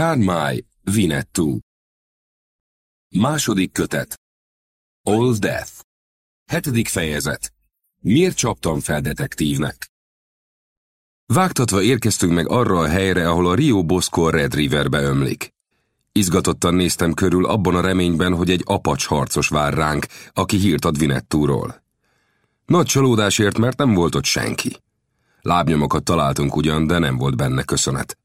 Kármáj, Vinettu. Második kötet. All Death. Hetedik fejezet. Miért csaptam fel detektívnek? Vágtatva érkeztünk meg arra a helyre, ahol a Rio Bosco Red Riverbe ömlik. Izgatottan néztem körül abban a reményben, hogy egy apacs harcos vár ránk, aki hírt ad Vinettúról. Nagy csalódásért, mert nem volt ott senki. Lábnyomokat találtunk ugyan, de nem volt benne köszönet.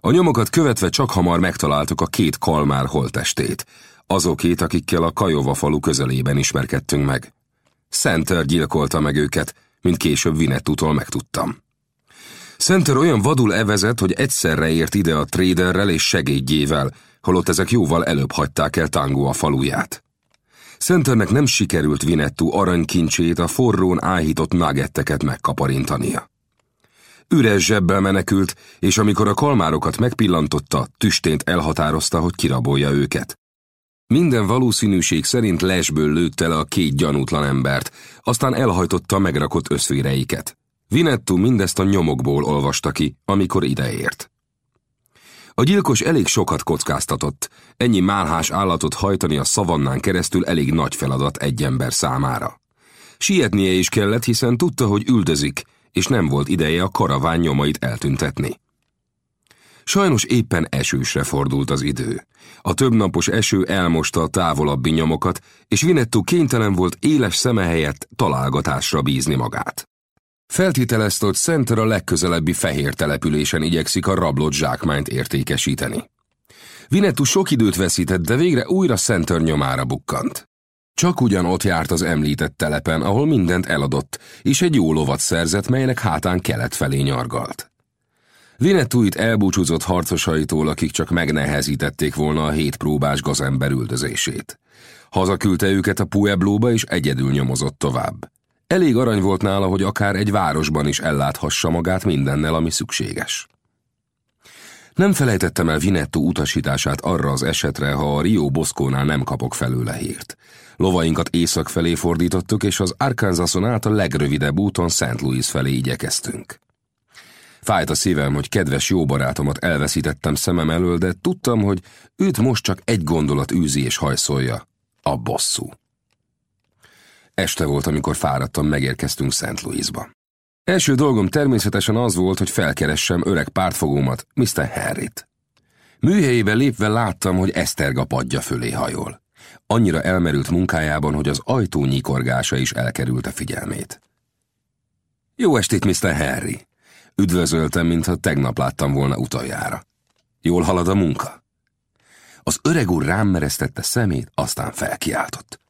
A nyomokat követve csak hamar megtaláltuk a két kalmár holtestét, azokét, akikkel a Kajova falu közelében ismerkedtünk meg. Center gyilkolta meg őket, mint később Vinettútól megtudtam. Center olyan vadul evezett, hogy egyszerre ért ide a traderrel és segédjével, holott ezek jóval előbb hagyták el Tango a faluját. Centernek nem sikerült Vinettú aranykincsét a forrón áhított nagetteket megkaparintania. Üres zsebbel menekült, és amikor a kalmárokat megpillantotta, tüstént elhatározta, hogy kirabolja őket. Minden valószínűség szerint lesből lőtte le a két gyanútlan embert, aztán elhajtotta megrakott összvéreiket. Vinettu mindezt a nyomokból olvasta ki, amikor ideért. A gyilkos elég sokat kockáztatott, ennyi málhás állatot hajtani a szavannán keresztül elég nagy feladat egy ember számára. Sietnie is kellett, hiszen tudta, hogy üldözik, és nem volt ideje a karaván nyomait eltüntetni. Sajnos éppen esősre fordult az idő. A többnapos eső elmosta a távolabbi nyomokat, és Vinettu kénytelen volt éles szeme helyett találgatásra bízni magát. Feltételezte, hogy Center a legközelebbi fehér településen igyekszik a rablott zsákmányt értékesíteni. Vinettu sok időt veszített, de végre újra Center nyomára bukkant. Csak ugyan ott járt az említett telepen, ahol mindent eladott, és egy jó lovat szerzett, melynek hátán kelet felé nyargalt. Vinettuit elbúcsúzott harcosaitól, akik csak megnehezítették volna a hét próbás gazember üldözését. Hazaküldte őket a Pueblóba, és egyedül nyomozott tovább. Elég arany volt nála, hogy akár egy városban is elláthassa magát mindennel, ami szükséges. Nem felejtettem el Vinettu utasítását arra az esetre, ha a Rio Boszkónál nem kapok felőle hírt. Lovainkat észak felé fordítottuk, és az Arkansason át a legrövidebb úton St. Louis felé igyekeztünk. Fájt a szívem, hogy kedves jó barátomat elveszítettem szemem elől, de tudtam, hogy őt most csak egy gondolat űzi és hajszolja. A bosszú. Este volt, amikor fáradtan megérkeztünk St. Louisba. Első dolgom természetesen az volt, hogy felkeressem öreg pártfogómat, Mr. Harryt. Műhelyébe lépve láttam, hogy Eszterga padja fölé hajol. Annyira elmerült munkájában, hogy az ajtó nyikorgása is elkerült a figyelmét. Jó estét, Mr. Harry! Üdvözöltem, mintha tegnap láttam volna utoljára. Jól halad a munka? Az öreg úr rám meresztette szemét, aztán felkiáltott.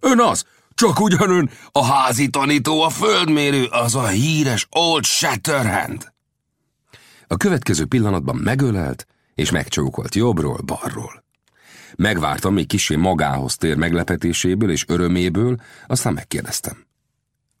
Ön az! Csak ugyanön a házi tanító, a földmérő, az a híres Old Shatterhand. A következő pillanatban megölelt, és megcsókolt jobbról, balról. Megvártam, még kisé magához tér meglepetéséből és öröméből, aztán megkérdeztem.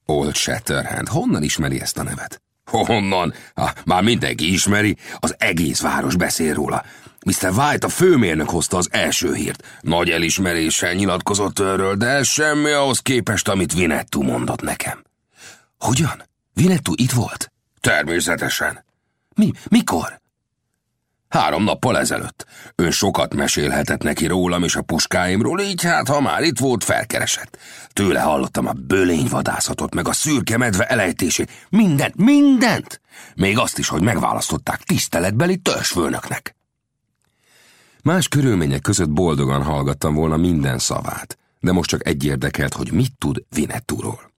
Old Shatterhand, honnan ismeri ezt a nevet? Honnan? Ah, már mindenki ismeri, az egész város beszél róla. Mr. White a főmérnök hozta az első hírt. Nagy elismeréssel nyilatkozott őről, de ez semmi ahhoz képest, amit Vinettu mondott nekem. Hogyan? Vinettu itt volt? Természetesen. Mi? Mikor? Három nappal ezelőtt. Ön sokat mesélhetett neki rólam és a puskáimról, így hát, ha már itt volt, felkeresett. Tőle hallottam a bölényvadászatot, meg a szürke medve elejtését. Mindent, mindent! Még azt is, hogy megválasztották tiszteletbeli törzsfőnöknek. Más körülmények között boldogan hallgattam volna minden szavát, de most csak egy érdekelt, hogy mit tud Vinettúról.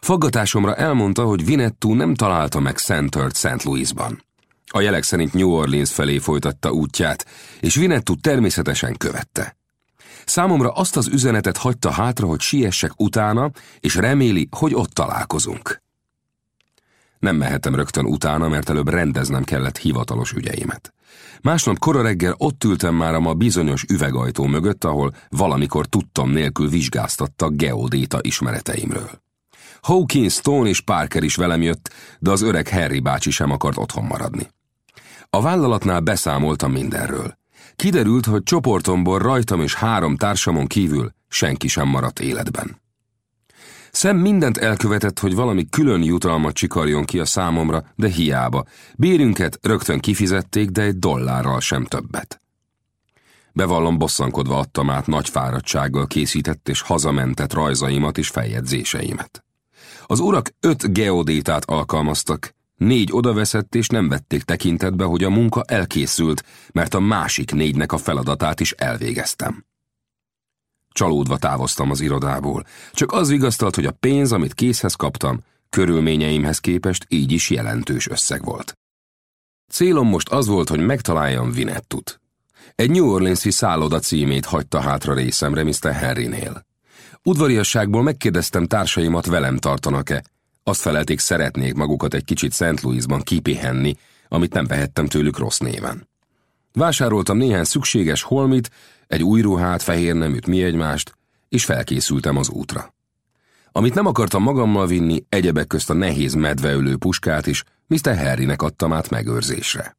Faggatásomra elmondta, hogy Vinettú nem találta meg Centert St. Louisban. A jelek szerint New Orleans felé folytatta útját, és Vinettú természetesen követte. Számomra azt az üzenetet hagyta hátra, hogy siessek utána, és reméli, hogy ott találkozunk. Nem mehetem rögtön utána, mert előbb rendeznem kellett hivatalos ügyeimet. Másnap kora reggel ott ültem már a ma bizonyos üvegajtó mögött, ahol valamikor tudtam nélkül vizsgáztatta geodéta ismereteimről. Hawkins, Stone és Parker is velem jött, de az öreg Harry bácsi sem akart otthon maradni. A vállalatnál beszámoltam mindenről. Kiderült, hogy csoportomból rajtam és három társamon kívül senki sem maradt életben. Szem mindent elkövetett, hogy valami külön jutalmat csikarjon ki a számomra, de hiába. Bérünket rögtön kifizették, de egy dollárral sem többet. Bevallom bosszankodva adtam át nagy fáradtsággal készített és hazamentett rajzaimat és feljegyzéseimet. Az urak öt geodétát alkalmaztak, négy odaveszett és nem vették tekintetbe, hogy a munka elkészült, mert a másik négynek a feladatát is elvégeztem. Csalódva távoztam az irodából. Csak az vigasztalt, hogy a pénz, amit készhez kaptam, körülményeimhez képest így is jelentős összeg volt. Célom most az volt, hogy megtaláljam Vinettut. Egy New Orleans-i szálloda címét hagyta hátra részemre Mr. Harrynél. Udvariasságból megkérdeztem társaimat velem tartanak-e. Azt felelték, szeretnék magukat egy kicsit St. Louisban kipihenni, amit nem vehettem tőlük rossz néven. Vásároltam néhány szükséges holmit, egy új ruhát, fehér neműt, mi egymást, és felkészültem az útra. Amit nem akartam magammal vinni, egyebek közt a nehéz medveölő puskát is, Mr. Harrynek adtam át megőrzésre.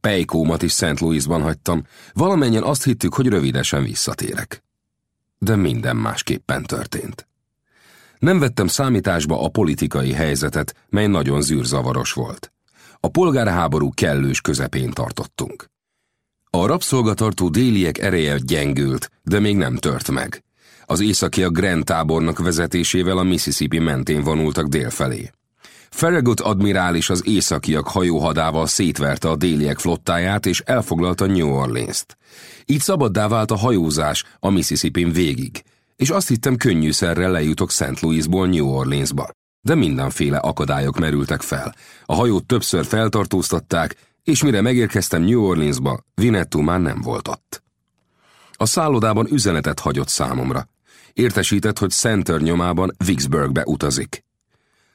Pejkómat is St. Louisban hagytam, valamennyien azt hittük, hogy rövidesen visszatérek. De minden másképpen történt. Nem vettem számításba a politikai helyzetet, mely nagyon zűrzavaros volt. A polgárháború kellős közepén tartottunk. A rabszolgatartó déliek ereje gyengült, de még nem tört meg. Az a Grand tábornok vezetésével a Mississippi mentén vonultak délfelé. Farragut admirális az északiak hajóhadával szétverte a déliek flottáját és elfoglalta New Orleans-t. Így szabaddá vált a hajózás a Mississippi végig, és azt hittem könnyűszerrel lejutok St. Louisból New Orleansba. De mindenféle akadályok merültek fel. A hajót többször feltartóztatták, és mire megérkeztem New Orleansba, Vinettu már nem volt ott. A szállodában üzenetet hagyott számomra. Értesített, hogy Center nyomában Vicksburgbe utazik.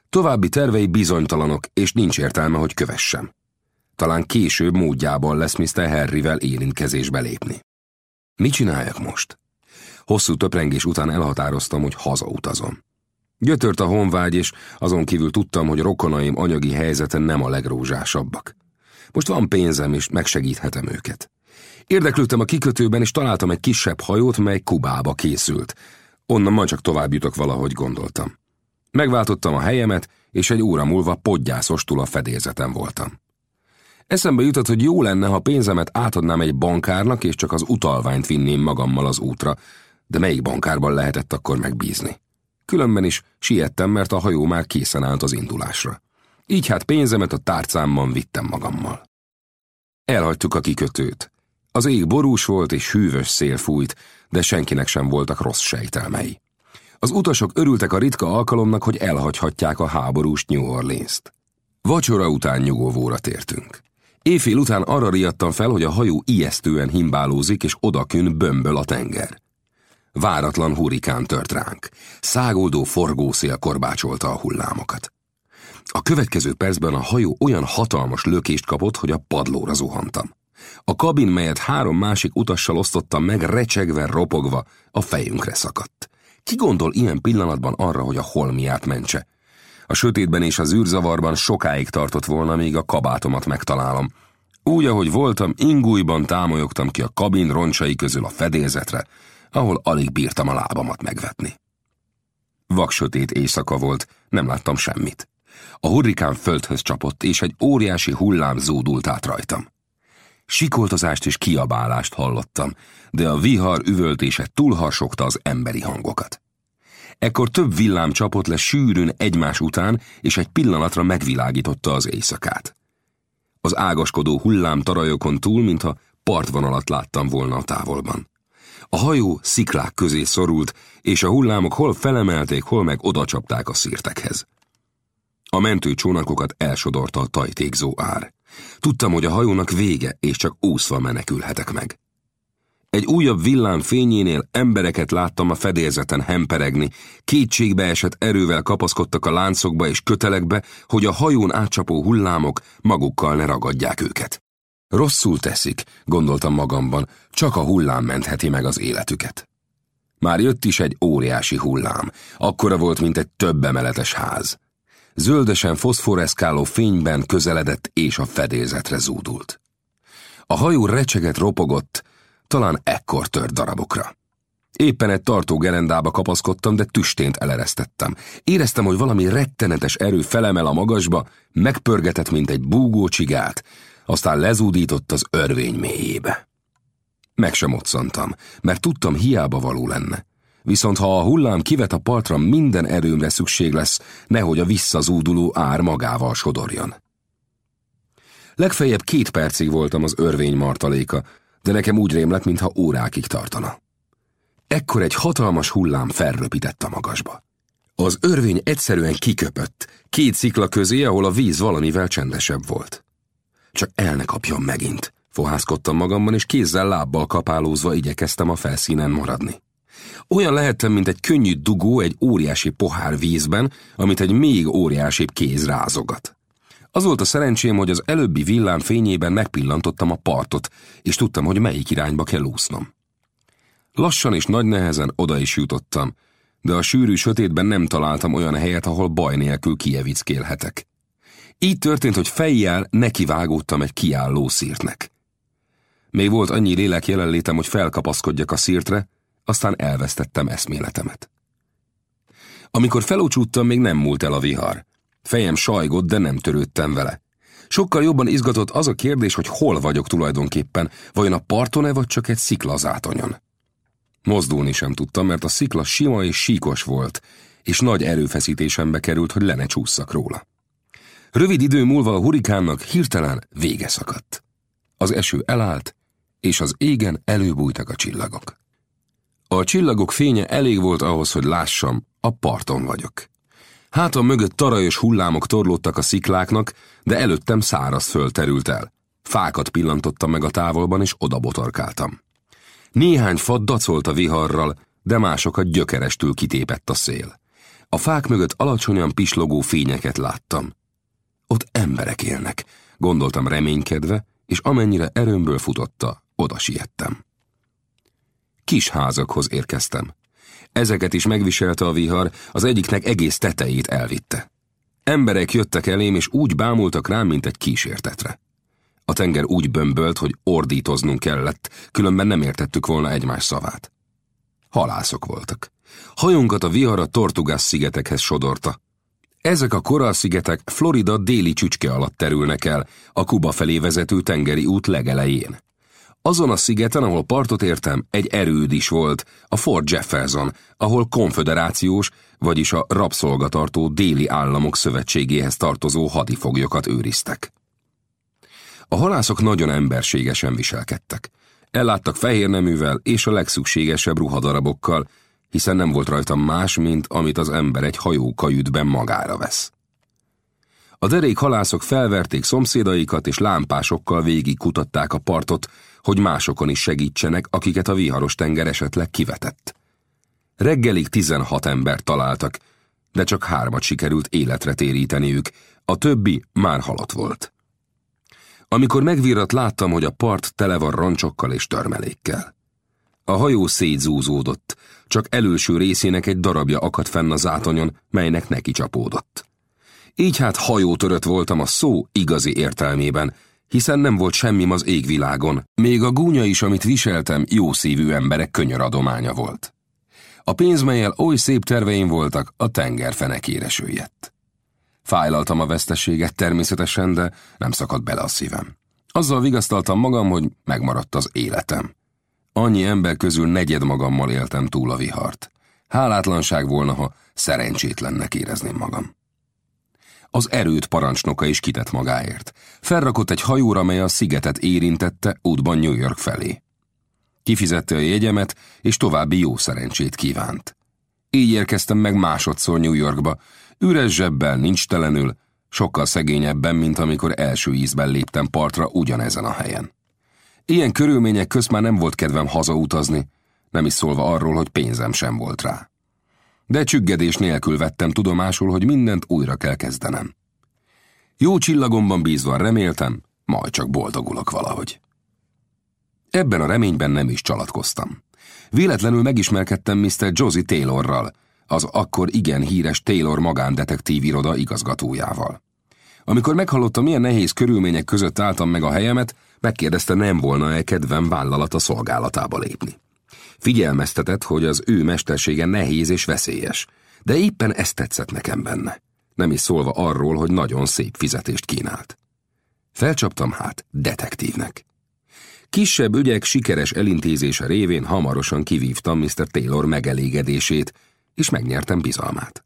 További tervei bizonytalanok, és nincs értelme, hogy kövessem. Talán később módjában lesz Mr. Harryvel érintkezésbe lépni. Mit csináljak most? Hosszú töprengés után elhatároztam, hogy hazautazom. Gyötört a honvágy, és azon kívül tudtam, hogy rokonaim anyagi helyzete nem a legrózsásabbak. Most van pénzem, és megsegíthetem őket. Érdeklődtem a kikötőben, és találtam egy kisebb hajót, mely Kubába készült. Onnan majd csak tovább jutok valahogy gondoltam. Megváltottam a helyemet, és egy óra múlva podgyászostul a fedélzetem voltam. Eszembe jutott, hogy jó lenne, ha pénzemet átadnám egy bankárnak, és csak az utalványt vinném magammal az útra, de melyik bankárban lehetett akkor megbízni? Különben is siettem, mert a hajó már készen állt az indulásra. Így hát pénzemet a tárcámban vittem magammal. Elhagytuk a kikötőt. Az ég borús volt és hűvös szél fújt, de senkinek sem voltak rossz sejtelmei. Az utasok örültek a ritka alkalomnak, hogy elhagyhatják a háborús New Orleans-t. Vacsora után nyugovóra tértünk. Éjfél után arra riadtam fel, hogy a hajó ijesztően himbálózik, és odakün bömböl a tenger. Váratlan hurikán tört ránk. Szágoldó forgószél korbácsolta a hullámokat. A következő percben a hajó olyan hatalmas lökést kapott, hogy a padlóra zuhantam. A kabin, melyet három másik utassal osztottam meg, recsegve, ropogva, a fejünkre szakadt. Ki gondol ilyen pillanatban arra, hogy a holmiát mentse? A sötétben és az űrzavarban sokáig tartott volna, míg a kabátomat megtalálom. Úgy, ahogy voltam, ingújban támolyogtam ki a kabin roncsai közül a fedélzetre, ahol alig bírtam a lábamat megvetni. Vaksötét éjszaka volt, nem láttam semmit. A hurrikán földhöz csapott, és egy óriási hullám zúdult át rajtam. Sikoltozást és kiabálást hallottam, de a vihar üvöltése túlharsogta az emberi hangokat. Ekkor több villám csapott le sűrűn egymás után, és egy pillanatra megvilágította az éjszakát. Az ágaskodó hullám tarajokon túl, mintha partvonalat láttam volna a távolban. A hajó sziklák közé szorult, és a hullámok hol felemelték, hol meg odacsapták a szírtekhez. A mentő csónakokat elsodorta a tajtékzó ár. Tudtam, hogy a hajónak vége, és csak úszva menekülhetek meg. Egy újabb villám fényénél embereket láttam a fedélzeten hemperegni, kétségbe esett erővel kapaszkodtak a láncokba és kötelekbe, hogy a hajón átcsapó hullámok magukkal ne ragadják őket. Rosszul teszik, gondoltam magamban, csak a hullám mentheti meg az életüket. Már jött is egy óriási hullám, akkora volt, mint egy több emeletes ház zöldesen foszforeszkáló fényben közeledett és a fedélzetre zúdult. A hajó recseget ropogott, talán ekkor tört darabokra. Éppen egy tartó gerendába kapaszkodtam, de tüstént eleresztettem. Éreztem, hogy valami rettenetes erő felemel a magasba, megpörgetett, mint egy búgó csigát, aztán lezúdított az örvény mélyébe. Meg sem otszantam, mert tudtam, hiába való lenne. Viszont ha a hullám kivet a partra, minden erőmre szükség lesz, nehogy a visszazúduló ár magával sodorjon. Legfeljebb két percig voltam az örvény martaléka, de nekem úgy rémlett, mintha órákig tartana. Ekkor egy hatalmas hullám felröpített a magasba. Az örvény egyszerűen kiköpött, két szikla közé, ahol a víz valamivel csendesebb volt. Csak el ne kapjon megint, fohászkodtam magamban, és kézzel lábbal kapálózva igyekeztem a felszínen maradni. Olyan lehettem, mint egy könnyű dugó egy óriási pohár vízben, amit egy még óriásibb kéz rázogat. Az volt a szerencsém, hogy az előbbi villám fényében megpillantottam a partot, és tudtam, hogy melyik irányba kell úsznom. Lassan és nagy nehezen oda is jutottam, de a sűrű sötétben nem találtam olyan helyet, ahol baj nélkül kievickélhetek. Így történt, hogy fejjel nekivágódtam egy kiálló szírtnek. Még volt annyi lélek jelenlétem, hogy felkapaszkodjak a szírtre, aztán elvesztettem eszméletemet. Amikor felúcsúttam, még nem múlt el a vihar. Fejem sajgott, de nem törődtem vele. Sokkal jobban izgatott az a kérdés, hogy hol vagyok tulajdonképpen, vajon a parton-e vagy csak egy sziklazátonyon. Mozdulni sem tudtam, mert a szikla sima és síkos volt, és nagy erőfeszítésembe került, hogy le ne róla. Rövid idő múlva a hurikánnak hirtelen vége szakadt. Az eső elállt, és az égen előbújtak a csillagok. A csillagok fénye elég volt ahhoz, hogy lássam, a parton vagyok. Hátam mögött tarajos hullámok torlódtak a szikláknak, de előttem száraz föld terült el. Fákat pillantottam meg a távolban, és oda botorkáltam. Néhány fa dacolt a viharral, de másokat gyökerestül kitépett a szél. A fák mögött alacsonyan pislogó fényeket láttam. Ott emberek élnek, gondoltam reménykedve, és amennyire erőmből futotta, oda siettem. Kis házakhoz érkeztem. Ezeket is megviselte a vihar, az egyiknek egész tetejét elvitte. Emberek jöttek elém, és úgy bámultak rám, mint egy kísértetre. A tenger úgy bömbölt, hogy ordítoznunk kellett, különben nem értettük volna egymás szavát. Halászok voltak. Hajunkat a vihar a Tortugas szigetekhez sodorta. Ezek a koralszigetek Florida déli csücske alatt terülnek el, a Kuba felé vezető tengeri út legelején. Azon a szigeten, ahol partot értem, egy erőd is volt, a Fort Jefferson, ahol konföderációs, vagyis a rabszolgatartó déli államok szövetségéhez tartozó hadifoglyokat őriztek. A halászok nagyon emberségesen viselkedtek. Elláttak fehér neművel és a legszükségesebb ruhadarabokkal, hiszen nem volt rajta más, mint amit az ember egy hajó kajütben magára vesz. A derék halászok felverték szomszédaikat, és lámpásokkal végig kutatták a partot, hogy másokon is segítsenek, akiket a viharos tenger esetleg kivetett. Reggelig tizenhat ember találtak, de csak hármat sikerült életre téríteniük, a többi már halott volt. Amikor megvirrat, láttam, hogy a part tele van roncsokkal és törmelékkel. A hajó szétzúzódott, csak előső részének egy darabja akadt fenn az átonyon, melynek neki csapódott. Így hát hajótörött voltam a szó igazi értelmében, hiszen nem volt semmim az égvilágon, még a gúnya is, amit viseltem, jó szívű emberek könyöradománya volt. A pénz, melyel oly szép terveim voltak, a tenger fenekére süllyedt. Fájlaltam a veszteséget természetesen, de nem szakadt bele a szívem. Azzal vigasztaltam magam, hogy megmaradt az életem. Annyi ember közül negyed magammal éltem túl a vihart. Hálátlanság volna, ha szerencsétlennek érezném magam. Az erőt parancsnoka is kitett magáért. Felrakott egy hajóra, mely a szigetet érintette útban New York felé. Kifizette a jegyemet, és további jó szerencsét kívánt. Így érkeztem meg másodszor New Yorkba, üres zsebbel, nincs telenül, sokkal szegényebben, mint amikor első ízben léptem partra ugyanezen a helyen. Ilyen körülmények közt már nem volt kedvem hazautazni, nem is szólva arról, hogy pénzem sem volt rá de csüggedés nélkül vettem tudomásul, hogy mindent újra kell kezdenem. Jó csillagomban bízva reméltem, majd csak boldogulok valahogy. Ebben a reményben nem is csalatkoztam. Véletlenül megismerkedtem Mr. Josie Taylorral, az akkor igen híres Taylor magándetektív iroda igazgatójával. Amikor meghallottam, milyen nehéz körülmények között álltam meg a helyemet, megkérdezte, nem volna-e kedvem vállalata szolgálatába lépni. Figyelmeztetett, hogy az ő mestersége nehéz és veszélyes, de éppen ezt tetszett nekem benne. Nem is szólva arról, hogy nagyon szép fizetést kínált. Felcsaptam hát detektívnek. Kisebb ügyek sikeres elintézése révén hamarosan kivívtam Mr. Taylor megelégedését, és megnyertem bizalmát.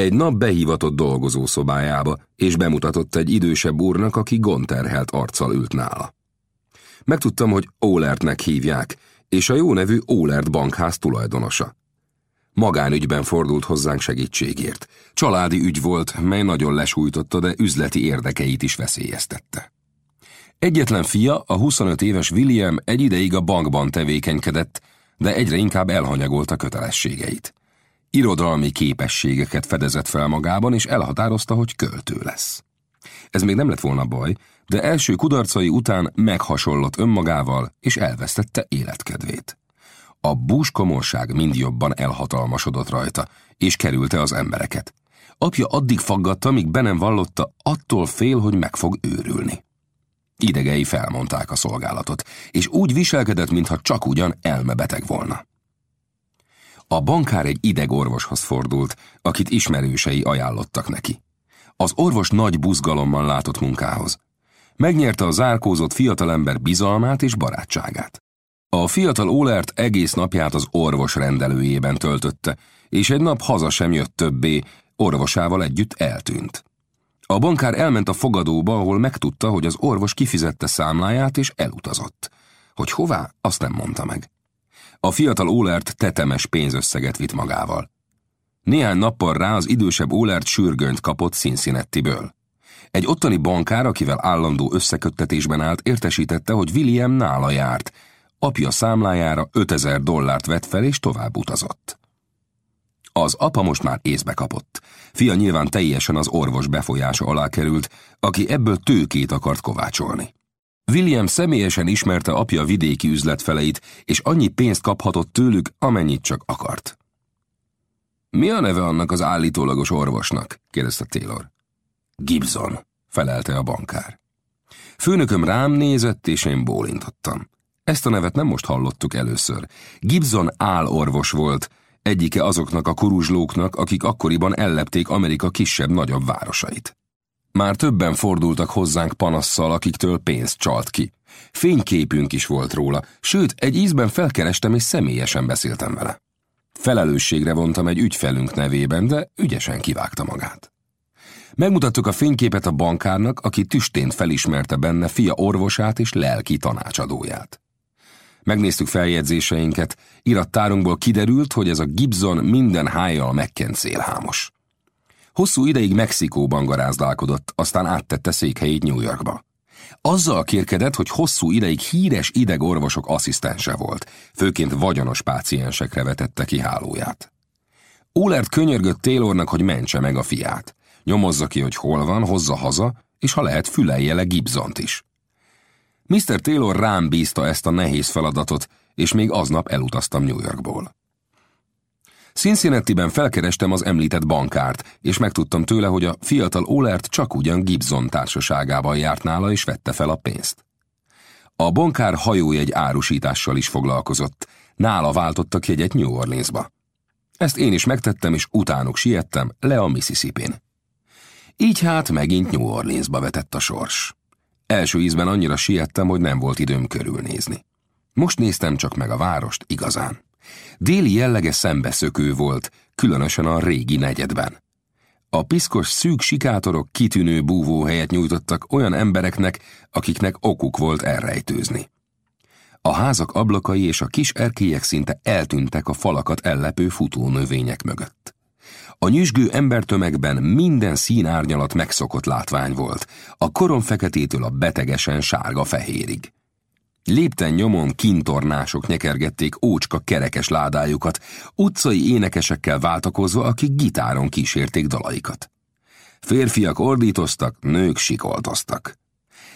Egy nap behívatott dolgozószobájába, és bemutatott egy idősebb úrnak, aki gonterhelt arccal ült nála. Megtudtam, hogy Ólertnek hívják, és a jó nevű Ólert bankház tulajdonosa. Magánügyben fordult hozzánk segítségért. Családi ügy volt, mely nagyon lesújtotta, de üzleti érdekeit is veszélyeztette. Egyetlen fia, a 25 éves William egy ideig a bankban tevékenykedett, de egyre inkább elhanyagolta kötelességeit. Irodalmi képességeket fedezett fel magában, és elhatározta, hogy költő lesz. Ez még nem lett volna baj, de első kudarcai után meghasonlott önmagával, és elvesztette életkedvét. A búskomorság mind jobban elhatalmasodott rajta, és kerülte az embereket. Apja addig faggatta, míg be nem vallotta, attól fél, hogy meg fog őrülni. Idegei felmondták a szolgálatot, és úgy viselkedett, mintha csak ugyan elmebeteg volna. A bankár egy idegorvoshoz fordult, akit ismerősei ajánlottak neki. Az orvos nagy buzgalommal látott munkához. Megnyerte a zárkózott fiatalember bizalmát és barátságát. A fiatal Ólert egész napját az orvos rendelőjében töltötte, és egy nap haza sem jött többé, orvosával együtt eltűnt. A bankár elment a fogadóba, ahol megtudta, hogy az orvos kifizette számláját és elutazott. Hogy hová, azt nem mondta meg. A fiatal Ólert tetemes pénzösszeget vitt magával. Néhány nappal rá az idősebb Ólert sürgönyt kapott Cincinnati-ből. Egy ottani bankár, akivel állandó összeköttetésben állt, értesítette, hogy William nála járt. Apja számlájára 5000 dollárt vett fel és tovább utazott. Az apa most már észbe kapott. Fia nyilván teljesen az orvos befolyása alá került, aki ebből tőkét akart kovácsolni. William személyesen ismerte apja vidéki üzletfeleit, és annyi pénzt kaphatott tőlük, amennyit csak akart. Mi a neve annak az állítólagos orvosnak? kérdezte Taylor. Gibson, felelte a bankár. Főnököm rám nézett, és én bólintottam. Ezt a nevet nem most hallottuk először. Gibson állorvos volt, egyike azoknak a kuruzslóknak, akik akkoriban ellepték Amerika kisebb-nagyobb városait. Már többen fordultak hozzánk panasszal, akiktől pénzt csalt ki. Fényképünk is volt róla, sőt, egy ízben felkerestem és személyesen beszéltem vele. Felelősségre vontam egy ügyfelünk nevében, de ügyesen kivágta magát. Megmutattuk a fényképet a bankárnak, aki tüstént felismerte benne fia orvosát és lelki tanácsadóját. Megnéztük feljegyzéseinket, irattárunkból kiderült, hogy ez a Gibson minden hájjal megkent szélhámos. Hosszú ideig Mexikóban garázdálkodott, aztán áttette székhelyét New Yorkba. Azzal kérkedett, hogy hosszú ideig híres idegorvosok asszisztense volt, főként vagyonos páciensekre vetette ki hálóját. Ulert könyörgött Taylornak, hogy mentse meg a fiát. Nyomozza ki, hogy hol van, hozza haza, és ha lehet, fülelje le Gibzont is. Mr. Taylor rám bízta ezt a nehéz feladatot, és még aznap elutaztam New Yorkból. Cincinnati-ben felkerestem az említett bankárt, és megtudtam tőle, hogy a fiatal Olert csak ugyan Gibson társaságában járt nála, és vette fel a pénzt. A bankár hajójegy árusítással is foglalkozott, nála váltottak jegyet New Orleansba. Ezt én is megtettem, és utánuk siettem le a Mississippi-n. Így hát megint New Orleansba vetett a sors. Első ízben annyira siettem, hogy nem volt időm körülnézni. Most néztem csak meg a várost igazán. Déli jellege szembeszökő volt, különösen a régi negyedben. A piszkos szűk sikátorok kitűnő búvóhelyet nyújtottak olyan embereknek, akiknek okuk volt elrejtőzni. A házak ablakai és a kis erkélyek szinte eltűntek a falakat ellepő futó növények mögött. A nyüzsgő embertömegben minden színárnyalat megszokott látvány volt, a koromfeketétől a betegesen sárga-fehérig. Lépten nyomon kintornások nyekergették ócska kerekes ládájukat, utcai énekesekkel váltakozva, akik gitáron kísérték dalaikat. Férfiak ordítoztak, nők sikoltoztak.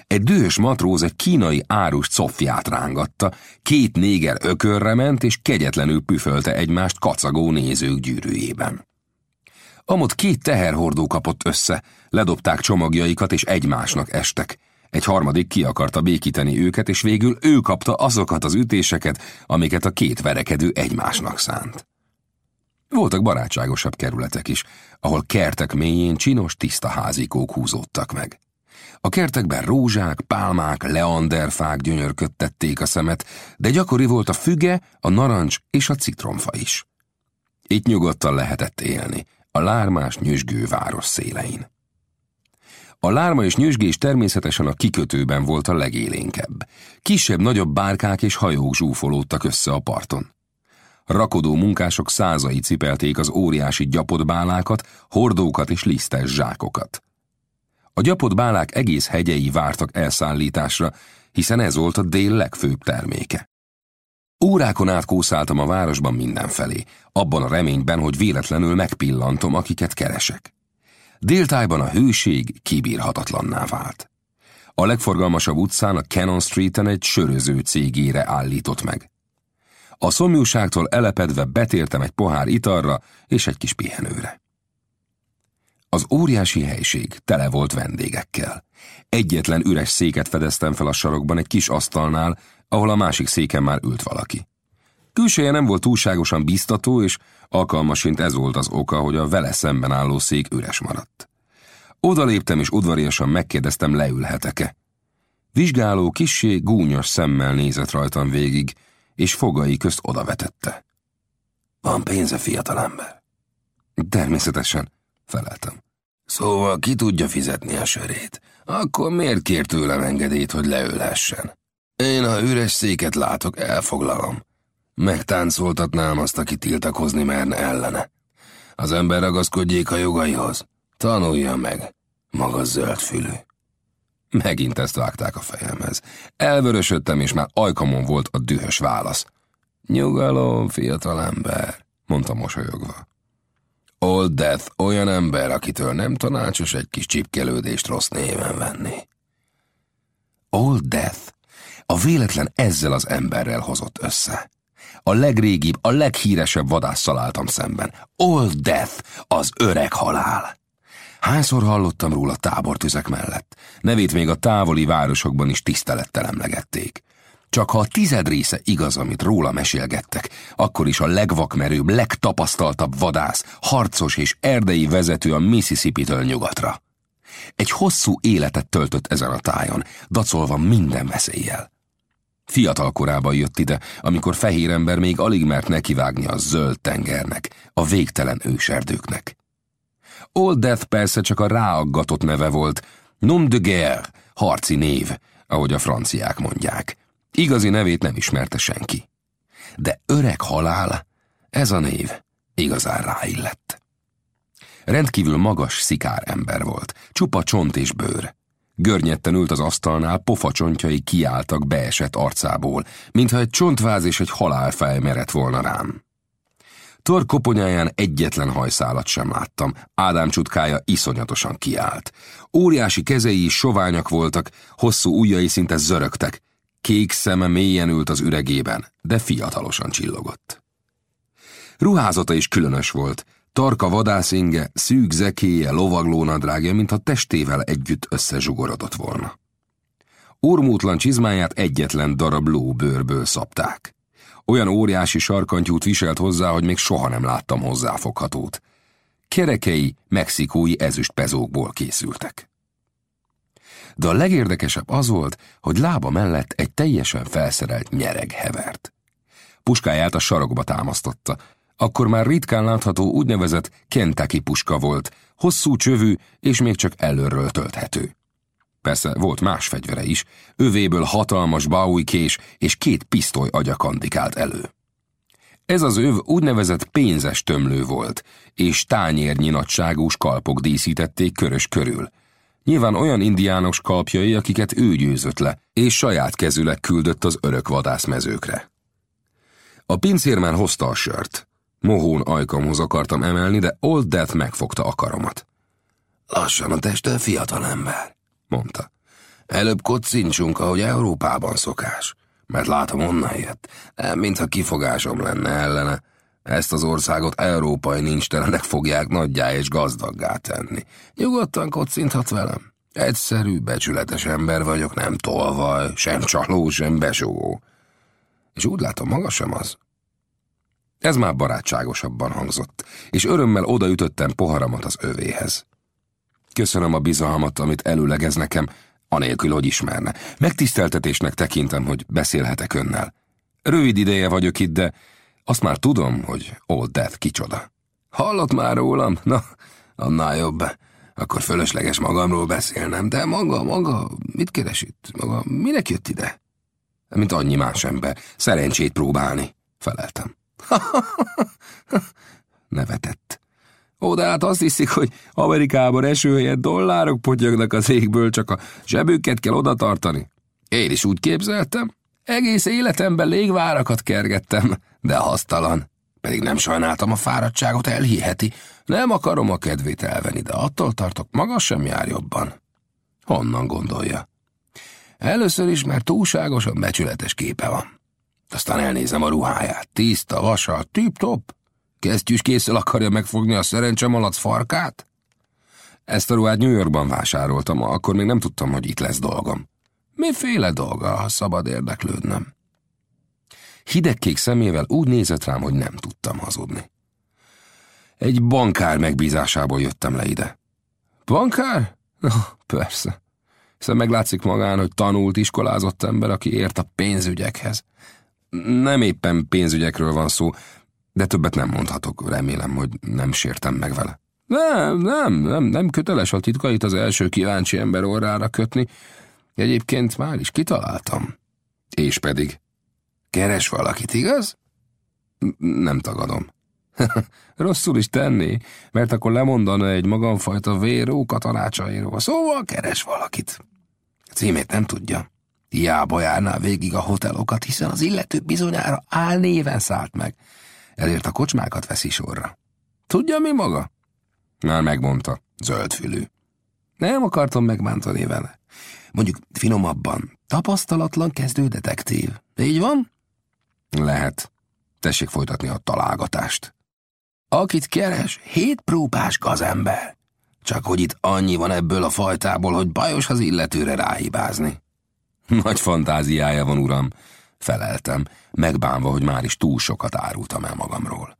Egy dühös matróz egy kínai árus cofját rángatta, két néger ökörre ment, és kegyetlenül püfölte egymást kacagó nézők gyűrűjében. Amott két teherhordó kapott össze, ledobták csomagjaikat, és egymásnak estek. Egy harmadik ki akarta békíteni őket, és végül ő kapta azokat az ütéseket, amiket a két verekedő egymásnak szánt. Voltak barátságosabb kerületek is, ahol kertek mélyén csinos, tiszta házikók húzódtak meg. A kertekben rózsák, pálmák, leanderfák gyönyörködtették a szemet, de gyakori volt a füge, a narancs és a citromfa is. Itt nyugodtan lehetett élni, a lármás nyüzsgő város szélein. A lárma és nyüzsgés természetesen a kikötőben volt a legélénkebb. Kisebb-nagyobb bárkák és hajók zsúfolódtak össze a parton. Rakodó munkások százai cipelték az óriási gyapott bálákat, hordókat és lisztes zsákokat. A gyapott bálák egész hegyei vártak elszállításra, hiszen ez volt a dél legfőbb terméke. Órákon át kószáltam a városban mindenfelé, abban a reményben, hogy véletlenül megpillantom, akiket keresek. Déltájban a hőség kibírhatatlanná vált. A legforgalmasabb utcán a Cannon Streeten egy söröző cégére állított meg. A szomjúságtól elepedve betértem egy pohár italra és egy kis pihenőre. Az óriási helység tele volt vendégekkel. Egyetlen üres széket fedeztem fel a sarokban egy kis asztalnál, ahol a másik széken már ült valaki. Külseje nem volt túlságosan biztató, és alkalmasint ez volt az oka, hogy a vele szemben álló szék üres maradt. Oda léptem, és udvariasan megkérdeztem, leülhetek-e. Vizsgáló kissé gúnyos szemmel nézett rajtam végig, és fogai közt odavetette. Van pénze, fiatalember? Természetesen, feleltem. Szóval ki tudja fizetni a sörét? Akkor miért kér tőlem engedélyt, hogy leülhessen? Én, ha üres széket látok, elfoglalom. Megtáncoltatnám azt, aki tiltakozni merne ellene. Az ember ragaszkodjék a jogaihoz. Tanulja meg, maga zöldfülű. Megint ezt vágták a fejemhez. Elvörösödtem, és már ajkamon volt a dühös válasz. Nyugalom, fiatalember, mondta mosolyogva. Old Death olyan ember, akitől nem tanácsos egy kis csipkelődést rossz néven venni. Old Death a véletlen ezzel az emberrel hozott össze. A legrégibb, a leghíresebb vadásszal álltam szemben. Old Death, az öreg halál. Hányszor hallottam róla tábortüzek mellett. Nevét még a távoli városokban is tisztelettel emlegették. Csak ha a tized része igaz, amit róla mesélgettek, akkor is a legvakmerőbb, legtapasztaltabb vadász, harcos és erdei vezető a Mississippi-től nyugatra. Egy hosszú életet töltött ezen a tájon, dacolva minden veszéllyel. Fiatal korában jött ide, amikor fehér ember még alig mert nekivágni a zöld tengernek, a végtelen őserdőknek. Old Death persze csak a ráaggatott neve volt, nom de guerre, harci név, ahogy a franciák mondják. Igazi nevét nem ismerte senki. De öreg halál, ez a név igazán ráillett. Rendkívül magas, szikár ember volt, csupa csont és bőr. Görnyetten ült az asztalnál, pofacsontjai kiálltak beesett arcából, mintha egy csontváz és egy halálfej merett volna rám. Tor koponyáján egyetlen hajszálat sem láttam, Ádám csutkája iszonyatosan kiállt. Óriási kezei is soványak voltak, hosszú ujjai szinte zörögtek, kék szeme mélyen ült az üregében, de fiatalosan csillogott. Ruházata is különös volt, Tarka vadászinge, szűk zekéje, lovaglónadrágja, mintha testével együtt összezsugorodott volna. Ormótlan csizmáját egyetlen darab lóbőrből szabták. Olyan óriási sarkantyút viselt hozzá, hogy még soha nem láttam hozzáfoghatót. Kerekei mexikói ezüstpezókból készültek. De a legérdekesebb az volt, hogy lába mellett egy teljesen felszerelt nyereg hevert. Puskáját a sarokba támasztotta, akkor már ritkán látható úgynevezett Kentucky puska volt, hosszú csövű és még csak előről tölthető. Persze volt más fegyvere is, övéből hatalmas kés és két pisztoly agya kandikált elő. Ez az öv úgynevezett pénzes tömlő volt, és tányérnyi nagyságú skalpok díszítették körös körül. Nyilván olyan indiános kalpjai, akiket ő győzött le, és saját kezüleg küldött az örök vadászmezőkre. A pincérmán hozta a sört. Mohón ajkamhoz akartam emelni, de Old Death megfogta a karomat. Lassan a teste fiatal ember, mondta. Előbb kocincsunk, ahogy Európában szokás, mert látom onnan jött, nem mintha kifogásom lenne ellene. Ezt az országot európai nincstelenek fogják nagyjá és gazdaggá tenni. Nyugodtan kocinthat velem. Egyszerű, becsületes ember vagyok, nem tolvaj, sem csaló, sem besógó. És úgy látom, maga sem az. Ez már barátságosabban hangzott, és örömmel odaütöttem poharamat az övéhez. Köszönöm a bizalmat, amit előlegez nekem, anélkül, hogy ismerne. Megtiszteltetésnek tekintem, hogy beszélhetek önnel. Rövid ideje vagyok itt, de azt már tudom, hogy Old Death kicsoda. Hallott már rólam? Na, annál jobb. Akkor fölösleges magamról beszélnem, de maga, maga, mit keres itt? Maga, minek jött ide? Mint annyi más ember, szerencsét próbálni, feleltem. Nevetett. Ó, de hát azt hiszik, hogy Amerikában eső helyett dollárok potyognak az égből, csak a zsebüket kell oda tartani. Én is úgy képzeltem. Egész életemben légvárakat kergettem, de hasztalan. Pedig nem sajnáltam a fáradtságot, elhiheti. Nem akarom a kedvét elvenni, de attól tartok, maga sem jár jobban. Honnan gondolja? Először is, mert túlságosan becsületes képe van. Aztán elnézem a ruháját. Tiszta, vasal, tip-top. Kesztyűs készül akarja megfogni a szerencsemalac farkát? Ezt a ruhát New Yorkban vásároltam, akkor még nem tudtam, hogy itt lesz dolgom. Miféle dolga, ha szabad érdeklődnem? Hidegkék szemével úgy nézett rám, hogy nem tudtam hazudni. Egy bankár megbízásából jöttem le ide. Bankár? Oh, persze. Hiszen meglátszik magán, hogy tanult, iskolázott ember, aki ért a pénzügyekhez. Nem éppen pénzügyekről van szó, de többet nem mondhatok, remélem, hogy nem sértem meg vele. Nem, nem, nem, nem köteles a titkait az első kíváncsi ember orrára kötni. Egyébként már is kitaláltam. És pedig. Keres valakit, igaz? Nem tagadom. Rosszul is tenni, mert akkor lemondana egy magamfajta véróka tanácsairól. Szóval keres valakit. Címét nem tudja. Hiába járná végig a hotelokat, hiszen az illető bizonyára álnéven szállt meg. Elért a kocsmákat veszi sorra. Tudja, mi maga? Már megmondta. Zöldfülű. Nem akartam megbántani vele. Mondjuk finomabban. Tapasztalatlan kezdő detektív. Így van? Lehet. Tessék folytatni a találgatást. Akit keres, hét próbás gazember. Csak hogy itt annyi van ebből a fajtából, hogy bajos az illetőre ráhibázni. Nagy fantáziája van, uram, feleltem, megbánva, hogy már is túl sokat árultam el magamról.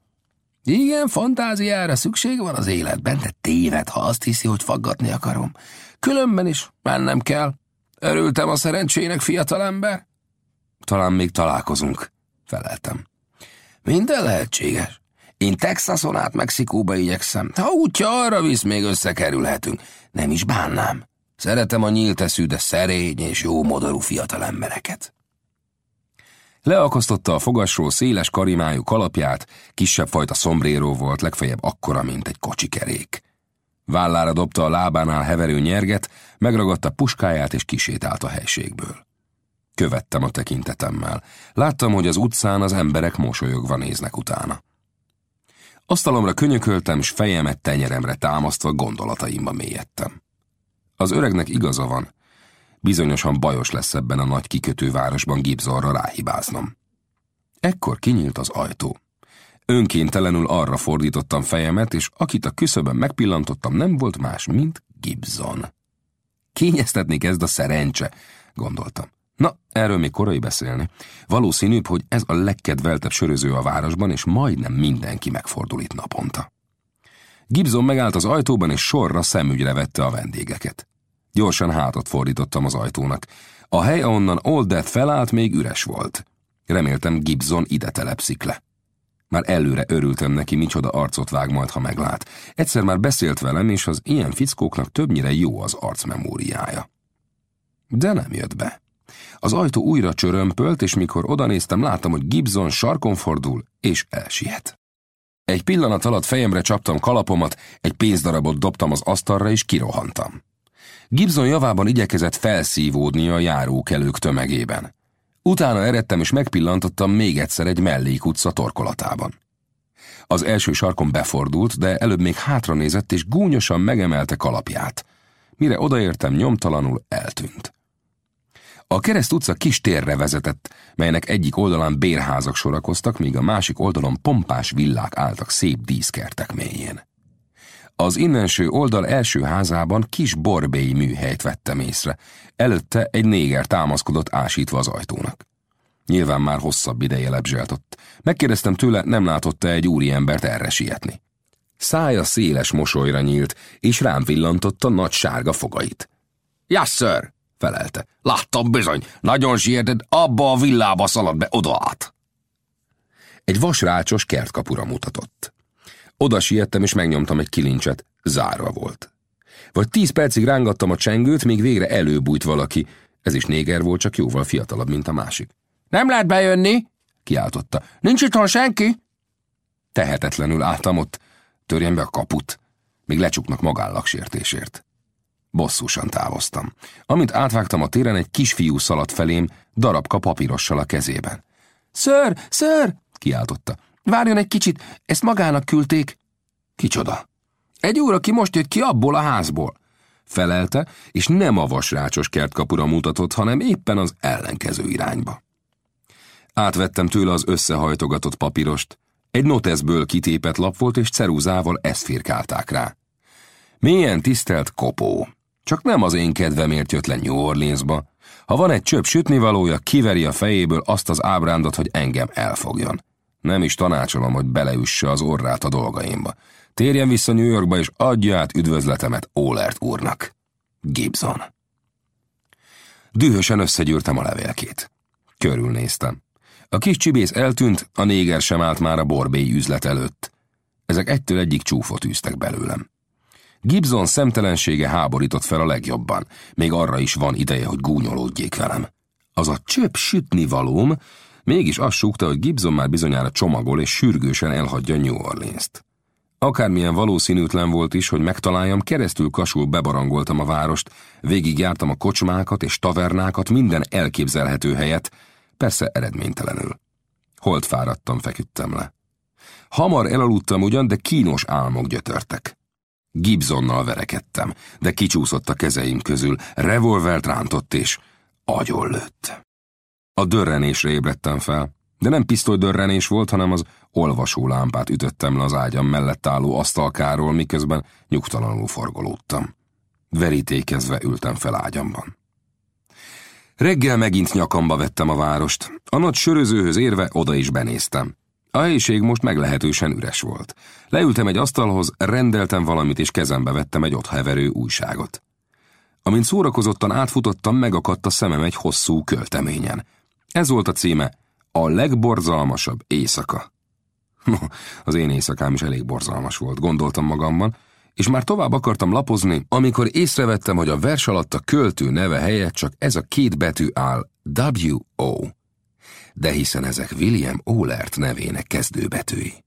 Igen, fantáziára szükség van az életben, de téved, ha azt hiszi, hogy faggatni akarom. Különben is mennem kell. Örültem a szerencsének, fiatalember. Talán még találkozunk, feleltem. Minden lehetséges. Én Texason át Mexikóba igyekszem. Ha útja arra visz, még összekerülhetünk. Nem is bánnám. Szeretem a nyílt eszű, de szerény és jó modorú fiatal embereket. Leakasztotta a fogasról széles karimájú kalapját, kisebb fajta szombréró volt, legfeljebb akkora, mint egy kocsikerék. Vállára dobta a lábánál heverő nyerget, megragadta puskáját és kisétált a helységből. Követtem a tekintetemmel. Láttam, hogy az utcán az emberek mosolyogva néznek utána. Asztalomra könyököltem, s fejemet tenyeremre támasztva gondolataimba mélyedtem. Az öregnek igaza van. Bizonyosan bajos lesz ebben a nagy kikötővárosban Gibsonra ráhibáznom. Ekkor kinyílt az ajtó. Önkéntelenül arra fordítottam fejemet, és akit a küszöbön megpillantottam, nem volt más, mint Gibson. Kényeztetni kezd a szerencse, gondoltam. Na, erről még korai beszélni. Valószínűbb, hogy ez a legkedveltebb söröző a városban, és majdnem mindenki megfordul itt naponta. Gibson megállt az ajtóban, és sorra szemügyre vette a vendégeket. Gyorsan hátat fordítottam az ajtónak. A hely, ahonnan Old Death felállt, még üres volt. Reméltem Gibson ide telepszik le. Már előre örültem neki, micsoda arcot vág majd, ha meglát. Egyszer már beszélt velem, és az ilyen fickóknak többnyire jó az arcmemóriája. De nem jött be. Az ajtó újra csörömpölt, és mikor odanéztem, láttam, hogy Gibson sarkon fordul, és elsiet. Egy pillanat alatt fejemre csaptam kalapomat, egy pénzdarabot dobtam az asztalra, és kirohantam. Gibson javában igyekezett felszívódni a járókelők tömegében. Utána eredtem, és megpillantottam még egyszer egy mellékutca torkolatában. Az első sarkon befordult, de előbb még hátra nézett, és gúnyosan megemelte kalapját. Mire odaértem, nyomtalanul eltűnt. A kereszt utca kis térre vezetett, melynek egyik oldalán bérházak sorakoztak, míg a másik oldalon pompás villák álltak szép díszkertek mélyén. Az innenső oldal első házában kis borbély műhelyt vettem észre. Előtte egy néger támaszkodott ásítva az ajtónak. Nyilván már hosszabb ideje lebzselt ott. Megkérdeztem tőle, nem látotta egy úriembert erre sietni. Szája széles mosolyra nyílt, és rám villantotta nagy sárga fogait. Yes, sir, felelte. Láttam bizony, nagyon sieted, abba a villába szalad be oda át. Egy vasrácsos kertkapura mutatott. Oda siettem, és megnyomtam egy kilincset. Zárva volt. Vagy tíz percig rángattam a csengőt, míg végre előbújt valaki. Ez is néger volt, csak jóval fiatalabb, mint a másik. Nem lehet bejönni, kiáltotta. Nincs itthon senki? Tehetetlenül álltam ott. Törjen be a kaput. Még lecsuknak magállagsértésért. Bosszúsan távoztam. Amint átvágtam a téren, egy kisfiú szaladt felém, darabka papírossal a kezében. Ször, ször, kiáltotta. Várjon egy kicsit, ezt magának küldték. Kicsoda? Egy úr, aki most jött ki abból a házból. Felelte, és nem a vasrácsos kertkapura mutatott, hanem éppen az ellenkező irányba. Átvettem tőle az összehajtogatott papírost. Egy noteszből kitépett lap volt, és ceruzával ezt firkálták rá. Milyen tisztelt kopó! Csak nem az én kedvemért jött le New Orleansba. Ha van egy csöpp sütnivalója, kiveri a fejéből azt az ábrándot, hogy engem elfogjon. Nem is tanácsolom, hogy beleüsse az orrát a dolgaimba. Térjen vissza New Yorkba, és adja át üdvözletemet Ólert úrnak. Gibson. Dühösen összegyűrtem a levélkét. Körülnéztem. A kis csibész eltűnt, a néger sem állt már a borbély üzlet előtt. Ezek egytől egyik csúfot űztek belőlem. Gibson szemtelensége háborított fel a legjobban. Még arra is van ideje, hogy gúnyolódjék velem. Az a csöpp sütni valóm, mégis azt súgta, hogy Gibson már bizonyára csomagol és sürgősen elhagyja New Orleans-t. Akármilyen valószínűtlen volt is, hogy megtaláljam, keresztül kasul bebarangoltam a várost, végigjártam a kocsmákat és tavernákat, minden elképzelhető helyet, persze eredménytelenül. Holt fáradtam, feküdtem le. Hamar elaludtam ugyan, de kínos álmok gyötörtek. Gibsonnal verekedtem, de kicsúszott a kezeim közül, revolvert rántott és agyon lőtt. A dörrenésre ébredtem fel, de nem pisztolydörrenés volt, hanem az olvasó lámpát ütöttem le az ágyam mellett álló asztalkáról, miközben nyugtalanul forgolódtam. Verítékezve ültem fel ágyamban. Reggel megint nyakamba vettem a várost. A nagy sörözőhöz érve oda is benéztem. A helyiség most meglehetősen üres volt. Leültem egy asztalhoz, rendeltem valamit, és kezembe vettem egy ott heverő újságot. Amint szórakozottan átfutottam, megakadt a szemem egy hosszú költeményen. Ez volt a címe, a legborzalmasabb éjszaka. No, az én éjszakám is elég borzalmas volt, gondoltam magamban, és már tovább akartam lapozni, amikor észrevettem, hogy a vers alatt a költő neve helyett csak ez a két betű áll, W.O. De hiszen ezek William Ohlert nevének kezdőbetűi.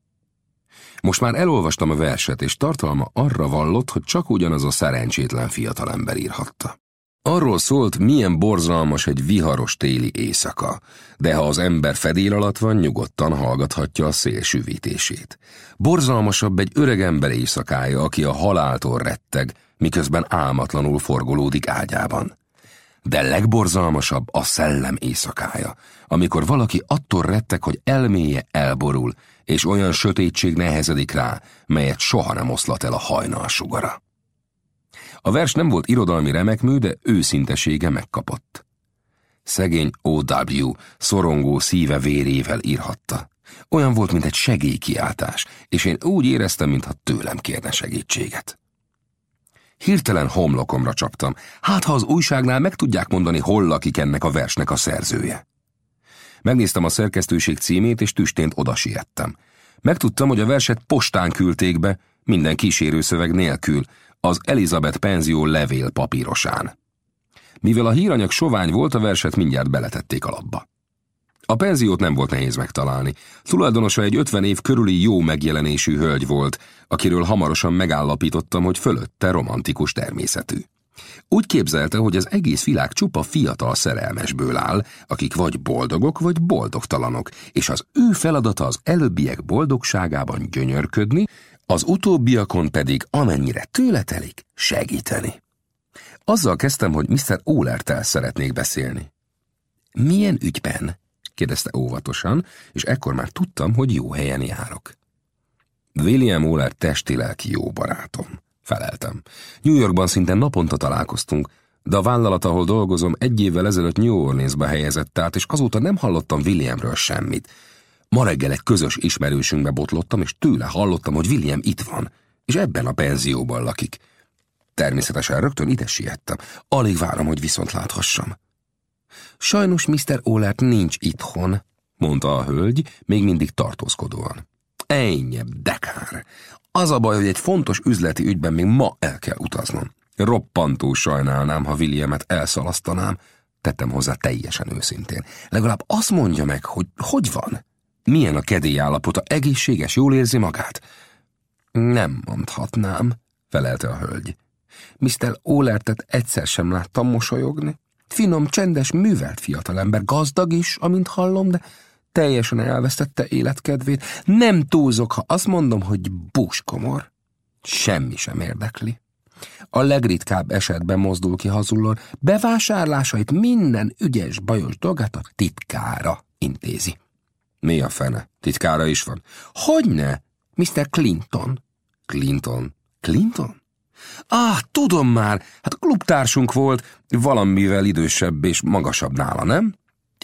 Most már elolvastam a verset, és tartalma arra vallott, hogy csak ugyanaz a szerencsétlen fiatalember írhatta. Arról szólt, milyen borzalmas egy viharos téli éjszaka, de ha az ember fedél alatt van, nyugodtan hallgathatja a szél süvítését. Borzalmasabb egy öreg ember éjszakája, aki a haláltól retteg, miközben álmatlanul forgolódik ágyában. De legborzalmasabb a szellem éjszakája, amikor valaki attól retteg, hogy elméje elborul, és olyan sötétség nehezedik rá, melyet soha nem oszlat el a hajnal sugara. A vers nem volt irodalmi remekmű, de őszintesége megkapott. Szegény O.W. szorongó szíve vérével írhatta. Olyan volt, mint egy segélykiáltás, és én úgy éreztem, mintha tőlem kérne segítséget. Hirtelen homlokomra csaptam. Hát, ha az újságnál meg tudják mondani, hol lakik ennek a versnek a szerzője. Megnéztem a szerkesztőség címét, és tüstént oda siettem. Megtudtam, hogy a verset postán küldték be, minden kísérőszöveg nélkül, az Elizabeth penzió levél papírosán. Mivel a híranyag sovány volt, a verset mindjárt beletették a labba. A penziót nem volt nehéz megtalálni. Tulajdonosa egy 50 év körüli jó megjelenésű hölgy volt, akiről hamarosan megállapítottam, hogy fölötte romantikus természetű. Úgy képzelte, hogy az egész világ csupa fiatal szerelmesből áll, akik vagy boldogok, vagy boldogtalanok, és az ő feladata az előbbiek boldogságában gyönyörködni, az utóbbiakon pedig amennyire tőle telik, segíteni. Azzal kezdtem, hogy Mr. Ólertel szeretnék beszélni. Milyen ügyben? kérdezte óvatosan, és ekkor már tudtam, hogy jó helyen járok. William Óler testi-lelki jó barátom. Feleltem. New Yorkban szinte naponta találkoztunk, de a vállalat, ahol dolgozom, egy évvel ezelőtt New Orleansba helyezett át, és azóta nem hallottam Williamről semmit. Ma reggel egy közös ismerősünkbe botlottam, és tőle hallottam, hogy William itt van, és ebben a penzióban lakik. Természetesen rögtön ide siettem. Alig várom, hogy viszont láthassam. Sajnos Mr. Olert nincs itthon, mondta a hölgy, még mindig tartózkodóan. Ennyi, dekár. Az a baj, hogy egy fontos üzleti ügyben még ma el kell utaznom. Roppantó sajnálnám, ha Williamet elszalasztanám, tettem hozzá teljesen őszintén. Legalább azt mondja meg, hogy hogy van? Milyen a kedély állapota, egészséges, jól érzi magát? Nem mondhatnám, felelte a hölgy. Mr. Ólertet egyszer sem láttam mosolyogni. Finom, csendes, művelt fiatalember, gazdag is, amint hallom, de teljesen elvesztette életkedvét. Nem túlzok, ha azt mondom, hogy búskomor. Semmi sem érdekli. A legritkább esetben mozdul ki hazullor, bevásárlásait minden ügyes, bajos dolgát a titkára intézi. Mi a fene? Titkára is van? Hogyne? Mr. Clinton. Clinton? Clinton? Ah, tudom már, hát klubtársunk volt, valamivel idősebb és magasabb nála, nem?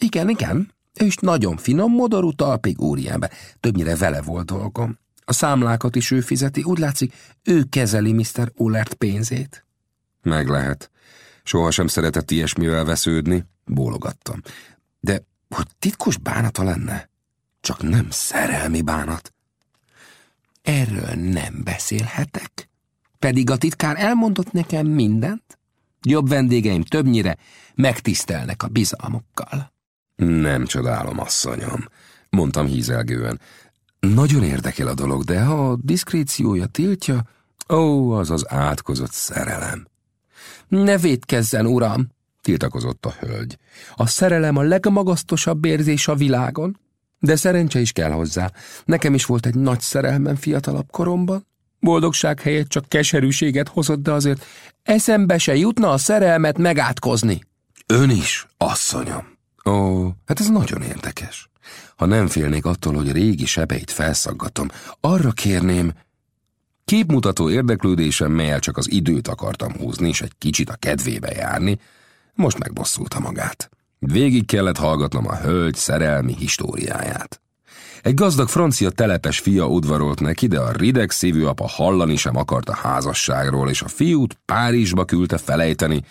Igen, igen. Ő is nagyon finom, modorú talpig úriember. Többnyire vele volt dolgom. A számlákat is ő fizeti, úgy látszik, ő kezeli Mr. Ullert pénzét. Meg lehet. Sohasem szeretett ilyesmivel vesződni, bólogattam. De hogy titkos bánata lenne? Csak nem szerelmi bánat. Erről nem beszélhetek. Pedig a titkár elmondott nekem mindent. Jobb vendégeim többnyire megtisztelnek a bizalmukkal. Nem csodálom, asszonyom, mondtam hízelgően. Nagyon érdekel a dolog, de ha a diszkréciója tiltja, ó, az az átkozott szerelem. Ne védkezzen, uram, tiltakozott a hölgy. A szerelem a legmagasztosabb érzés a világon, de szerencse is kell hozzá. Nekem is volt egy nagy szerelmem fiatalabb koromban. Boldogság helyett csak keserűséget hozott, de azért eszembe se jutna a szerelmet megátkozni. Ön is, asszonyom. Ó, hát ez nagyon érdekes. Ha nem félnék attól, hogy régi sebeit felszaggatom, arra kérném, képmutató érdeklődésem, melyel csak az időt akartam húzni, és egy kicsit a kedvébe járni, most megbosszulta magát. Végig kellett hallgatnom a hölgy szerelmi históriáját. Egy gazdag francia telepes fia udvarolt neki, de a rideg szívű apa hallani sem akart a házasságról, és a fiút Párizsba küldte felejteni,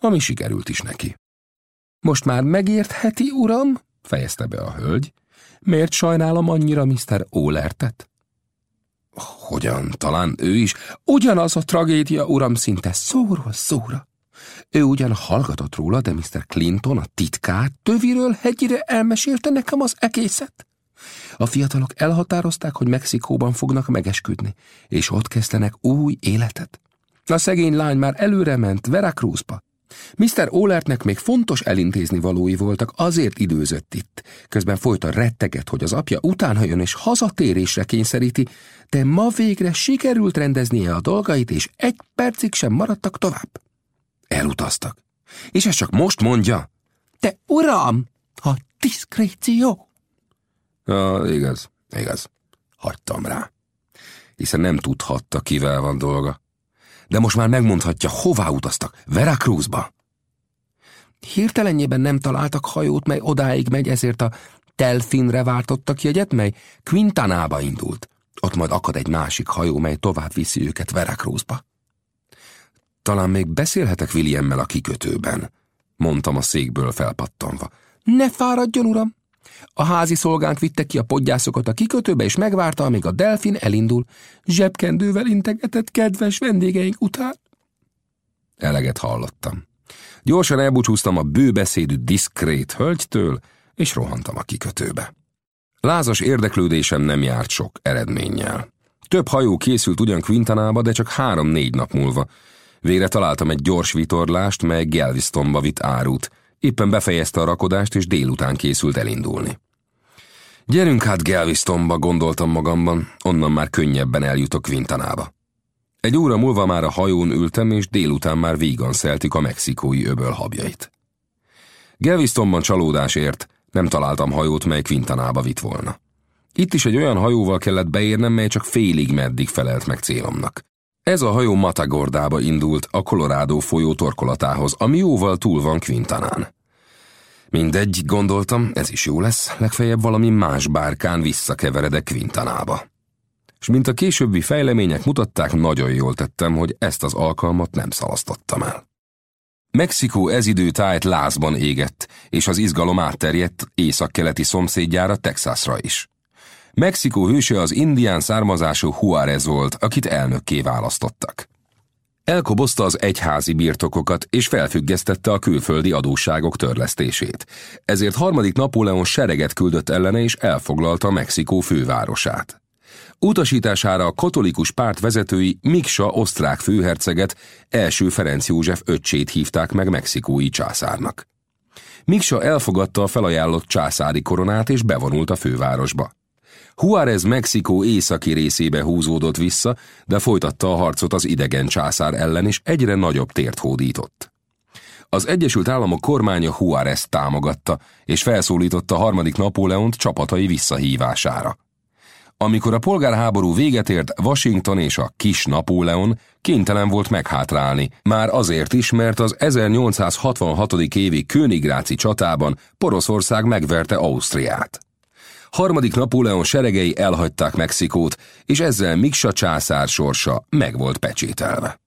ami sikerült is neki. Most már megértheti, uram? fejezte be a hölgy. Miért sajnálom annyira Mr. Ólertet? Hogyan? Talán ő is? Ugyanaz a tragédia, uram, szinte szóról szóra. Ő ugyan hallgatott róla, de Mr. Clinton, a titkár, töviről hegyire elmesélte nekem az egészet. A fiatalok elhatározták, hogy Mexikóban fognak megesküdni, és ott kezdenek új életet. A szegény lány már előre ment Veracruzba. Mr. Ólertnek még fontos elintézni valói voltak, azért időzött itt. Közben folyton retteget, hogy az apja utána jön és hazatérésre kényszeríti, de ma végre sikerült rendeznie a dolgait, és egy percig sem maradtak tovább. Elutaztak. És ezt csak most mondja. Te uram, a diszkréció. Ja, igaz, igaz. Hagytam rá. Hiszen nem tudhatta, kivel van dolga de most már megmondhatja, hová utaztak, Veracruzba. Hirtelenjében nem találtak hajót, mely odáig megy, ezért a Telfinre váltottak jegyet, mely Quintanába indult. Ott majd akad egy másik hajó, mely tovább viszi őket Veracruzba. Talán még beszélhetek Williammel a kikötőben, mondtam a székből felpattanva. Ne fáradjon, uram! A házi szolgánk vitte ki a podgyászokat a kikötőbe, és megvárta, amíg a delfin elindul. Zsebkendővel integetett kedves vendégeink után. Eleget hallottam. Gyorsan elbúcsúztam a bőbeszédű diszkrét hölgytől, és rohantam a kikötőbe. Lázas érdeklődésem nem járt sok eredménnyel. Több hajó készült ugyan Quintanába, de csak három-négy nap múlva. Végre találtam egy gyors vitorlást, mely Galvestonba vitt árut, Éppen befejezte a rakodást, és délután készült elindulni. Gyerünk hát Galvestonba, gondoltam magamban, onnan már könnyebben eljutok Quintanába. Egy óra múlva már a hajón ültem, és délután már vígan szeltük a mexikói öböl habjait. Galvestonban csalódás ért, nem találtam hajót, mely Quintanába vitt volna. Itt is egy olyan hajóval kellett beérnem, mely csak félig meddig felelt meg célomnak. Ez a hajó Matagordába indult, a Colorado folyó torkolatához, ami jóval túl van Quintanán. Mindegy, gondoltam, ez is jó lesz, legfeljebb valami más bárkán visszakeveredek Quintanába. És mint a későbbi fejlemények mutatták, nagyon jól tettem, hogy ezt az alkalmat nem szalasztottam el. Mexikó ez idő tájt lázban égett, és az izgalom átterjedt északkeleti szomszédjára Texasra is. Mexikó hőse az indián származású Juárez volt, akit elnökké választottak. Elkobozta az egyházi birtokokat, és felfüggesztette a külföldi adósságok törlesztését. Ezért harmadik Napóleon sereget küldött ellene, és elfoglalta Mexikó fővárosát. Utasítására a katolikus párt vezetői Miksa osztrák főherceget, első Ferenc József öccsét hívták meg mexikói császárnak. Miksa elfogadta a felajánlott császári koronát és bevonult a fővárosba. Juárez Mexikó északi részébe húzódott vissza, de folytatta a harcot az idegen császár ellen, és egyre nagyobb tért hódított. Az Egyesült Államok kormánya Juárez támogatta, és felszólította harmadik Napóleont csapatai visszahívására. Amikor a polgárháború véget ért, Washington és a kis Napóleon kénytelen volt meghátrálni, már azért is, mert az 1866. évi Königráci csatában Poroszország megverte Ausztriát. Harmadik Napóleon seregei elhagyták Mexikót, és ezzel Miksa császár sorsa meg volt pecsételve.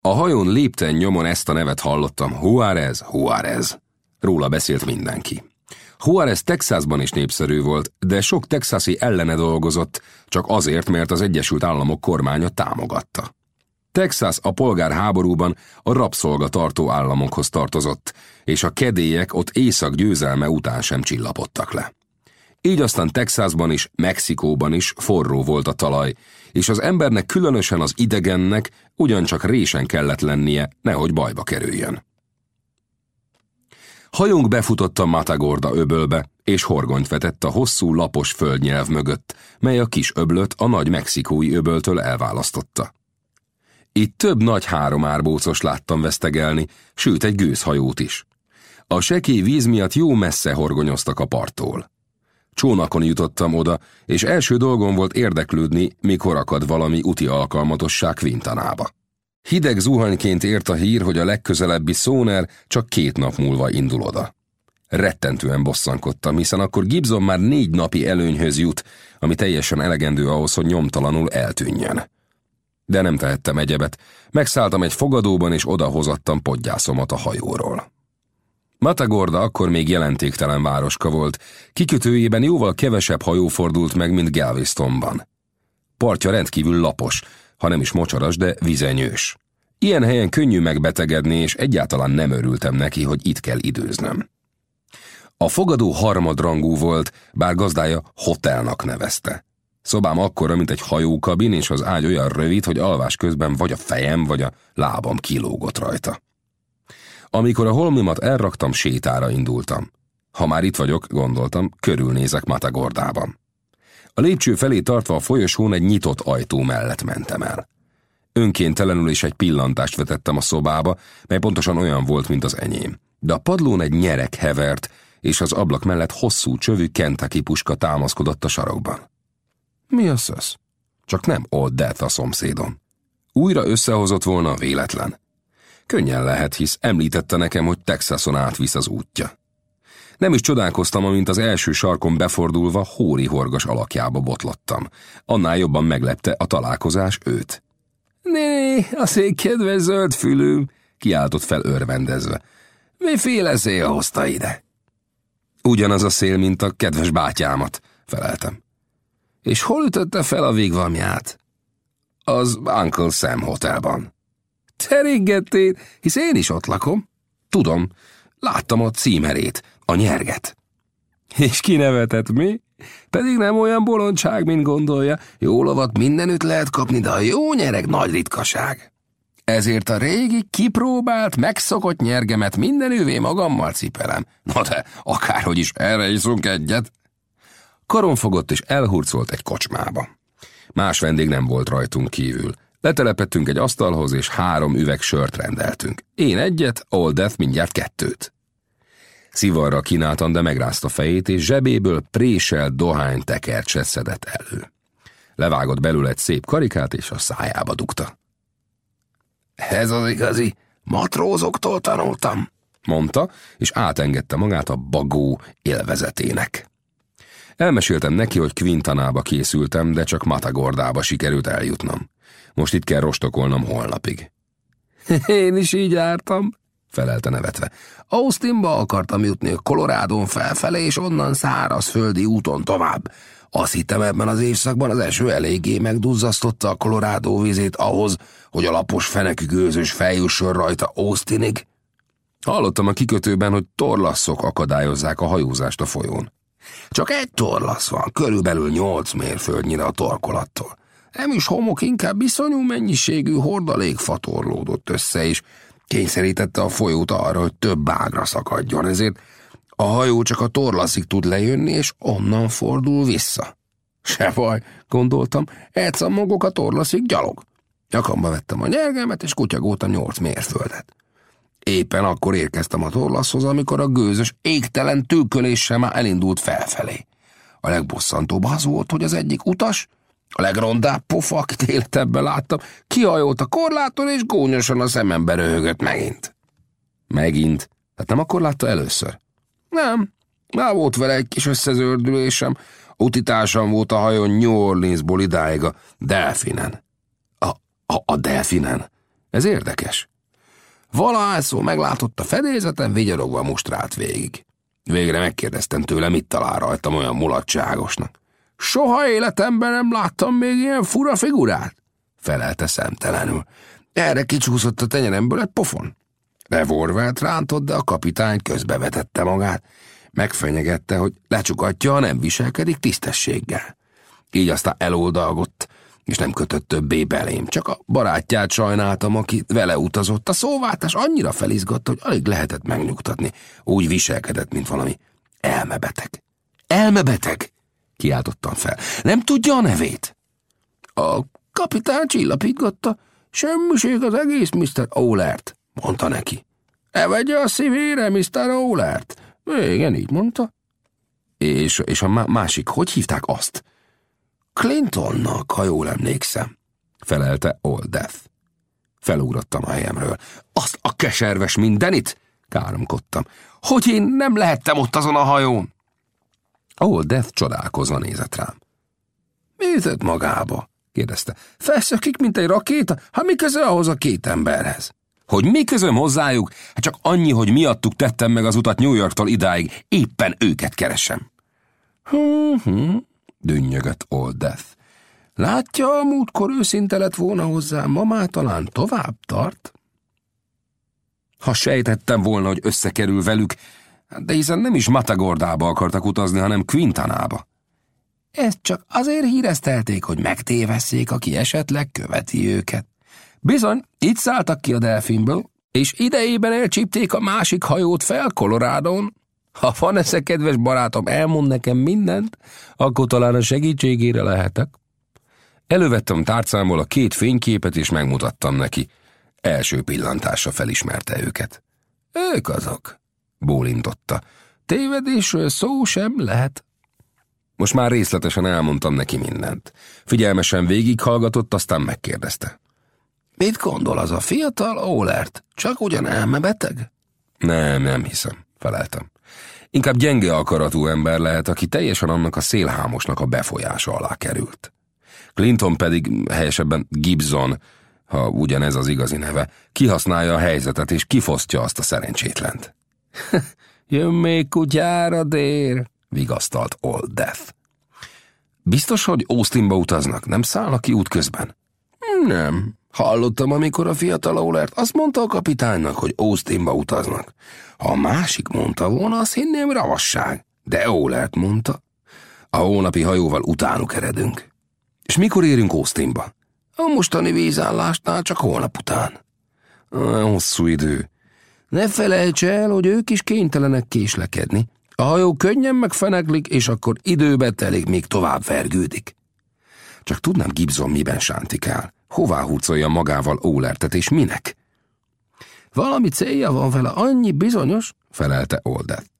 A hajón lépten nyomon ezt a nevet hallottam, Juárez, Juárez. Róla beszélt mindenki. Juárez Texasban is népszerű volt, de sok texasi ellene dolgozott, csak azért, mert az Egyesült Államok kormánya támogatta. Texas a polgárháborúban a rabszolgatartó államokhoz tartozott, és a kedélyek ott észak győzelme után sem csillapodtak le. Így aztán Texasban is, Mexikóban is forró volt a talaj, és az embernek különösen az idegennek ugyancsak résen kellett lennie, nehogy bajba kerüljön. Hajunk befutott a Matagorda öbölbe, és horgonyt vetett a hosszú, lapos földnyelv mögött, mely a kis öblöt a nagy mexikói öböltől elválasztotta. Itt több nagy három árbócos láttam vesztegelni, sőt egy gőzhajót is. A sekély víz miatt jó messze horgonyoztak a parttól. Csónakon jutottam oda, és első dolgom volt érdeklődni, mikor akad valami úti alkalmatosság Quintanába. Hideg zuhanyként ért a hír, hogy a legközelebbi szóner csak két nap múlva indul oda. Rettentően bosszankodtam, hiszen akkor Gibson már négy napi előnyhöz jut, ami teljesen elegendő ahhoz, hogy nyomtalanul eltűnjön. De nem tehettem egyebet. Megszálltam egy fogadóban, és odahozattam podgyászomat a hajóról. Matagorda akkor még jelentéktelen városka volt, kikötőjében jóval kevesebb hajó fordult meg, mint Galvestonban. Partja rendkívül lapos, ha nem is mocsaras, de vizenyős. Ilyen helyen könnyű megbetegedni, és egyáltalán nem örültem neki, hogy itt kell időznöm. A fogadó harmadrangú volt, bár gazdája hotelnak nevezte. Szobám akkora, mint egy hajókabin, és az ágy olyan rövid, hogy alvás közben vagy a fejem, vagy a lábam kilógott rajta. Amikor a holmimat elraktam, sétára indultam. Ha már itt vagyok, gondoltam, körülnézek Matagordában. A lépcső felé tartva a folyosón egy nyitott ajtó mellett mentem el. Önkéntelenül is egy pillantást vetettem a szobába, mely pontosan olyan volt, mint az enyém. De a padlón egy nyerek hevert, és az ablak mellett hosszú csövű Kentucky puska támaszkodott a sarokban. Mi a szösz? Csak nem Old Death a szomszédom. Újra összehozott volna a véletlen. Könnyen lehet, hisz említette nekem, hogy Texason átvisz az útja. Nem is csodálkoztam, amint az első sarkon befordulva hóri horgas alakjába botlottam. Annál jobban meglepte a találkozás őt. Né, a szék kedves zöld fülű, kiáltott fel örvendezve. Miféle szél hozta ide? Ugyanaz a szél, mint a kedves bátyámat, feleltem. És hol ütötte fel a végvamját? Az Uncle Sam hotelban. Teringettél, hisz én is ott lakom. Tudom, láttam a címerét, a nyerget. És kinevetett mi? Pedig nem olyan bolondság, mint gondolja. Jó lovat mindenütt lehet kapni, de a jó nyereg nagy ritkaság. Ezért a régi, kipróbált, megszokott nyergemet minden ővé magammal cipelem. Na de, akárhogy is, erre iszunk egyet. Karon fogott és elhurcolt egy kocsmába. Más vendég nem volt rajtunk kívül. Letelepettünk egy asztalhoz, és három üveg sört rendeltünk. Én egyet, Old Death mindjárt kettőt. Szivarra kínáltam, de megrázta fejét, és zsebéből présel dohány tekercset szedett elő. Levágott belőle egy szép karikát, és a szájába dugta. Ez az igazi, matrózoktól tanultam, mondta, és átengedte magát a bagó élvezetének. Elmeséltem neki, hogy Quintanába készültem, de csak Matagordába sikerült eljutnom. Most itt kell rostokolnom holnapig. Én is így jártam, felelte nevetve. Austinba akartam jutni a Colorádon felfelé, és onnan szárazföldi úton tovább. Azt hittem ebben az évszakban az eső eléggé megduzzasztotta a Colorado vizét ahhoz, hogy a lapos fenekű gőzös feljusson rajta Austinig. Hallottam a kikötőben, hogy torlasszok akadályozzák a hajózást a folyón. Csak egy torlasz van, körülbelül nyolc mérföldnyire a torkolattól. Nem is homok, inkább iszonyú mennyiségű hordalék fatorlódott össze, és kényszerítette a folyót arra, hogy több ágra szakadjon, ezért a hajó csak a torlaszig tud lejönni, és onnan fordul vissza. Se baj, gondoltam, elcammogok a torlaszig gyalog. Nyakamba vettem a nyergemet, és kutyagótam nyolc mérföldet. Éppen akkor érkeztem a torlaszhoz, amikor a gőzös égtelen tűköléssel már elindult felfelé. A legbosszantóbb az volt, hogy az egyik utas, a legrondább pofa, akit életebben láttam, kihajolt a korláton, és gónyosan a szemembe röhögött megint. Megint? Tehát nem akkor látta először? Nem, már volt vele egy kis összezördülésem. Utitársam volt a hajón New Orleansból idáig a Delfinen. A, a, a Delfinen? Ez érdekes. Valahányszor meglátott a fedélzeten, vigyorogva mustrált végig. Végre megkérdeztem tőle, mit talál rajtam olyan mulatságosnak. Soha életemben nem láttam még ilyen fura figurát, felelte szemtelenül. Erre kicsúszott a tenyeremből egy pofon. Revolvert rántott, de a kapitány közbevetette magát. Megfenyegette, hogy lecsukatja, ha nem viselkedik tisztességgel. Így aztán eloldalgott, és nem kötött többé belém, csak a barátját sajnáltam, aki vele utazott. A szóváltás annyira felizgatta, hogy alig lehetett megnyugtatni. Úgy viselkedett, mint valami elmebeteg. Elmebeteg! Kiáltottam fel. Nem tudja a nevét? A kapitán csillapítgatta. Semmiség az egész, Mr. Olert, mondta neki. Ne vegye a szívére, Mr. Olert. Igen, így mondta. És, és a másik, hogy hívták azt? Clintonnak, ha jól emlékszem, felelte Old Death. Felugrottam a helyemről. Azt a keserves mindenit? Káromkodtam. Hogy én nem lehettem ott azon a hajón? Old Death csodálkozva nézett rám. Tett magába? kérdezte. Felszökik, mint egy rakéta? Ha mi köze ahhoz a két emberhez? Hogy mi közöm hozzájuk? Hát csak annyi, hogy miattuk tettem meg az utat New Yorktól idáig. Éppen őket keresem. Hm-hm, dünnyögött Old Death. Látja, a múltkor őszinte lett volna hozzá, ma már talán tovább tart? Ha sejtettem volna, hogy összekerül velük, de hiszen nem is Matagordába akartak utazni, hanem Quintanába. Ezt csak azért híreztelték, hogy megtévesszék, aki esetleg követi őket. Bizony, itt szálltak ki a delfinből, és idejében elcsípték a másik hajót fel Kolorádon. Ha van esze, kedves barátom, elmond nekem mindent, akkor talán a segítségére lehetek. Elővettem tárcámból a két fényképet, és megmutattam neki. Első pillantásra felismerte őket. Ők azok, bólintotta. Tévedésről szó sem lehet. Most már részletesen elmondtam neki mindent. Figyelmesen végighallgatott, aztán megkérdezte. Mit gondol az a fiatal Ólert? Csak ugyan elmebeteg? Nem, nem hiszem, feleltem. Inkább gyenge akaratú ember lehet, aki teljesen annak a szélhámosnak a befolyása alá került. Clinton pedig, helyesebben Gibson, ha ugyanez az igazi neve, kihasználja a helyzetet és kifosztja azt a szerencsétlent. Jön még kutyára, dér, vigasztalt Old Death. Biztos, hogy Austinba utaznak, nem szállnak ki útközben? Nem. Hallottam, amikor a fiatal Olert azt mondta a kapitánynak, hogy Austinba utaznak. Ha a másik mondta volna, azt hinném ravasság. De Olert mondta. A hónapi hajóval utánuk eredünk. És mikor érünk Austinba? A mostani vízállásnál csak holnap után. Hosszú idő. Ne felejts el, hogy ők is kénytelenek késlekedni. A hajó könnyen megfeneklik, és akkor időbe telik, még tovább vergődik. Csak tudnám Gibson miben sántikál. Hová húcolja magával Ólertet, és minek? Valami célja van vele, annyi bizonyos, felelte Oldet.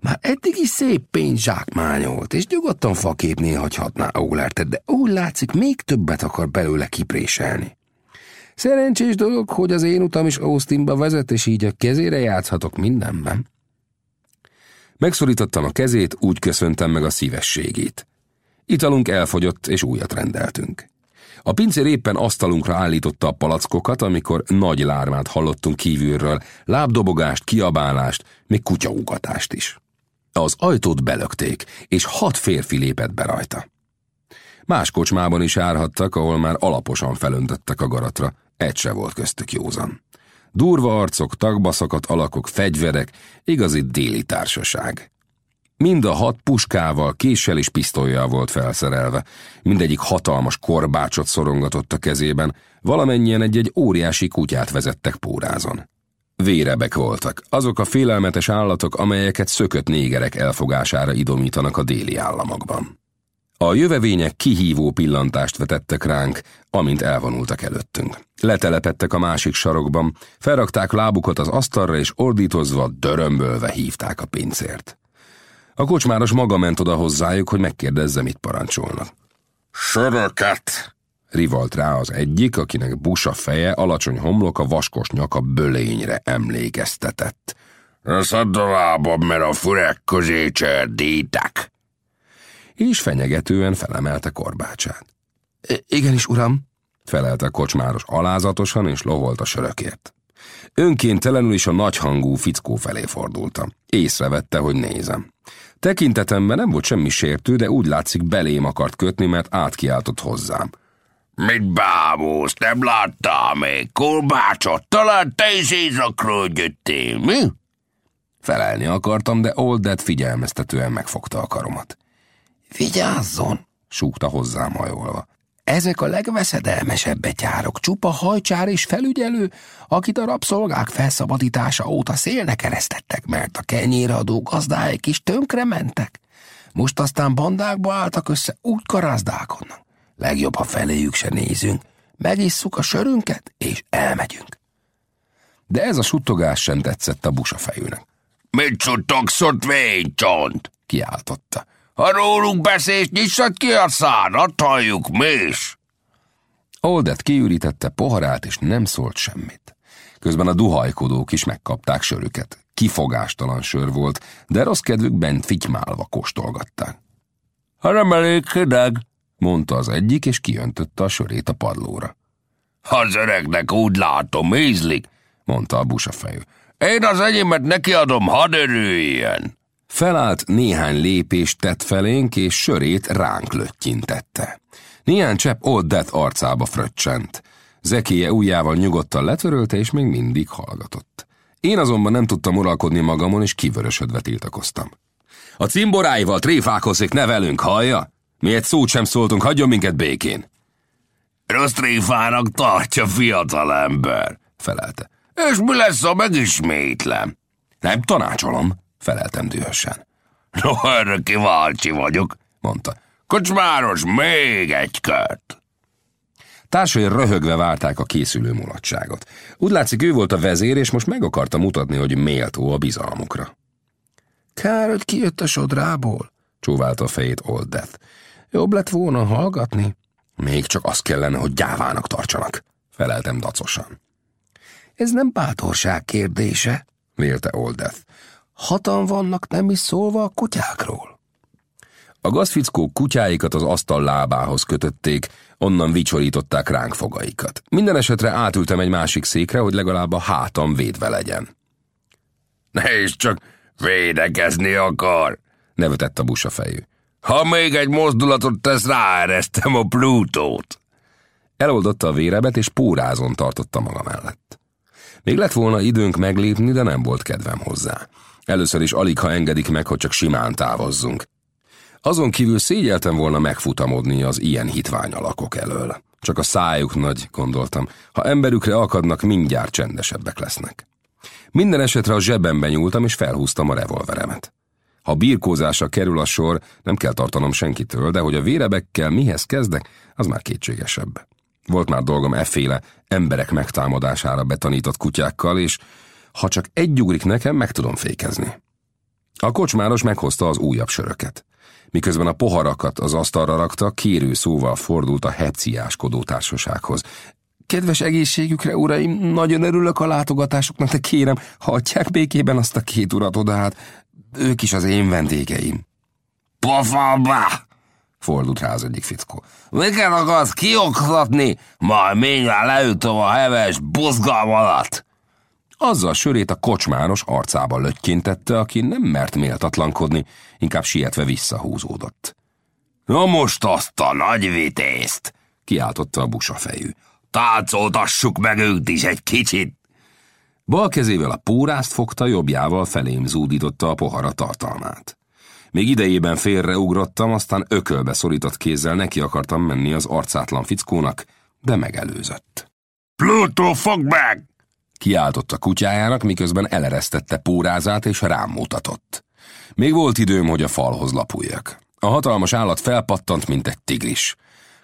Már eddig is szép pénz zsákmányolt, és nyugodtan faképnél hagyhatná Ólertet, de úgy látszik, még többet akar belőle kipréselni. Szerencsés dolog, hogy az én utam is Austinba vezet, és így a kezére játszhatok mindenben. Megszorítottam a kezét, úgy köszöntem meg a szívességét. Italunk elfogyott, és újat rendeltünk. A pincér éppen asztalunkra állította a palackokat, amikor nagy lármát hallottunk kívülről, lábdobogást, kiabálást, még kutyaugatást is. Az ajtót belökték, és hat férfi lépett be rajta. Más kocsmában is árhattak, ahol már alaposan felöntöttek a garatra, egy se volt köztük józan. Durva arcok, tagbaszakat alakok, fegyverek, igazi déli társaság. Mind a hat puskával, késsel és pisztolyjal volt felszerelve. Mindegyik hatalmas korbácsot szorongatott a kezében, valamennyien egy-egy óriási kutyát vezettek pórázon. Vérebek voltak, azok a félelmetes állatok, amelyeket szökött négerek elfogására idomítanak a déli államokban. A jövevények kihívó pillantást vetettek ránk, amint elvonultak előttünk. Letelepettek a másik sarokban, felrakták lábukat az asztalra, és ordítozva, dörömbölve hívták a pincért. A kocsmáros maga ment oda hozzájuk, hogy megkérdezze, mit parancsolnak. Söröket! Rivalt rá az egyik, akinek busa feje, alacsony homloka, vaskos nyaka bölényre emlékeztetett. Szedd a lábam, mert a fürek közé cserdítek! És fenyegetően felemelte korbácsát. Igenis, uram, felelte a kocsmáros alázatosan, és loholt a sörökért. Önkéntelenül is a nagyhangú fickó felé fordultam. Észrevette, hogy nézem. Tekintetemben nem volt semmi sértő, de úgy látszik belém akart kötni, mert átkiáltott hozzám. Mit bábulsz, nem láttál még? Kolbácsot, talán te is éjszakról jöttél, mi? Felelni akartam, de Old Dad figyelmeztetően megfogta a karomat. Vigyázzon, súgta hozzám hajolva. Ezek a legveszedelmesebb betyárok, csupa hajcsár és felügyelő, akit a rabszolgák felszabadítása óta szélne keresztettek, mert a kenyéradó gazdáik is tönkre mentek. Most aztán bandákba álltak össze, úgy karázdálkodnak. Legjobb, ha feléjük se nézünk, megisszuk a sörünket, és elmegyünk. De ez a suttogás sem tetszett a busafejűnek. Mit suttogsz ott, vénycsont? kiáltotta. Ha rólunk beszélsz, nyissad ki a szádat, halljuk mi is. Oldet kiürítette poharát, és nem szólt semmit. Közben a duhajkodók is megkapták sörüket. Kifogástalan sör volt, de rossz kedvük bent fitymálva kóstolgatták. Ha nem elég hideg, mondta az egyik, és kiöntötte a sörét a padlóra. Az öregnek úgy látom, ízlik, mondta a busafejű. Én az enyémet nekiadom, hadd örüljen. Felállt néhány lépést tett felénk, és sörét ránk löttyintette. Néhány csepp Old Death arcába fröccsent. Zekéje ujjával nyugodtan letörölte, és még mindig hallgatott. Én azonban nem tudtam uralkodni magamon, és kivörösödve tiltakoztam. A cimboráival tréfálkozik, ne velünk, hallja? Mi egy szót sem szóltunk, hagyjon minket békén. Rossz tréfának tartja, fiatalember, felelte. És mi lesz, ha megismétlem? Nem tanácsolom, feleltem dühösen. No, erre kíváncsi vagyok, mondta. Kocsmáros, még egy kört. Társai röhögve várták a készülő mulatságot. Úgy látszik, ő volt a vezér, és most meg akarta mutatni, hogy méltó a bizalmukra. Kár, hogy kijött a sodrából, csóválta a fejét Old Death. Jobb lett volna hallgatni. Még csak az kellene, hogy gyávának tartsanak, feleltem dacosan. Ez nem bátorság kérdése, vélte Old Death. Hatan vannak nem is szólva a kutyákról. A gazfickók kutyáikat az asztal lábához kötötték, onnan vicsorították ránk fogaikat. Minden esetre átültem egy másik székre, hogy legalább a hátam védve legyen. Nézd csak, védekezni akar, nevetett a busafejű. Ha még egy mozdulatot tesz, ráeresztem a Plutót. Eloldotta a vérebet, és pórázon tartotta maga mellett. Még lett volna időnk meglépni, de nem volt kedvem hozzá. Először is alig, ha engedik meg, hogy csak simán távozzunk. Azon kívül szégyeltem volna megfutamodni az ilyen hitvány alakok elől. Csak a szájuk nagy, gondoltam. Ha emberükre akadnak, mindjárt csendesebbek lesznek. Minden esetre a zsebembe nyúltam, és felhúztam a revolveremet. Ha birkózásra kerül a sor, nem kell tartanom senkitől, de hogy a vérebekkel mihez kezdek, az már kétségesebb. Volt már dolgom efféle emberek megtámadására betanított kutyákkal, és ha csak egy ugrik nekem, meg tudom fékezni. A kocsmáros meghozta az újabb söröket. Miközben a poharakat az asztalra rakta, kérő szóval fordult a hepciáskodó társasághoz. Kedves egészségükre, uraim, nagyon örülök a látogatásoknak, de kérem, hagyják békében azt a két urat oda, hát ők is az én vendégeim. Pofába! Fordult rá az egyik fickó. Miket akarsz kioktatni? Majd mindjárt leütöm a heves buzgalmadat! Azzal sörét a kocsmáros arcába löttyintette, aki nem mert méltatlankodni, inkább sietve visszahúzódott. Na most azt a nagy vitézt! kiáltotta a busafejű. Táncoltassuk meg őt is egy kicsit! Bal kezével a pórázt fogta, jobbjával felém zúdította a pohara tartalmát. Még idejében félreugrottam, aztán ökölbe szorított kézzel neki akartam menni az arcátlan fickónak, de megelőzött. Pluto, fogd meg! Kiáltott a kutyájának, miközben eleresztette pórázát és rám mutatott. Még volt időm, hogy a falhoz lapuljak. A hatalmas állat felpattant, mint egy tigris.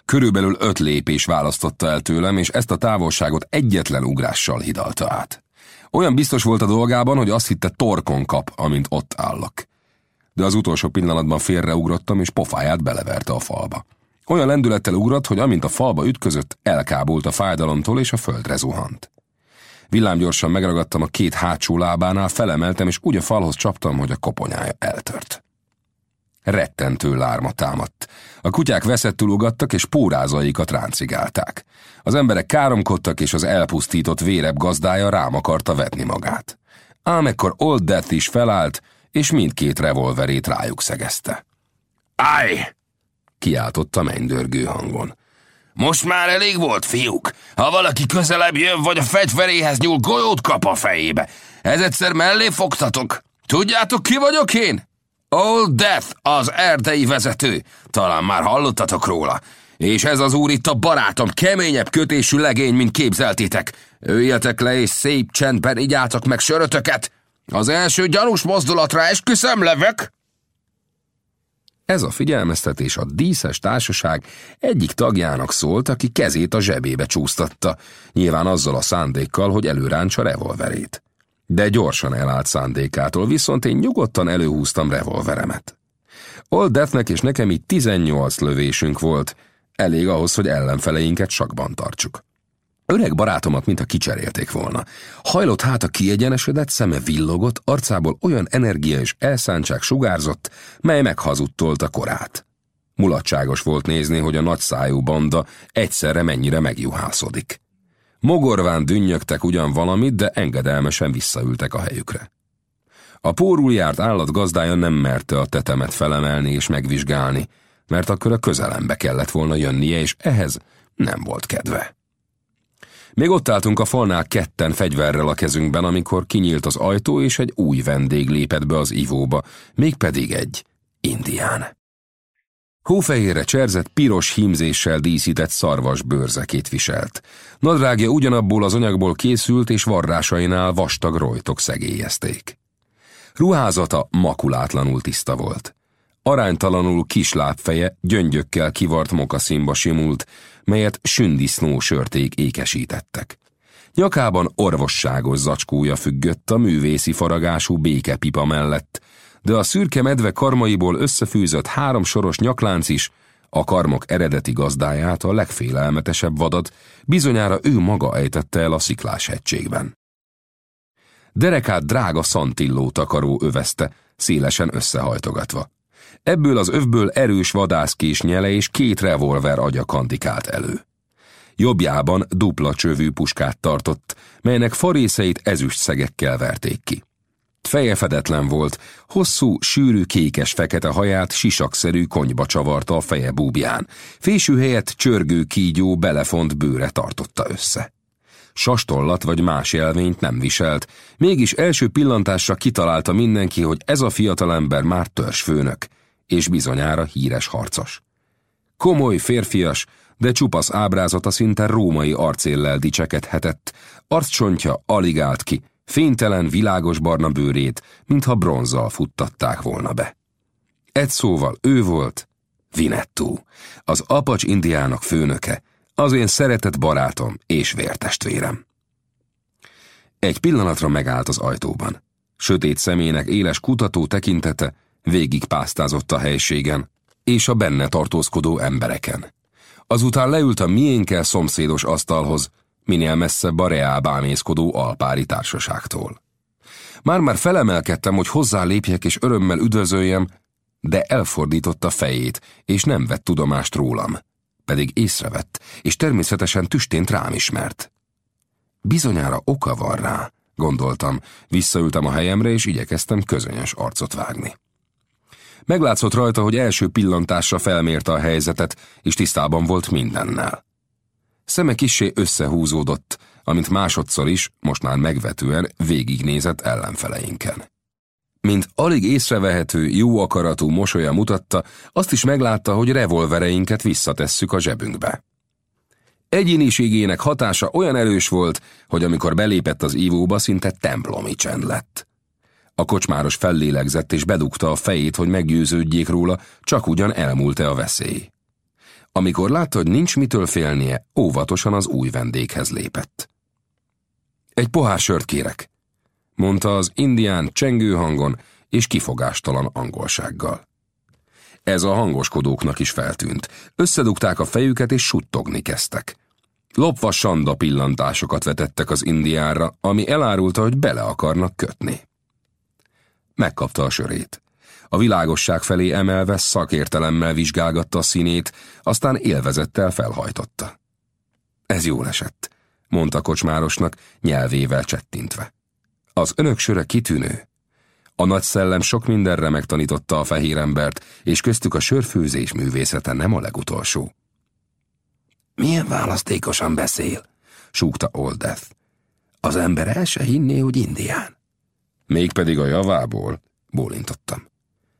Körülbelül öt lépés választotta el tőlem, és ezt a távolságot egyetlen ugrással hidalta át. Olyan biztos volt a dolgában, hogy azt hitte torkon kap, amint ott állok. De az utolsó pillanatban félreugrottam, és pofáját beleverte a falba. Olyan lendülettel ugrott, hogy amint a falba ütközött, elkábult a fájdalomtól, és a földre zuhant. Villámgyorsan megragadtam a két hátsó lábánál, felemeltem, és úgy a falhoz csaptam, hogy a koponyája eltört. Rettentő lárma támadt. A kutyák veszettül ugattak, és pórázaikat ráncigálták. Az emberek káromkodtak, és az elpusztított vérebb gazdája rám akarta vetni magát. Ám ekkor Old Death is felállt, és mindkét revolverét rájuk szegezte. Állj! kiáltotta mennydörgő hangon. Most már elég volt, fiúk. Ha valaki közelebb jön, vagy a fegyveréhez nyúl, golyót kap a fejébe. Ez egyszer mellé fogtatok. Tudjátok, ki vagyok én? Old Death, az erdei vezető. Talán már hallottatok róla. És ez az úr itt a barátom, keményebb kötésű legény, mint képzeltétek. Üljetek le, és szép csendben igyátok meg sörötöket. Az első gyanús mozdulatra esküszöm, levek! Ez a figyelmeztetés a díszes társaság egyik tagjának szólt, aki kezét a zsebébe csúsztatta, nyilván azzal a szándékkal, hogy előráncsa revolverét. De gyorsan elállt szándékától, viszont én nyugodtan előhúztam revolveremet. Old Deathnek és nekem így 18 lövésünk volt, elég ahhoz, hogy ellenfeleinket sakban tartsuk. Öreg barátomat, mintha kicserélték volna. Hajlott hát a kiegyenesedett, szeme villogott, arcából olyan energia és elszántság sugárzott, mely meghazudtolta korát. Mulatságos volt nézni, hogy a nagyszájú banda egyszerre mennyire megjuhászodik. Mogorván dünnyögtek ugyan valamit, de engedelmesen visszaültek a helyükre. A pórul járt állat gazdája nem merte a tetemet felemelni és megvizsgálni, mert akkor a közelembe kellett volna jönnie, és ehhez nem volt kedve. Még ott álltunk a falnál ketten fegyverrel a kezünkben, amikor kinyílt az ajtó, és egy új vendég lépett be az ivóba, mégpedig egy indián. Hófehérre cserzett, piros hímzéssel díszített szarvas bőrzekét viselt. Nadrágja ugyanabból az anyagból készült, és varrásainál vastag rojtok szegélyezték. Ruházata makulátlanul tiszta volt. Aránytalanul kis lábfeje gyöngyökkel kivart mokaszínba simult, melyet sündisznó sörték ékesítettek. Nyakában orvosságos zacskója függött a művészi faragású békepipa mellett, de a szürke medve karmaiból összefűzött három soros nyaklánc is, a karmok eredeti gazdáját, a legfélelmetesebb vadat, bizonyára ő maga ejtette el a sziklás hegységben. Derekát drága szantilló takaró övezte, szélesen összehajtogatva. Ebből az övből erős vadászkés nyele és két revolver agya kandikált elő. Jobbjában dupla csövű puskát tartott, melynek farészeit ezüst szegekkel verték ki. Feje fedetlen volt, hosszú, sűrű, kékes-fekete haját sisakszerű konyba csavarta a feje búbján, fésű helyett csörgő kígyó belefont bőre tartotta össze. Sastollat vagy más jelvényt nem viselt, mégis első pillantásra kitalálta mindenki, hogy ez a fiatalember már törzsfőnök, és bizonyára híres harcos. Komoly, férfias, de csupasz ábrázata szinte római arcéllel dicsekedhetett, arccsontja alig állt ki, fénytelen, világos barna bőrét, mintha bronzzal futtatták volna be. Egy szóval ő volt Vinettu, az apacs indiának főnöke, az én szeretett barátom és vértestvérem. Egy pillanatra megállt az ajtóban. Sötét szemének éles kutató tekintete végig pásztázott a helységen és a benne tartózkodó embereken. Azután leült a miénkkel szomszédos asztalhoz, minél messzebb a bámészkodó alpári társaságtól. Már-már felemelkedtem, hogy hozzá lépjek és örömmel üdvözöljem, de elfordította fejét, és nem vett tudomást rólam. Pedig észrevett, és természetesen tüstént rám ismert. Bizonyára oka van rá, gondoltam, visszaültem a helyemre, és igyekeztem közönyös arcot vágni. Meglátszott rajta, hogy első pillantásra felmérte a helyzetet, és tisztában volt mindennel. Szeme kissé összehúzódott, amint másodszor is, most már megvetően végignézett ellenfeleinken. Mint alig észrevehető, jó akaratú mosolya mutatta, azt is meglátta, hogy revolvereinket visszatesszük a zsebünkbe. Egyéniségének hatása olyan erős volt, hogy amikor belépett az ívóba, szinte templomi csend lett. A kocsmáros fellélegzett és bedugta a fejét, hogy meggyőződjék róla, csak ugyan elmúlt-e a veszély. Amikor látta, hogy nincs mitől félnie, óvatosan az új vendéghez lépett. Egy pohár sört kérek, mondta az indián csengő hangon és kifogástalan angolsággal. Ez a hangoskodóknak is feltűnt. Összedugták a fejüket és suttogni kezdtek. Lopva sanda pillantásokat vetettek az indiára, ami elárulta, hogy bele akarnak kötni. Megkapta a sörét. A világosság felé emelve szakértelemmel vizsgálgatta a színét, aztán élvezettel felhajtotta. Ez jól esett, mondta kocsmárosnak, nyelvével csettintve. Az önök söre kitűnő. A nagy szellem sok mindenre megtanította a fehér embert, és köztük a sörfőzés művészete nem a legutolsó. Milyen választékosan beszél, súgta Old. Az ember el se hinné, hogy indián. Mégpedig a javából, bólintottam.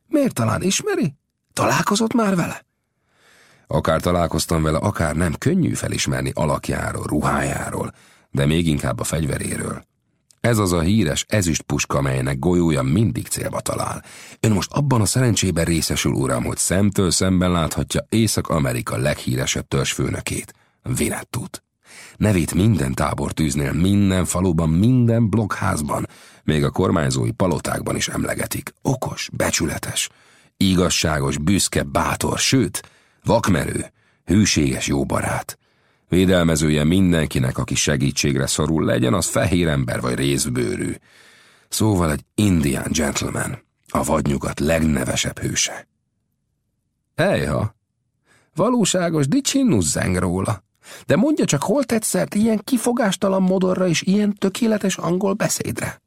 Miért talán ismeri? Találkozott már vele? Akár találkoztam vele, akár nem, könnyű felismerni alakjáról, ruhájáról, de még inkább a fegyveréről. Ez az a híres ezüst puska, melynek golyója mindig célba talál. Ön most abban a szerencsében részesül, uram, hogy szemtől szemben láthatja Észak-Amerika leghíresebb törzsfőnökét, Vinettut. Nevét minden tábortűznél, minden faluban, minden blokkházban, még a kormányzói palotákban is emlegetik. Okos, becsületes, igazságos, büszke, bátor, sőt, vakmerő, hűséges jó barát. Védelmezője mindenkinek, aki segítségre szorul, legyen az fehér ember vagy részbőrű. Szóval egy indian gentleman, a vadnyugat legnevesebb hőse. Ejha, valóságos dicsinnus zeng róla. De mondja csak, hol tetszert ilyen kifogástalan modorra és ilyen tökéletes angol beszédre?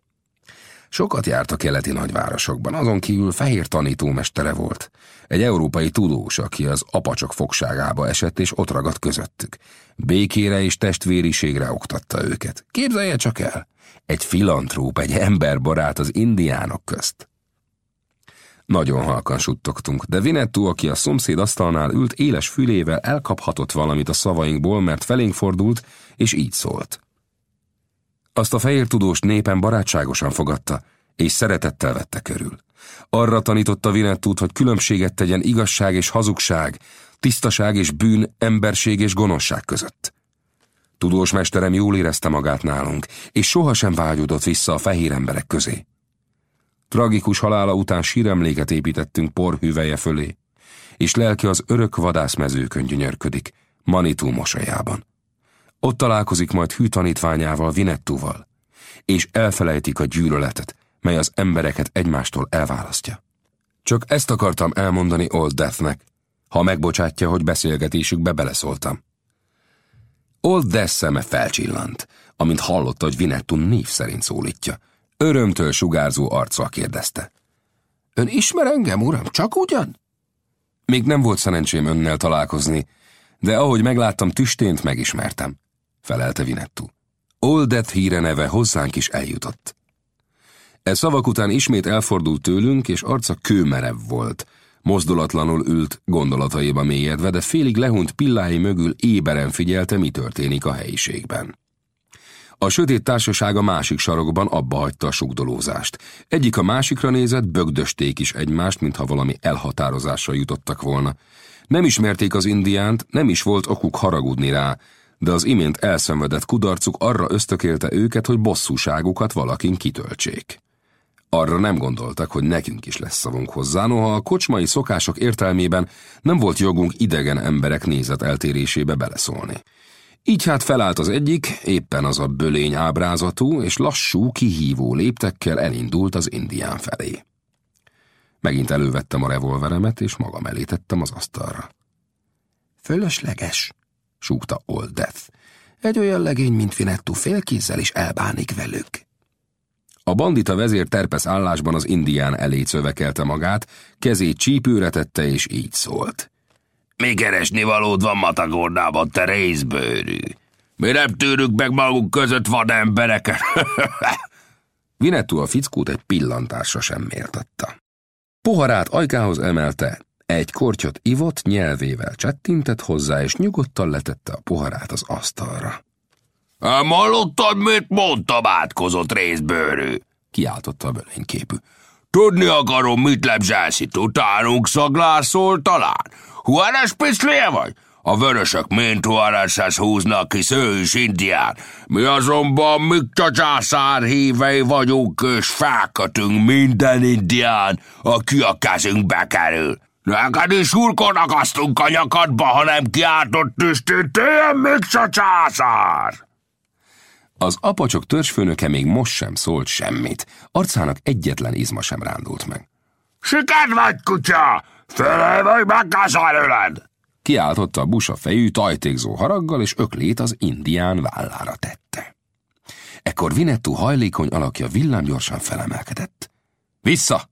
Sokat járt a keleti nagyvárosokban, azon kívül fehér tanítómestere volt. Egy európai tudós, aki az apacsok fogságába esett és ott ragadt közöttük. Békére és testvériségre oktatta őket. Képzelje csak el! Egy filantróp, egy emberbarát az indiánok közt. Nagyon halkan suttogtunk, de Vinettu, aki a szomszéd asztalnál ült, éles fülével elkaphatott valamit a szavainkból, mert felénk fordult, és így szólt. Azt a fehér tudós népen barátságosan fogadta, és szeretettel vette körül. Arra tanította Vinettút, hogy különbséget tegyen igazság és hazugság, tisztaság és bűn, emberség és gonoszság között. Tudós mesterem jól érezte magát nálunk, és sohasem vágyódott vissza a fehér emberek közé. Tragikus halála után síremléket építettünk porhüveje fölé, és lelke az örök vadászmezőkön gyönyörködik, Manitú mosolyában. Ott találkozik majd hű tanítványával, Vinettúval, és elfelejtik a gyűlöletet, mely az embereket egymástól elválasztja. Csak ezt akartam elmondani Old Deathnek, ha megbocsátja, hogy beszélgetésükbe beleszóltam. Old Death szeme felcsillant, amint hallotta, hogy Vinettu név szerint szólítja. Örömtől sugárzó arccal kérdezte. Ön ismer engem, uram, csak ugyan? Még nem volt szerencsém önnel találkozni, de ahogy megláttam tüstént, megismertem felelte Vinettu. Oldet híre neve hozzánk is eljutott. E szavak után ismét elfordult tőlünk, és arca kőmerev volt. Mozdulatlanul ült, gondolataiba mélyedve, de félig lehunyt pillái mögül éberen figyelte, mi történik a helyiségben. A sötét társaság a másik sarokban abba hagyta a sugdolózást. Egyik a másikra nézett, bögdösték is egymást, mintha valami elhatározásra jutottak volna. Nem ismerték az indiánt, nem is volt okuk haragudni rá, de az imént elszenvedett kudarcuk arra ösztökélte őket, hogy bosszúságukat valakin kitöltsék. Arra nem gondoltak, hogy nekünk is lesz szavunk hozzá, noha a kocsmai szokások értelmében nem volt jogunk idegen emberek nézet eltérésébe beleszólni. Így hát felállt az egyik, éppen az a bölény ábrázatú, és lassú, kihívó léptekkel elindult az indián felé. Megint elővettem a revolveremet, és magam elé tettem az asztalra. Fölösleges, súgta Old Death. Egy olyan legény, mint Vinettu félkézzel is elbánik velük. A bandita vezér terpesz állásban az indián elé szövekelte magát, kezét csípőre tette, és így szólt. Mi keresni valód van Matagornában, te részbőrű? Mi nem tűrünk meg magunk között van embereket? Vinettu a fickót egy pillantásra sem méltatta. Poharát ajkához emelte, egy kortyot ivott, nyelvével csettintett hozzá, és nyugodtan letette a poharát az asztalra. Hallottad, mit mondtam, átkozott részbőrű? Kiáltotta a bölényképű. Tudni akarom, mit lebzsálsz itt utánunk szaglászol talán? Huárás piszléje vagy? A vörösök mint Huáráshez húznak ki, is indián. Mi azonban Mikta császár hívei vagyunk, és felkötünk minden indián, aki a kezünkbe kerül. Neked is hurkonakasztunk a nyakadba, ha nem kiáltott tüstítően Mikta császár! Az apacsok törzsfőnöke még most sem szólt semmit. Arcának egyetlen izma sem rándult meg. Siked vagy, kutya! Fölé vagy megkaszáröled! Kiáltotta a busa fejű, tajtékzó haraggal, és öklét az indián vállára tette. Ekkor Vinettu hajlékony alakja villámgyorsan felemelkedett. Vissza!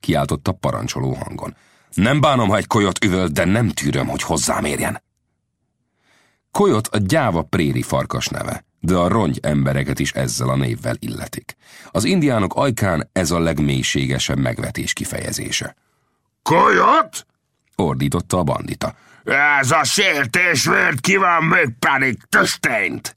kiáltotta parancsoló hangon. Nem bánom, ha egy kolyot üvölt, de nem tűröm, hogy hozzám érjen. Kolyot a gyáva préri farkas neve de a rongy embereket is ezzel a névvel illetik. Az indiánok ajkán ez a legmélységesebb megvetés kifejezése. Kolyot? ordította a bandita. Ez a sértés vért ki van még pedig töstényt!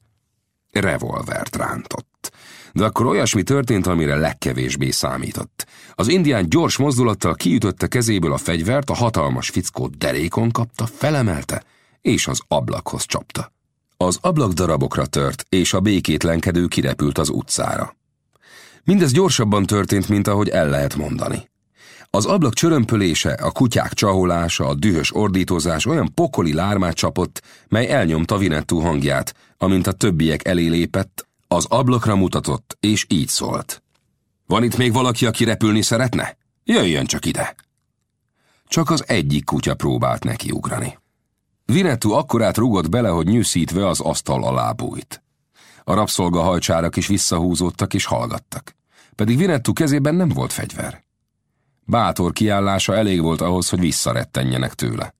Revolvert rántott. De akkor olyasmi történt, amire legkevésbé számított. Az indián gyors mozdulattal kiütötte kezéből a fegyvert, a hatalmas fickót derékon kapta, felemelte, és az ablakhoz csapta. Az ablak darabokra tört, és a békétlenkedő kirepült az utcára. Mindez gyorsabban történt, mint ahogy el lehet mondani. Az ablak csörömpölése, a kutyák csaholása, a dühös ordítozás olyan pokoli lármát csapott, mely elnyomta Vinettú hangját, amint a többiek elé lépett, az ablakra mutatott, és így szólt. Van itt még valaki, aki repülni szeretne? Jöjjön csak ide! Csak az egyik kutya próbált neki ugrani. Vinetú akkorát rugott bele, hogy nyűszítve az asztal alá bújt. A rabszolga hajcsárak is visszahúzódtak és hallgattak. Pedig Vinetú kezében nem volt fegyver. Bátor kiállása elég volt ahhoz, hogy visszarettenjenek tőle.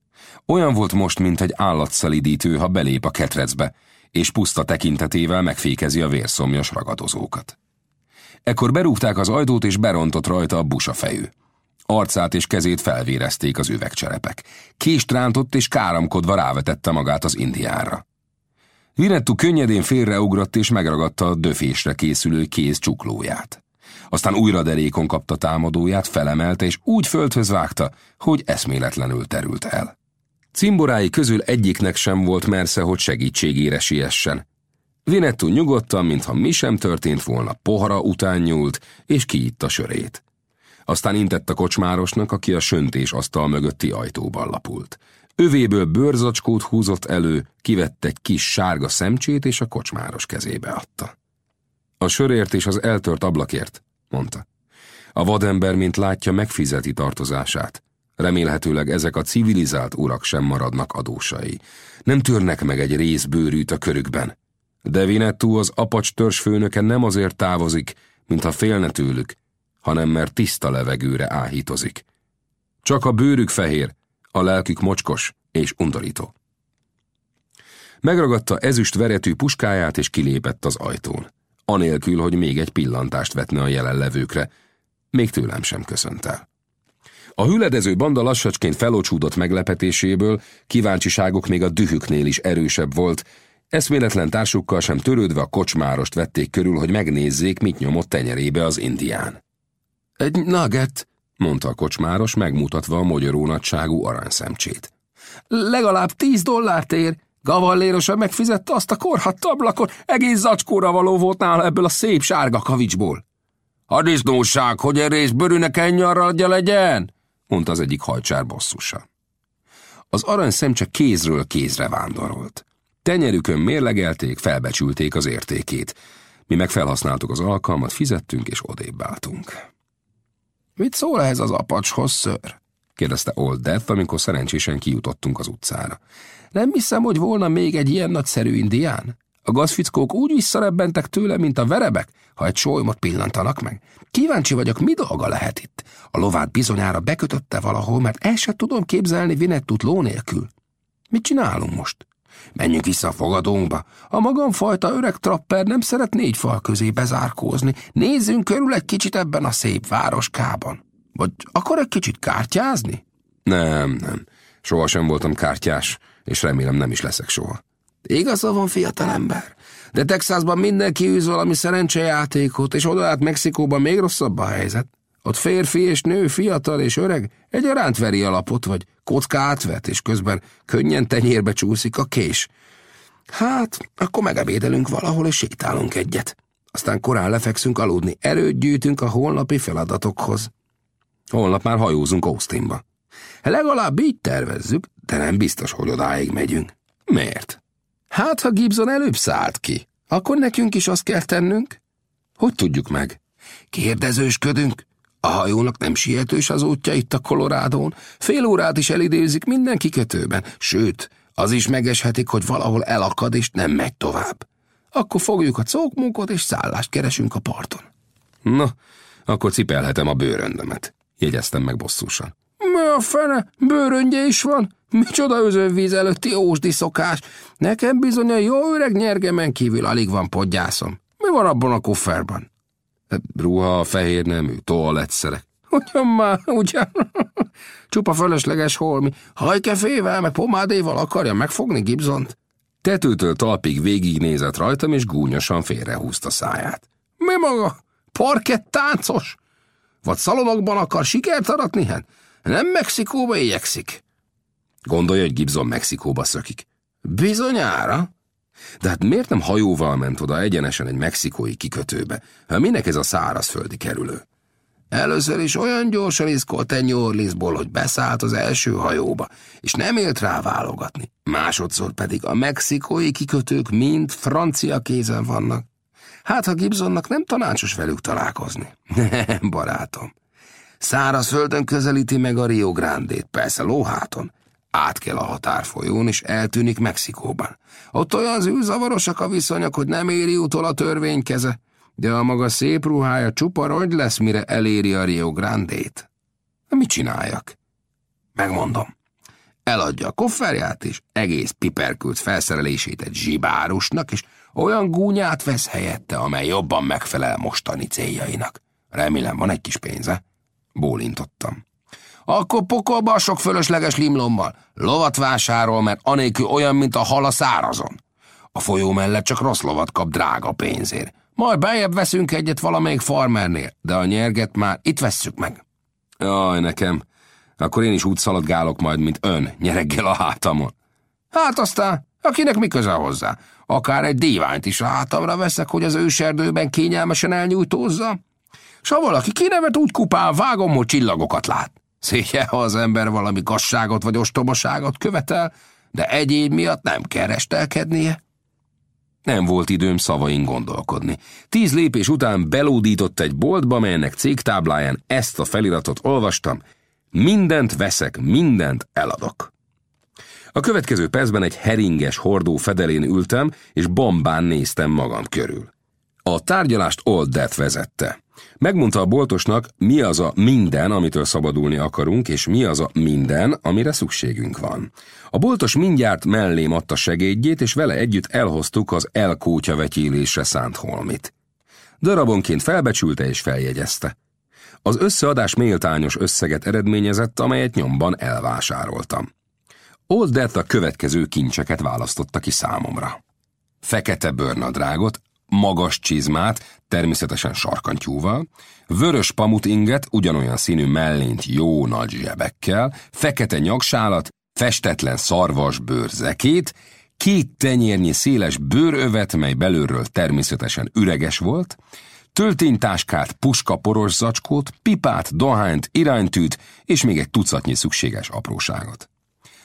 Olyan volt most, mint egy állatszelidítő, ha belép a ketrecbe, és puszta tekintetével megfékezi a vérszomjas ragadozókat. Ekkor berúgták az ajtót, és berontott rajta a busa fejű. Arcát és kezét felvérezték az üvegcserepek. Kést rántott és káramkodva rávetette magát az indiára. Vinettu könnyedén félreugrott és megragadta a döfésre készülő kéz csuklóját. Aztán újra derékon kapta támadóját, felemelte és úgy földhöz vágta, hogy eszméletlenül terült el. Cimborái közül egyiknek sem volt mersze, hogy segítségére siessen. Vinettu nyugodtan, mintha mi sem történt volna, pohara után nyúlt, és kiitta sörét. Aztán intett a kocsmárosnak, aki a söntés asztal mögötti ajtóban lapult. Övéből bőrzacskót húzott elő, kivett egy kis sárga szemcsét, és a kocsmáros kezébe adta. A sörért és az eltört ablakért, mondta. A vadember, mint látja, megfizeti tartozását. Remélhetőleg ezek a civilizált urak sem maradnak adósai. Nem törnek meg egy részbőrűt a körükben. De Vinettú az apacs törzsfőnöke nem azért távozik, mintha félne tőlük, hanem mert tiszta levegőre áhítozik. Csak a bőrük fehér, a lelkük mocskos és undorító. Megragadta ezüst veretű puskáját és kilépett az ajtón, anélkül, hogy még egy pillantást vetne a jelenlevőkre, még tőlem sem köszönt el. A hüledező banda lassacsként felocsúdott meglepetéséből, kíváncsiságok még a dühüknél is erősebb volt, eszméletlen társukkal sem törődve a kocsmárost vették körül, hogy megnézzék, mit nyomott tenyerébe az indián. Egy nugget, mondta a kocsmáros, megmutatva a magyaró nagyságú aranyszemcsét. Legalább tíz dollárt ér. Gavallérosan megfizette azt a korhadt ablakot, egész zacskóra való volt nála ebből a szép sárga kavicsból. A disznóság, hogy egy rész bőrűnek ennyi arra legyen? Mondta az egyik hajcsár bosszusa. Az arany szemcse kézről kézre vándorolt. Tenyerükön mérlegelték, felbecsülték az értékét. Mi meg felhasználtuk az alkalmat, fizettünk és odébb álltunk. Mit szól ehhez az apacshoz, ször? kérdezte Old Death, amikor szerencsésen kijutottunk az utcára. Nem hiszem, hogy volna még egy ilyen nagyszerű indián? A gazfickók úgy visszarebbentek tőle, mint a verebek, ha egy solymot pillantanak meg. Kíváncsi vagyok, mi dolga lehet itt. A lovát bizonyára bekötötte valahol, mert el sem tudom képzelni Vinettut ló nélkül. Mit csinálunk most? Menjünk vissza a fogadónkba. A magamfajta öreg trapper nem szeret négy fal közé bezárkózni. Nézzünk körül egy kicsit ebben a szép városkában. Vagy akar egy kicsit kártyázni? Nem, nem. Soha sem voltam kártyás, és remélem nem is leszek soha. Igaza van, fiatalember. De Texasban mindenki űz valami szerencsejátékot, és oda át Mexikóban még rosszabb a helyzet. Ott férfi és nő, fiatal és öreg egyaránt veri alapot, vagy kocka átvet, és közben könnyen tenyérbe csúszik a kés. Hát, akkor megebédelünk valahol, és sétálunk egyet. Aztán korán lefekszünk aludni, erőt gyűjtünk a holnapi feladatokhoz. Holnap már hajózunk Austinba. Legalább így tervezzük, de nem biztos, hogy odáig megyünk. Miért? Hát, ha Gibson előbb szállt ki, akkor nekünk is azt kell tennünk. Hogy tudjuk meg? Kérdezősködünk. A hajónak nem sietős az útja itt a Kolorádón. Fél órát is elidézik minden kikötőben, sőt, az is megeshetik, hogy valahol elakad és nem megy tovább. Akkor fogjuk a cókmunkot és szállást keresünk a parton. Na, akkor cipelhetem a bőröndömet, jegyeztem meg bosszúsan. Mi a fene? Bőröndje is van? Micsoda özönvíz előtti ósdi szokás. Nekem bizony a jó öreg nyergemen kívül alig van podgyászom. Mi van abban a kofferban? Ruha, fehér nemű, toalettszerek. Ugyan már, ugyan. Csupa fölösleges holmi. Hajkefével, meg pomádéval akarja megfogni Gibzont? Tetőtől talpig végignézett rajtam, és gúnyosan félrehúzta száját. Mi maga? Parkett táncos? Vagy szalonokban akar sikert aratni? Hát nem Mexikóba igyekszik. Gondolja, hogy Gibson Mexikóba szökik. Bizonyára. De hát miért nem hajóval ment oda egyenesen egy mexikói kikötőbe? Ha minek ez a szárazföldi kerülő? Először is olyan gyorsan iszkolt egy New hogy beszállt az első hajóba, és nem élt rá válogatni. Másodszor pedig a mexikói kikötők mind francia kézen vannak. Hát, ha Gibsonnak nem tanácsos velük találkozni. Nem, barátom. Szárazföldön közelíti meg a Rio Grande-t, persze lóháton. Át kell a határfolyón, és eltűnik Mexikóban. Ott olyan zűrzavarosak a viszonyok, hogy nem éri utol a törvény keze, de a maga szép ruhája csupa rogy lesz, mire eléri a Rio Grande-t. Mit csináljak? Megmondom. Eladja a kofferját, és egész piperkült felszerelését egy zsibárusnak, és olyan gúnyát vesz helyette, amely jobban megfelel mostani céljainak. Remélem, van egy kis pénze. Bólintottam. Akkor pokolba a sok fölösleges limlommal. Lovat vásárol, mert anélkül olyan, mint a hal a szárazon. A folyó mellett csak rossz lovat kap drága pénzért. Majd bejebb veszünk egyet valamelyik farmernél, de a nyerget már itt vesszük meg. Jaj, nekem. Akkor én is úgy szaladgálok majd, mint ön, nyereggel a hátamon. Hát aztán, akinek mi köze hozzá? Akár egy díványt is a hátamra veszek, hogy az őserdőben kényelmesen elnyújtózza? S ha valaki kinevet, úgy kupán vágom, hogy csillagokat lát. Szégye, ha az ember valami gasságot vagy ostobaságot követel, de egyéb miatt nem kell restelkednie. Nem volt időm szavain gondolkodni. Tíz lépés után belódított egy boltba, melynek cégtábláján ezt a feliratot olvastam. Mindent veszek, mindent eladok. A következő percben egy heringes hordó fedelén ültem, és bombán néztem magam körül. A tárgyalást Old Death vezette. Megmondta a boltosnak, mi az a minden, amitől szabadulni akarunk, és mi az a minden, amire szükségünk van. A boltos mindjárt mellém adta segédjét, és vele együtt elhoztuk az elkótya vetélésre szánt holmit. Darabonként felbecsülte és feljegyezte. Az összeadás méltányos összeget eredményezett, amelyet nyomban elvásároltam. Old Death a következő kincseket választotta ki számomra. Fekete bőrnadrágot, magas csizmát, természetesen sarkantyúval, vörös pamut inget, ugyanolyan színű mellényt jó nagy zsebekkel, fekete nyaksálat, festetlen szarvas bőrzekét, két tenyérnyi széles bőrövet, mely belülről természetesen üreges volt, tölténytáskát, puska poros zacskót, pipát, dohányt, iránytűt és még egy tucatnyi szükséges apróságot.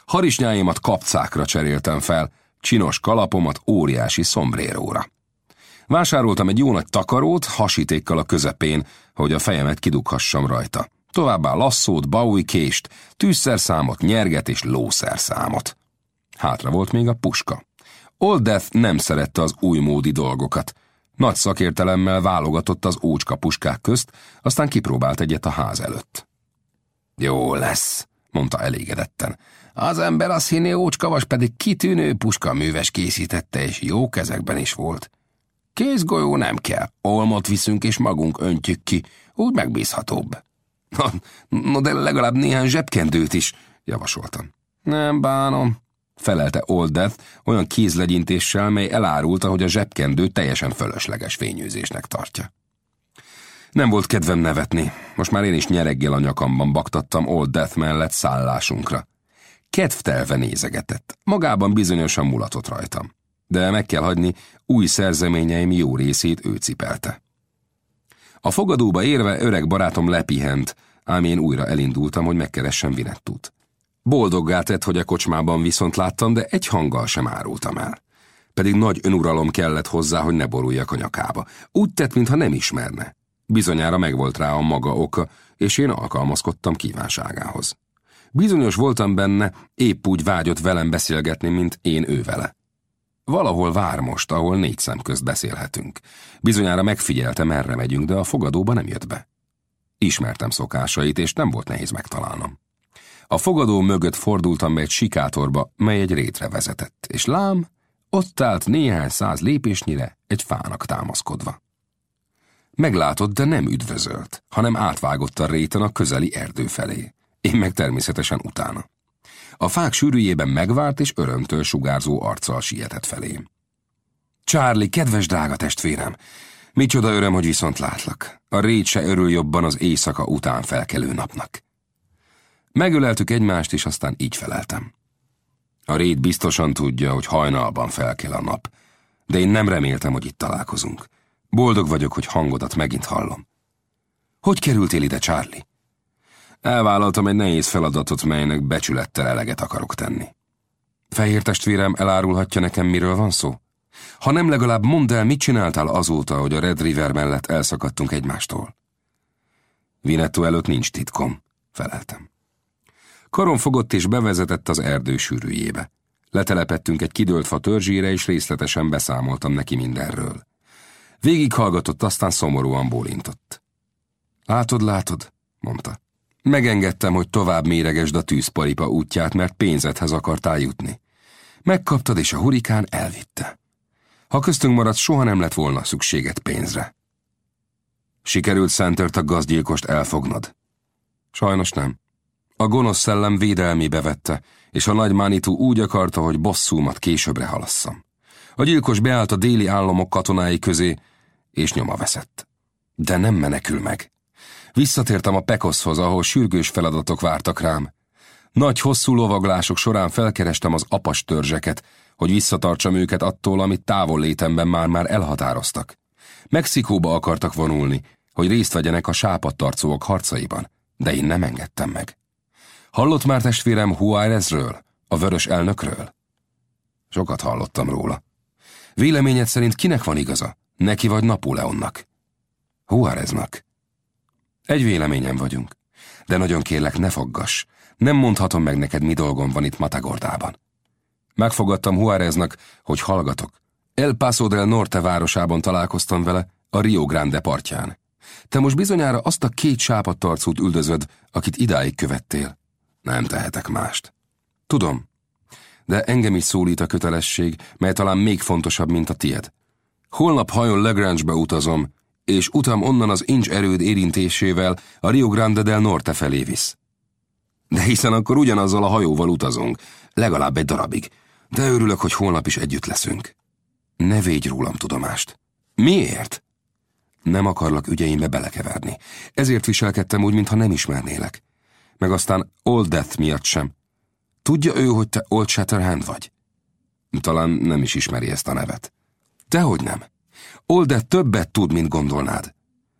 Harisnyáimat kapcákra cseréltem fel, csinos kalapomat óriási szombréróra. Vásároltam egy jó nagy takarót, hasítékkal a közepén, hogy a fejemet kidughassam rajta. Továbbá lasszót, kést, tűzszerszámot, nyerget és lószerszámot. Hátra volt még a puska. Old Death nem szerette az új módi dolgokat. Nagy szakértelemmel válogatott az ócska puskák közt, aztán kipróbált egyet a ház előtt. Jó lesz, mondta elégedetten. Az ember azt hinné ócskavas pedig kitűnő puska műves készítette, és jó kezekben is volt. Kézgolyó nem kell, olmot viszünk és magunk öntjük ki, úgy megbízhatóbb. No, no de legalább néhány zsebkendőt is, javasoltam. Nem bánom, felelte Old Death olyan kézlegyintéssel, mely elárulta, hogy a zsebkendő teljesen fölösleges fényűzésnek tartja. Nem volt kedvem nevetni, most már én is nyereggel a nyakamban baktattam Old Death mellett szállásunkra. Kedvtelve nézegetett, magában bizonyosan mulatott rajtam. De meg kell hagyni, új szerzeményeim jó részét ő cipelte. A fogadóba érve öreg barátom lepihent, ám én újra elindultam, hogy megkeressem Vinettút. Boldoggá tett, hogy a kocsmában viszont láttam, de egy hanggal sem árultam el. Pedig nagy önuralom kellett hozzá, hogy ne boruljak a nyakába. Úgy tett, mintha nem ismerne. Bizonyára megvolt rá a maga oka, és én alkalmazkodtam kívánságához. Bizonyos voltam benne, épp úgy vágyott velem beszélgetni, mint én ő vele. Valahol vár most, ahol négy szem közt beszélhetünk. Bizonyára megfigyelte, merre megyünk, de a fogadóba nem jött be. Ismertem szokásait, és nem volt nehéz megtalálnom. A fogadó mögött fordultam be egy sikátorba, mely egy rétre vezetett, és lám, ott állt néhány száz lépésnyire, egy fának támaszkodva. Meglátott, de nem üdvözölt, hanem átvágott a réten a közeli erdő felé. Én meg természetesen utána. A fák sűrűjében megvárt és örömtől sugárzó arccal sietett felém. Charlie, kedves drága testvérem! Micsoda öröm, hogy viszont látlak. A rét se örül jobban az éjszaka után felkelő napnak. Megöleltük egymást, és aztán így feleltem. A rét biztosan tudja, hogy hajnalban felkel a nap, de én nem reméltem, hogy itt találkozunk. Boldog vagyok, hogy hangodat megint hallom. Hogy kerültél ide, Charlie? Elvállaltam egy nehéz feladatot, melynek becsülettel eleget akarok tenni. Fehér testvérem elárulhatja nekem, miről van szó? Ha nem legalább mondd el, mit csináltál azóta, hogy a Red River mellett elszakadtunk egymástól? Vinetto előtt nincs titkom, feleltem. Karon fogott és bevezetett az erdő sűrűjébe. Letelepettünk egy kidőlt fa törzsére, és részletesen beszámoltam neki mindenről. Végighallgatott, aztán szomorúan bólintott. Látod, látod, mondta. Megengedtem, hogy tovább méregesd a tűzparipa útját, mert pénzethez akartál jutni. Megkaptad, és a hurikán elvitte. Ha köztünk maradt, soha nem lett volna szükséged pénzre. Sikerült Szentört a gazgyilkost elfognod? Sajnos nem. A gonosz szellem védelmébe vette, és a nagy Manitu úgy akarta, hogy bosszúmat későbbre halasszam. A gyilkos beállt a déli államok katonái közé, és nyoma veszett. De nem menekül meg. Visszatértem a Pekoszhoz, ahol sürgős feladatok vártak rám. Nagy, hosszú lovaglások során felkerestem az apas törzseket, hogy visszatartsam őket attól, amit távol létemben már-már elhatároztak. Mexikóba akartak vonulni, hogy részt vegyenek a sápadtarcóak harcaiban, de én nem engedtem meg. Hallott már testvérem Juárezről, a vörös elnökről? Sokat hallottam róla. Véleményed szerint kinek van igaza? Neki vagy Napóleonnak? Juáreznak. Egy véleményen vagyunk. De nagyon kérlek, ne foggass. Nem mondhatom meg neked, mi dolgom van itt Matagordában. Megfogadtam Juáreznak, hogy hallgatok. El Paso del Norte városában találkoztam vele, a Rio Grande partján. Te most bizonyára azt a két sápadtarcút üldözöd, akit idáig követtél. Nem tehetek mást. Tudom, de engem is szólít a kötelesség, mely talán még fontosabb, mint a tied. Holnap hajon Lagrange-be utazom, és utam onnan az incs erőd érintésével a Rio Grande del Norte felé visz. De hiszen akkor ugyanazzal a hajóval utazunk, legalább egy darabig, de örülök, hogy holnap is együtt leszünk. Ne védj rólam tudomást. Miért? Nem akarlak ügyeimbe belekeverni. Ezért viselkedtem úgy, mintha nem ismernélek. Meg aztán Old Death miatt sem. Tudja ő, hogy te Old Shatterhand vagy? Talán nem is ismeri ezt a nevet. Dehogy nem. Olde többet tud, mint gondolnád.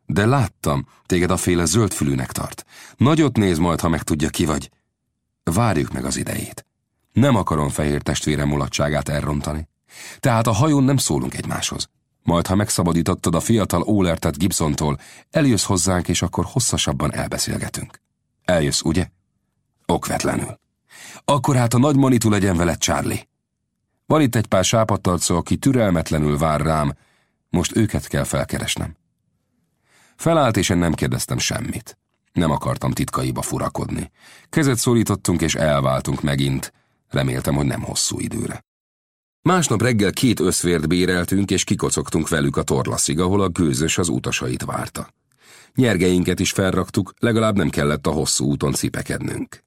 De láttam, téged a féle zöldfülűnek tart. Nagyot néz majd, ha megtudja ki vagy. Várjuk meg az idejét. Nem akarom fehér testvérem mulatságát elrontani. Tehát a hajón nem szólunk egymáshoz. Majd, ha megszabadítottad a fiatal Ólertet Gibsontól, eljössz hozzánk, és akkor hosszasabban elbeszélgetünk. Eljössz, ugye? Okvetlenül. Akkor hát a nagy manitu legyen veled, Charlie. Van itt egy pár sápadtarcó, aki türelmetlenül vár rám, most őket kell felkeresnem. Felállt, és én nem kérdeztem semmit. Nem akartam titkaiba furakodni. Kezet szorítottunk, és elváltunk megint. Reméltem, hogy nem hosszú időre. Másnap reggel két összvért béreltünk, és kikocogtunk velük a torlaszig, ahol a gőzös az utasait várta. Nyergeinket is felraktuk, legalább nem kellett a hosszú úton cipekednünk.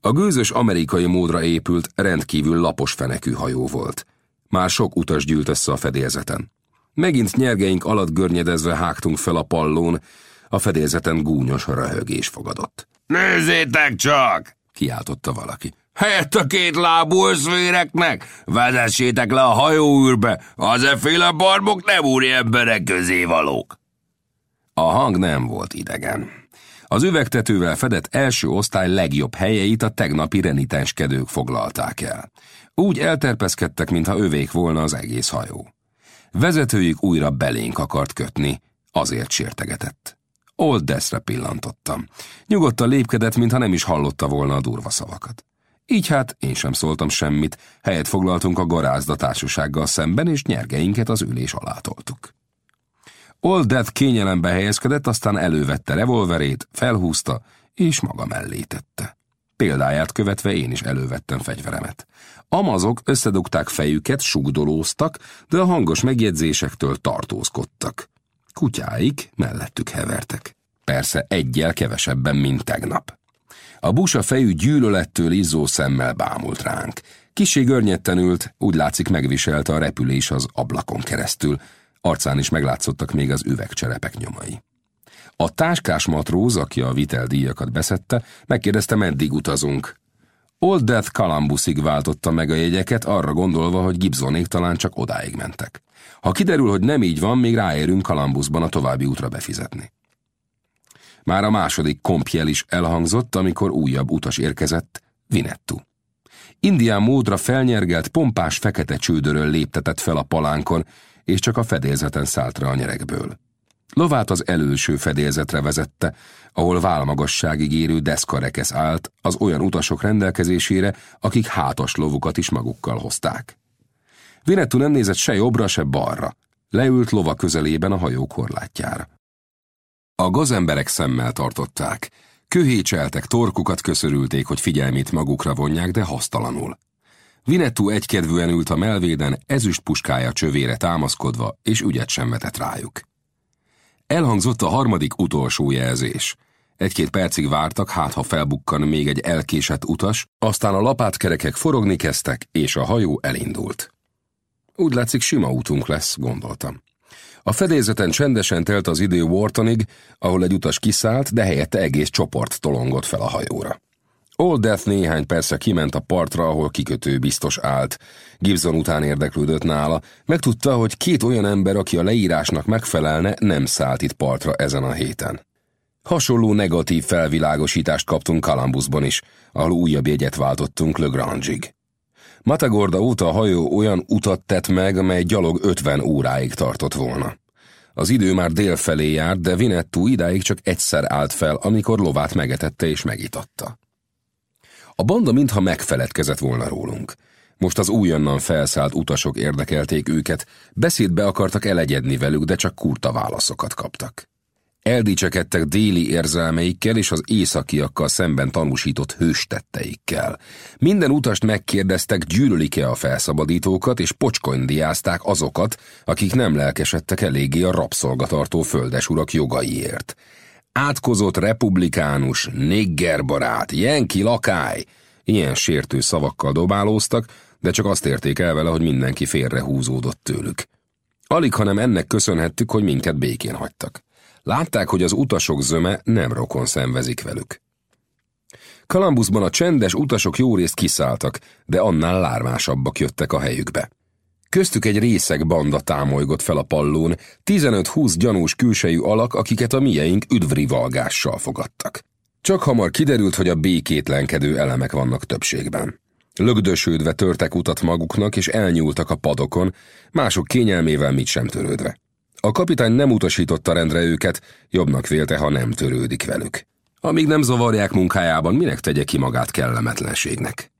A gőzös amerikai módra épült, rendkívül lapos fenekű hajó volt. Már sok utas gyűlt össze a fedélzeten. Megint nyergeink alatt görnyedezve hágtunk fel a pallón, a fedélzeten gúnyos röhögés fogadott. Nézzétek csak! kiáltotta valaki. Helyett a két lábú összvéreknek, vezessétek le a hajóűrbe, az efféle barbok nem úri emberek közé valók. A hang nem volt idegen. Az üvegtetővel fedett első osztály legjobb helyeit a tegnapi renitenskedők foglalták el. Úgy elterpeszkedtek, mintha övék volna az egész hajó. Vezetőjük újra belénk akart kötni, azért sértegetett. Old Deszre pillantottam. Nyugodtan lépkedett, mintha nem is hallotta volna a durva szavakat. Így hát én sem szóltam semmit, helyet foglaltunk a garázda társasággal szemben, és nyergeinket az ülés alá toltuk. Old Death kényelembe helyezkedett, aztán elővette revolverét, felhúzta, és maga mellé tette. Példáját követve én is elővettem fegyveremet. Amazok összedugták fejüket, sugdolóztak, de a hangos megjegyzésektől tartózkodtak. Kutyáik mellettük hevertek. Persze egyel kevesebben, mint tegnap. A busa fejű gyűlölettől izzó szemmel bámult ránk. Kisé görnyetten ült, úgy látszik megviselte a repülés az ablakon keresztül. Arcán is meglátszottak még az üvegcserepek nyomai. A táskás matróz, aki a viteldíjakat beszette, megkérdezte, meddig utazunk. Old Death Columbusig váltotta meg a jegyeket, arra gondolva, hogy Gibsonék talán csak odáig mentek. Ha kiderül, hogy nem így van, még ráérünk Columbusban a további útra befizetni. Már a második kompjel is elhangzott, amikor újabb utas érkezett, Vinettu. Indián módra felnyergelt, pompás fekete csődörön léptetett fel a palánkon, és csak a fedélzeten szállt rá a nyerekből. Lovát az előső fedélzetre vezette, ahol válmagasságig érő deszkarekesz állt az olyan utasok rendelkezésére, akik hátas lovukat is magukkal hozták. Vinettu nem nézett se jobbra, se balra. Leült lova közelében a hajó korlátjára. A gazemberek szemmel tartották. Köhécseltek, torkukat köszörülték, hogy figyelmét magukra vonják, de hasztalanul. Vinettu egykedvűen ült a melvéden, ezüst puskája csövére támaszkodva, és ügyet sem vetett rájuk. Elhangzott a harmadik utolsó jelzés. Egy-két percig vártak, hát ha felbukkan még egy elkésett utas, aztán a lapátkerekek forogni kezdtek, és a hajó elindult. Úgy látszik, sima útunk lesz, gondoltam. A fedélzeten csendesen telt az idő Whartonig, ahol egy utas kiszállt, de helyette egész csoport tolongott fel a hajóra. Old Death néhány persze kiment a partra, ahol kikötő biztos állt. Gibson után érdeklődött nála. Megtudta, hogy két olyan ember, aki a leírásnak megfelelne, nem szállt itt partra ezen a héten. Hasonló negatív felvilágosítást kaptunk Columbusban is, ahol újabb jegyet váltottunk Le Grange-ig. Matagorda óta a hajó olyan utat tett meg, amely gyalog 50 óráig tartott volna. Az idő már dél felé járt, de Vinettu idáig csak egyszer állt fel, amikor lovát megetette és megitatta. A banda mintha megfeledkezett volna rólunk. Most az újonnan felszállt utasok érdekelték őket, beszédbe akartak elegyedni velük, de csak kurta válaszokat kaptak. Eldicsekedtek déli érzelmeikkel és az északiakkal szemben tanúsított hőstetteikkel. Minden utast megkérdeztek, gyűlölik-e a felszabadítókat, és pocskondiázták azokat, akik nem lelkesedtek eléggé a rabszolgatartó földesurak jogaiért. Átkozott republikánus, niggerbarát, jenki lakály, ilyen sértő szavakkal dobálóztak, de csak azt érték el vele, hogy mindenki félre húzódott tőlük. Alig, hanem ennek köszönhettük, hogy minket békén hagytak. Látták, hogy az utasok zöme nem rokon szenvezik velük. Kalambuszban a csendes utasok jó részt kiszálltak, de annál lármásabbak jöttek a helyükbe. Köztük egy részeg banda támolygott fel a pallón, 15-20 gyanús külsejű alak, akiket a mieink üdvrivalgással fogadtak. Csak hamar kiderült, hogy a békétlenkedő elemek vannak többségben. Lögdösődve törtek utat maguknak, és elnyúltak a padokon, mások kényelmével mit sem törődve. A kapitány nem utasította rendre őket, jobbnak vélte, ha nem törődik velük. Amíg nem zavarják munkájában, minek tegye ki magát kellemetlenségnek.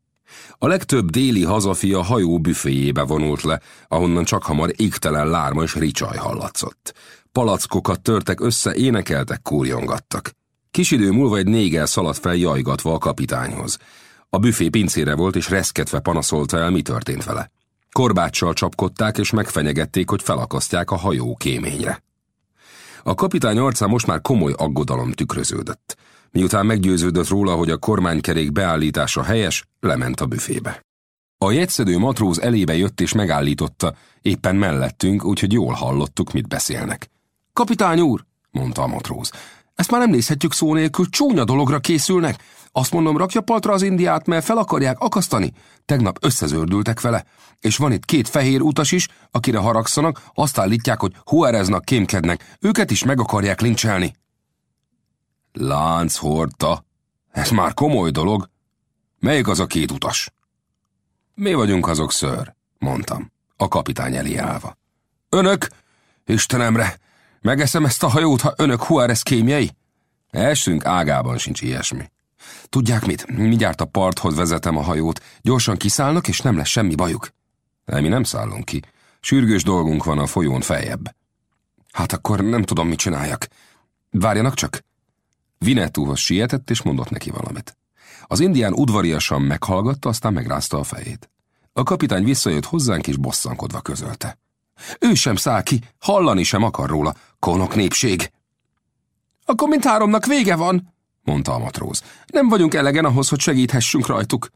A legtöbb déli hazafia hajó büféjébe vonult le, ahonnan csak hamar égtelen lárma és ricsaj hallatszott. Palackokat törtek össze, énekeltek, kúrjongattak. Kis idő múlva egy négel szaladt fel jajgatva a kapitányhoz. A büfé pincére volt, és reszketve panaszolta el, mi történt vele. Korbáccsal csapkodták, és megfenyegették, hogy felakasztják a hajó kéményre. A kapitány arcán most már komoly aggodalom tükröződött. Miután meggyőződött róla, hogy a kormánykerék beállítása helyes, lement a büfébe. A jegyszedő matróz elébe jött és megállította, éppen mellettünk, úgyhogy jól hallottuk, mit beszélnek. Kapitány úr, mondta a matróz, ezt már nem nézhetjük szó nélkül, csúnya dologra készülnek. Azt mondom, rakja paltra az indiát, mert fel akarják akasztani. Tegnap összezördültek vele. És van itt két fehér utas is, akire haragszanak, azt állítják, hogy huereznak, kémkednek. Őket is meg akarják lincselni. Lánc hordta. Ez már komoly dolog. Melyik az a két utas? Mi vagyunk azok, ször, mondtam, a kapitány elé állva. Önök? Istenemre! Megeszem ezt a hajót, ha önök Juárez kémjei? Elsünk ágában sincs ilyesmi. Tudják mit? Mindjárt a parthoz vezetem a hajót. Gyorsan kiszállnak, és nem lesz semmi bajuk. De mi nem szállunk ki. Sürgős dolgunk van a folyón feljebb. Hát akkor nem tudom, mit csináljak. Várjanak csak. Vinettúhoz sietett, és mondott neki valamit. Az indián udvariasan meghallgatta, aztán megrázta a fejét. A kapitány visszajött hozzánk, és bosszankodva közölte. Ő sem száll ki, hallani sem akar róla. Konok népség. Akkor mindháromnak vége van, mondta a matróz. Nem vagyunk elegen ahhoz, hogy segíthessünk rajtuk.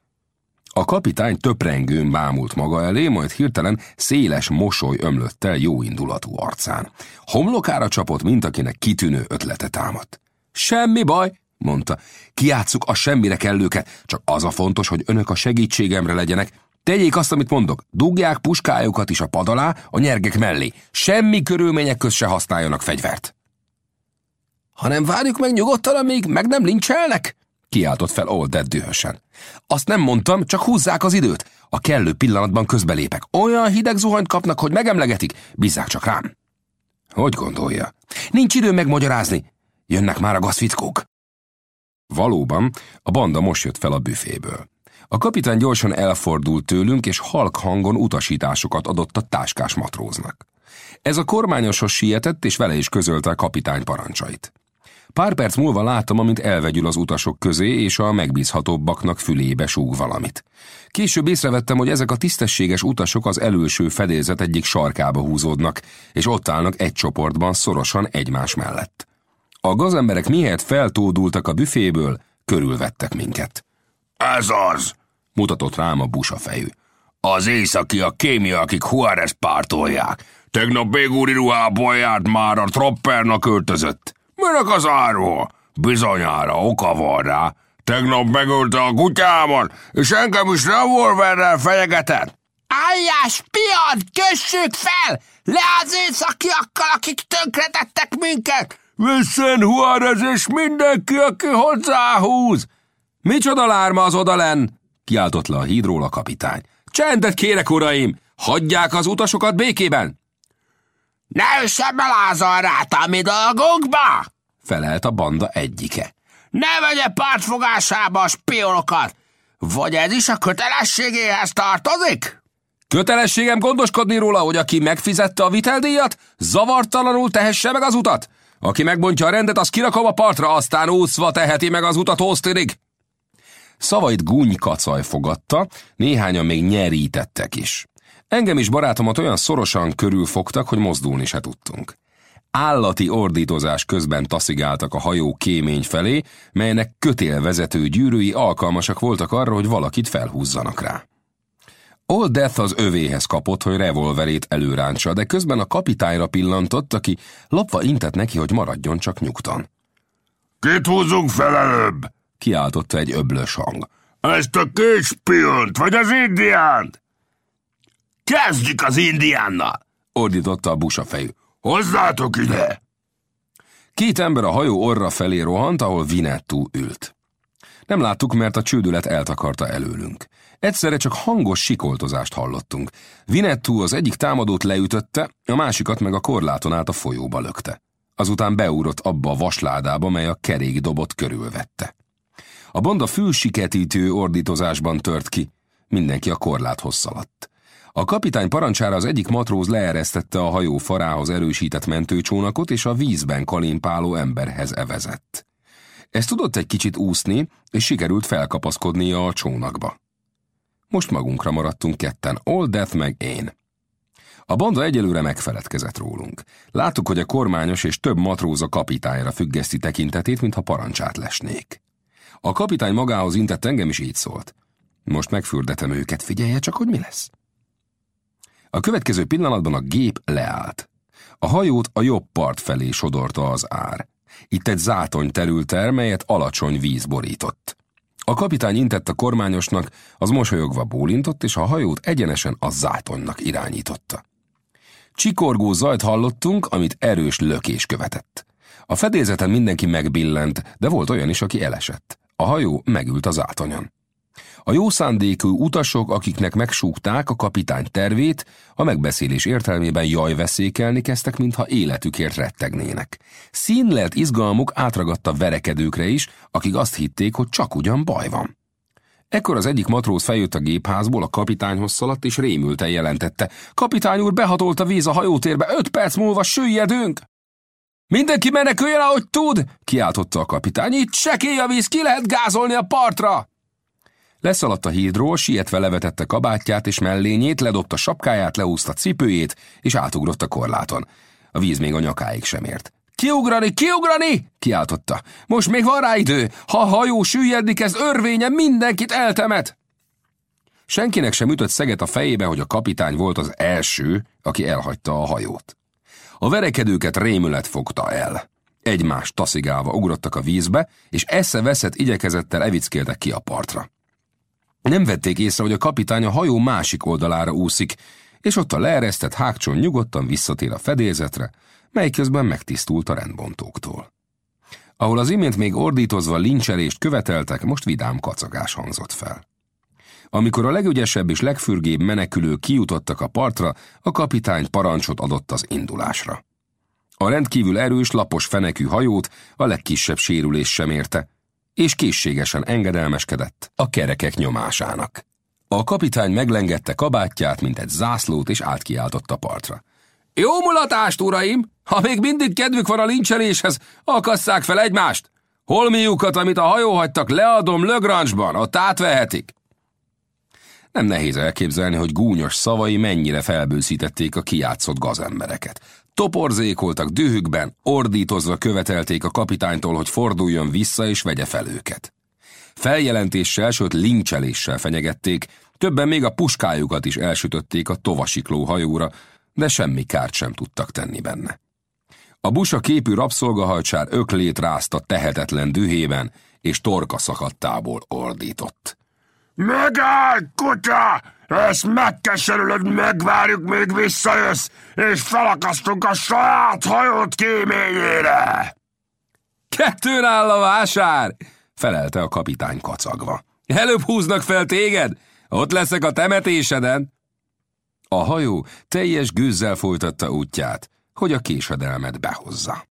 A kapitány töprengőn bámult maga elé, majd hirtelen széles mosoly ömlött el jóindulatú arcán. Homlokára csapott, mint akinek kitűnő ötlete támadt. Semmi baj, mondta. Kiátszuk a semmire kellőket, csak az a fontos, hogy önök a segítségemre legyenek. Tegyék azt, amit mondok, dugják puskájukat is a pad alá, a nyergek mellé. Semmi körülmények közt se használjanak fegyvert. Hanem várjuk meg nyugodtan, amíg meg nem lincselnek? Kiáltott fel Old Dead dühösen. Azt nem mondtam, csak húzzák az időt. A kellő pillanatban közbelépek. Olyan hideg zuhanyt kapnak, hogy megemlegetik. Bízzák csak rám. Hogy gondolja? Nincs idő megmagyarázni. Jönnek már a gazfickók. Valóban, a banda most jött fel a büféből. A kapitány gyorsan elfordult tőlünk, és halk hangon utasításokat adott a táskás matróznak. Ez a kormányoshoz sietett, és vele is közölte a kapitány parancsait. Pár perc múlva láttam, amint elvegyül az utasok közé, és a megbízhatóbbaknak fülébe súg valamit. Később észrevettem, hogy ezek a tisztességes utasok az előső fedélzet egyik sarkába húzódnak, és ott állnak egy csoportban szorosan egymás mellett. A gazemberek miért feltódultak a büféből, körülvettek minket. Ez az, mutatott rám a busa fejű. Az északi a kémia, akik Juárez pártolják. Tegnap bégúri ruhából járt már a troppernak öltözött. Minek az áró? Bizonyára oka van rá. Tegnap megölte a kutyámat, és engem is revolverrel fenyegetett. Álljás, piad, kössük fel! Le az északiakkal, akik tönkretettek minket! Visszen Juárez és mindenki, aki hozzáhúz! Micsoda lárma az odalen? kiáltott le a hídról a kapitány. Csendet kérek, uraim! Hagyják az utasokat békében! Ne üsse belázal rát a mi dolgunkba! felelt a banda egyike. Ne vegye pártfogásába a spionokat! Vagy ez is a kötelességéhez tartozik? Kötelességem gondoskodni róla, hogy aki megfizette a viteldíjat, zavartalanul tehesse meg az utat. Aki megbontja a rendet, az kirakom a partra, aztán úszva teheti meg az utat Ósztirig. Szavait gúny kacaj fogadta, néhányan még nyerítettek is. Engem is barátomat olyan szorosan körülfogtak, hogy mozdulni se tudtunk. Állati ordítozás közben taszigáltak a hajó kémény felé, melynek kötélvezető gyűrűi alkalmasak voltak arra, hogy valakit felhúzzanak rá. Old Death az övéhez kapott, hogy revolverét előráncsa, de közben a kapitányra pillantott, aki lopva intett neki, hogy maradjon csak nyugtan. Kit húzzunk fel előbb? kiáltotta egy öblös hang. Ezt a két spiont, vagy az indiánt? Kezdjük az indiánnal, ordította a busa fejű. Hozzátok ide! Két ember a hajó orra felé rohant, ahol Vinettú ült. Nem láttuk, mert a csődület eltakarta előlünk. Egyszerre csak hangos sikoltozást hallottunk. Vinettú az egyik támadót leütötte, a másikat meg a korláton át a folyóba lökte. Azután beúrott abba a vasládába, mely a kerék dobot körülvette. A banda fülsiketítő ordítozásban tört ki, mindenki a korláthoz szaladt. A kapitány parancsára az egyik matróz leeresztette a hajó farához erősített mentőcsónakot, és a vízben kalimpáló emberhez evezett. Ez tudott egy kicsit úszni, és sikerült felkapaszkodnia a csónakba. Most magunkra maradtunk ketten, Old Death meg én. A banda egyelőre megfeledkezett rólunk. Láttuk, hogy a kormányos és több matróz a kapitányra függeszti tekintetét, mintha parancsát lesnék. A kapitány magához intett engem is így szólt. Most megfürdetem őket, figyelje csak, hogy mi lesz. A következő pillanatban a gép leállt. A hajót a jobb part felé sodorta az ár. Itt egy zátony terült el, melyet alacsony víz borított. A kapitány intett a kormányosnak, az mosolyogva bólintott, és a hajót egyenesen a zátonynak irányította. Csikorgó zajt hallottunk, amit erős lökés követett. A fedélzeten mindenki megbillent, de volt olyan is, aki elesett. A hajó megült az átonyon. A jó szándékú utasok, akiknek megsúgták a kapitány tervét, a megbeszélés értelmében jajveszékelni kezdtek, mintha életükért rettegnének. Színlelt izgalmuk átragadta verekedőkre is, akik azt hitték, hogy csak ugyan baj van. Ekkor az egyik matróz feljött a gépházból, a kapitányhoz szaladt, és rémülten jelentette. Kapitány úr, behatolt a víz a hajótérbe, öt perc múlva süllyedünk! Mindenki meneküljön, ahogy tud! kiáltotta a kapitány. Itt sekély a víz, ki lehet gázolni a partra! Leszaladt a hídról, sietve levetette kabátját és mellényét, ledobta sapkáját, leúzta cipőjét, és átugrott a korláton. A víz még a nyakáig sem ért. Kiugrani, kiugrani! kiáltotta. Most még van rá idő. Ha a hajó süllyedni kezd, örvénye mindenkit eltemet! Senkinek sem ütött szeget a fejébe, hogy a kapitány volt az első, aki elhagyta a hajót. A verekedőket rémület fogta el. Egymást taszigálva ugrottak a vízbe, és esze-veszett igyekezettel evickéltek ki a partra. Nem vették észre, hogy a kapitány a hajó másik oldalára úszik, és ott a leeresztett hágcson nyugodtan visszatér a fedélzetre, mely közben megtisztult a rendbontóktól. Ahol az imént még ordítozva lincselést követeltek, most vidám kacagás hangzott fel. Amikor a legügyesebb és legfürgébb menekülők kijutottak a partra, a kapitány parancsot adott az indulásra. A rendkívül erős, lapos fenekű hajót a legkisebb sérülés sem érte, és készségesen engedelmeskedett a kerekek nyomásának. A kapitány meglengette kabátját, mint egy zászlót, és átkiáltott a partra. Jó mulatást, uraim! Ha még mindig kedvük van a lincseléshez, akasszák fel egymást! Holmiukat, amit a hajó hagytak, leadom Lögrancsban, ott átvehetik. Nem nehéz elképzelni, hogy gúnyos szavai mennyire felbőszítették a kiátszott gazembereket. Toporzékoltak dühükben, ordítozva követelték a kapitánytól, hogy forduljon vissza és vegye fel őket. Feljelentéssel, sőt lincseléssel fenyegették, többen még a puskájukat is elsütötték a tovasikló hajóra, de semmi kárt sem tudtak tenni benne. A busa képű rabszolgahajcsár öklét rázta tehetetlen dühében, és torka szakadtából ordított. Megállj, kutya! Ezt megkeserülöd, megvárjuk, még visszajössz, és felakasztunk a saját hajót kéményére! Kettőn áll a vásár, felelte a kapitány kacagva. Előbb húznak fel téged, ott leszek a temetéseden. A hajó teljes gőzzel folytatta útját, hogy a késedelmet behozza.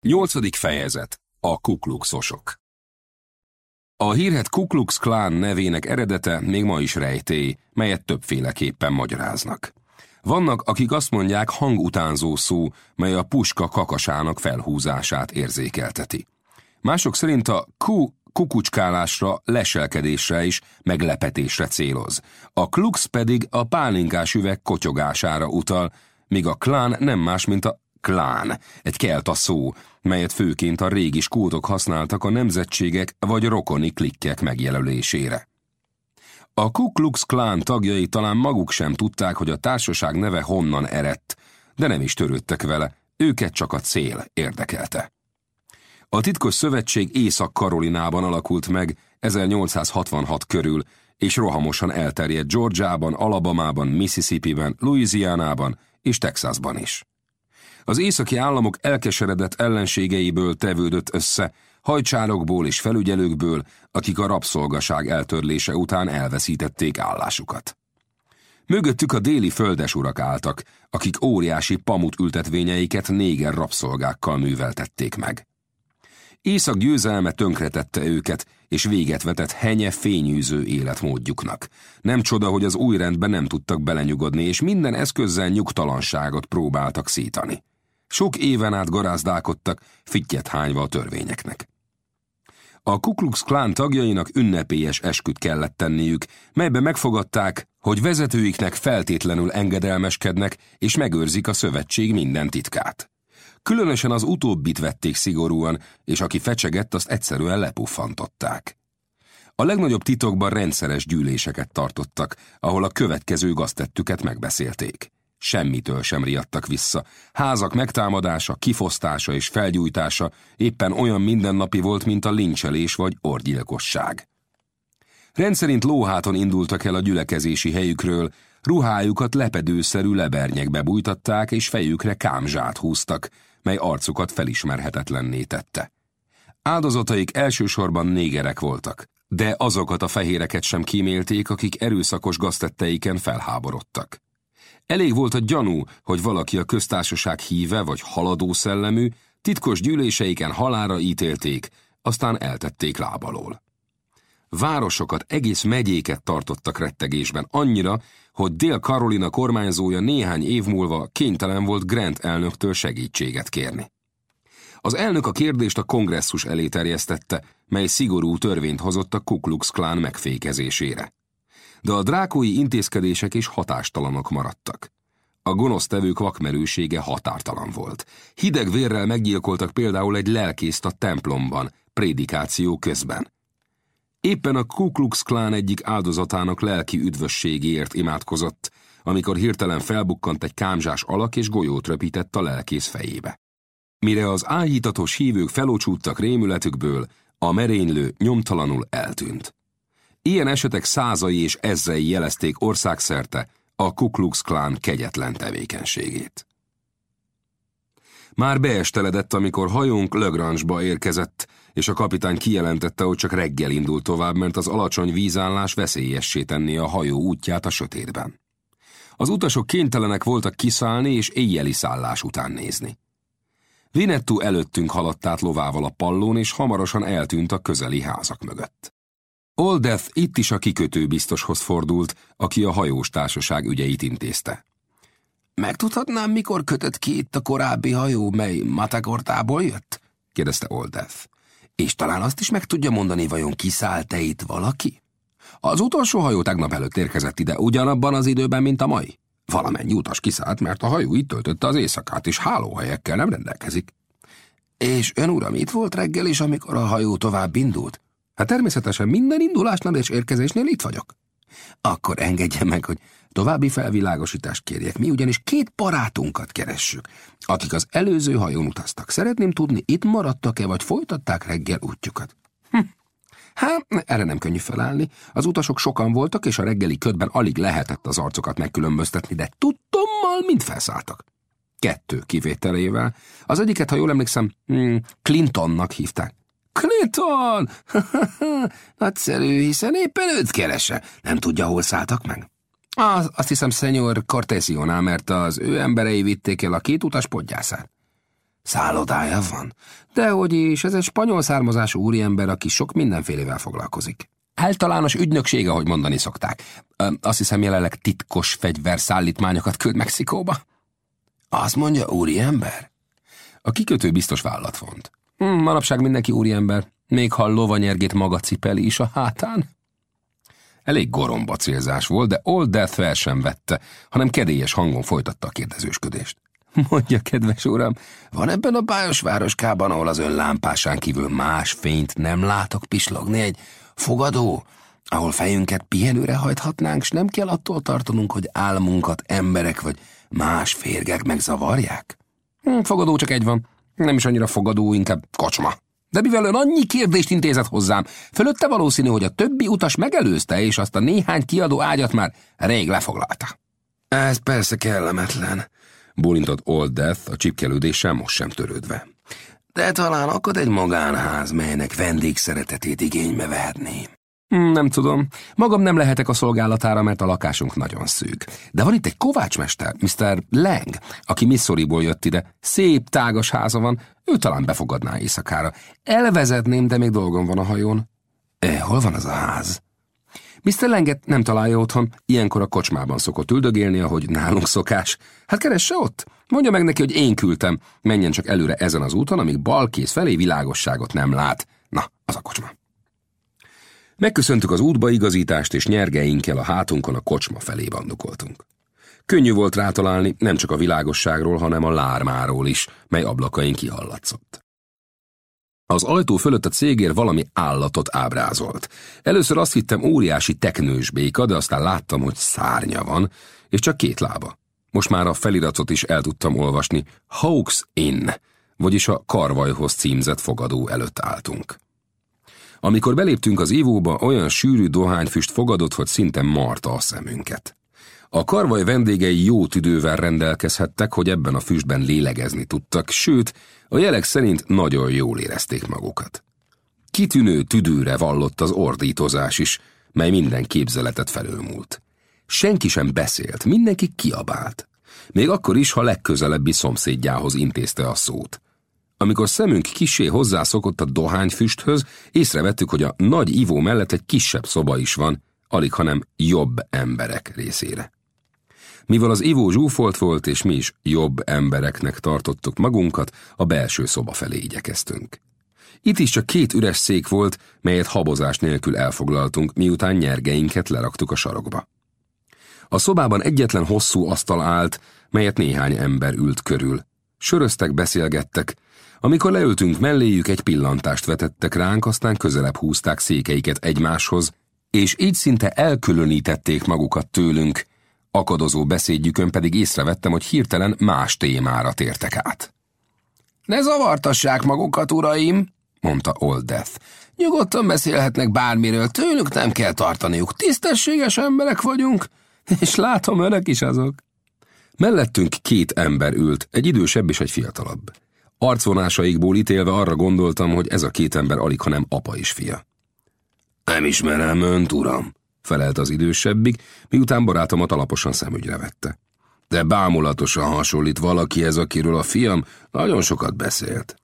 Nyolcadik fejezet. A kukluxosok. A hírhet Ku Klux Klan nevének eredete még ma is rejtély, melyet többféleképpen magyaráznak. Vannak, akik azt mondják hangutánzó szó, mely a puska kakasának felhúzását érzékelteti. Mások szerint a ku kukucskálásra, leselkedésre és meglepetésre céloz. A klux pedig a pálinkás üveg kotyogására utal, míg a klán nem más, mint a klán, egy kelta szó, melyet főként a régi skótok használtak a nemzetségek vagy rokoni klikkek megjelölésére. A Ku Klux Klan tagjai talán maguk sem tudták, hogy a társaság neve honnan eredt, de nem is törődtek vele, őket csak a cél érdekelte. A titkos szövetség Észak-Karolinában alakult meg 1866 körül, és rohamosan elterjedt Georgiában, Alabamában, Mississippiben, Louisianában és Texasban is. Az északi államok elkeseredett ellenségeiből tevődött össze, hajcsárokból és felügyelőkből, akik a rabszolgaság eltörlése után elveszítették állásukat. Mögöttük a déli földesurak álltak, akik óriási pamut ültetvényeiket néger rabszolgákkal műveltették meg. Észak győzelme tönkretette őket, és véget vetett henye fényűző életmódjuknak. Nem csoda, hogy az új rendben nem tudtak belenyugodni, és minden eszközzel nyugtalanságot próbáltak szítani. Sok éven át garázdálkodtak, fittyet hányva a törvényeknek. A Ku Klux Klan tagjainak ünnepélyes esküt kellett tenniük, melyben megfogadták, hogy vezetőiknek feltétlenül engedelmeskednek és megőrzik a szövetség minden titkát. Különösen az utóbbit vették szigorúan, és aki fecsegett, azt egyszerűen lepuffantották. A legnagyobb titokban rendszeres gyűléseket tartottak, ahol a következő gaztettüket megbeszélték. Semmitől sem riadtak vissza. Házak megtámadása, kifosztása és felgyújtása éppen olyan mindennapi volt, mint a lincselés vagy orgyilkosság. Rendszerint lóháton indultak el a gyülekezési helyükről, ruhájukat lepedőszerű lebernyekbe bújtatták, és fejükre kámzsát húztak, mely arcukat felismerhetetlenné tette. Áldozataik elsősorban négerek voltak, de azokat a fehéreket sem kímélték, akik erőszakos gaztetteiken felháborodtak. Elég volt a gyanú, hogy valaki a köztársaság híve vagy haladó szellemű, titkos gyűléseiken halára ítélték, aztán eltették lábalól. Városokat, egész megyéket tartottak rettegésben annyira, hogy Dél-Karolina kormányzója néhány év múlva kénytelen volt Grant elnöktől segítséget kérni. Az elnök a kérdést a kongresszus elé terjesztette, mely szigorú törvényt hozott a Ku Klux Klan megfékezésére de a drákói intézkedések is hatástalanok maradtak. A gonosztevők vakmerősége határtalan volt. Hideg vérrel meggyilkoltak például egy lelkészt a templomban, prédikáció közben. Éppen a Ku Klux Klan egyik áldozatának lelki üdvösségéért imádkozott, amikor hirtelen felbukkant egy kámzsás alak és golyót röpített a lelkész fejébe. Mire az áhítatos hívők felócsúttak rémületükből, a merénylő nyomtalanul eltűnt. Ilyen esetek százai és ezzei jelezték országszerte a Ku Klux Klan kegyetlen tevékenységét. Már beesteledett, amikor hajónk Lögrange-ba érkezett, és a kapitány kijelentette, hogy csak reggel indul tovább, mert az alacsony vízállás veszélyessé tenné a hajó útját a sötétben. Az utasok kénytelenek voltak kiszállni és éjjeli szállás után nézni. Vinettu előttünk haladt át lovával a pallón, és hamarosan eltűnt a közeli házak mögött. Oldeth itt is a kikötő biztoshoz fordult, aki a hajós társaság ügyeit intézte. Megtudhatnám, mikor kötött ki itt a korábbi hajó, mely Matagortából jött? kérdezte Oldeth. És talán azt is meg tudja mondani, vajon kiszállt-e itt valaki? Az utolsó hajó tegnap előtt érkezett ide ugyanabban az időben, mint a mai. Valamennyi utas kiszállt, mert a hajó itt töltötte az éjszakát, és hálóhelyekkel nem rendelkezik. És ön uram itt volt reggel is, amikor a hajó tovább indult? Hát természetesen minden indulásnál és érkezésnél itt vagyok. Akkor engedje meg, hogy további felvilágosítást kérjek. Mi ugyanis két barátunkat keressük, akik az előző hajón utaztak. Szeretném tudni, itt maradtak-e, vagy folytatták reggel útjukat. Hm. Hát, erre nem könnyű felállni. Az utasok sokan voltak, és a reggeli ködben alig lehetett az arcokat megkülönböztetni, de tudtommal mind felszálltak. Kettő kivételével. Az egyiket, ha jól emlékszem, hmm, Clintonnak hívták. Clinton! Nagyszerű, hiszen éppen őt keresse. Nem tudja, hol szálltak meg? Az, azt hiszem, szenyor Cortesionál, mert az ő emberei vitték el a két utas podgyászát. Szállodája van? Dehogy is, ez egy spanyol származású úriember, aki sok mindenfélevel foglalkozik. Általános ügynökség, ahogy mondani szokták. Azt hiszem, jelenleg titkos fegyverszállítmányokat küld Mexikóba. Azt mondja, úriember? A kikötő biztos vállat vont. Hmm, manapság mindenki úriember, még ha lovanyergét maga cipeli is a hátán. Elég goromba célzás volt, de Old Death fel sem vette, hanem kedélyes hangon folytatta a kérdezősködést. Mondja, kedves uram, van ebben a bájos városkában, ahol az ön lámpásán kívül más fényt nem látok pislogni, egy fogadó, ahol fejünket pihenőre hajthatnánk, s nem kell attól tartanunk, hogy álmunkat emberek vagy más férgek megzavarják? Hm, fogadó csak egy van, nem is annyira fogadó, inkább kocsma. De mivel ön annyi kérdést intézett hozzám, fölötte valószínű, hogy a többi utas megelőzte, és azt a néhány kiadó ágyat már rég lefoglalta. Ez persze kellemetlen, bólintott Old Death a csipkelődéssel most sem törődve. De talán akad egy magánház, melynek vendégszeretetét igénybe vehetném. Hmm, Nem tudom. Magam nem lehetek a szolgálatára, mert a lakásunk nagyon szűk. De van itt egy kovácsmester, Mr. Lang, aki Missouriból jött ide. Szép, tágas háza van, ő talán befogadná éjszakára. Elvezetném, de még dolgom van a hajón. E, hol van az a ház? Mr. Langet nem találja otthon, ilyenkor a kocsmában szokott üldögélni, ahogy nálunk szokás. Hát keresse ott. Mondja meg neki, hogy én küldtem. Menjen csak előre ezen az úton, amíg balkész felé világosságot nem lát. Na, az a kocsma. Megköszöntük az útbaigazítást, és nyergeinkkel a hátunkon a kocsma felé bandukoltunk. Könnyű volt rátalálni nem csak a világosságról, hanem a lármáról is, mely ablakain kihallatszott. Az ajtó fölött a cégér valami állatot ábrázolt. Először azt hittem óriási teknős béka, de aztán láttam, hogy szárnya van, és csak két lába. Most már a feliratot is el tudtam olvasni. Hawks Inn, vagyis a karvajhoz címzett fogadó előtt álltunk. Amikor beléptünk az ívóba, olyan sűrű dohányfüst fogadott, hogy szinte marta a szemünket. A karvaj vendégei jó tüdővel rendelkezhettek, hogy ebben a füstben lélegezni tudtak, sőt, a jelek szerint nagyon jól érezték magukat. Kitűnő tüdőre vallott az ordítozás is, mely minden képzeletet felülmúlt. Senki sem beszélt, mindenki kiabált. Még akkor is, ha legközelebbi szomszédjához intézte a szót. Amikor szemünk kisé hozzászokott a dohányfüsthöz, észrevettük, hogy a nagy ivó mellett egy kisebb szoba is van, alig hanem jobb emberek részére. Mivel az ivó zsúfolt volt, és mi is jobb embereknek tartottuk magunkat, a belső szoba felé igyekeztünk. Itt is csak két üres szék volt, melyet habozás nélkül elfoglaltunk, miután nyergeinket leraktuk a sarokba. A szobában egyetlen hosszú asztal állt, melyet néhány ember ült körül. Söröztek, beszélgettek, amikor leültünk melléjük, egy pillantást vetettek ránk, aztán közelebb húzták székeiket egymáshoz, és így szinte elkülönítették magukat tőlünk, akadozó beszédjükön pedig észrevettem, hogy hirtelen más témára tértek át. Ne zavartassák magukat, uraim, mondta Old Death. Nyugodtan beszélhetnek bármiről, tőlük nem kell tartaniuk. Tisztességes emberek vagyunk, És látom, önök is azok. Mellettünk két ember ült, egy idősebb és egy fiatalabb. Arcvonásaikból ítélve arra gondoltam, hogy ez a két ember alig, hanem apa és fia. nem ismerem önt, uram. Felelt az idősebbik, miután barátomat alaposan szemügyre vette. De bámulatosan hasonlít valakihez, akiről a fiam nagyon sokat beszélt.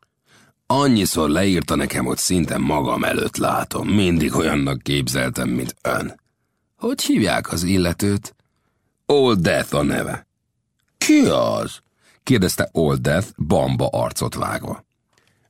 Annyiszor leírta nekem, hogy szinte magam előtt látom. Mindig olyannak képzeltem, mint ön. Hogy hívják az illetőt? Old Death a neve. Ki az? Kérdezte Old Death, bamba arcot vágva.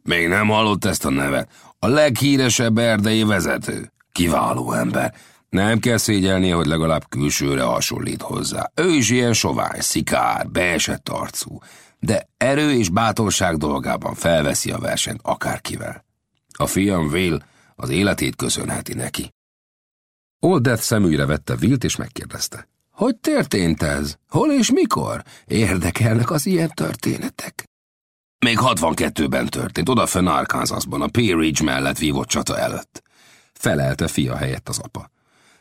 Még nem hallott ezt a nevet. A leghíresebb erdei vezető. Kiváló ember. Nem kell szégyelnie, hogy legalább külsőre hasonlít hozzá. Ő is ilyen sovány, szikár, beesett arcú. De erő és bátorság dolgában felveszi a versenyt akárkivel. A fiam Will az életét köszönheti neki. Old Death szemügyre vette Wilt és megkérdezte. Hogy történt ez? Hol és mikor? Érdekelnek az ilyen történetek. Még 62-ben történt, odafönn Arkansasban, a Pea Ridge mellett vívott csata előtt. Felelte fia helyett az apa.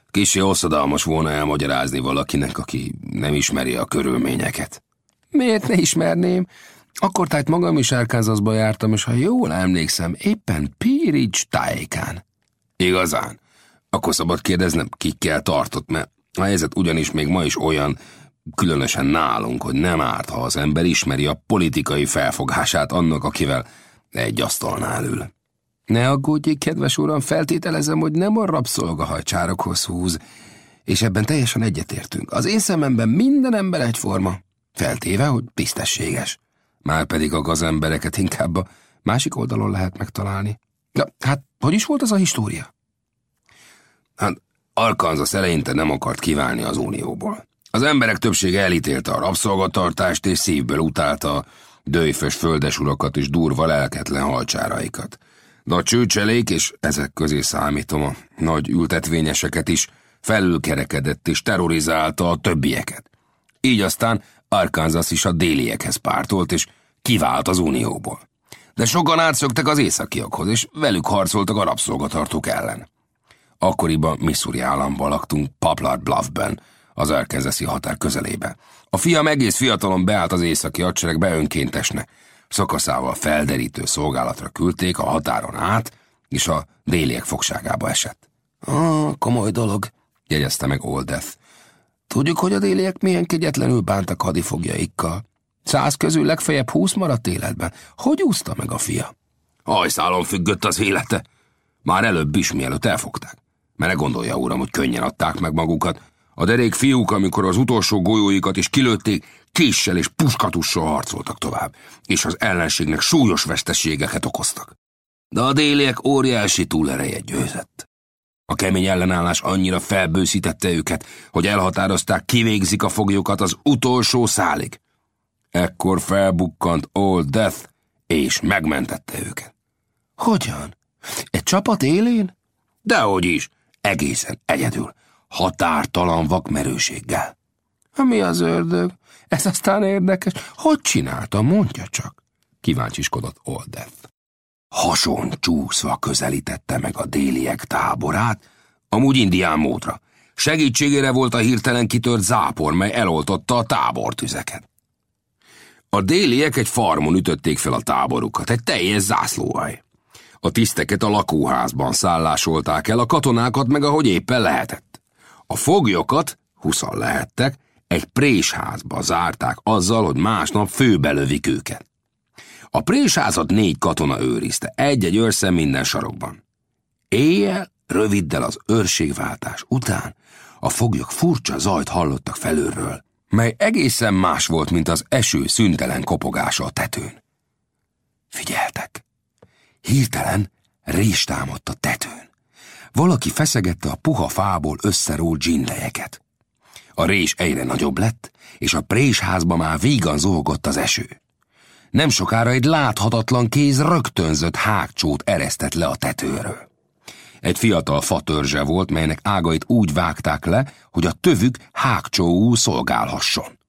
Kicsi hosszadalmas volna elmagyarázni valakinek, aki nem ismeri a körülményeket. Miért ne ismerném? Akkor tájt magam is Arkansasba jártam, és ha jól emlékszem, éppen Pea Ridge tájékán. Igazán? Akkor szabad kérdeznem, kikkel tartott, mert a helyzet ugyanis még ma is olyan, különösen nálunk, hogy nem árt, ha az ember ismeri a politikai felfogását annak, akivel egy asztalnál ül. Ne aggódjék, kedves uram, feltételezem, hogy nem a rabszolgahajcsárokhoz húz, és ebben teljesen egyetértünk. Az én szememben minden ember egyforma, feltéve, hogy tisztességes. Márpedig a gazembereket inkább a másik oldalon lehet megtalálni. Na, hát, hogy is volt az a história? Hát Arkansas eleinte nem akart kiválni az unióból. Az emberek többsége elítélte a rabszolgatartást és szívből utálta a dőjfös földesurakat és durva lelketlen halcsáraikat. De a csőcselék, és ezek közé számítom a nagy ültetvényeseket is, felülkerekedett és terrorizálta a többieket. Így aztán Arkansas is a déliekhez pártolt, és kivált az unióból. De sokan átszöktek az északiakhoz, és velük harcoltak a rabszolgatartók ellen. Akkoriban Missouri államban laktunk Poplar Bluffben, az Arkansasi határ közelébe. A fiam egész fiatalon beállt az északi hadseregbe önkéntesnek. szakaszával felderítő szolgálatra küldték a határon át, és a déliek fogságába esett. Ah, komoly dolog, jegyezte meg Oldeth. Tudjuk, hogy a déliek milyen kegyetlenül bántak hadifogjaikkal. Száz közül legfeljebb húsz maradt életben. Hogy úszta meg a fia? Hajszálon függött az élete. Már előbb is, mielőtt elfogták. Mert ne gondolja, uram, hogy könnyen adták meg magukat. A derék fiúk, amikor az utolsó golyóikat is kilőtték, késsel és puskatussal harcoltak tovább, és az ellenségnek súlyos veszteségeket okoztak. De a déliek óriási túlereje győzött. A kemény ellenállás annyira felbőszítette őket, hogy elhatározták, kivégzik a foglyokat az utolsó szálig. Ekkor felbukkant Old Death, és megmentette őket. Hogyan? Egy csapat élén? Dehogy is, egészen egyedül, határtalan vakmerőséggel. Mi az ördög? Ez aztán érdekes. Hogy csinálta, mondja csak. Kíváncsiskodott Old Death. Hason csúszva közelítette meg a déliek táborát, amúgy indián módra. Segítségére volt a hirtelen kitört zápor, mely eloltotta a tábortüzeket. A déliek egy farmon ütötték fel a táborukat, egy teljes zászlóhaj. A tiszteket a lakóházban szállásolták el, a katonákat meg ahogy éppen lehetett. A foglyokat, huszan lehettek, egy présházba zárták azzal, hogy másnap főbelövik őket. A présházat négy katona őrizte, egy-egy őrszem minden sarokban. Éjjel, röviddel az őrségváltás után a foglyok furcsa zajt hallottak felülről, mely egészen más volt, mint az eső szüntelen kopogása a tetőn. Figyeltek! Hirtelen rés támadt a tetőn. Valaki feszegette a puha fából összerólt dzsinlejeket. A rés egyre nagyobb lett, és a présházba már vígan zógott az eső. Nem sokára egy láthatatlan kéz rögtönzött hágcsót eresztett le a tetőről. Egy fiatal fatörzse volt, melynek ágait úgy vágták le, hogy a tövük hágcsóú szolgálhasson.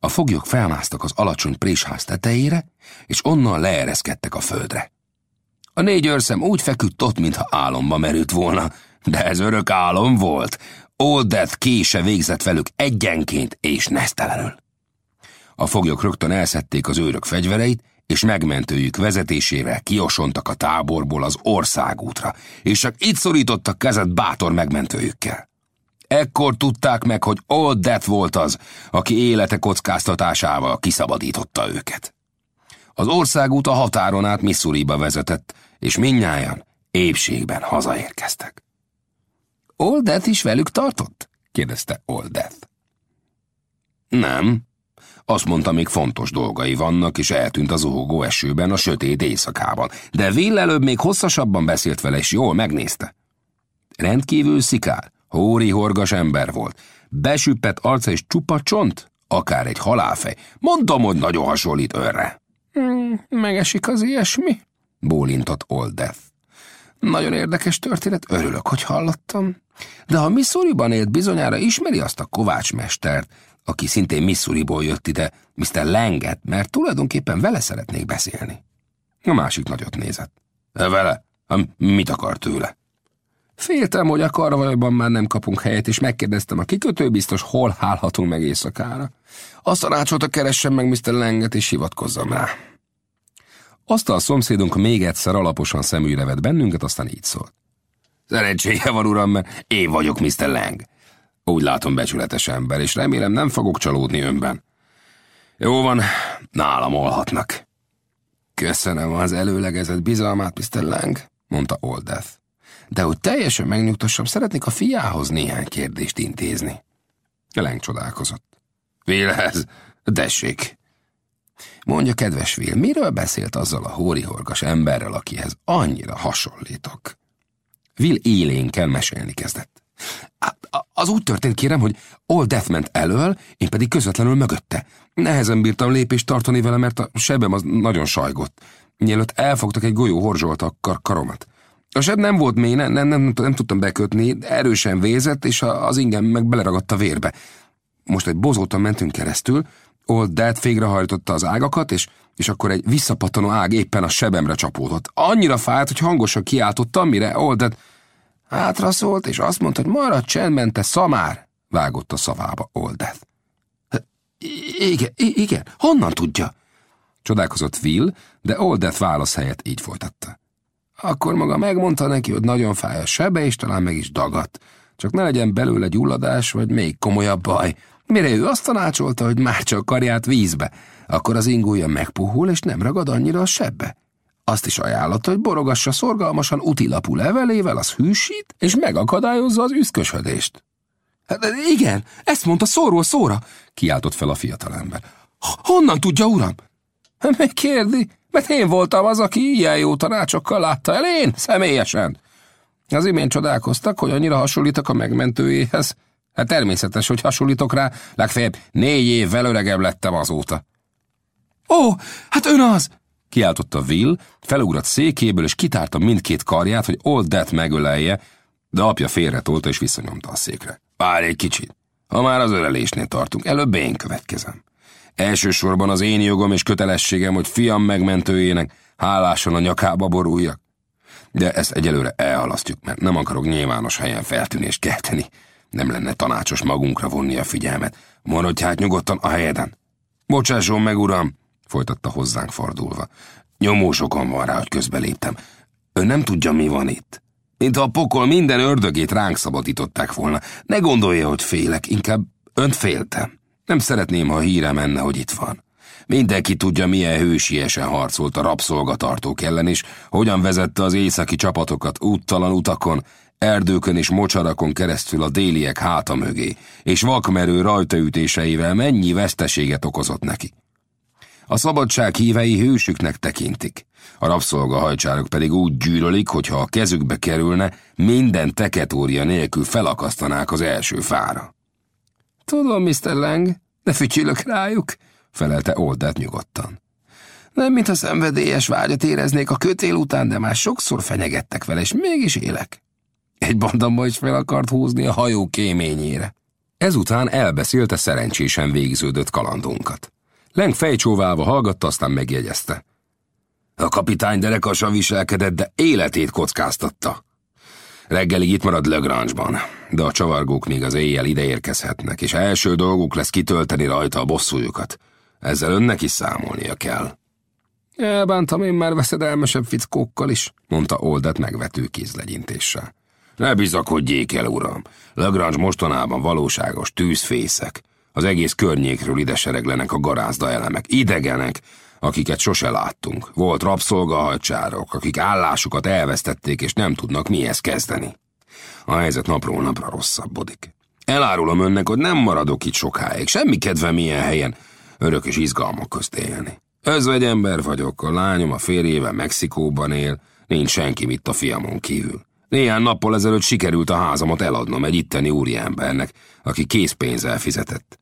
A foglyok felmásztak az alacsony présház tetejére, és onnan leereszkedtek a földre. A négy őrszem úgy feküdt ott, mintha álomba merült volna, de ez örök álom volt. Old Death kése végzett velük egyenként és nesztelenül. A foglyok rögtön elszedték az őrök fegyvereit, és megmentőjük vezetésével kiosontak a táborból az országútra, és csak itt szorítottak kezet bátor megmentőjükkel. Ekkor tudták meg, hogy Old Death volt az, aki élete kockáztatásával kiszabadította őket. Az országút a határon át Missouriba vezetett, és minnyáján épségben hazaérkeztek. Old Death is velük tartott? kérdezte Old Death. Nem, azt mondta, még fontos dolgai vannak, és eltűnt az ohogó esőben a sötét éjszakában. De Will előbb még hosszasabban beszélt vele, és jól megnézte. Rendkívül szikár, hóri horgas ember volt. Besüppett arca és csupa csont, akár egy halálfej. Mondtam, hogy nagyon hasonlít őrre. Hmm, megesik az ilyesmi? Bólintott Old Death. Nagyon érdekes történet, örülök, hogy hallottam. De ha Missouriban élt, bizonyára ismeri azt a kovácsmestert, aki szintén Missouriból jött ide, Mr. Langet, mert tulajdonképpen vele szeretnék beszélni. A másik nagyot nézett. E vele? Mit akar tőle? Féltem, hogy a karvajban már nem kapunk helyet, és megkérdeztem a kikötő biztos, hol hálhatunk meg éjszakára. Azt tanácsolta, keressem meg Mr. Langet, és hivatkozzam rá. Azt a szomszédunk még egyszer alaposan szemügyre vett bennünket, aztán így szólt. Szerencséje van, uram, mert én vagyok Mr. Lang. Úgy látom becsületes ember, és remélem nem fogok csalódni önben. Jó van, nálam olhatnak. Köszönöm az előlegezett bizalmát, Mr. Lang, mondta Oldeth. De hogy teljesen megnyugtassam, szeretnék a fiához néhány kérdést intézni. Lang csodálkozott. Vélhez, dessék. Mondja, kedves Will, miről beszélt azzal a hórihorgas emberrel, akihez annyira hasonlítok? Will élénken mesélni kezdett. Az úgy történt, kérem, hogy Old Death ment elől, én pedig közvetlenül mögötte. Nehezen bírtam lépést tartani vele, mert a sebem az nagyon sajgott. Mielőtt elfogtak egy golyó horzsolta a kar karomat. A seb nem volt mély, nem, nem, nem, nem tudtam bekötni, erősen vézett, és az ingem meg beleragadt a vérbe. Most egy bozóton mentünk keresztül, Old Death fégrehajtotta az ágakat, és, és akkor egy visszapattanó ág éppen a sebemre csapódott. Annyira fájt, hogy hangosan kiáltottam, mire Old Death Hátra szólt, és azt mondta, hogy maradj csendben, te szamár, vágott a szavába Oldeth. Igen, igen, honnan tudja? Csodálkozott Will, de Old Death válasz helyett így folytatta. Akkor maga megmondta neki, hogy nagyon fáj a sebe, és talán meg is dagadt. Csak ne legyen belőle gyulladás, vagy még komolyabb baj. Mire ő azt tanácsolta, hogy már csak karját vízbe, akkor az ingúja megpuhul, és nem ragad annyira a sebbe. Azt is ajánlotta, hogy borogassa szorgalmasan utilapú levelével, az hűsít, és megakadályozza az üszkösödést. Hát, igen, ezt mondta szóról szóra, kiáltott fel a fiatalember. Honnan tudja, uram? Hát, még kérdi, mert én voltam az, aki ilyen jó tanácsokkal látta el én, személyesen. Az imént csodálkoztak, hogy annyira hasonlítok a megmentőjéhez. Hát természetes, hogy hasonlítok rá, legfeljebb négy évvel öregebb lettem azóta. Ó, hát ön az! Kiáltotta Will, felugrott székéből, és kitárta mindkét karját, hogy Old Death megölelje, de apja félretolta és visszanyomta a székre. Várj egy kicsit. Ha már az ölelésnél tartunk, előbb én következem. Elsősorban az én jogom és kötelességem, hogy fiam megmentőjének háláson a nyakába boruljak. De ezt egyelőre elhalasztjuk, mert nem akarok nyilvános helyen feltűnést kelteni. Nem lenne tanácsos magunkra vonni a figyelmet. Maradj hát nyugodtan a helyeden. Bocsásson meg, uram, folytatta hozzánk fordulva. Nyomósokon van rá, hogy közbeléptem. Ön nem tudja, mi van itt. Mint a pokol minden ördögét ránk szabadították volna. Ne gondolja, hogy félek, inkább önt féltem. Nem szeretném, ha híre menne, hogy itt van. Mindenki tudja, milyen hősiesen harcolt a rabszolgatartók ellen, és hogyan vezette az északi csapatokat úttalan utakon, erdőkön és mocsarakon keresztül a déliek háta mögé, és vakmerő rajtaütéseivel mennyi veszteséget okozott neki. A szabadság hívei hősüknek tekintik, a rabszolgahajcsárok pedig úgy gyűrölik, hogy ha a kezükbe kerülne, minden teketória nélkül felakasztanák az első fára. Tudom, Mr. Lang, de fütyülök rájuk, felelte Oldát nyugodtan. Nem, a szenvedélyes vágyat éreznék a kötél után, de már sokszor fenyegettek vele, és mégis élek. Egy bandamba is fel akart húzni a hajó kéményére. Ezután elbeszélte szerencsésen végződött kalandunkat. Leng fejcsóválva hallgatta, aztán megjegyezte. A kapitány derekasan viselkedett, de életét kockáztatta. Reggelig itt marad Legrange-ban, de a csavargók még az éjjel ide érkezhetnek, és első dolguk lesz kitölteni rajta a bosszújukat. Ezzel önnek is számolnia kell. Elbántam én már veszedelmesebb fickókkal is, mondta Oldet megvető kézlegyintéssel. Ne bizakodjék el, uram. Legrange mostanában valóságos tűzfészek. Az egész környékről ide sereglenek a garázda elemek. Idegenek, akiket sose láttunk. Volt rabszolgahajcsárok, akik állásukat elvesztették, és nem tudnak mihez kezdeni. A helyzet napról napra rosszabbodik. Elárulom önnek, hogy nem maradok itt sokáig. Semmi kedvem ilyen helyen örökös izgalmak közt élni. Özvegy ember vagyok, a lányom a férjével Mexikóban él, nincs senki itt a fiamon kívül. Néhány nappal ezelőtt sikerült a házamat eladnom egy itteni úriembernek, aki készpénzzel fizetett.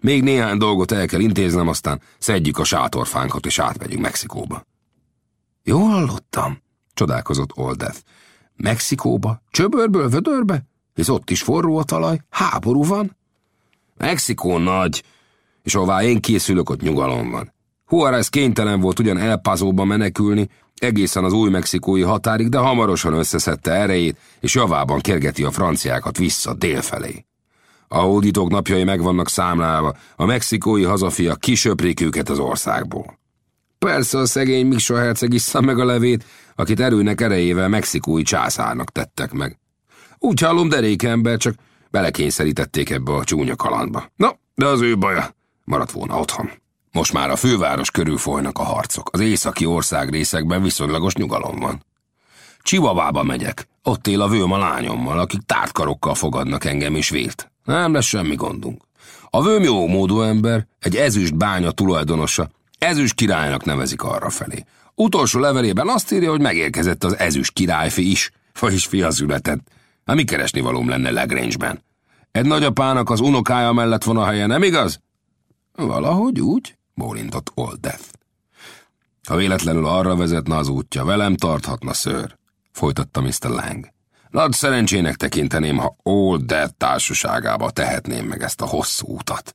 Még néhány dolgot el kell intéznem, aztán szedjük a sátorfánkat és átmegyünk Mexikóba. Jól hallottam, csodálkozott Oldeth. Mexikóba? Csöbörből vödörbe? Hisz ott is forró a talaj, háború van? Mexikó nagy, és ahová én készülök, ott nyugalom van. Juarez kénytelen volt ugyan elpázóba menekülni, egészen az új mexikói határig, de hamarosan összeszedte erejét, és javában kergeti a franciákat vissza délfelé. A hódítók napjai meg vannak számlálva, a mexikói hazafiak kisöprik őket az országból. Persze a szegény Miksa herceg iszta meg a levét, akit erőnek erejével mexikói császárnak tettek meg. Úgy hallom, derék ember, csak belekényszerítették ebbe a csúnya kalandba. No, de az ő baja. Maradt volna otthon. Most már a főváros körül folynak a harcok. Az északi ország részekben viszonylagos nyugalom van. Csivavába megyek. Ott él a vőm a lányommal, akik tártkarokkal fogadnak engem is vélt. Nem lesz semmi gondunk. A vőm jó módú ember, egy ezüst bánya tulajdonosa, ezüst királynak nevezik arra felé. Utolsó levelében azt írja, hogy megérkezett az ezüst királyfi is, vagyis fia született. Hát mi keresni valóm lenne Legrange-ben? Egy nagyapának az unokája mellett van a helye, nem igaz? Valahogy úgy, bólintott Old Death. Ha véletlenül arra vezetne az útja, velem tarthatna szőr, folytatta Mr. Lang. Nagy szerencsének tekinteném, ha Old Dead társaságába tehetném meg ezt a hosszú utat.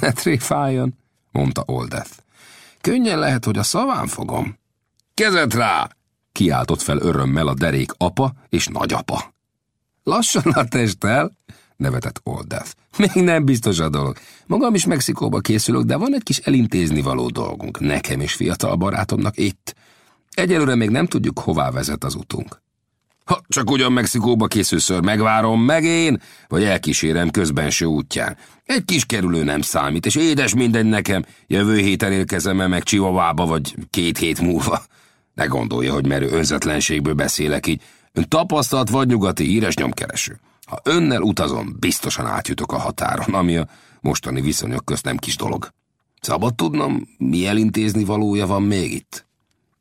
Ne tréfáljon, mondta Old Death. Könnyen lehet, hogy a szaván fogom. Kezet rá! kiáltott fel örömmel a derék apa és nagyapa. Lassan a testel, nevetett Old Death. Még nem biztos a dolog. Magam is Mexikóba készülök, de van egy kis elintézni való dolgunk. Nekem és fiatal barátomnak itt. Egyelőre még nem tudjuk, hová vezet az utunk. Ha csak ugyan Mexikóba készülször megvárom meg én, vagy elkísérem közbenső útján. Egy kis kerülő nem számít, és édes mindegy nekem, jövő héten érkezem -e meg Csivavába, vagy két hét múlva. Ne gondolja, hogy merő önzetlenségből beszélek így. Ön tapasztalt vagy nyugati híres nyomkereső. Ha önnel utazom, biztosan átjutok a határon, ami a mostani viszonyok közt nem kis dolog. Szabad tudnom, mi elintézni valója van még itt?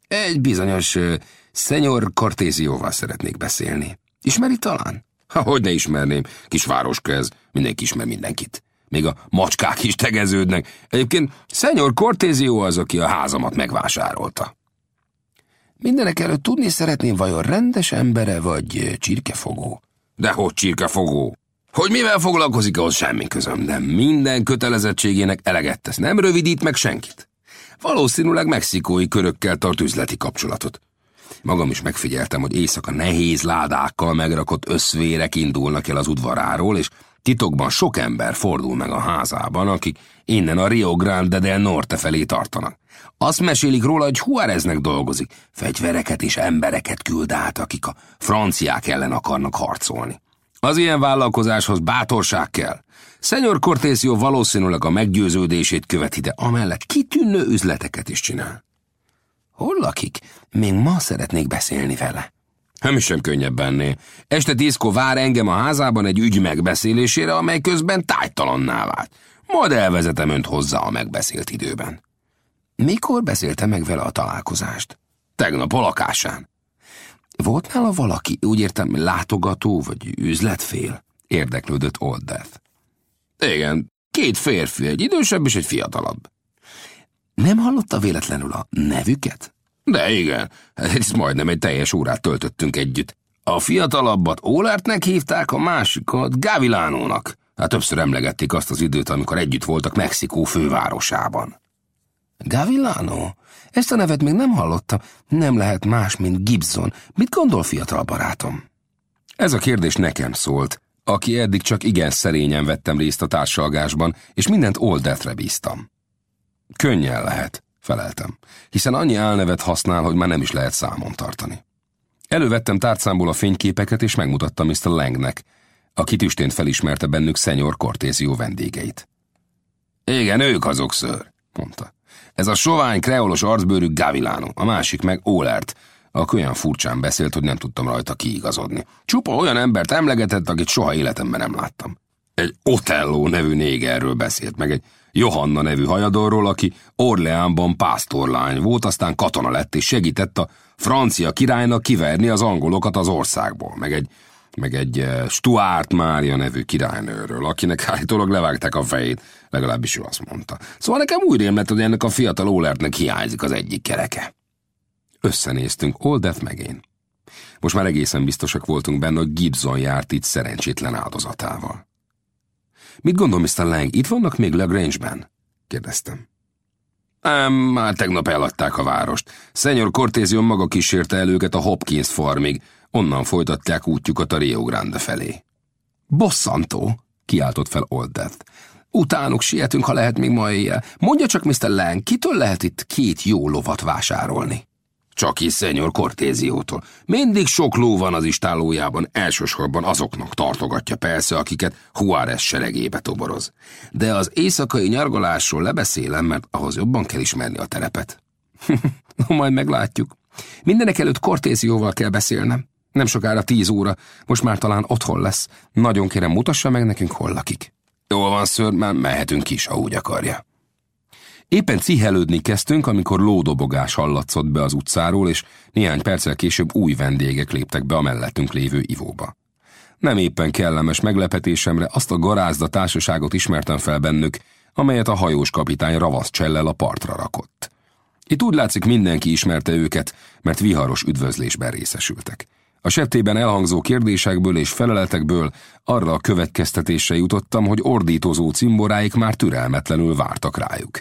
Egy bizonyos uh, Szenyor Cortézióval szeretnék beszélni. Ismeri talán? Ha, hogy ne ismerném, kisvároska ez, mindenki ismer mindenkit. Még a macskák is tegeződnek. Egyébként Szenyor Cortézió az, aki a házamat megvásárolta. Mindenek előtt tudni szeretném, vajon rendes embere vagy csirkefogó? De hogy csirkefogó? Hogy mivel foglalkozik, ahhoz semmi közöm, de minden kötelezettségének eleget tesz. Nem rövidít meg senkit. Valószínűleg mexikói körökkel tart üzleti kapcsolatot. Magam is megfigyeltem, hogy éjszaka nehéz ládákkal megrakott összvérek indulnak el az udvaráról, és titokban sok ember fordul meg a házában, akik innen a Rio Grande del Norte felé tartanak. Azt mesélik róla, hogy Juáreznek dolgozik, fegyvereket és embereket küld át, akik a franciák ellen akarnak harcolni. Az ilyen vállalkozáshoz bátorság kell. Szenyor Cortésio valószínűleg a meggyőződését követi, de amellett kitűnő üzleteket is csinál. Hol lakik? Még ma szeretnék beszélni vele. Nem is sem könnyebb benné. Este tízkor vár engem a házában egy ügy megbeszélésére, amely közben tájtalanná vált. Majd elvezetem önt hozzá a megbeszélt időben. Mikor beszélte meg vele a találkozást? Tegnap a lakásán. Volt nála valaki, úgy értem, látogató vagy üzletfél? Érdeklődött Old Death. Igen, két férfi, egy idősebb és egy fiatalabb. Nem hallotta véletlenül a nevüket? De igen, ez majdnem egy teljes órát töltöttünk együtt. A fiatalabbat Ólertnek hívták, a másikat Gavilánónak. Hát többször emlegették azt az időt, amikor együtt voltak Mexikó fővárosában. Gavilano? Ezt a nevet még nem hallottam. Nem lehet más, mint Gibson. Mit gondol, fiatal barátom? Ez a kérdés nekem szólt, aki eddig csak igen szerényen vettem részt a társalgásban, és mindent Oldetre bíztam. Könnyen lehet, feleltem, hiszen annyi álnevet használ, hogy már nem is lehet számon tartani. Elővettem tárcámból a fényképeket, és megmutattam Mr. Langnek, aki tüstént felismerte bennük Szenyor Cortézió vendégeit. Igen, ők azok, ször, mondta. Ez a sovány, kreolos arcbőrű Gavilano, a másik meg Ólert, aki olyan furcsán beszélt, hogy nem tudtam rajta kiigazodni. Csupa olyan embert emlegetett, akit soha életemben nem láttam. Egy Otello nevű négerről beszélt, meg egy Johanna nevű hajadorról, aki Orleánban pásztorlány volt, aztán katona lett, és segített a francia királynak kiverni az angolokat az országból, meg egy, meg egy uh, Stuart Mária nevű királynőről, akinek állítólag levágták a fejét, legalábbis ő azt mondta. Szóval nekem úgy rémlett, hogy ennek a fiatal Ólertnek hiányzik az egyik kereke. Összenéztünk, Oldeth meg én. Most már egészen biztosak voltunk benne, hogy Gibson járt itt szerencsétlen áldozatával. Mit gondol, Mr. Lang, itt vannak még Lagrange-ben? kérdeztem. Ám, már tegnap eladták a várost. Szenyor Cortézion maga kísérte el őket a Hopkins farmig, onnan folytatják útjukat a Rio Grande felé. Bosszantó, kiáltott fel Old Death. Utánuk sietünk, ha lehet még ma éjjel. Mondja csak, Mr. Lang, kitől lehet itt két jó lovat vásárolni? Csak is szenyor Cortéziótól. Mindig sok ló van az istálójában, elsősorban azoknak tartogatja persze, akiket Juárez seregébe toboroz. De az éjszakai nyargalásról lebeszélem, mert ahhoz jobban kell ismerni a terepet. Majd meglátjuk. Mindenek előtt Cortézióval kell beszélnem. Nem sokára tíz óra, most már talán otthon lesz. Nagyon kérem, mutassa meg nekünk, hol lakik. Jól van, ször, már mehetünk is, ha úgy akarja. Éppen cihelődni kezdtünk, amikor lódobogás hallatszott be az utcáról, és néhány perccel később új vendégek léptek be a mellettünk lévő ivóba. Nem éppen kellemes meglepetésemre azt a garázda társaságot ismertem fel bennük, amelyet a hajós kapitány ravasz csellel a partra rakott. Itt úgy látszik mindenki ismerte őket, mert viharos üdvözlésben részesültek. A septében elhangzó kérdésekből és feleletekből arra a következtetésre jutottam, hogy ordítozó cimboráik már türelmetlenül vártak rájuk.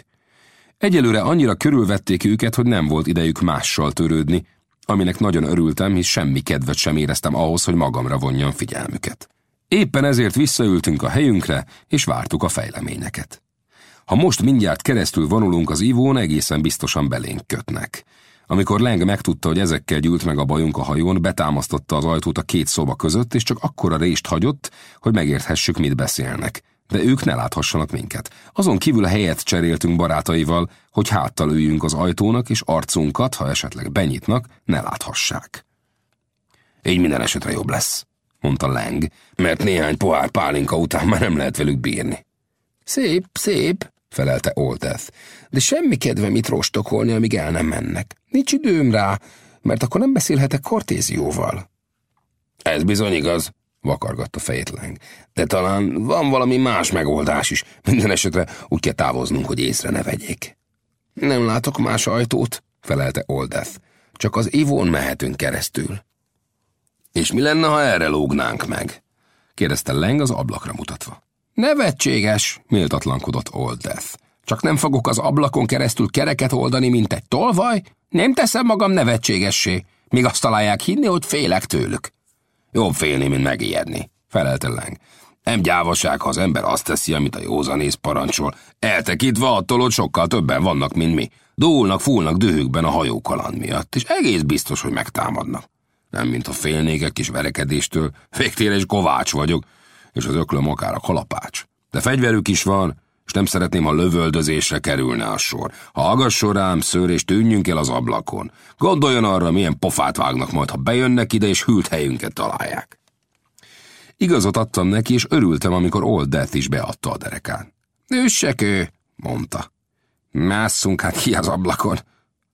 Egyelőre annyira körülvették őket, hogy nem volt idejük mással törődni, aminek nagyon örültem, hisz semmi kedvet sem éreztem ahhoz, hogy magamra vonjam figyelmüket. Éppen ezért visszaültünk a helyünkre, és vártuk a fejleményeket. Ha most mindjárt keresztül vonulunk az ivón, egészen biztosan belénk kötnek. Amikor Leng megtudta, hogy ezekkel gyűlt meg a bajunk a hajón, betámasztotta az ajtót a két szoba között, és csak akkora rést hagyott, hogy megérthessük, mit beszélnek. De ők ne láthassanak minket. Azon kívül helyet cseréltünk barátaival, hogy háttal üljünk az ajtónak, és arcunkat, ha esetleg benyitnak, ne láthassák. Így minden esetre jobb lesz, mondta Leng, mert néhány pohár pálinka után már nem lehet velük bírni. Szép, szép, felelte Oldeth, de semmi kedvem itt rostokolni, amíg el nem mennek. Nincs időm rá, mert akkor nem beszélhetek Kortézióval. Ez bizony igaz, vakargatta fejét. De talán van valami más megoldás is. Minden esetre úgy kell távoznunk, hogy észre ne vegyék. Nem látok más ajtót, felelte Oldeth. Csak az ivón mehetünk keresztül. És mi lenne, ha erre lógnánk meg? kérdezte Leng az ablakra mutatva. Nevetséges, méltatlankodott Old Death. Csak nem fogok az ablakon keresztül kereket oldani, mint egy tolvaj? Nem teszem magam nevetségessé, míg azt találják hinni, hogy félek tőlük. Jobb félni, mint megijedni, felelte Leng. Nem gyávaság, ha az ember azt teszi, amit a józanész parancsol. Eltekintve attól, hogy sokkal többen vannak, mint mi. Dúlnak, fúlnak dühükben a hajókaland miatt, és egész biztos, hogy megtámadnak. Nem, mint a félnék egy kis verekedéstől. Végtére kovács vagyok, és az öklöm akár a kalapács. De fegyverük is van, és nem szeretném, ha lövöldözésre kerülne a sor. Hallgasson rám, szőr, és tűnjünk el az ablakon. Gondoljon arra, milyen pofát vágnak majd, ha bejönnek ide, és hűlt helyünket találják. Igazat adtam neki, és örültem, amikor Old Death is beadta a derekán. Üssek ő, mondta. Másszunk hát ki az ablakon.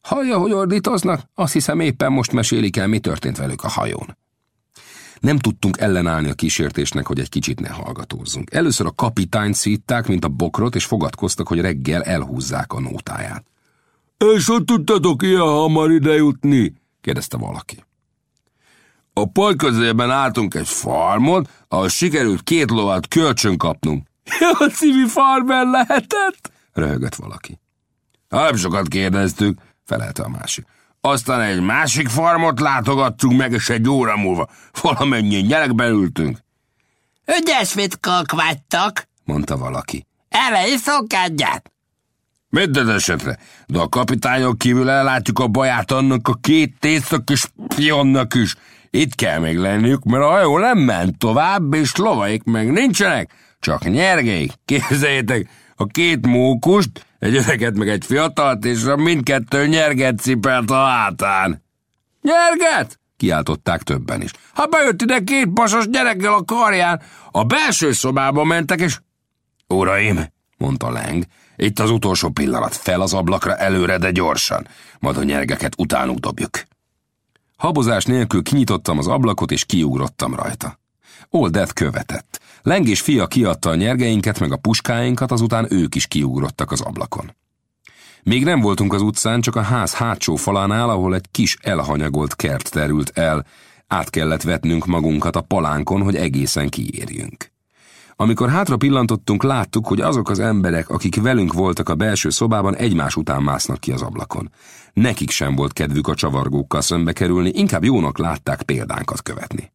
Hallja, hogy ordítoznak? Azt hiszem éppen most mesélik el, mi történt velük a hajón. Nem tudtunk ellenállni a kísértésnek, hogy egy kicsit ne hallgatózzunk. Először a kapitányt szítták, mint a bokrot, és fogadkoztak, hogy reggel elhúzzák a nótáját. És hogy tudtatok ilyen hamar idejutni? kérdezte valaki. A paj közelben álltunk egy farmon, ahol sikerült két lovat kölcsön kapnunk. Ja, szívi farmer lehetett? röhögött valaki. Nem sokat kérdeztük, felelte a másik. Aztán egy másik farmot látogattunk meg, és egy óra múlva valamennyien gyerekbe ültünk. Ügyes fitkok vagytok, mondta valaki. Erre iszok egyet? Minden esetre, de a kapitányok kívül ellátjuk a baját annak a két tészak és pionnak is. Itt kell még lenniük, mert a hajó nem ment tovább, és lovaik meg nincsenek, csak nyergeik. Képzeljétek, a két mókust, egy öreget meg egy fiatalt, és a mindkettő nyerget cipelt a hátán. Nyerget? kiáltották többen is. Ha bejött ide két pasas gyerekkel a karján, a belső szobába mentek, és... Uraim, mondta Leng, itt az utolsó pillanat, fel az ablakra előre, de gyorsan, majd a nyergeket utánuk dobjuk. Habozás nélkül kinyitottam az ablakot, és kiugrottam rajta. Oldet követett. Leng és fia kiadta a nyergeinket, meg a puskáinkat, azután ők is kiugrottak az ablakon. Még nem voltunk az utcán, csak a ház hátsó falánál, ahol egy kis elhanyagolt kert terült el, át kellett vetnünk magunkat a palánkon, hogy egészen kiérjünk. Amikor hátra pillantottunk, láttuk, hogy azok az emberek, akik velünk voltak a belső szobában, egymás után másznak ki az ablakon. Nekik sem volt kedvük a csavargókkal szembe kerülni, inkább jónak látták példánkat követni.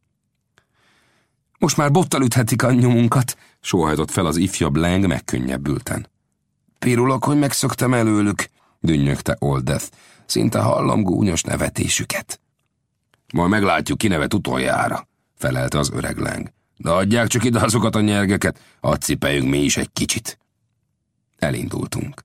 Most már bottal üthetik a nyomunkat, sóhajtott fel az ifjabb Leng megkönnyebbülten. Pirulok, hogy megszoktam előlük, dünnyögte Oldeth. Szinte hallom gúnyos nevetésüket. Majd meglátjuk, ki nevet utoljára, felelte az öreg Leng. De adják csak ide azokat a nyergeket, add cipeljünk mi is egy kicsit. Elindultunk.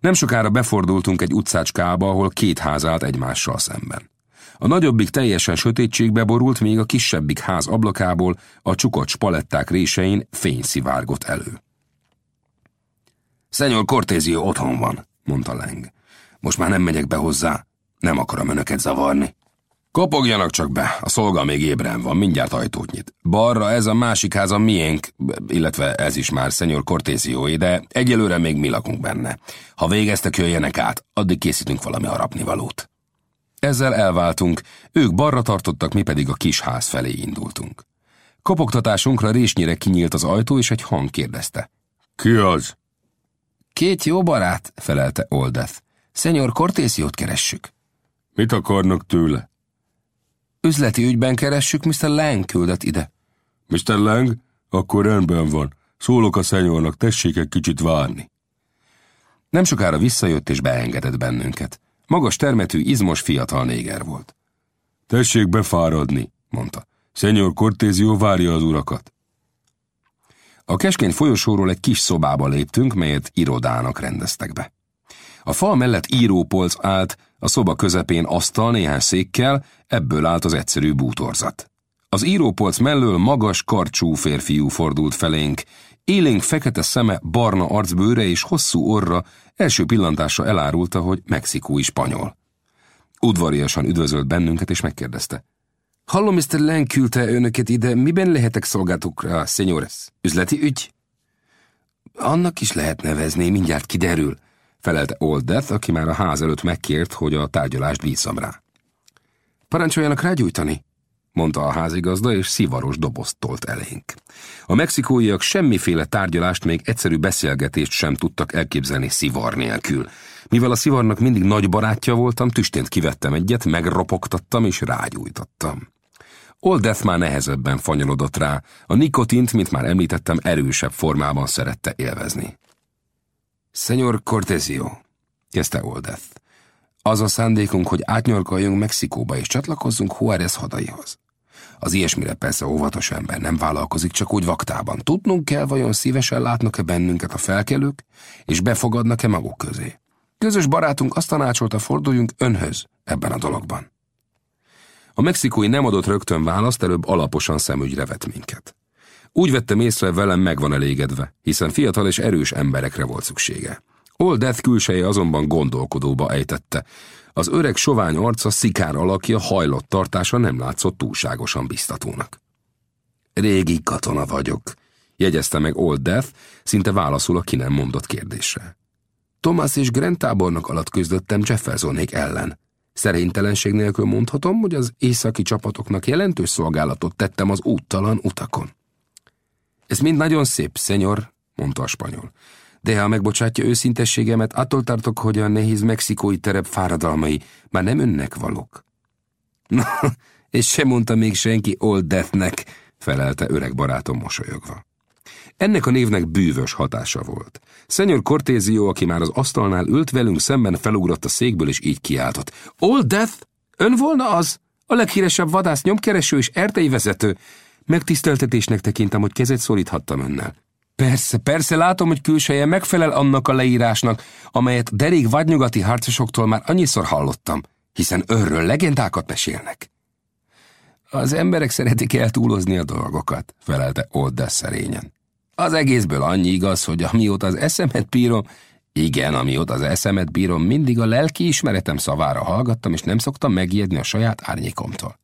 Nem sokára befordultunk egy utcácskába, ahol két ház állt egymással szemben. A nagyobbik teljesen sötétségbe borult, még a kisebbik ház ablakából a csukott spaletták résein fény szivárgott elő. Szenyor Cortézió otthon van, mondta Leng. Most már nem megyek be hozzá, nem akarom önöket zavarni. Kopogjanak csak be, a szolga még ébren van, mindjárt ajtót nyit. Balra ez a másik ház a miénk, illetve ez is már Szenyor Cortézióé, de egyelőre még mi lakunk benne. Ha végeztek, jöjjenek át, addig készítünk valami harapnivalót. Ezzel elváltunk, ők balra tartottak, mi pedig a kis ház felé indultunk. Kopogtatásunkra résnyire kinyílt az ajtó, és egy hang kérdezte. Ki az? Két jó barát, felelte Oldeth. Szenyor Cortéziót keressük. Mit akarnak tőle? Üzleti ügyben keressük, Mr. Lang küldött ide. Mr. Lang? Akkor rendben van. Szólok a szenyornak, tessék egy kicsit várni. Nem sokára visszajött és beengedett bennünket. Magas termetű, izmos fiatal néger volt. Tessék befáradni, mondta. Szenyor Cortézió várja az urakat. A keskeny folyosóról egy kis szobába léptünk, melyet irodának rendeztek be. A fal mellett írópolc állt, a szoba közepén asztal néhány székkel, ebből állt az egyszerű bútorzat. Az írópolc mellől magas, karcsú férfiú fordult felénk, élénk fekete szeme, barna arcbőre és hosszú orra első pillantásra elárulta, hogy mexikói spanyol. Udvariasan üdvözölt bennünket és megkérdezte. Hallom, Mr. Lang küldte önöket ide, miben lehetek szolgáltukra, señores? Üzleti ügy? Annak is lehet nevezni, mindjárt kiderül, felelte Old Death, aki már a ház előtt megkért, hogy a tárgyalást bízom rá. Parancsoljanak rágyújtani, mondta a házigazda, és szivaros dobozt tolt elénk. A mexikóiak semmiféle tárgyalást, még egyszerű beszélgetést sem tudtak elképzelni szivar nélkül. Mivel a szivarnak mindig nagy barátja voltam, tüstént kivettem egyet, megropogtattam és rágyújtottam. Old Death már nehezebben fanyolodott rá, a nikotint, mint már említettem, erősebb formában szerette élvezni. Senyor Cortezio, kezdte Old Death, az a szándékunk, hogy átnyargaljunk Mexikóba és csatlakozzunk Juárez hadaihoz. Az ilyesmire persze óvatos ember nem vállalkozik, csak úgy vaktában. Tudnunk kell, vajon szívesen látnak-e bennünket a felkelők, és befogadnak-e maguk közé. Közös barátunk azt tanácsolta, forduljunk önhöz ebben a dologban. A mexikói nem adott rögtön választ, előbb alaposan szemügyre vett minket. Úgy vettem észre, velem meg van elégedve, hiszen fiatal és erős emberekre volt szüksége. Old Death külseje azonban gondolkodóba ejtette. Az öreg sovány arca, szikár alakja, hajlott tartása nem látszott túlságosan biztatónak. Régi katona vagyok, jegyezte meg Old Death, szinte válaszul a ki nem mondott kérdésre. Thomas és Grant tábornok alatt küzdöttem Jeffersonék ellen. Szerénytelenség nélkül mondhatom, hogy az északi csapatoknak jelentős szolgálatot tettem az úttalan utakon. Ez mind nagyon szép, szenyor, mondta a spanyol. De ha megbocsátja őszintességemet, attól tartok, hogy a nehéz mexikói terep fáradalmai már nem önnek valók. Na, és sem mondta még senki Old Deathnek, felelte öreg barátom mosolyogva. Ennek a névnek bűvös hatása volt. Szenyor Cortézió, aki már az asztalnál ült velünk, szemben felugrott a székből, és így kiáltott. Old Death? Ön volna az? A leghíresebb vadász, nyomkereső és erdei vezető. Megtiszteltetésnek tekintem, hogy kezet szoríthattam önnel. Persze, persze, látom, hogy külseje megfelel annak a leírásnak, amelyet derék vadnyugati harcosoktól már annyiszor hallottam, hiszen örről legendákat mesélnek. Az emberek szeretik eltúlozni a dolgokat, felelte Old Death szerényen. Az egészből annyi igaz, hogy amióta az eszemet bírom, igen, amióta az eszemet bírom, mindig a lelki ismeretem szavára hallgattam, és nem szoktam megijedni a saját árnyékomtól.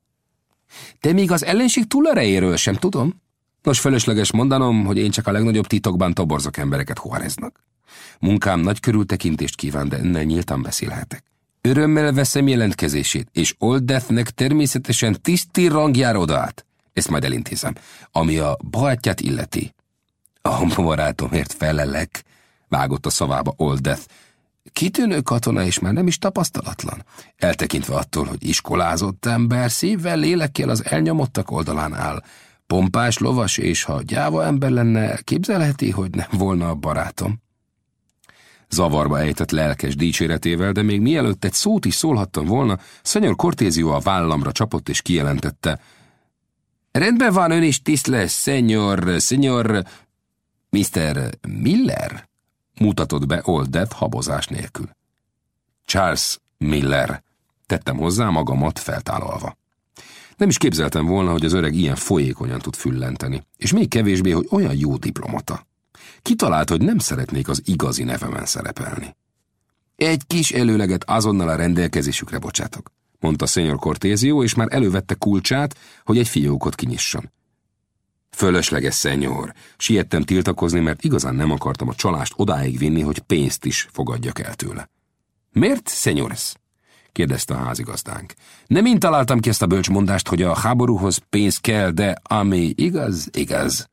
De még az ellenség túlerejéről sem tudom. Nos, fölösleges mondanom, hogy én csak a legnagyobb titokban toborzok embereket Juáreznak. Munkám nagy körültekintést kíván, de önnel nyíltan beszélhetek. Örömmel veszem jelentkezését, és Old Deathnek természetesen tiszti rangjára odaát. Ezt majd elintézem. Ami a bajtját illeti, a barátomért felelek, vágott a szavába Old Death. Kitűnő katona és már nem is tapasztalatlan. Eltekintve attól, hogy iskolázott ember, szívvel, lélekkel az elnyomottak oldalán áll. Pompás lovas, és ha gyáva ember lenne, képzelheti, hogy nem volna a barátom. Zavarba ejtett lelkes dicséretével, de még mielőtt egy szót is szólhattam volna, Szenyor Cortézió a vállamra csapott és kijelentette. Rendben van, ön is tiszt lesz, szenyor, szenyor, Mr. Miller? mutatott be Old habozás nélkül. Charles Miller, tettem hozzá magamat feltállalva. Nem is képzeltem volna, hogy az öreg ilyen folyékonyan tud füllenteni, és még kevésbé, hogy olyan jó diplomata. Kitalált, hogy nem szeretnék az igazi nevemen szerepelni. Egy kis előleget azonnal a rendelkezésükre bocsátok, mondta Szenyor Cortézió, és már elővette kulcsát, hogy egy fiókot kinyisson. Fölösleges szenyor. Siettem tiltakozni, mert igazán nem akartam a csalást odáig vinni, hogy pénzt is fogadjak el tőle. Miért, szenyores? Kérdezte a házigazdánk. Nem én találtam ki ezt a bölcsmondást, hogy a háborúhoz pénz kell, de ami igaz, igaz.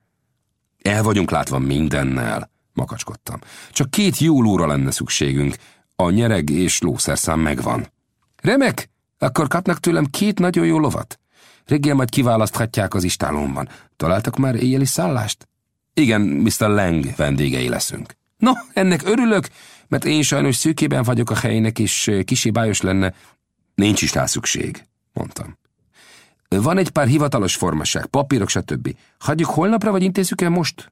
El vagyunk látva mindennel, makacskodtam. Csak két jó lóra lenne szükségünk. A nyereg és lószerszám megvan. Remek, akkor kapnak tőlem két nagyon jó lovat. Reggel majd kiválaszthatják az istálomban. Találtak már éjjeli szállást? Igen, Mr. Lang vendégei leszünk. No, ennek örülök, mert én sajnos szűkében vagyok a helynek, és kicsi bájos lenne. Nincs is rá szükség, mondtam. Van egy pár hivatalos formaság, papírok, stb. Hagyjuk holnapra, vagy intézzük el most?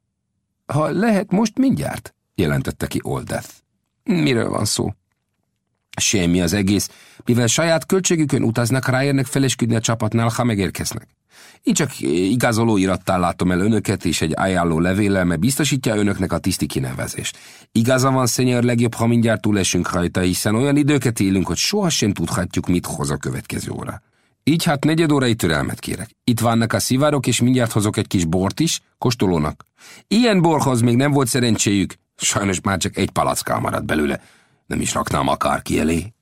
Ha lehet, most mindjárt, jelentette ki Oldeth. Miről van szó? Semmi az egész, mivel saját költségükön utaznak, ráérnek felesküdni a csapatnál, ha megérkeznek. Én csak igazoló irattál látom el önöket, és egy ajánló levéllel, mert biztosítja önöknek a tiszti kinevezést. Igaza van, szenyor, legjobb, ha mindjárt túlesünk rajta, hiszen olyan időket élünk, hogy sohasem tudhatjuk, mit hoz a következő óra. Így hát negyed órai türelmet kérek. Itt vannak a szivárok, és mindjárt hozok egy kis bort is, kóstolónak. Ilyen borhoz még nem volt szerencséjük, sajnos már csak egy palacká maradt belőle. Nem is raknám akárki elé.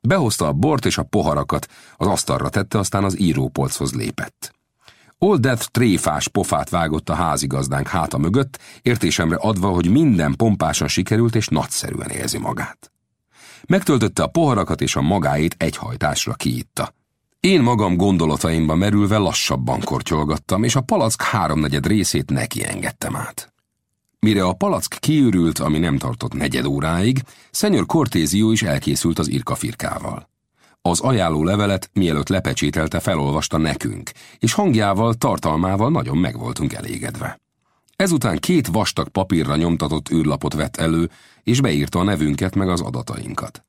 Behozta a bort és a poharakat, az asztalra tette, aztán az írópolchoz lépett. Old Death tréfás pofát vágott a házigazdánk háta mögött, értésemre adva, hogy minden pompásan sikerült és nagyszerűen érzi magát. Megtöltötte a poharakat és a magáét egy hajtásra kiitta. Én magam gondolataimba merülve lassabban kortyolgattam, és a palack háromnegyed részét neki engedtem át. Mire a palack kiürült, ami nem tartott negyed óráig, Szenyor Cortézió is elkészült az irkafirkával. Az ajánló levelet, mielőtt lepecsételte, felolvasta nekünk, és hangjával, tartalmával nagyon meg voltunk elégedve. Ezután két vastag papírra nyomtatott űrlapot vett elő, és beírta a nevünket meg az adatainkat.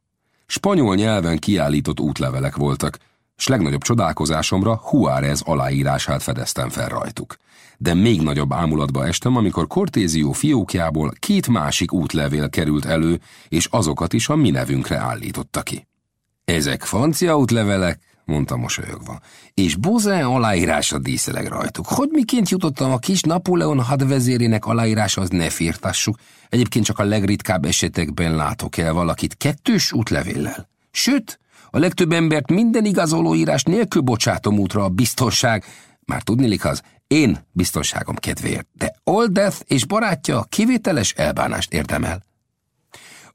Spanyol nyelven kiállított útlevelek voltak, s legnagyobb csodálkozásomra Juárez aláírását fedeztem fel rajtuk. De még nagyobb ámulatba estem, amikor Cortézió fiókjából két másik útlevél került elő, és azokat is a mi nevünkre állította ki. Ezek francia útlevelek, mondta mosolyogva, és Bozán aláírása díszeleg rajtuk. Hogy miként jutottam a kis Napóleon hadvezérének aláíráshoz ne firtassuk, egyébként csak a legritkább esetekben látok el valakit kettős útlevéllel. Sőt, a legtöbb embert minden igazoló írás nélkül bocsátom útra a biztonság, már tudnilik az én biztonságom kedvéért, de Old Death és barátja kivételes elbánást érdemel.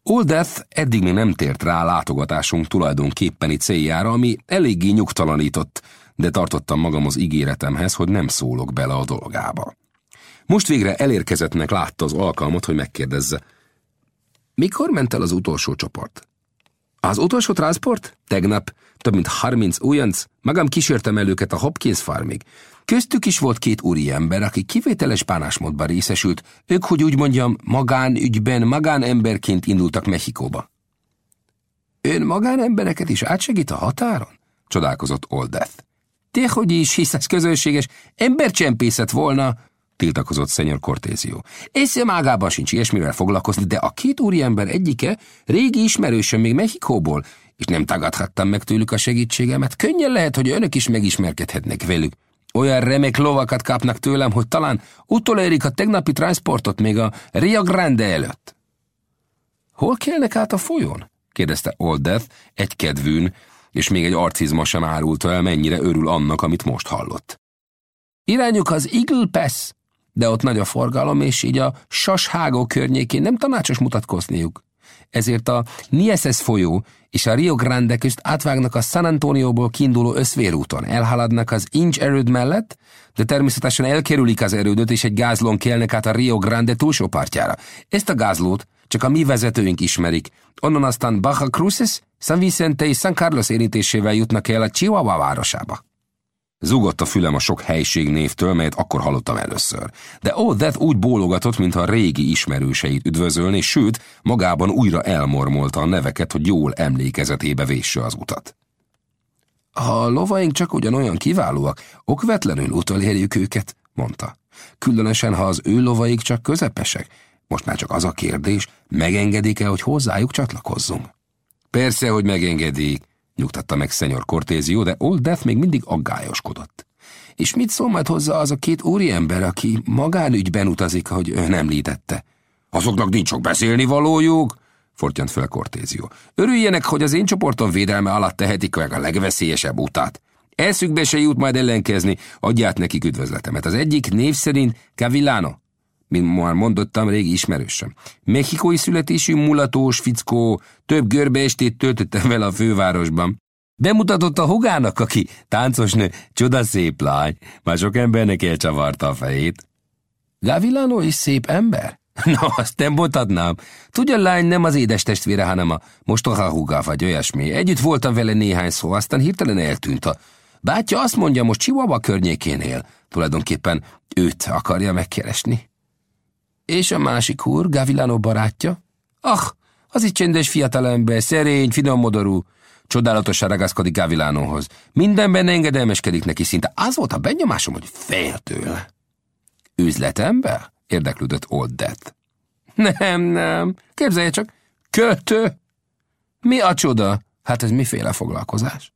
Old Death eddig még nem tért rá látogatásunk tulajdonképpeni céljára, ami eléggé nyugtalanított, de tartottam magam az ígéretemhez, hogy nem szólok bele a dolgába. Most végre elérkezettnek látta az alkalmat, hogy megkérdezze. Mikor ment el az utolsó csoport? Az utolsó transport? Tegnap több mint 30 újonc, magam kísértem el őket a Hopkins farmig. Köztük is volt két úri ember, aki kivételes bánásmódban részesült, ők, hogy úgy mondjam, magánügyben, magánemberként indultak Mexikóba. Ön magánembereket is átsegít a határon? Csodálkozott Old Death. Te hogy is, hisz ez közönséges, embercsempészet volna, tiltakozott szenyor Cortézió. Észre mágában sincs ilyesmivel foglalkozni, de a két úriember egyike régi ismerősöm még Mexikóból, és nem tagadhattam meg tőlük a segítségemet. Könnyen lehet, hogy önök is megismerkedhetnek velük. Olyan remek lovakat kapnak tőlem, hogy talán utolérik a tegnapi transportot még a Rio Grande előtt. Hol kelnek át a folyón? kérdezte Old Death egy kedvűn, és még egy arcizma sem árulta el, mennyire örül annak, amit most hallott. Irányuk az Eagle Pass, de ott nagy a forgalom, és így a Sashágó környékén nem tanácsos mutatkozniuk. Ezért a Nieses folyó és a Rio Grande közt átvágnak a San Antonióból kiinduló összvérúton, elhaladnak az Inch erőd mellett, de természetesen elkerülik az erődöt, és egy gázlón kelnek át a Rio Grande túlsó partjára. Ezt a gázlót csak a mi vezetőink ismerik. Onnan aztán Baja Cruces, San Vicente és San Carlos érintésével jutnak el a Chihuahua városába. Zugott a fülem a sok helység névtől, melyet akkor hallottam először. De Old Death úgy bólogatott, mintha régi ismerőseit üdvözölni, sőt, magában újra elmormolta a neveket, hogy jól emlékezetébe vésse az utat. A lovaink csak ugyanolyan kiválóak, okvetlenül utolérjük őket, mondta. Különösen, ha az ő lovaik csak közepesek. Most már csak az a kérdés, megengedik-e, hogy hozzájuk csatlakozzunk? Persze, hogy megengedik, nyugtatta meg szenyor Cortézió, de Old Death még mindig aggályoskodott. És mit szól majd hozzá az a két úriember, aki magánügyben utazik, hogy ön említette? Azoknak nincs sok beszélni valójuk, fortyant fel Cortézió. Örüljenek, hogy az én csoportom védelme alatt tehetik meg a legveszélyesebb utát. Eszükbe se jut majd ellenkezni, adját nekik üdvözletemet. Az egyik név szerint Cavillano, mint már mondottam, régi ismerősöm. Mexikói születésű mulatós fickó, több görbe estét töltöttem vele a fővárosban. Bemutatott a hugának, aki csoda szép lány, már sok embernek elcsavarta a fejét. Gavilano is szép ember? No, azt nem mondhatnám. Tudja, lány nem az édes testvére, hanem a mostoha húga vagy olyasmi. Együtt voltam vele néhány szó, aztán hirtelen eltűnt a... Bátya azt mondja, most Chihuahua környékén él. Tulajdonképpen őt akarja megkeresni. És a másik úr, Gavilano barátja? Ah, az itt csendes fiatalember, szerény, finom Csodálatosan ragaszkodik Gavilánóhoz. Mindenben engedelmeskedik neki, szinte az volt a benyomásom, hogy fél tőle. Üzletember? érdeklődött Old Death. Nem, nem, képzelje csak, költő. Mi a csoda? Hát ez miféle foglalkozás?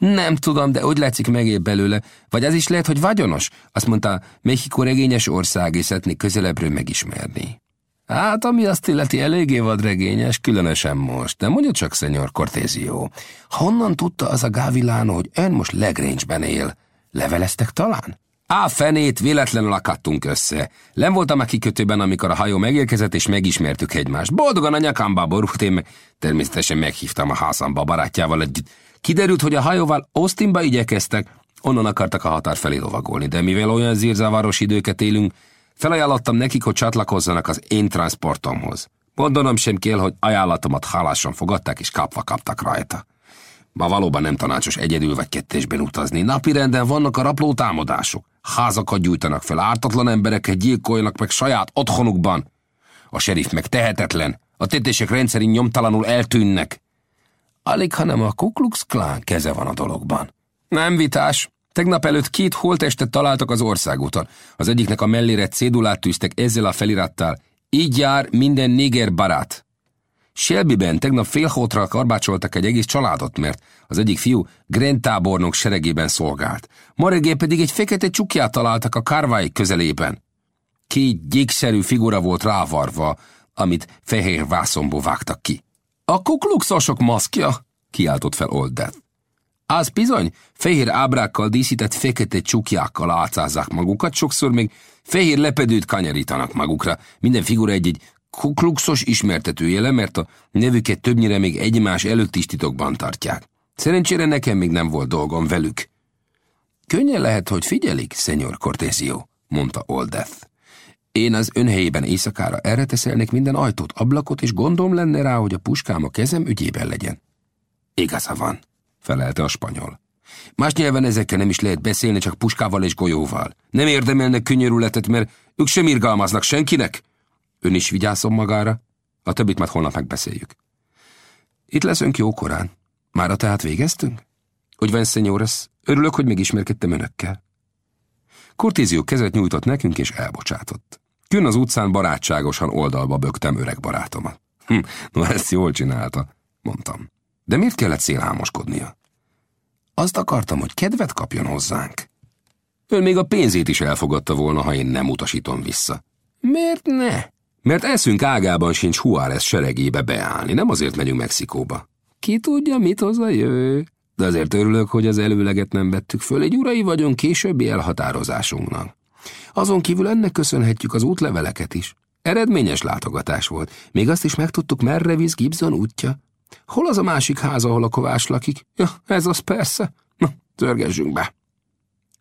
Nem tudom, de úgy látszik megébb belőle. Vagy az is lehet, hogy vagyonos. Azt mondta, Mexikó regényes ország, és szeretnék közelebbről megismerni. Hát, ami azt illeti, eléggé vadregényes, különösen most. De mondja csak, szenyor Cortézió, honnan tudta az a Gavilano, hogy ön most Legrange-ben él? Leveleztek talán? Á, fenét, véletlenül akadtunk össze. Nem voltam a kikötőben, amikor a hajó megérkezett, és megismertük egymást. Boldogan a nyakamba borult, én meg természetesen meghívtam a házamba barátjával együtt. Kiderült, hogy a hajóval Austinba igyekeztek, onnan akartak a határ felé lovagolni, de mivel olyan zírzavaros időket élünk, felajánlottam nekik, hogy csatlakozzanak az én transportomhoz. Mondanom sem kell, hogy ajánlatomat hálásan fogadták, és kapva kaptak rajta. Ma valóban nem tanácsos egyedül vagy kettésben utazni. Napirenden vannak a rapló támadások. Házakat gyújtanak fel, ártatlan embereket gyilkoljanak meg saját otthonukban. A serif meg tehetetlen. A tétések rendszerint nyomtalanul eltűnnek. Alig, hanem a Ku Klux Klan keze van a dologban. Nem vitás. Tegnap előtt két holtestet találtak az országúton. Az egyiknek a mellére cédulát tűztek ezzel a felirattal. Így jár minden néger barát. Shelbyben tegnap félhótra karbácsoltak egy egész családot, mert az egyik fiú Grant tábornok seregében szolgált. Ma reggel pedig egy fekete csukját találtak a Carvai közelében. Két gyékszerű figura volt rávarva, amit fehér vászomból vágtak ki. A kukluxosok maszkja, kiáltott fel Old. Az bizony, fehér ábrákkal díszített fekete csukjákkal álcázzák magukat, sokszor még fehér lepedőt kanyarítanak magukra. Minden figura egy-egy kukluxos ismertetőjele, mert a nevüket többnyire még egymás előtt is titokban tartják. Szerencsére nekem még nem volt dolgom velük. Könnyen lehet, hogy figyelik, szenyor Cortésio, mondta Oldeth. Én az ön helyében éjszakára erre teszelnék minden ajtót, ablakot, és gondom lenne rá, hogy a puskám a kezem ügyében legyen. Igaza van, felelte a spanyol. Más nyelven ezekkel nem is lehet beszélni, csak puskával és golyóval. Nem érdemelnek könyörületet, mert ők sem irgalmaznak senkinek. Ön is vigyázzon magára, a többit majd holnap megbeszéljük. Itt leszünk jókorán. Mára tehát végeztünk? Hogy van, szenyórasz, örülök, hogy megismerkedtem önökkel. Kortézió kezet nyújtott nekünk, és elbocsátott. Kün az utcán barátságosan oldalba bögtem öreg barátomat. Hm, no ezt jól csinálta, mondtam. De miért kellett szélhámoskodnia? Azt akartam, hogy kedvet kapjon hozzánk. Ön még a pénzét is elfogadta volna, ha én nem utasítom vissza. Miért ne? Mert eszünk ágában sincs Juárez seregébe beállni, nem azért megyünk Mexikóba. Ki tudja, mit hoz a jövő? De azért örülök, hogy az előleget nem vettük föl, egy urai vagyunk későbbi elhatározásunknak. Azon kívül ennek köszönhetjük az útleveleket is. Eredményes látogatás volt. Még azt is megtudtuk, merre visz Gibson útja. Hol az a másik ház, ahol a kovás lakik? Ja, ez az persze. Na, törgessünk be.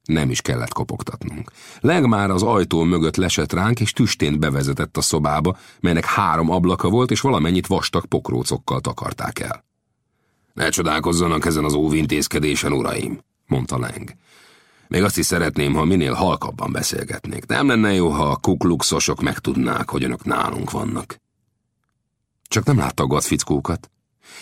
Nem is kellett kopogtatnunk. Leg már az ajtó mögött lesett ránk, és tüstént bevezetett a szobába, melynek három ablaka volt, és valamennyit vastag pokrócokkal takarták el. Ne csodálkozzanak ezen az óvintézkedésen, uraim, mondta Leng. Még azt is szeretném, ha minél halkabban beszélgetnék. Nem lenne jó, ha a kukluxosok megtudnák, hogy önök nálunk vannak. Csak nem láttak a fickókat?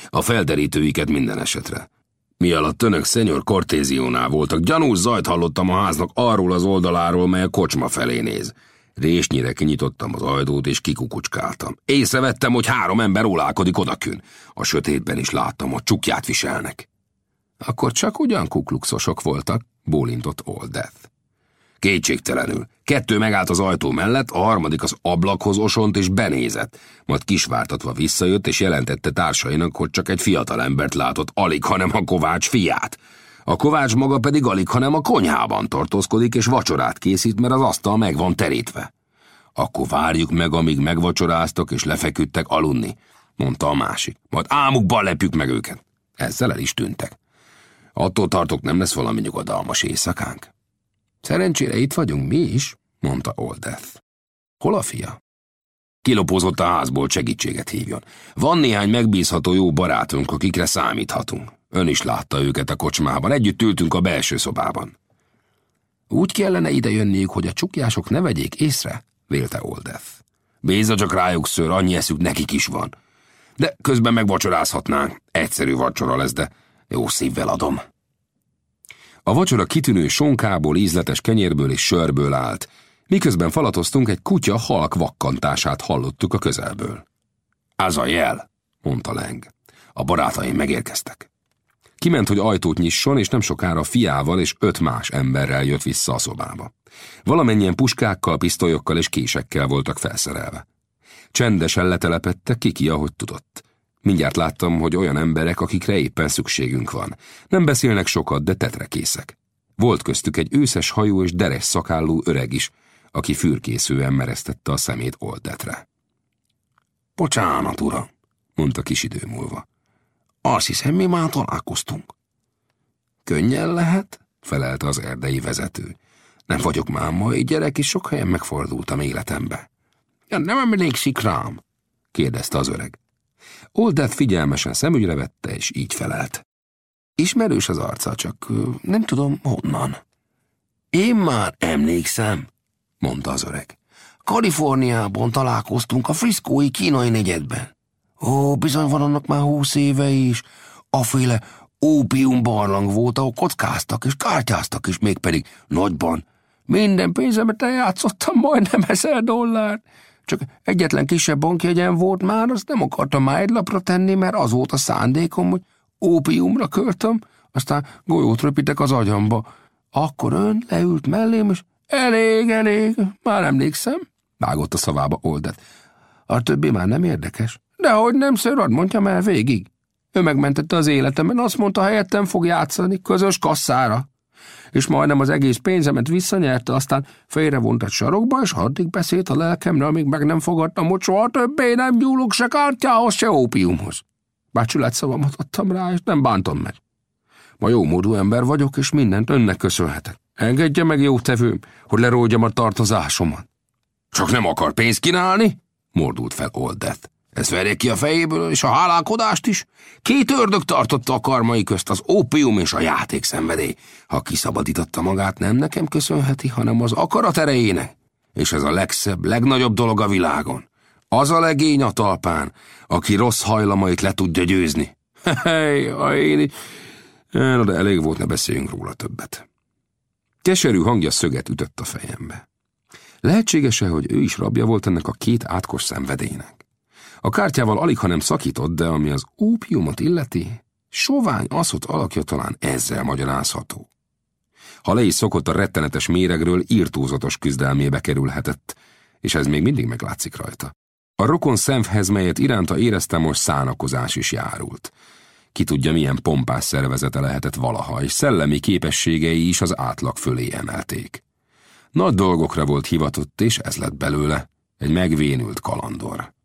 A felderítőiket minden esetre. Mi alatt önök szenyor Cortéziónál voltak, gyanús zajt hallottam a háznak arról az oldaláról, mely a kocsma felé néz. Résnyire kinyitottam az ajtót, és kikukucskáltam. Észrevettem, hogy három ember ólálkodik odakün. A sötétben is láttam, hogy csukját viselnek. Akkor csak ugyan kukluxosok voltak, bólintott Old Death. Kétségtelenül. Kettő megállt az ajtó mellett, a harmadik az ablakhoz osont és benézett, majd kisvártatva visszajött és jelentette társainak, hogy csak egy fiatal embert látott, alig, hanem a Kovács fiát. A Kovács maga pedig alig, hanem a konyhában tartózkodik és vacsorát készít, mert az asztal meg van terítve. Akkor várjuk meg, amíg megvacsoráztak és lefeküdtek aludni, mondta a másik. Majd álmukban lepjük meg őket. Ezzel el is tűntek. Attól tartok, nem lesz valami nyugodalmas éjszakánk. Szerencsére itt vagyunk mi is, mondta Oldeth. Hol a fia? Kilopózott a házból, segítséget hívjon. Van néhány megbízható jó barátunk, akikre számíthatunk. Ön is látta őket a kocsmában, együtt ültünk a belső szobában. Úgy kellene ide jönniük, hogy a csukjások ne vegyék észre, vélte Oldeth. Bízza csak rájuk, ször, annyi eszük nekik is van. De közben megvacsorázhatnánk. Egyszerű vacsora lesz, de jó szívvel adom. A vacsora kitűnő sonkából, ízletes kenyérből és sörből állt, miközben falatoztunk egy kutya halk vakkantását hallottuk a közelből. Az a jel, mondta Leng. A barátaim megérkeztek. Kiment, hogy ajtót nyisson, és nem sokára fiával és öt más emberrel jött vissza a szobába. Valamennyien puskákkal, pisztolyokkal és késekkel voltak felszerelve. Csendesen letelepedtek, kiki, ahogy tudott. Mindjárt láttam, hogy olyan emberek, akikre éppen szükségünk van. Nem beszélnek sokat, de tetrekészek. Volt köztük egy őszes hajú és deres szakállú öreg is, aki fürkészően mereztette a szemét oldetre. Bocsánat, uram, mondta kis idő múlva. Azt hiszem, mi már találkoztunk. Könnyen lehet, felelte az erdei vezető. Nem vagyok már mai gyerek, és sok helyen megfordultam életembe. Ja, nem emlékszik rám? kérdezte az öreg. Oldeth figyelmesen szemügyre vette, és így felelt. Ismerős az arca, csak nem tudom honnan. Én már emlékszem, mondta az öreg. Kaliforniában találkoztunk a friszkói kínai negyedben. Ó, bizony van annak már húsz éve is. Aféle ópium barlang volt, ahol kockáztak és kártyáztak is, mégpedig nagyban. Minden pénzemet eljátszottam, majdnem ezer dollár. Csak egyetlen kisebb bankjegyen volt már, azt nem akartam már egy lapra tenni, mert az volt a szándékom, hogy ópiumra költöm, aztán golyót röpitek az agyamba. Akkor ön leült mellém, és elég, elég, már emlékszem, vágott a szavába oldet. A többi már nem érdekes. Dehogy nem, szörad, mondjam el végig. Ő megmentette az életemen, azt mondta, helyettem fog játszani, közös kasszára. És majdnem az egész pénzemet visszanyerte, aztán félrevont egy sarokba, és addig beszélt a lelkemre, amíg meg nem fogadtam, hogy soha többé nem nyúlok se kártyához, se ópiumhoz. Bár szavamat adtam rá, és nem bántom meg. Ma jó módú ember vagyok, és mindent önnek köszönhetek. Engedje meg, jó tevőm, hogy leródjam a tartozásomat. Csak nem akar pénzt kínálni? Mordult fel Oldeth. Ez verje ki a fejéből, és a hálálkodást is. Két ördög tartotta a karmai közt, az ópium és a játékszenvedély. Ha kiszabadította magát, nem nekem köszönheti, hanem az akarat erejének. És ez a legszebb, legnagyobb dolog a világon. Az a legény a talpán, aki rossz hajlamait le tudja győzni. Hej, ha én... No, de elég volt, ne beszéljünk róla többet. Keserű hangja szöget ütött a fejembe. Lehetséges-e, hogy ő is rabja volt ennek a két átkos szenvedélynek? A kártyával alig, hanem szakított, de ami az ópiumot illeti, sovány aszot alakja talán ezzel magyarázható. Ha le is szokott a rettenetes méregről, írtózatos küzdelmébe kerülhetett, és ez még mindig meglátszik rajta. A rokon szemhez, melyet iránta éreztem, most szánakozás is járult. Ki tudja, milyen pompás szervezete lehetett valaha, és szellemi képességei is az átlag fölé emelték. Nagy dolgokra volt hivatott, és ez lett belőle, egy megvénült kalandor.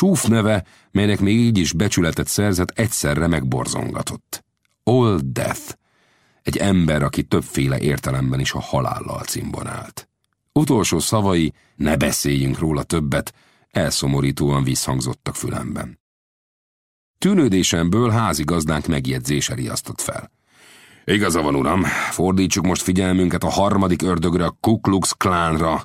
Csúf neve, melynek még így is becsületet szerzett, egyszerre megborzongatott. Old Death, egy ember, aki többféle értelemben is a halállal cimbonált. Utolsó szavai, ne beszéljünk róla többet, elszomorítóan visszhangzottak fülemben. Tűnődésemből házigazdánk megjegyzése riasztott fel. Igaza van, uram, fordítsuk most figyelmünket a harmadik ördögre, a Ku Klux Klánra,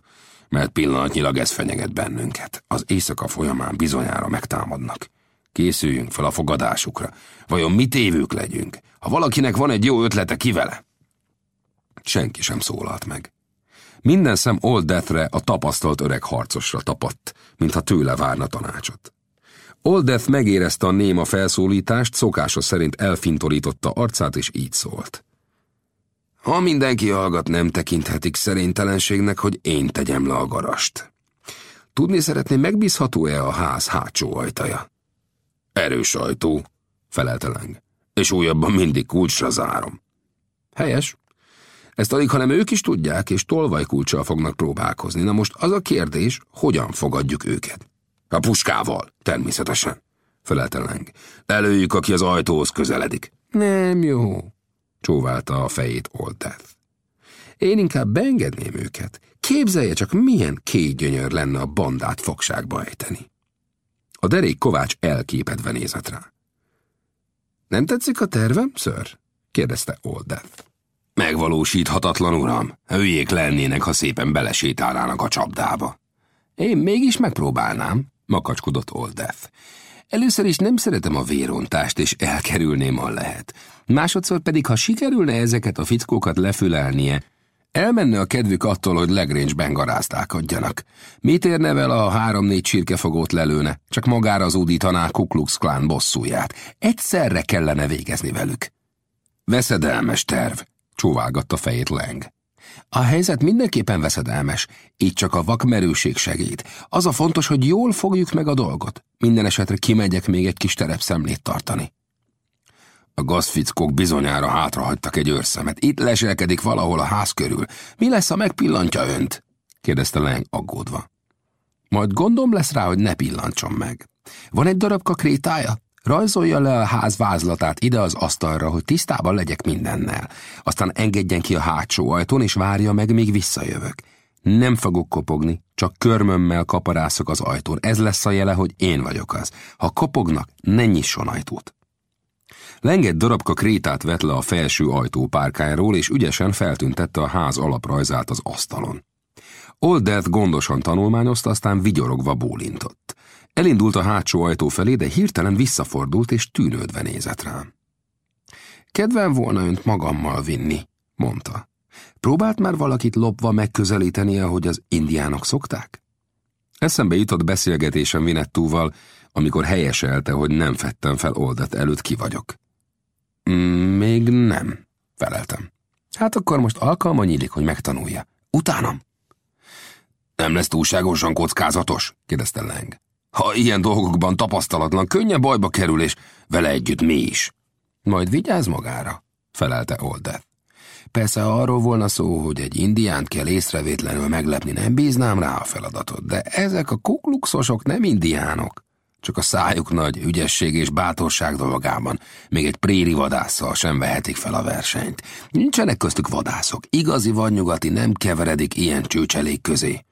mert pillanatnyilag ez fenyeget bennünket. Az éjszaka folyamán bizonyára megtámadnak. Készüljünk fel a fogadásukra. Vajon mit évők legyünk? Ha valakinek van egy jó ötlete, ki vele? Senki sem szólalt meg. Minden szem Old Deathre, a tapasztalt öreg harcosra tapadt, mintha tőle várna tanácsot. Old Death megérezte a néma felszólítást, szokása szerint elfintorította arcát, és így szólt. Ha mindenki hallgat, nem tekinthetik szerénytelenségnek, hogy én tegyem le a garast. Tudni szeretném, megbízható-e a ház hátsó ajtaja? Erős ajtó, felelte Leng, és újabban mindig kulcsra zárom. Helyes. Ezt alig, hanem ők is tudják, és tolvajkulcsal fognak próbálkozni. Na most az a kérdés, hogyan fogadjuk őket? A puskával, természetesen, felelte Leng. Előjük, aki az ajtóhoz közeledik. Nem jó, csóválta a fejét Old Death. Én inkább beengedném őket. Képzelje csak, milyen két gyönyör lenne a bandát fogságba ejteni. A derék Kovács elképedve nézett rá. Nem tetszik a tervem, ször? kérdezte Old Death. Megvalósíthatatlan, uram. Hülyék lennének, ha szépen belesétálnának a csapdába. Én mégis megpróbálnám, makacskodott Old Death. Először is nem szeretem a vérontást, és elkerülném, ha lehet. Másodszor pedig, ha sikerülne ezeket a fickókat lefülelnie, elmenne a kedvük attól, hogy Legrange-ben garázdálkodjanak. Mit érne vele a három-négy csirkefogót lelőne, csak magára zúdítaná Ku Klux Klan bosszúját. Egyszerre kellene végezni velük. Veszedelmes terv, csóválgatta fejét Leng. A helyzet mindenképpen veszedelmes, így csak a vakmerőség segít. Az a fontos, hogy jól fogjuk meg a dolgot. Minden esetre kimegyek még egy kis terepszemlét tartani. A gazfickók bizonyára hátrahagytak egy őrszemet. Itt leselkedik valahol a ház körül. Mi lesz, ha megpillantja önt? kérdezte Leng aggódva. Majd gondom lesz rá, hogy ne pillantson meg. Van egy darabka krétája? Rajzolja le a ház vázlatát ide az asztalra, hogy tisztában legyek mindennel. Aztán engedjen ki a hátsó ajtón, és várja meg, míg visszajövök. Nem fogok kopogni, csak körmömmel kaparászok az ajtón. Ez lesz a jele, hogy én vagyok az. Ha kopognak, ne nyisson ajtót. Lenget darabka krétát vett le a felső ajtó párkájáról, és ügyesen feltüntette a ház alaprajzát az asztalon. Old Death gondosan tanulmányozta, aztán vigyorogva bólintott. Elindult a hátsó ajtó felé, de hirtelen visszafordult és tűnődve nézett rám. Kedvem volna önt magammal vinni, mondta. Próbált már valakit lopva megközelíteni, ahogy az indiánok szokták? Eszembe jutott beszélgetésem Vinettúval, amikor helyeselte, hogy nem fettem fel oldat előtt ki vagyok. Még nem, feleltem. Hát akkor most alkalma nyílik, hogy megtanulja. Utánam. Nem lesz túlságosan kockázatos? kérdezte Leng. Ha ilyen dolgokban tapasztalatlan, könnyen bajba kerül, és vele együtt mi is. Majd vigyázz magára, felelte Oldeth. Persze arról volna szó, hogy egy indiánt kell észrevétlenül meglepni, nem bíznám rá a feladatot, de ezek a kukluxosok nem indiánok. Csak a szájuk nagy ügyesség és bátorság dolgában még egy préri vadásszal sem vehetik fel a versenyt. Nincsenek köztük vadászok, igazi vagy nyugati nem keveredik ilyen csőcselék közé.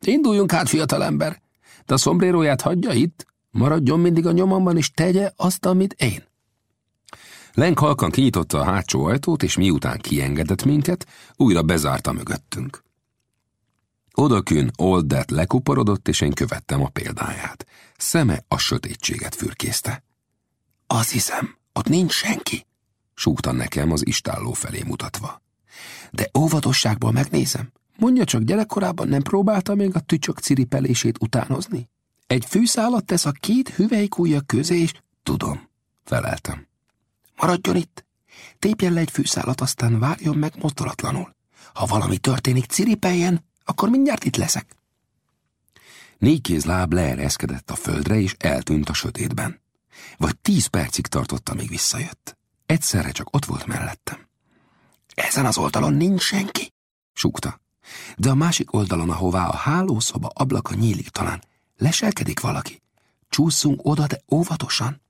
Induljunk hát, fiatalember! De a szombréróját hagyja itt, maradjon mindig a nyomamban, és tegye azt, amit én. Lenk halkan kinyitotta a hátsó ajtót, és miután kiengedett minket, újra bezárta mögöttünk. Odakün Old Death lekuporodott, és én követtem a példáját. Szeme a sötétséget fürkészte. Azt hiszem, ott nincs senki, súgta nekem az istálló felé mutatva. De óvatosságból megnézem. Mondja csak, gyerekkorában nem próbálta még a tücsök ciripelését utánozni? Egy fűszálat tesz a két hüvelykújja közé, és tudom, feleltem. Maradjon itt, tépjen le egy fűszálat, aztán várjon meg mozdulatlanul. Ha valami történik, ciripeljen, akkor mindjárt itt leszek. Négy kéz láb leereszkedett a földre, és eltűnt a sötétben. Vagy tíz percig tartott, amíg visszajött. Egyszerre csak ott volt mellettem. Ezen az oldalon nincs senki, súgta. De a másik oldalon, ahová a hálószoba ablaka nyílik talán, leselkedik valaki. Csúszunk oda, de óvatosan.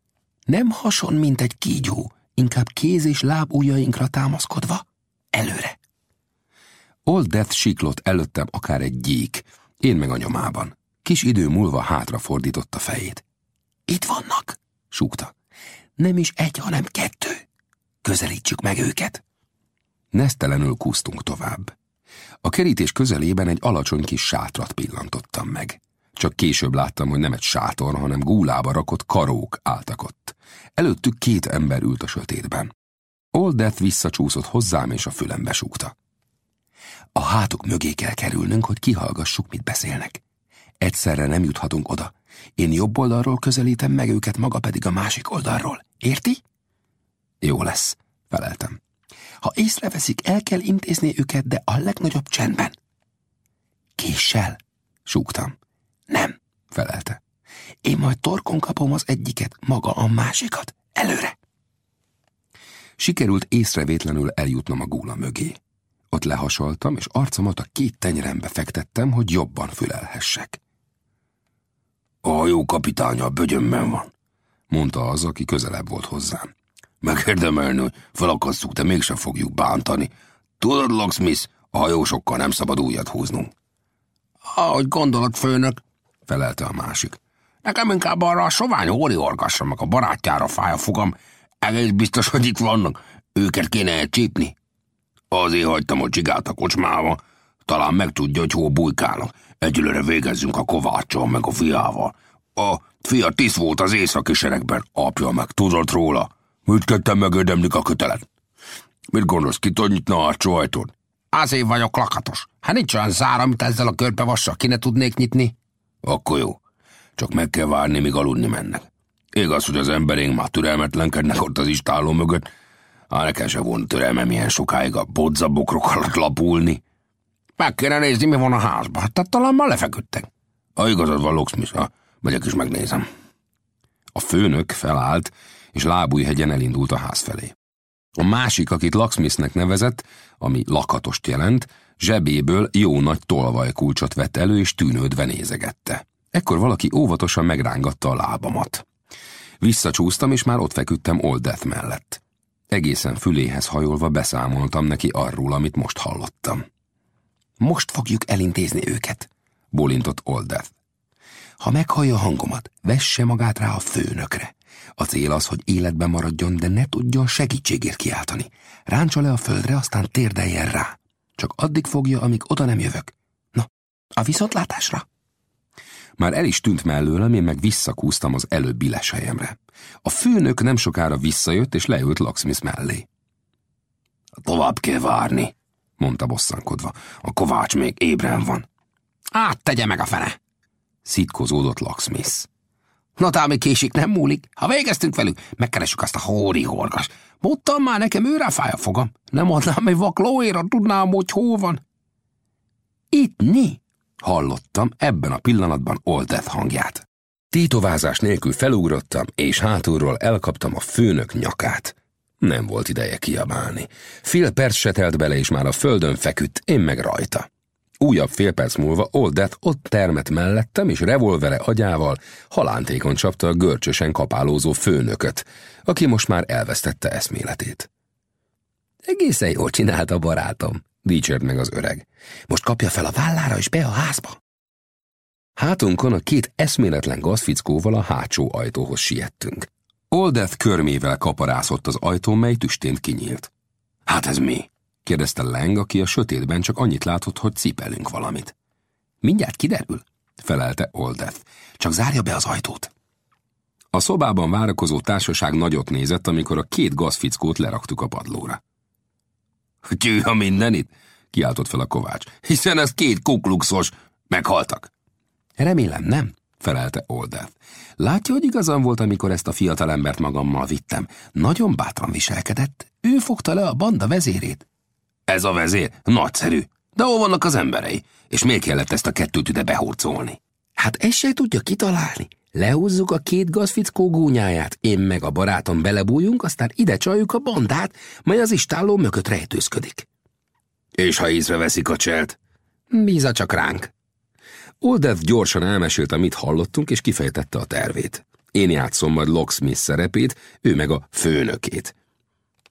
Nem hason, mint egy kígyó, inkább kéz és láb ujjainkra támaszkodva. Előre. Old Death siklott előttem akár egy gyík, én meg a nyomában. Kis idő múlva hátra fordította fejét. Itt vannak, súgta. Nem is egy, hanem kettő. Közelítsük meg őket. Nesztelenül kúztunk tovább. A kerítés közelében egy alacsony kis sátrat pillantottam meg. Csak később láttam, hogy nem egy sátor, hanem gúlába rakott karók álltak ott. Előttük két ember ült a sötétben. Old Death visszacsúszott hozzám, és a fülembe súgta. A hátuk mögé kell kerülnünk, hogy kihallgassuk, mit beszélnek. Egyszerre nem juthatunk oda. Én jobb oldalról közelítem meg őket, maga pedig a másik oldalról. Érti? Jó lesz, feleltem. Ha észreveszik, el kell intézni őket, de a legnagyobb csendben. Késsel? súgtam. Nem, felelte. Én majd torkon kapom az egyiket, maga a másikat. Előre! Sikerült észrevétlenül eljutnom a gúla mögé. Ott lehasaltam, és arcomat a két tenyerembe fektettem, hogy jobban fülelhessek. A jó kapitánya a bögyömben van, mondta az, aki közelebb volt hozzám. Megérdemelni, hogy felakasszuk, de mégsem fogjuk bántani. Tudod, Locksmith, a hajósokkal nem szabad újat húznunk. Ahogy gondolod, főnök, felelte a másik. Nekem inkább arra a sovány óri orgasra, meg a barátjára fáj a fogam. Egész biztos, hogy itt vannak. Őket kéne csípni. Azért hagytam a csigát a kocsmába. Talán megtudja, hogy hol bujkálok. Egyelőre végezzünk a kováccsal, meg a fiával. A fia tisz volt az északi seregben. Apja meg tudott róla. Mit kettem megérdemlik a kötelet? Mit gondolsz, ki tud nyitni a ajtót? Azért vagyok lakatos. Hát nincs olyan zár, amit ezzel a körpevassal ki ne tudnék nyitni. Akkor jó. Csak meg kell várni, míg aludni mennek. Igaz, hogy az emberénk már türelmetlenkednek ott az istáló mögött. Á, nekem se volna türelmem ilyen sokáig a bodzabokrok alatt lapulni. Meg kéne nézni, mi van a házban. Tehát talán már lefeküdtek. A igazad van, Locksmith, ha megyek is megnézem. A főnök felállt, és lábújhegyen elindult a ház felé. A másik, akit Locksmithnek nevezett, ami lakatost jelent, zsebéből jó nagy tolvajkulcsot vett elő, és tűnődve nézegette. Ekkor valaki óvatosan megrángatta a lábamat. Visszacsúsztam, és már ott feküdtem Old Death mellett. Egészen füléhez hajolva beszámoltam neki arról, amit most hallottam. Most fogjuk elintézni őket, bólintott Old Death. Ha meghallja hangomat, vesse magát rá a főnökre. A cél az, hogy életben maradjon, de ne tudjon segítségért kiáltani. Ráncsa le a földre, aztán térdeljen rá. Csak addig fogja, amíg oda nem jövök. Na, a viszontlátásra! Már el is tűnt mellőlem, én meg visszakúztam az előbbi leselyemre. A főnök nem sokára visszajött, és leült Locksmith mellé. Tovább kell várni, mondta bosszankodva. A kovács még ébren van. Át tegye meg a fene! Szitkozódott Locksmith. Na, támi késik, nem múlik. Ha végeztünk velük, megkeressük azt a hóri horgas. Mondtam már nekem, őre fáj a fogam. Nem adnám egy vaklóéra, tudnám, hogy hol van. Itt ni? Hallottam ebben a pillanatban Oldeth hangját. Tétovázás nélkül felugrottam, és hátulról elkaptam a főnök nyakát. Nem volt ideje kiabálni. Fél perc se telt bele, és már a földön feküdt, én meg rajta. Újabb fél perc múlva Oldet ott termet mellettem, és revolvere agyával halántékon csapta a görcsösen kapálózó főnököt, aki most már elvesztette eszméletét. Egészen jól csinálta, barátom, dicsért meg az öreg. Most kapja fel a vállára, és be a házba. Hátunkon a két eszméletlen gazfickóval a hátsó ajtóhoz siettünk. Oldeth körmével kaparászott az ajtón, mely tüstént kinyílt. Hát ez mi? kérdezte Leng, aki a sötétben csak annyit látott, hogy cipelünk valamit. Mindjárt kiderül, felelte Oldeth. Csak zárja be az ajtót. A szobában várakozó társaság nagyot nézett, amikor a két gazfickót leraktuk a padlóra. Tyű a mindenit, kiáltott fel a kovács, hiszen ez két kukluxos, meghaltak. Remélem nem, felelte Oldeth. Látja, hogy igazam volt, amikor ezt a fiatalembert magammal vittem. Nagyon bátran viselkedett. Ő fogta le a banda vezérét. Ez a vezér? Nagyszerű. De hol vannak az emberei? És miért kellett ezt a kettőt ide behurcolni? Hát ezt se tudja kitalálni. Lehúzzuk a két gazfickó gúnyáját, én meg a barátom belebújunk, aztán ide csaljuk a bandát, mely az istálló mögött rejtőzködik. És ha veszik a cselt? Bíza csak ránk. Oldeth gyorsan elmesélte, mit hallottunk, és kifejtette a tervét. Én játszom majd Locksmith szerepét, ő meg a főnökét.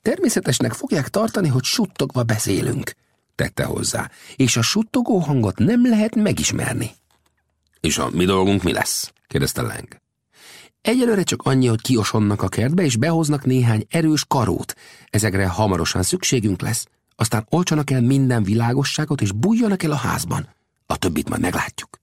Természetesnek fogják tartani, hogy suttogva beszélünk, tette hozzá, és a suttogó hangot nem lehet megismerni. És a mi dolgunk mi lesz? kérdezte Leng. Egyelőre csak annyi, hogy kiosonnak a kertbe, és behoznak néhány erős karót. Ezekre hamarosan szükségünk lesz. Aztán olcsanak el minden világosságot, és bújjanak el a házban. A többit majd meglátjuk.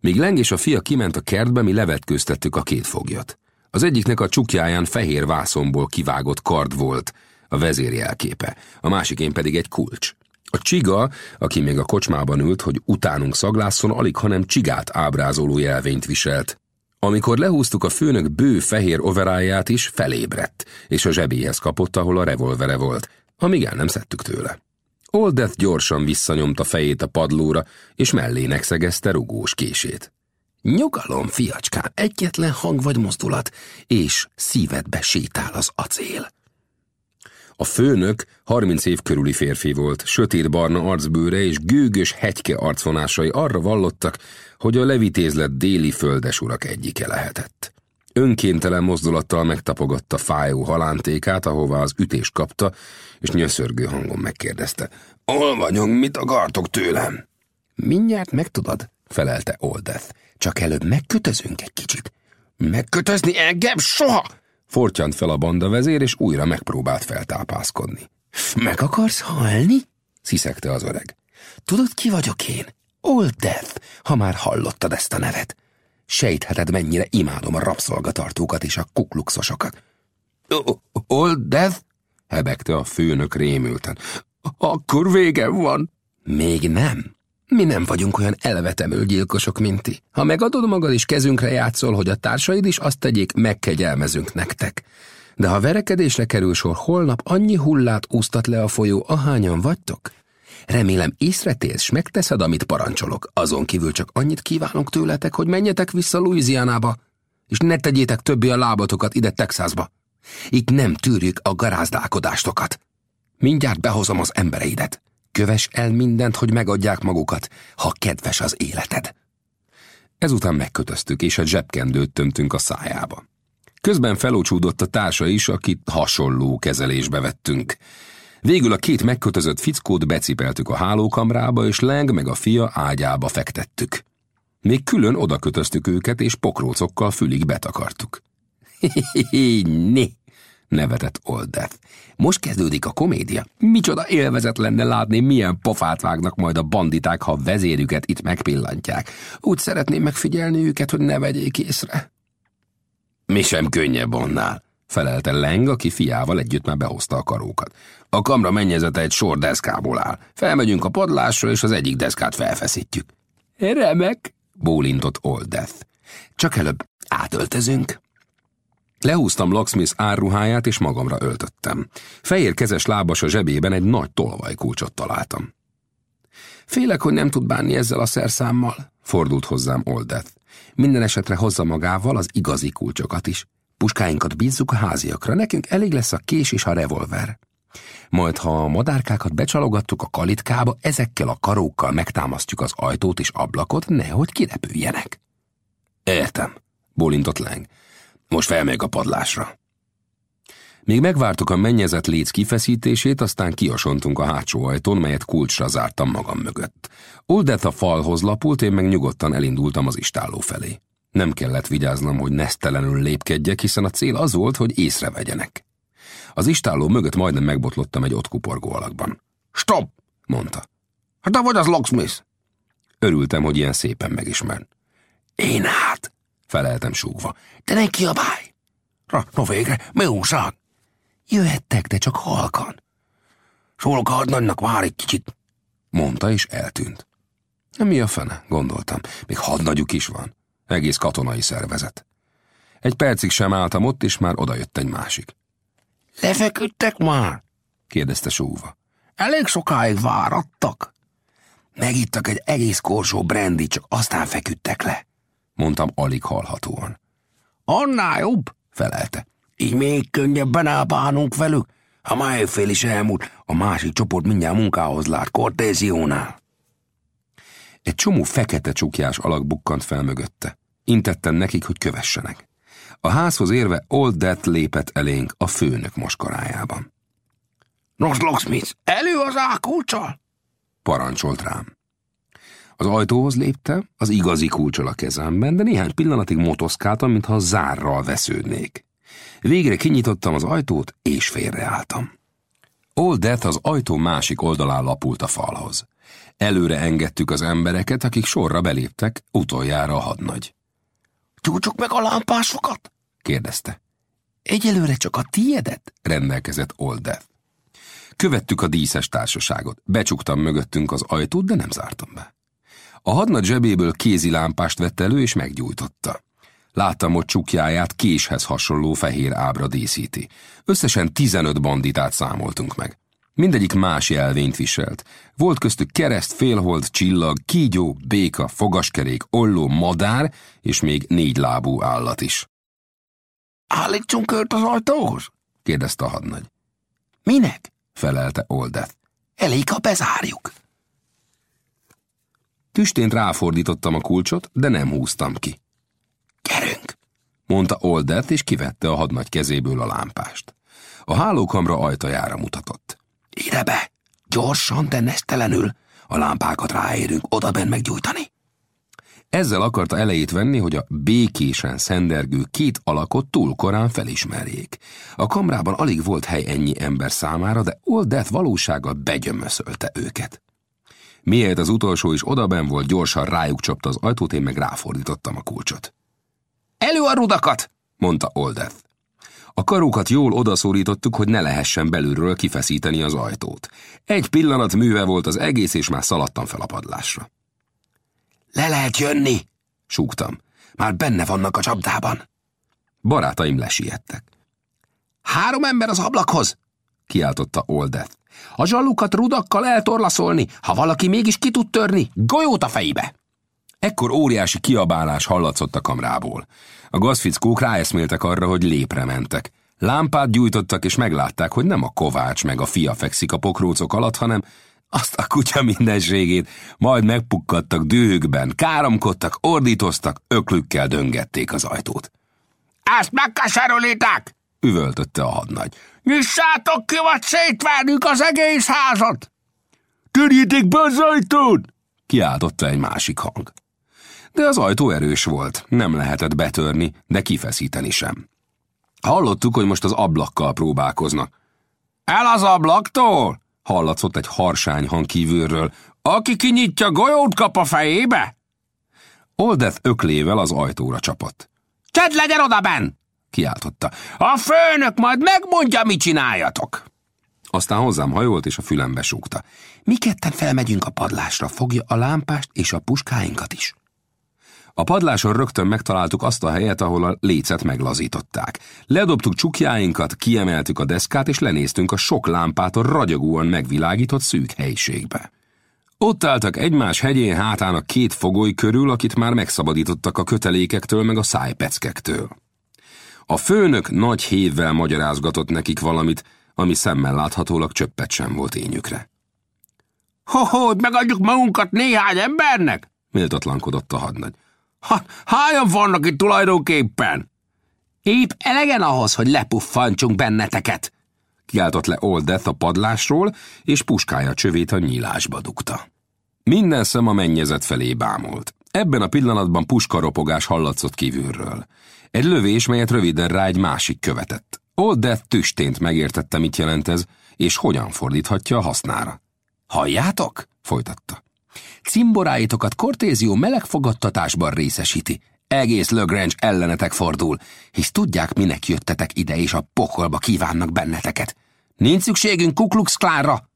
Míg Leng és a fia kiment a kertbe, mi levetkőztettük a két foglyot. Az egyiknek a csukjáján fehér vászomból kivágott kard volt, a vezérjelképe, a másikén pedig egy kulcs. A csiga, aki még a kocsmában ült, hogy utánunk szaglászon, alig hanem csigát ábrázoló jelvényt viselt. Amikor lehúztuk a főnök bő fehér overáját is, felébredt, és a zsebéhez kapott, ahol a revolvere volt, amíg el nem szedtük tőle. Oldeth gyorsan visszanyomta fejét a padlóra, és mellének szegezte rugós kését. Nyugalom, fiacskám, egyetlen hang vagy mozdulat, és szívedbe sétál az acél. A főnök harminc év körüli férfi volt, sötét-barna arcbőre és gőgös hegyke arcvonásai arra vallottak, hogy a levitézlet déli földesurak egyike lehetett. Önkéntelen mozdulattal megtapogatta fájó halántékát, ahová az ütést kapta, és nyöszörgő hangon megkérdezte. Hol vagyok, mit akartok tőlem? Mindjárt megtudod, felelte Oldeth. Csak előbb megkötözünk egy kicsit. Megkötözni engem? Soha! Fortyant fel a banda vezér, és újra megpróbált feltápászkodni. Meg akarsz halni? sziszegte az öreg. Tudod, ki vagyok én? Old Death, ha már hallottad ezt a nevet. Sejtheted, mennyire imádom a rabszolgatartókat és a kukluxosokat. Old Death? Hebegte a főnök rémülten. Akkor vége van. Még nem. Mi nem vagyunk olyan elvetemő gyilkosok, mint ti. Ha megadod magad is kezünkre játszol, hogy a társaid is azt tegyék, megkegyelmezünk nektek. De ha verekedésre kerül sor, holnap annyi hullát úsztat le a folyó, ahányan vagytok? Remélem észretélsz, s megteszed, amit parancsolok. Azon kívül csak annyit kívánok tőletek, hogy menjetek vissza Louisianába, és ne tegyétek többé a lábatokat ide Texasba. Itt nem tűrjük a garázdálkodástokat. Mindjárt behozom az embereidet. Köves el mindent, hogy megadják magukat, ha kedves az életed. Ezután megkötöztük, és a zsebkendőt tömtünk a szájába. Közben felócsúdott a társa is, akit hasonló kezelésbe vettünk. Végül a két megkötözött fickót becipeltük a hálókamrába, és Leng meg a fia ágyába fektettük. Még külön oda kötöztük őket, és pokrócokkal fülig betakartuk. Né, nevetett Oldeth. Most kezdődik a komédia. Micsoda élvezet lenne látni, milyen pofát vágnak majd a banditák, ha vezérüket itt megpillantják. Úgy szeretném megfigyelni őket, hogy ne vegyék észre. Mi sem könnyebb annál, felelte Leng, aki fiával együtt már behozta a karókat. A kamra mennyezete egy sor deszkából áll. Felmegyünk a padlásra, és az egyik deszkát felfeszítjük. Remek, bólintott Old Death. Csak előbb átöltözünk. Lehúztam Locksmith árruháját, és magamra öltöttem. Fehér kezes lábas a zsebében egy nagy tolvajkulcsot találtam. Félek, hogy nem tud bánni ezzel a szerszámmal, fordult hozzám Oldeth. Minden esetre hozza magával az igazi kulcsokat is. Puskáinkat bízzuk a háziakra, nekünk elég lesz a kés és a revolver. Majd, ha a madárkákat becsalogattuk a kalitkába, ezekkel a karókkal megtámasztjuk az ajtót és ablakot, nehogy kirepüljenek. Értem, bólintott Leng. Most felmegy a padlásra. Még megvártuk a mennyezet léc kifeszítését, aztán kiasontunk a hátsó ajtón, melyet kulcsra zártam magam mögött. Oldett a falhoz lapult, én meg nyugodtan elindultam az istálló felé. Nem kellett vigyáznom, hogy nesztelenül lépkedjek, hiszen a cél az volt, hogy észrevegyenek. Az istálló mögött majdnem megbotlottam egy ott kuporgó alakban. Stop! mondta. Hát te vagy az Locksmith? Örültem, hogy ilyen szépen megismer. Én hát, feleltem súgva. De ne kiabálj! Na, no végre, mi újság? Jöhettek, de csak halkan. Szólok a hadnagynak, vár egy kicsit, mondta, és eltűnt. Mi a fene, gondoltam. Még hadnagyuk is van. Egész katonai szervezet. Egy percig sem álltam ott, és már odajött egy másik. Lefeküdtek már? kérdezte súva. Elég sokáig várattak. Megittak egy egész korsó brandy, csak aztán feküdtek le, mondtam alig hallhatóan. Annál jobb, felelte. Így még könnyebben elbánunk velük. Ha már fél is elmúlt, a másik csoport mindjárt munkához lát Cortéziónál. Egy csomó fekete csukjás alak bukkant fel mögötte. Intettem nekik, hogy kövessenek. A házhoz érve Old Death lépett elénk a főnök moskorájában. Nos, Locksmith, elő az ákulcsal! Parancsolt rám. Az ajtóhoz léptem, az igazi kulcsol a kezemben, de néhány pillanatig motoszkáltam, mintha zárral vesződnék. Végre kinyitottam az ajtót, és félreálltam. Old Death az ajtó másik oldalán lapult a falhoz. Előre engedtük az embereket, akik sorra beléptek, utoljára a hadnagy. Csúcsuk meg a lámpásokat? kérdezte. Egyelőre csak a tiédet, rendelkezett Old Death. Követtük a díszes társaságot. Becsuktam mögöttünk az ajtót, de nem zártam be. A hadnagy zsebéből kézi lámpást vett elő, és meggyújtotta. Láttam, hogy csukjáját késhez hasonló fehér ábra díszíti. Összesen 15 banditát számoltunk meg. Mindegyik más jelvényt viselt. Volt köztük kereszt, félhold, csillag, kígyó, béka, fogaskerék, olló, madár, és még négy lábú állat is. Állítsunk őt az ajtóhoz? kérdezte a hadnagy. Minek? felelte Oldeth. Elég, ha bezárjuk. Tüstént ráfordítottam a kulcsot, de nem húztam ki. Gyerünk, mondta Oldet, és kivette a hadnagy kezéből a lámpást. A hálókamra ajtajára mutatott. Ide be! Gyorsan, de nesztelenül! A lámpákat ráérünk oda benn meggyújtani. Ezzel akarta elejét venni, hogy a békésen szendergő két alakot túl korán felismerjék. A kamrában alig volt hely ennyi ember számára, de Old Death valósággal begyömöszölte őket. Miért az utolsó is odaben volt, gyorsan rájuk csapta az ajtót, én meg ráfordítottam a kulcsot. Elő a rudakat! mondta Old Death. A karókat jól odaszorítottuk, hogy ne lehessen belülről kifeszíteni az ajtót. Egy pillanat műve volt az egész, és már szaladtam fel a padlásra. Le lehet jönni, súgtam. Már benne vannak a csapdában. Barátaim lesiettek. Három ember az ablakhoz, kiáltotta Oldeth. A zsalukat rudakkal eltorlaszolni, ha valaki mégis ki tud törni, golyót a fejébe. Ekkor óriási kiabálás hallatszott a kamrából. A gazfickók ráeszméltek arra, hogy lépre mentek. Lámpát gyújtottak, és meglátták, hogy nem a kovács meg a fia fekszik a pokrócok alatt, hanem azt a kutya mindenségét, majd megpukkadtak dühökben, káromkodtak, ordítoztak, öklükkel döngették az ajtót. Ezt megkeserülitek! üvöltötte a hadnagy. Nyissátok ki, vagy szétverjük az egész házat! Törjétek be az ajtót! kiáltotta egy másik hang. De az ajtó erős volt, nem lehetett betörni, de kifeszíteni sem. Hallottuk, hogy most az ablakkal próbálkoznak. El az ablaktól! hallatszott egy harsány hang kívülről. Aki kinyitja golyót kap a fejébe? Oldeth öklével az ajtóra csapott. Csed legyen oda benn! Kiáltotta. A főnök majd megmondja, mit csináljatok. Aztán hozzám hajolt, és a fülembe súgta. Mi ketten felmegyünk a padlásra, fogja a lámpást és a puskáinkat is. A padláson rögtön megtaláltuk azt a helyet, ahol a lécet meglazították. Ledobtuk csukjáinkat, kiemeltük a deszkát, és lenéztünk a sok lámpától ragyogóan megvilágított szűk helyiségbe. Ott álltak egymás hegyén hátának két fogoly körül, akit már megszabadítottak a kötelékektől meg a szájpeckektől. A főnök nagy hévvel magyarázgatott nekik valamit, ami szemmel láthatólag csöppet sem volt ényükre. Hogy megadjuk magunkat néhány embernek? méltatlankodott a hadnagy. Ha, hányan vannak itt tulajdonképpen? Épp elegen ahhoz, hogy lepuffantsunk benneteket, kiáltott le Old Death a padlásról, és puskája csövét a nyílásba dugta. Minden szem a mennyezet felé bámult. Ebben a pillanatban puskaropogás hallatszott kívülről. Egy lövés, melyet röviden rá egy másik követett. Old Death tüstént megértette, mit jelent ez, és hogyan fordíthatja a hasznára. Halljátok? folytatta. Cimboráitokat Kortézió melegfogadtatásban részesíti. Egész Lagrange ellenetek fordul, hisz tudják, minek jöttetek ide, és a pokolba kívánnak benneteket. Nincs szükségünk Kuklux Klánra.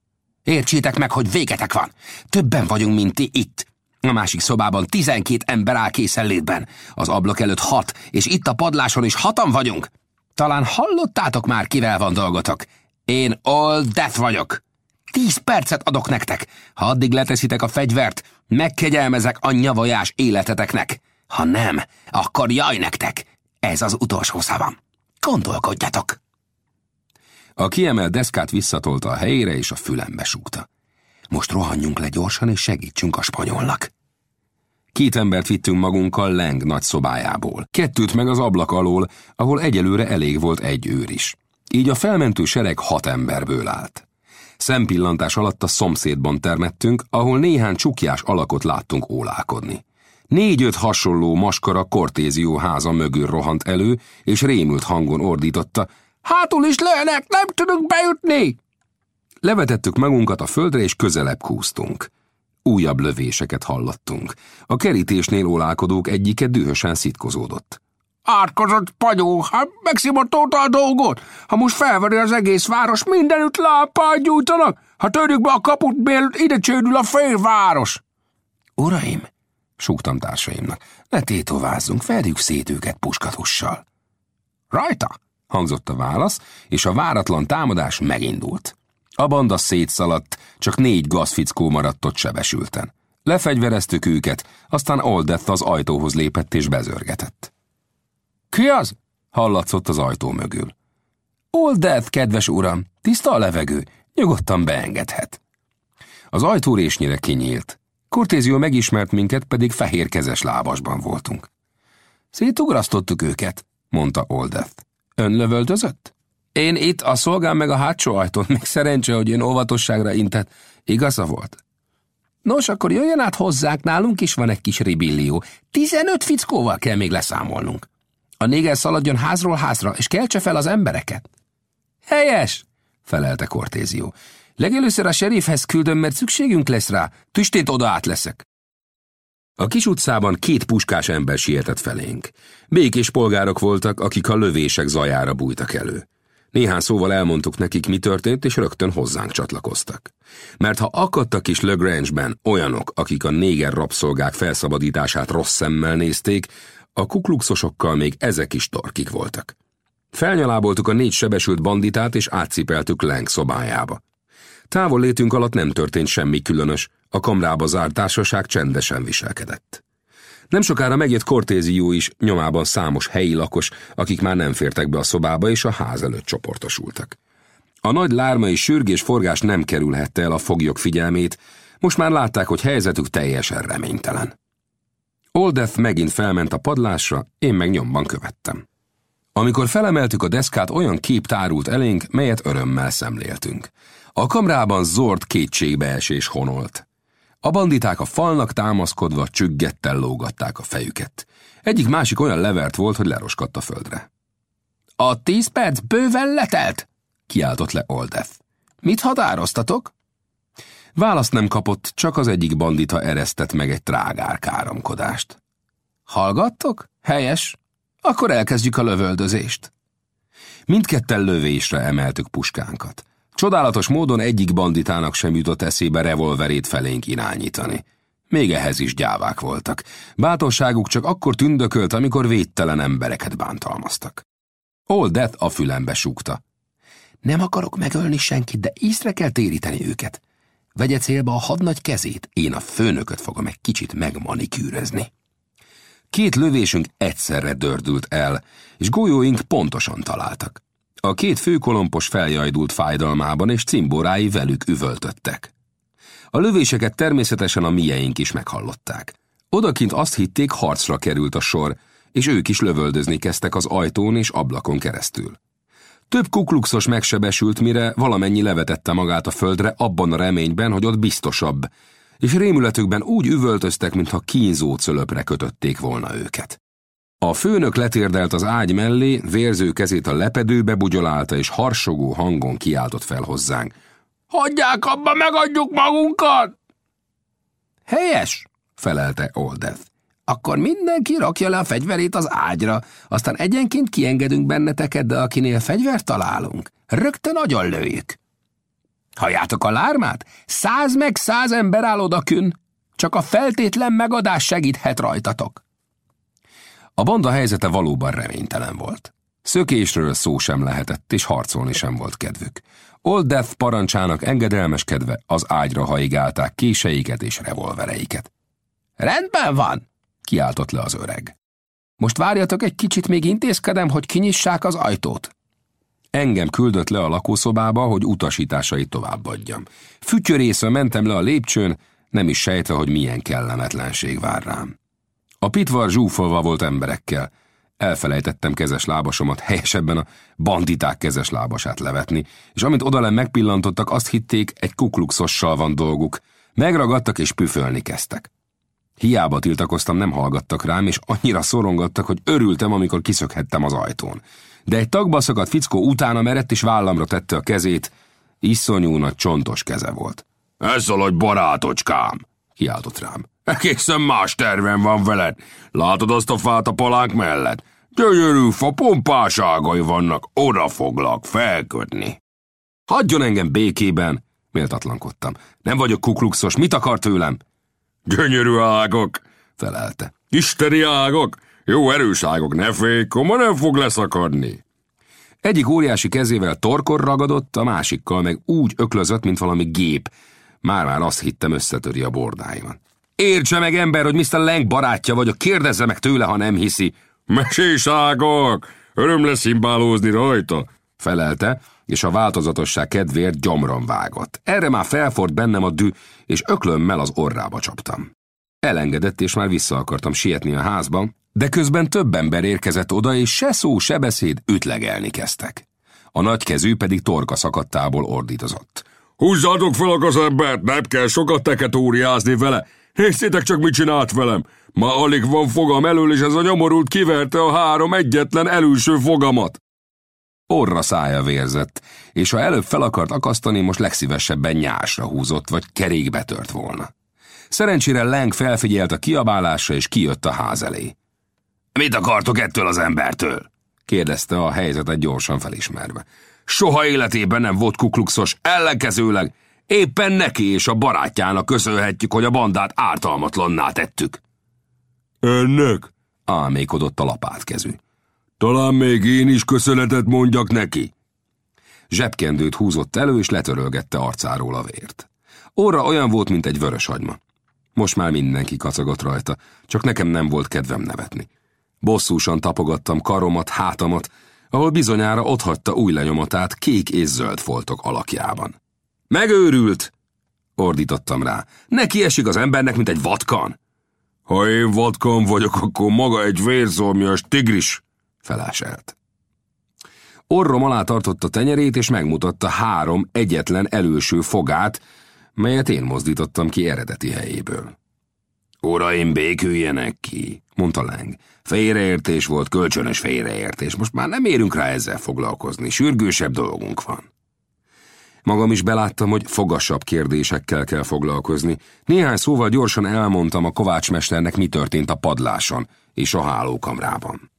Értsétek meg, hogy végetek van. Többen vagyunk, mint ti itt. A másik szobában tizenkét ember áll készenlétben. Az ablak előtt hat, és itt a padláson is hatan vagyunk. Talán hallottátok már, kivel van dolgotok. Én All Death vagyok. Tíz percet adok nektek. Ha addig leteszitek a fegyvert, megkegyelmezek a nyavajás életeteknek. Ha nem, akkor jaj nektek. Ez az utolsó szavam. Gondolkodjatok. A kiemelt deszkát visszatolta a helyére, és a fülembe súgta. Most rohanjunk le gyorsan, és segítsünk a spanyolnak. Két embert vittünk magunkkal Leng nagy szobájából. Kettőt meg az ablak alól, ahol egyelőre elég volt egy őr is. Így a felmentő sereg hat emberből állt. Szempillantás alatt a szomszédban termettünk, ahol néhány csukjás alakot láttunk ólálkodni. Négy-öt hasonló maskara kortézió háza mögül rohant elő, és rémült hangon ordította, Hátul is lehenek, nem tudunk bejutni! Levetettük magunkat a földre, és közelebb kúztunk. Újabb lövéseket hallottunk. A kerítésnél ólálkodók egyike dühösen szitkozódott. Átkozott panyó, hát megszimotolta a dolgot. Ha most felveri az egész város, mindenütt lámpát gyújtanak. Ha törjük be a kaput, mielőtt ide csődül a félváros. Uraim, súgtam társaimnak, ne tétovázzunk, verjük szét őket puskatussal. Rajta, hangzott a válasz, és a váratlan támadás megindult. A banda szétszaladt, csak négy gazfickó maradt ott sebesülten. Lefegyvereztük őket, aztán Oldeth az ajtóhoz lépett és bezörgetett. Ki az? Hallatszott az ajtó mögül. Oldeth, kedves uram, tiszta a levegő, nyugodtan beengedhet. Az ajtó résnyire kinyílt. Kortézió megismert minket, pedig fehérkezes lábasban voltunk. Szétugrasztottuk őket, mondta Oldeth. Ön lövöldözött? Én itt, a szolgám meg a hátsó ajtón, még szerencse, hogy én óvatosságra intett. Igaza volt? Nos, akkor jöjjön át hozzák, nálunk is van egy kis ribillió. Tizenöt fickóval kell még leszámolnunk. A néger szaladjon házról házra, és keltse fel az embereket. Helyes, felelte Kortézió. Legelőször a serifhez küldöm, mert szükségünk lesz rá. Tüstét oda át leszek. A kis utcában két puskás ember sietett felénk. Békés polgárok voltak, akik a lövések zajára bújtak elő. Néhány szóval elmondtuk nekik, mi történt, és rögtön hozzánk csatlakoztak. Mert ha akadtak is Le Grange-ben olyanok, akik a néger rabszolgák felszabadítását rossz szemmel nézték, a kukluxosokkal még ezek is torkik voltak. Felnyaláboltuk a négy sebesült banditát, és átcipeltük Lenk szobájába. Távol létünk alatt nem történt semmi különös, a kamrába zárt társaság csendesen viselkedett. Nem sokára megjött Kortézió is, nyomában számos helyi lakos, akik már nem fértek be a szobába, és a ház előtt csoportosultak. A nagy lárma és sürgés forgás nem kerülhette el a foglyok figyelmét, most már látták, hogy helyzetük teljesen reménytelen. Oldeth megint felment a padlásra, én meg nyomban követtem. Amikor felemeltük a deszkát, olyan kép tárult elénk, melyet örömmel szemléltünk. A kamrában zord kétségbeesés honolt. A banditák a falnak támaszkodva csüggettel lógatták a fejüket. Egyik másik olyan levert volt, hogy leroskadt a földre. A tíz perc bőven letelt? kiáltott le Oldeth. Mit határoztatok? Választ nem kapott, csak az egyik bandita eresztett meg egy trágár káromkodást. Hallgattok? Helyes. Akkor elkezdjük a lövöldözést. Mindketten lövésre emeltük puskánkat. Csodálatos módon egyik banditának sem jutott eszébe revolverét felénk irányítani. Még ehhez is gyávák voltak. Bátorságuk csak akkor tündökölt, amikor védtelen embereket bántalmaztak. Old Death a fülembe súgta. Nem akarok megölni senkit, de észre kell téríteni őket. Vegye célba a hadnagy kezét, én a főnököt fogom egy kicsit megmanikűrezni. Két lövésünk egyszerre dördült el, és golyóink pontosan találtak. A két főkolompos feljajdult fájdalmában, és cimborái velük üvöltöttek. A lövéseket természetesen a mieink is meghallották. Odakint azt hitték, harcra került a sor, és ők is lövöldözni kezdtek az ajtón és ablakon keresztül. Több kukluxos megsebesült, mire valamennyi levetette magát a földre abban a reményben, hogy ott biztosabb, és rémületükben úgy üvöltöztek, mintha kínzó cölöpre kötötték volna őket. A főnök letérdelt az ágy mellé, vérző kezét a lepedőbe bugyolálta, és harsogó hangon kiáltott fel hozzánk. Hagyják abba, megadjuk magunkat! Helyes, felelte Oldeth. Akkor mindenki rakja le a fegyverét az ágyra, aztán egyenként kiengedünk benneteket, de akinél fegyvert találunk, rögtön agyon lőjük. Halljátok a lármát? Száz meg száz ember áll odakün. Csak a feltétlen megadás segíthet rajtatok. A banda helyzete valóban reménytelen volt. Szökésről szó sem lehetett, és harcolni sem volt kedvük. Old Death parancsának engedelmeskedve az ágyra haigálták késeiket és revolvereiket. Rendben van, kiáltott le az öreg. Most várjatok egy kicsit, még intézkedem, hogy kinyissák az ajtót. Engem küldött le a lakószobába, hogy utasításait továbbadjam. Fütyörészve mentem le a lépcsőn, nem is sejtve, hogy milyen kellemetlenség vár rám. A pitvar zsúfolva volt emberekkel. Elfelejtettem kezes lábasomat, helyesebben a banditák kezes lábasát levetni, és amint odalem megpillantottak, azt hitték, egy kukluxossal van dolguk. Megragadtak és püfölni kezdtek. Hiába tiltakoztam, nem hallgattak rám, és annyira szorongattak, hogy örültem, amikor kiszökhettem az ajtón. De egy tagba szakadt fickó utána merett, és vállamra tette a kezét. Iszonyú nagy csontos keze volt. Ez szaladj, barátocskám! kiáltott rám. Egészen más terven van veled. Látod azt a fát a palánk mellett? Gyönyörű fa, pompáságai vannak, oda foglak felkötni. Hagyjon engem békében, méltatlankodtam. Nem vagyok kukluxos, mit akar tőlem? Gyönyörű ágok, felelte. Isteni ágok, jó erős ágok, ne félj, koma nem fog leszakadni. Egyik óriási kezével torkor ragadott, a másikkal meg úgy öklözött, mint valami gép. Már-már azt hittem összetöri a bordáimat. Értse meg, ember, hogy Mr. Lang barátja vagyok, kérdezze meg tőle, ha nem hiszi. Mesés ágok, öröm lesz szimbálózni rajta, felelte, és a változatosság kedvéért gyomron vágott. Erre már felfort bennem a dű, és öklömmel az orrába csaptam. Elengedett, és már vissza akartam sietni a házba, De közben több ember érkezett oda, és se szó, se beszéd ütlegelni kezdtek. A nagykezű pedig torka szakadtából ordítozott. Húzzátok fel a gazembert, nem kell sokat teketóriázni vele. Nézzétek csak, mit csinált velem. Ma alig van fogam elől, és ez a nyomorult kiverte a három egyetlen előső fogamat. Orra szája vérzett, és ha előbb fel akart akasztani, most legszívesebben nyásra húzott, vagy kerékbe tört volna. Szerencsére Leng felfigyelt a kiabálásra, és kijött a ház elé. Mit akartok ettől az embertől? kérdezte a helyzetet gyorsan felismerve. Soha életében nem volt kukluxos, ellenkezőleg éppen neki és a barátjának köszönhetjük, hogy a bandát ártalmatlanná tettük. Ennek? Álmékodott a lapátkezű. Talán még én is köszönetet mondjak neki. Zsebkendőt húzott elő, és letörölgette arcáról a vért. Óra olyan volt, mint egy vörös hagyma. Most már mindenki kacagott rajta, csak nekem nem volt kedvem nevetni. Bosszúsan tapogattam karomat, hátamat, ahol bizonyára otthagyta új lenyomatát kék és zöld foltok alakjában. Megőrült! ordítottam rá. Neki esik az embernek, mint egy vatkan. Ha én vatkan vagyok, akkor maga egy vérzolmias tigris, feláselt. Orrom alá tartotta tenyerét, és megmutatta három egyetlen előső fogát, melyet én mozdítottam ki eredeti helyéből. Uraim, béküljenek ki, mondta Leng. Félreértés volt, kölcsönös félreértés. Most már nem érünk rá ezzel foglalkozni, sürgősebb dolgunk van. Magam is beláttam, hogy fogasabb kérdésekkel kell foglalkozni. Néhány szóval gyorsan elmondtam a kovácsmesternek, mi történt a padláson és a hálókamrában.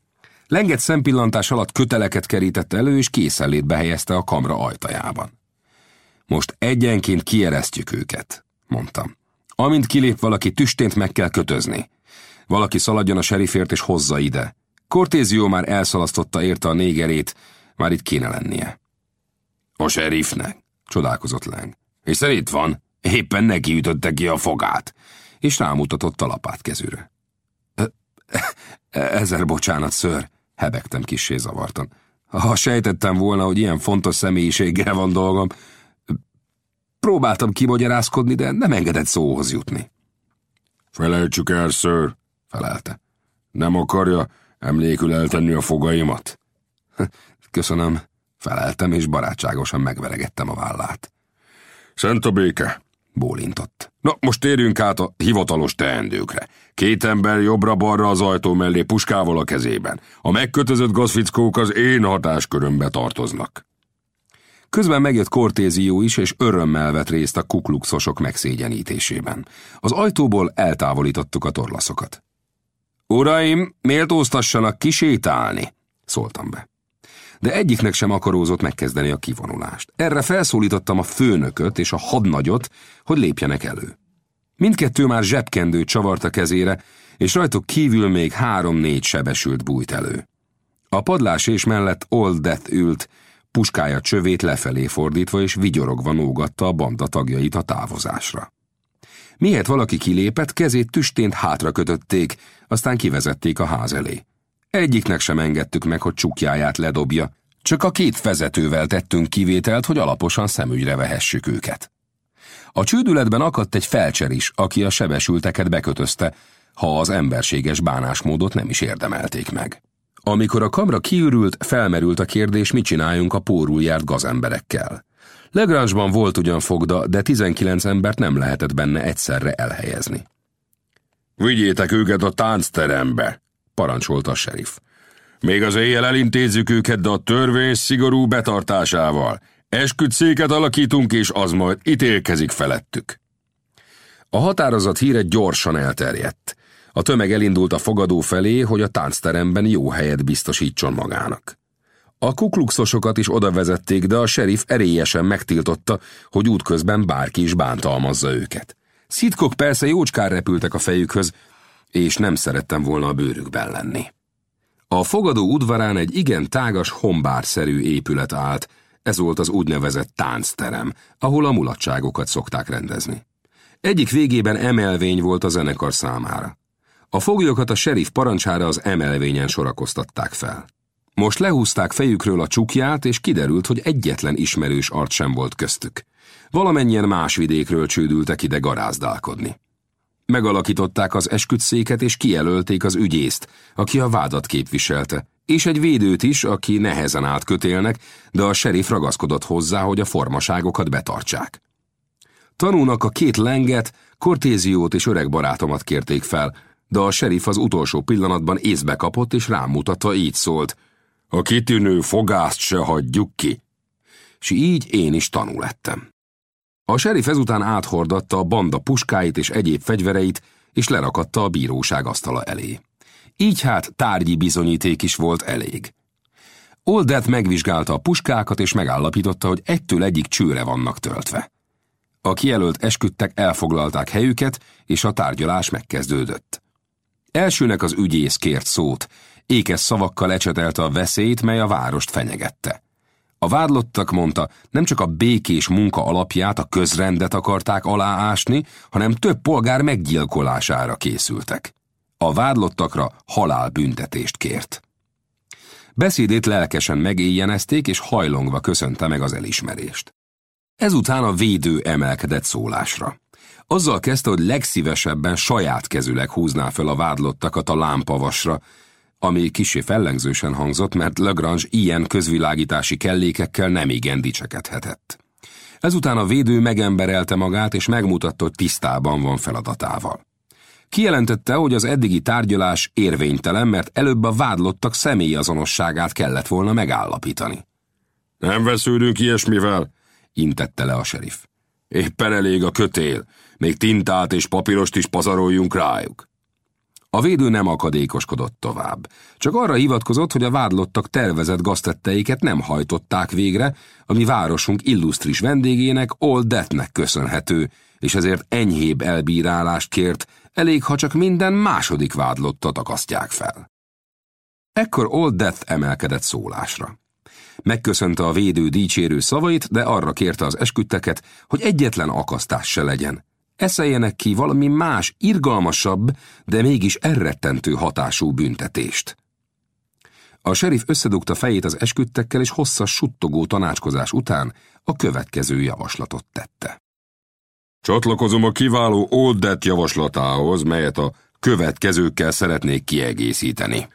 Lenget szempillantás alatt köteleket kerített elő, és készenlétbe helyezte a kamra ajtajában. Most egyenként kieresztjük őket, mondtam. Amint kilép valaki, tüstént meg kell kötözni. Valaki szaladjon a serifért és hozza ide. Cortézió már elszalasztotta érte a négerét, már itt kéne lennie. A serifnek? Csodálkozott Leng. És itt van, éppen neki ütötte ki a fogát. És rámutatott a lapát kezűre. Ezer bocsánat, ször, hebegtem kissé zavartan. Ha sejtettem volna, hogy ilyen fontos személyiséggel van dolgom, próbáltam kimagyarázkodni, de nem engedett szóhoz jutni. Felejtsük el, ször, felelte. Nem akarja emlékül eltenni a fogaimat? Köszönöm, feleltem, és barátságosan megveregettem a vállát. Szent a béke, bólintott. Na, most térjünk át a hivatalos teendőkre. Két ember jobbra-balra az ajtó mellé puskával a kezében. A megkötözött gazfickók az én hatáskörömbe tartoznak. Közben megjött Kortézió is, és örömmel vett részt a kukluxosok megszégyenítésében. Az ajtóból eltávolítottuk a torlaszokat. Uraim, méltóztassanak kisétálni, szóltam be. De egyiknek sem akarózott megkezdeni a kivonulást. Erre felszólítottam a főnököt és a hadnagyot, hogy lépjenek elő. Mindkettő már zsebkendőt csavart a kezére, és rajtuk kívül még három-négy sebesült bújt elő. A padlás és mellett Old Death ült, puskája csövét lefelé fordítva és vigyorogva nógatta a banda tagjait a távozásra. Mihet valaki kilépett, kezét tüstént hátra kötötték, aztán kivezették a ház elé. Egyiknek sem engedtük meg, hogy csukjáját ledobja, csak a két vezetővel tettünk kivételt, hogy alaposan szemügyre vehessük őket. A csődületben akadt egy felcser aki a sebesülteket bekötözte, ha az emberséges bánásmódot nem is érdemelték meg. Amikor a kamra kiürült, felmerült a kérdés, mit csináljunk a pórul járt gazemberekkel. Legrange-ban volt ugyan fogda, de 19 embert nem lehetett benne egyszerre elhelyezni. Vigyétek őket a táncterembe, parancsolta a serif. Még az éjjel elintézzük őket, de a törvény szigorú betartásával. Esküdszéket alakítunk, és az majd ítélkezik felettük. A határozat híre gyorsan elterjedt. A tömeg elindult a fogadó felé, hogy a táncteremben jó helyet biztosítson magának. A kukluxosokat is oda vezették, de a serif erélyesen megtiltotta, hogy útközben bárki is bántalmazza őket. Szitkok persze jócskán repültek a fejükhöz, és nem szerettem volna a bőrükben lenni. A fogadó udvarán egy igen tágas, hombárszerű épület állt, ez volt az úgynevezett táncterem, ahol a mulatságokat szokták rendezni. Egyik végében emelvény volt a zenekar számára. A foglyokat a serif parancsára az emelvényen sorakoztatták fel. Most lehúzták fejükről a csukját, és kiderült, hogy egyetlen ismerős arc sem volt köztük. Valamennyien más vidékről csődültek ide garázdálkodni. Megalakították az esküdszéket és kijelölték az ügyészt, aki a vádat képviselte, és egy védőt is, aki nehezen állt kötélnek, de a serif ragaszkodott hozzá, hogy a formaságokat betartsák. Tanúnak a két lenget, Kortéziót és öreg barátomat kérték fel, de a serif az utolsó pillanatban észbe kapott, és rámutatva így szólt. A kitűnő fogászt se hagyjuk ki. És így én is tanú lettem. A serif ezután áthordatta a banda puskáit és egyéb fegyvereit, és lerakatta a bíróság asztala elé. Így hát tárgyi bizonyíték is volt elég. Oldet megvizsgálta a puskákat, és megállapította, hogy egytől egyik csőre vannak töltve. A kijelölt esküdtek elfoglalták helyüket, és a tárgyalás megkezdődött. Elsőnek az ügyész kért szót, ékes szavakkal ecsetelte a veszélyt, mely a várost fenyegette. A vádlottak, mondta, nem csak a békés munka alapját, a közrendet akarták aláásni, hanem több polgár meggyilkolására készültek. A vádlottakra halálbüntetést kért. Beszédét lelkesen megéjjenezték, és hajlongva köszönte meg az elismerést. Ezután a védő emelkedett szólásra. Azzal kezdte, hogy legszívesebben saját kezüleg húzná fel a vádlottakat a lámpavasra, ami kisé fellengzősen hangzott, mert Lagrange ilyen közvilágítási kellékekkel nem igen dicsekedhetett. Ezután a védő megemberelte magát, és megmutatta, hogy tisztában van feladatával. Kijelentette, hogy az eddigi tárgyalás érvénytelen, mert előbb a vádlottak személyazonosságát kellett volna megállapítani. Nem vesződünk ilyesmivel, intette le a serif. Éppen elég a kötél, még tintát és papírost is pazaroljunk rájuk. A védő nem akadékoskodott tovább, csak arra hivatkozott, hogy a vádlottak tervezett gaztetteiket nem hajtották végre, ami városunk illusztris vendégének Old Deathnek köszönhető, és ezért enyhébb elbírálást kért, elég, ha csak minden második vádlottat akasztják fel. Ekkor Old Death emelkedett szólásra. Megköszönte a védő dicsérő szavait, de arra kérte az esküdteket, hogy egyetlen akasztás se legyen. Eszeljenek ki valami más, irgalmasabb, de mégis elrettentő hatású büntetést. A serif összedugta fejét az esküdtekkel, és hosszas suttogó tanácskozás után a következő javaslatot tette. Csatlakozom a kiváló Old Death javaslatához, melyet a következőkkel szeretnék kiegészíteni.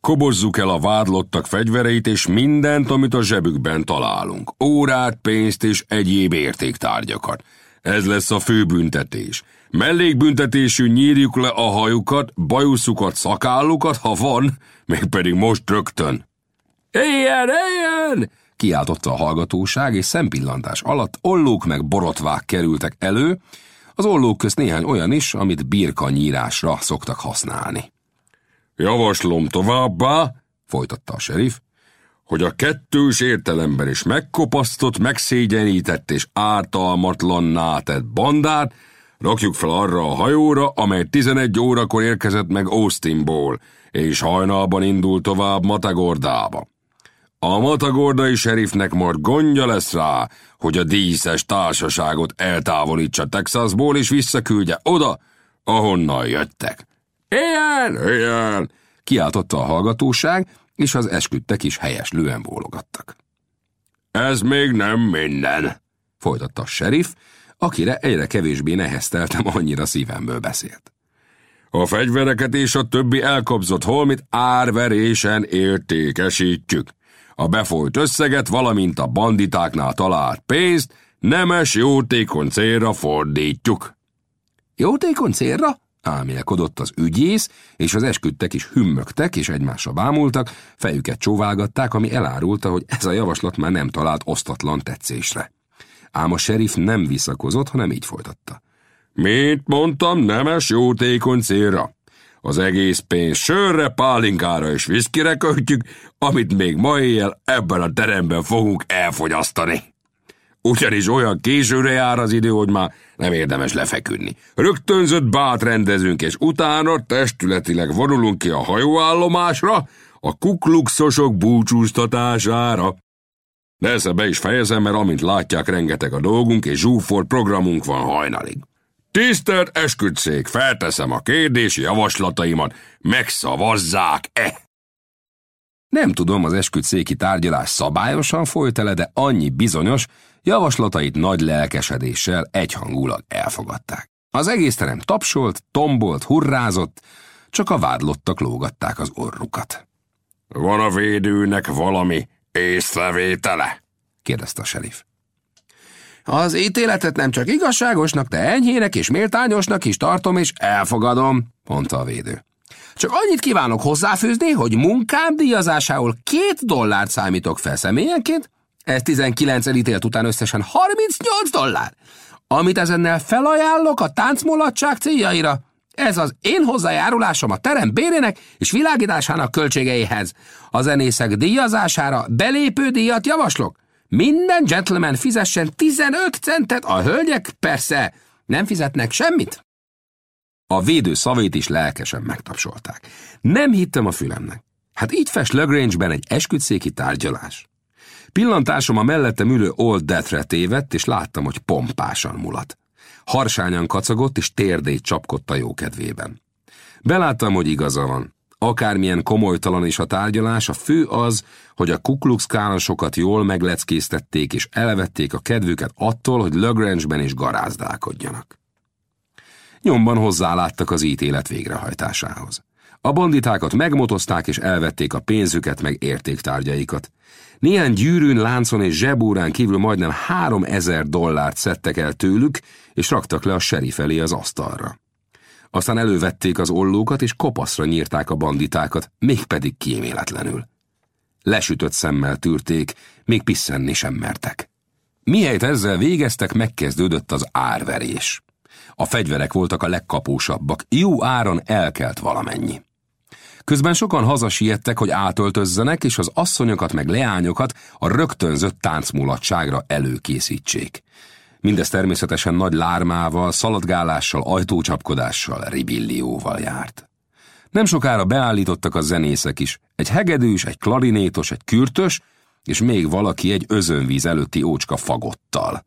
Kobozzuk el a vádlottak fegyvereit és mindent, amit a zsebükben találunk. Órát, pénzt és egyéb értéktárgyakat. Ez lesz a fő büntetés. Mellékbüntetésű nyírjuk le a hajukat, bajuszukat, szakállukat, ha van, mégpedig most rögtön. Éljen, éljen! kiáltotta a hallgatóság, és szempillantás alatt ollók meg borotvák kerültek elő, az ollók közt néhány olyan is, amit birka nyírásra szoktak használni. Javaslom továbbá, folytatta a serif, hogy a kettős értelemben is megkopasztott, megszégyenített és ártalmatlanná tett bandát rakjuk fel arra a hajóra, amely 11 órakor érkezett meg Austinból, és hajnalban indul tovább Matagordába. A matagordai serifnek majd gondja lesz rá, hogy a díszes társaságot eltávolítsa Texasból, és visszaküldje oda, ahonnan jöttek. Ilyen, ilyen, kiáltotta a hallgatóság, és az esküdtek is helyes lően bólogattak. Ez még nem minden, folytatta a serif, akire egyre kevésbé nehezteltem, annyira szívemből beszélt. A fegyvereket és a többi elkobzott holmit árverésen értékesítjük. A befolyt összeget, valamint a banditáknál talált pénzt nemes jótékony célra fordítjuk. Jótékony célra? Álmélkodott az ügyész, és az esküdtek is hümmögtek, és egymásra bámultak, fejüket csóválgatták, ami elárulta, hogy ez a javaslat már nem talált osztatlan tetszésre. Ám a serif nem visszakozott, hanem így folytatta. Mit mondtam, nemes jótékony célra? Az egész pénz sörre, pálinkára és viszkire költjük, amit még ma éjjel ebben a teremben fogunk elfogyasztani. Ugyanis olyan későre jár az idő, hogy már nem érdemes lefeküdni. Rögtönzött bát rendezünk, és utána testületileg vonulunk ki a hajóállomásra, a kukluxosok búcsúztatására. Persze be is fejezem, mert amint látják, rengeteg a dolgunk, és zsúfolt programunk van hajnalig. Tisztelt esküdszék, felteszem a kérdési javaslataimat, megszavazzák-e? Nem tudom, az esküdszéki tárgyalás szabályosan folyt ele, de annyi bizonyos, javaslatait nagy lelkesedéssel egyhangulag elfogadták. Az egész terem tapsolt, tombolt, hurrázott, csak a vádlottak lógatták az orrukat. Van a védőnek valami észrevétele? kérdezte a serif. Az ítéletet nem csak igazságosnak, de enyhének és méltányosnak is tartom, és elfogadom, mondta a védő. Csak annyit kívánok hozzáfűzni, hogy munkám díjazásául két dollárt számítok fel személyenként, ez 19 elítélt után összesen 38 dollár. Amit ezennel felajánlok a táncmulatság céljaira, ez az én hozzájárulásom a terem bérének és világításának költségeihez. A zenészek díjazására belépő díjat javaslok. Minden gentleman fizessen 15 centet, a hölgyek persze nem fizetnek semmit. A védő szavét is lelkesen megtapsolták. Nem hittem a fülemnek. Hát így fest Lagrange-ben egy esküdszéki tárgyalás. Pillantásom a mellettem ülő Old Deathre tévedt, és láttam, hogy pompásan mulat. Harsányan kacagott, és térdét csapkodta jó kedvében. Beláttam, hogy igaza van. Akármilyen komolytalan is a tárgyalás, a fő az, hogy a Kuklux kánosokat jól megleckéztették és elvették a kedvüket attól, hogy Lagrange-ben is garázdálkodjanak. Nyomban hozzáláttak az ítélet végrehajtásához. A banditákat megmotozták és elvették a pénzüket meg értéktárgyaikat. Néhány gyűrűn, láncon és zsebórán kívül majdnem három ezer dollárt szedtek el tőlük, és raktak le a serif elé az asztalra. Aztán elővették az ollókat, és kopaszra nyírták a banditákat, mégpedig kíméletlenül. Lesütött szemmel tűrték, még pisszenni sem mertek. Mihelyt ezzel végeztek, megkezdődött az árverés. A fegyverek voltak a legkapósabbak, jó áron elkelt valamennyi. Közben sokan hazasiettek, hogy átöltözzenek, és az asszonyokat meg leányokat a rögtönzött táncmulatságra előkészítsék. Mindez természetesen nagy lármával, szaladgálással, ajtócsapkodással, ribillióval járt. Nem sokára beállítottak a zenészek is. Egy hegedűs, egy klarinétos, egy kürtös, és még valaki egy özönvíz előtti ócska fagottal.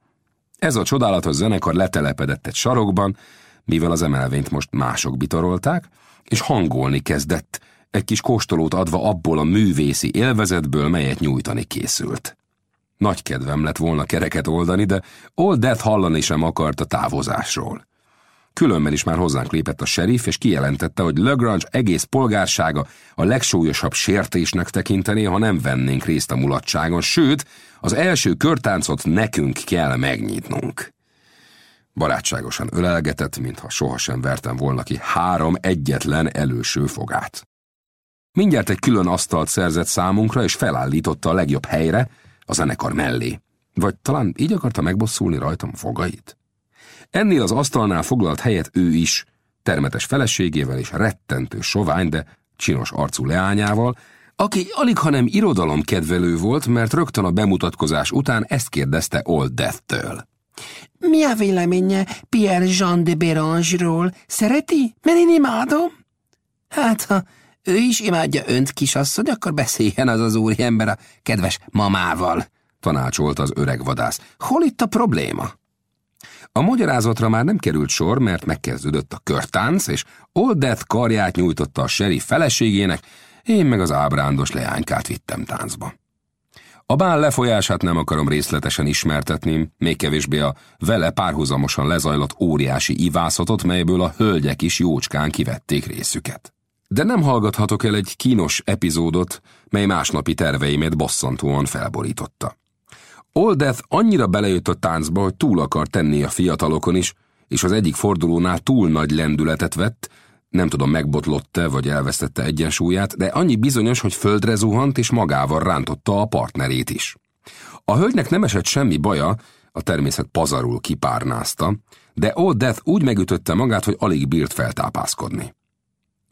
Ez a csodálatos zenekar letelepedett egy sarokban, mivel az emelvényt most mások bitorolták, és hangolni kezdett, egy kis kóstolót adva abból a művészi élvezetből, melyet nyújtani készült. Nagy kedvem lett volna kereket oldani, de Old Death hallani sem akart a távozásról. Különben is már hozzánk lépett a serif, és kijelentette, hogy Lagrange egész polgársága a legsúlyosabb sértésnek tekintené, ha nem vennénk részt a mulatságon, sőt, az első körtáncot nekünk kell megnyitnunk. Barátságosan ölelgetett, mintha sohasem vertem volna ki három egyetlen előső fogát. Mindjárt egy külön asztalt szerzett számunkra, és felállította a legjobb helyre, a zenekar mellé. Vagy talán így akarta megbosszulni rajtam fogait? Ennél az asztalnál foglalt helyet ő is, termetes feleségével és rettentő sovány, de csinos arcú leányával, aki alig hanem irodalomkedvelő volt, mert rögtön a bemutatkozás után ezt kérdezte Old Death-től. Mi a véleménye Pierre Jean de Bérange-ról? Szereti? Mert én imádom. Hát, ha ő is imádja önt, kisasszony, akkor beszéljen az az úriember a kedves mamával, tanácsolt az öreg vadász. Hol itt a probléma? A magyarázatra már nem került sor, mert megkezdődött a körtánc, és Old Death karját nyújtotta a seri feleségének, én meg az ábrándos leánykát vittem táncba. A bál lefolyását nem akarom részletesen ismertetni, még kevésbé a vele párhuzamosan lezajlott óriási ivászatot, melyből a hölgyek is jócskán kivették részüket. De nem hallgathatok el egy kínos epizódot, mely másnapi terveimet bosszantóan felborította. Oldeth annyira belejött a táncba, hogy túl akar tenni a fiatalokon is, és az egyik fordulónál túl nagy lendületet vett, nem tudom, megbotlott-e vagy elvesztette egyensúlyát, de annyi bizonyos, hogy földre zuhant és magával rántotta a partnerét is. A hölgynek nem esett semmi baja, a természet pazarul kipárnázta, de Old Death úgy megütötte magát, hogy alig bírt feltápászkodni.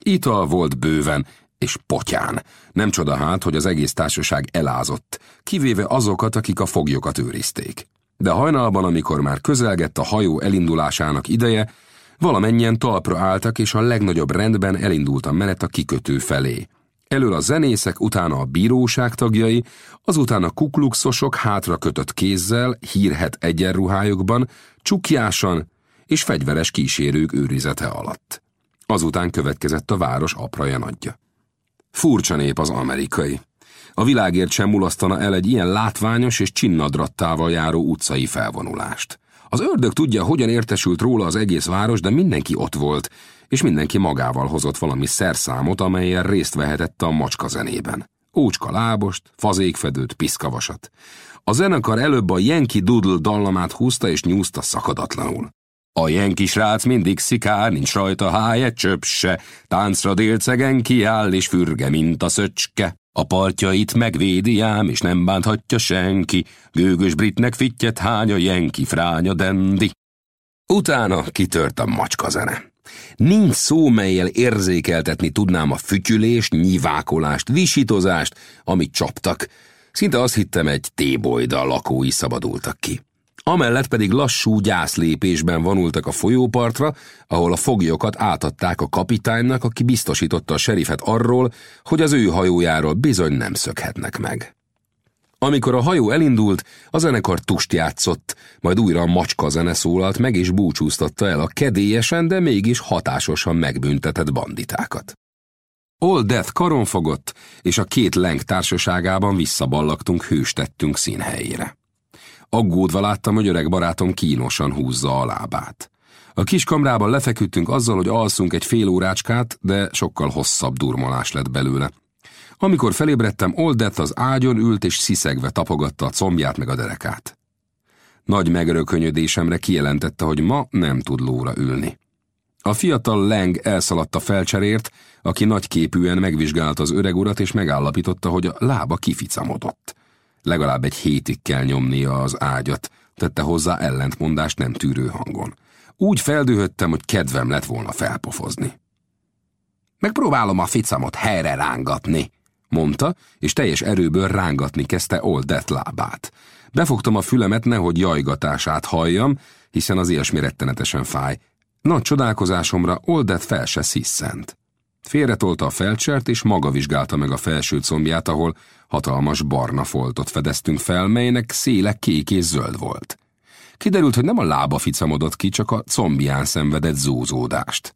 Ital volt bőven, és potyán. Nem csoda hát, hogy az egész társaság elázott, kivéve azokat, akik a foglyokat őrizték. De hajnalban, amikor már közelgett a hajó elindulásának ideje, valamennyien talpra álltak, és a legnagyobb rendben elindult a menet a kikötő felé. Elől a zenészek, utána a bíróság tagjai, azután a kukluxosok hátra kötött kézzel, hírhet egyenruhájukban, csukjásan és fegyveres kísérők őrizete alatt. Azután következett a város apraja nagyja. Furcsa nép az amerikai. A világért sem mulasztana el egy ilyen látványos és csinnadrattával járó utcai felvonulást. Az ördög tudja, hogyan értesült róla az egész város, de mindenki ott volt, és mindenki magával hozott valami szerszámot, amelyen részt vehetett a macska zenében. Ócska lábost, fazékfedőt, piszkavasat. A zenekar előbb a Yankee Doodle dallamát húzta és nyúzta szakadatlanul. A jenki srác mindig szikár, nincs rajta háj egy csöpp se, táncra délcegen kiáll és fürge, mint a szöcske. A partjait megvédi ám, és nem bánthatja senki, gőgös britnek fittyet hány a jenki fránya dendi. Utána kitört a macska zene. Nincs szó, melyel érzékeltetni tudnám a fütyülést, nyivákolást, visítozást, amit csaptak. Szinte azt hittem, egy tébolyda lakói szabadultak ki. Amellett pedig lassú gyászlépésben vonultak a folyópartra, ahol a foglyokat átadták a kapitánynak, aki biztosította a serifet arról, hogy az ő hajójáról bizony nem szökhetnek meg. Amikor a hajó elindult, a zenekar tust játszott, majd újra a macska zene szólalt meg és búcsúztatta el a kedélyesen, de mégis hatásosan megbüntetett banditákat. Old Death karonfogott, és a két leng társaságában visszaballagtunk hőstettünk színhelyére. Aggódva láttam, hogy öreg barátom kínosan húzza a lábát. A kis kamrában lefeküdtünk azzal, hogy alszunk egy fél órácskát, de sokkal hosszabb durmolás lett belőle. Amikor felébredtem, Oldett az ágyon ült és sziszegve tapogatta a combját meg a derekát. Nagy megörökönyödésemre kijelentette, hogy ma nem tud lóra ülni. A fiatal Leng elszaladt a felcserért, aki nagyképűen megvizsgálta az öreg urat, és megállapította, hogy a lába kificamodott. Legalább egy hétig kell nyomnia az ágyat, tette hozzá ellentmondást nem tűrő hangon. Úgy feldühöttem, hogy kedvem lett volna felpofozni. Megpróbálom a ficamot helyre rángatni, mondta, és teljes erőből rángatni kezdte Oldet lábát. Befogtam a fülemet, nehogy jajgatását halljam, hiszen az ilyesmi rettenetesen fáj. Nagy csodálkozásomra Oldet fel se sziszent. Félretolta a felcsert, és maga vizsgálta meg a felső combját, ahol hatalmas barna foltot fedeztünk fel, melynek széle kék és zöld volt. Kiderült, hogy nem a lába ficamodott ki, csak a combján szenvedett zúzódást.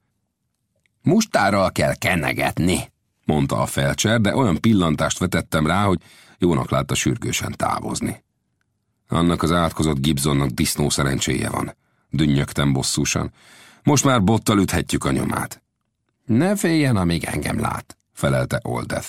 Mustárral kell kenegetni, mondta a felcser, de olyan pillantást vetettem rá, hogy jónak látta sürgősen távozni. Annak az átkozott Gibsonnak disznó szerencséje van. Dünnyögtem bosszúsan. Most már bottal üthetjük a nyomát. Ne féljen, amíg engem lát, felelte Oldeth.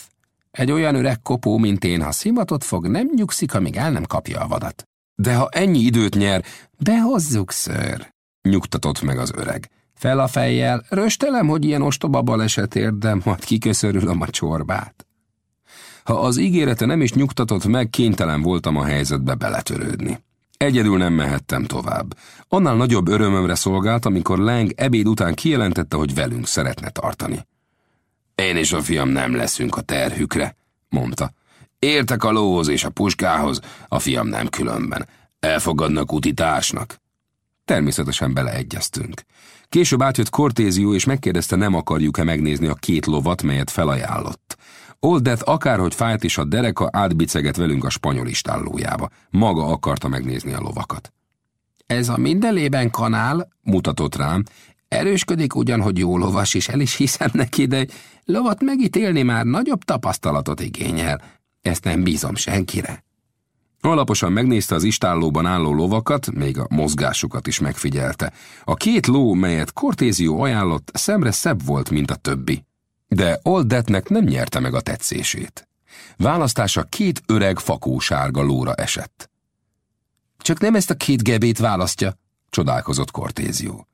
Egy olyan öreg kopó, mint én, ha szimatot fog, nem nyugszik, amíg el nem kapja a vadat. De ha ennyi időt nyer, behozzuk, ször, nyugtatott meg az öreg. Fel a fejjel, röstelem, hogy ilyen ostoba baleset érdem, majd kiköszörülöm a csorbát. Ha az ígérete nem is nyugtatott meg, kénytelen voltam a helyzetbe beletörődni. Egyedül nem mehettem tovább. Annál nagyobb örömömre szolgált, amikor Lang ebéd után kijelentette, hogy velünk szeretne tartani. Én és a fiam nem leszünk a terhükre, mondta. Értek a lóhoz és a puskához, a fiam nem különben. Elfogadnak utitársnak. Természetesen beleegyeztünk. Később átjött Kortézió, és megkérdezte, nem akarjuk-e megnézni a két lovat, melyet felajánlott. Old Death akárhogy fájt is a dereka, átbiceget velünk a spanyol istállójába. Maga akarta megnézni a lovakat. Ez a mindenlében kanál, mutatott rám, erősködik ugyan, hogy jó lovas, és el is hiszem neki, de lovat megítélni már nagyobb tapasztalatot igényel. Ezt nem bízom senkire. Alaposan megnézte az istállóban álló lovakat, még a mozgásukat is megfigyelte. A két ló, melyet Kortézió ajánlott, szemre szebb volt, mint a többi. De Oldetnek nem nyerte meg a tetszését. Választása két öreg fakósárga lóra esett. Csak nem ezt a két gebét választja, csodálkozott Kortézió.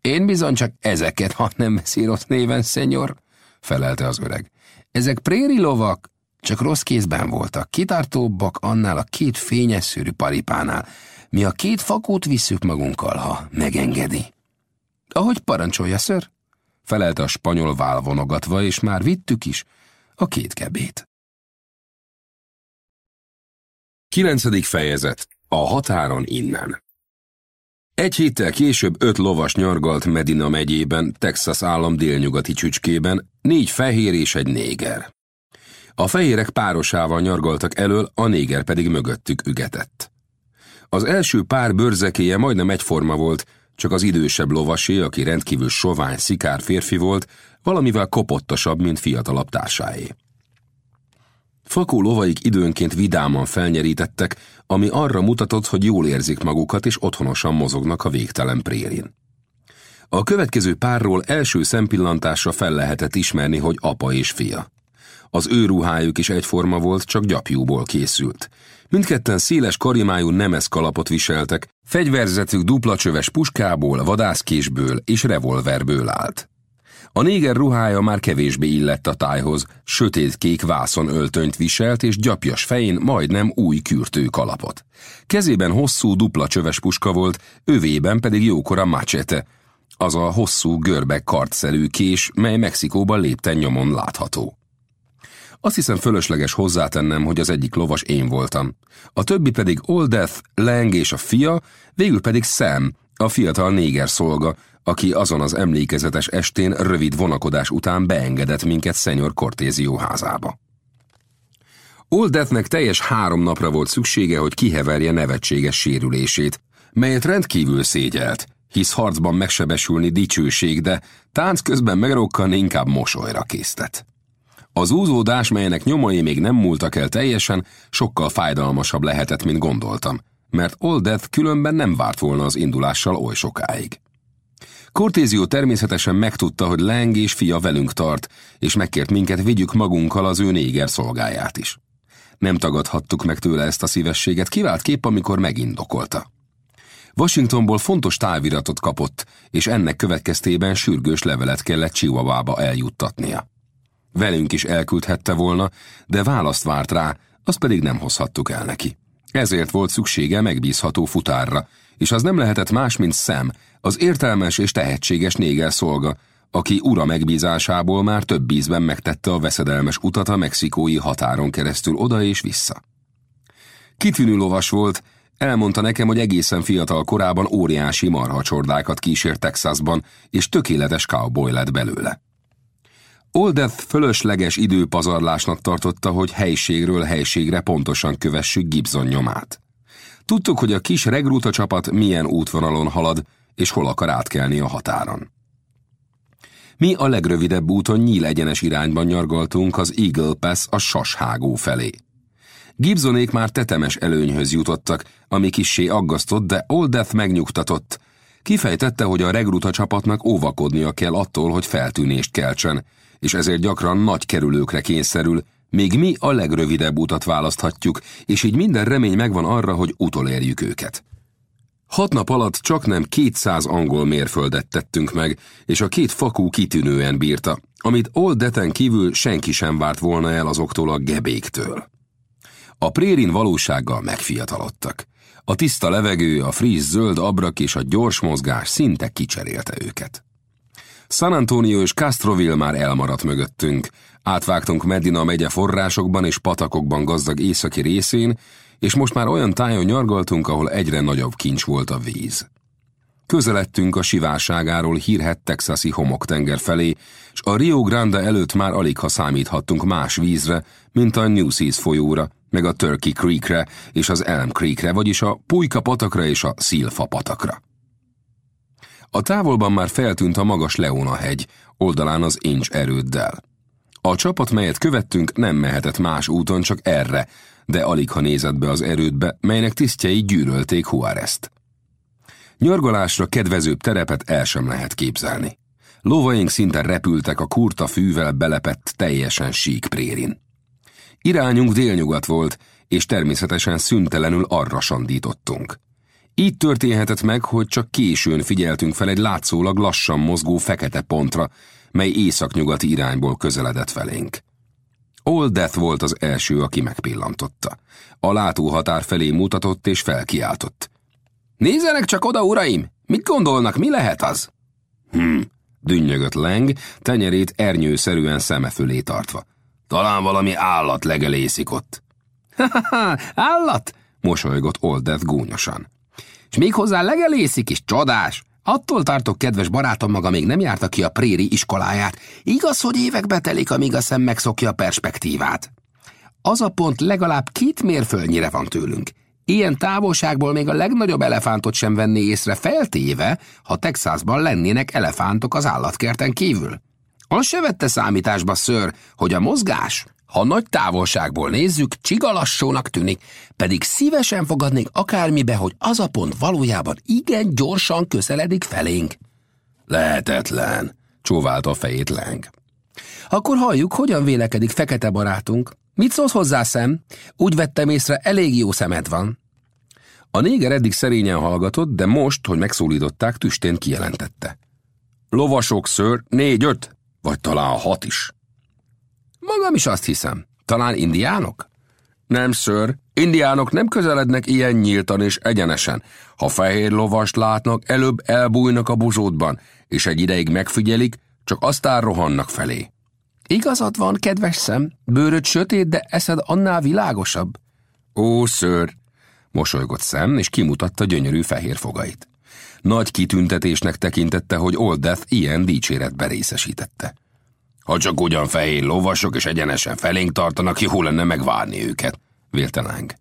Én bizony csak ezeket, ha nem rossz néven, szenyor, felelte az öreg. Ezek préri lovak, csak rossz kézben voltak, kitartóbbak annál a két fényes szőrű paripánál. Mi a két fakót visszük magunkkal, ha megengedi. Ahogy parancsolja, ször, felelte a spanyol válvonogatva, és már vittük is a két kebét. Kilencedik fejezet. A határon innen. Egy héttel később öt lovas nyargalt Medina megyében, Texas állam délnyugati csücskében, négy fehér és egy néger. A fehérek párosával nyargaltak elől, a néger pedig mögöttük ügetett. Az első pár bőrzekéje majdnem egyforma volt, csak az idősebb lovasé, aki rendkívül sovány, szikár férfi volt, valamivel kopottasabb, mint fiatalabb társáé. Fakó lovaik időnként vidáman felnyerítettek, ami arra mutatott, hogy jól érzik magukat és otthonosan mozognak a végtelen prérin. A következő párról első szempillantásra fel lehetett ismerni, hogy apa és fia. Az ő ruhájuk is egyforma volt, csak gyapjúból készült. Mindketten széles karimájú nemes kalapot viseltek, fegyverzetük dupla csöves puskából, vadászkésből és revolverből állt. A néger ruhája már kevésbé illett a tájhoz, sötétkék vászon öltönyt viselt, és gyapjas fején majdnem új kürtő kalapot. Kezében hosszú dupla csöves puska volt, övében pedig jókora machete, az a hosszú görbe kartszelű kés, mely Mexikóban lépten nyomon látható. Azt hiszem fölösleges hozzátennem, hogy az egyik lovas én voltam. A többi pedig Old Death, Lang és a fia, végül pedig Sam, a fiatal néger szolga, aki azon az emlékezetes estén rövid vonakodás után beengedett minket Szenyor Cortézió házába. Old teljes három napra volt szüksége, hogy kiheverje nevetséges sérülését, melyet rendkívül szégyelt, hisz harcban megsebesülni dicsőség, de tánc közben megrokkanni inkább mosolyra késztet. Az úzódás, melynek nyomai még nem múltak el teljesen, sokkal fájdalmasabb lehetett, mint gondoltam, mert Old Death különben nem várt volna az indulással oly sokáig. Cortézió természetesen megtudta, hogy Lang és fia velünk tart, és megkért minket vigyük magunkkal az ő néger szolgáját is. Nem tagadhattuk meg tőle ezt a szívességet, kivált kép, amikor megindokolta. Washingtonból fontos táviratot kapott, és ennek következtében sürgős levelet kellett Chihuahua-ba eljuttatnia. Velünk is elküldhette volna, de választ várt rá, azt pedig nem hozhattuk el neki. Ezért volt szüksége megbízható futárra, és az nem lehetett más, mint Sam, az értelmes és tehetséges néger szolga, aki ura megbízásából már több ízben megtette a veszedelmes utat a mexikói határon keresztül oda és vissza. Kitűnő lovas volt, elmondta nekem, hogy egészen fiatal korában óriási marhacsordákat kísért Texasban, és tökéletes cowboy lett belőle. Oldeth fölösleges időpazarlásnak tartotta, hogy helységről helységre pontosan kövessük Gibson nyomát. Tudtuk, hogy a kis regruta csapat milyen útvonalon halad, és hol akar átkelni a határon. Mi a legrövidebb úton nyíl egyenes irányban nyargaltunk az Eagle Pass a sashágó felé. Gibsonék már tetemes előnyhöz jutottak, ami kissé aggasztott, de Old Death megnyugtatott. Kifejtette, hogy a regruta csapatnak óvakodnia kell attól, hogy feltűnést keltsen, és ezért gyakran nagy kerülőkre kényszerül, még mi a legrövidebb utat választhatjuk, és így minden remény megvan arra, hogy utolérjük őket. Hat nap alatt csak nem 200 angol mérföldet tettünk meg, és a két fakú kitűnően bírta, amit Old Deten kívül senki sem várt volna el azoktól a gebéktől. A prérin valósággal megfiatalodtak. A tiszta levegő, a friss zöld abrak és a gyors mozgás szinte kicserélte őket. San Antonio és Castroville már elmaradt mögöttünk. Átvágtunk Medina megye forrásokban és patakokban gazdag északi részén, és most már olyan tájon nyargaltunk, ahol egyre nagyobb kincs volt a víz. Közeledtünk a sivárságáról hírhet texasi homoktenger felé, és a Rio Grande előtt már alig ha számíthattunk más vízre, mint a New Seas folyóra, meg a Turkey Creekre és az Elm Creekre, vagyis a Pulyka patakra és a Szilfa patakra. A távolban már feltűnt a magas Leona hegy, oldalán az Inch erőddel. A csapat, melyet követtünk, nem mehetett más úton, csak erre, de alig ha nézett be az erődbe, melynek tisztjei gyűrölték Juarezt. Nyargalásra kedvezőbb terepet el sem lehet képzelni. Lovaink szinte repültek a kurta fűvel belepett teljesen sík prérin. Irányunk délnyugat volt, és természetesen szüntelenül arra sandítottunk. Így történhetett meg, hogy csak későn figyeltünk fel egy látszólag lassan mozgó fekete pontra, mely északnyugati irányból közeledett felénk. Old Death volt az első, aki megpillantotta. A látóhatár felé mutatott és felkiáltott. Nézzenek csak oda, uraim! Mit gondolnak, mi lehet az? Hm, dünnyögött Leng, tenyerét ernyőszerűen szeme fölé tartva. Talán valami állat legelészik ott. Ha-ha-ha, állat? mosolygott Old Death gúnyosan. És még hozzá legelészik is, csodás! Attól tartok, kedves barátom, maga még nem járta ki a préri iskoláját. Igaz, hogy évekbe telik, amíg a szem megszokja a perspektívát. Az a pont legalább két mérföldnyire van tőlünk. Ilyen távolságból még a legnagyobb elefántot sem venné észre feltéve, ha Texasban lennének elefántok az állatkerten kívül. Az se vette számításba, ször, hogy a mozgás Ha nagy távolságból nézzük, csigalassónak tűnik, pedig szívesen fogadnék akármibe, hogy az a pont valójában igen gyorsan közeledik felénk. Lehetetlen, csóválta a fejét Leng. Akkor halljuk, hogyan vélekedik fekete barátunk. Mit szólsz hozzá, szem? Úgy vettem észre, elég jó szemed van. A néger eddig szerényen hallgatott, de most, hogy megszólították, tüstén kijelentette. Lovasok, ször, négy-öt, vagy talán hat is. Magam is azt hiszem. Talán indiánok? Nem, ször, indiánok nem közelednek ilyen nyíltan és egyenesen. Ha fehér lovast látnak, előbb elbújnak a buzótban, és egy ideig megfigyelik, csak aztán rohannak felé. Igazad van, kedves szem, bőröd sötét, de eszed annál világosabb. Ó, ször, mosolygott szem, és kimutatta gyönyörű fehér fogait. Nagy kitüntetésnek tekintette, hogy Old ilyen dicséretbe részesítette. Ha csak ugyan fehér lovasok és egyenesen felénk tartanak, jó lenne megvárni őket, vélte Láng.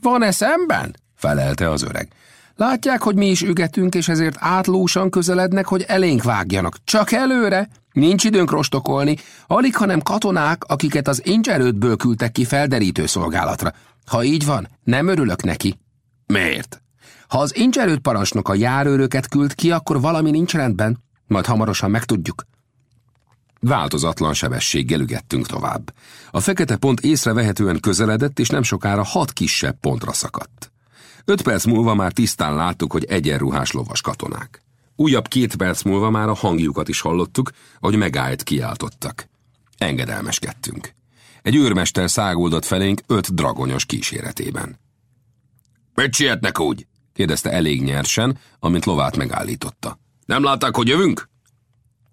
Van eszemben? felelte az öreg. Látják, hogy mi is ügetünk, és ezért átlósan közelednek, hogy elénk vágjanak. Csak előre! Nincs időnk rostokolni, alig, hanem katonák, akiket az ingerődből küldtek ki felderítő szolgálatra. Ha így van, nem örülök neki. Miért? Ha az ingerőd parancsnok a járőröket küld ki, akkor valami nincs rendben. Majd hamarosan megtudjuk. Változatlan sebességgel ügettünk tovább. A fekete pont észrevehetően közeledett, és nem sokára hat kisebb pontra szakadt. Öt perc múlva már tisztán láttuk, hogy egyenruhás lovas katonák. Újabb két perc múlva már a hangjukat is hallottuk, hogy megállt kiáltottak. Engedelmeskedtünk. Egy őrmester száguldott felénk öt dragonyos kíséretében. Mit sietnek úgy? kérdezte elég nyersen, amint lovát megállította. Nem látták, hogy jövünk?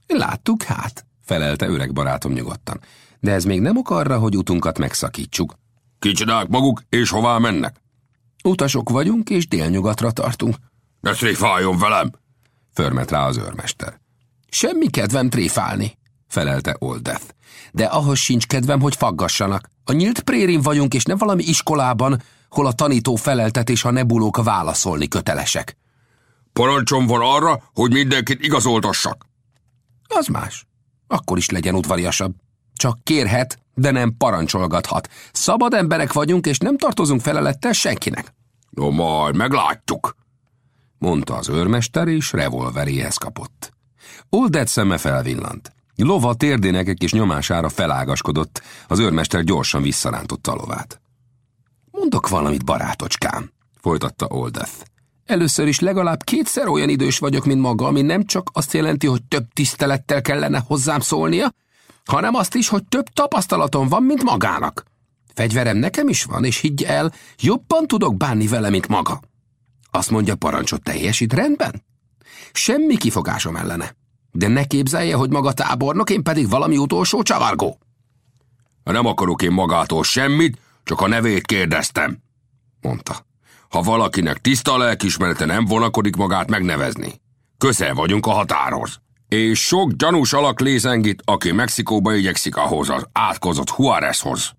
Láttuk hát, felelte öreg barátom nyugodtan. De ez még nem ok arra, hogy utunkat megszakítsuk. Kicsodák maguk, és hová mennek? Utasok vagyunk, és délnyugatra tartunk. Ne tréfáljon velem! Förmet rá az őrmester. Semmi kedvem tréfálni, felelte Old Death. De ahhoz sincs kedvem, hogy faggassanak. A nyílt prérin vagyunk, és nem valami iskolában, hol a tanító feleltet és a nebulók válaszolni kötelesek. Parancsom van arra, hogy mindenkit igazoltassak. Az más. Akkor is legyen udvariasabb. Csak kérhet, de nem parancsolgathat. Szabad emberek vagyunk, és nem tartozunk felelettel senkinek. No majd, meglátjuk, mondta az őrmester, és revolveréhez kapott. Oldet szeme felvillant. Lova térdének egy kis nyomására felágaskodott, az őrmester gyorsan visszarántotta a lovát. Mondok valamit, barátocskám, folytatta Oldeth. Először is legalább kétszer olyan idős vagyok, mint maga, ami nem csak azt jelenti, hogy több tisztelettel kellene hozzám szólnia, hanem azt is, hogy több tapasztalatom van, mint magának. Fegyverem nekem is van, és higgy el, jobban tudok bánni vele, mint maga. Azt mondja, parancsot teljesít rendben? Semmi kifogásom ellene. De ne képzelje, hogy maga tábornok, én pedig valami utolsó csavargó. Nem akarok én magától semmit, csak a nevét kérdeztem, mondta. Ha valakinek tiszta lelkismerete nem vonakodik magát megnevezni. Közel vagyunk a határhoz. És sok gyanús alak lézengít, aki Mexikóba igyekszik ahhoz az átkozott Juárezhoz.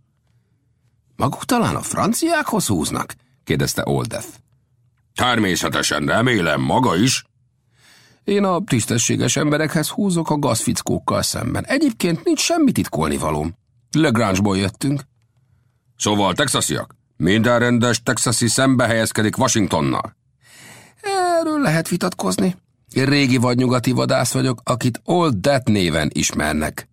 Maguk talán a franciákhoz húznak? kérdezte Oldeth. Természetesen remélem maga is. Én a tisztességes emberekhez húzok a gazfickókkal szemben. Egyébként nincs semmi titkolni valóm. Legrange-ból jöttünk. Szóval texasiak? Minden rendes texasi szembe helyezkedik Washingtonnal. Erről lehet vitatkozni. Én régi vagy nyugati vadász vagyok, akit Old Death néven ismernek.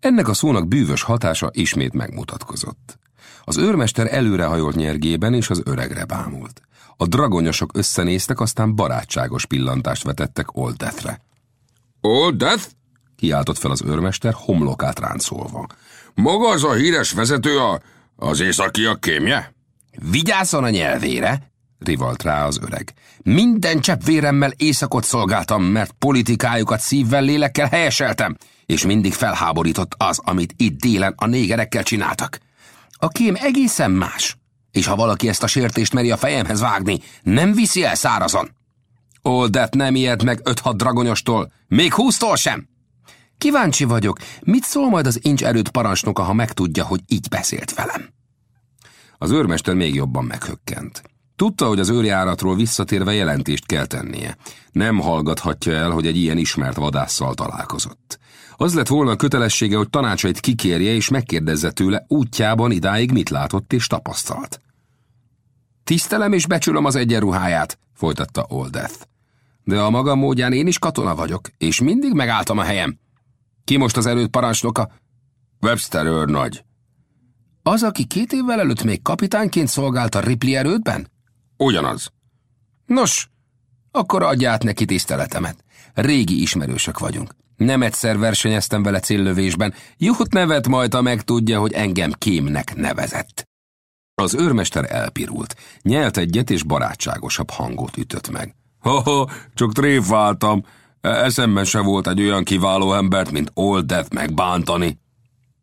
Ennek a szónak bűvös hatása ismét megmutatkozott. Az őrmester előrehajolt nyergében és az öregre bámult. A dragonyosok összenéztek, aztán barátságos pillantást vetettek Old Deathre. Old Death? Kiáltott fel az őrmester, homlokát ráncolva. Maga az a híres vezető a, az északiak kémje? Vigyázzon a nyelvére, rivalt rá az öreg. Minden csepp véremmel éjszakot szolgáltam, mert politikájukat szívvel, lélekkel helyeseltem, és mindig felháborított az, amit itt délen a négerekkel csináltak. A kém egészen más, és ha valaki ezt a sértést meri a fejemhez vágni, nem viszi el szárazon. Oldet nem ijed meg öt-hat dragonyostól, még húsztól sem. Kíváncsi vagyok, mit szól majd az incs erőt parancsnoka, ha megtudja, hogy így beszélt velem? Az őrmester még jobban meghökkent. Tudta, hogy az őrjáratról visszatérve jelentést kell tennie. Nem hallgathatja el, hogy egy ilyen ismert vadásszal találkozott. Az lett volna a kötelessége, hogy tanácsait kikérje és megkérdezze tőle útjában idáig mit látott és tapasztalt. Tisztelem és becsülöm az egyenruháját, folytatta Oldeth. De a maga módján én is katona vagyok, és mindig megálltam a helyem. Ki most az erőt parancsnoka? Webster őrnagy. Az, aki két évvel előtt még kapitányként szolgált a Ripley erődben? Ugyanaz. Nos, akkor adj át neki tiszteletemet. Régi ismerősök vagyunk. Nem egyszer versenyeztem vele céllövésben. Jót nevet majd, ha megtudja, hogy engem kémnek nevezett. Az őrmester elpirult, nyelt egyet és barátságosabb hangot ütött meg. Ha-ha, csak tréfáltam. Eszemben se volt egy olyan kiváló embert, mint Old Death megbántani.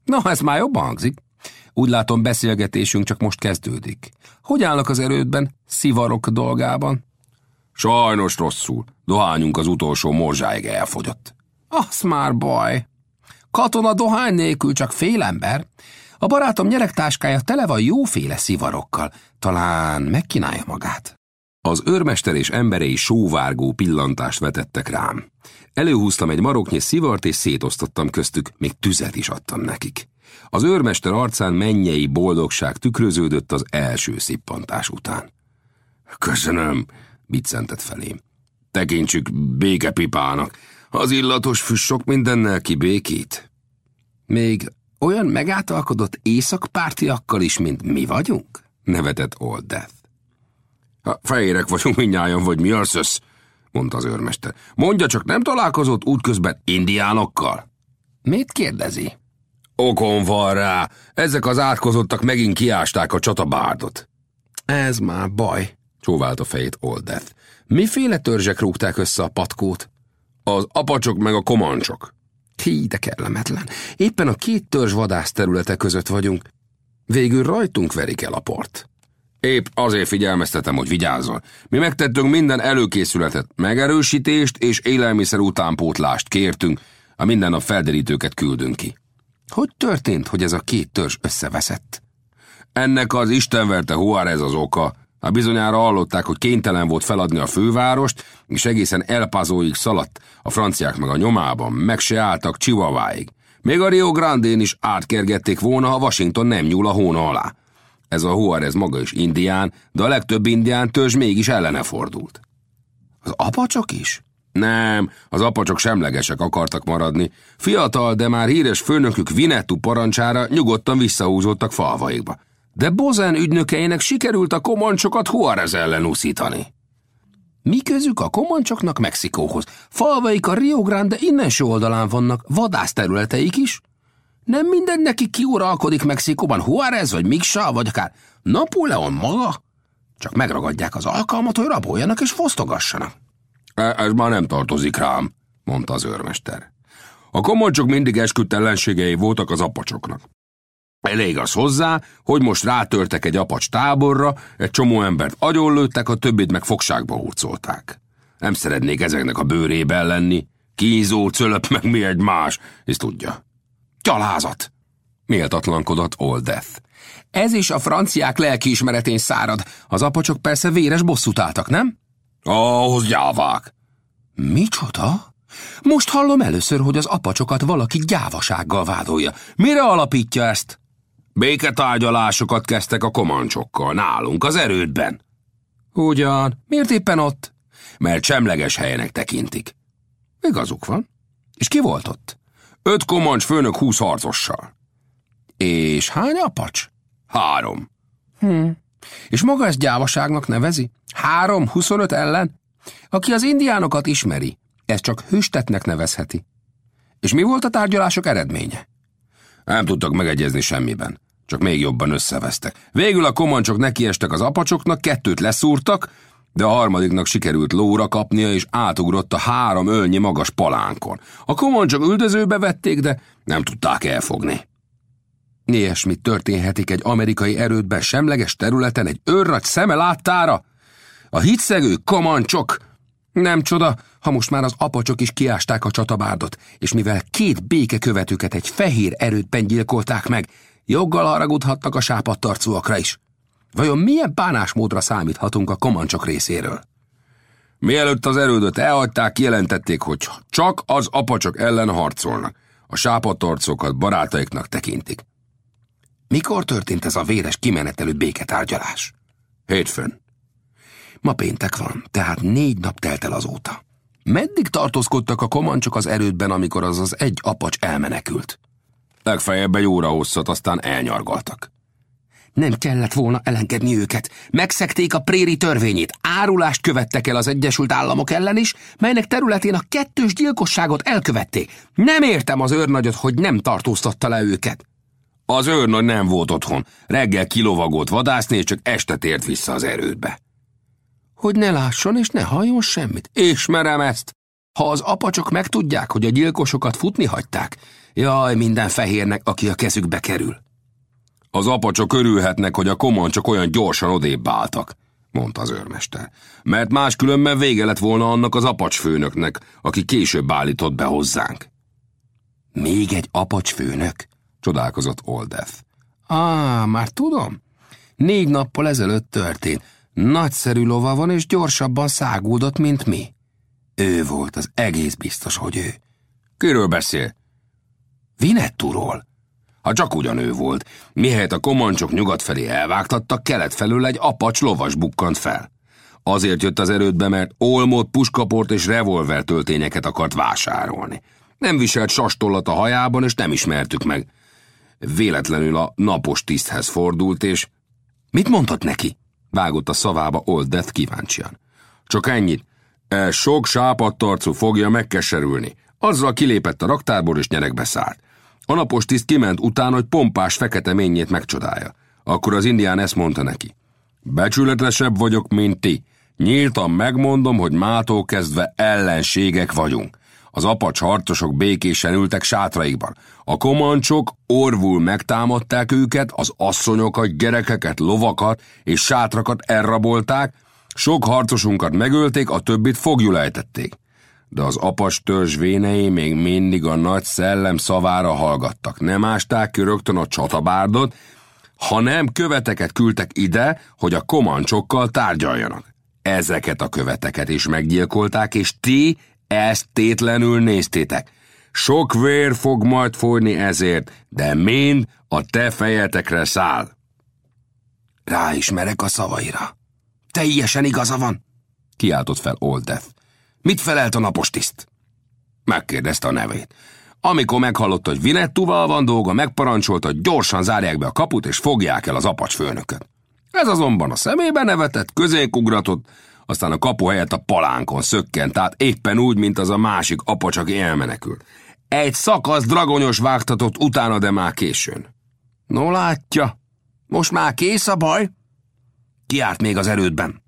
Na, ez már jobban hangzik. Úgy látom, beszélgetésünk csak most kezdődik. Hogy állnak az erődben, szivarok dolgában? Sajnos rosszul. Dohányunk az utolsó morzsáig elfogyott. Az már baj. Katona dohány nélkül csak fél ember. A barátom nyeregtáskája tele van jóféle szivarokkal. Talán megkínálja magát. Az őrmester és emberei sóvárgó pillantást vetettek rám. Előhúztam egy maroknyi szivart, és szétosztottam köztük, még tüzet is adtam nekik. Az őrmester arcán mennyei boldogság tükröződött az első szippantás után. Köszönöm, biccentett felém. Tekintsük békepipának. Az illatos füst sok mindennel kibékít. Még olyan megáltalkodott északpártiakkal is, mint mi vagyunk? nevetett Old Death. Ha fehérek vagyunk mindnyájan, vagy mi az össz? mondta az őrmester. Mondja csak, nem találkozott útközben indiánokkal? Mit kérdezi? Okon van rá. Ezek az átkozottak megint kiásták a csatabárdot. Ez már baj, csóvált a fejét Old Death. Miféle törzsek rúgták össze a patkót? Az apacsok meg a komancsok. Ki, de kellemetlen. Éppen a két törzs vadász területe között vagyunk. Végül rajtunk verik el a port. Épp azért figyelmeztetem, hogy vigyázzon. Mi megtettünk minden előkészületet, megerősítést és élelmiszer utánpótlást kértünk, a minden nap felderítőket küldünk ki. Hogy történt, hogy ez a két törzs összeveszett? Ennek az istenverte Juárez az oka. A bizonyára hallották, hogy kénytelen volt feladni a fővárost, és egészen elpázóig szaladt, a franciák meg a nyomában, meg se álltak Chihuahuáig. Még a Rio Grande-n is átkergették volna, ha Washington nem nyúl a hóna alá. Ez a Juárez maga is indián, de a legtöbb indián törzs mégis ellene fordult. Az apacsok is? Nem, az apacsok semlegesek akartak maradni. Fiatal, de már híres főnökük Vinettu parancsára nyugodtan visszahúzódtak falvaikba. De Bozen ügynökeinek sikerült a komancsokat Juárez ellen úszítani. Mi közük a komancsoknak Mexikóhoz? Falvaik a Rio Grande innenső oldalán vannak, vadászterületeik is. Nem minden neki kiuralkodik Mexikóban, Juárez, vagy Miksa, vagy akár Napóleon maga? Csak megragadják az alkalmat, hogy raboljanak és fosztogassanak. E, ez már nem tartozik rám, mondta az őrmester. A komoncsok mindig esküdt ellenségei voltak az apacsoknak. Elég az hozzá, hogy most rátörtek egy apacs táborra, egy csomó embert agyonlőttek, a többit meg fogságba hurcolták. Nem szeretnék ezeknek a bőrében lenni. Kínzó, cölöp, meg mi egy más, és tudja. Gyalázat! Méltatlankodott Old Death. Ez is a franciák lelkiismeretén szárad. Az apacsok persze véres bosszút álltak, nem? Ahhoz gyávák. Micsoda? Most hallom először, hogy az apacsokat valaki gyávasággal vádolja. Mire alapítja ezt? Béketárgyalásokat kezdtek a komancsokkal, nálunk, az erődben. Ugyan, miért éppen ott? Mert semleges helyenek tekintik. Igazuk van. És ki volt ott? Öt komancs főnök húsz harcossal. És hány apacs? Három. Hm. És maga ezt gyávaságnak nevezi? Három, huszonöt ellen? Aki az indiánokat ismeri, ez csak hőstetnek nevezheti. És mi volt a tárgyalások eredménye? Nem tudtak megegyezni semmiben, csak még jobban összevesztek. Végül a komancsok nekiestek az apacsoknak, kettőt leszúrtak, de a harmadiknak sikerült lóra kapnia, és átugrott a három ölnyi magas palánkon. A komancsok üldözőbe vették, de nem tudták elfogni. Ilyesmit történhetik egy amerikai erődben semleges területen egy őrragy szeme láttára? A hitszegő komancsok! Nem csoda, ha most már az apacsok is kiásták a csatabárdot, és mivel két békekövetőket egy fehér erődben gyilkolták meg, joggal haragudhattak a sápadtarcúakra is. Vajon milyen bánásmódra számíthatunk a komancsok részéről? Mielőtt az erődöt elhagyták, kijelentették, hogy csak az apacsok ellen harcolnak. A sápadtarcokat barátaiknak tekintik. Mikor történt ez a véres kimenetelő béketárgyalás? Hétfőn. Ma péntek van, tehát négy nap telt el azóta. Meddig tartózkodtak a komancsok az erődben, amikor az az egy apacs elmenekült? Legfeljebb egy óra hosszat, aztán elnyargaltak. Nem kellett volna elengedni őket. Megszekték a préri törvényét, árulást követtek el az Egyesült Államok ellen is, melynek területén a kettős gyilkosságot elkövették. Nem értem az őrnagyot, hogy nem tartóztatta le őket. Az őrnagy nem volt otthon. Reggel kilovagolt vadászni, és csak este tért vissza az erődbe. Hogy ne lásson és ne halljon semmit. Ismerem ezt. Ha az apacsok megtudják, hogy a gyilkosokat futni hagyták, jaj, minden fehérnek, aki a kezükbe kerül. Az apacsok örülhetnek, hogy a komancsok olyan gyorsan odébb álltak, mondta az őrmester. Mert máskülönben vége lett volna annak az apacsfőnöknek, aki később állított be hozzánk. Még egy apacsfőnök? csodálkozott Oldeth. Á, már tudom. Négy nappal ezelőtt történt. Nagyszerű lova van, és gyorsabban száguldott, mint mi. Ő volt, az egész biztos, hogy ő. Kiről beszél? Vinettúról. Ha csak ugyan ő volt, mihelyt a komancsok nyugat felé elvágtattak, kelet felől egy apacs lovas bukkant fel. Azért jött az erődbe, mert olmot, puskaport és revolver töltényeket akart vásárolni. Nem viselt sastollat a hajában, és nem ismertük meg. Véletlenül a napos tiszthez fordult, és... Mit mondott neki? Vágott a szavába Old Death kíváncsian. Csak ennyit. E sok sápadtarcú fogja megkeserülni. Azzal kilépett a raktárból, és nyerekbe szállt. A napos tiszt kiment utána, hogy pompás fekete ményét megcsodálja. Akkor az indián ezt mondta neki. Becsületesebb vagyok, mint ti. Nyíltan megmondom, hogy mától kezdve ellenségek vagyunk. Az apacs harcosok békésen ültek sátraikban. A komancsok orvul megtámadták őket, az asszonyokat, gyerekeket, lovakat és sátrakat elrabolták, sok harcosunkat megölték, a többit fogjul de az apas törzs vénei még mindig a nagy szellem szavára hallgattak. Nem ásták ki rögtön a csatabárdot, hanem követeket küldtek ide, hogy a komancsokkal tárgyaljanak. Ezeket a követeket is meggyilkolták, és ti ezt tétlenül néztétek. Sok vér fog majd folyni ezért, de mind a te fejetekre száll. Ráismerek a szavaira. Teljesen igaza van, kiáltott fel Old. Mit felelt a napos tiszt? Megkérdezte a nevét. Amikor meghallotta, hogy Vinettúval van dolga, megparancsolta, hogy gyorsan zárják be a kaput, és fogják el az apacs főnököt. Ez azonban a szemébe nevetett, közénk aztán a kapu helyett a palánkon szökkent át, éppen úgy, mint az a másik apacs, aki elmenekült. Egy szakasz dragonyos vágtatott utána, de már későn. No látja, most már kész a baj? Kiárt még az erődben.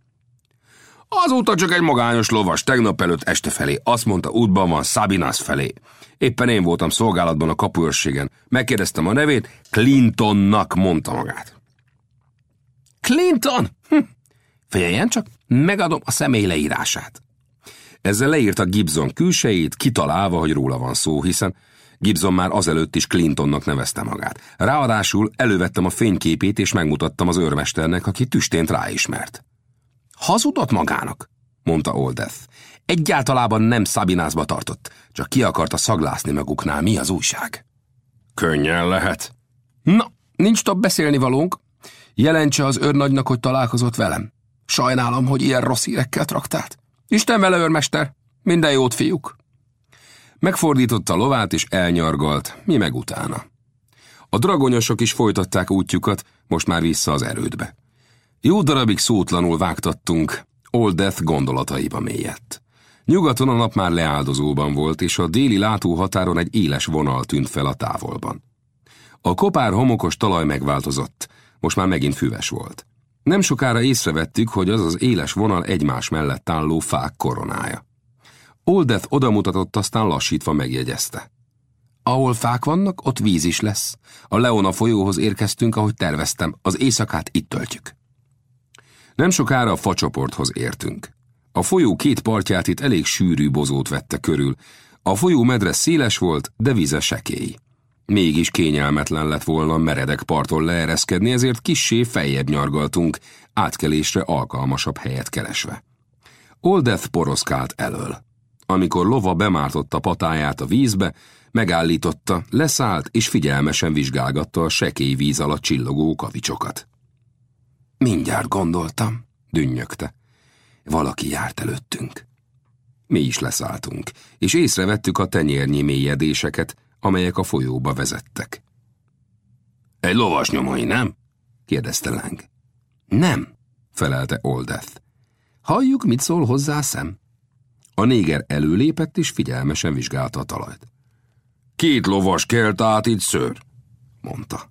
Azóta csak egy magányos lovas, tegnap előtt este felé. Azt mondta, útban van Sabinas felé. Éppen én voltam szolgálatban a kapuőrségen. Megkérdeztem a nevét, Clintonnak mondta magát. Clinton? Hm. Figyeljen csak, megadom a személy leírását. Ezzel leírta Gibson külsejét, kitalálva, hogy róla van szó, hiszen Gibson már azelőtt is Clintonnak nevezte magát. Ráadásul elővettem a fényképét, és megmutattam az őrmesternek, aki tüstént ráismert. Hazudott magának, mondta Oldeth. Egyáltalában nem Szabinászba tartott, csak ki akarta szaglászni maguknál, mi az újság. Könnyen lehet. Na, nincs több beszélni valónk. Jelentse az őrnagynak, hogy találkozott velem. Sajnálom, hogy ilyen rossz hírekkel traktált. Isten vele, őrmester! Minden jót, fiúk! Megfordította lovát, és elnyargalt, mi meg utána. A dragonyosok is folytatták útjukat, most már vissza az erődbe. Jó darabig szótlanul vágtattunk, Old Death gondolataiba mélyedt. Nyugaton a nap már leáldozóban volt, és a déli látóhatáron egy éles vonal tűnt fel a távolban. A kopár homokos talaj megváltozott, most már megint füves volt. Nem sokára észrevettük, hogy az az éles vonal egymás mellett álló fák koronája. Oldeth odamutatott, aztán lassítva megjegyezte. Ahol fák vannak, ott víz is lesz. A Leona folyóhoz érkeztünk, ahogy terveztem, az éjszakát itt töltjük. Nem sokára a facsoporthoz értünk. A folyó két partját itt elég sűrű bozót vette körül. A folyó medre széles volt, de vize sekély. Mégis kényelmetlen lett volna meredek parton leereszkedni, ezért kissé feljebb nyargaltunk, átkelésre alkalmasabb helyet keresve. Oldeth poroszkált elől. Amikor lova bemártotta patáját a vízbe, megállította, leszállt és figyelmesen vizsgálgatta a sekély víz alatt csillogó kavicsokat. Mindjárt gondoltam, dünnyögte. Valaki járt előttünk. Mi is leszálltunk, és észrevettük a tenyérnyi mélyedéseket, amelyek a folyóba vezettek. Egy lovas nyomai, nem? kérdezte Láng. Nem, felelte Oldeth. Halljuk, mit szól hozzá szem? A néger előlépett és figyelmesen vizsgálta a talajt. Két lovas kelt át itt ször, mondta.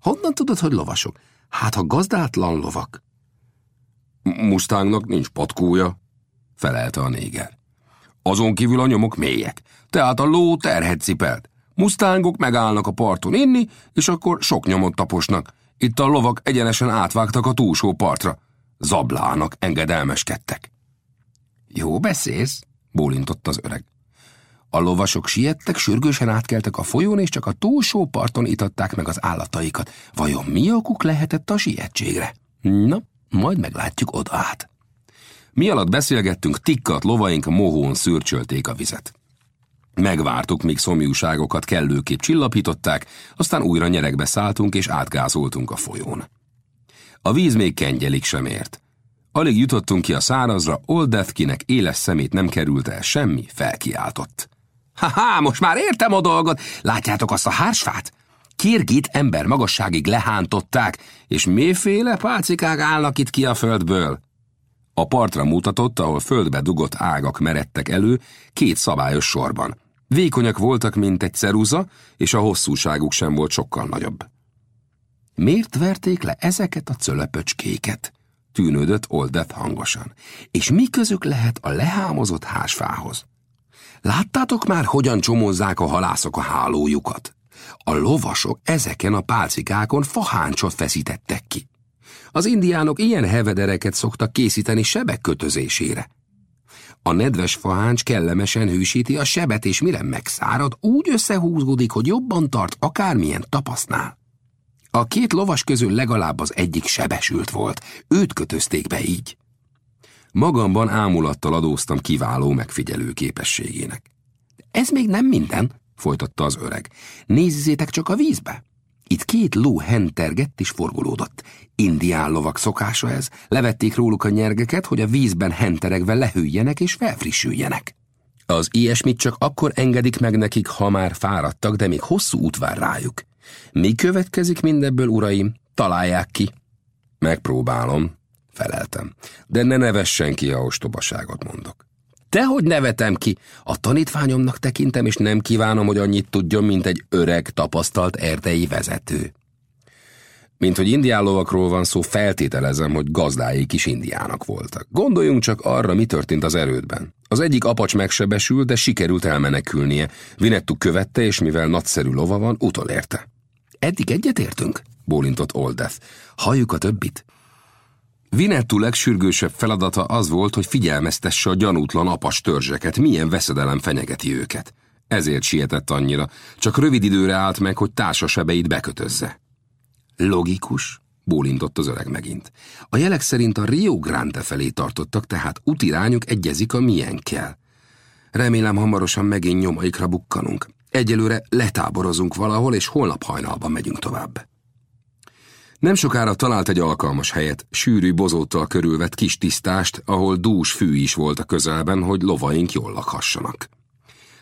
Honnan tudod, hogy lovasok? Hát, ha gazdátlan lovak. Mustángnak nincs patkója, felelte a néger. Azon kívül a nyomok mélyek, tehát a ló terhet cipelt. Mustángok megállnak a parton inni, és akkor sok nyomot taposnak. Itt a lovak egyenesen átvágtak a túlsó partra. Zablának engedelmeskedtek. Jó beszélsz, bólintott az öreg. A lovasok siettek, sürgősen átkeltek a folyón, és csak a túlsó parton itatták meg az állataikat. Vajon mi okuk lehetett a sietségre? Na, majd meglátjuk oda át. Mi alatt beszélgettünk, tikkat lovaink mohón szürcsölték a vizet. Megvártuk, míg szomjúságokat kellőképp csillapították, aztán újra nyerekbe szálltunk és átgázoltunk a folyón. A víz még kengyelig sem ért. Alig jutottunk ki a szárazra, Oldethkinek éles szemét nem került el semmi, felkiáltott. Ha-ha, most már értem a dolgot! Látjátok azt a hársfát? Kirgit ember magasságig lehántották, és méféle pálcikák állnak itt ki a földből. A partra mutatott, ahol földbe dugott ágak meredtek elő, két szabályos sorban. Vékonyak voltak, mint egy ceruza, és a hosszúságuk sem volt sokkal nagyobb. Miért verték le ezeket a cölöpöcskéket? tűnődött Oldeth hangosan. És mi közük lehet a lehámozott hásfához? Láttátok már, hogyan csomozzák a halászok a hálójukat? A lovasok ezeken a pálcikákon faháncsot feszítettek ki. Az indiánok ilyen hevedereket szoktak készíteni sebek kötözésére. A nedves faháncs kellemesen hűsíti a sebet, és mire megszárad, úgy összehúzódik, hogy jobban tart, akármilyen tapasznál. A két lovas közül legalább az egyik sebesült volt, őt kötözték be így. Magamban ámulattal adóztam kiváló megfigyelő képességének. Ez még nem minden, folytatta az öreg. Nézzétek csak a vízbe. Itt két ló hentergett és forgolódott. Indián lovak szokása ez. Levették róluk a nyergeket, hogy a vízben henteregve lehűjjenek és felfrissüljenek. Az ilyesmit csak akkor engedik meg nekik, ha már fáradtak, de még hosszú út vár rájuk. Mi következik mindebből, uraim? Találják ki. Megpróbálom, feleltem. De ne nevessen ki, a ostobaságot mondok. Dehogy nevetem ki. A tanítványomnak tekintem, és nem kívánom, hogy annyit tudjon, mint egy öreg, tapasztalt erdei vezető. Mint hogy indiánlovakról van szó, feltételezem, hogy gazdáik is indiának voltak. Gondoljunk csak arra, mi történt az erődben. Az egyik apacs megsebesült, de sikerült elmenekülnie. Vinettu követte, és mivel nagyszerű lova van, utolérte. Eddig egyetértünk? bólintott Oldeth. Halljuk a többit. Vinettu legsürgősebb feladata az volt, hogy figyelmeztesse a gyanútlan apas törzseket, milyen veszedelem fenyegeti őket. Ezért sietett annyira, csak rövid időre állt meg, hogy társasebeit bekötözze. Logikus, bólintott az öreg megint. A jelek szerint a Rio Grande felé tartottak, tehát útirányuk egyezik a milyen kell. Remélem hamarosan megint nyomaikra bukkanunk. Egyelőre letáborozunk valahol, és holnap hajnalban megyünk tovább. Nem sokára talált egy alkalmas helyet, sűrű bozóttal körülvett kis tisztást, ahol dús fű is volt a közelben, hogy lovaink jól lakhassanak.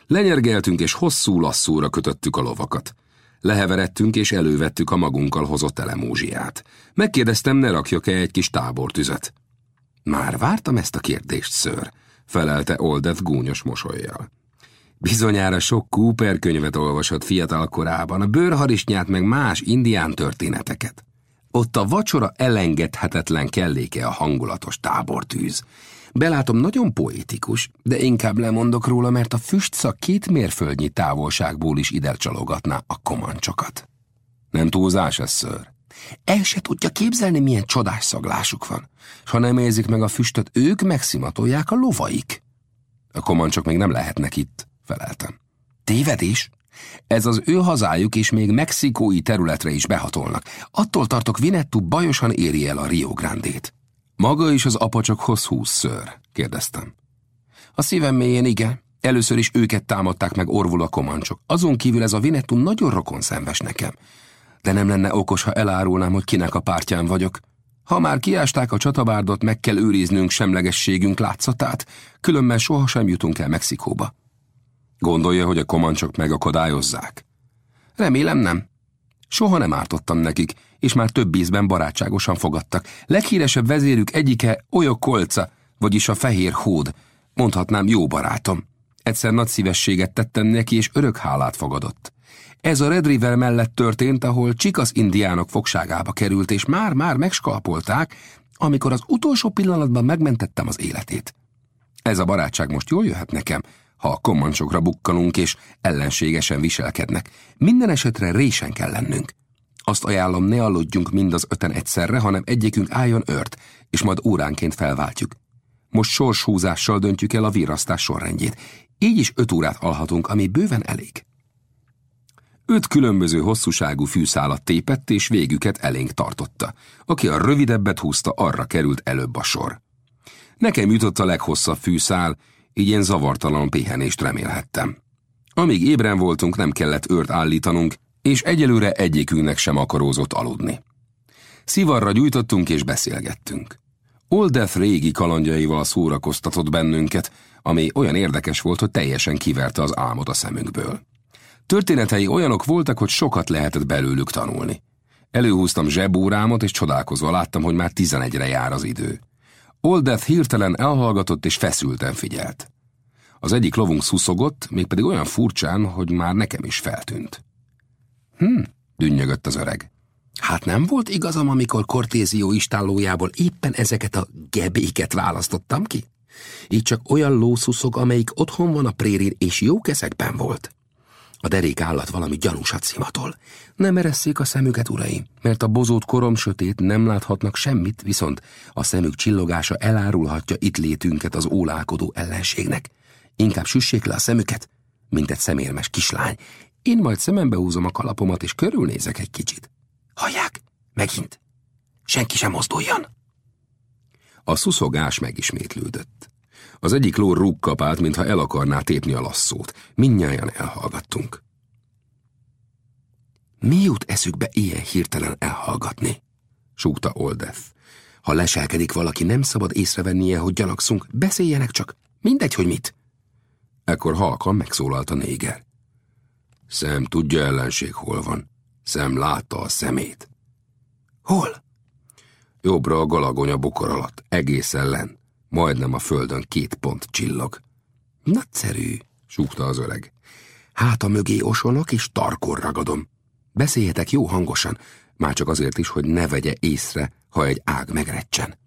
Lenyergeltünk és hosszú lasszúra kötöttük a lovakat. Leheveredtünk és elővettük a magunkkal hozott elemózsiát. Megkérdeztem, ne rakjak-e egy kis tábortüzet. Már vártam ezt a kérdést, ször, felelte Oldeth gúnyos mosolyjal. Bizonyára sok Cooper könyvet olvasott fiatal korában, a bőrharisnyát meg más indián történeteket. Ott a vacsora elengedhetetlen kelléke a hangulatos tábortűz. Belátom, nagyon poétikus, de inkább lemondok róla, mert a füstszak két mérföldnyi távolságból is ide csalogatná a komancsokat. Nem túlzás ez, ször? El se tudja képzelni, milyen csodás szaglásuk van. S ha nem érzik meg a füstöt, ők megszimatolják a lovaik. A komancsok még nem lehetnek itt, feleltem. Tévedés? Ez az ő hazájuk, és még mexikói területre is behatolnak. Attól tartok, Vinettu bajosan éri el a Rio Grande-t. Maga is az apacsokhoz húz, ször? kérdeztem. A szívem mélyén igen. Először is őket támadták meg orvul a komancsok. Azon kívül ez a Vinettu nagyon rokon szenves nekem. De nem lenne okos, ha elárulnám, hogy kinek a pártján vagyok. Ha már kiásták a csatabárdot, meg kell őriznünk semlegességünk látszatát, különben sohasem jutunk el Mexikóba. Gondolja, hogy a komancsok megakadályozzák? Remélem nem. Soha nem ártottam nekik, és már több ízben barátságosan fogadtak. Leghíresebb vezérük egyike Olyok Kolca, vagyis a Fehér Hód. Mondhatnám jó barátom. Egyszer nagy szívességet tettem neki, és örök hálát fogadott. Ez a Red River mellett történt, ahol Csikasz indiánok fogságába került, és már-már megskalpolták, amikor az utolsó pillanatban megmentettem az életét. Ez a barátság most jól jöhet nekem, ha a kommancsokra bukkanunk és ellenségesen viselkednek. Minden esetre résen kell lennünk. Azt ajánlom, ne aludjunk mind az öten egyszerre, hanem egyikünk álljon ört, és majd óránként felváltjuk. Most sorshúzással döntjük el a virrasztás sorrendjét. Így is öt órát alhatunk, ami bőven elég. Öt különböző hosszúságú fűszálat tépett, és végüket elénk tartotta. Aki a rövidebbet húzta, arra került előbb a sor. Nekem jutott a leghosszabb fűszál, így én zavartalan pihenést remélhettem. Amíg ébren voltunk, nem kellett őrt állítanunk, és egyelőre egyikünknek sem akarózott aludni. Szivarra gyújtottunk és beszélgettünk. Oldeth régi kalandjaival szórakoztatott bennünket, ami olyan érdekes volt, hogy teljesen kiverte az álmot a szemünkből. Történetei olyanok voltak, hogy sokat lehetett belőlük tanulni. Előhúztam zsebórámot, és csodálkozva láttam, hogy már tizenegyre jár az idő. Oldeth hirtelen elhallgatott és feszülten figyelt. Az egyik lovunk szuszogott, mégpedig olyan furcsán, hogy már nekem is feltűnt. Hm, dünnyögött az öreg. Hát nem volt igazam, amikor Kortézió istállójából éppen ezeket a gebéket választottam ki? Így csak olyan lószuszog, amelyik otthon van a prérin és jó kezekben volt. A derék állat valami gyanúsat szimatol. Nem eresszék a szemüket, uraim, mert a bozót korom sötét nem láthatnak semmit, viszont a szemük csillogása elárulhatja itt létünket az ólálkodó ellenségnek. Inkább süssék le a szemüket, mint egy szemérmes kislány. Én majd szemembe húzom a kalapomat, és körülnézek egy kicsit. Hallják? Megint. Senki sem mozduljon. A szuszogás megismétlődött. Az egyik lór rúg kapált, mintha el akarná tépni a lasszót. Mindnyájan elhallgattunk. Mi jut eszükbe ilyen hirtelen elhallgatni? súgta Oldeth. Ha leselkedik valaki, nem szabad észrevennie, hogy gyanakszunk, beszéljenek csak, mindegy, hogy mit. Ekkor halkan megszólalt a néger. Szem tudja ellenség hol van. Szem látta a szemét. Hol? Jobbra a galagonya bokor alatt, egészen lent. Majdnem a földön két pont csillog. Nagyszerű, súgta az öreg. Hát a mögé osonok és tarkor ragadom. Beszéljetek jó hangosan, már csak azért is, hogy ne vegye észre, ha egy ág megrecsen.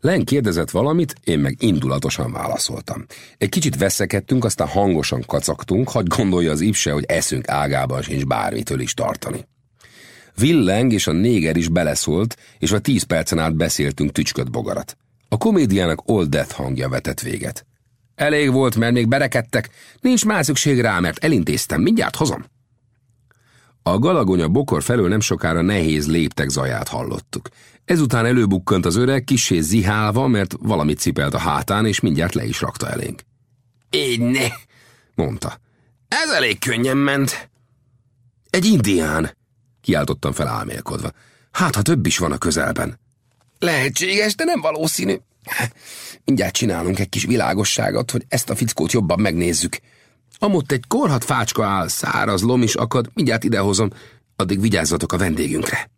Len kérdezett valamit, én meg indulatosan válaszoltam. Egy kicsit veszekedtünk, aztán hangosan kacagtunk, hagy gondolja az ipse, hogy eszünk ágában sincs bármitől is tartani. Villeng és a néger is beleszólt, és a tíz percen át beszéltünk tücsköt bogarat. A komédiának Old Death hangja vetett véget. Elég volt, mert még berekedtek, nincs már szükség rá, mert elintéztem, mindjárt hozom. A galagonya bokor felől nem sokára nehéz léptek zaját hallottuk. Ezután előbukkant az öreg, kisé zihálva, mert valamit cipelt a hátán, és mindjárt le is rakta elénk. Így ne, mondta. Ez elég könnyen ment. Egy indián, kiáltottam fel álmélkodva. Hát, ha több is van a közelben. Lehetséges, de nem valószínű. Mindjárt csinálunk egy kis világosságot, hogy ezt a fickót jobban megnézzük. Amott egy korhat fácska áll, száraz lom is akad, mindjárt idehozom, addig vigyázzatok a vendégünkre.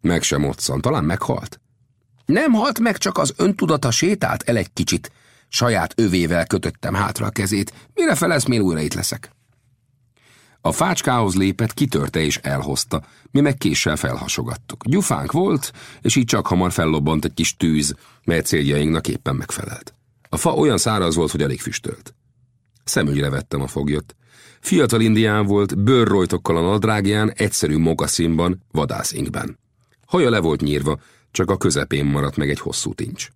Meg sem otszan, talán meghalt. Nem halt meg, csak az öntudata sétált el egy kicsit. Saját övével kötöttem hátra a kezét, mire feleszmél újra itt leszek. A fácskához lépett, kitörte és elhozta, mi meg késsel felhasogattuk. Gyufánk volt, és így csak hamar fellobbant egy kis tűz, mely céljainknak éppen megfelelt. A fa olyan száraz volt, hogy elég füstölt. Szemügyre vettem a foglyot. Fiatal indián volt, bőrrojtokkal a nadrágján, egyszerű mogaszínban, vadászinkben. Haja le volt nyírva, csak a közepén maradt meg egy hosszú tincs.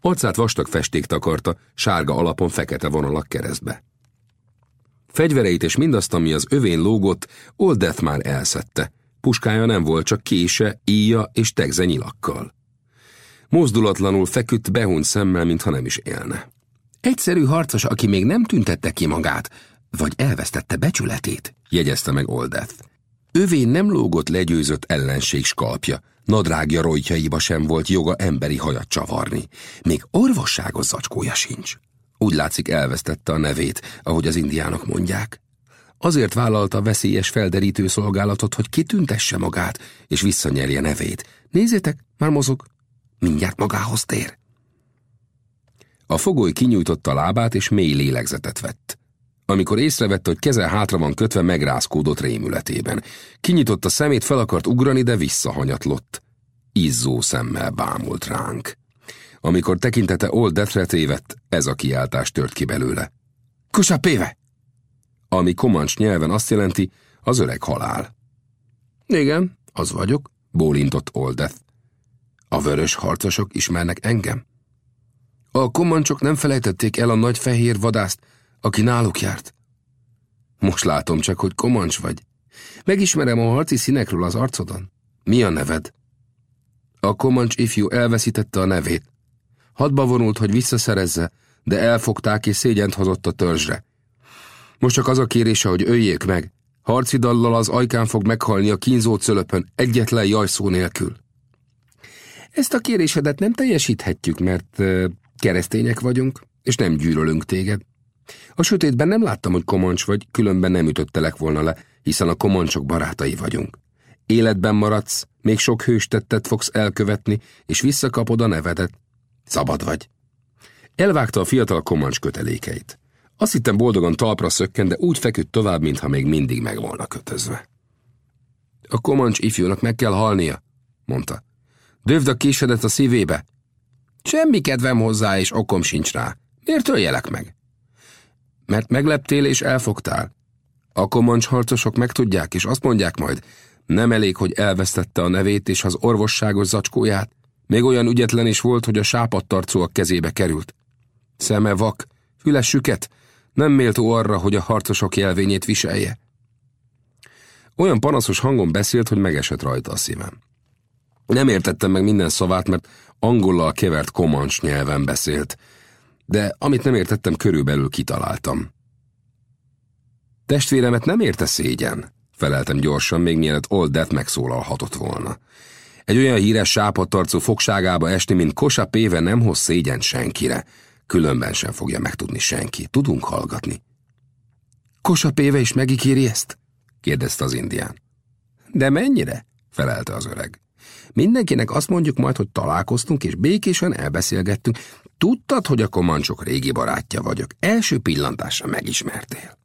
Arcát vastag festék takarta, sárga alapon fekete vonalak keresztbe. Fegyvereit és mindazt, ami az övén lógott, Old Death már elszette. Puskája nem volt, csak kése, íja és tegze nyilakkal. Mozdulatlanul feküdt, behunyt szemmel, mintha nem is élne. Egyszerű harcos, aki még nem tüntette ki magát, vagy elvesztette becsületét, jegyezte meg Oldeth. Övé nem lógott legyőzött ellenség skalpja, nadrágja rojtjaiba sem volt joga emberi hajat csavarni. Még orvosságos zacskója sincs. Úgy látszik elvesztette a nevét, ahogy az indiánok mondják. Azért vállalta a veszélyes felderítő szolgálatot, hogy kitüntesse magát, és visszanyerje nevét. Nézzétek, már mozog. Mindjárt magához tér. A fogoly kinyújtotta a lábát, és mély lélegzetet vett. Amikor észrevette, hogy keze hátra van kötve, megrázkódott rémületében. Kinyitotta szemét, fel akart ugrani, de visszahanyatlott. Izzó szemmel bámult ránk. Amikor tekintete Old Deathre tévedt, ez a kiáltás tört ki belőle. Kusapéve! Ami komancs nyelven azt jelenti, az öreg halál. Igen, az vagyok, bólintott Old Death. A vörös harcosok ismernek engem? A komancsok nem felejtették el a nagy fehér vadászt, aki náluk járt. Most látom csak, hogy komancs vagy. Megismerem a harci színekről az arcodon. Mi a neved? A komancs ifjú elveszítette a nevét. Hadba vonult, hogy visszaszerezze, de elfogták és szégyent hozott a törzsre. Most csak az a kérése, hogy öljék meg. Harci dallal az ajkán fog meghalni a kínzó cölöpön, egyetlen jajszó nélkül. Ezt a kérésedet nem teljesíthetjük, mert keresztények vagyunk, és nem gyűlölünk téged. A sötétben nem láttam, hogy komoncs vagy, különben nem ütöttelek volna le, hiszen a komoncsok barátai vagyunk. Életben maradsz, még sok hőstettet fogsz elkövetni, és visszakapod a nevedet. Szabad vagy. Elvágta a fiatal komancs kötelékeit. Azt hittem boldogan talpra szökken, de úgy feküdt tovább, mintha még mindig meg volna kötözve. A komancs ifjúnak meg kell halnia, mondta. Dövd a késedet a szívébe. Semmi kedvem hozzá, és okom sincs rá. Miért öljelek meg? Mert megleptél és elfogtál. A komancs harcosok megtudják, és azt mondják majd, nem elég, hogy elvesztette a nevét és az orvosságos zacskóját, még olyan ügyetlen is volt, hogy a sápadtarcó a kezébe került. Szeme vak, füle süket, nem méltó arra, hogy a harcosok jelvényét viselje. Olyan panaszos hangon beszélt, hogy megesett rajta a szívem. Nem értettem meg minden szavát, mert angollal kevert komancs nyelven beszélt, de amit nem értettem, körülbelül kitaláltam. Testvéremet nem érte szégyen, feleltem gyorsan, még mielőtt Old Death megszólalhatott volna. Egy olyan híres sápadtarcú fogságába esni, mint Kosa Péve nem hoz szégyen senkire, különben sem fogja megtudni senki. Tudunk hallgatni. Kosa Péve is megíkéri ezt? kérdezte az indián. De mennyire? felelte az öreg. Mindenkinek azt mondjuk majd, hogy találkoztunk, és békésen elbeszélgettünk. Tudtad, hogy a komancsok régi barátja vagyok. Első pillantásra megismertél.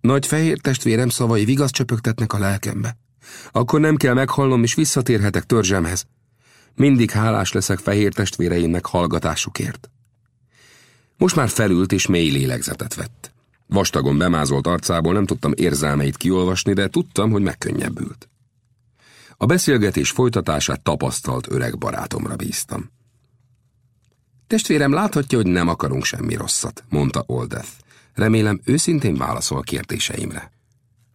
Nagy fehér testvérem szavai vigaszt csöpögtetnek a lelkembe. Akkor nem kell meghalnom, és visszatérhetek törzsemhez. Mindig hálás leszek fehér testvéreimnek hallgatásukért. Most már felült és mély lélegzetet vett. Vastagon bemázolt arcából nem tudtam érzelmeit kiolvasni, de tudtam, hogy megkönnyebbült. A beszélgetés folytatását tapasztalt öreg barátomra bíztam. Testvérem láthatja, hogy nem akarunk semmi rosszat, mondta Oldeth. Remélem őszintén válaszol kérdéseimre.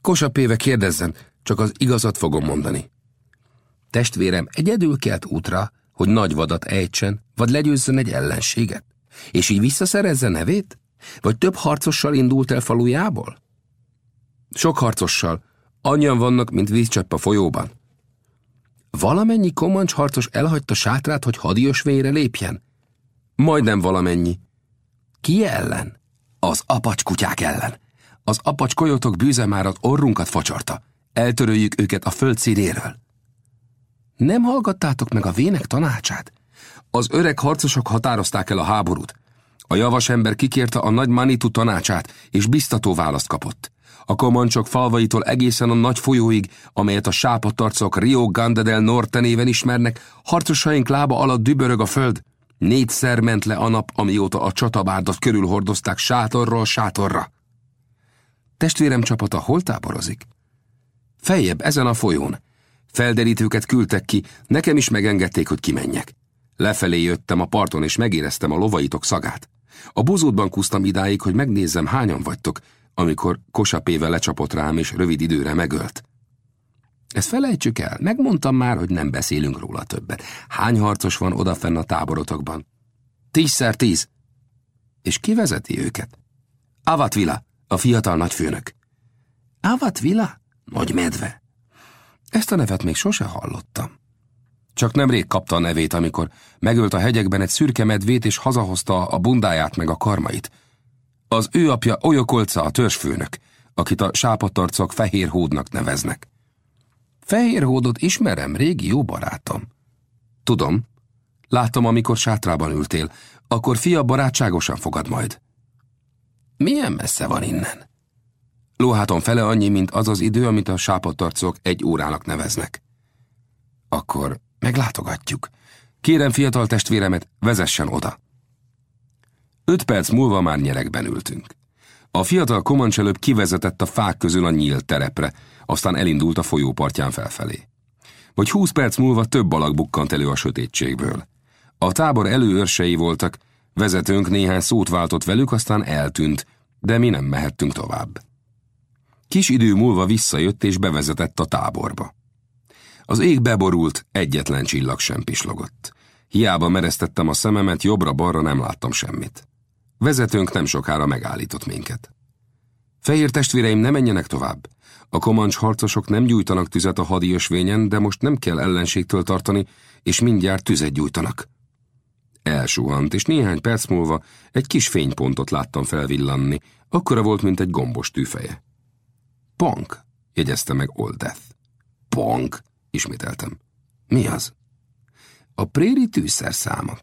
Kosapéve kérdezzen, csak az igazat fogom mondani. Testvérem egyedül kelt útra, hogy nagy vadat ejtsen, vagy legyőzzön egy ellenséget, és így visszaszerezze nevét? Vagy több harcossal indult el falujából? Sok harcossal. Annyian vannak, mint vízcsepp a folyóban. Valamennyi komancs harcos elhagyta sátrát, hogy hadiösvényre lépjen? Majdnem valamennyi. Ki ellen? Az apacskutyák ellen. Az apacs kojotok bűze már az orrunkat facsarta. Eltöröljük őket a föld színéről. Nem hallgattátok meg a vének tanácsát? Az öreg harcosok határozták el a háborút. A javas ember kikérte a nagy Manitu tanácsát, és biztató választ kapott. A komancsok falvaitól egészen a nagy folyóig, amelyet a sápatarcok Rio Grande del Norte néven ismernek, harcosaink lába alatt dübörög a föld. Négyszer ment le a nap, amióta a csatabárdat körülhordozták sátorról sátorra. Testvérem csapata hol táborozik? Feljebb, ezen a folyón. Felderítőket küldtek ki, nekem is megengedték, hogy kimenjek. Lefelé jöttem a parton, és megéreztem a lovaitok szagát. A buzódban kusztam idáig, hogy megnézzem, hányan vagytok, amikor kosapéve lecsapott rám, és rövid időre megölt. Ezt felejtsük el, megmondtam már, hogy nem beszélünk róla többet. Hány harcos van odafenn a táborotokban? Tízszer tíz. És ki vezeti őket? Avatvila, a fiatal nagyfőnök. Avatvila? Nagy medve. Ezt a nevet még sose hallottam. Csak nemrég kapta a nevét, amikor megölt a hegyekben egy szürke medvét, és hazahozta a bundáját meg a karmait. Az ő apja Olyokolca a törzsfőnök, akit a sápatarcok fehér hódnak neveznek. Fehér hódot ismerem, régi jó barátom. Tudom. Látom, amikor sátrában ültél, akkor fia barátságosan fogad majd. Milyen messze van innen? Lóháton fele annyi, mint az az idő, amit a sápatarcok egy órának neveznek. Akkor meglátogatjuk. Kérem fiatal testvéremet, vezessen oda. Öt perc múlva már nyerekben ültünk. A fiatal komancselőbb kivezetett a fák közül a nyílt terepre, aztán elindult a folyópartján felfelé. Vagy húsz perc múlva több alak bukkant elő a sötétségből. A tábor előörsei voltak, vezetőnk néhány szót váltott velük, aztán eltűnt, de mi nem mehettünk tovább. Kis idő múlva visszajött és bevezetett a táborba. Az ég beborult, egyetlen csillag sem pislogott. Hiába mereztettem a szememet, jobbra-balra nem láttam semmit. Vezetőnk nem sokára megállított minket. Fehér testvéreim, ne menjenek tovább. A komancs harcosok nem gyújtanak tüzet a hadi ösvényen, de most nem kell ellenségtől tartani, és mindjárt tüzet gyújtanak. Elsuhant, és néhány perc múlva egy kis fénypontot láttam felvillanni, akkora volt, mint egy gombos tűfeje. Ponk, jegyezte meg Oldeth. Ponk, ismételtem. Mi az? A préri tűzszerszáma.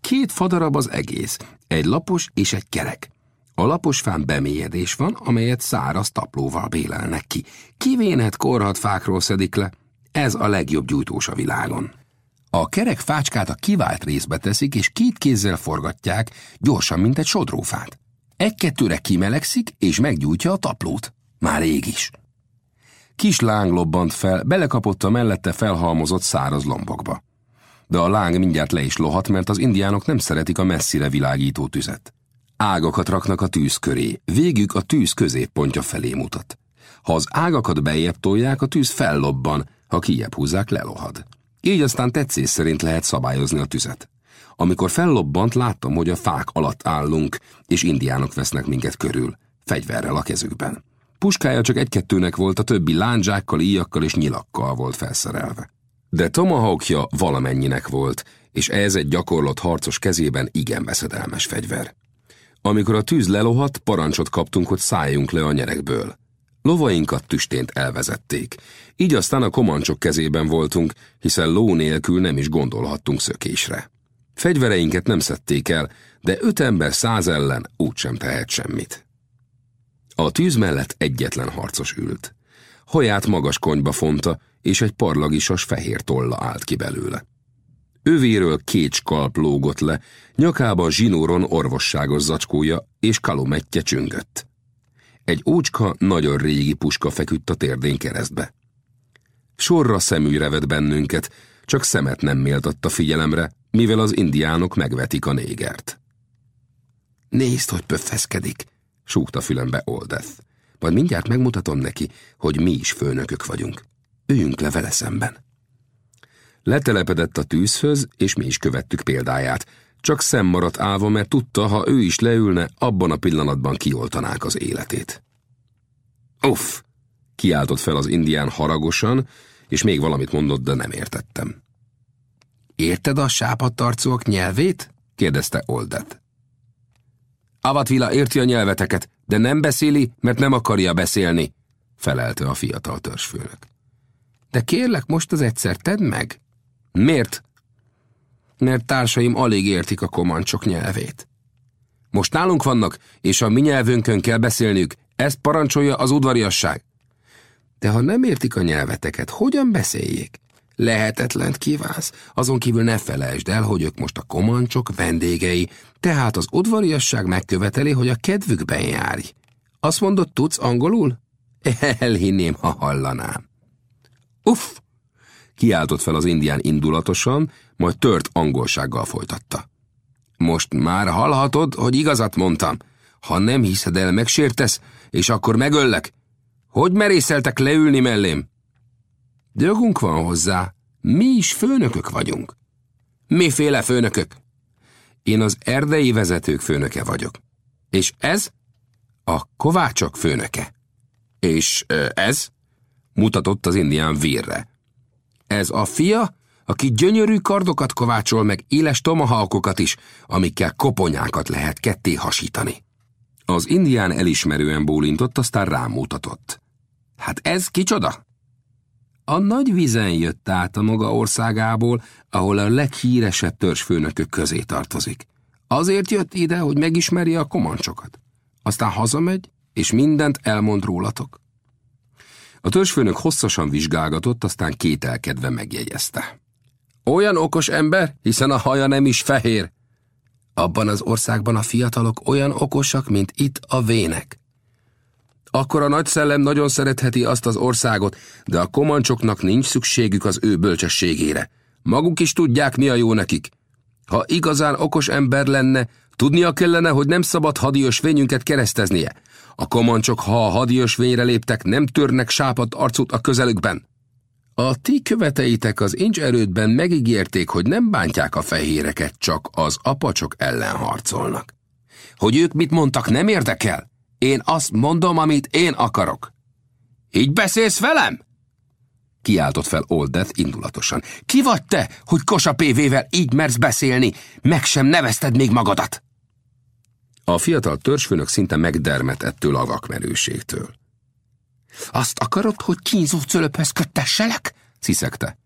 Két fadarab az egész, egy lapos és egy kerek. A lapos fán bemélyedés van, amelyet száraz taplóval bélelnek ki. Kivénet korhat fákról szedik le. Ez a legjobb gyújtós a világon. A kerek fácskát a kivált részbe teszik, és két kézzel forgatják, gyorsan, mint egy sodrófát. Egy-kettőre kimelegszik, és meggyújtja a taplót. Már rég is. Kis láng lobbant fel, belekapott a mellette felhalmozott száraz lombokba. De a láng mindjárt le is lohat, mert az indiánok nem szeretik a messzire világító tüzet. Ágakat raknak a tűz köré, végük a tűz középpontja felé mutat. Ha az ágakat bejebb tolják, a tűz fellobban, ha kijebb húzzák, lelohad. Így aztán tetszés szerint lehet szabályozni a tüzet. Amikor fellobbant, láttam, hogy a fák alatt állunk, és indiánok vesznek minket körül, fegyverrel a kezükben. Puskája csak egy-kettőnek volt, a többi lándzsákkal, íjakkal és nyilakkal volt felszerelve. De tomahawkja valamennyinek volt, és ez egy gyakorlott harcos kezében igen veszedelmes fegyver. Amikor a tűz lelohadt, parancsot kaptunk, hogy szálljunk le a nyerekből. Lovainkat tüstént elvezették, így aztán a komancsok kezében voltunk, hiszen ló nélkül nem is gondolhattunk szökésre. Fegyvereinket nem szedték el, de öt ember száz ellen úgysem tehet semmit. A tűz mellett egyetlen harcos ült. Haját magas konyba fonta, és egy parlagisas fehér tolla állt ki belőle. Övéről két skalp lógott le, nyakában zsinóron orvosságos zacskója és kalometje csüngött. Egy ócska, nagyon régi puska feküdt a térdén keresztbe. Sorra szeműre vett bennünket, csak szemet nem méltatta figyelemre, mivel az indiánok megvetik a négert. Nézd, hogy pöffeszkedik, súgta fülembe Oldeth. Majd mindjárt megmutatom neki, hogy mi is főnökök vagyunk. Üljünk le vele szemben. Letelepedett a tűzhöz, és mi is követtük példáját. Csak szem maradt állva, mert tudta, ha ő is leülne, abban a pillanatban kioltanák az életét. Uff! Kiáltott fel az indián haragosan, és még valamit mondott, de nem értettem. Érted a sápadtarcók nyelvét? kérdezte Oldet. Avatvila érti a nyelveteket, de nem beszéli, mert nem akarja beszélni, felelte a fiatal törzsfőnök. De kérlek, most az egyszer tedd meg. Miért? Mert társaim alig értik a komancsok nyelvét. Most nálunk vannak, és a mi nyelvünkön kell beszélniük, ezt parancsolja az udvariasság. De ha nem értik a nyelveteket, hogyan beszéljék? Lehetetlent kívánsz, azon kívül ne felejtsd el, hogy ők most a komancsok vendégei, tehát az udvariasság megköveteli, hogy a kedvükben járj. Azt mondod, tudsz angolul? Elhinném, ha hallanám. Uff! Kiáltott fel az indián indulatosan, majd tört angolsággal folytatta. Most már hallhatod, hogy igazat mondtam. Ha nem hiszed el, megsértesz, és akkor megöllek. Hogy merészeltek leülni mellém? Jogunk van hozzá. Mi is főnökök vagyunk. Miféle főnökök? Én az erdei vezetők főnöke vagyok. És ez? A kovácsok főnöke. És ez? Mutatott az indián vírre. Ez a fia, aki gyönyörű kardokat kovácsol meg éles tomahalkokat is, amikkel koponyákat lehet ketté hasítani. Az indián elismerően bólintott, aztán rámutatott. Hát ez kicsoda? A nagy vizen jött át a maga országából, ahol a leghíresebb törzsfőnökök közé tartozik. Azért jött ide, hogy megismerje a komancsokat. Aztán hazamegy, és mindent elmond rólatok. A törzsfőnök hosszasan vizsgálgatott, aztán kételkedve megjegyezte. Olyan okos ember, hiszen a haja nem is fehér. Abban az országban a fiatalok olyan okosak, mint itt a vének. Akkor a nagy szellem nagyon szeretheti azt az országot, de a komancsoknak nincs szükségük az ő bölcsességére. Maguk is tudják, mi a jó nekik. Ha igazán okos ember lenne, tudnia kellene, hogy nem szabad hadios vényünket kereszteznie. A komancsok, ha a hadios vényre léptek, nem törnek sápat arcút a közelükben. A ti követeitek az incs erődben megígérték, hogy nem bántják a fehéreket, csak az apacsok ellen harcolnak. Hogy ők mit mondtak, nem érdekel? Én azt mondom, amit én akarok. Így beszélsz velem? Kiáltott fel Oldeth indulatosan. Ki vagy te, hogy Kosa PV-vel így mersz beszélni? Meg sem nevezted még magadat. A fiatal törzsfőnök szinte megdermet ettől a vakmerőségtől. Azt akarod, hogy kínzó cölöphöz köttesselek? sziszegte.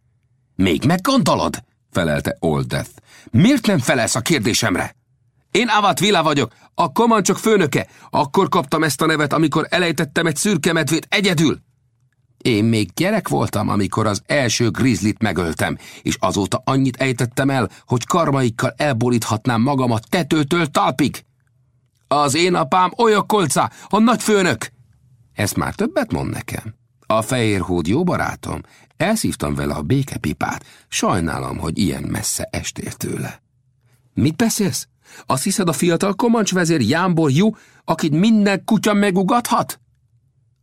Még meggondolod? felelte Oldeth. Miért nem felelsz a kérdésemre? Én Avat Vila vagyok, a komancsok főnöke. Akkor kaptam ezt a nevet, amikor elejtettem egy szürke medvét egyedül. Én még gyerek voltam, amikor az első grizzlit megöltem, és azóta annyit ejtettem el, hogy karmaikkal elboríthatnám magam a tetőtől talpig. Az én apám olyan kolca, a nagy főnök. Ezt már többet mond nekem. A fehér hód jó barátom, elszívtam vele a békepipát, sajnálom, hogy ilyen messze estél tőle. Mit beszélsz? Azt hiszed a fiatal komancsvezér Jámbor jó, akit minden kutya megugathat?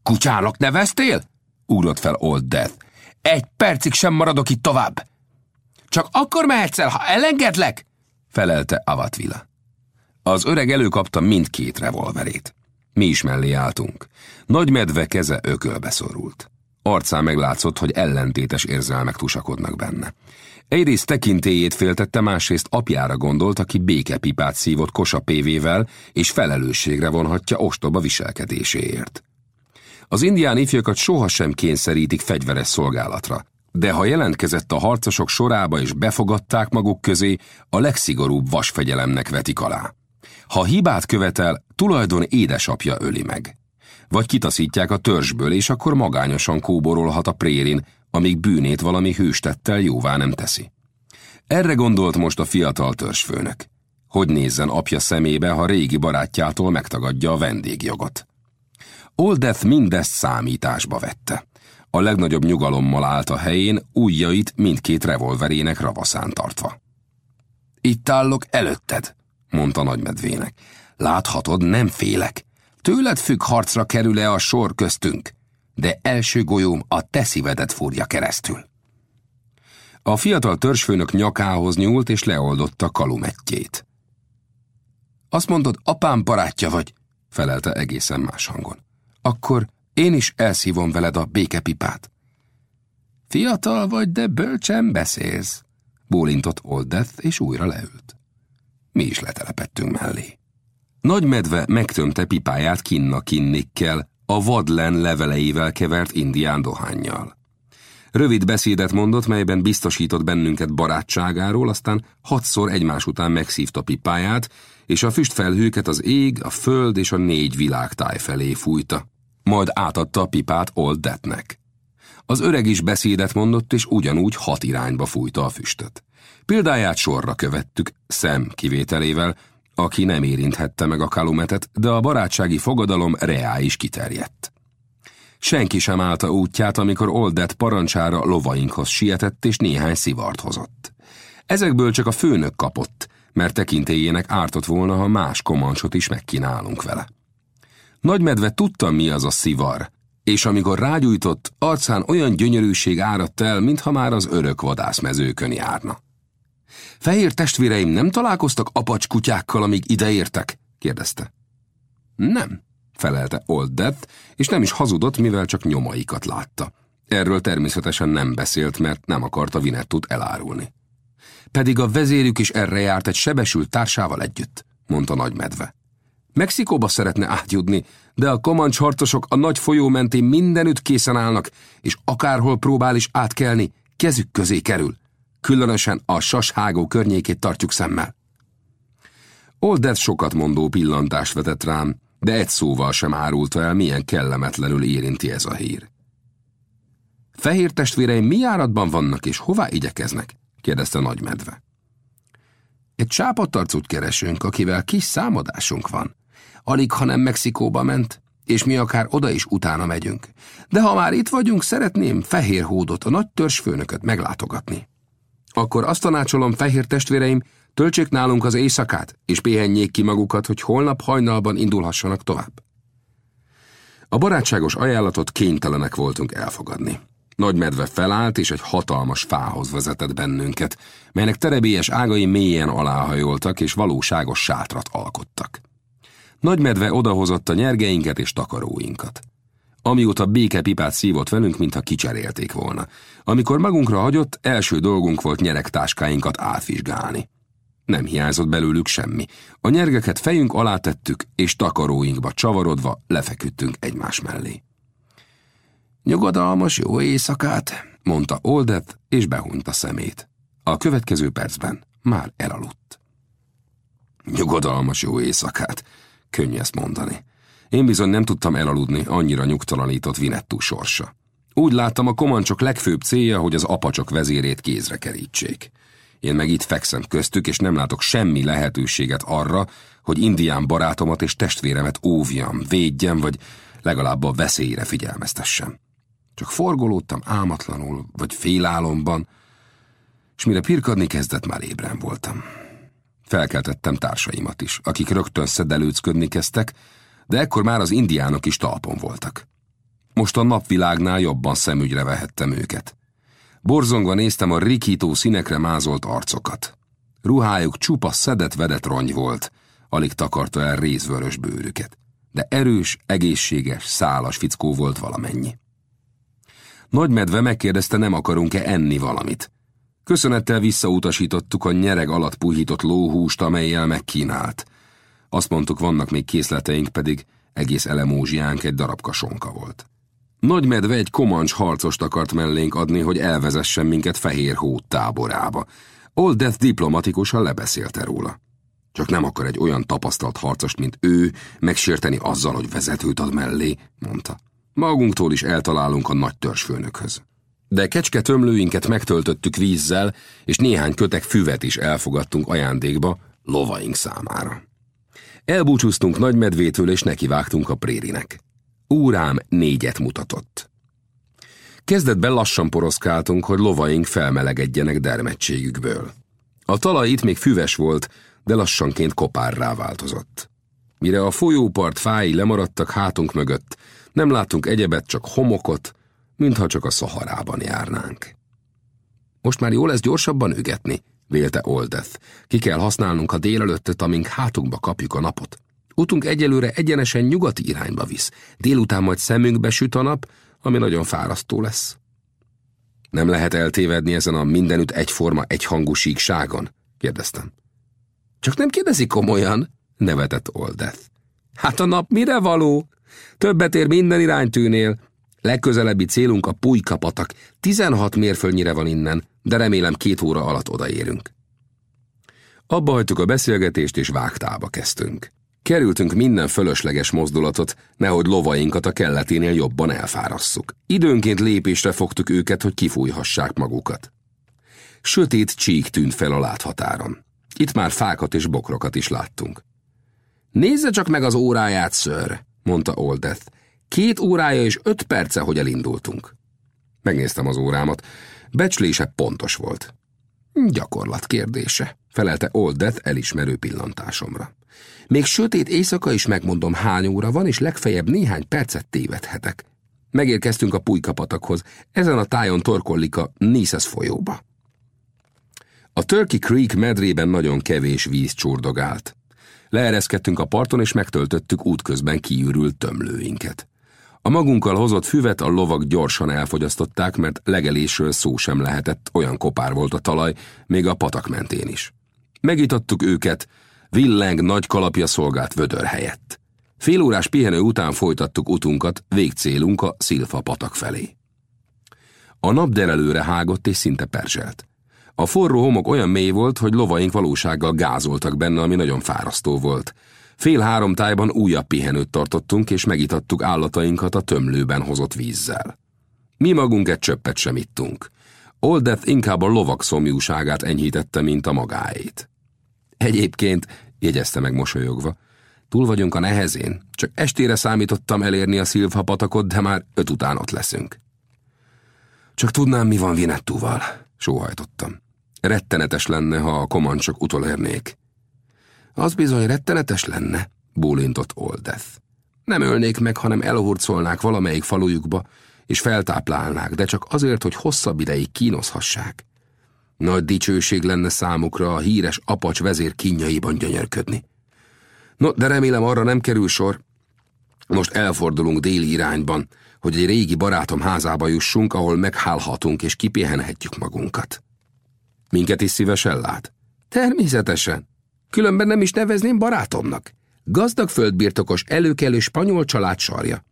Kutyának neveztél? Ugrott fel Old Death. Egy percig sem maradok itt tovább. Csak akkor mehetsz el, ha elengedlek? Felelte Avatvila. Az öreg előkapta mindkét revolverét. Mi is mellé álltunk. Nagy medve keze ökölbe szorult. Arcán meglátszott, hogy ellentétes érzelmek tusakodnak benne. Egyrészt tekintélyét féltette, másrészt apjára gondolt, aki békepipát szívott Kosa pévével, és felelősségre vonhatja ostoba viselkedéséért. Az indián ifjakat sohasem kényszerítik fegyveres szolgálatra, de ha jelentkezett a harcosok sorába és befogadták maguk közé, a legszigorúbb vasfegyelemnek vetik alá. Ha hibát követel, tulajdon édesapja öli meg. Vagy kitaszítják a törzsből, és akkor magányosan kóborolhat a prérin, amíg bűnét valami hőstettel jóvá nem teszi. Erre gondolt most a fiatal törzsfőnök. Hogy nézzen apja szemébe, ha régi barátjától megtagadja a vendégjogot. Oldeth mindezt számításba vette. A legnagyobb nyugalommal állt a helyén, ujjait mindkét revolverének ravaszán tartva. Itt állok előtted, mondta nagymedvének. Láthatod, nem félek. Tőled függ harcra kerül-e a sor köztünk, de első golyóm a te szívedet fúrja keresztül. A fiatal törzsfőnök nyakához nyúlt és leoldotta kalumettjét. Azt mondod, apám barátja vagy, felelte egészen más hangon. Akkor én is elszívom veled a békepipát. Fiatal vagy, de bölcsen beszélsz, bólintott Oldeth, és újra leült. Mi is letelepettünk mellé. Nagy medve megtömte pipáját kinna kinnikkel, a vadlen leveleivel kevert indián dohányjal. Rövid beszédet mondott, melyben biztosított bennünket barátságáról, aztán hatszor egymás után megszívta pipáját, és a füstfelhőket az ég, a föld és a négy világtáj felé fújta. Majd átadta a pipát Old Deathnek. Az öreg is beszédet mondott, és ugyanúgy hat irányba fújta a füstöt. Példáját sorra követtük, szem kivételével, aki nem érinthette meg a kalumetet, de a barátsági fogadalom reá is kiterjedt. Senki sem állta útját, amikor Oldet parancsára lovainkhoz sietett és néhány szivart hozott. Ezekből csak a főnök kapott, mert tekintélyének ártott volna, ha más komancsot is megkínálunk vele. Nagymedve tudta, mi az a szivar, és amikor rágyújtott, arcán olyan gyönyörűség áradt el, mintha már az örök vadászmezőkön járna. Fehér testvéreim nem találkoztak apacs kutyákkal, amíg ideértek? kérdezte. Nem, felelte Old Death, és nem is hazudott, mivel csak nyomaikat látta. Erről természetesen nem beszélt, mert nem akarta Vinettut elárulni. Pedig a vezérük is erre járt egy sebesült társával együtt, mondta nagy medve. Mexikóba szeretne átjutni, de a komancs harcosok a nagy folyó mentén mindenütt készen állnak, és akárhol próbál is átkelni, kezük közé kerül. Különösen a sashágó környékét tartjuk szemmel. Old sokat mondó pillantást vetett rám, de egy szóval sem árulta el, milyen kellemetlenül érinti ez a hír. Fehér testvéreim mi járatban vannak, és hová igyekeznek? kérdezte nagy medve. Egy csápatarcút keresünk, akivel kis számadásunk van. Alig, ha nem Mexikóba ment, és mi akár oda is utána megyünk. De ha már itt vagyunk, szeretném Fehér Hódot, a nagy törzsfőnököt meglátogatni. Akkor azt tanácsolom, fehér testvéreim, töltsék nálunk az éjszakát, és pihenjék ki magukat, hogy holnap hajnalban indulhassanak tovább. A barátságos ajánlatot kénytelenek voltunk elfogadni. Nagy medve felállt, és egy hatalmas fához vezetett bennünket, melynek terebélyes ágai mélyen aláhajoltak, és valóságos sátrat alkottak. Nagy medve odahozott a nyergeinket és takaróinkat. Amióta békepipát szívott velünk, mintha kicserélték volna. Amikor magunkra hagyott, első dolgunk volt nyeregtáskáinkat átvizsgálni. Nem hiányzott belőlük semmi. A nyergeket fejünk alá tettük, és takaróinkba csavarodva lefeküdtünk egymás mellé. Nyugodalmas jó éjszakát, mondta Oldet, és behunyt a szemét. A következő percben már elaludt. Nyugodalmas jó éjszakát, könnyű mondani. Én bizony nem tudtam elaludni, annyira nyugtalanított Vinettú sorsa. Úgy láttam, a komancsok legfőbb célja, hogy az apacsok vezérét kézre kerítsék. Én meg itt fekszem köztük, és nem látok semmi lehetőséget arra, hogy indián barátomat és testvéremet óvjam, védjem, vagy legalább a veszélyre figyelmeztessem. Csak forgolódtam álmatlanul, vagy félálomban, és mire pirkadni kezdett, már ébren voltam. Felkeltettem társaimat is, akik rögtön szedelőcködni kezdtek, de ekkor már az indiánok is talpon voltak. Most a napvilágnál jobban szemügyre vehettem őket. Borzongva néztem a rikító színekre mázolt arcokat. Ruhájuk csupa szedett-vedett rongy volt, alig takarta el rézvörös bőrüket. De erős, egészséges, szálas fickó volt valamennyi. Nagy medve megkérdezte, nem akarunk-e enni valamit. Köszönettel visszautasítottuk a nyereg alatt puhított lóhúst, amelyel megkínált. Azt mondtuk, vannak még készleteink, pedig egész elemózsiánk egy darab kasonka volt. Nagy medve egy komancs harcost akart mellénk adni, hogy elvezessen minket Fehér Hót táborába. Old Death diplomatikusan lebeszélte róla. Csak nem akar egy olyan tapasztalt harcost, mint ő, megsérteni azzal, hogy vezetőt ad mellé, mondta. Magunktól is eltalálunk a nagy törzsfőnökhöz. De kecske tömlőinket megtöltöttük vízzel, és néhány kötek füvet is elfogadtunk ajándékba lovaink számára. Elbúcsúztunk nagymedvétől, és nekivágtunk a prérinek. Úrám négyet mutatott. Kezdetben lassan poroszkáltunk, hogy lovaink felmelegedjenek dermedtségükből. A talaj itt még füves volt, de lassanként kopárrá változott. Mire a folyópart fái lemaradtak hátunk mögött, nem láttunk egyebet, csak homokot, mintha csak a szaharában járnánk. Most már jó lesz gyorsabban ügetni, vélte Oldeth. Ki kell használnunk a délelőttet, amink hátunkba kapjuk a napot. Utunk egyelőre egyenesen nyugati irányba visz. Délután majd szemünkbe süt a nap, ami nagyon fárasztó lesz. Nem lehet eltévedni ezen a mindenütt egyforma egyhangú síkságon? kérdeztem. Csak nem kérdezik komolyan, nevetett Oldeth. Hát a nap mire való? Többet ér minden iránytűnél. Legközelebbi célunk a Pulykapatak. 16 mérföldnyire van innen, de remélem két óra alatt odaérünk. Abba hagytuk a beszélgetést, és vágtába kezdtünk. Kerültünk minden fölösleges mozdulatot, nehogy lovainkat a kelleténél jobban elfárasszuk. Időnként lépésre fogtuk őket, hogy kifújhassák magukat. Sötét csík tűnt fel a láthatáron. Itt már fákat és bokrokat is láttunk. Nézze csak meg az óráját, ször, mondta Oldeth. Két órája és öt perce, hogy elindultunk. Megnéztem az órámat. Becslése pontos volt. Gyakorlat kérdése, felelte Oldeth elismerő pillantásomra. Még sötét éjszaka is megmondom, hány óra van, és legfeljebb néhány percet tévedhetek. Megérkeztünk a pulykapatakhoz. Ezen a tájon torkollik a Nises folyóba. A Turkey Creek medrében nagyon kevés víz csordogált. Leereszkedtünk a parton, és megtöltöttük útközben kiürült tömlőinket. A magunkkal hozott füvet a lovak gyorsan elfogyasztották, mert legelésről szó sem lehetett, olyan kopár volt a talaj, még a patak mentén is. Megítottuk őket, villeng nagy kalapja szolgált vödör helyett. Fél órás pihenő után folytattuk utunkat, végcélunk a Szilfa patak felé. A nap derelőre hágott és szinte perzselt. A forró homok olyan mély volt, hogy lovaink valósággal gázoltak benne, ami nagyon fárasztó volt. Fél három tájban újabb pihenőt tartottunk, és megitattuk állatainkat a tömlőben hozott vízzel. Mi magunk egy csöppet sem ittunk. Oldeth inkább a lovak szomjúságát enyhítette, mint a magáét. Egyébként, jegyezte meg mosolyogva, túl vagyunk a nehezén, csak estére számítottam elérni a szilva patakot, de már öt után ott leszünk. Csak tudnám, mi van Vinettúval, sóhajtottam. Rettenetes lenne, ha a komancsok utolérnék. Az bizony rettenetes lenne, bólintott Oldeth. Nem ölnék meg, hanem elhurcolnák valamelyik falujukba, és feltáplálnák, de csak azért, hogy hosszabb ideig kínoszhassák. Nagy dicsőség lenne számukra a híres apacs vezér kínjaiban gyönyörködni. No, de remélem arra nem kerül sor. Most elfordulunk déli irányban, hogy egy régi barátom házába jussunk, ahol meghálhatunk és kipihenhetjük magunkat. Minket is szívesen lát? Természetesen. Különben nem is nevezném barátomnak. Gazdag földbirtokos, előkelő spanyol család sarja.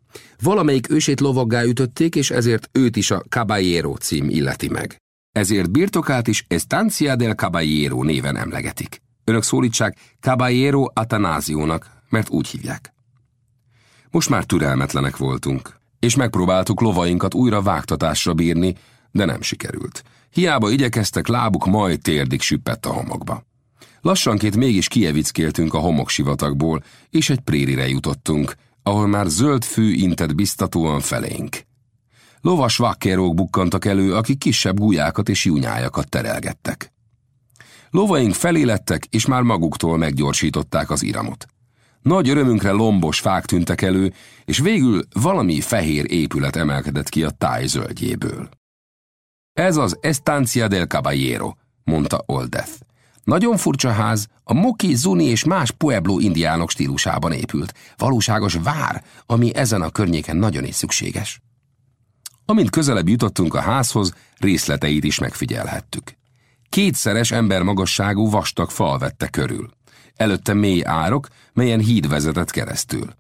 Valamelyik ősét lovaggá ütötték, és ezért őt is a Caballero cím illeti meg. Ezért birtokát is Estancia del Caballero néven emlegetik. Önök szólítsák Caballero Atanáziónak, mert úgy hívják. Most már türelmetlenek voltunk, és megpróbáltuk lovainkat újra vágtatásra bírni, de nem sikerült. Hiába igyekeztek, lábuk majd térdig süppett a homokba. Lassanként mégis kievickéltünk a homoksivatagból, és egy prérire jutottunk, ahol már zöld fű intett biztatóan felénk. Lovas vakkerók bukkantak elő, akik kisebb gulyákat és júnyájakat terelgettek. Lovaink felélettek, és már maguktól meggyorsították az iramot. Nagy örömünkre lombos fák tűntek elő, és végül valami fehér épület emelkedett ki a táj zöldjéből. Ez az Estancia del Caballero, mondta Oldeth. Nagyon furcsa ház, a Moki, Zuni és más Pueblo indiánok stílusában épült. Valóságos vár, ami ezen a környéken nagyon is szükséges. Amint közelebb jutottunk a házhoz, részleteit is megfigyelhettük. Kétszeres embermagasságú vastag fal vette körül. Előtte mély árok, melyen híd vezetett keresztül.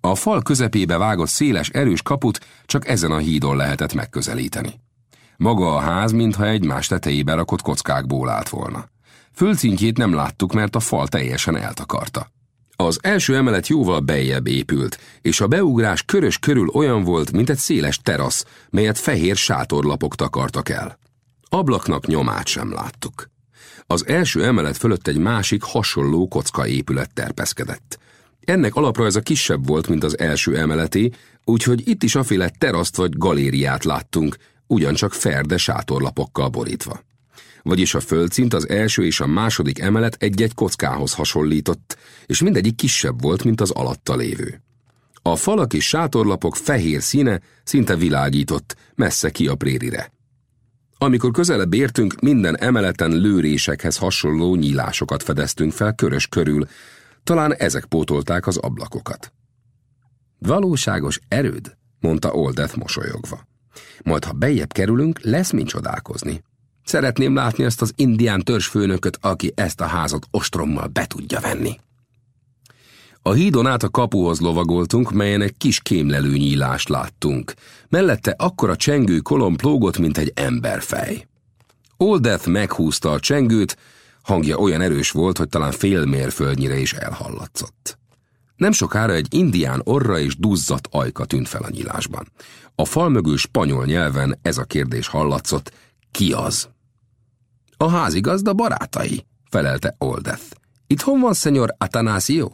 A fal közepébe vágott széles, erős kaput csak ezen a hídon lehetett megközelíteni. Maga a ház, mintha egymás tetejébe rakott kockákból állt volna. Földszintjét nem láttuk, mert a fal teljesen eltakarta. Az első emelet jóval bejjebb épült, és a beugrás körös körül olyan volt, mint egy széles terasz, melyet fehér sátorlapok takartak el. Ablaknak nyomát sem láttuk. Az első emelet fölött egy másik, hasonló kocka épület terpeszkedett. Ennek alaprajza kisebb volt, mint az első emeleté, úgyhogy itt is aféle teraszt vagy galériát láttunk, ugyancsak ferde sátorlapokkal borítva. Vagyis a földszint az első és a második emelet egy-egy kockához hasonlított, és mindegyik kisebb volt, mint az alatta lévő. A falak és sátorlapok fehér színe szinte világított, messze ki a prérire. Amikor közelebb értünk, minden emeleten lőrésekhez hasonló nyílásokat fedeztünk fel körös körül, talán ezek pótolták az ablakokat. Valóságos erőd, mondta Oldeth mosolyogva. Majd, ha bejebb kerülünk, lesz mint csodálkozni. Szeretném látni ezt az indián törzsfőnököt, aki ezt a házat ostrommal be tudja venni. A hídon át a kapuhoz lovagoltunk, melyen egy kis kémlelő nyílást láttunk. Mellette akkora csengő kolomb lógott, mint egy emberfej. Oldeth meghúzta a csengőt, hangja olyan erős volt, hogy talán fél mérföldnyire is elhallatszott. Nem sokára egy indián orra és duzzat ajka tűnt fel a nyílásban. A fal mögül spanyol nyelven ez a kérdés hallatszott, ki az? A házigazda barátai, felelte Oldeth. Itthon van, szenyor Atanásio?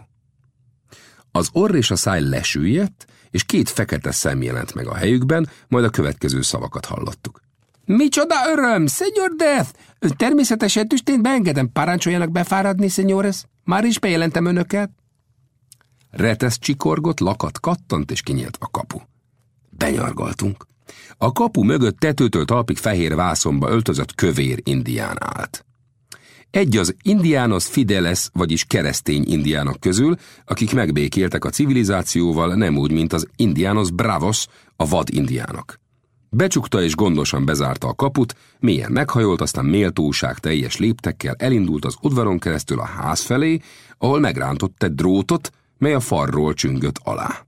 Az orr és a száj lesüllyedt, és két fekete szem jelent meg a helyükben, majd a következő szavakat hallottuk. Micsoda öröm, szenyor Death! Természetesen tüstént beengedem, parancsoljanak befáradni, szenyores. Már is bejelentem önöket. Retesz csikorgott, lakat kattant, és kinyílt a kapu. Benyargaltunk. A kapu mögött tetőtől talpig fehér vászomba öltözött kövér indián állt. Egy az Indianos Fideles, vagyis keresztény indiánok közül, akik megbékéltek a civilizációval nem úgy, mint az Indianos Bravos, a vad indiánok. Becsukta és gondosan bezárta a kaput, mélyen meghajolt, aztán méltóság teljes léptekkel elindult az udvaron keresztül a ház felé, ahol megrántott egy drótot, mely a farról csüngött alá.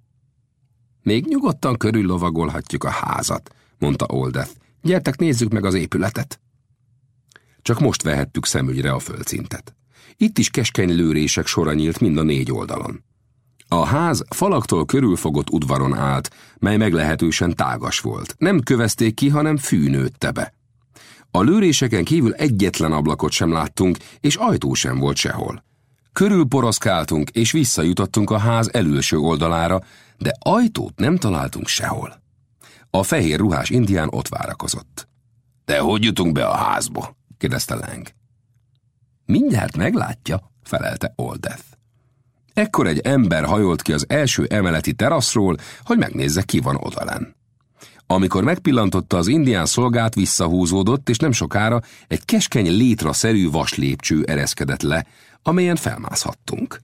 Még nyugodtan körül lovagolhatjuk a házat, mondta Oldeth. Gyertek, nézzük meg az épületet. Csak most vehettük szemügyre a földszintet. Itt is keskeny lőrések sora nyílt mind a négy oldalon. A ház falaktól körülfogott udvaron állt, mely meglehetősen tágas volt. Nem kövezték ki, hanem fű be. A lőréseken kívül egyetlen ablakot sem láttunk, és ajtó sem volt sehol. Körülporoszkáltunk, és visszajutottunk a ház elülső oldalára, de ajtót nem találtunk sehol. A fehér ruhás indián ott várakozott. De hogy jutunk be a házba? kérdezte Leng. Mindjárt meglátja, felelte Oldeth. Ekkor egy ember hajolt ki az első emeleti teraszról, hogy megnézze, ki van odalen. Amikor megpillantotta az indián szolgát, visszahúzódott, és nem sokára egy keskeny létraszerű vaslépcső ereszkedett le, amelyen felmászhattunk.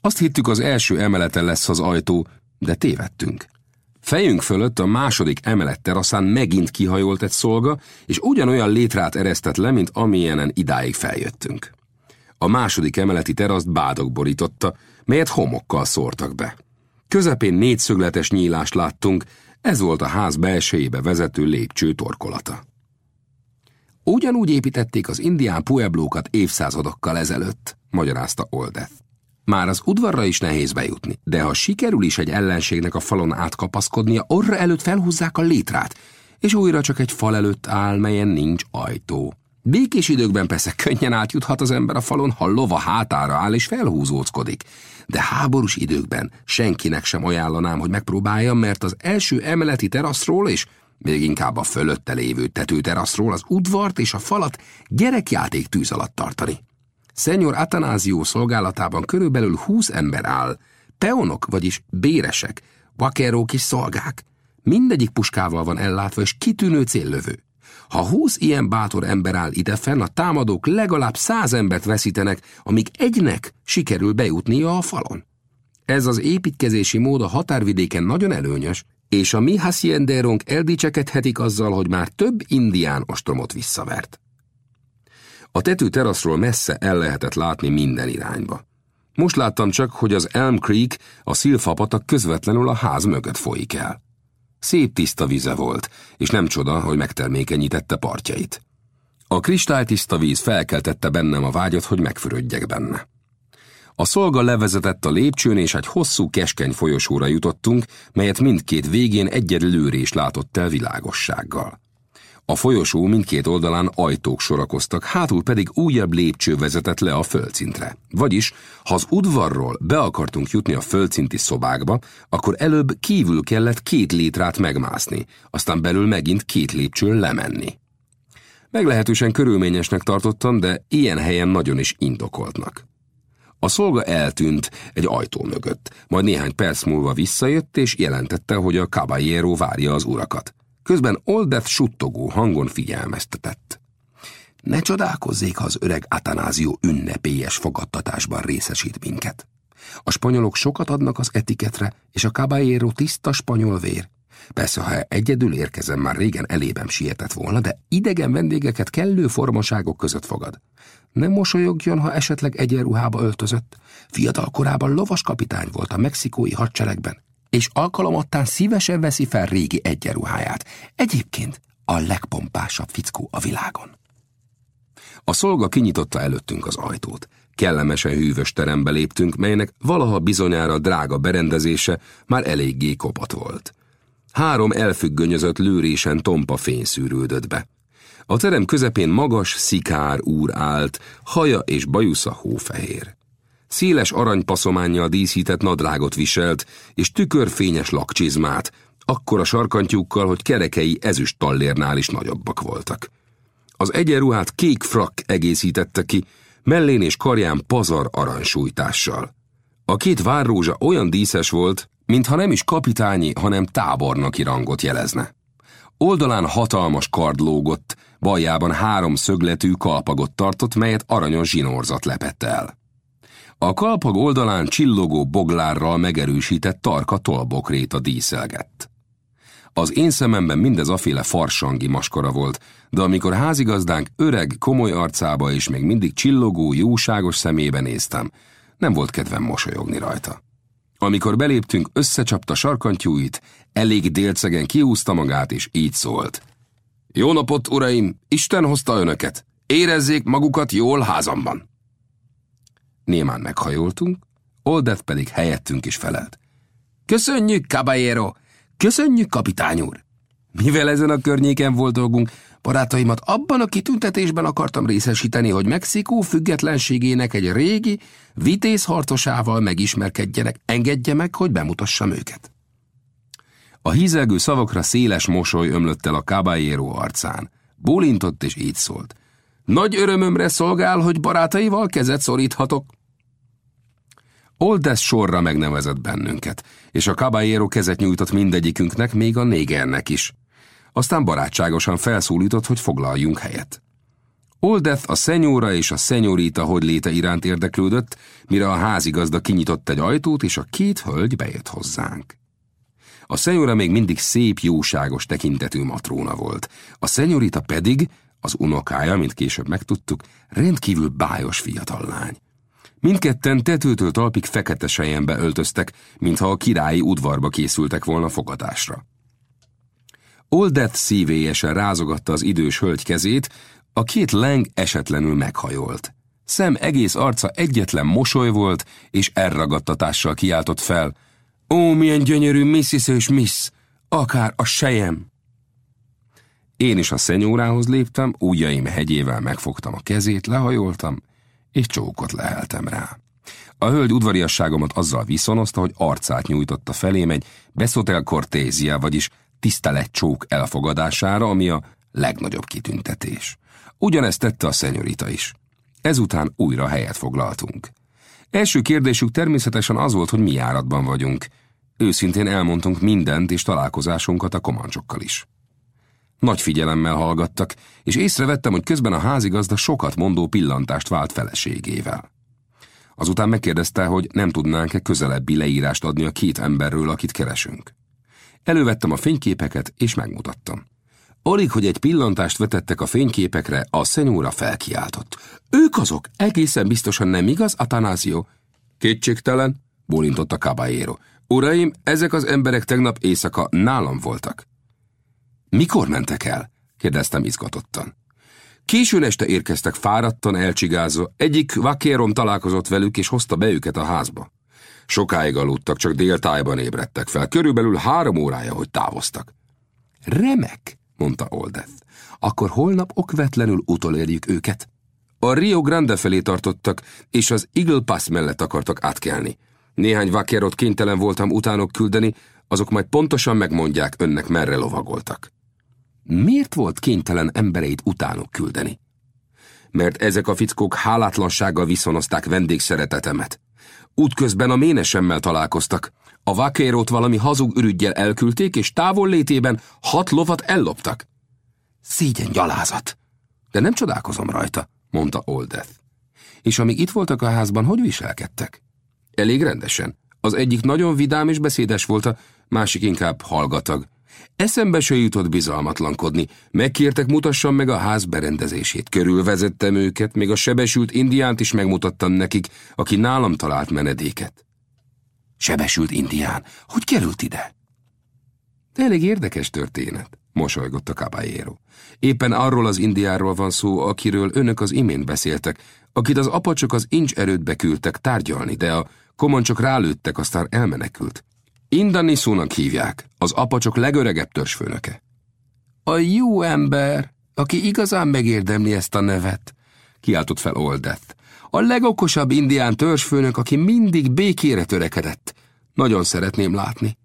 Azt hittük, az első emeleten lesz az ajtó, de tévedtünk. Fejünk fölött a második emelet teraszán megint kihajolt egy szolga, és ugyanolyan létrát eresztett le, mint amilyenen idáig feljöttünk. A második emeleti teraszt bádok borította, melyet homokkal szórtak be. Közepén négyszögletes nyílást láttunk, ez volt a ház belsejébe vezető lépcső torkolata. Ugyanúgy építették az indián pueblókat évszázadokkal ezelőtt, magyarázta Oldeth. Már az udvarra is nehéz bejutni, de ha sikerül is egy ellenségnek a falon átkapaszkodnia, orra előtt felhúzzák a létrát, és újra csak egy fal előtt áll, melyen nincs ajtó. Békés időkben persze könnyen átjuthat az ember a falon, ha lova hátára áll és felhúzóckodik. De háborús időkben senkinek sem ajánlanám, hogy megpróbálja, mert az első emeleti teraszról és még inkább a fölötte lévő tetőteraszról az udvart és a falat gyerekjáték tűz alatt tartani. Szenyor Atanázió szolgálatában körülbelül húsz ember áll, peonok, vagyis béresek, vakerók és szolgák. Mindegyik puskával van ellátva és kitűnő céllövő. Ha húsz ilyen bátor ember áll idefenn, a támadók legalább száz embert veszítenek, amíg egynek sikerül bejutnia a falon. Ez az építkezési mód a határvidéken nagyon előnyös, és a mi hacienderonk eldicsekedhetik azzal, hogy már több indián ostromot visszavert. A tető teraszról messze el lehetett látni minden irányba. Most láttam csak, hogy az Elm Creek, a szilfapatak közvetlenül a ház mögött folyik el. Szép tiszta vize volt, és nem csoda, hogy megtermékenyítette partjait. A kristálytiszta víz felkeltette bennem a vágyat, hogy megfürödjek benne. A szolga levezetett a lépcsőn, és egy hosszú, keskeny folyosóra jutottunk, melyet mindkét végén egyed lőrés látott el világossággal. A folyosó mindkét oldalán ajtók sorakoztak, hátul pedig újabb lépcső vezetett le a földszintre. Vagyis, ha az udvarról be akartunk jutni a földszinti szobákba, akkor előbb kívül kellett két létrát megmászni, aztán belül megint két lépcsőn lemenni. Meglehetősen körülményesnek tartottam, de ilyen helyen nagyon is indokoltnak. A szolga eltűnt egy ajtó mögött, majd néhány perc múlva visszajött és jelentette, hogy a caballero várja az urakat. Közben Oldeth suttogó hangon figyelmeztetett. Ne csodálkozzék, ha az öreg Atanázió ünnepélyes fogadtatásban részesít minket. A spanyolok sokat adnak az etiketre, és a caballero tiszta spanyol vér. Persze, ha egyedül érkezem, már régen elébem sietett volna, de idegen vendégeket kellő formaságok között fogad. Nem mosolyogjon, ha esetleg egyenruhába öltözött. Fiatal korában lovas kapitány volt a mexikói hadseregben, és alkalomattán szívesen veszi fel régi egyenruháját. Egyébként a legpompásabb fickó a világon. A szolga kinyitotta előttünk az ajtót. Kellemesen hűvös terembe léptünk, melynek valaha bizonyára drága berendezése már eléggé kopat volt. Három elfüggönyözött lőrésen tompa fény szűrődött be. A terem közepén magas, szikár úr állt, haja és bajusza hófehér. Széles aranypaszománnyal díszített nadrágot viselt, és tükörfényes lakcsizmát, akkora sarkantyúkkal, hogy kerekei ezüst tallérnál is nagyobbak voltak. Az egyenruhát kék frak egészítette ki, mellén és karján pazar aranysújtással. A két várrózsa olyan díszes volt, mintha nem is kapitányi, hanem tábornoki rangot jelezne. Oldalán hatalmas kard lógott, Baljában három szögletű kalpagot tartott, melyet aranyos zsinórzat lepett el. A kalpag oldalán csillogó boglárral megerősített tarka tolbokréta díszelgett. Az én szememben mindez aféle farsangi maskara volt, de amikor házigazdánk öreg, komoly arcába és még mindig csillogó, jóságos szemébe néztem, nem volt kedvem mosolyogni rajta. Amikor beléptünk, összecsapta sarkantyúit, elég délcegen kiúzta magát, és így szólt. Jó napot, uraim! Isten hozta önöket! Érezzék magukat jól házamban! Némán meghajoltunk, Oldeth pedig helyettünk is felelt. Köszönjük, caballero! Köszönjük, kapitány úr! Mivel ezen a környéken volt dolgunk, barátaimat abban a kitüntetésben akartam részesíteni, hogy Mexikó függetlenségének egy régi, vitéz harcosával megismerkedjenek, engedje meg, hogy bemutassam őket. A hízelgő szavakra széles mosoly ömlött el a caballero arcán. Bólintott és így szólt. Nagy örömömre szolgál, hogy barátaival kezet szoríthatok. Oldes sorra megnevezett bennünket, és a caballero kezet nyújtott mindegyikünknek, még a négernek is. Aztán barátságosan felszólított, hogy foglaljunk helyet. Oldeth a szenyóra és a szenyorita hogy léte iránt érdeklődött, mire a házigazda kinyitott egy ajtót, és a két hölgy bejött hozzánk. A szenyóra még mindig szép, jóságos tekintetű matróna volt. A szenyorita pedig, az unokája, mint később megtudtuk, rendkívül bájos fiatal lány. Mindketten tetőtől talpig fekete sejembe öltöztek, mintha a királyi udvarba készültek volna fogadásra. Oldeth szívélyesen rázogatta az idős hölgy kezét, a két leng esetlenül meghajolt. Szem egész arca egyetlen mosoly volt, és elragadtatással kiáltott fel. Ó, milyen gyönyörű Mrs. és Miss, akár a sejem! Én is a szenyórához léptem, ujjaim hegyével megfogtam a kezét, lehajoltam, és csókot leheltem rá. A hölgy udvariasságomat azzal viszonozta, hogy arcát nyújtotta felém egy beszotel cortésia, vagyis tisztelet csók elfogadására, ami a legnagyobb kitüntetés. Ugyanezt tette a szenyorita is. Ezután újra helyet foglaltunk. Első kérdésük természetesen az volt, hogy mi járatban vagyunk. Őszintén elmondtunk mindent és találkozásunkat a komancsokkal is. Nagy figyelemmel hallgattak, és észrevettem, hogy közben a házigazda sokat mondó pillantást vált feleségével. Azután megkérdezte, hogy nem tudnánk-e közelebbi leírást adni a két emberről, akit keresünk. Elővettem a fényképeket, és megmutattam. Alig, hogy egy pillantást vetettek a fényképekre, a szenyóra felkiáltott. Ők azok, egészen biztosan nem igaz, Atanásio? Kétségtelen, bólintott a caballero. Uraim, ezek az emberek tegnap éjszaka nálam voltak. Mikor mentek el? kérdeztem izgatottan. Későn este érkeztek fáradtan, elcsigázva, egyik vakérom találkozott velük, és hozta be őket a házba. Sokáig aludtak, csak déltájban ébredtek fel, körülbelül három órája, hogy távoztak. Remek, mondta Oldeth. Akkor holnap okvetlenül utolérjük őket. A Rio Grande felé tartottak, és az Eagle Pass mellett akartak átkelni. Néhány vakerot kénytelen voltam utánok küldeni, azok majd pontosan megmondják önnek, merre lovagoltak. Miért volt kénytelen embereit utánok küldeni? Mert ezek a fickók hálátlansággal viszonozták vendégszeretetemet. Útközben a ménesemmel találkoztak. A vakérót valami hazug ürügyjel elküldték, és távol létében hat lovat elloptak. Szégyen gyalázat! De nem csodálkozom rajta, mondta Oldeth. És amíg itt voltak a házban, hogy viselkedtek? Elég rendesen. Az egyik nagyon vidám és beszédes volt, a másik inkább hallgatag. Eszembe se jutott bizalmatlankodni. Megkértek, mutassam meg a ház berendezését. Körülvezettem őket, még a sebesült indiánt is megmutattam nekik, aki nálam talált menedéket. Sebesült indián? Hogy került ide? De elég érdekes történet, mosolygott a caballero. Éppen arról az indiáról van szó, akiről önök az imént beszéltek, akit az apacsok az incs erődbe küldtek tárgyalni, de a komancsok rálőttek, aztán elmenekült. Indaniszónak hívják, az apacsok legöregebb törzsfőnöke. A jó ember, aki igazán megérdemli ezt a nevet, kiáltott fel Oldeth. A legokosabb indián törzsfőnök, aki mindig békére törekedett. Nagyon szeretném látni.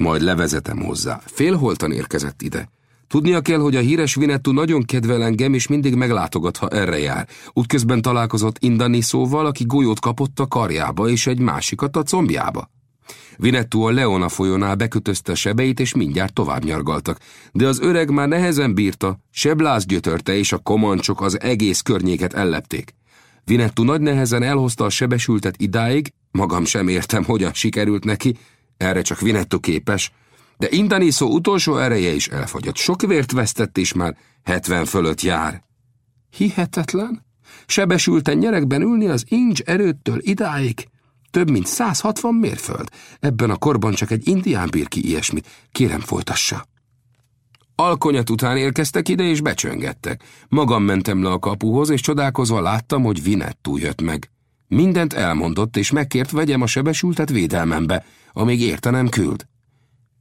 Majd levezetem hozzá. Félholtan érkezett ide. Tudnia kell, hogy a híres Vinettu nagyon kedvel engem, és mindig meglátogat, ha erre jár. Útközben találkozott Indaniszóval, aki golyót kapott a karjába, és egy másikat a combjába. Vinettu a Leona folyónál bekötözte sebeit, és mindjárt tovább nyargaltak, de az öreg már nehezen bírta, sebláz gyötörte, és a komancsok az egész környéket ellepték. Vinettu nagy nehezen elhozta a sebesültet idáig, magam sem értem, hogyan sikerült neki, erre csak Vinettu képes, de Indaniso utolsó ereje is elfogyott. Sok vért vesztett, és már hetven fölött jár. Hihetetlen? Sebesülten nyerekben ülni az incs erőttől idáig? Több mint 160 mérföld. Ebben a korban csak egy indián bír ki ilyesmit. Kérem, folytassa. Alkonyat után érkeztek ide, és becsöngettek. Magam mentem le a kapuhoz, és csodálkozva láttam, hogy Vinettu jött meg. Mindent elmondott, és megkért vegyem a sebesültet védelmembe, amíg értenem küld.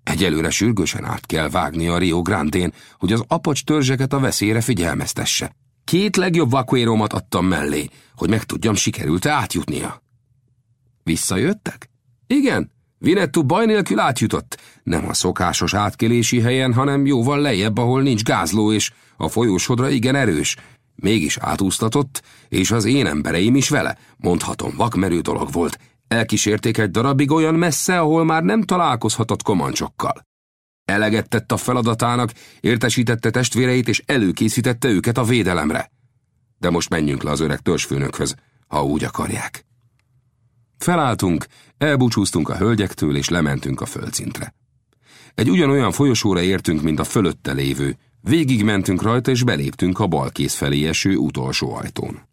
Egyelőre sürgősen át kell vágni a Rio Grandén, hogy az apacs törzseket a veszélyre figyelmeztesse. Két legjobb vakuéromat adtam mellé, hogy megtudjam, sikerült-e átjutnia. Visszajöttek? Igen, Vinettu baj nélkül átjutott. Nem a szokásos átkelési helyen, hanem jóval lejjebb, ahol nincs gázló, és a folyósodra igen erős. Mégis átúsztatott, és az én embereim is vele. Mondhatom, vakmerő dolog volt. Elkísérték egy darabig olyan messze, ahol már nem találkozhatott komancsokkal. Eleget tett a feladatának, értesítette testvéreit, és előkészítette őket a védelemre. De most menjünk le az öreg törzsfőnökhöz, ha úgy akarják. Felálltunk, elbúcsúztunk a hölgyektől, és lementünk a földszintre. Egy ugyanolyan folyosóra értünk, mint a fölötte lévő, végigmentünk rajta, és beléptünk a bal kéz felé eső utolsó ajtón.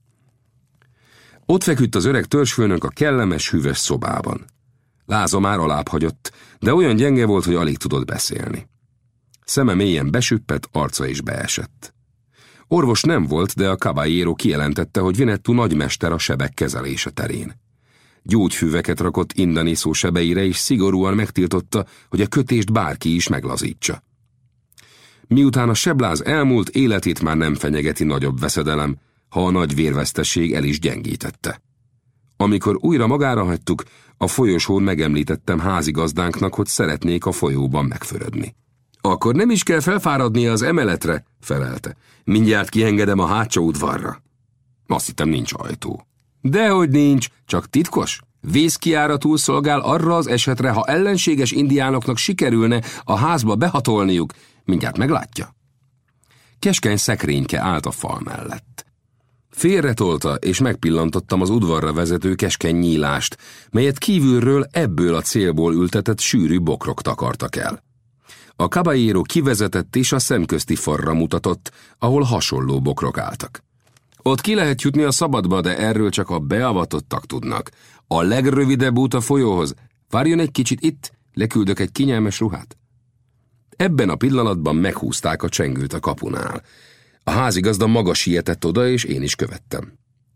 Ott feküdt az öreg törzsfőnök a kellemes, hűvös szobában. Láza már alább hagyott, de olyan gyenge volt, hogy alig tudott beszélni. Szeme mélyen besüppett, arca is beesett. Orvos nem volt, de a caballero kijelentette, hogy Vinettu nagymester a sebek kezelése terén. Gyógyfüveket rakott Indaniszó sebeire, és szigorúan megtiltotta, hogy a kötést bárki is meglazítsa. Miután a sebláz elmúlt, életét már nem fenyegeti nagyobb veszedelem, ha a nagy vérvesztesség el is gyengítette. Amikor újra magára hagytuk, a folyosón megemlítettem házigazdánknak, hogy szeretnék a folyóban megförödni. Akkor nem is kell felfáradnia az emeletre, felelte. Mindjárt kiengedem a hátsó udvarra. Azt hittem nincs ajtó. Dehogy nincs, csak titkos. Vészkiáratul szolgál arra az esetre, ha ellenséges indiánoknak sikerülne a házba behatolniuk. Mindjárt meglátja. Keskeny szekrényke állt a fal mellett. Félretolta, és megpillantottam az udvarra vezető keskeny nyílást, melyet kívülről ebből a célból ültetett sűrű bokrok takartak el. A kabajéró kivezetett és a szemközti farra mutatott, ahol hasonló bokrok álltak. Ott ki lehet jutni a szabadba, de erről csak a beavatottak tudnak. A legrövidebb út a folyóhoz. Várjon egy kicsit itt, leküldök egy kinyelmes ruhát. Ebben a pillanatban meghúzták a csengőt a kapunál. A házigazda maga sietett oda, és én is követtem.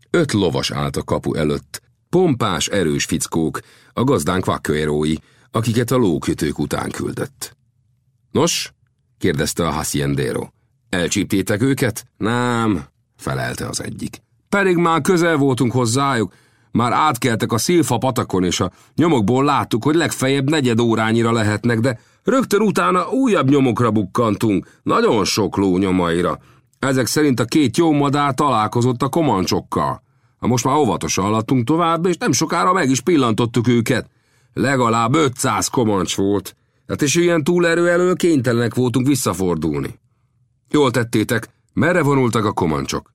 Öt lovas állt a kapu előtt, pompás, erős fickók, a gazdánk vakköerói, akiket a lókötők után küldött. Nos? kérdezte a haciendero. Elcsíptétek őket? Nem, felelte az egyik. Pedig már közel voltunk hozzájuk, már átkeltek a szilfa patakon, és a nyomokból láttuk, hogy legfeljebb negyed órányira lehetnek, de rögtön utána újabb nyomokra bukkantunk, nagyon sok ló nyomaira. Ezek szerint a két jó madár találkozott a komancsokkal. Ha most már óvatosan haladtunk tovább, és nem sokára meg is pillantottuk őket. Legalább 500 komancs volt. Hát és ilyen túlerő elől kénytelenek voltunk visszafordulni. Jól tettétek, merre vonultak a komancsok?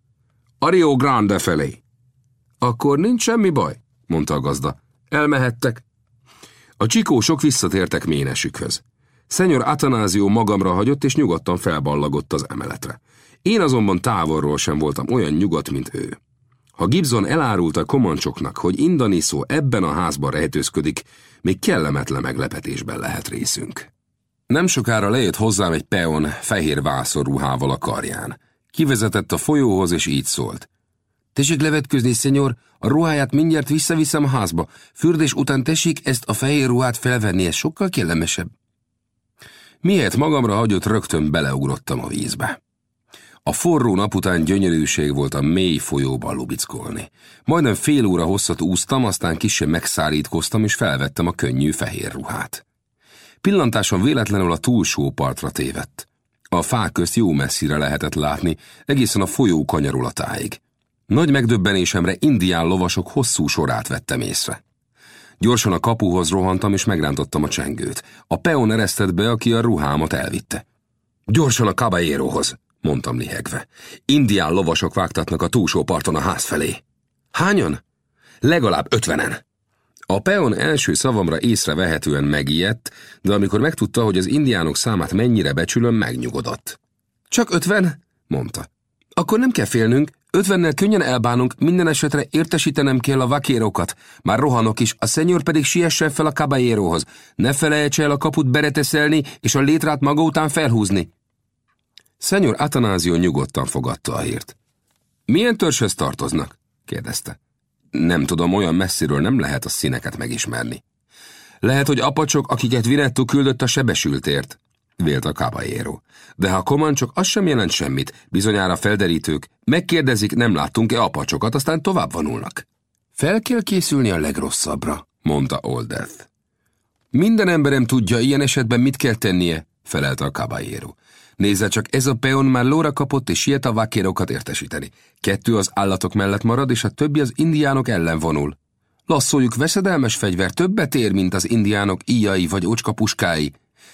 A Rio Grande felé. Akkor nincs semmi baj, mondta a gazda. Elmehettek. A csikósok visszatértek ménesükhöz. Szenyor Atanázió magamra hagyott, és nyugodtan felballagott az emeletre. Én azonban távolról sem voltam olyan nyugodt, mint ő. Ha Gibson elárult a komancsoknak, hogy Indaniszó ebben a házban rejtőzködik, még kellemetlen meglepetésben lehet részünk. Nem sokára lejött hozzám egy peon fehér vászorruhával a karján. Kivezetett a folyóhoz, és így szólt. Tessék levetközni, szenyor, a ruháját mindjárt visszaviszem házba. Fürdés után tessék ezt a fehér ruhát felvenni, ez sokkal kellemesebb. Miért magamra hagyott, rögtön beleugrottam a vízbe. A forró nap után gyönyörűség volt a mély folyóban lubickolni. Majdnem fél óra hosszat úsztam, aztán kisebb megszárítkoztam, és felvettem a könnyű fehér ruhát. Pillantásom véletlenül a túlsó partra tévedt. A fák közt jó messzire lehetett látni, egészen a folyó kanyarulatáig. Nagy megdöbbenésemre indián lovasok hosszú sorát vettem észre. Gyorsan a kapuhoz rohantam, és megrántottam a csengőt. A peon eresztett be, aki a ruhámat elvitte. Gyorsan a caballero mondtam lihegve. Indián lovasok vágtatnak a túlsó parton a ház felé. Hányan? Legalább ötvenen. A peon első szavamra észrevehetően megijedt, de amikor megtudta, hogy az indiánok számát mennyire becsülöm, megnyugodott. Csak ötven? mondta. Akkor nem kell félnünk, ötvennel könnyen elbánunk, minden esetre értesítenem kell a vakérokat. Már rohanok is, a szenyor pedig siessen fel a caballerohoz. Ne felejts el a kaput bereteszelni, és a létrát maga után felhúzni. Szenyor Atanázio nyugodtan fogadta a hírt. Milyen törzshöz tartoznak? kérdezte. Nem tudom, olyan messziről nem lehet a színeket megismerni. Lehet, hogy apacsok, akiket Vinettu küldött a sebesültért, vélt a caballero. De ha komancsok, az sem jelent semmit, bizonyára felderítők. Megkérdezik, nem láttunk-e apacsokat, aztán tovább vonulnak. Fel kell készülni a legrosszabbra, mondta Oldeth. Minden emberem tudja, ilyen esetben mit kell tennie, felelte a caballero. Nézze csak, ez a peon már lóra kapott, és siet a vakérokat értesíteni. Kettő az állatok mellett marad, és a többi az indiánok ellen vonul. Lasszoljuk veszedelmes fegyver többet ér, mint az indiánok íjai vagy ocska puskái.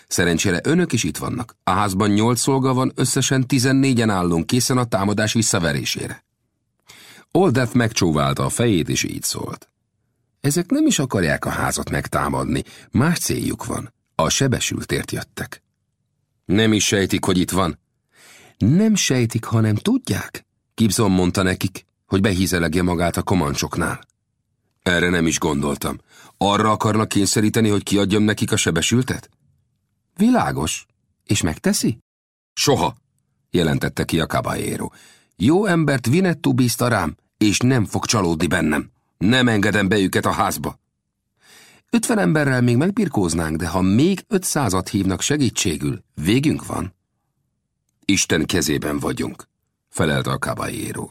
Szerencsére önök is itt vannak. A házban nyolc szolga van, összesen tizennégyen állunk készen a támadás visszaverésére. Oldeth megcsóválta a fejét, és így szólt. Ezek nem is akarják a házat megtámadni, más céljuk van. A sebesültért jöttek. Nem is sejtik, hogy itt van. Nem sejtik, hanem tudják. Gibson mondta nekik, hogy behízelegje magát a komancsoknál. Erre nem is gondoltam. Arra akarnak kényszeríteni, hogy kiadjam nekik a sebesültet? Világos. És megteszi? Soha, jelentette ki a caballero. Jó embert Vinettu bízta rám, és nem fog csalódni bennem. Nem engedem be őket a házba. Ötven emberrel még megbirkóznánk, de ha még ötszázat hívnak segítségül, végünk van. Isten kezében vagyunk, felelte a caballero.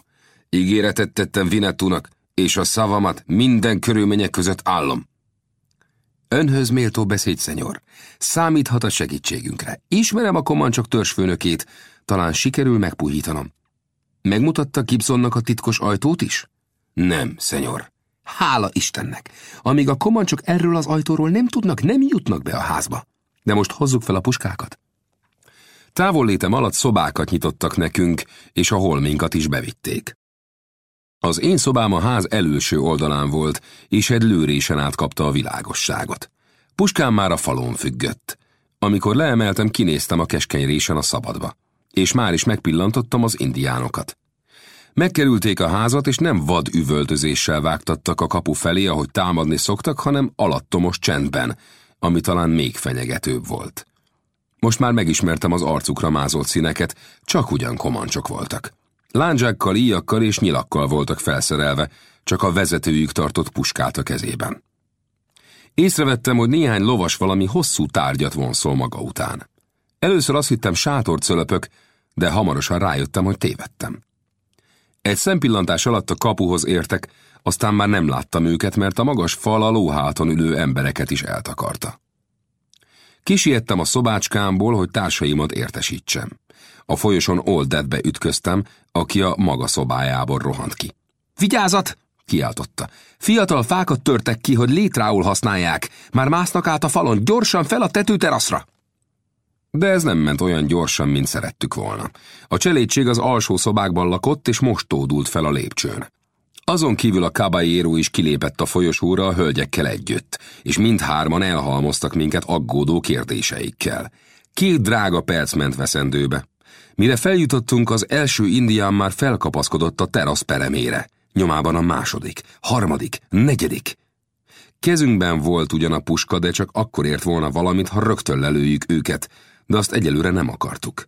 Ígéretet tettem Vinettunak, és a szavamat minden körülmények között állom. Önhöz méltó beszéd, szenyor. Számíthat a segítségünkre. Ismerem a komancsok törzsfőnökét, talán sikerül megpuhítanom. Megmutatta Gibsonnak a titkos ajtót is? Nem, szenyor. Hála Istennek! Amíg a komancsok erről az ajtóról nem tudnak, nem jutnak be a házba. De most hozzuk fel a puskákat. Távollétem alatt szobákat nyitottak nekünk, és a holminkat is bevitték. Az én szobám a ház előső oldalán volt, és egy lőrésen átkapta a világosságot. Puskám már a falon függött. Amikor leemeltem, kinéztem a keskeny résen a szabadba, és már is megpillantottam az indiánokat. Megkerülték a házat, és nem vad üvöltözéssel vágtattak a kapu felé, ahogy támadni szoktak, hanem alattomos csendben, ami talán még fenyegetőbb volt. Most már megismertem az arcukra mázolt színeket, csak ugyan komancsok voltak. Lándzsákkal, íjakkal és nyilakkal voltak felszerelve, csak a vezetőjük tartott puskát a kezében. Észrevettem, hogy néhány lovas valami hosszú tárgyat vonszol maga után. Először azt hittem cölöpök, de hamarosan rájöttem, hogy tévedtem. Egy szempillantás alatt a kapuhoz értek, aztán már nem láttam őket, mert a magas fal a lóháton ülő embereket is eltakarta. Kisiettem a szobácskámból, hogy társaimat értesítsem. A folyoson Oldetbe ütköztem, aki a maga szobájából rohant ki. Vigyázat! kiáltotta. Fiatal fákat törtek ki, hogy létrául használják. Már másznak át a falon, gyorsan fel a tetőteraszra! De ez nem ment olyan gyorsan, mint szerettük volna. A cselédség az alsó szobákban lakott, és most tódult fel a lépcsőn. Azon kívül a caballero is kilépett a folyosóra a hölgyekkel együtt, és mindhárman elhalmoztak minket aggódó kérdéseikkel. Két drága perc ment veszendőbe. Mire feljutottunk, az első indián már felkapaszkodott a terasz peremére. Nyomában a második, harmadik, negyedik. Kezünkben volt ugyan a puska, de csak akkor ért volna valamit, ha rögtön lelőjük őket, de azt egyelőre nem akartuk.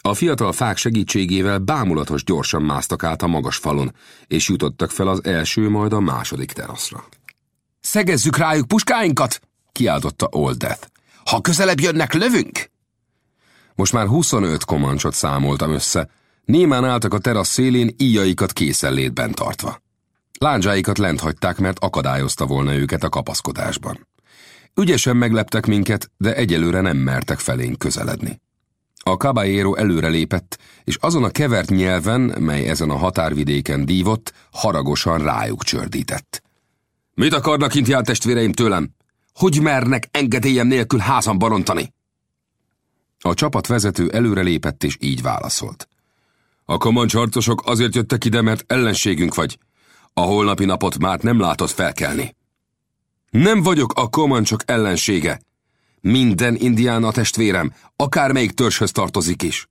A fiatal fák segítségével bámulatos gyorsan másztak át a magas falon, és jutottak fel az első, majd a második teraszra. Szegezzük rájuk puskáinkat! kiáltotta Old Death. Ha közelebb jönnek, lövünk! Most már 25 komancsot számoltam össze. Némán álltak a terasz szélén, íjaikat készenlétben tartva. Lándzsáikat lent hagyták, mert akadályozta volna őket a kapaszkodásban. Ügyesen megleptek minket, de egyelőre nem mertek felénk közeledni. A caballero előre lépett, és azon a kevert nyelven, mely ezen a határvidéken dívott, haragosan rájuk csördített. Mit akarnak indián testvéreim tőlem? Hogy mernek engedélyem nélkül házam barontani? A csapat vezető előrelépett és így válaszolt. A komancs harcosok azért jöttek ide, mert ellenségünk vagy. A holnapi napot már nem látod felkelni. Nem vagyok a komancsok ellensége. Minden indiána testvérem, akármelyik törzshöz tartozik is.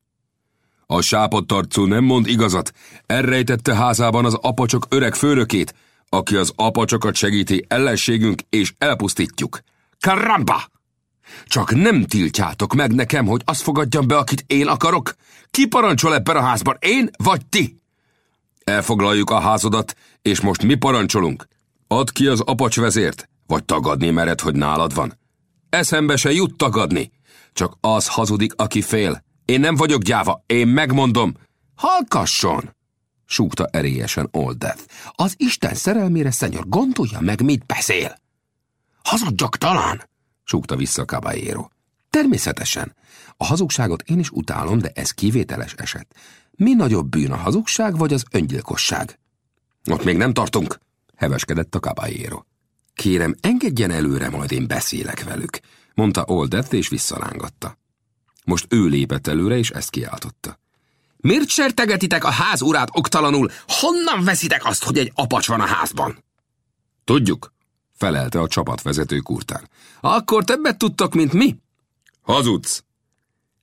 A sápott arcú nem mond igazat, elrejtette házában az apacsok öreg főnökét, aki az apacsokat segíti ellenségünk és elpusztítjuk. Karamba! Csak nem tiltjátok meg nekem, hogy azt fogadjam be, akit én akarok? Ki parancsol ebben a házban, én vagy ti? Elfoglaljuk a házadat, és most mi parancsolunk? Add ki az apacs vezért, vagy tagadni mered, hogy nálad van. Eszembe se jut tagadni. Csak az hazudik, aki fél. Én nem vagyok gyáva, én megmondom. Halkasson! súgta erélyesen Old Death. Az Isten szerelmére, szenyor, gondolja meg, mit beszél. Hazudjak talán, súgta vissza Caballero. Természetesen. A hazugságot én is utálom, de ez kivételes eset. Mi nagyobb bűn a hazugság vagy az öngyilkosság? Ott még nem tartunk, heveskedett a Caballero. Kérem, engedjen előre, majd én beszélek velük, mondta Oldeth és visszalángatta. Most ő lépett előre, és ezt kiáltotta. Miért sertegetitek a ház urát oktalanul? Honnan veszitek azt, hogy egy apacs van a házban? Tudjuk, felelte a csapatvezető kurtán. Akkor többet tudtok, mint mi? Hazudsz.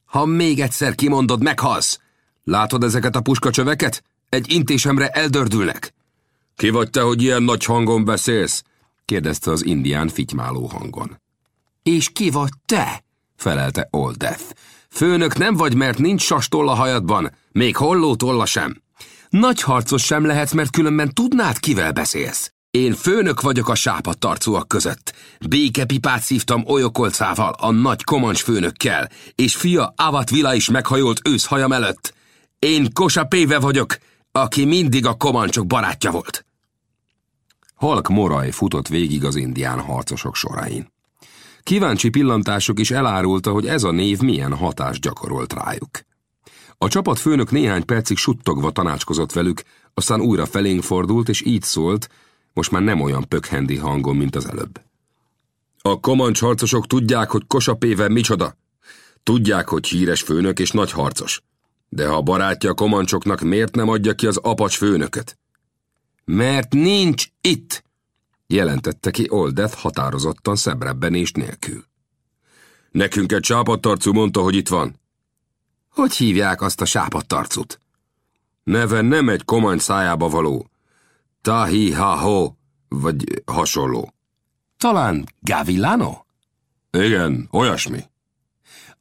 Ha még egyszer kimondod, meghalsz. Látod ezeket a puskacsöveket? Egy intésemre eldördülnek. Ki vagy te, hogy ilyen nagy hangon beszélsz? Kérdezte az indián fitymáló hangon. És ki vagy te? felelte Old Death. Főnök nem vagy, mert nincs sastoll a hajadban, még holló tolla sem. Nagy harcos sem lehetsz, mert különben tudnád, kivel beszélsz. Én főnök vagyok a sápadtarcúak között. Békepipát szívtam olyokolcával, a nagy komancs főnökkel, és fia Avat Vila is meghajolt őszhajam előtt. Én Kosa Péve vagyok, aki mindig a komancsok barátja volt. Halk moraj futott végig az indián harcosok sorain. Kíváncsi pillantások is elárulta, hogy ez a név milyen hatást gyakorolt rájuk. A csapat főnök néhány percig suttogva tanácskozott velük, aztán újra felénk fordult, és így szólt, most már nem olyan pökhendi hangon, mint az előbb. A komancs harcosok tudják, hogy Kosapéve micsoda. Tudják, hogy híres főnök és nagy harcos. De ha a barátja a komancsoknak, miért nem adja ki az apacs főnököt? Mert nincs itt, jelentette ki Oldeth határozottan és nélkül. Nekünk egy sápadtarcú mondta, hogy itt van. Hogy hívják azt a sápadtarcut? Neve nem egy komancs szájába való. Ha vagy hasonló. Talán Gavilano? Igen, olyasmi.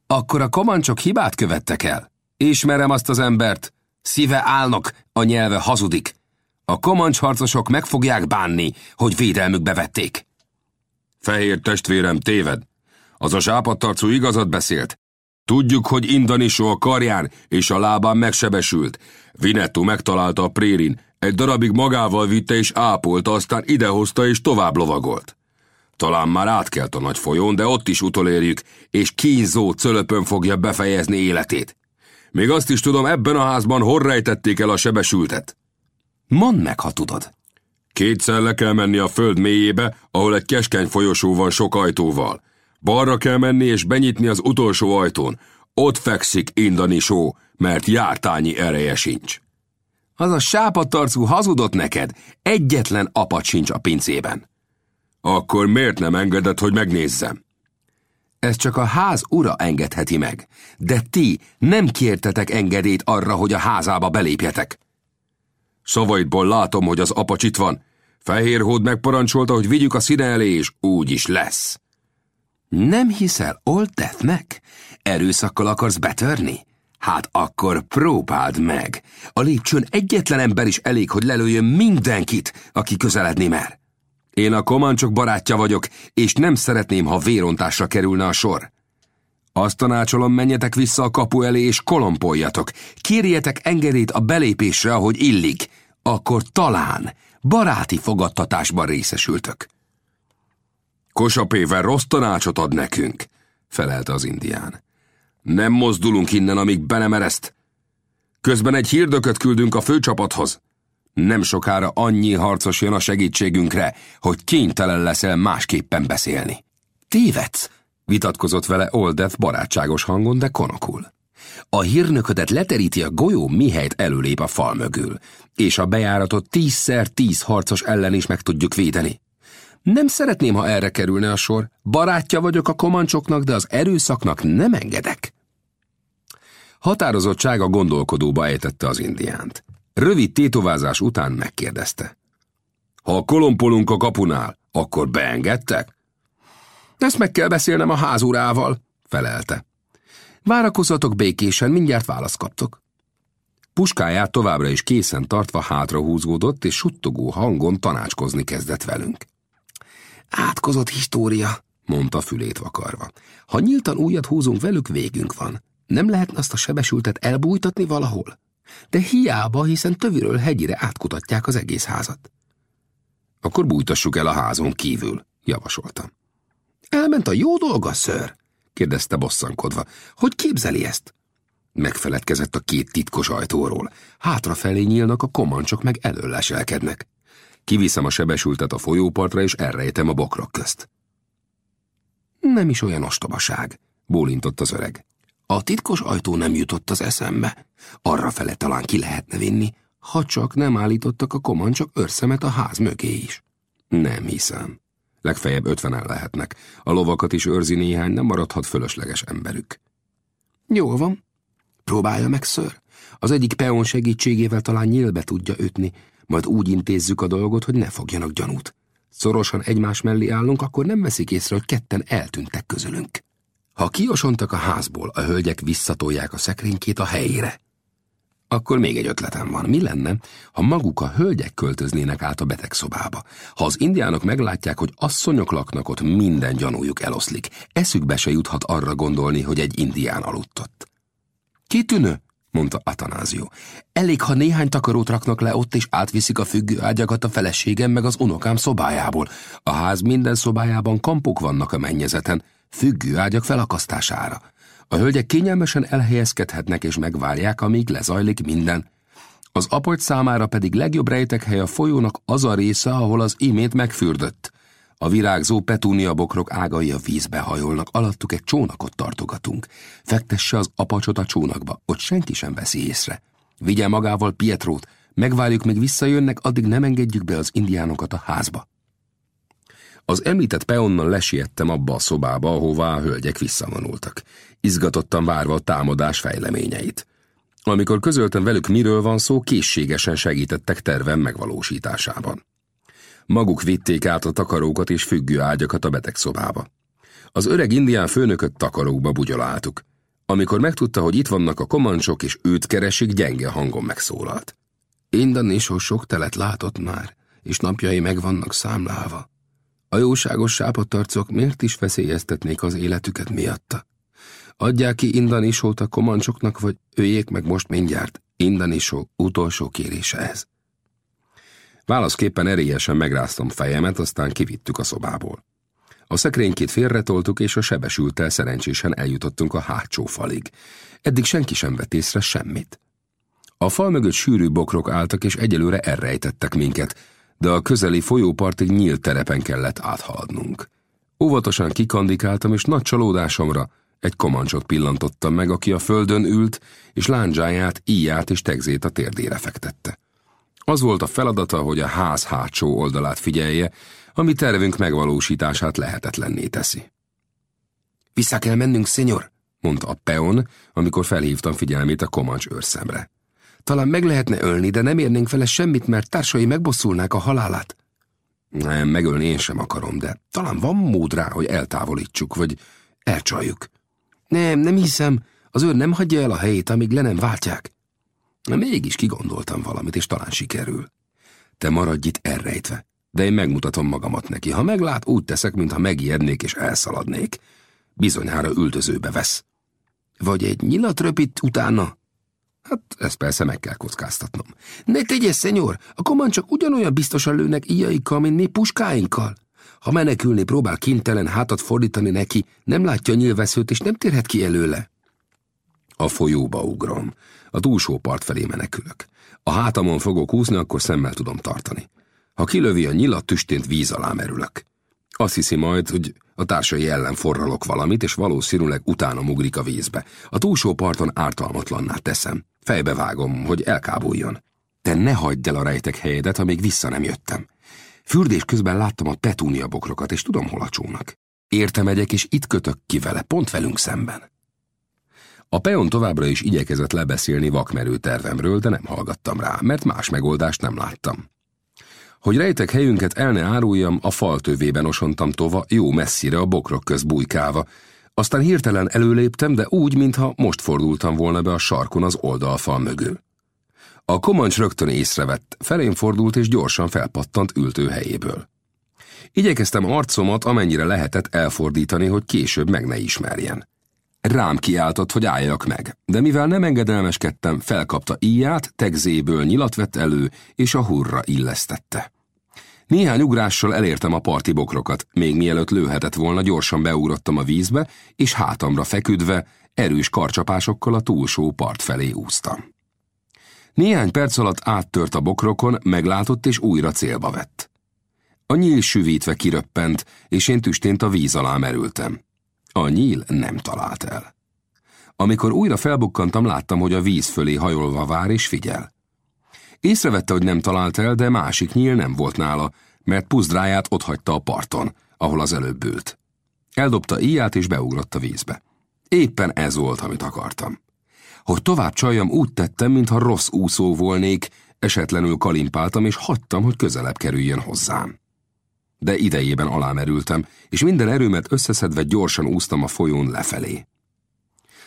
Akkor a komancsok hibát követtek el. Ismerem azt az embert. Szíve állnak, a nyelve hazudik. A komancs harcosok meg fogják bánni, hogy védelmükbe vették. Fehér testvérem téved. Az a zsápadtarcú igazat beszélt. Tudjuk, hogy Indanisó a karján és a lábán megsebesült. Vinetto megtalálta a prérin, egy darabig magával vitte és ápolta, aztán idehozta és tovább lovagolt. Talán már átkelt a nagy folyón, de ott is utolérjük, és kínzó cölöpön fogja befejezni életét. Még azt is tudom, ebben a házban hol rejtették el a sebesültet. Mondd meg, ha tudod. Kétszer le kell menni a föld mélyébe, ahol egy keskeny folyosó van sok ajtóval. Balra kell menni és benyitni az utolsó ajtón. Ott fekszik Indani só, mert jártányi ereje sincs. Az a sápadtarcú hazudott neked, egyetlen apat sincs a pincében. Akkor miért nem engedett, hogy megnézzem? Ez csak a ház ura engedheti meg, de ti nem kértetek engedélyt arra, hogy a házába belépjetek. Szavaidból látom, hogy az apacs itt van. Fehérhód megparancsolta, hogy vigyük a színe elé, és úgy is lesz. Nem hiszel Old Deathnek? Erőszakkal akarsz betörni? Hát akkor próbáld meg. A lépcsőn egyetlen ember is elég, hogy lelőjön mindenkit, aki közeledni mer. Én a kománcsok barátja vagyok, és nem szeretném, ha vérontásra kerülne a sor. Azt tanácsolom, menjetek vissza a kapu elé és kolompoljatok. Kérjetek engedélyt a belépésre, ahogy illik. Akkor talán baráti fogadtatásban részesültök. Kosapével rossz tanácsot ad nekünk, felelte az indián. Nem mozdulunk innen, amíg be nem ereszt. Közben egy hírdököt küldünk a főcsapathoz. Nem sokára annyi harcos jön a segítségünkre, hogy kénytelen leszel másképpen beszélni. Tévedsz, vitatkozott vele Oldeth barátságos hangon, de konokul. A hírnöködet leteríti a golyó, mihelyt előlép a fal mögül, és a bejáratot tízszer tíz harcos ellen is meg tudjuk védeni. Nem szeretném, ha erre kerülne a sor. Barátja vagyok a komancsoknak, de az erőszaknak nem engedek. Határozottsága gondolkodóba ejtette az indiánt. Rövid tétovázás után megkérdezte. Ha kolompolunk a kapunál, akkor beengedtek? Ezt meg kell beszélnem a házurával, felelte. Várakozatok békésen, mindjárt választ kaptok. Puskáját továbbra is készen tartva hátra húzódott, és suttogó hangon tanácskozni kezdett velünk. Átkozott história, mondta fülét vakarva. Ha nyíltan újat húzunk velük, végünk van. Nem lehetne azt a sebesültet elbújtatni valahol? De hiába, hiszen töviről hegyire átkutatják az egész házat. Akkor bújtassuk el a házon kívül, javasoltam. Elment a jó dolga, ször? kérdezte bosszankodva. Hogy képzeli ezt? Megfeledkezett a két titkos ajtóról. Hátrafelé nyílnak a komancsok, meg előleselkednek. Kiviszem a sebesültet a folyópartra, és elrejtem a bokrok közt. Nem is olyan ostobaság, bólintott az öreg. A titkos ajtó nem jutott az eszembe. Arra fele talán ki lehetne vinni, ha csak nem állítottak a komancsok őrszemet a ház mögé is. Nem hiszem. Legfeljebb ötvenen lehetnek. A lovakat is őrzi néhány, nem maradhat fölösleges emberük. Jól van. Próbálja meg, ször. Az egyik peon segítségével talán nyílbe tudja ütni, majd úgy intézzük a dolgot, hogy ne fogjanak gyanút. Szorosan egymás mellé állunk, akkor nem veszik észre, hogy ketten eltűntek közülünk. Ha kiosontak a házból, a hölgyek visszatolják a szekrénykét a helyére. Akkor még egy ötletem van. Mi lenne, ha maguk a hölgyek költöznének át a betegszobába? Ha az indiánok meglátják, hogy asszonyok laknak ott, minden gyanújuk eloszlik. Eszükbe se juthat arra gondolni, hogy egy indián aludt ott. Kitűnő, mondta Atanázió. Elég, ha néhány takarót raknak le ott, és átviszik a függő ágyakat a feleségem meg az unokám szobájából. A ház minden szobájában kampok vannak a mennyezeten, függő ágyak felakasztására. A hölgyek kényelmesen elhelyezkedhetnek és megvárják, amíg lezajlik minden. Az apolt számára pedig legjobb rejtekhely a folyónak az a része, ahol az imént megfürdött. A virágzó petúnia bokrok ágai a vízbe hajolnak, alattuk egy csónakot tartogatunk. Fektesse az apacsot a csónakba, ott senki sem veszi észre. Vigye magával Pietrót, megvárjuk, míg visszajönnek, addig nem engedjük be az indiánokat a házba. Az említett peonnal lesiettem abba a szobába, ahová a hölgyek visszavonultak. Izgatottan várva a támadás fejleményeit. Amikor közöltem velük, miről van szó, készségesen segítettek tervem megvalósításában. Maguk vitték át a takarókat és függő ágyakat a betegszobába. Az öreg indián főnököt takarókba bugyoláltuk. Amikor megtudta, hogy itt vannak a komancsok és őt keresik, gyenge hangon megszólalt. Indan is sok telet látott már, és napjai meg vannak számlálva. A jóságos sápadtarcok miért is veszélyeztetnék az életüket miatta? Adják ki Indanisót a komancsoknak, vagy öljék meg most mindjárt. Indanisó utolsó kérése ez. Válaszképpen erélyesen megráztam fejemet, aztán kivittük a szobából. A szekrénykét félretoltuk, és a sebesültel szerencsésen eljutottunk a hátsó falig. Eddig senki sem vett észre semmit. A fal mögött sűrű bokrok álltak, és egyelőre elrejtettek minket, de a közeli folyópartig nyílt terepen kellett áthaladnunk. Óvatosan kikandikáltam, és nagy csalódásomra egy komancsot pillantottam meg, aki a földön ült, és lándzsáját, íját és tegzét a térdére fektette. Az volt a feladata, hogy a ház hátsó oldalát figyelje, ami tervünk megvalósítását lehetetlenné teszi. Vissza kell mennünk, szenyor, mondta a peon, amikor felhívtam figyelmét a komancs őrszemre. Talán meg lehetne ölni, de nem érnénk vele semmit, mert társai megbosszulnák a halálát. Nem, megölni én sem akarom, de talán van mód rá, hogy eltávolítsuk, vagy elcsaljuk. Nem, nem hiszem. Az őr nem hagyja el a helyét, amíg le nem váltják. Mégis kigondoltam valamit, és talán sikerül. Te maradj itt elrejtve, de én megmutatom magamat neki. Ha meglát, úgy teszek, mintha megijednék és elszaladnék. Bizonyára üldözőbe vesz. Vagy egy nyilat röpít utána? Hát ezt persze meg kell kockáztatnom. Ne tegye, szenyor, a koman csak ugyanolyan biztosan lőnek íjaikkal, mint mi puskáinkkal. Ha menekülni próbál kintelen hátat fordítani neki, nem látja a nyilveszőt, és nem térhet ki előle. A folyóba ugrom. A túlsó part felé menekülök. A hátamon fogok úszni, akkor szemmel tudom tartani. Ha kilövi a nyilat, tüstént víz alá merülök. Azt hiszi majd, hogy a társai ellen forralok valamit, és valószínűleg utána ugrik a vízbe. A túlsó parton ártalmatlanná teszem. Fejbe vágom, hogy elkábuljon. Te ne hagyd el a rejtek helyedet, amíg vissza nem jöttem. Fürdés közben láttam a petúnia bokrokat, és tudom, hol a csónak. Érte megyek, és itt kötök ki vele, pont velünk szemben. A peon továbbra is igyekezett lebeszélni vakmerő tervemről, de nem hallgattam rá, mert más megoldást nem láttam. Hogy rejtek helyünket el ne áruljam, a fal tövében osontam tova, jó messzire a bokrok köz bujkálva. Aztán hirtelen előléptem, de úgy, mintha most fordultam volna be a sarkon az oldalfal mögül. A komancs rögtön észrevett, felén fordult és gyorsan felpattant ültő helyéből. Igyekeztem arcomat amennyire lehetett elfordítani, hogy később meg ne ismerjen. Rám kiáltott, hogy álljak meg, de mivel nem engedelmeskedtem, felkapta íját, tegzéből nyilat vett elő, és a hurra illesztette. Néhány ugrással elértem a parti bokrokat, még mielőtt lőhetett volna, gyorsan beugrottam a vízbe, és hátamra feküdve, erős karcsapásokkal a túlsó part felé úsztam. Néhány perc alatt áttört a bokrokon, meglátott és újra célba vett. A nyíl süvítve kiröppent, és én tüstént a víz alá merültem. A nyíl nem talált el. Amikor újra felbukkantam, láttam, hogy a víz fölé hajolva vár és figyel. Észrevette, hogy nem talált el, de másik nyíl nem volt nála, mert puzdráját otthagyta a parton, ahol az előbb ült. Eldobta íját és beugrott a vízbe. Éppen ez volt, amit akartam. Hogy tovább csaljam, úgy tettem, mintha rossz úszó volnék, esetlenül kalimpáltam, és hagytam, hogy közelebb kerüljön hozzám. De idejében alámerültem, és minden erőmet összeszedve gyorsan úsztam a folyón lefelé.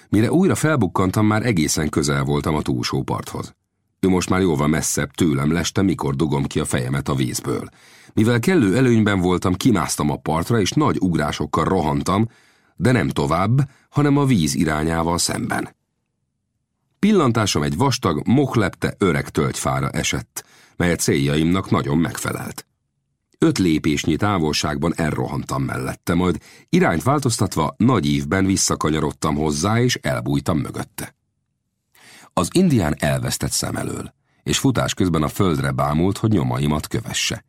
Mire újra felbukkantam, már egészen közel voltam a túlsó parthoz. Ő most már jóval messzebb tőlem leste, mikor dugom ki a fejemet a vízből. Mivel kellő előnyben voltam, kimásztam a partra, és nagy ugrásokkal rohantam, de nem tovább, hanem a víz irányával szemben. Pillantásom egy vastag, moklepte öreg tölgyfára esett, mely céljaimnak nagyon megfelelt. Öt lépésnyi távolságban elrohantam mellette, majd irányt változtatva nagy ívben visszakanyarodtam hozzá, és elbújtam mögötte. Az indián elvesztett szem elől, és futás közben a földre bámult, hogy nyomaimat kövesse.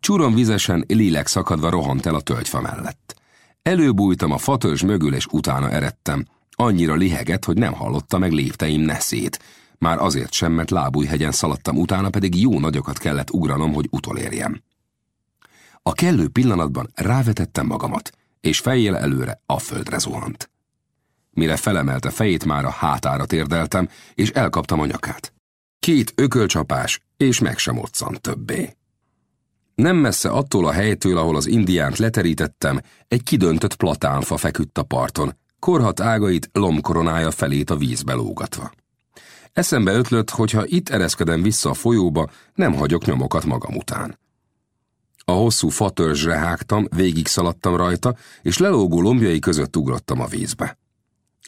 Csúron vizesen, lélek szakadva rohant el a tölgyfa mellett. Előbújtam a fatörzs mögül, és utána eredtem. Annyira lihegett, hogy nem hallotta meg lépteim neszét. Már azért sem, mert lábújhegyen szaladtam, utána pedig jó nagyokat kellett ugranom, hogy utolérjem. A kellő pillanatban rávetettem magamat, és fejjel előre a földre zuhant. Mire felemelte fejét, már a hátára térdeltem, és elkaptam a nyakát. Két ökölcsapás, és meg sem otszant többé. Nem messze attól a helytől, ahol az indiánt leterítettem, egy kidöntött platánfa feküdt a parton, korhat ágait lomkoronája felét a vízbe lógatva. Eszembe ötlött, hogy ha itt ereszkedem vissza a folyóba, nem hagyok nyomokat magam után. A hosszú fatörzsre hágtam, végig szaladtam rajta, és lelógó lombjai között ugrottam a vízbe.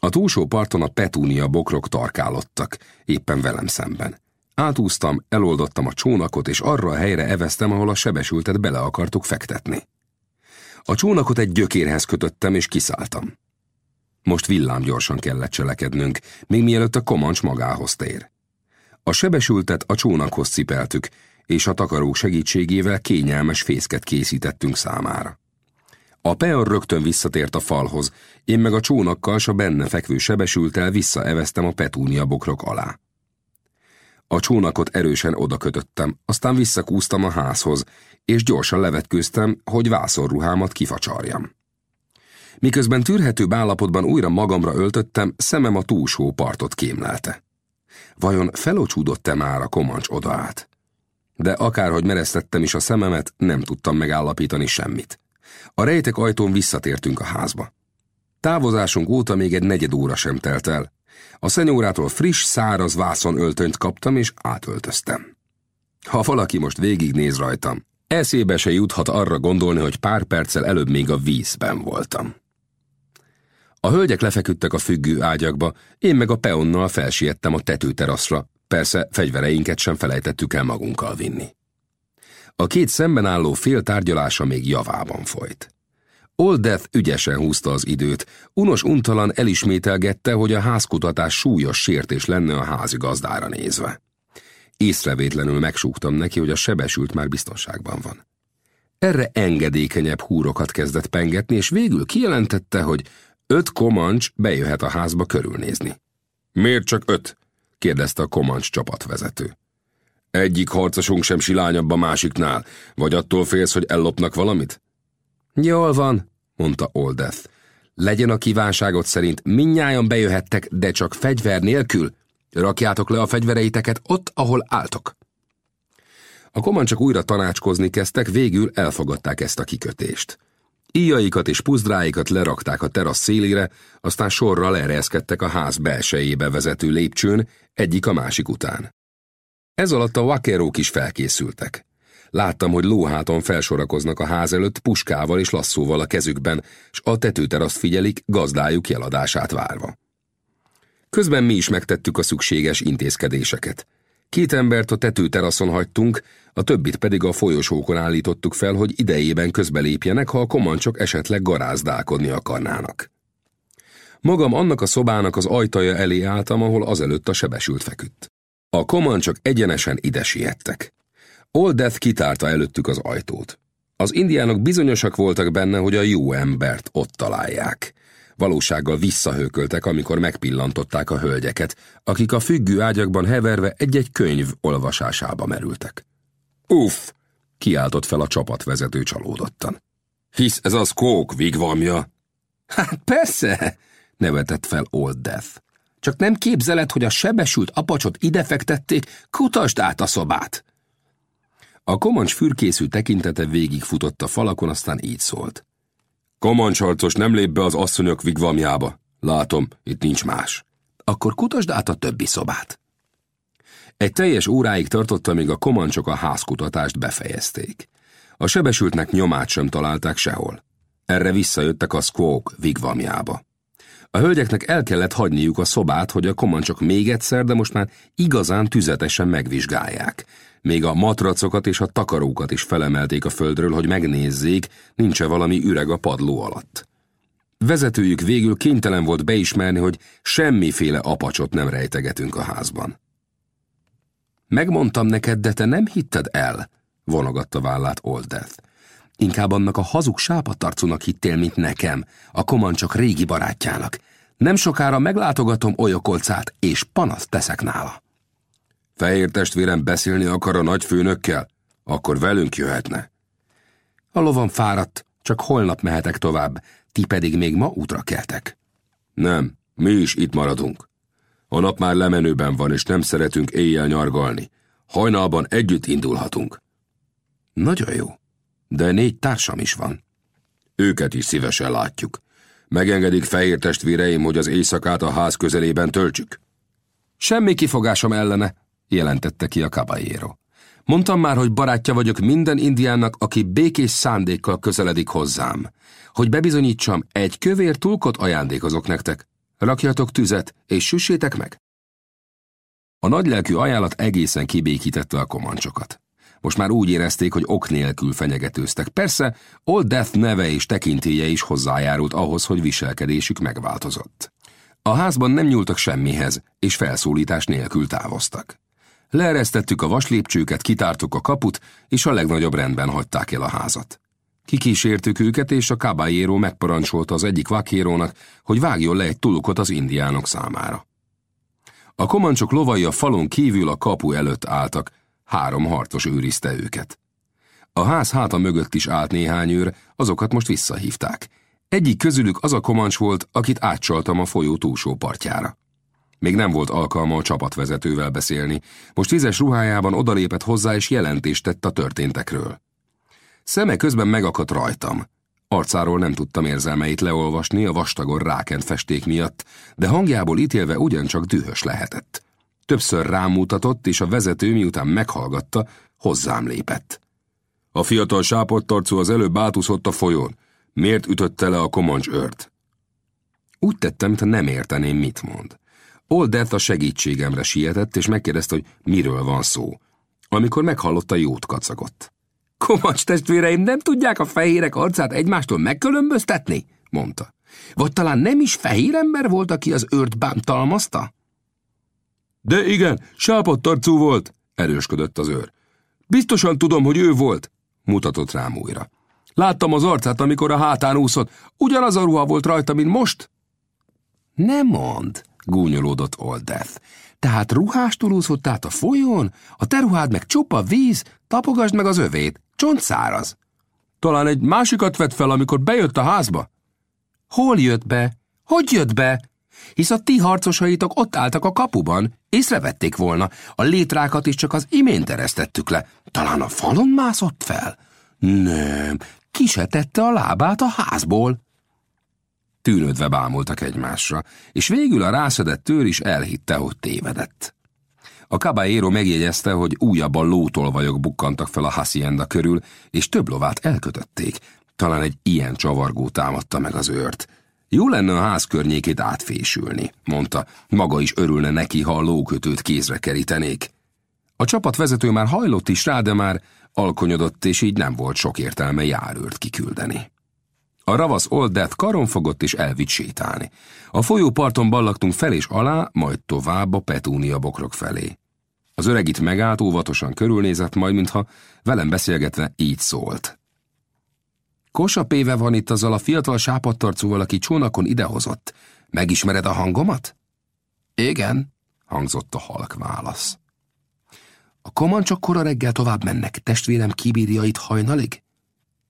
A túlsó parton a petúnia bokrok tarkálottak, éppen velem szemben. Átúztam, eloldottam a csónakot, és arra a helyre eveztem, ahol a sebesültet bele akartuk fektetni. A csónakot egy gyökérhez kötöttem, és kiszálltam. Most villám gyorsan kellett cselekednünk, még mielőtt a komancs magához tér. A sebesültet a csónakhoz cipeltük, és a takarók segítségével kényelmes fészket készítettünk számára. A peor rögtön visszatért a falhoz, én meg a csónakkal s a benne fekvő sebesültel visszaeveztem a petúnia bokrok alá. A csónakot erősen odakötöttem, aztán visszakúztam a házhoz, és gyorsan levetkőztem, hogy vászorruhámat kifacsarjam. Miközben tűrhetőbb állapotban újra magamra öltöttem, szemem a túlsó partot kémlelte. Vajon felocsúdott-e már a komancs oda át? De akárhogy mereztettem is a szememet, nem tudtam megállapítani semmit. A rejtek ajtón visszatértünk a házba. Távozásunk óta még egy negyed óra sem telt el. A szenyórától friss, száraz vászon öltönyt kaptam, és átöltöztem. Ha valaki most végignéz rajtam, eszébe se juthat arra gondolni, hogy pár perccel előbb még a vízben voltam. A hölgyek lefeküdtek a függő ágyakba, én meg a peonnal felsiettem a tetőteraszra, persze fegyvereinket sem felejtettük el magunkkal vinni. A két szemben álló fél tárgyalása még javában folyt. Old Death ügyesen húzta az időt, unos untalan elismételgette, hogy a házkutatás súlyos sértés lenne a házi gazdára nézve. Észrevétlenül megsúgtam neki, hogy a sebesült már biztonságban van. Erre engedékenyebb húrokat kezdett pengetni, és végül kijelentette, hogy öt komancs bejöhet a házba körülnézni. Miért csak öt? kérdezte a komancs csapatvezető. Egyik harcosunk sem silányabb a másiknál, vagy attól félsz, hogy ellopnak valamit? Jól van, mondta Oldeth. Legyen a kívánságot szerint, minnyáján bejöhettek, de csak fegyver nélkül. Rakjátok le a fegyvereiteket ott, ahol álltok. A komancsok újra tanácskozni kezdtek, végül elfogadták ezt a kikötést. Íjaikat és puzdráikat lerakták a terasz szélére, aztán sorra leereszkedtek a ház belsejébe vezető lépcsőn, egyik a másik után. Ez alatt a vakerók is felkészültek. Láttam, hogy lóháton felsorakoznak a ház előtt puskával és lasszóval a kezükben, s a tetőteraszt figyelik, gazdájuk jeladását várva. Közben mi is megtettük a szükséges intézkedéseket. Két embert a tetőteraszon hagytunk, a többit pedig a folyosókon állítottuk fel, hogy idejében közbelépjenek, ha a komancsok esetleg garázdálkodni akarnának. Magam annak a szobának az ajtaja elé álltam, ahol azelőtt a sebesült feküdt. A komancsok egyenesen ide siettek. Old Death kitárta előttük az ajtót. Az indiánok bizonyosak voltak benne, hogy a jó embert ott találják. Valósággal visszahőköltek, amikor megpillantották a hölgyeket, akik a függő ágyakban heverve egy-egy könyv olvasásába merültek. Uff! kiáltott fel a csapatvezető csalódottan. Hisz ez az kók vigvamja. Hát persze, nevetett fel Old Death. Csak nem képzeled, hogy a sebesült apacsot idefektették, kutasd át a szobát. A komancs fürkészű tekintete végigfutott a falakon, aztán így szólt. Komancsarcos nem lép be az asszonyok vigvamjába. Látom, itt nincs más. Akkor kutasd át a többi szobát. Egy teljes óráig tartotta, míg a komancsok a házkutatást befejezték. A sebesültnek nyomát sem találták sehol. Erre visszajöttek a Squawk vigvamjába. A hölgyeknek el kellett hagyniuk a szobát, hogy a komancsok még egyszer, de most már igazán tüzetesen megvizsgálják. Még a matracokat és a takarókat is felemelték a földről, hogy megnézzék, nincs-e valami üreg a padló alatt. Vezetőjük végül kénytelen volt beismerni, hogy semmiféle apacsot nem rejtegetünk a házban. Megmondtam neked, de te nem hitted el, vonogatta vállát Old Death. Inkább annak a hazug sápatarcúnak hittél, mint nekem, a komancsok régi barátjának. Nem sokára meglátogatom olyokolcát, és panaszt teszek nála. Fehér testvérem beszélni akar a nagyfőnökkel? Akkor velünk jöhetne. A lovam fáradt, csak holnap mehetek tovább, ti pedig még ma útra keltek. Nem, mi is itt maradunk. A nap már lemenőben van, és nem szeretünk éjjel nyargalni. Hajnalban együtt indulhatunk. Nagyon jó, de négy társam is van. Őket is szívesen látjuk. Megengedik fehér testvéreim, hogy az éjszakát a ház közelében töltsük? Semmi kifogásom ellene, jelentette ki a caballero. Mondtam már, hogy barátja vagyok minden indiának, aki békés szándékkal közeledik hozzám. Hogy bebizonyítsam, egy kövér tulkot ajándékozok nektek. Rakjatok tüzet, és süssétek meg. A nagylelkű ajánlat egészen kibékítette a komancsokat. Most már úgy érezték, hogy ok nélkül fenyegetőztek. Persze, Old Death neve és tekintélye is hozzájárult ahhoz, hogy viselkedésük megváltozott. A házban nem nyúltak semmihez, és felszólítás nélkül távoztak. Leeresztettük a vaslépcsőket, kitártuk a kaput, és a legnagyobb rendben hagyták el a házat. Kikísértük őket, és a caballero megparancsolta az egyik vakérónak, hogy vágjon le egy tulukot az indiánok számára. A komancsok lovai a falon kívül a kapu előtt álltak, három harcos őrizte őket. A ház háta mögött is állt néhány őr, azokat most visszahívták. Egyik közülük az a komancs volt, akit átcsaltam a folyó túlsó partjára. Még nem volt alkalma a csapatvezetővel beszélni, most vizes ruhájában odalépett hozzá és jelentést tett a történtekről. Szeme közben megakadt rajtam. Arcáról nem tudtam érzelmeit leolvasni a vastagon rákent festék miatt, de hangjából ítélve ugyancsak dühös lehetett. Többször rámutatott, és a vezető miután meghallgatta, hozzám lépett. A fiatal sápadtarcú az előbb átúszott a folyón. Miért ütötte le a komancs ört? Úgy tettem, mintha nem érteném, mit mond. Old Death a segítségemre sietett, és megkérdezte, hogy miről van szó. Amikor meghallotta, jót kacagott. Komancs testvéreim nem tudják a fehérek arcát egymástól megkülönböztetni? mondta. Vagy talán nem is fehér ember volt, aki az őrt bántalmazta? De igen, sápadtarcú volt, erősködött az őr. Biztosan tudom, hogy ő volt, mutatott rám újra. Láttam az arcát, amikor a hátán úszott. Ugyanaz a ruha volt rajta, mint most? Nem mond, gúnyolódott Old. Tehát ruhástól úszott át a folyón, a te ruhád meg csupa víz, tapogasd meg az övét, csont száraz. Talán egy másikat vett fel, amikor bejött a házba? Hol jött be? Hogy jött be? Hisz a ti harcosaitok ott álltak a kapuban, észrevették volna. A létrákat is csak az imént eresztettük le. Talán a falon mászott fel? Nem, ki se tette a lábát a házból. Tűnődve bámultak egymásra, és végül a rászedett tőr is elhitte, hogy tévedett. A caballero megjegyezte, hogy újabban lótolvajok bukkantak fel a hacienda körül, és több lovát elkötötték. Talán egy ilyen csavargó támadta meg az őrt. Jó lenne a ház környékét átfésülni, mondta. Maga is örülne neki, ha a lókötőt kézre kerítenék. A csapatvezető már hajlott is rá, de már alkonyodott, és így nem volt sok értelme járőrt kiküldeni. A ravasz Old Death karon fogott és elvitt sétálni. A folyóparton ballaktunk fel és alá, majd tovább a petúnia bokrok felé. Az öreg itt megállt, óvatosan körülnézett, majd mintha velem beszélgetve így szólt. Kosapéve van itt azzal a fiatal sápadtarcúval, aki csónakon idehozott. Megismered a hangomat? Igen, hangzott a halk válasz. A komancsok kora reggel tovább mennek, testvérem kibírja itt hajnalig?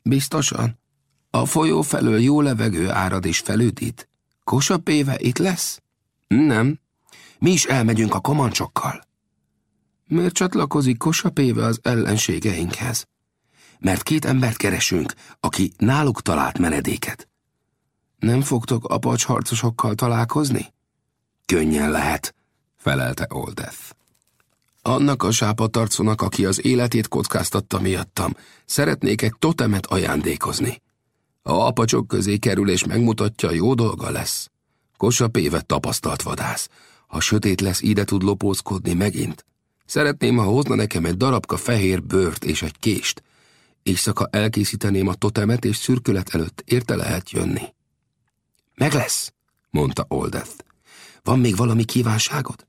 Biztosan. A folyó felől jó levegő árad és felüdít. Kosapéve itt lesz? Nem. Mi is elmegyünk a komancsokkal. Miért csatlakozik Kosapéve az ellenségeinkhez? Mert két embert keresünk, aki náluk talált menedéket. Nem fogtok apacs harcosokkal találkozni? Könnyen lehet, felelte Oldeth. Annak a sápatarconak, aki az életét kockáztatta miattam, szeretnék egy totemet ajándékozni. Ha apacsok közé kerül és megmutatja, jó dolga lesz. Kosap évet tapasztalt vadász. Ha sötét lesz, ide tud lopózkodni megint. Szeretném, ha hozna nekem egy darabka fehér bőrt és egy kést. Éjszaka elkészíteném a totemet, és szürkület előtt érte lehet jönni. Meg lesz, mondta Oldeth. Van még valami kívánságod?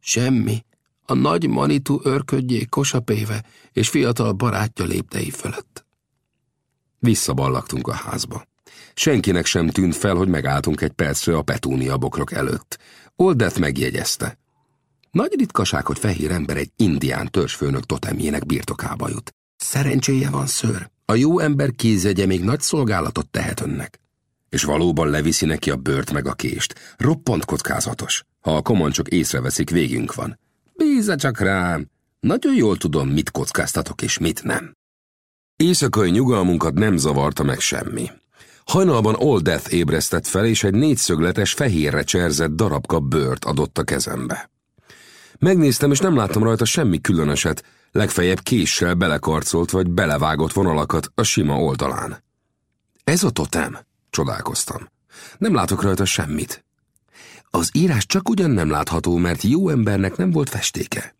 Semmi. A nagy manitú örködjék kosapéve és fiatal barátja léptei fölött. Visszaballagtunk a házba. Senkinek sem tűnt fel, hogy megálltunk egy percre a petúnia bokrok előtt. Oldet megjegyezte. Nagy ritkaság, hogy fehér ember egy indián törzsfőnök totemjének birtokába jut. Szerencséje van, ször. A jó ember kézegye még nagy szolgálatot tehet önnek. És valóban leviszi neki a bört meg a kést. Roppant kockázatos. Ha a komancsok észreveszik, végünk van. Bízza csak rám. Nagyon jól tudom, mit kockáztatok és mit nem. Éjszakai nyugalmunkat nem zavarta meg semmi. Hajnalban Old Death ébresztett fel, és egy négyszögletes, fehérre cserzett darabka bőrt adott a kezembe. Megnéztem, és nem láttam rajta semmi különöset, legfeljebb késsel belekarcolt vagy belevágott vonalakat a sima oldalán. Ez a totem? Csodálkoztam. Nem látok rajta semmit. Az írás csak ugyan nem látható, mert jó embernek nem volt festéke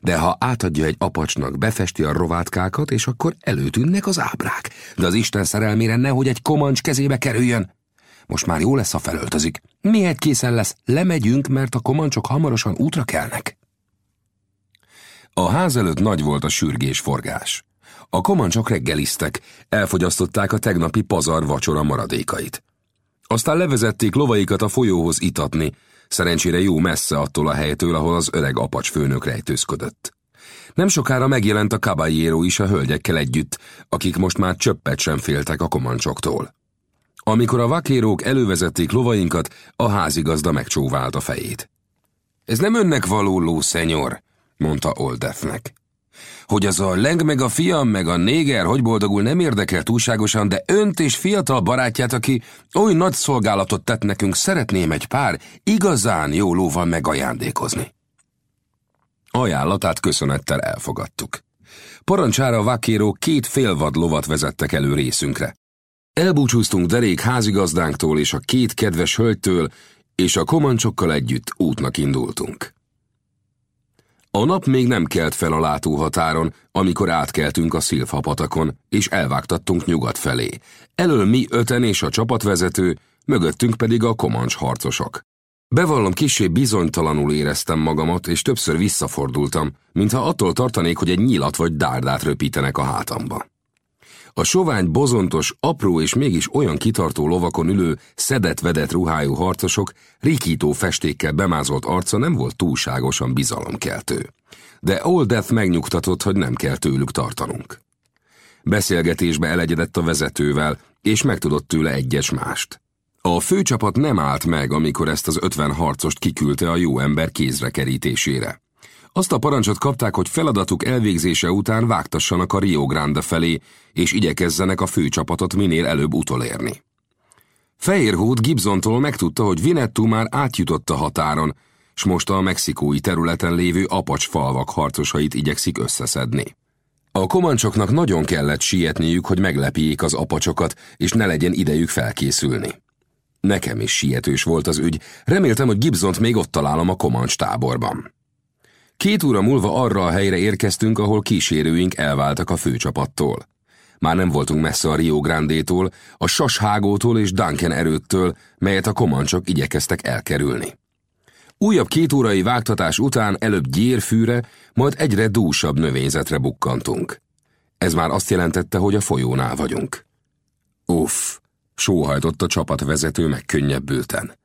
de ha átadja egy apacsnak, befesti a rovátkákat, és akkor előtűnnek az ábrák. De az Isten szerelmére nehogy egy komancs kezébe kerüljön. Most már jó lesz, ha felöltözik. Miért készen lesz? Lemegyünk, mert a komancsok hamarosan útra kelnek. A ház előtt nagy volt a sürgés forgás. A komancsok reggeliztek, elfogyasztották a tegnapi pazar vacsora maradékait. Aztán levezették lovaikat a folyóhoz itatni, szerencsére jó messze attól a helytől, ahol az öreg apacs főnök rejtőzködött. Nem sokára megjelent a caballero is a hölgyekkel együtt, akik most már csöppet sem féltek a komancsoktól. Amikor a vakérók elővezették lovainkat, a házigazda megcsóvált a fejét. Ez nem önnek való ló, szenyor, mondta Oldefnek. Hogy az a leng meg a fiam meg a néger hogy boldogul nem érdekel túlságosan, de önt és fiatal barátját, aki oly nagy szolgálatot tett nekünk, szeretném egy pár igazán jó lóval megajándékozni. Ajánlatát köszönettel elfogadtuk. Parancsára a vakéró két félvad lovat vezettek elő részünkre. Elbúcsúztunk derék házigazdánktól és a két kedves hölgytől, és a komancsokkal együtt útnak indultunk. A nap még nem kelt fel a látóhatáron, amikor átkeltünk a Szilfapatakon, és elvágtattunk nyugat felé. Elől mi öten és a csapatvezető, mögöttünk pedig a komancs harcosok. Bevallom, kisé bizonytalanul éreztem magamat, és többször visszafordultam, mintha attól tartanék, hogy egy nyilat vagy dárdát röpítenek a hátamba. A sovány, bozontos, apró és mégis olyan kitartó lovakon ülő, szedett-vedett ruhájú harcosok rikító festékkel bemázolt arca nem volt túlságosan bizalomkeltő. De Old Death megnyugtatott, hogy nem kell tőlük tartanunk. Beszélgetésbe elegyedett a vezetővel, és megtudott tőle egyes mást. A főcsapat nem állt meg, amikor ezt az ötven harcost kiküldte a jó ember kézre kerítésére. Azt a parancsot kapták, hogy feladatuk elvégzése után vágtassanak a Rio Grande felé, és igyekezzenek a főcsapatot minél előbb utolérni. Fehér Hód Gibsontól megtudta, hogy Vinettu már átjutott a határon, s most a mexikói területen lévő apacs falvak harcosait igyekszik összeszedni. A komancsoknak nagyon kellett sietniük, hogy meglepjék az apacsokat, és ne legyen idejük felkészülni. Nekem is sietős volt az ügy, reméltem, hogy Gibsont még ott találom a komancs táborban. Két óra múlva arra a helyre érkeztünk, ahol kísérőink elváltak a főcsapattól. Már nem voltunk messze a Rio Grande-tól, a Sashágótól és Duncan erőttől, melyet a komancsok igyekeztek elkerülni. Újabb két órai vágtatás után előbb gyérfűre, majd egyre dúsabb növényzetre bukkantunk. Ez már azt jelentette, hogy a folyónál vagyunk. Uff, sóhajtott a csapatvezető megkönnyebbülten.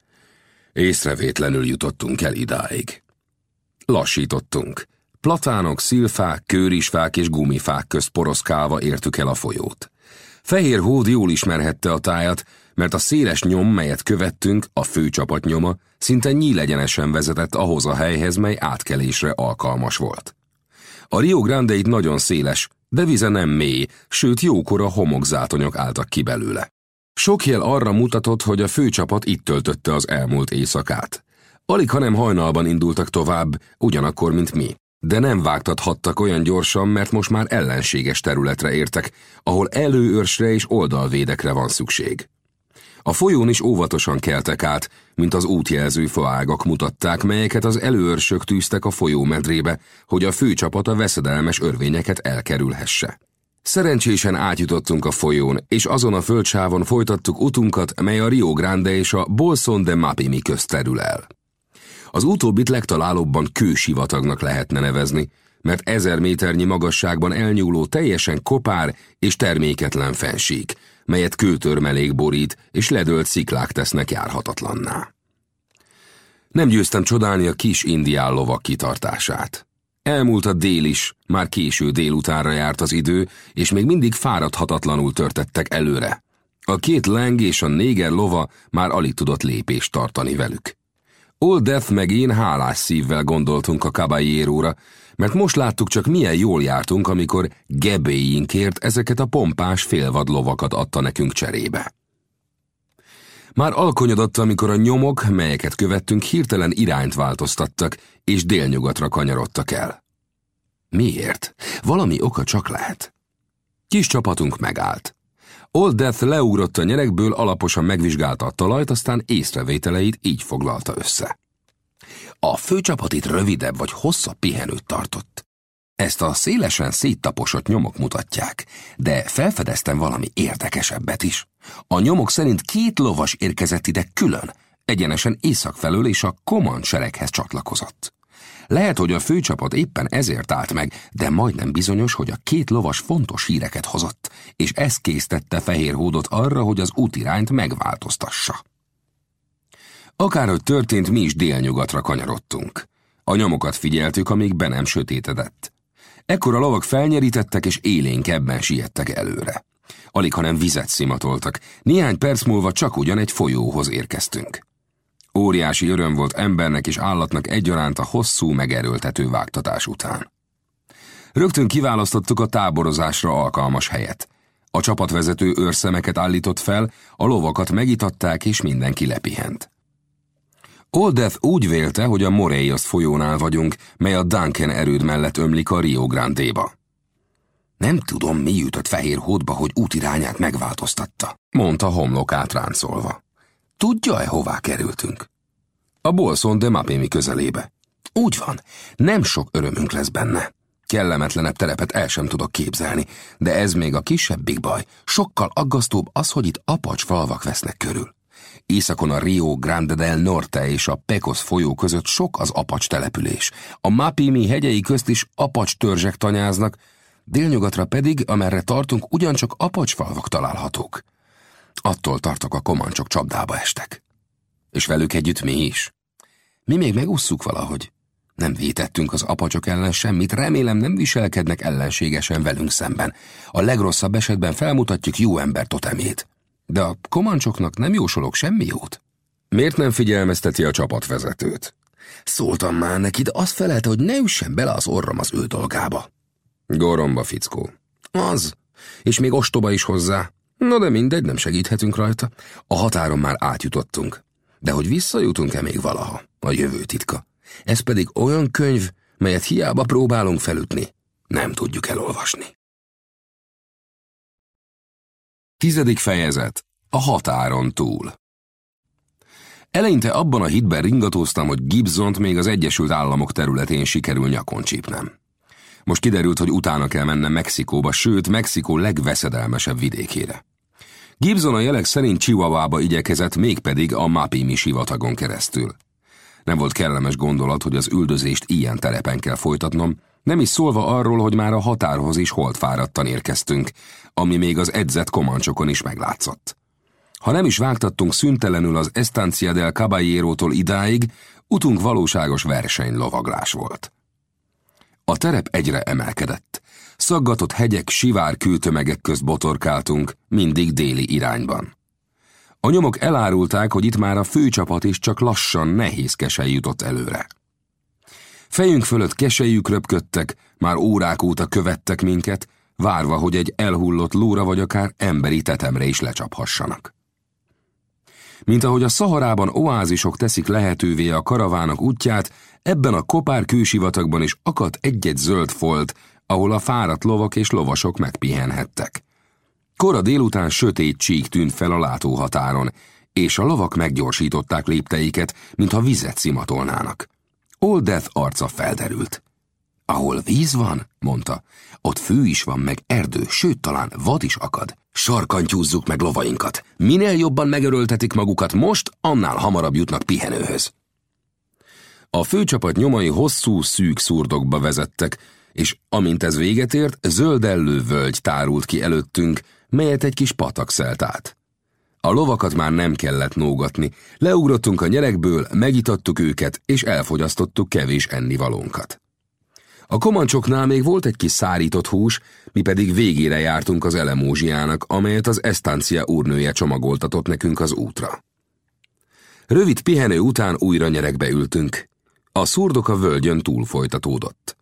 Észrevétlenül jutottunk el idáig. Lassítottunk. Platánok, szilfák, kőrisfák és gumifák közt poroszkálva értük el a folyót. Fehér hód jól ismerhette a tájat, mert a széles nyom, melyet követtünk, a főcsapat nyoma, szinte nyílegyenesen vezetett ahhoz a helyhez, mely átkelésre alkalmas volt. A Rio Grande itt nagyon széles, de vize nem mély, sőt jókora homokzátonyok álltak ki belőle. Sok jel arra mutatott, hogy a főcsapat itt töltötte az elmúlt éjszakát. Alig, hanem hajnalban indultak tovább, ugyanakkor, mint mi. De nem vágtathattak olyan gyorsan, mert most már ellenséges területre értek, ahol előőrsre és oldalvédekre van szükség. A folyón is óvatosan keltek át, mint az útjelző faágak mutatták, melyeket az előőrsök tűztek a folyó medrébe, hogy a főcsapat a veszedelmes örvényeket elkerülhesse. Szerencsésen átjutottunk a folyón, és azon a földsávon folytattuk utunkat, mely a Rio Grande és a Bolson de Mapimi közt terül el. Az utóbbit legtalálóbban kősivatagnak lehetne nevezni, mert ezer méternyi magasságban elnyúló teljesen kopár és terméketlen fensík, melyet kőtörmelék borít, és ledölt sziklák tesznek járhatatlanná. Nem győztem csodálni a kis indián lovak kitartását. Elmúlt a dél is, már késő délutánra járt az idő, és még mindig fáradhatatlanul törtettek előre. A két leng és a néger lova már alig tudott lépést tartani velük. Old Death meg én hálás szívvel gondoltunk a caballero mert most láttuk csak milyen jól jártunk, amikor gebéinkért ezeket a pompás félvad lovakat adta nekünk cserébe. Már alkonyodott, amikor a nyomok, melyeket követtünk, hirtelen irányt változtattak, és délnyugatra kanyarodtak el. Miért? Valami oka csak lehet. Kis csapatunk megállt. Old Death leugrott a nyerekből, alaposan megvizsgálta a talajt, aztán észrevételeit így foglalta össze. A főcsapat itt rövidebb vagy hosszabb pihenőt tartott. Ezt a szélesen széttaposott nyomok mutatják, de felfedeztem valami érdekesebbet is. A nyomok szerint két lovas érkezett ide külön, egyenesen észak felől és a Coman sereghez csatlakozott. Lehet, hogy a főcsapat éppen ezért állt meg, de majdnem bizonyos, hogy a két lovas fontos híreket hozott, és ez késztette Fehér Hódot arra, hogy az útirányt megváltoztassa. Akárhogy történt, mi is délnyugatra kanyarodtunk. A nyomokat figyeltük, amíg be nem sötétedett. Ekkor a lovak felnyerítettek, és élénkebben siettek előre. Alig, hanem vizet szimatoltak. Néhány perc múlva csak ugyan egy folyóhoz érkeztünk. Óriási öröm volt embernek és állatnak egyaránt a hosszú, megerőltető vágtatás után. Rögtön kiválasztottuk a táborozásra alkalmas helyet. A csapatvezető őrszemeket állított fel, a lovakat megitatták, és mindenki lepihent. Oldeth úgy vélte, hogy a Moreios folyónál vagyunk, mely a Duncan erőd mellett ömlik a Rio Grande-ba. Nem tudom, mi jutott fehér hódba, hogy útirányát megváltoztatta, mondta homlok átráncolva. Tudja-e, hová kerültünk? A Bolson de Mapémi közelébe. Úgy van, nem sok örömünk lesz benne. Kellemetlenebb terepet el sem tudok képzelni, de ez még a kisebbik baj. Sokkal aggasztóbb az, hogy itt apacs falvak vesznek körül. Északon a Rio Grande del Norte és a Pecos folyó között sok az apacs település. A Mapimi hegyei közt is apacs törzsek tanyáznak, délnyugatra pedig, amerre tartunk, ugyancsak apacsfalvak találhatók. Attól tartok a komancsok csapdába estek. És velük együtt mi is. Mi még megússzuk valahogy. Nem vétettünk az apacsok ellen semmit, remélem nem viselkednek ellenségesen velünk szemben. A legrosszabb esetben felmutatjuk jó ember totemét. De a komancsoknak nem jósolok semmi jót. Miért nem figyelmezteti a csapatvezetőt? Szóltam már neki, de azt felelte, hogy ne üssen bele az orrom az ő dolgába. Goromba, fickó. Az. És még ostoba is hozzá. No de mindegy, nem segíthetünk rajta. A határon már átjutottunk. De hogy visszajutunk-e még valaha? A jövő titka. Ez pedig olyan könyv, melyet hiába próbálunk felütni, nem tudjuk elolvasni. Tizedik fejezet. A határon túl. Eleinte abban a hitben ringatóztam, hogy Gibsont még az Egyesült Államok területén sikerül nyakon csípnem. Most kiderült, hogy utána kell mennem Mexikóba, sőt, Mexikó legveszedelmesebb vidékére. Gibson a jelek szerint Chihuahua-ba igyekezett, mégpedig a Mapimi sivatagon keresztül. Nem volt kellemes gondolat, hogy az üldözést ilyen terepen kell folytatnom, nem is szólva arról, hogy már a határhoz is holdfáradtan érkeztünk, ami még az edzett komancsokon is meglátszott. Ha nem is vágtattunk szüntelenül az Estancia del Caballero-tól idáig, utunk valóságos versenylovaglás volt. A terep egyre emelkedett. Szaggatott hegyek, sivár kőtömegek közt botorkáltunk, mindig déli irányban. A nyomok elárulták, hogy itt már a főcsapat is csak lassan, nehézkesen jutott előre. Fejünk fölött kesejük röpködtek, már órák óta követtek minket, várva, hogy egy elhullott lóra vagy akár emberi tetemre is lecsaphassanak. Mint ahogy a szaharában oázisok teszik lehetővé a karavánok útját, ebben a kopár kősivatagban is akadt egy-egy zöld folt, ahol a fáradt lovak és lovasok megpihenhettek. Kora délután sötét csík tűnt fel a látóhatáron, és a lovak meggyorsították lépteiket, mintha vizet szimatolnának. Old Death arca felderült. Ahol víz van, mondta, ott fű is van, meg erdő, sőt talán vad is akad. Sarkantyúzzuk meg lovainkat. Minél jobban megöröltetik magukat most, annál hamarabb jutnak pihenőhöz. A főcsapat nyomai hosszú, szűk szurdokba vezettek, és amint ez véget ért, zöldellő völgy tárult ki előttünk, melyet egy kis patak szelt át. A lovakat már nem kellett nógatni, leugrottunk a nyerekből, megitattuk őket, és elfogyasztottuk kevés ennivalónkat. A komancsoknál még volt egy kis szárított hús, mi pedig végére jártunk az elemózsiának, amelyet az estancia úrnője csomagoltatott nekünk az útra. Rövid pihenő után újra nyerekbe ültünk. A szurdok a völgyön túl folytatódott.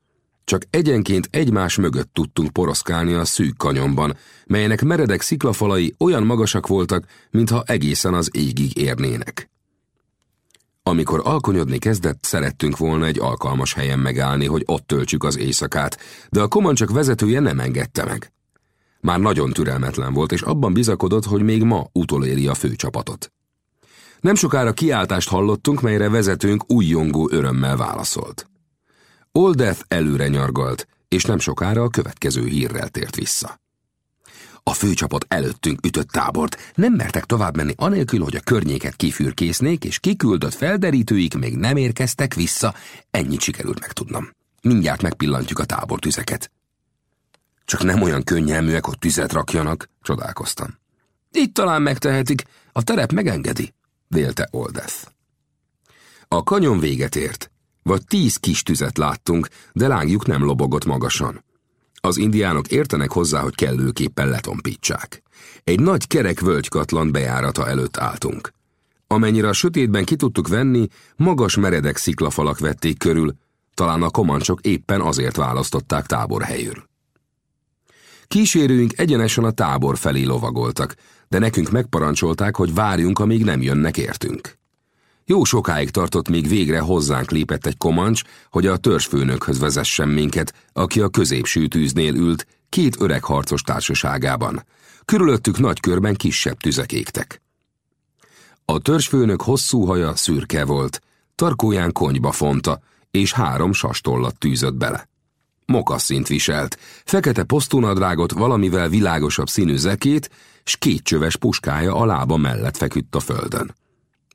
Csak egyenként egymás mögött tudtunk poroszkálni a szűk kanyomban, melynek meredek sziklafalai olyan magasak voltak, mintha egészen az égig érnének. Amikor alkonyodni kezdett, szerettünk volna egy alkalmas helyen megállni, hogy ott töltsük az éjszakát, de a komancsak vezetője nem engedte meg. Már nagyon türelmetlen volt, és abban bizakodott, hogy még ma utoléri a főcsapatot. Nem sokára kiáltást hallottunk, melyre vezetőnk újjongó örömmel válaszolt. Oldeth előre nyargalt, és nem sokára a következő hírrel tért vissza. A főcsapat előttünk ütött tábort, nem mertek tovább menni anélkül, hogy a környéket kifürkésznék, és kiküldött felderítőik még nem érkeztek vissza, ennyit sikerült megtudnom. Mindjárt megpillantjuk a tábortüzeket. Csak nem olyan könnyelműek, hogy tüzet rakjanak, csodálkoztam. Itt talán megtehetik, a terep megengedi, vélte Oldeth. A kanyon véget ért, vagy tíz kis tüzet láttunk, de lángjuk nem lobogott magasan. Az indiánok értenek hozzá, hogy kellőképpen letompítsák. Egy nagy kerek völgykatlan bejárata előtt álltunk. Amennyire a sötétben ki tudtuk venni, magas meredek sziklafalak vették körül, talán a komancsok éppen azért választották táborhelyül. Kísérőink egyenesen a tábor felé lovagoltak, de nekünk megparancsolták, hogy várjunk, amíg nem jönnek értünk. Jó sokáig tartott, még végre hozzánk lépett egy komancs, hogy a törzsfőnökhöz vezessen minket, aki a középső tűznél ült, két öreg harcos társaságában. Körülöttük nagy körben kisebb tüzek égtek. A törzsfőnök hosszú haja szürke volt, tarkóján konyba fonta, és három sastollat tűzött bele. Mokasszint viselt, fekete posztónadrágot valamivel világosabb színű zekét, s két csöves puskája a lába mellett feküdt a földön.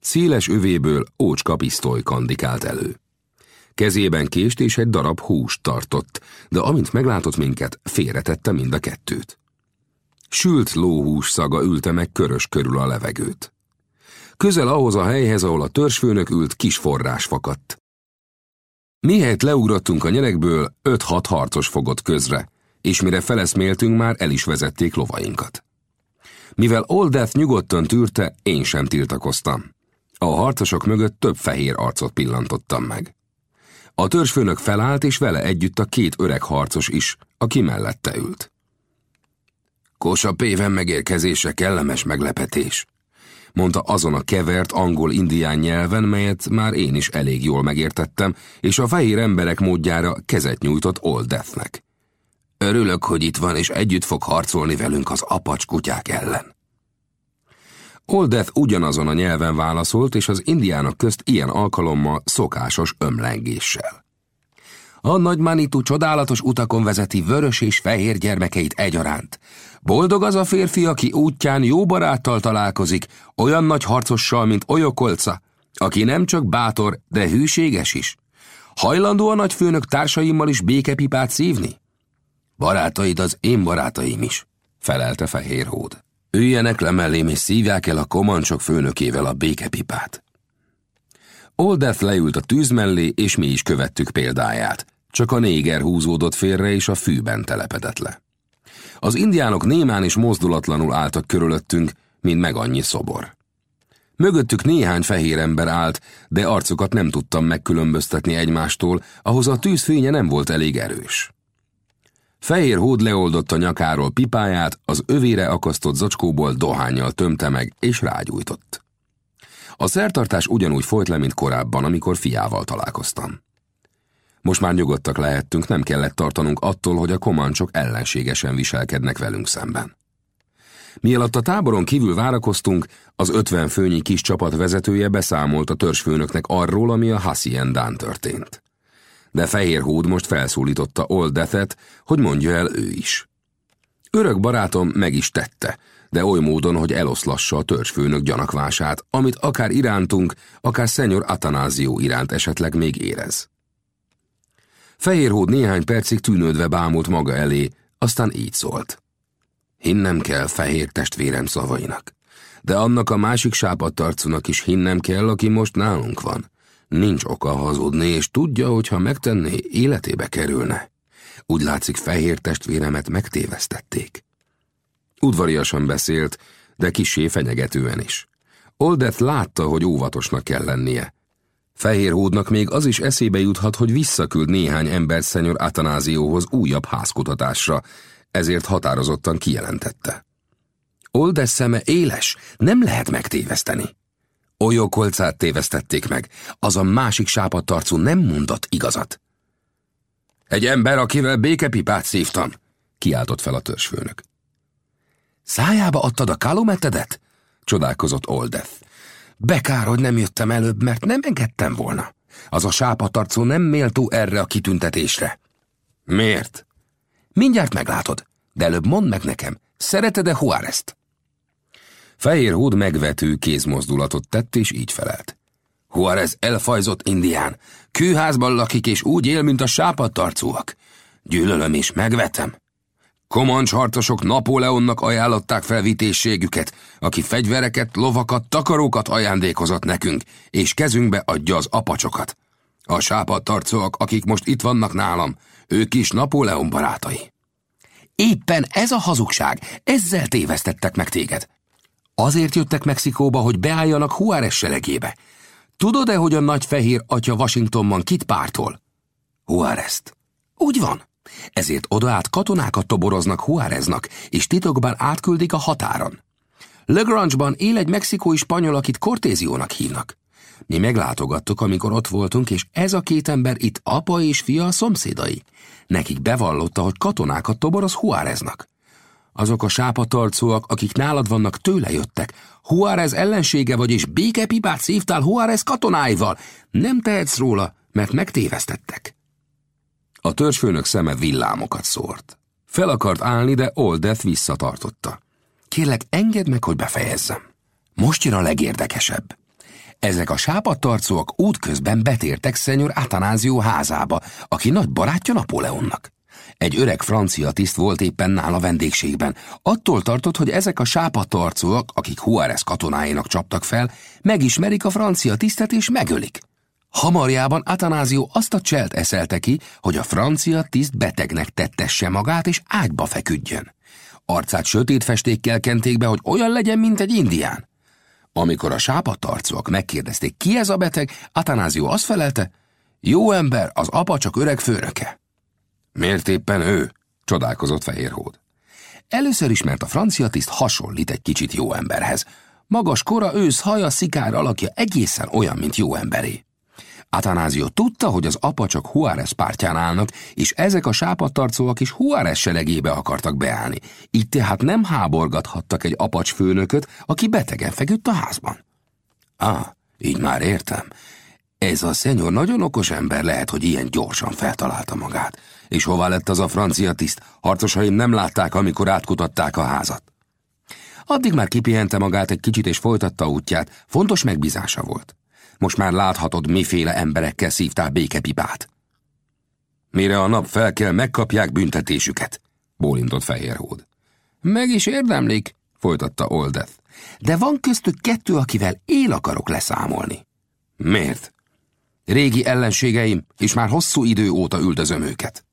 Széles övéből ócska pisztoly kandikált elő. Kezében kést és egy darab húst tartott, de amint meglátott minket, félretette mind a kettőt. Sült lóhús szaga ülte meg körös körül a levegőt. Közel ahhoz a helyhez, ahol a törzsfőnök ült, kis forrás fakadt. Mihelyt leugrottunk a nyerekből, öt-hat harcos fogott közre, és mire feleszméltünk, már el is vezették lovainkat. Mivel Old Death nyugodtan tűrte, én sem tiltakoztam. A harcosok mögött több fehér arcot pillantottam meg. A törzsfőnök felállt, és vele együtt a két öreg harcos is, aki mellette ült. Kosa péven megérkezése kellemes meglepetés, mondta azon a kevert angol-indián nyelven, melyet már én is elég jól megértettem, és a fehér emberek módjára kezet nyújtott Old Deathnek. Örülök, hogy itt van, és együtt fog harcolni velünk az apacs kutyák ellen. Old Death ugyanazon a nyelven válaszolt, és az indiánok közt ilyen alkalommal szokásos ömlengéssel. A nagy Manitu csodálatos utakon vezeti vörös és fehér gyermekeit egyaránt. Boldog az a férfi, aki útján jó baráttal találkozik, olyan nagy harcossal, mint Oyokolca, aki nem csak bátor, de hűséges is. Hajlandó a nagyfőnök társaimmal is békepipát szívni? Barátaid az én barátaim is, felelte fehér hód. Üljenek le mellém és szívják el a komancsok főnökével a békepipát. Oldeth leült a tűz mellé, és mi is követtük példáját. Csak a néger húzódott félre, és a fűben telepedett le. Az indiánok némán és mozdulatlanul álltak körülöttünk, mint meg annyi szobor. Mögöttük néhány fehér ember állt, de arcukat nem tudtam megkülönböztetni egymástól, ahhoz a tűzfénye nem volt elég erős. Fehér hód leoldott a nyakáról pipáját, az övére akasztott zacskóból dohányjal tömte meg, és rágyújtott. A szertartás ugyanúgy folyt le, mint korábban, amikor fiával találkoztam. Most már nyugodtak lehettünk, nem kellett tartanunk attól, hogy a komancsok ellenségesen viselkednek velünk szemben. Mielőtt a táboron kívül várakoztunk, az ötven főnyi kis csapat vezetője beszámolt a törzsfőnöknek arról, ami a Haciendán történt de Fehér Hód most felszólította Old hogy mondja el ő is. Örök barátom meg is tette, de oly módon, hogy eloszlassa a törzsfőnök gyanakvását, amit akár irántunk, akár szenyor Atanázió iránt esetleg még érez. Fehér Hód néhány percig tűnődve bámult maga elé, aztán így szólt. Hinnem kell fehér testvérem szavainak, de annak a másik sápadtarcunak is hinnem kell, aki most nálunk van. Nincs oka hazudni, és tudja, hogy ha megtenné, életébe kerülne. Úgy látszik, fehér testvéremet megtévesztették. Udvariasan beszélt, de kisé fenyegetően is. Oldeth látta, hogy óvatosnak kell lennie. Fehér hódnak még az is eszébe juthat, hogy visszaküld néhány embert szenyor Atanázióhoz újabb házkutatásra, ezért határozottan kijelentette. Oldesz szeme éles, nem lehet megtéveszteni. Olyókolcát tévesztették meg, az a másik sápadtarcú nem mondott igazat. Egy ember, akivel békepipát szívtam, kiáltott fel a törzsfőnök. Szájába adtad a kalumetedet? csodálkozott Oldeth. Bekár, hogy nem jöttem előbb, mert nem engedtem volna. Az a sápatarcó nem méltó erre a kitüntetésre. Miért? Mindjárt meglátod, de előbb mondd meg nekem, szereted-e Juárezt? Fehér hód megvető kézmozdulatot tett, és így felelt. Juarez elfajzott indián. Kőházban lakik, és úgy él, mint a sápadtarcúak. Gyűlölöm és megvetem. Komancs harcosok Napóleonnak ajánlották fel vitésségüket, aki fegyvereket, lovakat, takarókat ajándékozott nekünk, és kezünkbe adja az apacsokat. A sápadtarcúak, akik most itt vannak nálam, ők is Napóleon barátai. Éppen ez a hazugság, ezzel tévesztettek meg téged. Azért jöttek Mexikóba, hogy beálljanak Juárez seregébe. Tudod-e, hogy a nagy fehér atya Washingtonban kit pártol? Juárezt. Úgy van. Ezért oda át katonákat toboroznak Juáreznak, és titokban átküldik a határon. Legrange-ban él egy mexikói spanyol, akit Cortéziónak hívnak. Mi meglátogattuk, amikor ott voltunk, és ez a két ember itt apa és fia a szomszédai. Nekik bevallotta, hogy katonákat toboroz Juáreznak. Azok a sápatarcóak, akik nálad vannak, tőle jöttek. Juárez ellensége vagy, és békepipát szívtál Juárez katonáival. Nem tehetsz róla, mert megtévesztettek. A törzsfőnök szeme villámokat szórt. Fel akart állni, de Oldeth visszatartotta. Kérlek, engedd meg, hogy befejezzem. Most jön a legérdekesebb. Ezek a sápadtarcóak útközben betértek szenyor Atanázió házába, aki nagy barátja Napóleonnak. Egy öreg francia tiszt volt éppen nála vendégségben. Attól tartott, hogy ezek a sápadtarcóak, akik Juárez katonáinak csaptak fel, megismerik a francia tisztet és megölik. Hamarjában Atanázió azt a cselt eszelte ki, hogy a francia tiszt betegnek tettesse magát és ágyba feküdjön. Arcát sötét festékkel kenték be, hogy olyan legyen, mint egy indián. Amikor a sápadtarcúak megkérdezték, ki ez a beteg, Atanázió azt felelte, jó ember, az apa csak öreg főnöke. Miért éppen ő? csodálkozott Fehérhód. Először is, mert a francia tiszt hasonlít egy kicsit jó emberhez. Magas kora, ősz, haja, szikár alakja egészen olyan, mint jó emberé. Atanázió tudta, hogy az apa csak Juárez pártján állnak, és ezek a sápadtarcóak is Juárez seregébe akartak beállni. Így tehát nem háborgathattak egy apacs főnököt, aki betegen feküdt a házban. Ah, így már értem. Ez a szenyor nagyon okos ember lehet, hogy ilyen gyorsan feltalálta magát. És hová lett az a francia tiszt? Harcosaim nem látták, amikor átkutatták a házat. Addig már kipihente magát egy kicsit és folytatta útját, fontos megbízása volt. Most már láthatod, miféle emberekkel szívtál békepipát. Mire a nap fel kell, megkapják büntetésüket, bólintott Fehérhód. Meg is érdemlik, folytatta Oldeth. De van köztük kettő, akivel él akarok leszámolni. Miért? Régi ellenségeim, és már hosszú idő óta üldözöm őket.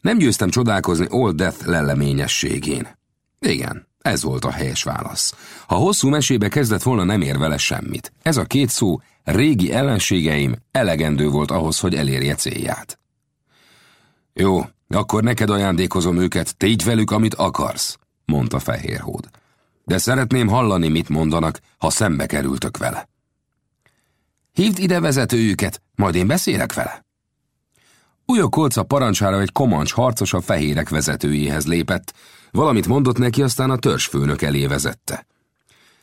Nem győztem csodálkozni Old Death lelleményességén. Igen, ez volt a helyes válasz. Ha hosszú mesébe kezdett volna, nem ér vele semmit. Ez a két szó, régi ellenségeim, elegendő volt ahhoz, hogy elérje célját. Jó, akkor neked ajándékozom őket, tégy velük, amit akarsz, mondta Fehérhód. De szeretném hallani, mit mondanak, ha szembe kerültök vele. Hívd ide vezetőjüket, majd én beszélek vele. Kolca parancsára egy komancs harcos a fehérek vezetőjéhez lépett, valamit mondott neki, aztán a törzsfőnök elé vezette.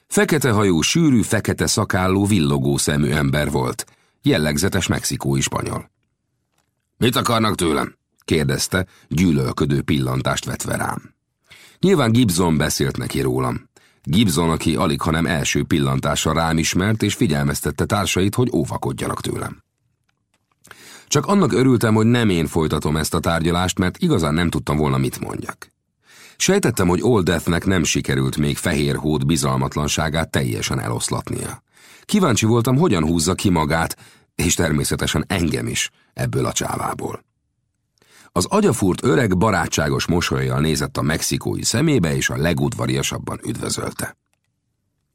Fekete hajú, sűrű, fekete szakálló, villogó szemű ember volt, jellegzetes mexikói spanyol. Mit akarnak tőlem? kérdezte, gyűlölködő pillantást vetve rám. Nyilván Gibson beszélt neki rólam. Gibson, aki alig, hanem első pillantásra rám ismert, és figyelmeztette társait, hogy óvakodjanak tőlem. Csak annak örültem, hogy nem én folytatom ezt a tárgyalást, mert igazán nem tudtam volna, mit mondjak. Sejtettem, hogy Old Deathnek nem sikerült még fehér hód bizalmatlanságát teljesen eloszlatnia. Kíváncsi voltam, hogyan húzza ki magát, és természetesen engem is ebből a csávából. Az agyafúrt öreg barátságos mosolyjal nézett a mexikói szemébe, és a legudvariasabban üdvözölte.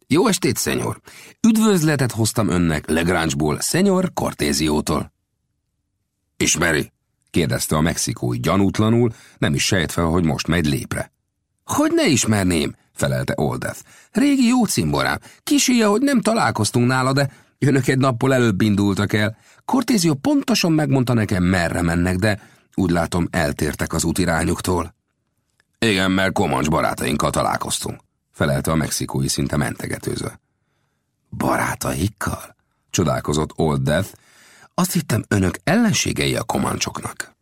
Jó estét, szenyor! Üdvözletet hoztam önnek Legrangeból, szenyor Cortéziótól. Ismeri? kérdezte a mexikói gyanútlanul, nem is sejtve, hogy most megy lépre. Hogy ne ismerném, felelte Oldeth. Régi jó cimborám. Kisíja, hogy nem találkoztunk nála, de önök egy nappal előbb indultak el. Cortézió pontosan megmondta nekem, merre mennek, de úgy látom, eltértek az útirányuktól. Igen, mert komancs barátainkkal találkoztunk, felelte a mexikói szinte mentegetőzve. Barátaikkal? csodálkozott Old Death, azt hittem, önök ellenségei a komancsoknak.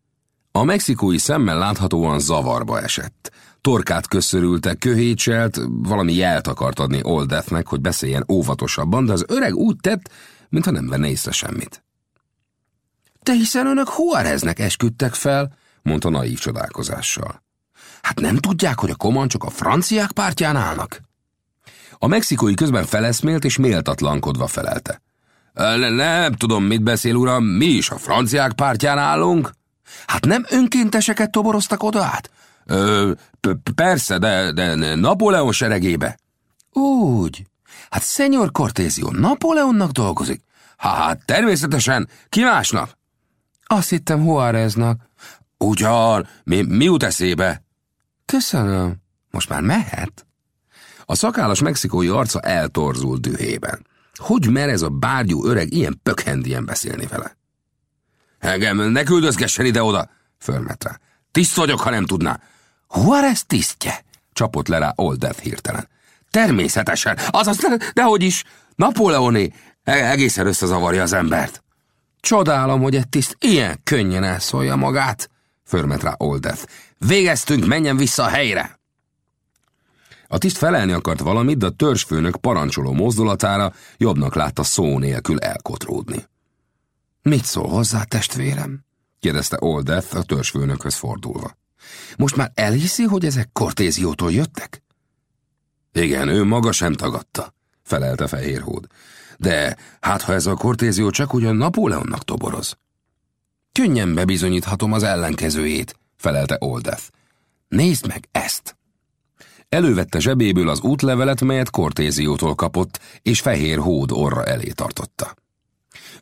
A mexikói szemmel láthatóan zavarba esett. Torkát köszörülte, köhécselt, valami jelt akart adni Old hogy beszéljen óvatosabban, de az öreg úgy tett, mintha nem venne észre semmit. De hiszen önök Juáreznek esküdtek fel, mondta naív csodálkozással. Hát nem tudják, hogy a komancsok a franciák pártján állnak? A mexikói közben feleszmélt és méltatlankodva felelte. Ne, nem tudom, mit beszél, uram, mi is a franciák pártján állunk? Hát nem önkénteseket toboroztak oda át? Ö, persze, de, de Napóleon seregébe. Úgy. Hát szenyor Cortézió Napóleonnak dolgozik? Hát természetesen, ki másnak? Azt hittem Juáreznak. Ugyan, mi, mi jut eszébe? Köszönöm. Most már mehet? A szakállas mexikói arca eltorzult dühében. Hogy mer ez a bárgyú öreg ilyen pökhendien beszélni vele? Engem ne küldözgessen ide-oda, fölmet rá. Tiszt vagyok, ha nem tudná. Juarez tisztje, csapott le rá Oldeth hirtelen. Természetesen, azaz, de, dehogy is, Napóleoné, e, egészen összezavarja az embert. Csodálom, hogy egy tiszt ilyen könnyen elszólja magát, förmet rá Oldeth. Végeztünk, menjen vissza a helyre! A tiszt felelni akart valamit, de a törzsfőnök parancsoló mozdulatára jobbnak látta szó nélkül elkotródni. Mit szól hozzá, testvérem? kérdezte Oldeth a törzsfőnökhöz fordulva. Most már elhiszi, hogy ezek Kortéziótól jöttek? Igen, ő maga sem tagadta, felelte Fehérhód. De hát ha ez a Kortézió csak ugyan Napóleonnak toboroz. Könnyen bebizonyíthatom az ellenkezőjét, felelte Oldeth. Nézd meg ezt! Elővette zsebéből az útlevelet, melyet Kortéziótól kapott, és fehér hód orra elé tartotta.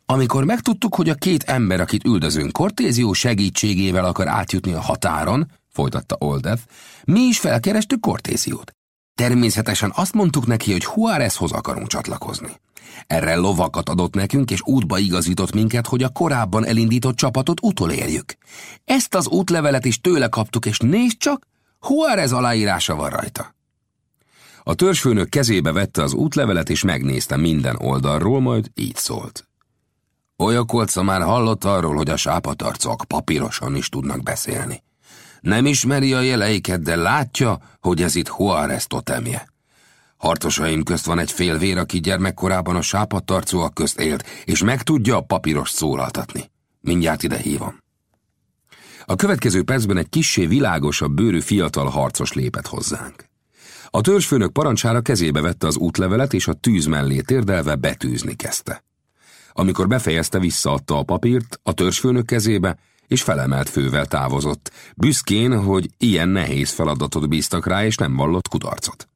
Amikor megtudtuk, hogy a két ember, akit üldözünk, Kortézió segítségével akar átjutni a határon, folytatta Oldeth, mi is felkerestük Kortéziót. Természetesen azt mondtuk neki, hogy Juárezhoz akarunk csatlakozni. Erre lovakat adott nekünk, és útba igazított minket, hogy a korábban elindított csapatot utolérjük. Ezt az útlevelet is tőle kaptuk, és nézd csak, Juárez aláírása van rajta. A törzsfőnök kezébe vette az útlevelet, és megnézte minden oldalról, majd így szólt. Olyakolca már hallott arról, hogy a sápatarcok papírosan is tudnak beszélni. Nem ismeri a jeleiket, de látja, hogy ez itt Juárez totemje. Harcosaim közt van egy fél vér, aki gyermekkorában a sápadtarcóak közt élt, és meg tudja a papíros szólaltatni. Mindjárt ide hívom. A következő percben egy kissé világosabb bőrű fiatal harcos lépett hozzánk. A törzsfőnök parancsára kezébe vette az útlevelet, és a tűz mellé térdelve betűzni kezdte. Amikor befejezte, visszaadta a papírt a törzsfőnök kezébe, és felemelt fővel távozott, büszkén, hogy ilyen nehéz feladatot bíztak rá, és nem vallott kudarcot.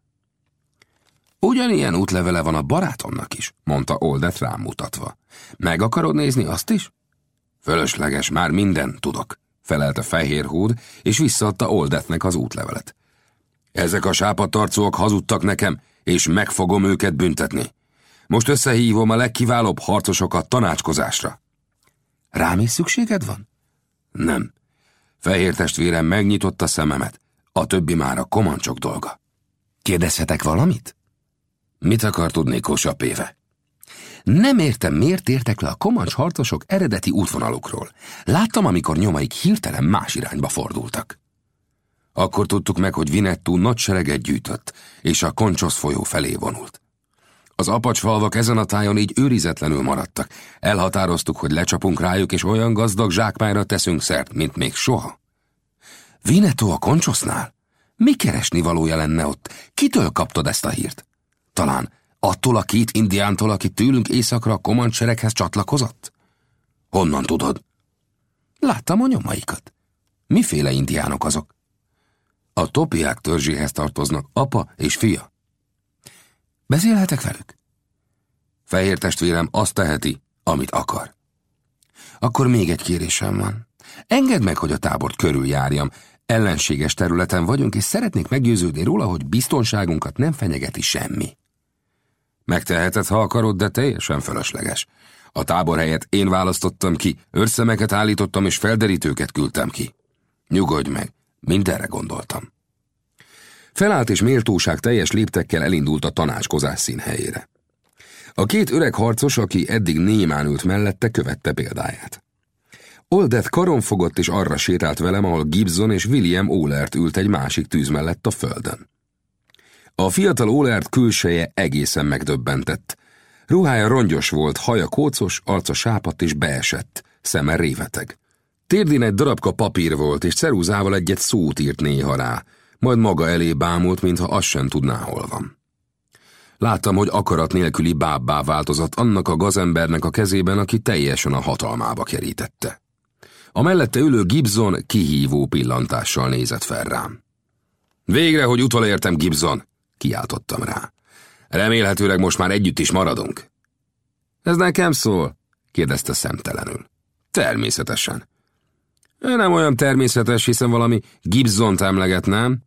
Ugyanilyen útlevele van a barátomnak is, mondta Oldet rám mutatva. Meg akarod nézni azt is? Fölösleges, már minden tudok, felelte Fehér Húd, és visszaadta Oldetnek az útlevelet. Ezek a sápatarcóak hazudtak nekem, és meg fogom őket büntetni. Most összehívom a legkiválóbb harcosokat tanácskozásra. Rám is szükséged van? Nem. Fehér testvérem megnyitotta szememet. A többi már a komancsok dolga. Kérdezhetek valamit? Mit akar tudni Kosapéve? Nem értem, miért értek le a komancs harcosok eredeti útvonalukról. Láttam, amikor nyomaik hirtelen más irányba fordultak. Akkor tudtuk meg, hogy Vinettú nagy sereget gyűjtött, és a Koncsosz folyó felé vonult. Az apacsfalvak ezen a tájon így őrizetlenül maradtak. Elhatároztuk, hogy lecsapunk rájuk, és olyan gazdag zsákmányra teszünk szert, mint még soha. Vinetó a koncsosznál? Mi keresni valója lenne ott? Kitől kaptad ezt a hírt? Talán attól a két indiántól, aki tőlünk északra a komancsereghez csatlakozott? Honnan tudod? Láttam a nyomaikat. Miféle indiánok azok? A topiák törzséhez tartoznak apa és fia. Beszélhetek velük? Fehér testvérem azt teheti, amit akar. Akkor még egy kérésem van. Engedd meg, hogy a tábort körüljárjam. Ellenséges területen vagyunk, és szeretnék meggyőződni róla, hogy biztonságunkat nem fenyegeti semmi. Megteheted, ha akarod, de teljesen fölösleges. A tábor helyet én választottam ki, őrszemeket állítottam és felderítőket küldtem ki. Nyugodj meg, mindenre gondoltam. Felállt és méltóság teljes léptekkel elindult a tanácskozás színhelyére. A két öreg harcos, aki eddig némán ült mellette, követte példáját. Oldeth karon fogott és arra sétált velem, ahol Gibson és William Olert ült egy másik tűz mellett a földön. A fiatal Olert külseje egészen megdöbbentett. Ruhája rongyos volt, haja kócos, arca sápadt és beesett, szeme réveteg. Térdén egy darabka papír volt, és ceruzával egyet szót írt néha rá, majd maga elé bámult, mintha azt sem tudná, hol van. Láttam, hogy akarat nélküli bábbá változott annak a gazembernek a kezében, aki teljesen a hatalmába kerítette. A mellette ülő Gibson kihívó pillantással nézett fel rám. Végre, hogy utolértem, Gibson, kiáltottam rá. Remélhetőleg most már együtt is maradunk. Ez nekem szól? kérdezte szemtelenül. Természetesen. Nem olyan természetes, hiszen valami Gibson-t nem?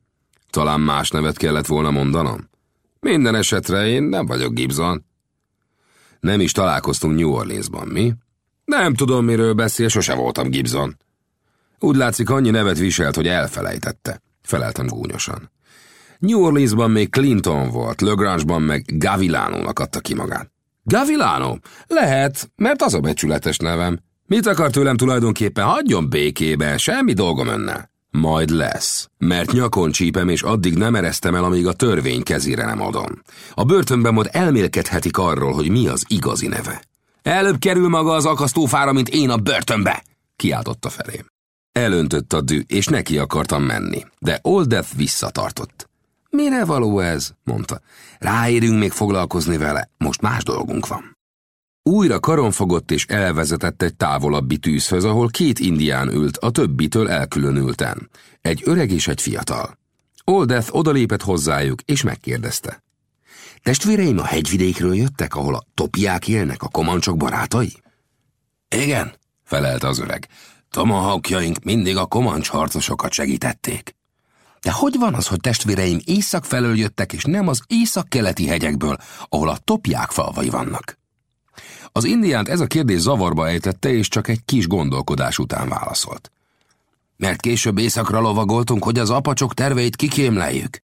Talán más nevet kellett volna mondanom? Minden esetre én nem vagyok Gibson. Nem is találkoztunk New Orleansban, mi? Nem tudom, miről beszél, sose voltam Gibson. Úgy látszik, annyi nevet viselt, hogy elfelejtette. Feleltem gúnyosan. New Orleansban még Clinton volt, Legrange-ban meg Gavilánónak adta ki magát. Gavilano? Lehet, mert az a becsületes nevem. Mit akar tőlem tulajdonképpen? Hagyjon békébe, semmi dolgom önnel. Majd lesz, mert nyakon csípem, és addig nem eresztem el, amíg a törvény kezére nem adom. A börtönben majd elmélkedhetik arról, hogy mi az igazi neve. Előbb kerül maga az akasztófára, mint én a börtönbe, kiáltotta felém. Elöntött a dű, és neki akartam menni, de Oldeth visszatartott. Mire való ez? mondta. Ráérünk még foglalkozni vele, most más dolgunk van. Újra karonfogott és elvezetett egy távolabbi tűzhöz, ahol két indián ült, a többitől elkülönülten. Egy öreg és egy fiatal. Oldeth odalépett hozzájuk, és megkérdezte. Testvéreim a hegyvidékről jöttek, ahol a topiák élnek, a komancsok barátai? Igen, felelte az öreg. Tomahawkjaink mindig a komancs harcosokat segítették. De hogy van az, hogy testvéreim észak felől jöttek, és nem az észak-keleti hegyekből, ahol a topják falvai vannak? Az indiánt ez a kérdés zavarba ejtette, és csak egy kis gondolkodás után válaszolt. Mert később éjszakra lovagoltunk, hogy az apacsok terveit kikémleljük.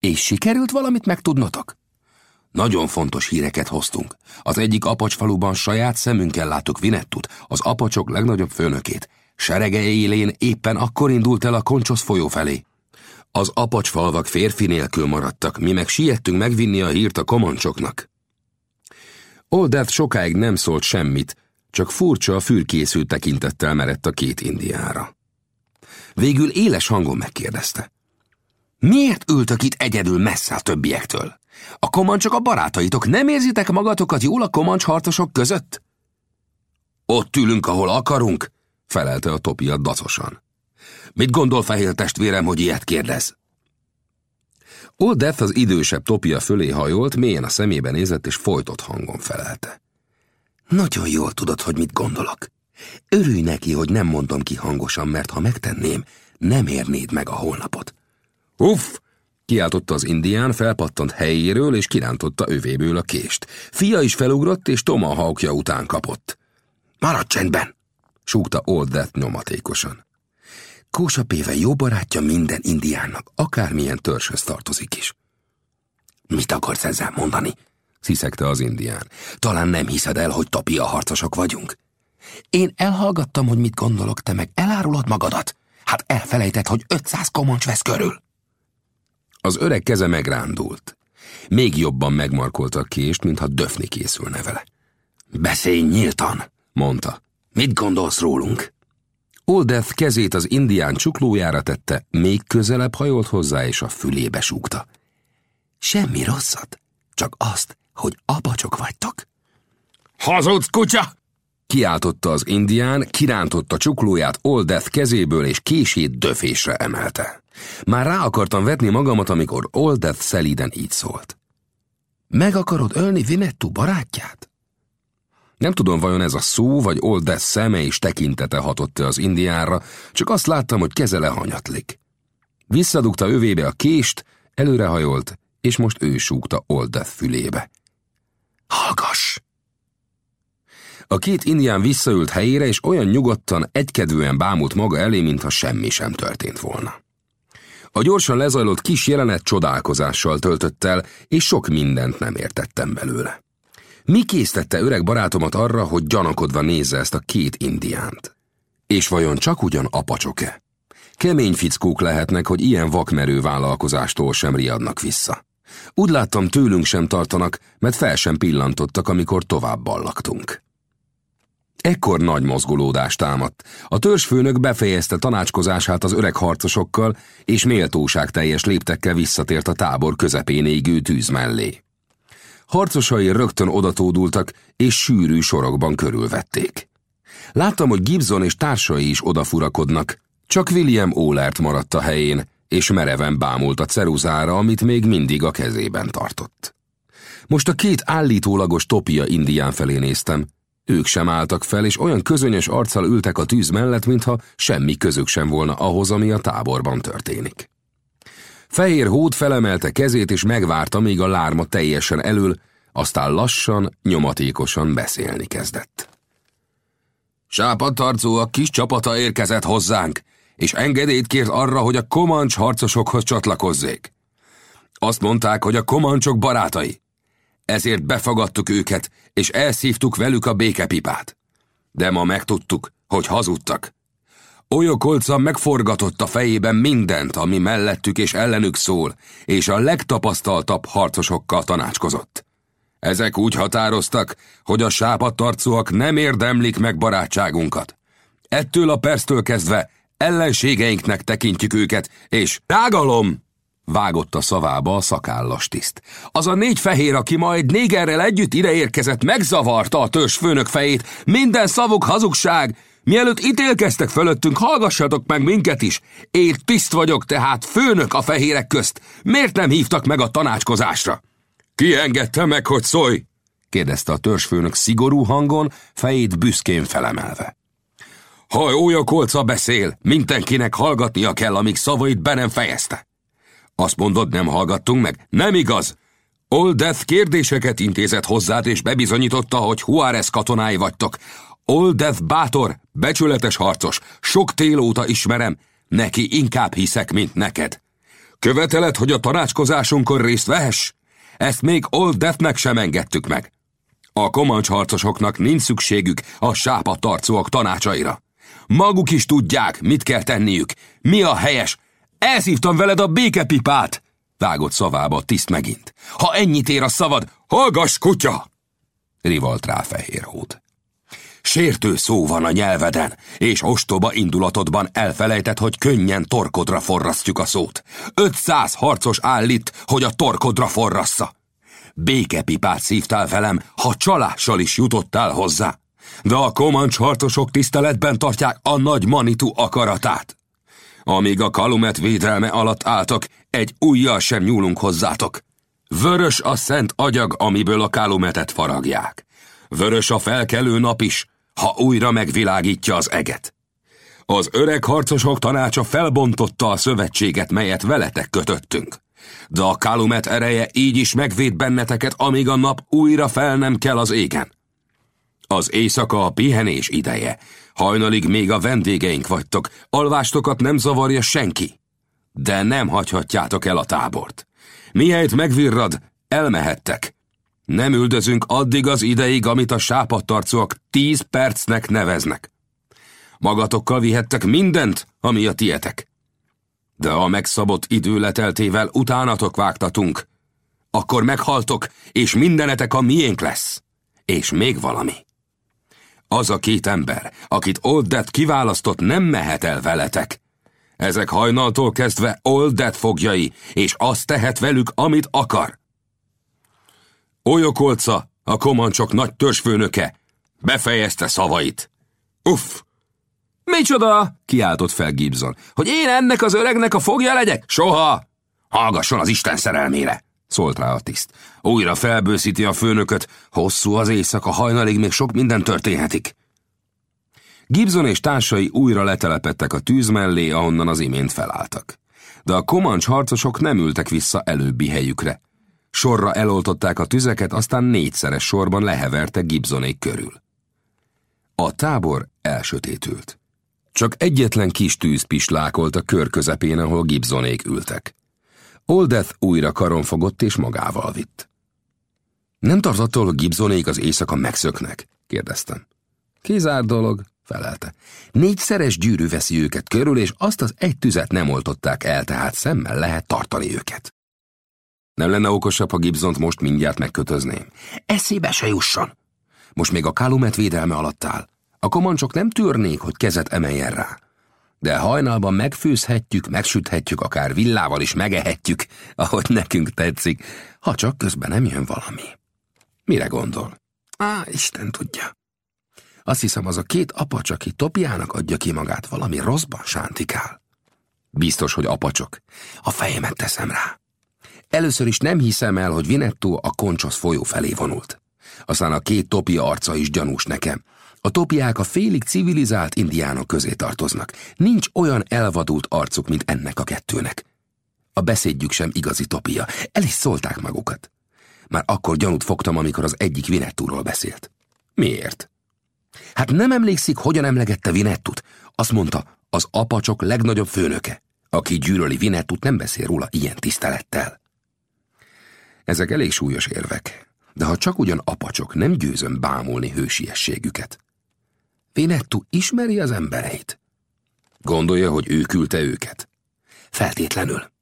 És sikerült valamit megtudnotok? Nagyon fontos híreket hoztunk. Az egyik apacsfaluban saját szemünkkel láttuk Vinettut, az apacsok legnagyobb főnökét. Serege élén éppen akkor indult el a Koncsosz folyó felé. Az apacsfalvak férfi nélkül maradtak, mi meg siettünk megvinni a hírt a komancsoknak. Oldeth sokáig nem szólt semmit, csak furcsa, fürkészült tekintettel merett a két indiára. Végül éles hangon megkérdezte. Miért ültök itt egyedül messze a többiektől? A komancsok a barátaitok, nem érzitek magatokat jól a komancs harcosok között? Ott ülünk, ahol akarunk, felelte a topia dacosan. Mit gondol fehér testvérem, hogy ilyet kérdez? Old az idősebb topia fölé hajolt, mélyen a szemébe nézett és folytott hangon felelte. Nagyon jól tudod, hogy mit gondolok. Örülj neki, hogy nem mondom ki hangosan, mert ha megtenném, nem érnéd meg a holnapot. Uff! Kiáltotta az indián, felpattant helyéről, és kirántotta övéből a kést. Fia is felugrott, és tomahawkja után kapott. Maradj csendben! súgta Old Death nyomatékosan. Kósapéve jó barátja minden indiánnak, akármilyen törzshöz tartozik is. Mit akarsz ezzel mondani? sziszegte az indián. Talán nem hiszed el, hogy tapia harcosok vagyunk. Én elhallgattam, hogy mit gondolok, te meg elárulod magadat. Hát elfelejtett, hogy 500 komoncs vesz körül. Az öreg keze megrándult. Még jobban megmarkolta a kést, mintha döfni készülne vele. Beszélj nyíltan, mondta. Mit gondolsz rólunk? Oldeth kezét az indián csuklójára tette, még közelebb hajolt hozzá, és a fülébe súgta. Semmi rosszat, csak azt, hogy apacsok vagytok. Hazudsz, kutya! Kiáltotta az indián, kirántotta csuklóját Oldeth kezéből, és kését döfésre emelte. Már rá akartam vetni magamat, amikor Oldeth szelíden így szólt. Meg akarod ölni Vinettu barátját? Nem tudom, vajon ez a szó, vagy Old szeme és tekintete hatott-e az indiára, csak azt láttam, hogy keze lehanyatlik. Visszadugta övébe a kést, előrehajolt, és most ő súgta Old fülébe. Hallgass! A két indián visszaült helyére, és olyan nyugodtan, egykedvűen bámult maga elé, mintha semmi sem történt volna. A gyorsan lezajlott kis jelenet csodálkozással töltött el, és sok mindent nem értettem belőle. Mi késztette öreg barátomat arra, hogy gyanakodva nézze ezt a két indiánt? És vajon csak ugyan apacsok-e? Kemény fickók lehetnek, hogy ilyen vakmerő vállalkozástól sem riadnak vissza. Úgy láttam, tőlünk sem tartanak, mert fel sem pillantottak, amikor tovább ballaktunk. Ekkor nagy mozgolódást támadt. A törzsfőnök befejezte tanácskozását az öreg harcosokkal, és méltóság teljes léptekkel visszatért a tábor közepén égő tűz mellé. Harcosai rögtön odatódultak, és sűrű sorokban körülvették. Láttam, hogy Gibson és társai is odafurakodnak, csak William Ólert maradt a helyén, és mereven bámult a ceruzára, amit még mindig a kezében tartott. Most a két állítólagos topia indián felé néztem. Ők sem álltak fel, és olyan közönyös arccal ültek a tűz mellett, mintha semmi közük sem volna ahhoz, ami a táborban történik. Fehér hód felemelte kezét, és megvárta, míg a lárma teljesen elől, aztán lassan, nyomatékosan beszélni kezdett. Sápadtarcó a kis csapata érkezett hozzánk, és engedélyt kért arra, hogy a komancs harcosokhoz csatlakozzék. Azt mondták, hogy a komancsok barátai. Ezért befogadtuk őket, és elszívtuk velük a békepipát. De ma megtudtuk, hogy hazudtak. Olyokolca megforgatott a fejében mindent, ami mellettük és ellenük szól, és a legtapasztaltabb harcosokkal tanácskozott. Ezek úgy határoztak, hogy a sápadtarcúak nem érdemlik meg barátságunkat. Ettől a perctől kezdve ellenségeinknek tekintjük őket, és rágalom! Vágott a szavába a szakállas tiszt. Az a négy fehér, aki majd négerrel együtt ideérkezett, megzavarta a törzs főnök fejét. Minden szavuk hazugság. Mielőtt ítélkeztek fölöttünk, hallgassatok meg minket is. Én tiszt vagyok, tehát főnök a fehérek közt. Miért nem hívtak meg a tanácskozásra? Ki engedte meg, hogy szólj? kérdezte a törzsfőnök szigorú hangon, fejét büszkén felemelve. Ha olyan kolca beszél, mindenkinek hallgatnia kell, amíg szavait be nem fejezte. Azt mondod, nem hallgattunk meg? Nem igaz! Old Death kérdéseket intézett hozzád, és bebizonyította, hogy Juárez katonái vagytok. Old Death bátor, becsületes harcos, sok tél óta ismerem, neki inkább hiszek, mint neked. Követeled, hogy a tanácskozásunkon részt vehess? Ezt még Old Deathnek sem engedtük meg. A komancs harcosoknak nincs szükségük a sápatarcóak tanácsaira. Maguk is tudják, mit kell tenniük, mi a helyes. Elszívtam veled a békepipát! Vágott szavába tiszt megint. Ha ennyit ér a szavad, hallgass, kutya! Rivalt rá fehér hód. Sértő szó van a nyelveden, és ostoba indulatodban elfelejtett, hogy könnyen torkodra forrasztjuk a szót. 500 harcos állít, hogy a torkodra forrassza. Békepipát szívtál velem, ha csalással is jutottál hozzá. De a komancs harcosok tiszteletben tartják a nagy Manitu akaratát. Amíg a kalumet védelme alatt álltok, egy ujjal sem nyúlunk hozzátok. Vörös a szent agyag, amiből a kalumetet faragják. Vörös a felkelő nap is, ha újra megvilágítja az eget. Az öreg harcosok tanácsa felbontotta a szövetséget, melyet veletek kötöttünk. De a kalumet ereje így is megvéd benneteket, amíg a nap újra fel nem kell az égen. Az éjszaka a pihenés ideje. Hajnalig még a vendégeink vagytok, alvástokat nem zavarja senki. De nem hagyhatjátok el a tábort. Mihelyt megvirrad, elmehettek. Nem üldözünk addig az ideig, amit a sápadtarcóak tíz percnek neveznek. Magatokkal vihettek mindent, ami a tietek. De a megszabott idő leteltével utánatok vágtatunk. Akkor meghaltok, és mindenetek a miénk lesz. És még valami. Az a két ember, akit Old Dead kiválasztott, nem mehet el veletek. Ezek hajnaltól kezdve Old Dead fogjai, és azt tehet velük, amit akar. Olyokolca, a komancsok nagy törzsfőnöke, befejezte szavait. Uff! Micsoda? kiáltott fel Gibson. Hogy én ennek az öregnek a fogja legyek? Soha! Hallgasson az Isten szerelmére! szólt rá a tiszt. Újra felbőszíti a főnököt, hosszú az éjszaka, hajnalig még sok minden történhetik. Gibson és társai újra letelepettek a tűz mellé, ahonnan az imént felálltak. De a komancs harcosok nem ültek vissza előbbi helyükre. Sorra eloltották a tüzeket, aztán négyszeres sorban lehevertek Gibsonék körül. A tábor elsötétült. Csak egyetlen kis tűz pislákolt a kör közepén, ahol Gibsonék ültek. Oldeth újra karonfogott és magával vitt. Nem tart attól, hogy Gibsonék az éjszaka megszöknek? kérdeztem. Kizár dolog, felelte. Négyszeres gyűrű veszi őket körül, és azt az egy tüzet nem oltották el, tehát szemmel lehet tartani őket. Nem lenne okosabb, ha Gibsont most mindjárt megkötözném? Eszébe se jusson! Most még a Kalumet védelme alatt áll. A komancsok nem tűrnék, hogy kezet emeljen rá de hajnalban megfőzhetjük, megsüthetjük, akár villával is megehetjük, ahogy nekünk tetszik, ha csak közben nem jön valami. Mire gondol? Á, Isten tudja. Azt hiszem, az a két apacs, aki Topiának adja ki magát, valami rosszban sántikál. Biztos, hogy apacsok. A fejemet teszem rá. Először is nem hiszem el, hogy Vinetto a koncsos folyó felé vonult. Aztán a két topia arca is gyanús nekem. A topiák a félig civilizált indiánok közé tartoznak. Nincs olyan elvadult arcuk, mint ennek a kettőnek. A beszédjük sem igazi topia. El is szólták magukat. Már akkor gyanút fogtam, amikor az egyik Vinettúról beszélt. Miért? Hát nem emlékszik, hogyan emlegette Vinettut. Azt mondta, az apacsok legnagyobb főnöke. Aki gyűlöli Vinettut, nem beszél róla ilyen tisztelettel. Ezek elég súlyos érvek, de ha csak ugyan apacsok, nem győzöm bámulni hősiességüket. Vinettu ismeri az embereit. Gondolja, hogy ő küldte őket? Feltétlenül.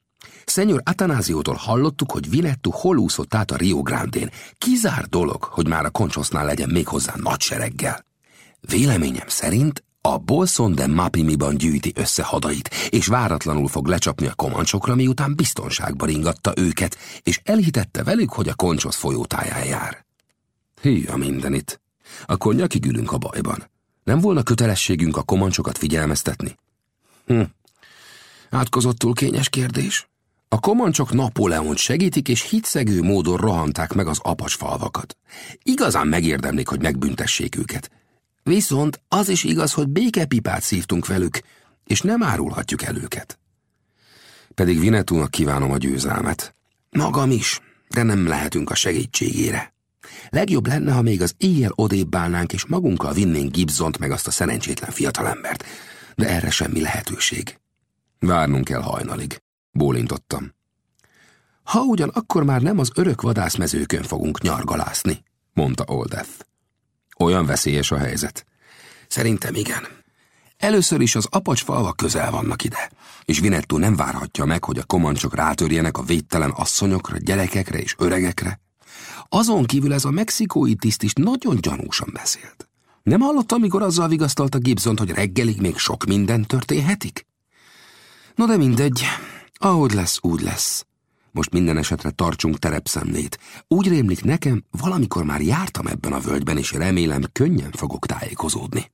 Szenyor Atanáziótól hallottuk, hogy Vinettu hol úszott át a Rio Grande-n. Kizár dolog, hogy már a koncsosznál legyen méghozzá nagy sereggel. Véleményem szerint a Bolson de Mapimiban gyűjti össze hadait, és váratlanul fog lecsapni a komancsokra, miután biztonságba ringatta őket, és elhitette velük, hogy a koncsosz folyótáján jár. Hű a mindenit. Akkor nyakig ülünk a bajban. Nem volna kötelességünk a komancsokat figyelmeztetni? Hm. Átkozottul kényes kérdés. A komancsok Napóleont segítik, és hitszegő módon rohanták meg az apas falvakat. Igazán megérdemlik, hogy megbüntessék őket. Viszont az is igaz, hogy békepipát szívtunk velük, és nem árulhatjuk el őket. Pedig Vinetúnak kívánom a győzelmet. Magam is, de nem lehetünk a segítségére. Legjobb lenne, ha még az éjjel odébb állnánk, és magunkkal vinnénk Gibsont meg azt a szerencsétlen fiatalembert. De erre semmi lehetőség. Várnunk kell hajnalig. Bólintottam. Ha ugyan akkor már nem az örök vadászmezőkön fogunk nyargalászni, mondta Oldeth. Olyan veszélyes a helyzet. Szerintem igen. Először is az apacs falvak közel vannak ide, és Vinettu nem várhatja meg, hogy a komancsok rátörjenek a védtelen asszonyokra, gyerekekre és öregekre. Azon kívül ez a mexikói tiszt is nagyon gyanúsan beszélt. Nem hallott, amikor azzal vigasztalta Gibson, hogy reggelig még sok minden történhetik? No de mindegy, ahogy lesz, úgy lesz. Most minden esetre tartsunk terepszemlét. Úgy rémlik nekem, valamikor már jártam ebben a völgyben, és remélem könnyen fogok tájékozódni.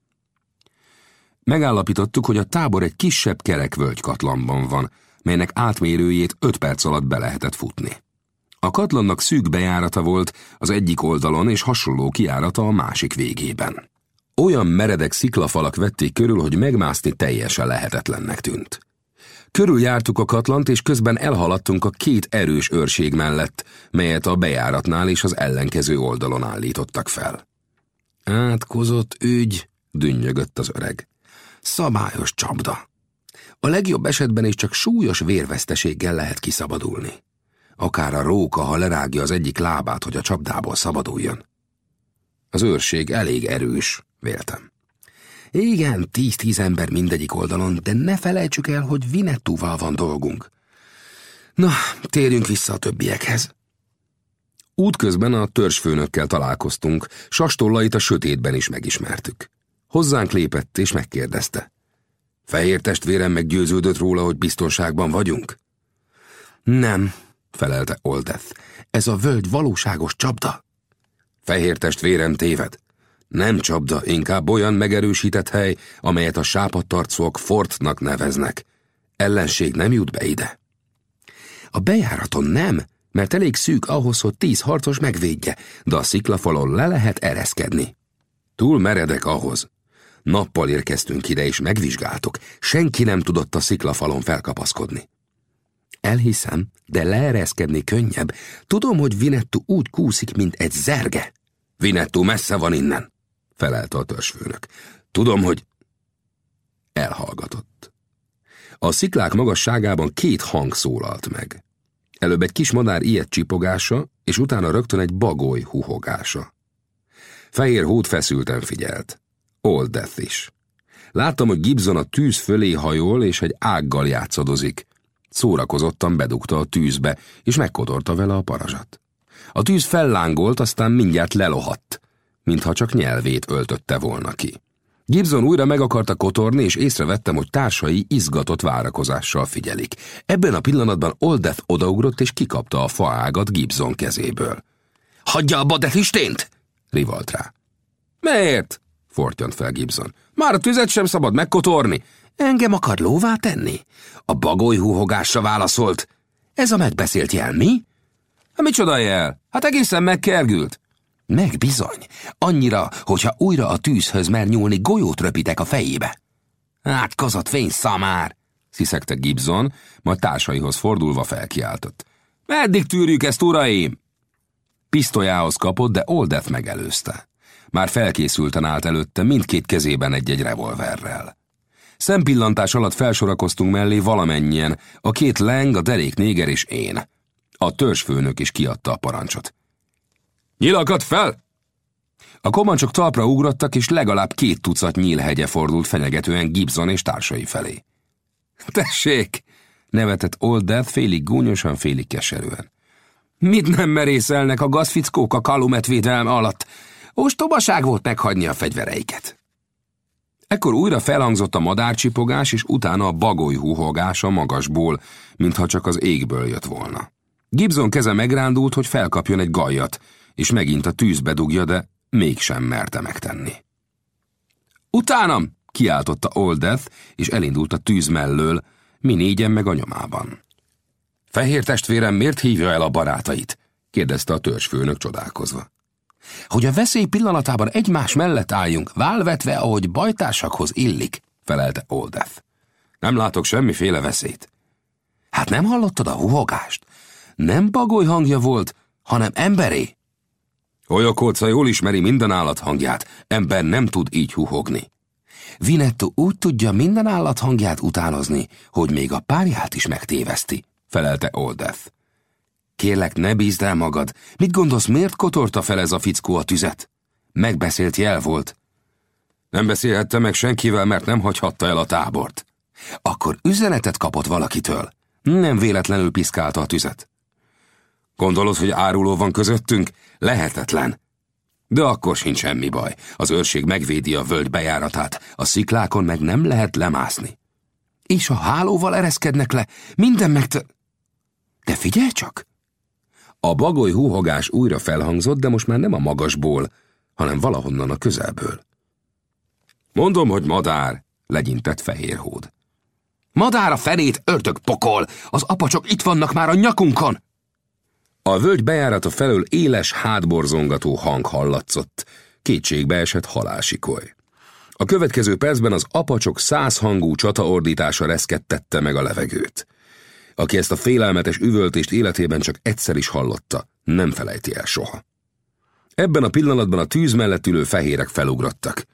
Megállapítottuk, hogy a tábor egy kisebb kerek völgykatlanban van, melynek átmérőjét öt perc alatt be lehetett futni. A katlannak szűk bejárata volt az egyik oldalon, és hasonló kiárata a másik végében. Olyan meredek sziklafalak vették körül, hogy megmászni teljesen lehetetlennek tűnt. Körüljártuk a katlant, és közben elhaladtunk a két erős őrség mellett, melyet a bejáratnál és az ellenkező oldalon állítottak fel. Átkozott ügy, dünnyögött az öreg. Szabályos csapda. A legjobb esetben is csak súlyos vérveszteséggel lehet kiszabadulni. Akár a róka, ha lerágja az egyik lábát, hogy a csapdából szabaduljon. Az őrség elég erős, véltem. Igen, tíz-tíz ember mindegyik oldalon, de ne felejtsük el, hogy Vinettúval van dolgunk. Na, térjünk vissza a többiekhez. Útközben a törzsfőnökkel találkoztunk, sastollait a sötétben is megismertük. Hozzánk lépett és megkérdezte. Fehér testvérem meggyőződött róla, hogy biztonságban vagyunk? Nem, felelte Oldeth. Ez a völgy valóságos csapda. Fehér testvérem téved. Nem csapda, inkább olyan megerősített hely, amelyet a sápadtarcók fortnak neveznek. Ellenség nem jut be ide. A bejáraton nem, mert elég szűk ahhoz, hogy tíz harcos megvédje, de a sziklafalon le lehet ereszkedni. Túl meredek ahhoz. Nappal érkeztünk ide, és megvizsgáltuk. Senki nem tudott a sziklafalon felkapaszkodni. Elhiszem, de leereszkedni könnyebb. Tudom, hogy Vinettu úgy kúszik, mint egy zerge. Vinettu messze van innen felelte a törzsfőnök. Tudom, hogy... Elhallgatott. A sziklák magasságában két hang szólalt meg. Előbb egy kis madár ilyet csipogása, és utána rögtön egy bagoly huhogása. Fehér hót feszülten figyelt. Old Death is. Láttam, hogy Gibson a tűz fölé hajol, és egy ággal játszadozik. Szórakozottan bedugta a tűzbe, és megkodorta vele a parazsat. A tűz fellángolt, aztán mindjárt lelohadt mintha csak nyelvét öltötte volna ki. Gibson újra meg akarta kotorni, és észrevettem, hogy társai izgatott várakozással figyelik. Ebben a pillanatban Oldeth odaugrott, és kikapta a faágat Gibson kezéből. Hagyja abba de füstént! rivalt rá. Miért? fortyant fel Gibson. Már a tüzet sem szabad megkotorni. Engem akar lóvá tenni? A bagoly húhogásra válaszolt. Ez a megbeszélt jel, mi? Hát micsoda jel? Hát egészen megkergült. Meg bizony, annyira, hogyha újra a tűzhöz mer nyúlni, golyót röpitek a fejébe. Kazott fény szamár, sziszegte Gibson, majd társaihoz fordulva felkiáltott. Meddig tűrjük ezt, uraim? Pisztolyához kapott, de Oldeth megelőzte. Már felkészülten állt előtte, mindkét kezében egy-egy revolverrel. Szempillantás alatt felsorakoztunk mellé valamennyien, a két leng, a derék néger és én. A törzsfőnök is kiadta a parancsot. Nyilakat fel! A komancsok talpra ugrottak, és legalább két tucat nyílhegye fordult fenyegetően Gibson és társai felé. Tessék! nevetett Old Death félig gúnyosan, félig keserűen. Mit nem merészelnek a gazfickók a kalumet védelme alatt? Ostobaság volt meghagyni a fegyvereiket. Ekkor újra felhangzott a madárcsipogás, és utána a bagoly húhogás a magasból, mintha csak az égből jött volna. Gibson keze megrándult, hogy felkapjon egy gajat, és megint a tűzbe dugja, de mégsem merte megtenni. Utánam! kiáltotta Old Death, és elindult a tűz mellől, mi négyen meg a nyomában. Fehér testvérem miért hívja el a barátait? kérdezte a törzsfőnök csodálkozva. Hogy a veszély pillanatában egymás mellett álljunk, válvetve, ahogy bajtársakhoz illik, felelte Oldeth. Nem látok semmiféle veszélyt. Hát nem hallottad a huhogást? Nem bagoly hangja volt, hanem emberé. Olyakolca jól ismeri minden állat hangját, ember nem tud így huhogni. Vinetto úgy tudja minden állat hangját utánozni, hogy még a párját is megtéveszti, felelte Oldeth. Kérlek, ne bízd el magad. Mit gondolsz, miért kotorta fel ez a fickó a tüzet? Megbeszélt jel volt. Nem beszélhette meg senkivel, mert nem hagyhatta el a tábort. Akkor üzenetet kapott valakitől. Nem véletlenül piszkálta a tüzet. Gondolod, hogy áruló van közöttünk? Lehetetlen. De akkor sincs semmi baj. Az őrség megvédi a völgy bejáratát, a sziklákon meg nem lehet lemászni. És a hálóval ereszkednek le, minden megte... De figyelj csak! A bagoly húhogás újra felhangzott, de most már nem a magasból, hanem valahonnan a közelből. Mondom, hogy madár, legyintett fehér hód. Madár a fenét, ördög pokol! Az apacsok itt vannak már a nyakunkon! A völgy bejárata felől éles, hátborzongató hang hallatszott. Kétségbe esett halálsikoly. A következő percben az apacsok százhangú csataordítása reszkettette meg a levegőt. Aki ezt a félelmetes üvöltést életében csak egyszer is hallotta, nem felejti el soha. Ebben a pillanatban a tűz mellett ülő fehérek felugrottak.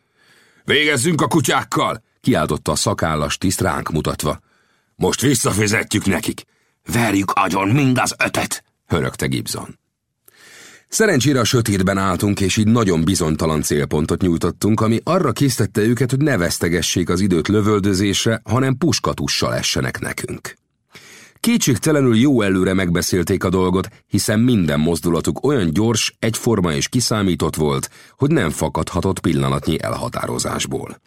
Végezzünk a kutyákkal! kiáltotta a szakállas tiszt ránk mutatva. Most visszafizetjük nekik! Verjük agyon mind az ötet! Hörögte Gibson. Szerencsére a sötétben álltunk, és így nagyon bizonytalan célpontot nyújtottunk, ami arra késztette őket, hogy ne vesztegessék az időt lövöldözésre, hanem puskatussal essenek nekünk. Kétségtelenül jó előre megbeszélték a dolgot, hiszen minden mozdulatuk olyan gyors, egyforma és kiszámított volt, hogy nem fakadhatott pillanatnyi elhatározásból.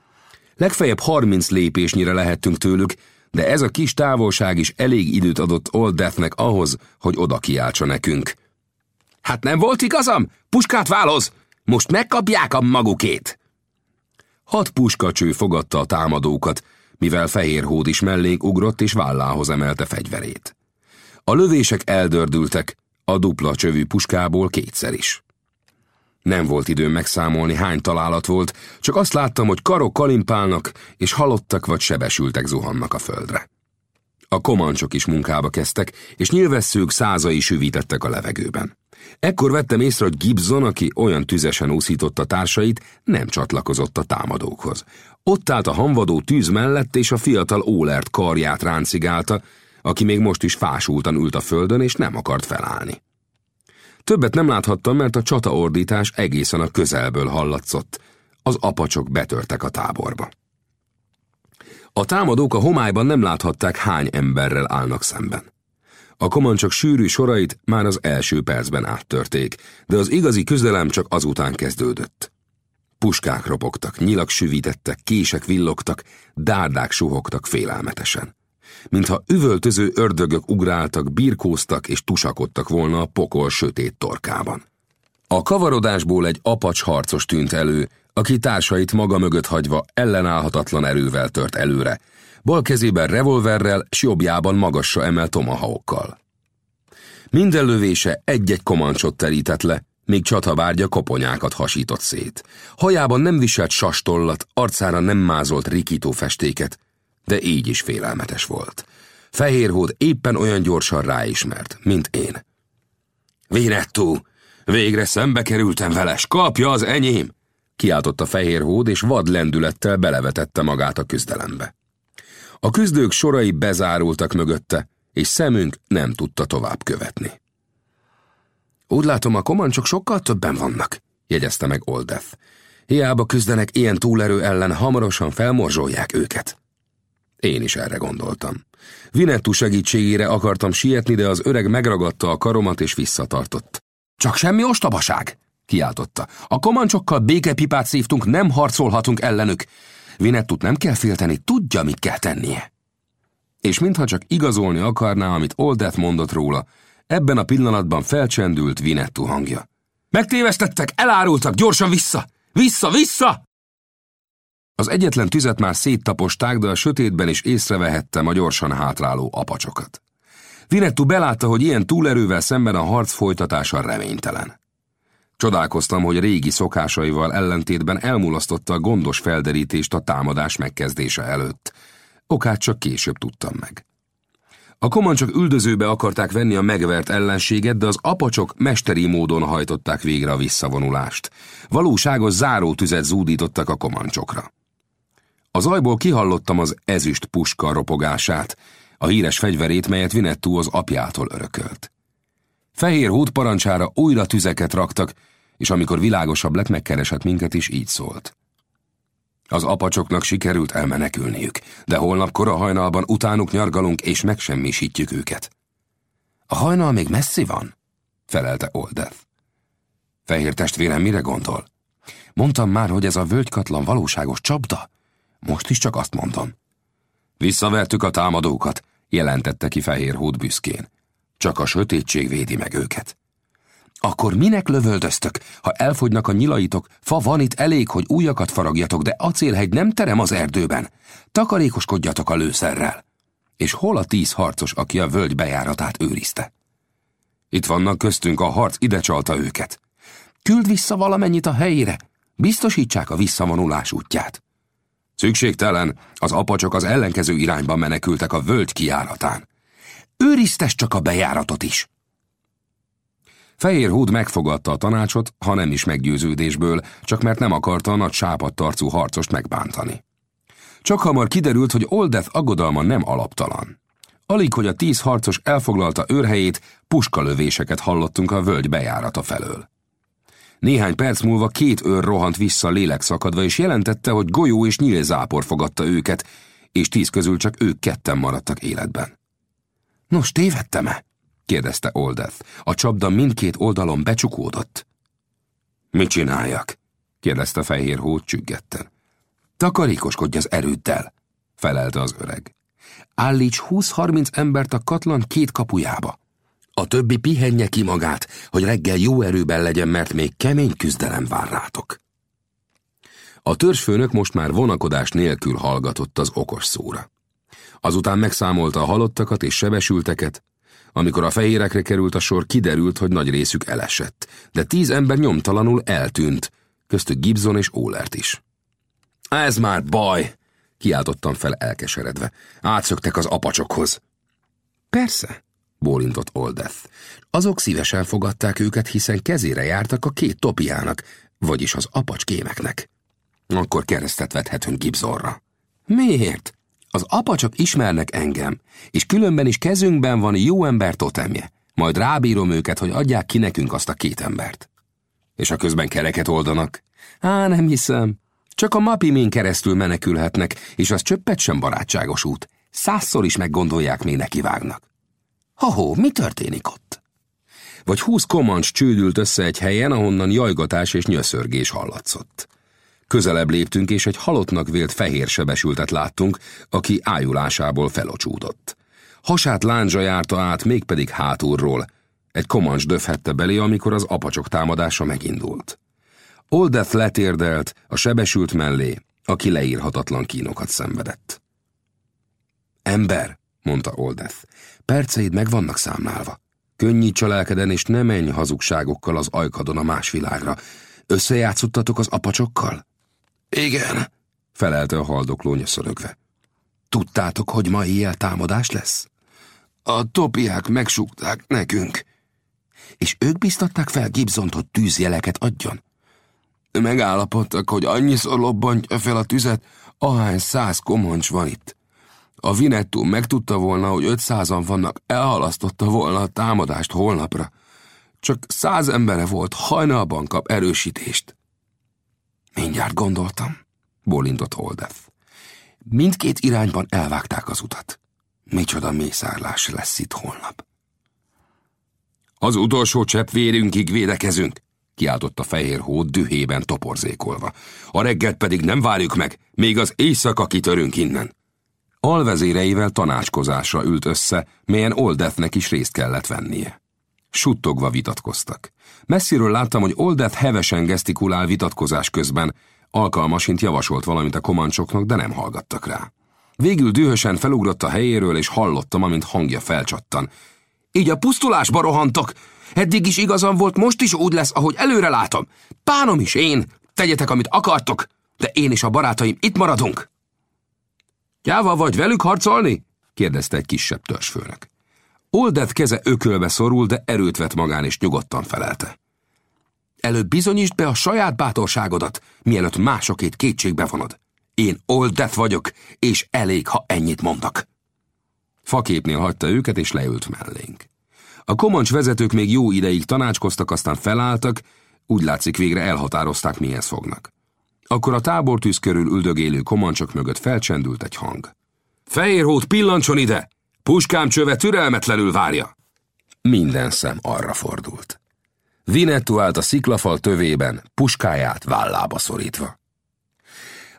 Legfeljebb harminc lépésnyire lehettünk tőlük, de ez a kis távolság is elég időt adott Old Deathnek ahhoz, hogy oda kiáltsa nekünk. Hát nem volt igazam? Puskát váloz! Most megkapják a magukét! Hat puskacső fogadta a támadókat, mivel fehér hód is mellénk ugrott és vállához emelte fegyverét. A lövések eldördültek, a dupla csövű puskából kétszer is. Nem volt időm megszámolni, hány találat volt, csak azt láttam, hogy karok kalimpálnak, és halottak vagy sebesültek zuhannak a földre. A komancsok is munkába kezdtek, és nyilvesszők százai süvítettek a levegőben. Ekkor vettem észre, hogy Gibson, aki olyan tüzesen úszította társait, nem csatlakozott a támadókhoz. Ott állt a hanvadó tűz mellett, és a fiatal Ólert karját ráncigálta, aki még most is fásultan ült a földön, és nem akart felállni. Többet nem láthattam, mert a csataordítás egészen a közelből hallatszott. Az apacsok betörtek a táborba. A támadók a homályban nem láthatták, hány emberrel állnak szemben. A komancsok sűrű sorait már az első percben áttörték, de az igazi küzdelem csak azután kezdődött. Puskák ropogtak, nyilak süvítettek, kések villogtak, dárdák suhogtak félelmetesen. Mintha üvöltöző ördögök ugráltak, birkóztak és tusakodtak volna a pokol sötét torkában. A kavarodásból egy apacs harcos tűnt elő, aki társait maga mögött hagyva ellenállhatatlan erővel tört előre, bal kezében revolverrel, s jobbjában magasra emelt tomahawkkal. Minden lövése egy-egy komancsot terített le, még csatavárgya koponyákat hasított szét. Hajában nem viselt sastollat, arcára nem mázolt rikító festéket, de így is félelmetes volt. Fehérhód éppen olyan gyorsan ráismert, mint én. Vénettó, végre szembe kerültem vele, kapja az enyém! Kiáltotta Fehérhód, és vad lendülettel belevetette magát a küzdelembe. A küzdők sorai bezárultak mögötte, és szemünk nem tudta tovább követni. Úgy látom, a komancsok sokkal többen vannak, jegyezte meg Oldeth. Hiába küzdenek ilyen túlerő ellen, hamarosan felmorzsolják őket. Én is erre gondoltam. Vinettu segítségére akartam sietni, de az öreg megragadta a karomat és visszatartott. Csak semmi ostobaság! kiáltotta. A komancsokkal békepipát szívtunk, nem harcolhatunk ellenük. Vinettut nem kell félteni, tudja, mit kell tennie. És mintha csak igazolni akarná, amit Oldeth mondott róla, ebben a pillanatban felcsendült Vinettu hangja. Megtévesztettek, elárultak, gyorsan vissza! Vissza, vissza! Az egyetlen tüzet már széttaposták, de a sötétben is észrevehettem a gyorsan hátráló apacsokat. Vinettu belátta, hogy ilyen túlerővel szemben a harc folytatása reménytelen. Csodálkoztam, hogy régi szokásaival ellentétben elmulasztotta a gondos felderítést a támadás megkezdése előtt. Okát csak később tudtam meg. A komancsok üldözőbe akarták venni a megvert ellenséget, de az apacsok mesteri módon hajtották végre a visszavonulást. Valóságos zárótüzet zúdítottak a komancsokra. Az ajból kihallottam az ezüst puska ropogását, a híres fegyverét, melyet Vinettú az apjától örökölt. Fehér hút parancsára újra tüzeket raktak, és amikor világosabb lett, megkeresett minket is így szólt. Az apacsoknak sikerült elmenekülniük, de holnap kora hajnalban utánuk nyargalunk és megsemmisítjük őket. A hajnal még messzi van? felelte Oldeth. Fehér testvérem mire gondol? Mondtam már, hogy ez a völgykatlan valóságos csapda? Most is csak azt mondom. Visszavertük a támadókat, jelentette ki Fehér Hód büszkén. Csak a sötétség védi meg őket. Akkor minek lövöldöztök? Ha elfogynak a nyilaitok, fa van itt elég, hogy újakat faragjatok, de acélhegy nem terem az erdőben. Takarékoskodjatok a lőszerrel. És hol a tíz harcos, aki a völgy bejáratát őrizte? Itt vannak köztünk, a harc ide csalta őket. Küld vissza valamennyit a helyére, biztosítsák a visszavonulás útját. Szükségtelen, az apacsok az ellenkező irányban menekültek a völgy kiáratán. Őriztes csak a bejáratot is! Fehér húd megfogadta a tanácsot, ha nem is meggyőződésből, csak mert nem akarta a nagy sápadtarcú harcost megbántani. Csak hamar kiderült, hogy Oldeth aggodalma nem alaptalan. Alig, hogy a tíz harcos elfoglalta őrhelyét, puskalövéseket hallottunk a völgy bejárata felől. Néhány perc múlva két őr rohant vissza lélekszakadva, és jelentette, hogy golyó és nyílzápor fogadta őket, és tíz közül csak ők ketten maradtak életben. Nos, tévedtem-e? kérdezte Oldeth. A csapda mindkét oldalon becsukódott. Mit csináljak? kérdezte Fehér Hót csüggetten. Takarékoskodj az erőddel, felelte az öreg. Állíts 20-30 embert a katlan két kapujába. A többi pihenje ki magát, hogy reggel jó erőben legyen, mert még kemény küzdelem vár rátok. A törzsfőnök most már vonakodás nélkül hallgatott az okos szóra. Azután megszámolta a halottakat és sebesülteket, amikor a fehérekre került a sor, kiderült, hogy nagy részük elesett, de tíz ember nyomtalanul eltűnt, köztük Gibson és Ólert is. Ez már baj, kiáltottam fel elkeseredve. Átszöktek az apacsokhoz. Persze, bólintott Oldeth. Azok szívesen fogadták őket, hiszen kezére jártak a két topiának, vagyis az apacskémeknek. Akkor keresztet vethetünk Gibsonra. Miért? Az apacsok ismernek engem, és különben is kezünkben van jó ember totemje. Majd rábírom őket, hogy adják ki nekünk azt a két embert. És a közben kereket oldanak? Á, nem hiszem. Csak a mapimén keresztül menekülhetnek, és az csöppet sem barátságos út. Százszor is meggondolják, mi nekivágnak. Ha-ho, mi történik ott? Vagy húsz komancs csődült össze egy helyen, ahonnan jajgatás és nyöszörgés hallatszott. Közelebb léptünk, és egy halottnak vélt fehér sebesültet láttunk, aki ájulásából felocsúdott. Hasát lándzsa járta át, mégpedig hátulról. Egy komancs döfhette belé, amikor az apacsok támadása megindult. Oldeth letérdelt a sebesült mellé, aki leírhatatlan kínokat szenvedett. Ember, mondta Oldeth, perceid meg vannak számlálva. Könnyíts a lelkeden, és ne menj hazugságokkal az ajkadon a más világra. Összejátszottatok az apacsokkal? Igen, felelte a haldokló nyöszörögve. Tudtátok, hogy ma éjjel támadás lesz? A topiák megsúgták nekünk. És ők biztatták fel Gibzont, hogy tűzjeleket adjon? Megállapodtak, hogy annyiszor lobbantja fel a tüzet, ahány száz komoncs van itt. A Vinettú megtudta volna, hogy ötszázan vannak, elhalasztotta volna a támadást holnapra. Csak száz embere volt, hajnalban kap erősítést. Mindjárt gondoltam, bólintott Holdeth. Mindkét irányban elvágták az utat. Micsoda mészárlás lesz itt holnap. Az utolsó csepp vérünkig védekezünk, kiáltott a fehér hód dühében toporzékolva. A reggelt pedig nem várjuk meg, még az éjszaka kitörünk innen. Alvezéreivel tanácskozásra ült össze, melyen Oldethnek is részt kellett vennie. Suttogva vitatkoztak. Messziről láttam, hogy Oldeth hevesen gesztikulál vitatkozás közben, alkalmasint javasolt valamit a komancsoknak, de nem hallgattak rá. Végül dühösen felugrott a helyéről, és hallottam, amint hangja felcsattan. Így a pusztulásba rohantok! Eddig is igazam volt, most is úgy lesz, ahogy előre látom. Pánom is én, tegyetek, amit akartok, de én és a barátaim itt maradunk. Jával vagy velük harcolni? kérdezte egy kisebb törzsfőnök. Oldet keze ökölbe szorul, de erőt vett magán és nyugodtan felelte. Előbb bizonyítsd be a saját bátorságodat, mielőtt másokét kétségbe vonod. Én Oldet vagyok, és elég, ha ennyit mondnak. Faképnél hagyta őket, és leült mellénk. A komancs vezetők még jó ideig tanácskoztak, aztán felálltak, úgy látszik végre elhatározták, mihez fognak. Akkor a tábortűz körül üldögélő komancsok mögött felcsendült egy hang. Fehérhót pillancson ide! Puskám csöve türelmetlenül várja! Minden szem arra fordult. Vinettu állt a sziklafal tövében, puskáját vállába szorítva.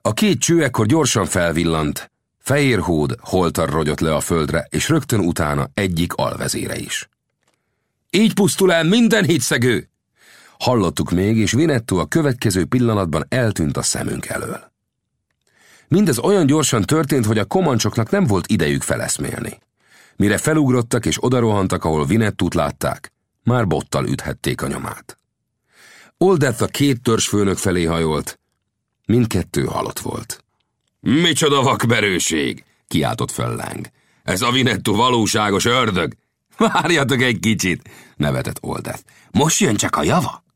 A két cső ekkor gyorsan felvillant, fehér hód rogyott le a földre, és rögtön utána egyik alvezére is. Így pusztul el minden hitszegő! Hallottuk még, és Vinetto a következő pillanatban eltűnt a szemünk elől. Mindez olyan gyorsan történt, hogy a komancsoknak nem volt idejük feleszmélni. Mire felugrottak és odarohantak, ahol Vinettut látták, már bottal üthették a nyomát. Oldeth a két törzsfőnök felé hajolt. Mindkettő halott volt. Micsoda vakberőség! kiáltott fel Láng. Ez a Vinettu valóságos ördög! Várjatok egy kicsit, nevetett Oldeth. Most jön csak a java.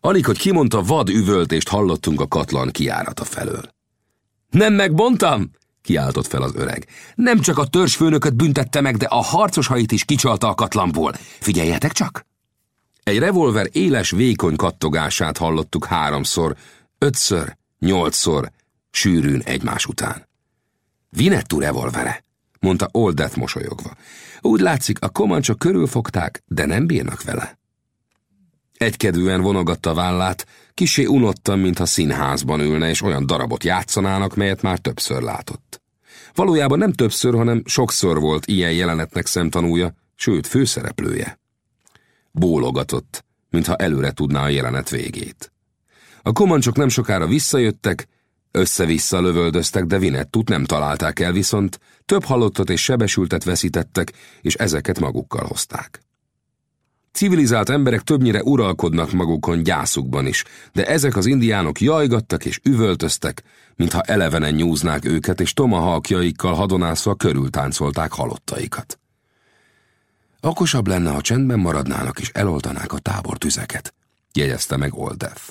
Alig, hogy kimondta, vad üvöltést hallottunk a katlan kiárata felől. Nem megbontam? kiáltott fel az öreg. Nem csak a törzsfőnököt büntette meg, de a harcos hajit is kicsalta a katlanból. Figyeljetek csak! Egy revolver éles, vékony kattogását hallottuk háromszor, ötször, nyolcszor, sűrűn egymás után. Vinettu revolvere, mondta Oldeth mosolyogva. Úgy látszik, a komancsok körülfogták, de nem bírnak vele. Egykedvűen vonogatta vállát, kisé unottam, mintha színházban ülne, és olyan darabot játszanának, melyet már többször látott. Valójában nem többször, hanem sokszor volt ilyen jelenetnek szemtanúja, sőt, főszereplője. Bólogatott, mintha előre tudná a jelenet végét. A komancsok nem sokára visszajöttek, össze-vissza lövöldöztek, de Vinettut nem találták el, viszont több halottat és sebesültet veszítettek, és ezeket magukkal hozták. Civilizált emberek többnyire uralkodnak magukon gyászukban is, de ezek az indiánok jajgattak és üvöltöztek, mintha elevenen nyúznák őket, és tomahawkjaikkal hadonászva körültáncolták halottaikat. Okosabb lenne, ha csendben maradnának és eloltanák a tábortüzeket, jegyezte meg Oldeth.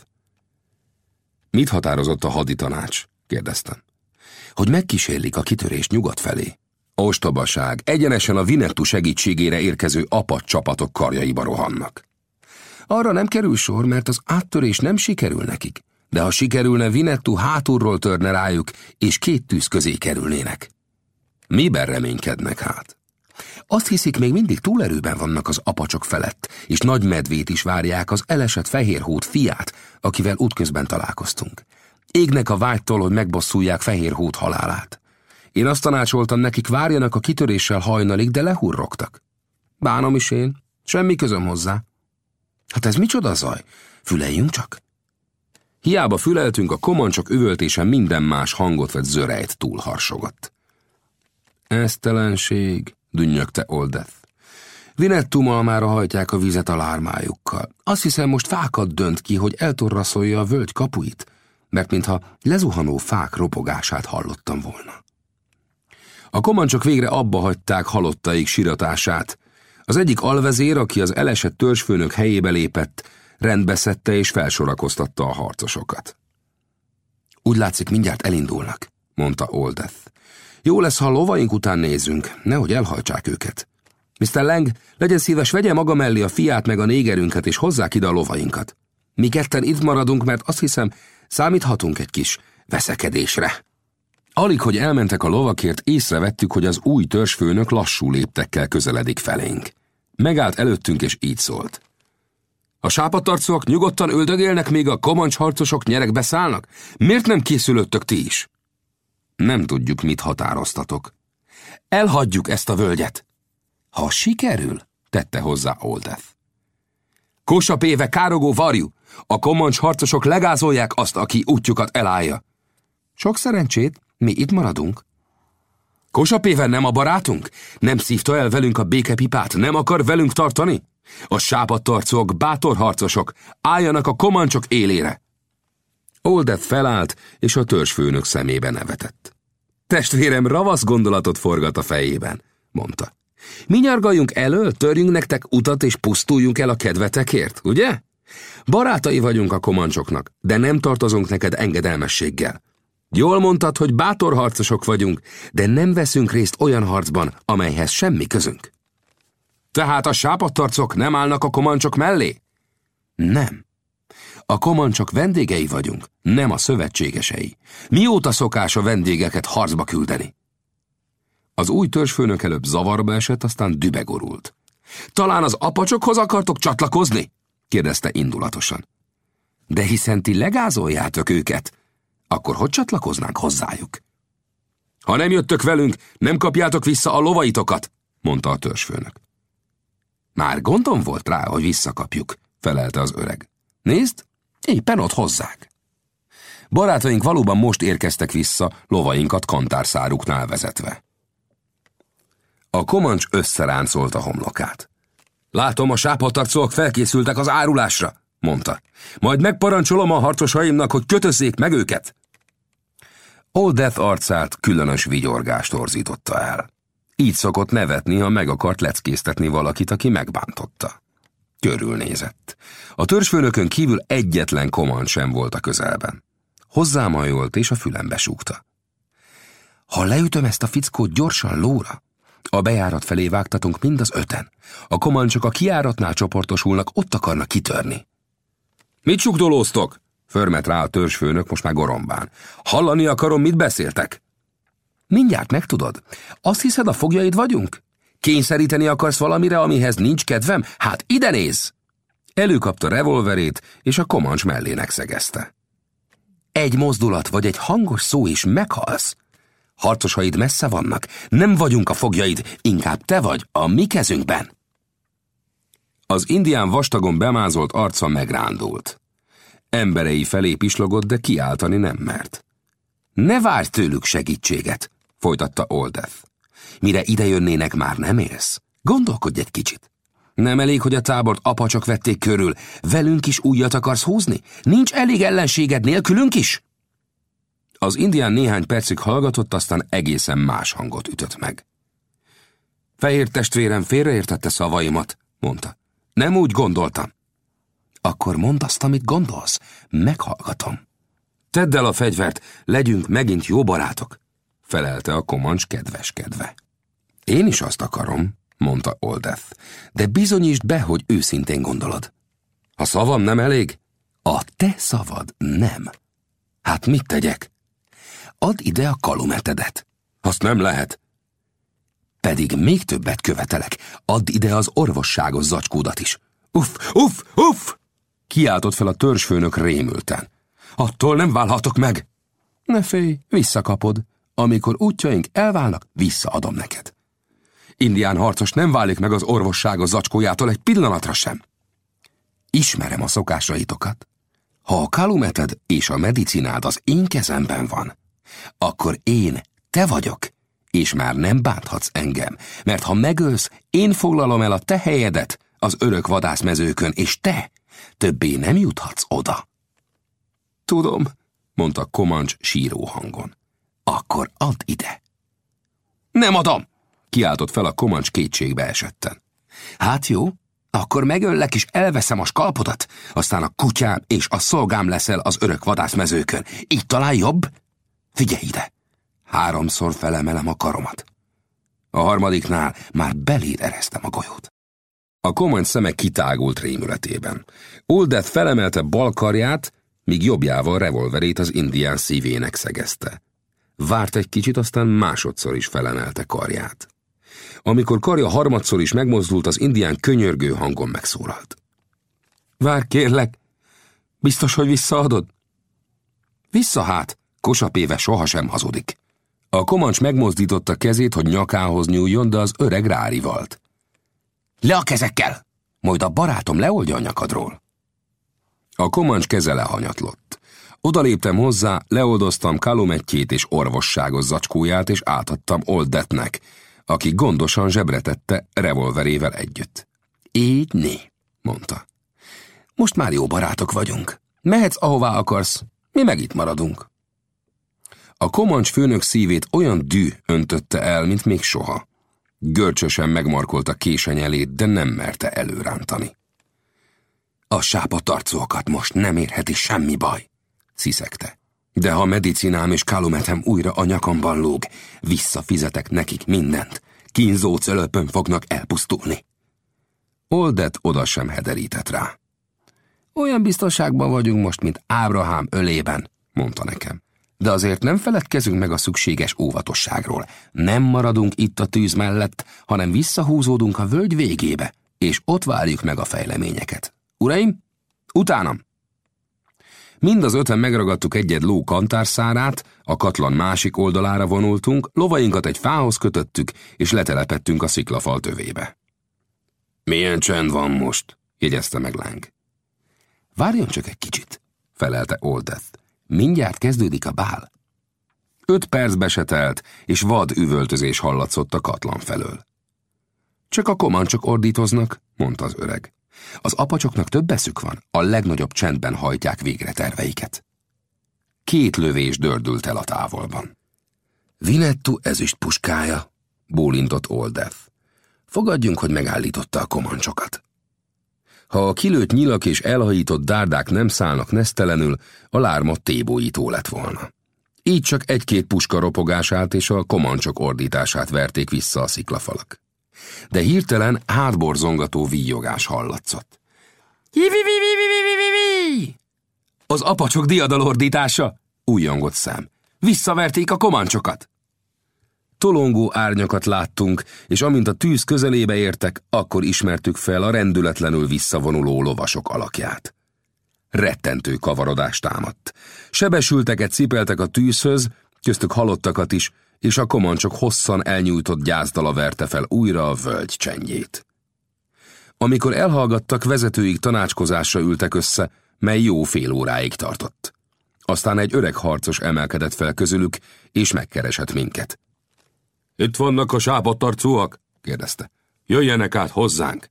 Mit határozott a haditanács? kérdeztem. Hogy megkísérlik a kitörés nyugat felé. Ostobaság, egyenesen a Vinettu segítségére érkező apat csapatok karjaiba rohannak. Arra nem kerül sor, mert az áttörés nem sikerül nekik, de ha sikerülne, Vinettu hátulról törne rájuk, és két tűz közé kerülnének. Miben reménykednek hát? Azt hiszik, még mindig túlerőben vannak az apacsok felett, és nagy medvét is várják az elesett fehérhót fiát, akivel útközben találkoztunk. Égnek a vágytól, hogy megbosszulják fehérhót halálát. Én azt tanácsoltam nekik, várjanak a kitöréssel hajnalig, de lehurrogtak. Bánom is én, semmi közöm hozzá. Hát ez micsoda zaj? Füleljünk csak. Hiába füleltünk, a komancsok üvöltése minden más hangot vagy zörejt túlharsogott. Esztelenség, dünnyögte Oldeth. Vinettu malmára hajtják a vizet a lármájukkal. Azt hiszem, most fákat dönt ki, hogy eltorraszolja a völgy kapuit, mert mintha lezuhanó fák ropogását hallottam volna. A komancsok végre abba hagyták halottaik siratását. Az egyik alvezér, aki az elesett törzsfőnök helyébe lépett, rendbeszedte és felsorakoztatta a harcosokat. Úgy látszik, mindjárt elindulnak, mondta Oldeth. Jó lesz, ha lovaink után nézzünk, nehogy elhajtsák őket. Mr. Lang, legyen szíves, vegye maga mellé a fiát meg a négerünket, és hozzák ide a lovainkat. Mi ketten itt maradunk, mert azt hiszem, számíthatunk egy kis veszekedésre. Alig, hogy elmentek a lovakért, észrevettük, hogy az új törzsfőnök lassú léptekkel közeledik felénk. Megállt előttünk, és így szólt. A sápatarcúak nyugodtan öldögélnek, még a komancs harcosok nyerekbe szállnak? Miért nem készülöttök ti is? Nem tudjuk, mit határoztatok. Elhagyjuk ezt a völgyet. Ha sikerül, tette hozzá Oldeth. Kosapéve károgó varjú, a komancs harcosok legázolják azt, aki útjukat elállja. Sok szerencsét, mi itt maradunk. Kosapéven nem a barátunk? Nem szívta el velünk a békepipát? Nem akar velünk tartani? A sápadtarcok, bátor harcosok, álljanak a komancsok élére! Oldeth felállt, és a törzsfőnök szemébe nevetett. Testvérem ravasz gondolatot forgat a fejében, mondta. Mi nyargaljunk elől, törjünk nektek utat és pusztuljunk el a kedvetekért, ugye? Barátai vagyunk a komancsoknak, de nem tartozunk neked engedelmességgel. Jól mondtad, hogy bátor harcosok vagyunk, de nem veszünk részt olyan harcban, amelyhez semmi közünk. Tehát a sápadtarcok nem állnak a komancsok mellé? Nem. A komancsok vendégei vagyunk, nem a szövetségesei. Mióta szokás a vendégeket harcba küldeni? Az új törzsfőnök előbb zavarba esett, aztán dübegorult. Talán az apacsokhoz akartok csatlakozni? kérdezte indulatosan. De hiszen ti legázoljátok őket, akkor hogy csatlakoznánk hozzájuk? Ha nem jöttök velünk, nem kapjátok vissza a lovaitokat, mondta a törzsfőnök. Már gondom volt rá, hogy visszakapjuk, felelte az öreg. Nézd, éppen ott hozzák. Barátaink valóban most érkeztek vissza, lovainkat kantárszáruknál vezetve. A komancs összeráncolt a homlokát. Látom, a sápadtarcók felkészültek az árulásra, mondta. Majd megparancsolom a harcosaimnak, hogy kötözzék meg őket. Old Death arcát különös vigyorgást torzította el. Így szokott nevetni, ha meg akart leckésztetni valakit, aki megbántotta. Körülnézett. A törzsfőnökön kívül egyetlen komand sem volt a közelben. Hozzámajolt és a fülembe súgta. Ha leütöm ezt a fickót gyorsan lóra, a bejárat felé vágtatunk mind az öten. A komancsok a kiáratnál csoportosulnak, ott akarnak kitörni. Mit sugdolóztok? Förmet rá a törzsfőnök most már gorombán. Hallani akarom, mit beszéltek? Mindjárt megtudod. Azt hiszed, a fogjaid vagyunk? Kényszeríteni akarsz valamire, amihez nincs kedvem? Hát ide néz! Előkapta revolverét, és a komancs mellének szegezte. Egy mozdulat vagy egy hangos szó is meghalsz. Harcosaid messze vannak, nem vagyunk a fogjaid, inkább te vagy a mi kezünkben. Az indián vastagon bemázolt arca megrándult. Emberei felé pislogott, de kiáltani nem mert. Ne várj tőlük segítséget, folytatta Oldeth. Mire idejönnének, már nem élsz. Gondolkodj egy kicsit. Nem elég, hogy a tábort apacsok vették körül. Velünk is újat akarsz húzni? Nincs elég ellenséged nélkülünk is? Az indián néhány percig hallgatott, aztán egészen más hangot ütött meg. Fehér testvérem félreértette szavaimat, mondta. Nem úgy gondoltam. Akkor mondd azt, amit gondolsz. Meghallgatom. Tedd el a fegyvert, legyünk megint jó barátok, felelte a komancs kedveskedve. Én is azt akarom, mondta Oldeth, de bizonyítsd be, hogy őszintén gondolod. A szavam nem elég? A te szavad nem. Hát mit tegyek? Add ide a kalumetedet. Azt nem lehet. Pedig még többet követelek. Add ide az orvosságos zacskódat is. Uff, uff, uff! Kiáltott fel a törzsfőnök rémülten. Attól nem válhatok meg. Ne félj, visszakapod. Amikor útjaink elválnak, visszaadom neked. Indián harcos nem válik meg az orvosságos zacskójától egy pillanatra sem. Ismerem a szokásaitokat. Ha a kalumeted és a medicinád az én kezemben van, akkor én te vagyok, és már nem bánthatsz engem, mert ha megölsz, én foglalom el a te helyedet az örök vadászmezőkön, és te többé nem juthatsz oda. Tudom, mondta Komancs síró hangon. Akkor add ide. Nem adom, kiáltott fel a Komancs kétségbe esetten. Hát jó, akkor megöllek és elveszem a skalpodat, aztán a kutyám és a szolgám leszel az örök vadászmezőkön. Így talán jobb? Figyelj ide! Háromszor felemelem a karomat. A harmadiknál már beléd ereztem a golyót. A komoly szeme kitágult rémületében. Oldeth felemelte bal karját, míg jobbjával revolverét az indián szívének szegezte. Várt egy kicsit, aztán másodszor is felemelte karját. Amikor karja harmadszor is megmozdult, az indián könyörgő hangon megszólalt. Vár, kérlek, biztos, hogy visszaadod? Vissza hát, kosapéve sohasem hazudik. A komancs megmozdította kezét, hogy nyakához nyúljon, de az öreg rárivalt. Le a kezekkel! Majd a barátom leoldja a nyakadról. A komancs keze lehanyatlott. Oda léptem hozzá, leoldoztam kalumetjét és orvosságos zacskóját, és átadtam Oldetnek, aki gondosan zsebre tette revolverével együtt. Így né, mondta. Most már jó barátok vagyunk. Mehetsz, ahová akarsz, mi meg itt maradunk. A komancs főnök szívét olyan dű öntötte el, mint még soha. Görcsösen megmarkolta késenyelét, de nem merte előrántani. A sápatarcókat most nem érheti semmi baj, sziszegte. De ha medicinám és kalumetem újra a nyakamban lóg, visszafizetek nekik mindent. Kínzó cölöpön fognak elpusztulni. Oldet oda sem hederített rá. Olyan biztonságban vagyunk most, mint Ábrahám ölében, mondta nekem. De azért nem feledkezünk meg a szükséges óvatosságról. Nem maradunk itt a tűz mellett, hanem visszahúzódunk a völgy végébe, és ott várjuk meg a fejleményeket. Uraim, utánam! Mind az öten megragadtuk egy-egy ló kantárszárát, a katlan másik oldalára vonultunk, lovainkat egy fához kötöttük, és letelepettünk a sziklafal tövébe. Milyen csend van most, jegyezte meg Láng. Várjon csak egy kicsit, felelte Oldeth. Mindjárt kezdődik a bál. Öt percbe se telt, és vad üvöltözés hallatszott a katlan felől. Csak a komancsok ordítoznak, mondta az öreg. Az apacsoknak több eszük van, a legnagyobb csendben hajtják végre terveiket. Két lövés dördült el a távolban. Vinettu ezüst puskája, bólintott Oldeth. Fogadjunk, hogy megállította a komancsokat. Ha a kilőtt nyilak és elhajított dárdák nem szállnak nesztelenül, a lárma tébóító lett volna. Így csak egy-két puska ropogását és a komancsok ordítását verték vissza a sziklafalak. De hirtelen hátborzongató víjogás hallatszott. Az apacsok diadalordítása! újjongott szám. Visszaverték a komancsokat! Tolongó árnyakat láttunk, és amint a tűz közelébe értek, akkor ismertük fel a rendületlenül visszavonuló lovasok alakját. Rettentő kavarodást támadt. Sebesülteket cipeltek a tűzhöz, köztük halottakat is, és a komancsok hosszan elnyújtott gyászdala verte fel újra a völgy csendjét. Amikor elhallgattak, vezetőik tanácskozásra ültek össze, mely jó fél óráig tartott. Aztán egy öreg harcos emelkedett fel közülük, és megkeresett minket. Itt vannak a sápadtarcúak? kérdezte. Jöjjenek át hozzánk.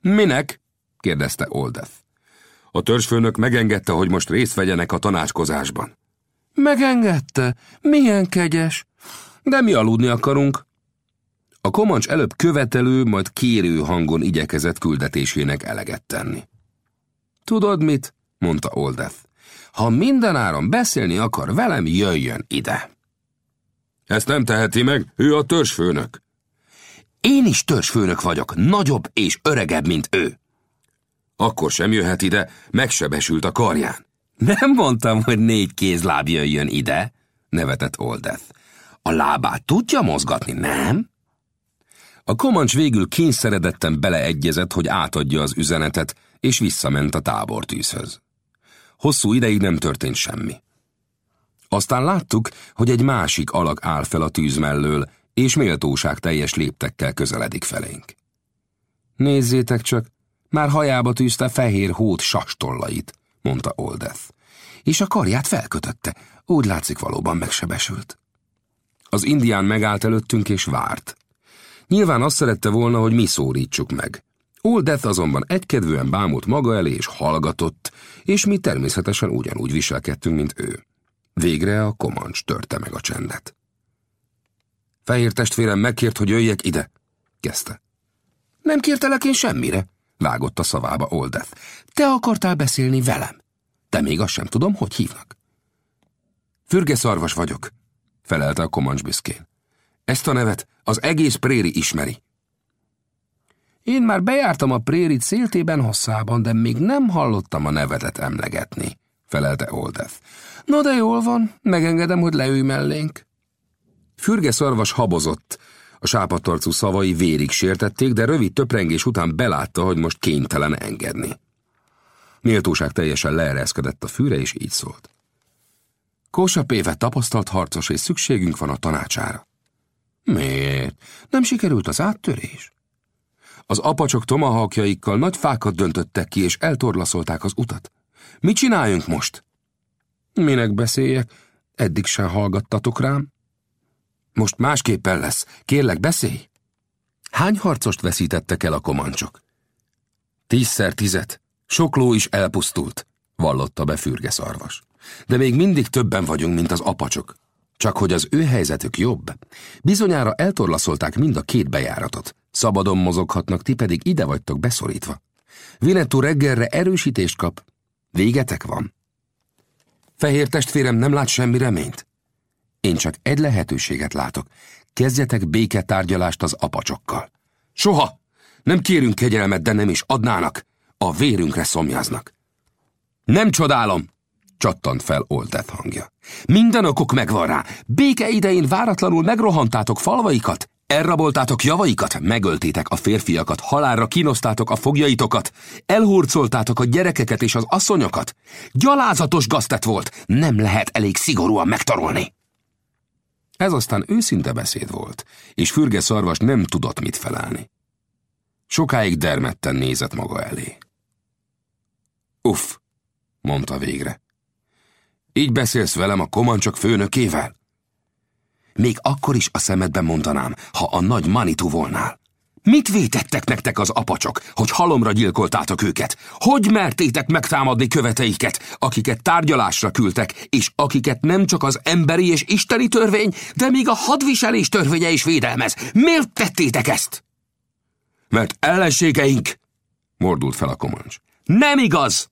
Minek? kérdezte Oldeth. A törzsfőnök megengedte, hogy most részt vegyenek a tanácskozásban. Megengedte? Milyen kegyes? De mi aludni akarunk. A komancs előbb követelő, majd kérő hangon igyekezett küldetésének eleget tenni. Tudod mit? mondta Oldeth. Ha mindenáron beszélni akar velem, jöjjön ide. Ezt nem teheti meg, ő a törzsfőnök. Én is törzsfőnök vagyok, nagyobb és öregebb, mint ő. Akkor sem jöhet ide, megsebesült a karján. Nem mondtam, hogy négy kézláb jöjjön ide, nevetett Oldeth. A lábát tudja mozgatni, nem? A komancs végül kényszeredetten beleegyezett, hogy átadja az üzenetet, és visszament a tábortűzhöz. Hosszú ideig nem történt semmi. Aztán láttuk, hogy egy másik alak áll fel a tűz mellől, és méltóság teljes léptekkel közeledik felénk. Nézzétek csak, már hajába tűzte fehér hót sastollait, mondta Oldeth, és a karját felkötötte, úgy látszik valóban megsebesült. Az indián megállt előttünk és várt. Nyilván azt szerette volna, hogy mi szórítsuk meg. Oldeth azonban egykedvűen bámult maga elé és hallgatott, és mi természetesen ugyanúgy viselkedtünk, mint ő. Végre a komancs törte meg a csendet. Fehér testvérem megkért, hogy jöjjek ide, kezdte. Nem kértelek én semmire, vágott a szavába Oldeth. Te akartál beszélni velem. Te még azt sem tudom, hogy hívnak. Fürge szarvas vagyok, felelte a komancs büszkén. Ezt a nevet az egész préri ismeri. Én már bejártam a préri széltében hosszában, de még nem hallottam a nevetet emlegetni, felelte Oldeth. No de jól van, megengedem, hogy leülj mellénk. Fürge szarvas habozott, a sápatarcú szavai vérig sértették, de rövid töprengés után belátta, hogy most kénytelen engedni. Méltóság teljesen leereszkedett a fűre, és így szólt. Kósapéve tapasztalt harcos, és szükségünk van a tanácsára. Miért? Nem sikerült az áttörés? Az apacsok tomahawkjaikkal nagy fákat döntöttek ki, és eltorlaszolták az utat. Mit csináljunk most? Minek beszéljek? Eddig sem hallgattatok rám? Most másképpen lesz. Kérlek, beszélj! Hány harcost veszítettek el a komancsok? Tízszer tizet. Sok ló is elpusztult, vallotta be fürge szarvas. De még mindig többen vagyunk, mint az apacsok. Csak hogy az ő helyzetük jobb. Bizonyára eltorlaszolták mind a két bejáratot. Szabadon mozoghatnak, ti pedig ide vagytok beszorítva. Vinetú reggelre erősítést kap. Végetek van. Fehér testvérem nem lát semmi reményt? Én csak egy lehetőséget látok. Kezdjetek béketárgyalást az apacsokkal. Soha! Nem kérünk kegyelmet, de nem is adnának. A vérünkre szomjáznak. Nem csodálom, csattant fel Oldeth hangja. Minden okok megvan rá. Béke idején váratlanul megrohantátok falvaikat, elraboltátok javaikat, megöltétek a férfiakat, halálra kínosztátok a fogjaitokat, elhurcoltátok a gyerekeket és az asszonyokat. Gyalázatos gaztet volt, nem lehet elég szigorúan megtarolni. Ez aztán őszinte beszéd volt, és fürge szarvas nem tudott mit felelni. Sokáig dermedten nézett maga elé. Uff, mondta végre. Így beszélsz velem a komancsok főnökével? Még akkor is a szemedben mondanám, ha a nagy Manitu volnál. Mit vétettek nektek az apacsok, hogy halomra gyilkoltátok őket? Hogy mertétek megtámadni követeiket, akiket tárgyalásra küldtek, és akiket nem csak az emberi és isteni törvény, de még a hadviselés törvénye is védelmez? Miért tettétek ezt? Mert ellenségeink, mordult fel a komancs. Nem igaz!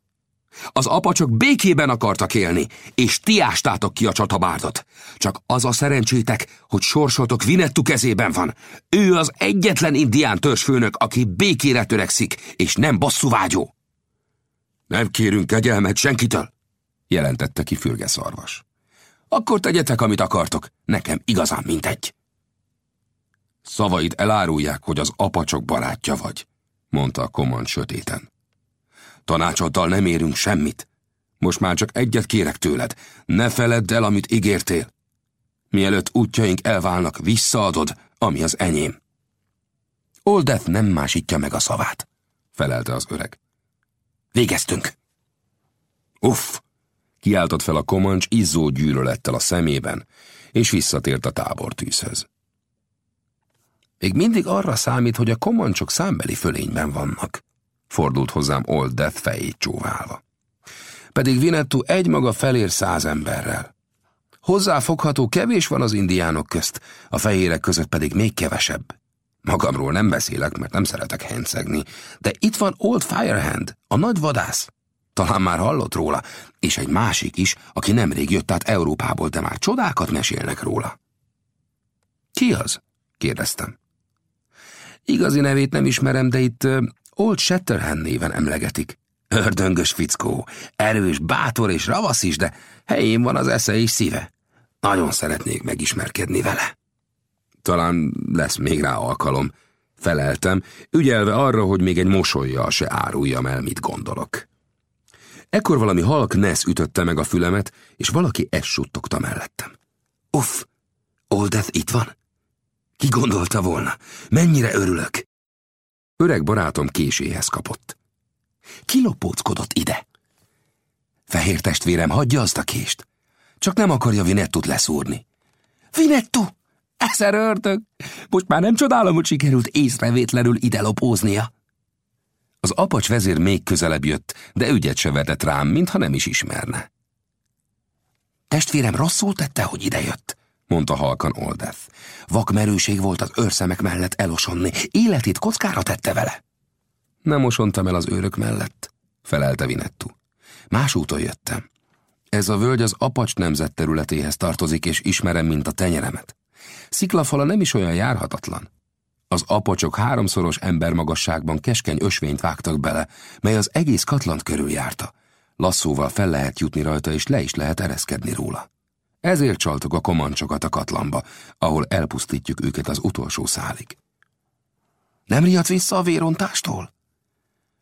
Az apacsok békében akartak élni, és ti ástátok ki a csatabárdot. Csak az a szerencsétek, hogy sorsotok Vinettu kezében van. Ő az egyetlen indián törzsfőnök, aki békére törekszik, és nem bosszúvágyó. Nem kérünk kegyelmet senkitől, jelentette ki fürge szarvas. Akkor tegyetek, amit akartok, nekem igazán mindegy. Szavaid elárulják, hogy az apacsok barátja vagy, mondta a komand sötéten. Tanácsoddal nem érünk semmit. Most már csak egyet kérek tőled. Ne feledd el, amit ígértél. Mielőtt útjaink elválnak, visszaadod, ami az enyém. Oldeth nem másítja meg a szavát, felelte az öreg. Végeztünk. Uff! Kiáltott fel a komancs izzó gyűlölettel a szemében, és visszatért a tábortűzhöz. Még mindig arra számít, hogy a komancsok számbeli fölényben vannak fordult hozzám Old Death fejét csóválva. Pedig Vinettu egymaga felér száz emberrel. Hozzáfogható kevés van az indiánok közt, a fehérek között pedig még kevesebb. Magamról nem beszélek, mert nem szeretek hencegni, de itt van Old Firehand, a nagy vadász. Talán már hallott róla, és egy másik is, aki nemrég jött át Európából, de már csodákat mesélnek róla. Ki az? kérdeztem. Igazi nevét nem ismerem, de itt Old Shatterhand néven emlegetik. Ördöngös fickó, erős, bátor és ravasz is, de helyén van az esze és szíve. Nagyon szeretnék megismerkedni vele. Talán lesz még rá alkalom, feleltem, ügyelve arra, hogy még egy mosolyjal se áruljam el, mit gondolok. Ekkor valami halk nesz ütötte meg a fülemet, és valaki ezt suttogta mellettem. Uff, Oldeth itt van? Ki gondolta volna? Mennyire örülök? Öreg barátom késéhez kapott. Kilopóckodott ide. Fehér testvérem, hagyja azt a kést. Csak nem akarja Vinettut leszúrni. Vinettu! Ezer ördög! Most már nem csodálom, hogy sikerült észrevétlenül ide lopóznia. Az apacs vezér még közelebb jött, de ügyet se vetett rám, mintha nem is ismerne. Testvérem rosszul tette, hogy idejött mondta halkan Oldeth. Vakmerőség volt az őrszemek mellett elosonni, életét kockára tette vele. Nem osontam el az őrök mellett, felelte Vinettu. Más úton jöttem. Ez a völgy az apacs nemzet területéhez tartozik, és ismerem, mint a tenyeremet. Sziklafala nem is olyan járhatatlan. Az apacsok háromszoros embermagasságban keskeny ösvényt vágtak bele, mely az egész katlant körül járta. Lasszóval fel lehet jutni rajta, és le is lehet ereszkedni róla. Ezért csaltuk a komancsokat a katlanba, ahol elpusztítjuk őket az utolsó szálig. Nem riadt vissza a vérontástól?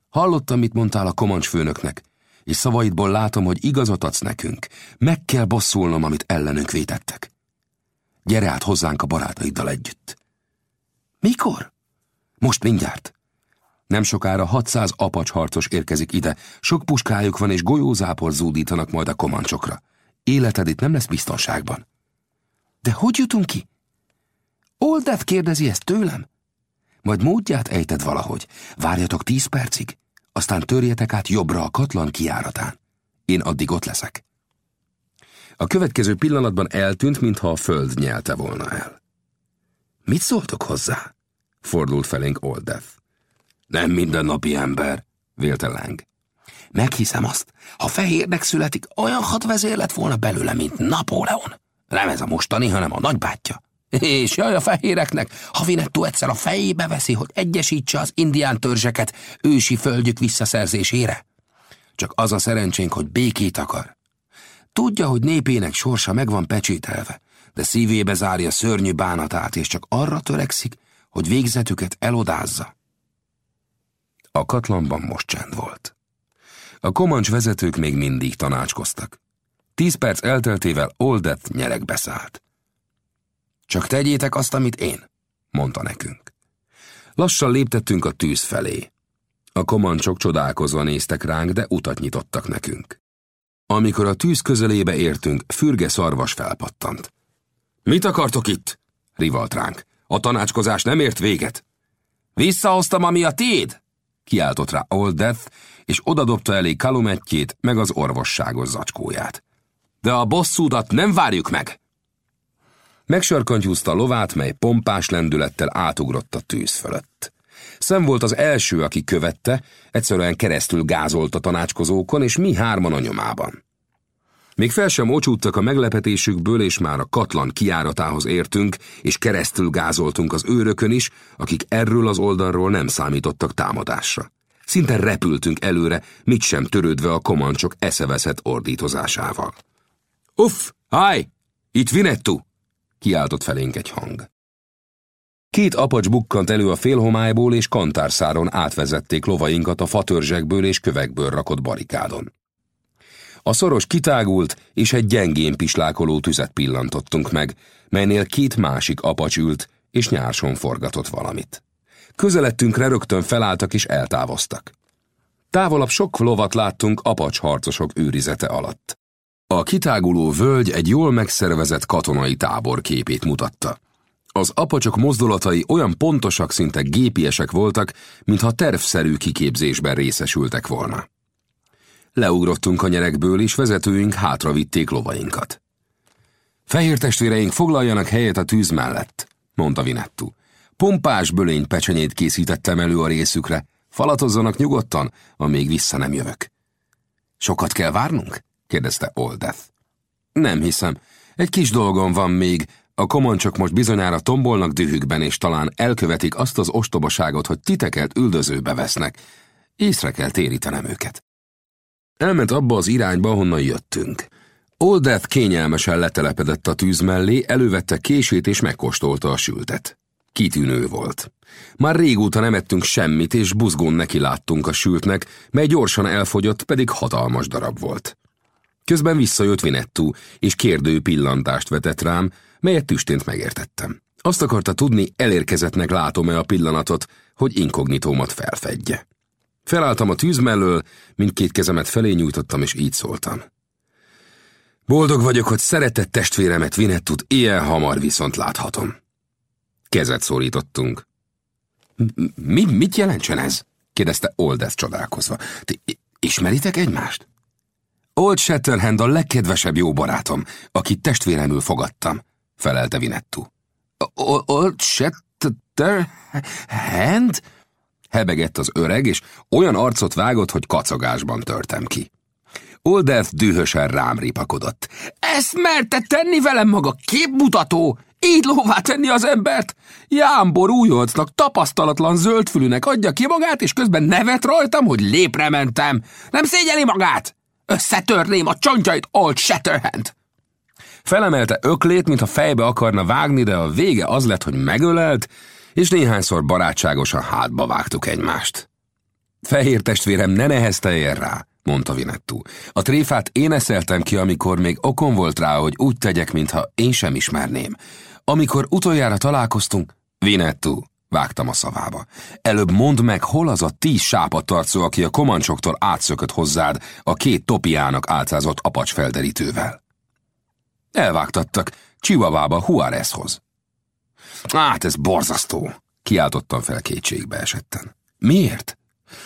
Hallottam, mit mondtál a komancs főnöknek, és szavaidból látom, hogy igazat adsz nekünk. Meg kell bosszulnom, amit ellenünk vétettek. Gyere át hozzánk a barátaiddal együtt. Mikor? Most mindjárt. Nem sokára 600 apacs harcos érkezik ide, sok puskájuk van és golyózápor zúdítanak majd a komancsokra. Életed itt nem lesz biztonságban. De hogy jutunk ki? Oldeth kérdezi ezt tőlem? Majd módját ejted valahogy. Várjatok tíz percig, aztán törjetek át jobbra a katlan kiáratán. Én addig ott leszek. A következő pillanatban eltűnt, mintha a föld nyelte volna el. Mit szóltok hozzá? Fordult felénk Oldeth. Nem mindennapi ember, vélte Lang. Meghiszem azt, ha fehérnek születik, olyan hadvezér lett volna belőle, mint Napóleon. Nem ez a mostani, hanem a nagybátyja. És jaj a fehéreknek, ha Vinetto egyszer a fejébe veszi, hogy egyesítse az indián törzseket ősi földjük visszaszerzésére. Csak az a szerencsénk, hogy békét akar. Tudja, hogy népének sorsa meg van pecsételve, de szívébe zárja szörnyű bánatát, és csak arra törekszik, hogy végzetüket elodázza. A katlanban most csend volt. A komancs vezetők még mindig tanácskoztak. Tíz perc elteltével Oldet nyerekbe szállt. Csak tegyétek azt, amit én, mondta nekünk. Lassan léptettünk a tűz felé. A komancsok csodálkozva néztek ránk, de utat nyitottak nekünk. Amikor a tűz közelébe értünk, fürge szarvas felpattant. Mit akartok itt? rivalt ránk. A tanácskozás nem ért véget. Visszahoztam, ami a tiéd! Kiáltott rá Old Death, és odadobta elé kalumettjét, meg az orvosságos zacskóját. De a bosszúdat nem várjuk meg! Megsarkantyúzta lovát, mely pompás lendülettel átugrott a tűz fölött. Szem volt az első, aki követte, egyszerűen keresztül gázolt a tanácskozókon, és mi hárman a nyomában. Még fel sem ocsúttak a meglepetésükből, és már a katlan kiáratához értünk, és keresztül gázoltunk az őrökön is, akik erről az oldalról nem számítottak támadásra. Szinte repültünk előre, mit sem törődve a komancsok eszeveszett ordítozásával. Uff, állj! Itt Vinettu! kiáltott felénk egy hang. Két apacs bukkant elő a félhomályból, és kantárszáron átvezették lovainkat a fatörzsekből és kövekből rakott barikádon. A szoros kitágult, és egy gyengén pislákoló tüzet pillantottunk meg, melynél két másik apacs ült, és nyárson forgatott valamit. Közelettünkre rögtön felálltak és eltávoztak. Távolabb sok lovat láttunk apacs harcosok őrizete alatt. A kitáguló völgy egy jól megszervezett katonai tábor képét mutatta. Az apacsok mozdulatai olyan pontosak, szinte gépiesek voltak, mintha tervszerű kiképzésben részesültek volna. Leugrottunk a nyerekből, és vezetőink hátra vitték lovainkat. Fehér testvéreink foglaljanak helyet a tűz mellett, mondta Vinettu. Pompás bölény pecsenyét készítettem elő a részükre, falatozzanak nyugodtan, amíg vissza nem jövök. Sokat kell várnunk? kérdezte Oldeth. Nem hiszem. Egy kis dolgom van még. A komancsok most bizonyára tombolnak dühükben, és talán elkövetik azt az ostobaságot, hogy titeket üldözőbe vesznek. Észre kell térítenem őket. Elment abba az irányba, honnan jöttünk. Oldeth kényelmesen letelepedett a tűz mellé, elővette kését és megkóstolta a sültet. Kitűnő volt. Már régóta nem ettünk semmit, és buzgón neki láttunk a sültnek, mely gyorsan elfogyott, pedig hatalmas darab volt. Közben visszajött Vinettu, és kérdő pillantást vetett rám, melyet tüstént megértettem. Azt akarta tudni, elérkezettnek látom-e a pillanatot, hogy inkognitómat felfedje. Felálltam a tűz mellől, mindkét kezemet felé nyújtottam, és így szóltam. Boldog vagyok, hogy szeretett testvéremet Vinettut ilyen hamar viszont láthatom. Kezet szólítottunk. Mi, mit jelentsen ez? kérdezte Oldeth csodálkozva. Ti ismeritek egymást? Old Shatterhand a legkedvesebb jó barátom, akit testvéremül fogadtam, felelte Vinettu. Old Shatterhand? Hebegett az öreg, és olyan arcot vágott, hogy kacagásban törtem ki. Oldeth dühösen rám ripakodott. Ezt merte tenni velem maga képmutató? Így lóvá tenni az embert? Jámbor újolcnak, tapasztalatlan zöldfülűnek adja ki magát, és közben nevet rajtam, hogy lépre mentem. Nem szégyeli magát? Összetörném a csontjait, old Shatterhand! Felemelte öklét, mintha fejbe akarna vágni, de a vége az lett, hogy megölelt, és néhányszor barátságosan hátba vágtuk egymást. Fehér testvérem, ne nehezteljen rá, mondta Vinettú. A tréfát én eszeltem ki, amikor még okon volt rá, hogy úgy tegyek, mintha én sem ismerném. Amikor utoljára találkoztunk, Vinettú, vágtam a szavába. Előbb mondd meg, hol az a tíz sápadtarcó, aki a komancsoktól átszökött hozzád a két topiának álcázott apacsfelderítővel. Elvágtattak, Chihuahuába Juárezhoz. Hát ez borzasztó, kiáltottam fel kétségbe esetten. Miért?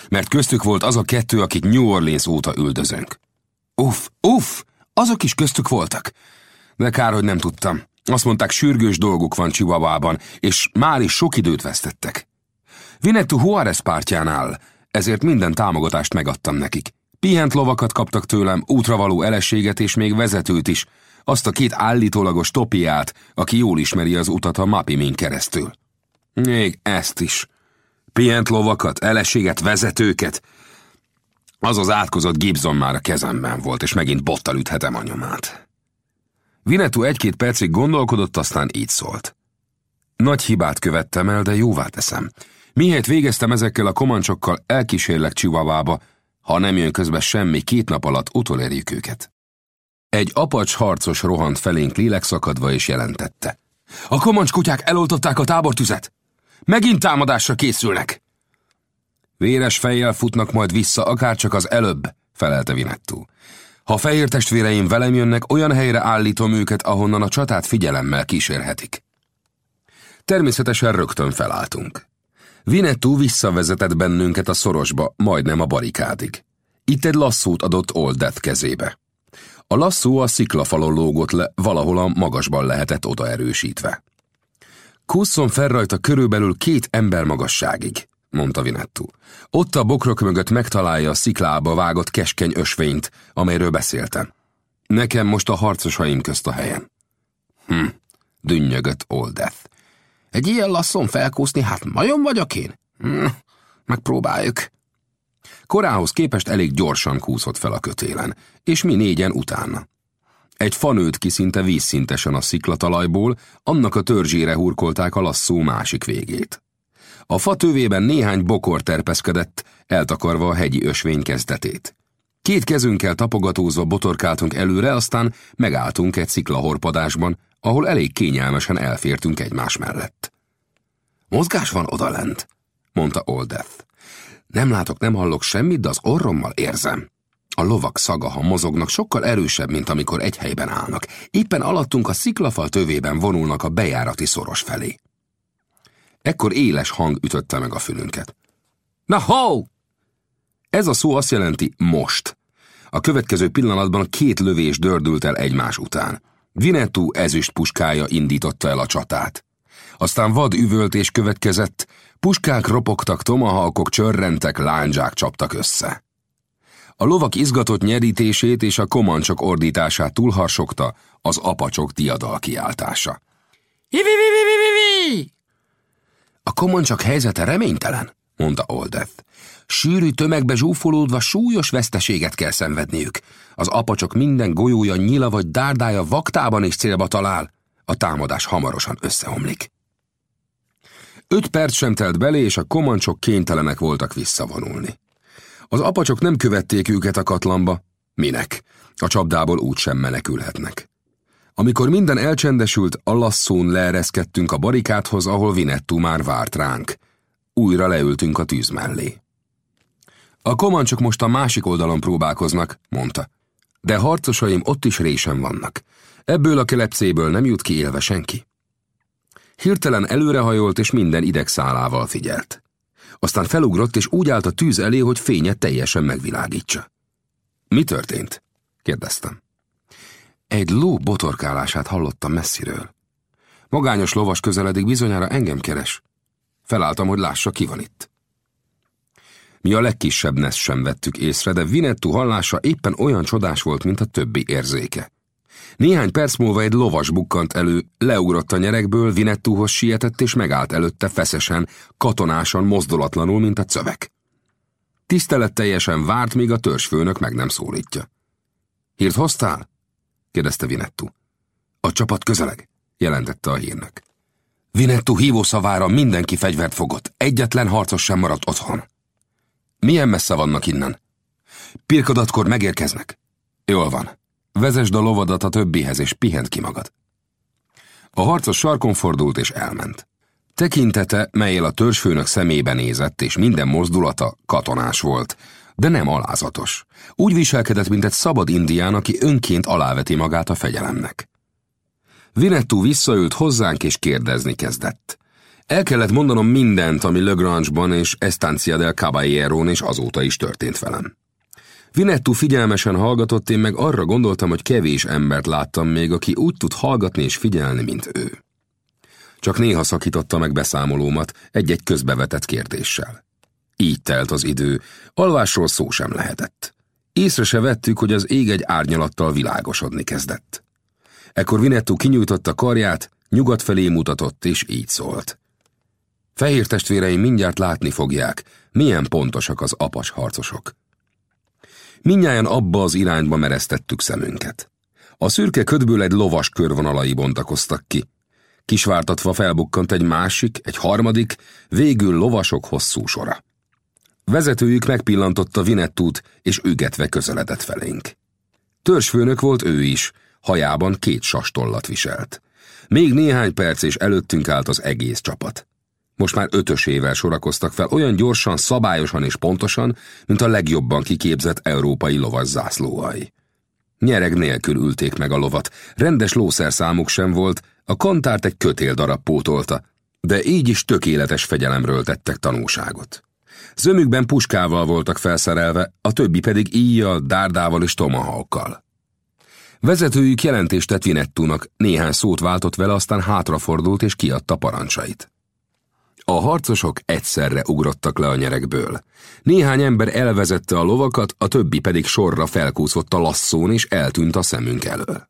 Mert köztük volt az a kettő, akit New Orleans óta üldözönk. Uff, uff, azok is köztük voltak. De kár, hogy nem tudtam. Azt mondták, sürgős dolguk van Chihuahuában, és már is sok időt vesztettek. Vinettu Juárez pártjánál, ezért minden támogatást megadtam nekik. Pihent lovakat kaptak tőlem, útravaló elességet és még vezetőt is, azt a két állítólagos topiát, aki jól ismeri az utat a Mapimin keresztül. Még ezt is. Pihent lovakat, eleséget, vezetőket. Az az átkozott Gibson már a kezemben volt, és megint bottal üthetem a nyomát. Vinetú egy-két percig gondolkodott, aztán így szólt. Nagy hibát követtem el, de jóvá teszem. Mihelyt végeztem ezekkel a komancsokkal, elkísérlek Csivavába, ha nem jön közbe semmi, két nap alatt utolérjük őket. Egy apacs harcos rohant felénk lélekszakadva és jelentette. A komancs kutyák eloltották a tábortüzet! Megint támadásra készülnek! Véres fejjel futnak majd vissza, akárcsak az előbb, felelte Vinettú. Ha fehér testvéreim velem jönnek, olyan helyre állítom őket, ahonnan a csatát figyelemmel kísérhetik. Természetesen rögtön felálltunk. Vinettú visszavezetett bennünket a szorosba, majdnem a barikádig. Itt egy lasszót adott Old Death kezébe. A lasszó a sziklafalon lógott le, valahol a magasban lehetett odaerősítve. Kusszon fel rajta körülbelül két ember magasságig, mondta Vinettú. Ott a bokrok mögött megtalálja a sziklába vágott keskeny ösvényt, amelyről beszéltem. Nekem most a harcosaim közt a helyen. Hm, dünnyögött Old Death. Egy ilyen lasszon felkúszni, hát majom vagyok én? Hm, megpróbáljuk. Korához képest elég gyorsan kúszott fel a kötélen, és mi négyen utána. Egy fa nőtt ki szinte vízszintesen a sziklatalajból, annak a törzsére hurkolták a lasszó másik végét. A fa tövében néhány bokor terpeszkedett, eltakarva a hegyi ösvény kezdetét. Két kezünkkel tapogatózva botorkáltunk előre, aztán megálltunk egy sziklahorpadásban, ahol elég kényelmesen elfértünk egymás mellett. Mozgás van odalent, mondta Oldeth. Nem látok, nem hallok semmit, de az orrommal érzem. A lovak szaga, ha mozognak, sokkal erősebb, mint amikor egy helyben állnak. Éppen alattunk a sziklafal tövében vonulnak a bejárati szoros felé. Ekkor éles hang ütötte meg a fülünket. Na ho! Ez a szó azt jelenti most. A következő pillanatban két lövés dördült el egymás után. Vinetú ezüst puskája indította el a csatát. Aztán vad üvöltés következett, puskák ropogtak, tomahalkok csörrentek, lándzsák csaptak össze. A lovak izgatott nyerítését és a komancsok ordítását túlharsogta az apacsok diadal kiáltása. Hivi-vi-vi-vi-vi-vi! A komancsok helyzete reménytelen, mondta Oldeth. Sűrű tömegbe zsúfolódva súlyos veszteséget kell szenvedniük. Az apacsok minden golyója, nyila vagy dárdája vaktában is célba talál. A támadás hamarosan összeomlik. Öt perc sem telt belé, és a komancsok kénytelenek voltak visszavonulni. Az apacsok nem követték őket a katlamba. Minek? A csapdából úgy sem menekülhetnek. Amikor minden elcsendesült, a lasszón leereszkedtünk a barikádhoz, ahol Vinettú már várt ránk. Újra leültünk a tűz mellé. A komancsok most a másik oldalon próbálkoznak, mondta. De harcosaim ott is résen vannak. Ebből a kelepcéből nem jut ki élve senki. Hirtelen előrehajolt, és minden idegszálával figyelt. Aztán felugrott, és úgy állt a tűz elé, hogy fénye teljesen megvilágítsa. Mi történt? kérdeztem. Egy ló botorkálását hallottam messziről. Magányos lovas közeledik bizonyára engem keres. Felálltam, hogy lássa, ki van itt. Mi a legkisebb nesz sem vettük észre, de Vinettu hallása éppen olyan csodás volt, mint a többi érzéke. Néhány perc múlva egy lovas bukkant elő, leugrott a nyerekből, Vinettúhoz sietett és megállt előtte feszesen, katonásan, mozdulatlanul, mint a cövek. Tiszteletteljesen várt, míg a törzsfőnök meg nem szólítja. Hírt hoztál? Kérdezte Vinettu. A csapat közeleg, jelentette a hírnök. Vinettu hívószavára mindenki fegyvert fogott, egyetlen harcos sem maradt otthon. Milyen messze vannak innen? Pirkadatkor megérkeznek. Jól van. Vezesd a lovadat a többihez, és pihent ki magad. A harcos sarkon fordult és elment. Tekintete, melyel a törzsfőnök szemébe nézett, és minden mozdulata katonás volt, de nem alázatos. Úgy viselkedett, mint egy szabad indián, aki önként aláveti magát a fegyelemnek. Vinettú visszaült hozzánk, és kérdezni kezdett. El kellett mondanom mindent, ami Legrange-ban és Estancia del Caballero-n és azóta is történt velem. Vinettu figyelmesen hallgatott, én meg arra gondoltam, hogy kevés embert láttam még, aki úgy tud hallgatni és figyelni, mint ő. Csak néha szakította meg beszámolómat egy-egy közbevetett kérdéssel. Így telt az idő, alvásról szó sem lehetett. Észre se vettük, hogy az ég egy árnyalattal világosodni kezdett. Ekkor Vinettu kinyújtotta karját, nyugat felé mutatott, és így szólt. Fehér testvéreim mindjárt látni fogják, milyen pontosak az apas harcosok. Minnyáján abba az irányba mereztettük szemünket. A szürke ködből egy lovas körvonalai bontakoztak ki. Kisvártatva felbukkant egy másik, egy harmadik, végül lovasok hosszú sora. Vezetőjük megpillantotta Vinettút, és ügetve közeledett felénk. Törzsfőnök volt ő is, hajában két sastollat viselt. Még néhány perc és előttünk állt az egész csapat. Most már ötösével sorakoztak fel olyan gyorsan, szabályosan és pontosan, mint a legjobban kiképzett európai lovas zászlóai. Nyereg nélkül ülték meg a lovat, rendes lószerszámuk sem volt, a kantárt egy kötél darab pótolta, de így is tökéletes fegyelemről tettek tanúságot. Zömükben puskával voltak felszerelve, a többi pedig íjjal, dárdával és tomahawkkal. Vezetőjük jelentést tett Vinettúnak, néhány szót váltott vele, aztán hátrafordult és kiadta parancsait. A harcosok egyszerre ugrottak le a nyerekből. Néhány ember elvezette a lovakat, a többi pedig sorra felkúszott a lasszón és eltűnt a szemünk elől.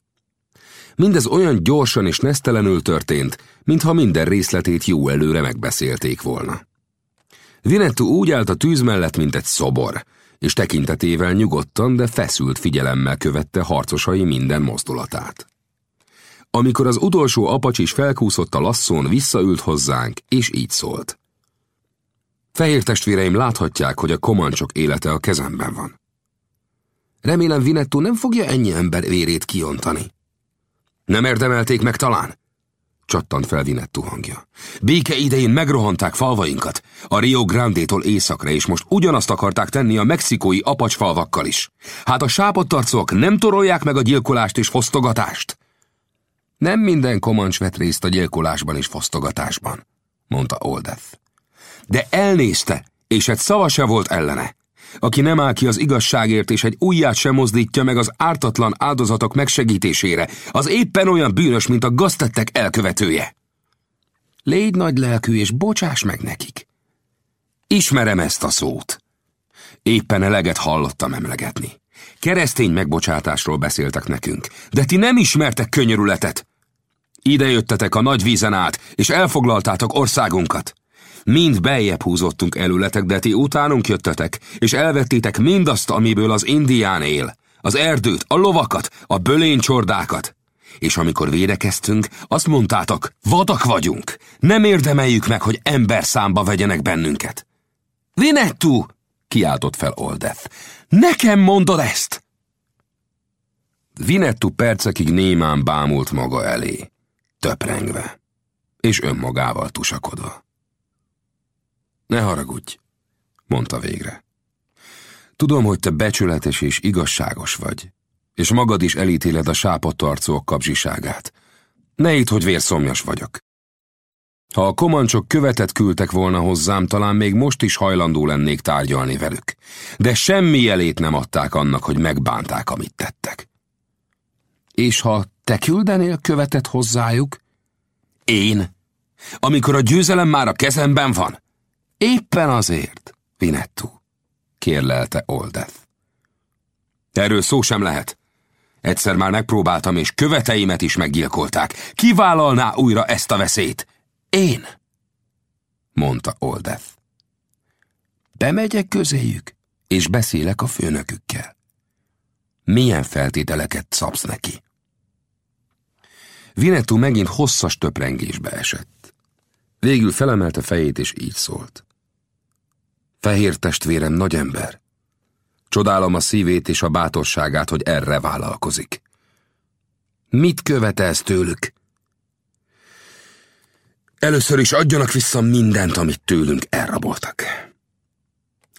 Mindez olyan gyorsan és nesztelenül történt, mintha minden részletét jó előre megbeszélték volna. Vinettu úgy állt a tűz mellett, mint egy szobor, és tekintetével nyugodtan, de feszült figyelemmel követte harcosai minden mozdulatát. Amikor az utolsó apacs is felkúszott a lasszón, visszaült hozzánk, és így szólt. Fehér testvéreim láthatják, hogy a komancsok élete a kezemben van. Remélem Vinettu nem fogja ennyi ember vérét kiontani. Nem érdemelték meg talán? Csattant fel Vinettu hangja. Béke idején megrohanták falvainkat, a Rio Grande-tól északra, és most ugyanazt akarták tenni a mexikói apacsfalvakkal is. Hát a sápadtarcok nem torolják meg a gyilkolást és fosztogatást? Nem minden komancs vett részt a gyilkolásban és fosztogatásban, mondta Oldeth. De elnézte, és egy szava se volt ellene. Aki nem áll ki az igazságért, és egy ujját sem mozdítja meg az ártatlan áldozatok megsegítésére, az éppen olyan bűnös, mint a gaztettek elkövetője. Légy nagy lelkű, és bocsáss meg nekik. Ismerem ezt a szót. Éppen eleget hallottam emlegetni. Keresztény megbocsátásról beszéltek nekünk, de ti nem ismertek könyörületet. Ide jöttetek a nagy vízen át, és elfoglaltátok országunkat. Mind beljebb húzottunk előletek, de ti utánunk jöttetek, és elvettétek mindazt, amiből az indián él. Az erdőt, a lovakat, a bölénycsordákat. És amikor védekeztünk, azt mondtátok, vadak vagyunk, nem érdemeljük meg, hogy ember számba vegyenek bennünket. Vinettu! kiáltott fel Oldeth. Nekem mondod ezt! Vinettu percekig némán bámult maga elé töprengve, és önmagával tusakodva. Ne haragudj, mondta végre. Tudom, hogy te becsületes és igazságos vagy, és magad is elítéled a sápadt arcúak kapzsiságát. Ne itt, hogy vérszomjas vagyok. Ha a komancsok követet küldtek volna hozzám, talán még most is hajlandó lennék tárgyalni velük. De semmi jelét nem adták annak, hogy megbánták, amit tettek. És ha te küldenél követet hozzájuk? Én? Amikor a győzelem már a kezemben van? Éppen azért, Vinettu, kérlelte Oldeth. Erről szó sem lehet. Egyszer már megpróbáltam, és követeimet is meggyilkolták. Ki vállalná újra ezt a veszélyt? Én, mondta Oldeth. Bemegyek közéjük, és beszélek a főnökükkel. Milyen feltételeket szabsz neki? Vinetú megint hosszas töprengésbe esett. Végül felemelte fejét, és így szólt. Fehér testvérem nagy ember. Csodálom a szívét és a bátorságát, hogy erre vállalkozik. Mit követelsz tőlük? Először is adjanak vissza mindent, amit tőlünk elraboltak.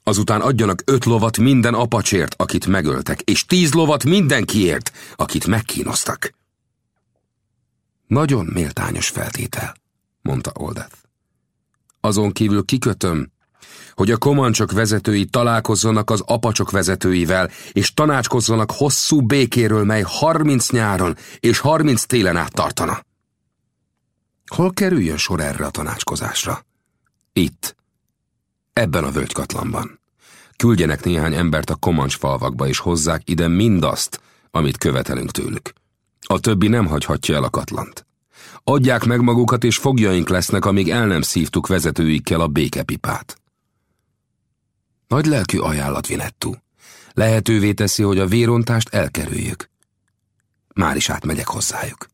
Azután adjanak öt lovat minden apacsért, akit megöltek, és tíz lovat mindenkiért, akit megkínoztak. Nagyon méltányos feltétel, mondta Oldeth. Azon kívül kikötöm, hogy a komancsok vezetői találkozzanak az apacsok vezetőivel, és tanácskozzanak hosszú békéről, mely harminc nyáron és harminc télen át tartana. Hol kerüljön sor erre a tanácskozásra? Itt, ebben a völgykatlanban. Küldjenek néhány embert a komancs falvakba, és hozzák ide mindazt, amit követelünk tőlük. A többi nem hagyhatja el a katlant. Adják meg magukat, és fogjaink lesznek, amíg el nem szívtuk vezetőikkel a békepipát. Nagy lelkű ajánlat, Vinettu. Lehetővé teszi, hogy a vérontást elkerüljük. Már is átmegyek hozzájuk.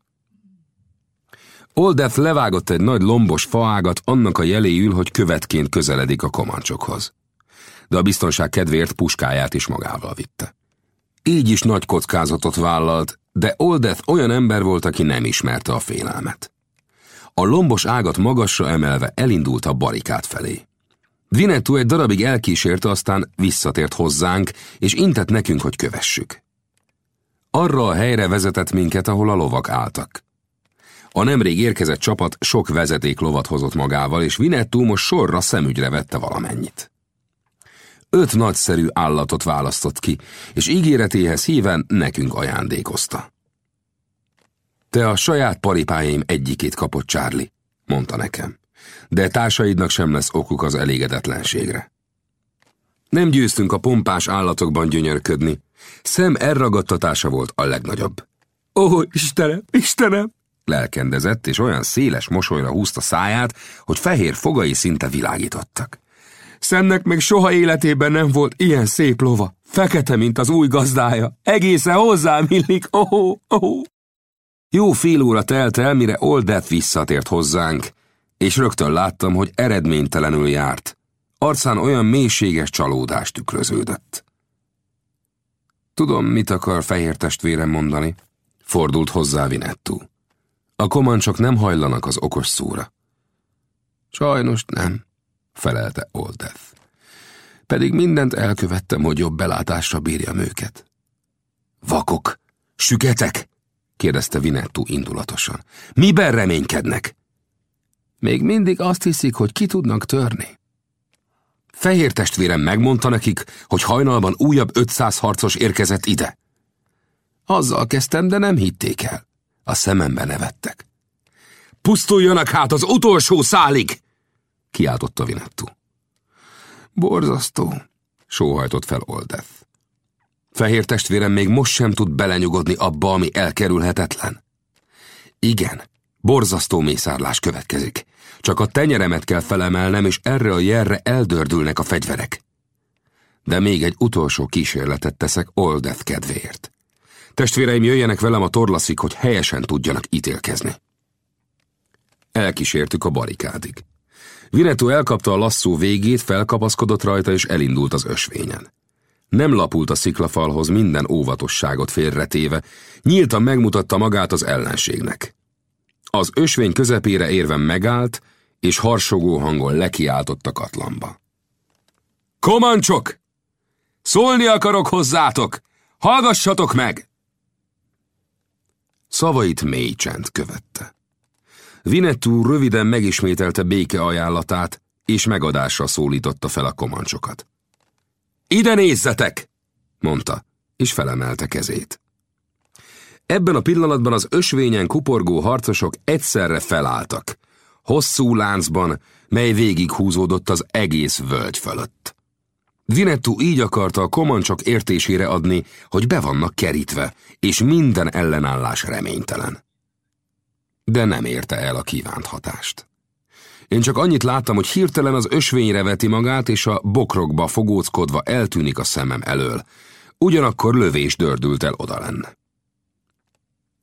Oldeth levágott egy nagy lombos faágat annak a jeléül, hogy követként közeledik a komancsokhoz. De a biztonság kedvéért puskáját is magával vitte. Így is nagy kockázatot vállalt, de Oldeth olyan ember volt, aki nem ismerte a félelmet. A lombos ágat magasra emelve elindult a barikát felé. Vinettu egy darabig elkísérte, aztán visszatért hozzánk, és intett nekünk, hogy kövessük. Arra a helyre vezetett minket, ahol a lovak álltak. A nemrég érkezett csapat sok vezeték lovat hozott magával, és Vinettu most sorra szemügyre vette valamennyit. Öt nagyszerű állatot választott ki, és ígéretéhez híven nekünk ajándékozta. Te a saját paripáim egyikét kapott, Charlie, mondta nekem de társaidnak sem lesz okuk az elégedetlenségre. Nem győztünk a pompás állatokban gyönyörködni. Szem elragadtatása volt a legnagyobb. Ó, Istenem, Istenem! Lelkendezett, és olyan széles mosolyra húzta száját, hogy fehér fogai szinte világítottak. Szemnek meg soha életében nem volt ilyen szép lova. Fekete, mint az új gazdája. Egészen hozzám illik, oh, oh. Jó fél óra telt el, mire Oldeth visszatért hozzánk, és rögtön láttam, hogy eredménytelenül járt. Arcán olyan mélységes csalódást tükröződött. Tudom, mit akar fehér testvérem mondani, fordult hozzá Vinettu. A komancsok nem hajlanak az okos szóra. Sajnos nem, felelte Oldeth. Pedig mindent elkövettem, hogy jobb belátásra bírjam őket. Vakok, süketek? kérdezte Vinettu indulatosan. Miben reménykednek? Még mindig azt hiszik, hogy ki tudnak törni. Fehér testvérem megmondta nekik, hogy hajnalban újabb 500 harcos érkezett ide. Azzal kezdtem, de nem hitték el. A szemembe nevettek. Pusztuljanak hát az utolsó szálig! kiáltotta Vinettu. Borzasztó, sóhajtott fel Oldeth. Fehér testvérem még most sem tud belenyugodni abba, ami elkerülhetetlen. Igen, borzasztó mészárlás következik. Csak a tenyeremet kell felemelnem, és erre a jelre eldördülnek a fegyverek. De még egy utolsó kísérletet teszek Oldeth kedvéért. Testvéreim jöjjenek velem a torlaszik, hogy helyesen tudjanak ítélkezni. Elkísértük a barikádig. Vinetú elkapta a lasszó végét, felkapaszkodott rajta és elindult az ösvényen. Nem lapult a sziklafalhoz minden óvatosságot félretéve, nyíltan megmutatta magát az ellenségnek. Az ösvény közepére érve megállt, és harsogó hangon lekiáltott a katlamba. Komancsok! Szólni akarok hozzátok! Hallgassatok meg! Szavait mély csend követte. Vinetú röviden megismételte béke ajánlatát, és megadásra szólította fel a komancsokat. Ide nézzetek! mondta, és felemelte kezét. Ebben a pillanatban az ösvényen kuporgó harcosok egyszerre felálltak, hosszú láncban, mely végighúzódott az egész völgy fölött. Vinettu így akarta a komancsok értésére adni, hogy be vannak kerítve, és minden ellenállás reménytelen. De nem érte el a kívánt hatást. Én csak annyit láttam, hogy hirtelen az ösvényre veti magát, és a bokrokba fogóckodva eltűnik a szemem elől. Ugyanakkor lövés dördült el odalenne.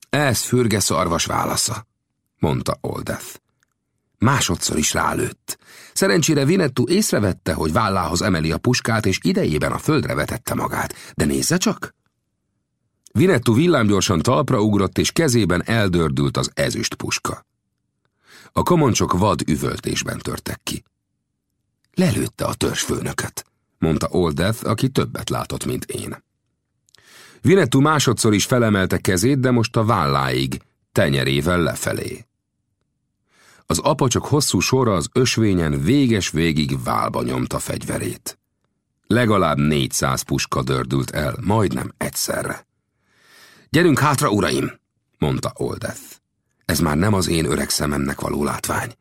Ez fürge szarvas válasza, mondta Oldeth. Másodszor is rálőtt. Szerencsére Vinettu észrevette, hogy vállához emeli a puskát, és idejében a földre vetette magát. De nézze csak! Vinettu villámgyorsan talpra ugrott, és kezében eldördült az ezüst puska. A komoncsok vad üvöltésben törtek ki. Lelőtte a törzsfőnököt, mondta Oldeth, aki többet látott, mint én. Vinettu másodszor is felemelte kezét, de most a válláig, tenyerével lefelé. Az apacsok hosszú sora az ösvényen véges végig válba nyomta fegyverét. Legalább négyszáz puska dördült el, majdnem egyszerre. Gyerünk hátra, uraim, mondta Oldeth. Ez már nem az én öreg szememnek való látvány,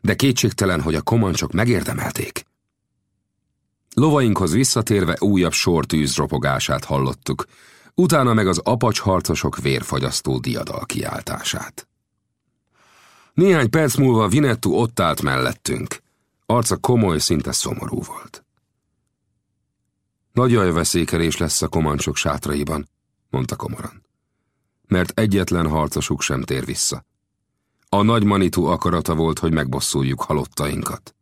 de kétségtelen, hogy a komancsok megérdemelték. Lovainkhoz visszatérve újabb sortűz ropogását hallottuk, utána meg az apacs harcosok vérfagyasztó diadal kiáltását. Néhány perc múlva Vinettu ott állt mellettünk. Arca komoly, szinte szomorú volt. Nagy ajveszékelés lesz a komancsok sátraiban, mondta komoran. Mert egyetlen harcosuk sem tér vissza. A nagy manitú akarata volt, hogy megbosszuljuk halottainkat.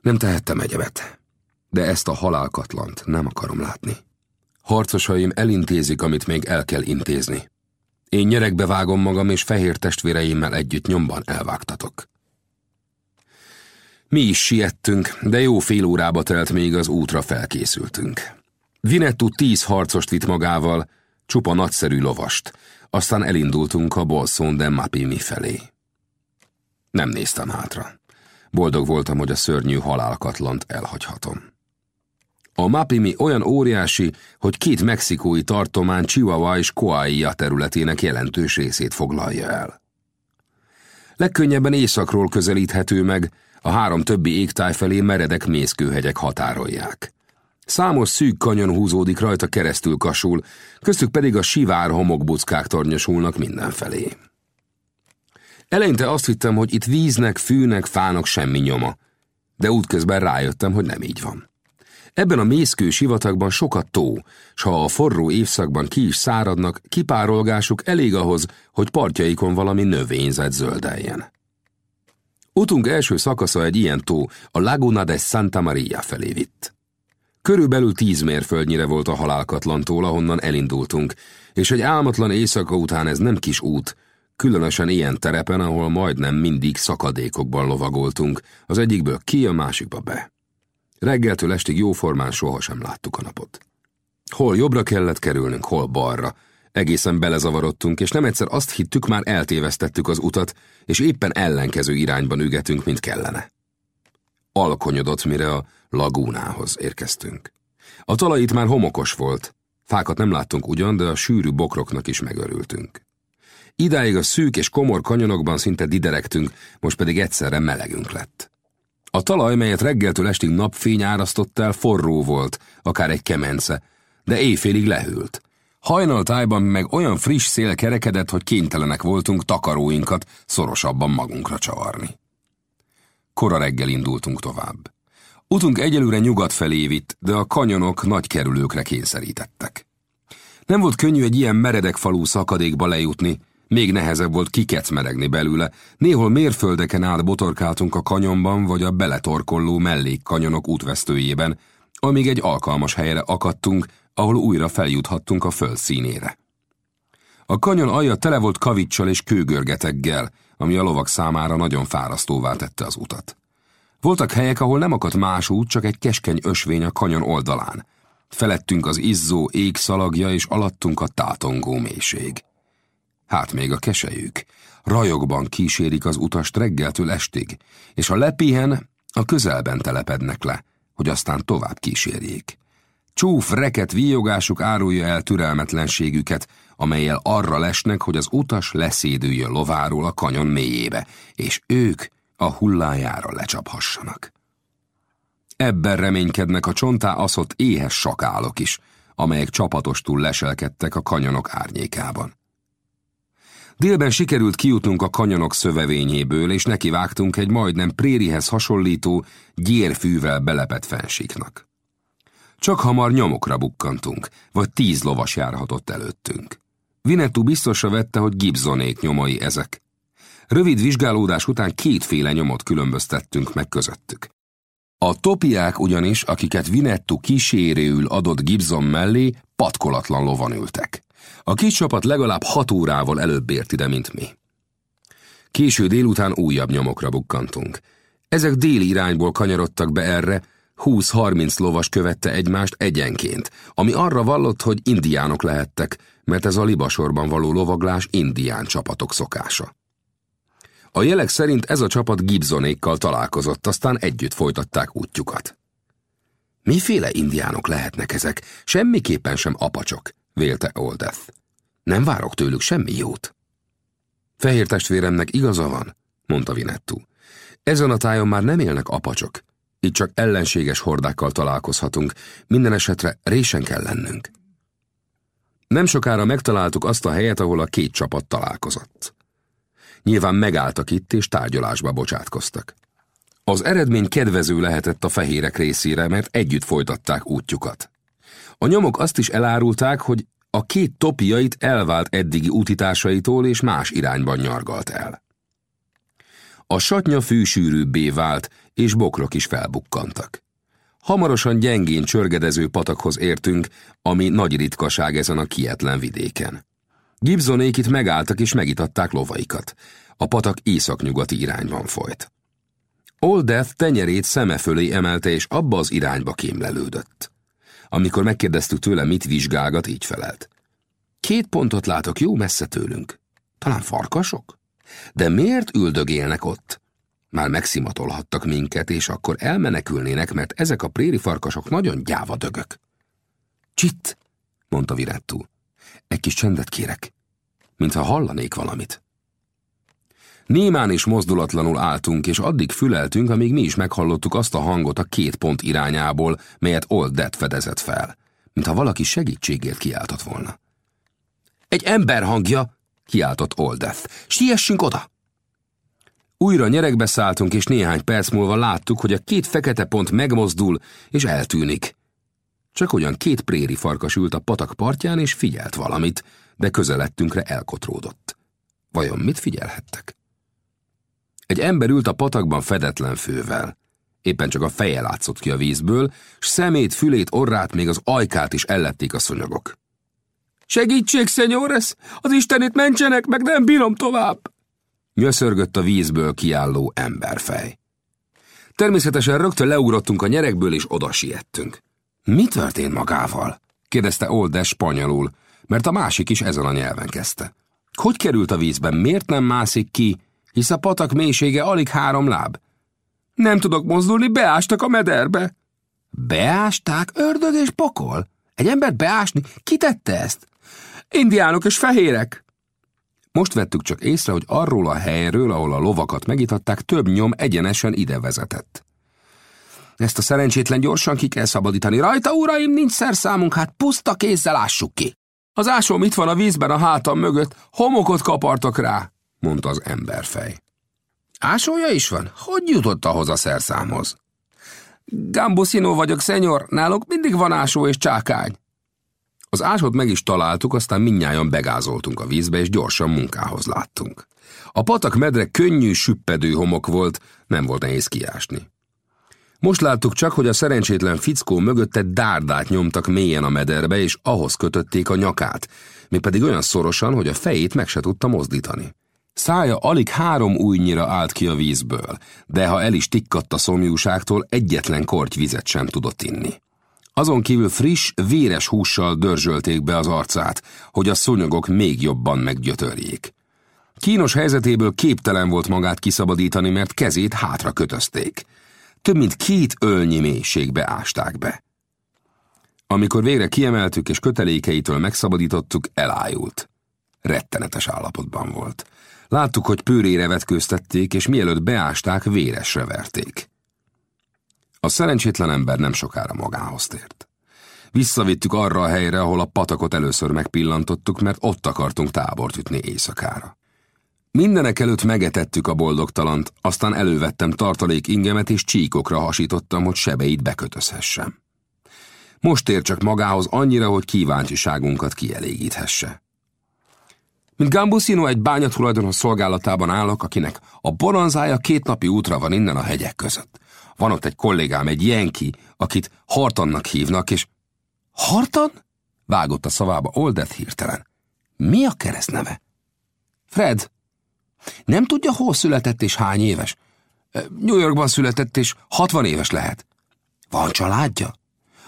Nem tehettem egyebet, de ezt a halálkatlant nem akarom látni. Harcosaim elintézik, amit még el kell intézni. Én nyerekbe vágom magam, és fehér testvéreimmel együtt nyomban elvágtatok. Mi is siettünk, de jó fél órába telt, még az útra felkészültünk. Vinettu tíz harcost vitt magával, csupa nagyszerű lovast, aztán elindultunk a Bolszón de Mapimi felé. Nem néztem hátra. Boldog voltam, hogy a szörnyű halálkatlant elhagyhatom. A Mapimi olyan óriási, hogy két mexikói tartomány Chihuahua és Coahuila területének jelentős részét foglalja el. Legkönnyebben északról közelíthető meg, a három többi égtáj felé meredek mészkőhegyek határolják. Számos szűk kanyon húzódik rajta keresztül kasul, köztük pedig a sivár homokbuckák tornyosulnak mindenfelé. Eleinte azt hittem, hogy itt víznek, fűnek, fának semmi nyoma, de útközben rájöttem, hogy nem így van. Ebben a mészkő sivatagban sokat tó, s ha a forró évszakban ki is száradnak, kipárolgásuk elég ahhoz, hogy partjaikon valami növényzet zöldeljen. Utunk első szakasza egy ilyen tó, a Laguna de Santa Maria felé vitt. Körülbelül tíz mérföldnyire volt a halálkatlantól, ahonnan elindultunk, és egy álmatlan éjszaka után ez nem kis út, különösen ilyen terepen, ahol majdnem mindig szakadékokban lovagoltunk, az egyikből ki, a másikba be. Reggeltől estig jóformán sohasem láttuk a napot. Hol jobbra kellett kerülnünk, hol balra. Egészen belezavarodtunk, és nem egyszer azt hittük, már eltévesztettük az utat, és éppen ellenkező irányban ügetünk, mint kellene. Alkonyodott, mire a lagúnához érkeztünk. A talaj itt már homokos volt. Fákat nem láttunk ugyan, de a sűrű bokroknak is megörültünk. Idáig a szűk és komor kanyonokban szinte diderektünk, most pedig egyszerre melegünk lett. A talaj, melyet reggeltől estig napfény árasztott el, forró volt, akár egy kemence, de éjfélig lehűlt. Hajnaltájban meg olyan friss szél kerekedett, hogy kénytelenek voltunk takaróinkat szorosabban magunkra csavarni. Kora reggel indultunk tovább. Utunk egyelőre nyugat felé vitt, de a kanyonok nagy kerülőkre kényszerítettek. Nem volt könnyű egy ilyen meredek falú szakadékba lejutni, még nehezebb volt kikecmeregni belőle, néhol mérföldeken át botorkáltunk a kanyonban vagy a beletorkolló mellékkanyonok útvesztőjében, amíg egy alkalmas helyre akadtunk, ahol újra feljuthattunk a föld színére. A kanyon alja tele volt kavicsal és kőgörgeteggel, ami a lovak számára nagyon fárasztóvá tette az utat. Voltak helyek, ahol nem akadt más út, csak egy keskeny ösvény a kanyon oldalán. Felettünk az izzó ég szalagja, és alattunk a tátongó mélység. Hát még a kesejük. Rajokban kísérik az utast reggeltől estig, és ha lepihen, a közelben telepednek le, hogy aztán tovább kísérjék. Csúf, reket víjogásuk árulja el türelmetlenségüket, amelyel arra lesnek, hogy az utas leszédüljön lováról a kanyon mélyébe, és ők a hullájára lecsaphassanak. Ebben reménykednek a csontá aszott éhes sakálok is, amelyek csapatostul leselkedtek a kanyonok árnyékában. Délben sikerült kijutnunk a kanyonok szövevényéből, és nekivágtunk egy majdnem prérihez hasonlító, gyérfűvel belepett fensíknak. Csak hamar nyomokra bukkantunk, vagy tíz lovas járhatott előttünk. Vinettu biztosra vette, hogy Gibsonék nyomai ezek. Rövid vizsgálódás után kétféle nyomot különböztettünk meg közöttük. A topiák ugyanis, akiket Vinettu kísérőül adott Gibson mellé, patkolatlan lovan ültek. A kis csapat legalább hat órával előbb ért ide, mint mi. Késő délután újabb nyomokra bukkantunk. Ezek déli irányból kanyarodtak be erre, 20-30 lovas követte egymást egyenként, ami arra vallott, hogy indiánok lehettek, mert ez a libasorban való lovaglás indián csapatok szokása. A jelek szerint ez a csapat Gibsonékkal találkozott, aztán együtt folytatták útjukat. Miféle indiánok lehetnek ezek? Semmiképpen sem apacsok, vélte Oldeth. Nem várok tőlük semmi jót. Fehér testvéremnek igaza van, mondta Vinettu. Ezen a tájon már nem élnek apacsok. Itt csak ellenséges hordákkal találkozhatunk, minden esetre résen kell lennünk. Nem sokára megtaláltuk azt a helyet, ahol a két csapat találkozott. Nyilván megálltak itt, és tárgyalásba bocsátkoztak. Az eredmény kedvező lehetett a fehérek részére, mert együtt folytatták útjukat. A nyomok azt is elárulták, hogy a két topiait elvált eddigi útitásaitól és más irányban nyargalt el. A satnya fűsűrűbbé vált, és bokrok is felbukkantak. Hamarosan gyengén csörgedező patakhoz értünk, ami nagy ritkaság ezen a kietlen vidéken. Gibsonék itt megálltak és megitatták lovaikat. A patak északnyugati irányban folyt. Old Death tenyerét szeme fölé emelte, és abba az irányba kémlelődött. Amikor megkérdeztük tőle, mit vizsgálgat, így felelt. Két pontot látok jó messze tőlünk. Talán farkasok? De miért üldögélnek ott? Már megszimatolhattak minket, és akkor elmenekülnének, mert ezek a préri farkasok nagyon gyáva dögök. Csitt, mondta Virettú. Egy kis csendet kérek, mintha hallanék valamit. Némán is mozdulatlanul álltunk, és addig füleltünk, amíg mi is meghallottuk azt a hangot a két pont irányából, melyet Old Dead fedezett fel, mintha valaki segítségért kiáltott volna. Egy ember hangja, kiáltott Old Death. Siessünk oda! Újra nyerekbe szálltunk, és néhány perc múlva láttuk, hogy a két fekete pont megmozdul, és eltűnik. Csak olyan két préri farkas ült a patak partján, és figyelt valamit, de közelettünkre elkotródott. Vajon mit figyelhettek? Egy ember ült a patakban fedetlen fővel. Éppen csak a feje látszott ki a vízből, s szemét, fülét, orrát, még az ajkát is ellették a szonyogok. Segítség, szenyores! Az istenét mentsenek, meg nem bírom tovább! Nyöszörgött a vízből kiálló emberfej. Természetesen rögtön leugrottunk a nyerekből, és oda siettünk. Mi történt magával? kérdezte Olde spanyolul, mert a másik is ezen a nyelven kezdte. Hogy került a vízben, miért nem mászik ki, hisz a patak mélysége alig három láb? Nem tudok mozdulni, beástak a mederbe. Beásták? Ördög és pokol? Egy embert beásni? Ki tette ezt? Indiánok és fehérek. Most vettük csak észre, hogy arról a helyről, ahol a lovakat megitatták, több nyom egyenesen ide vezetett. Ezt a szerencsétlen gyorsan ki kell szabadítani. Rajta, uraim, nincs szerszámunk, hát puszta kézzel ássuk ki. Az ásom itt van a vízben a hátam mögött, homokot kapartak rá, mondta az emberfej. Ásója is van? Hogy jutott ahhoz a szerszámhoz? Gambusino vagyok, szenyor, náluk mindig van ásó és csákány. Az ásót meg is találtuk, aztán minnyáján begázoltunk a vízbe, és gyorsan munkához láttunk. A patak medre könnyű, süppedő homok volt, nem volt nehéz kiásni. Most láttuk csak, hogy a szerencsétlen fickó mögötte dárdát nyomtak mélyen a mederbe, és ahhoz kötötték a nyakát, mi pedig olyan szorosan, hogy a fejét meg se tudta mozdítani. Szája alig három újnyira állt ki a vízből, de ha el is tikkadt a szomjúságtól, egyetlen korty vizet sem tudott inni. Azon kívül friss, véres hússal dörzsölték be az arcát, hogy a szúnyogok még jobban meggyötörjék. Kínos helyzetéből képtelen volt magát kiszabadítani, mert kezét hátra kötözték. Több mint két ölnyi mélységbe ásták be. Amikor végre kiemeltük és kötelékeitől megszabadítottuk, elájult. Rettenetes állapotban volt. Láttuk, hogy pőrére vetkőztették, és mielőtt beásták, véresre verték. A szerencsétlen ember nem sokára magához tért. Visszavittük arra a helyre, ahol a patakot először megpillantottuk, mert ott akartunk tábort ütni éjszakára. Mindenek előtt megetettük a boldogtalant, aztán elővettem tartalék ingemet és csíkokra hasítottam, hogy sebeit bekötözhessem. Most ér csak magához annyira, hogy kíváncsiságunkat kielégíthesse. Mint Gambusino egy bányatulajdonos szolgálatában állok, akinek a bonanzája két napi útra van innen a hegyek között. Van ott egy kollégám, egy jenki, akit Hartonnak hívnak, és... Harton? Vágott a szavába Oldeth hirtelen. Mi a keresztneve? Fred. Nem tudja, hol született és hány éves? New Yorkban született és 60 éves lehet. Van családja?